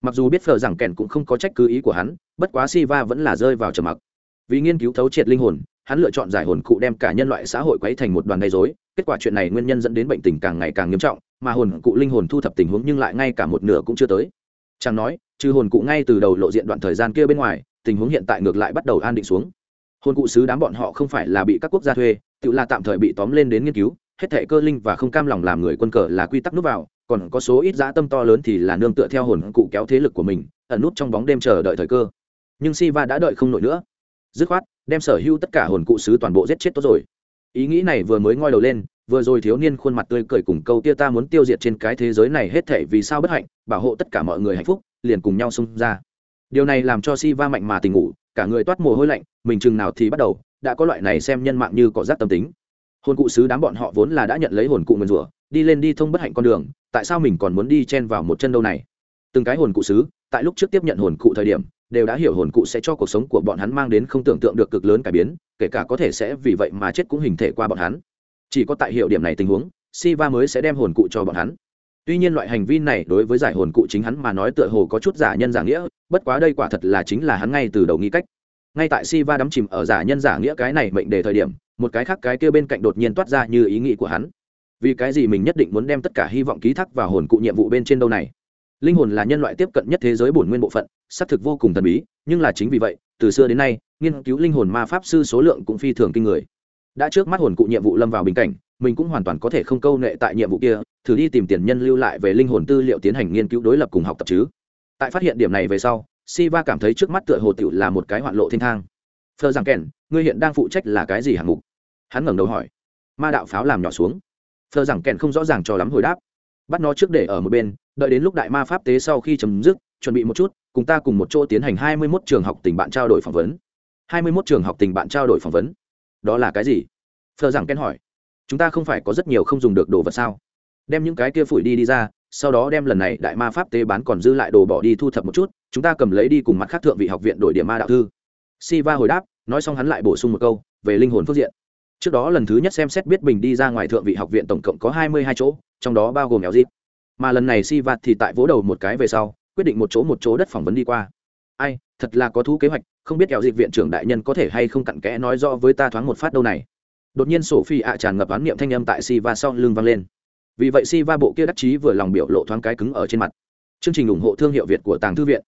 Speaker 1: mặc dù biết phờ rằng kèn cũng không có trách cứ ý của hắn, bất quá si va vẫn là rơi vào trầm mặc. Vì nghiên cứu thấu triệt linh hồn, hắn lựa chọn giải hồn cụ đem cả nhân loại xã hội quấy thành một đoàn gây dối kết quả chuyện này nguyên nhân dẫn đến bệnh tình càng ngày càng nghiêm trọng, mà hồn cụ linh hồn thu thập tình huống nhưng lại ngay cả một nửa cũng chưa tới. Chẳng nói, trừ hồn cụ ngay từ đầu lộ diện đoạn thời gian kia bên ngoài, tình huống hiện tại ngược lại bắt đầu an định xuống. Hồn cụ sứ đám bọn họ không phải là bị các quốc gia thuê, tự là tạm thời bị tóm lên đến nghiên cứu, hết thệ cơ linh và không cam lòng làm người quân cờ là quy tắc núp vào còn có số ít dã tâm to lớn thì là nương tựa theo hồn cụ kéo thế lực của mình, ẩn nút trong bóng đêm chờ đợi thời cơ. Nhưng Siva đã đợi không nổi nữa. Dứt khoát, đem sở hữu tất cả hồn cụ sứ toàn bộ giết chết tốt rồi. Ý nghĩ này vừa mới ngoi đầu lên, vừa rồi thiếu niên khuôn mặt tươi cười cùng câu tia ta muốn tiêu diệt trên cái thế giới này hết thể vì sao bất hạnh, bảo hộ tất cả mọi người hạnh phúc, liền cùng nhau xung ra. Điều này làm cho si va mạnh mà tình ngủ, cả người toát mồ hôi lạnh, mình chừng nào thì bắt đầu, đã có loại này xem nhân mạng như có giác tâm tính. Hồn cụ sứ đám bọn họ vốn là đã nhận lấy hồn cụ nguyên rủa đi lên đi thông bất hạnh con đường, tại sao mình còn muốn đi chen vào một chân đâu này? Từng cái hồn cụ sứ tại lúc trước tiếp nhận hồn cụ thời điểm, đều đã hiểu hồn cụ sẽ cho cuộc sống của bọn hắn mang đến không tưởng tượng được cực lớn cải biến, kể cả có thể sẽ vì vậy mà chết cũng hình thể qua bọn hắn. Chỉ có tại hiệu điểm này tình huống, Siva mới sẽ đem hồn cụ cho bọn hắn. Tuy nhiên loại hành vi này đối với giải hồn cụ chính hắn mà nói tựa hồ có chút giả nhân giả nghĩa, bất quá đây quả thật là chính là hắn ngay từ đầu nghĩ cách. Ngay tại Siva đắm chìm ở giả nhân giả nghĩa cái này mệnh đề thời điểm, một cái khác cái kia bên cạnh đột nhiên toát ra như ý nghĩ của hắn vì cái gì mình nhất định muốn đem tất cả hy vọng ký thác vào hồn cụ nhiệm vụ bên trên đâu này? Linh hồn là nhân loại tiếp cận nhất thế giới bổn nguyên bộ phận, xác thực vô cùng thần bí, nhưng là chính vì vậy, từ xưa đến nay, nghiên cứu linh hồn ma pháp sư số lượng cũng phi thường kinh người. Đã trước mắt hồn cụ nhiệm vụ lâm vào bình cảnh, mình cũng hoàn toàn có thể không câu nệ tại nhiệm vụ kia, thử đi tìm tiền nhân lưu lại về linh hồn tư liệu tiến hành nghiên cứu đối lập cùng học tập chứ. Tại phát hiện điểm này về sau, siva cảm thấy trước mắt tựa hồ tựu là một cái hoạn lộ thiên thang. Thơ rằng kèn, ngươi hiện đang phụ trách là cái gì hạng mục? Hắn ngẩng đầu hỏi. Ma đạo pháo làm nhỏ xuống thờ rằng kèn không rõ ràng cho lắm hồi đáp. Bắt nó trước để ở một bên, đợi đến lúc đại ma pháp tế sau khi chấm dứt, chuẩn bị một chút, cùng ta cùng một chỗ tiến hành hai mươi mốt trường học tình bạn trao đổi phỏng vấn. hai mươi mốt trường học tình bạn trao đổi phỏng vấn. Đó là cái gì? Thờ rằng kèn hỏi. Chúng ta không phải có rất nhiều không dùng được đồ vật sao? Đem những cái kia phủi đi đi ra, sau đó đem lần này đại ma pháp tế bán còn dư lại đồ bỏ đi thu thập một chút, chúng ta cầm lấy đi cùng mặt khác thượng vị học viện đổi điểm ma đạo thư. Siva hồi đáp, nói xong hắn lại bổ sung một câu, về linh hồn phương diện trước đó lần thứ nhất xem xét biết bình đi ra ngoài thượng vị học viện tổng cộng có hai mươi hai chỗ, trong đó bao gồm éo dịp mà lần này si vạt thì tại vỗ đầu một cái về sau, quyết định một chỗ một chỗ đất phỏng vấn đi qua. Ai, thật là có thú kế hoạch, không biết éo dịp viện trưởng đại nhân có thể hay không cặn kẽ nói rõ với ta thoáng một phát đâu này. Đột nhiên sổ phi ạ tràn ngập oán niệm thanh âm tại si va sau lưng vang lên. Vì vậy si va bộ kia đắc chí vừa lòng biểu lộ thoáng cái cứng ở trên mặt. Chương trình ủng hộ thương hiệu việt của tàng thư viện.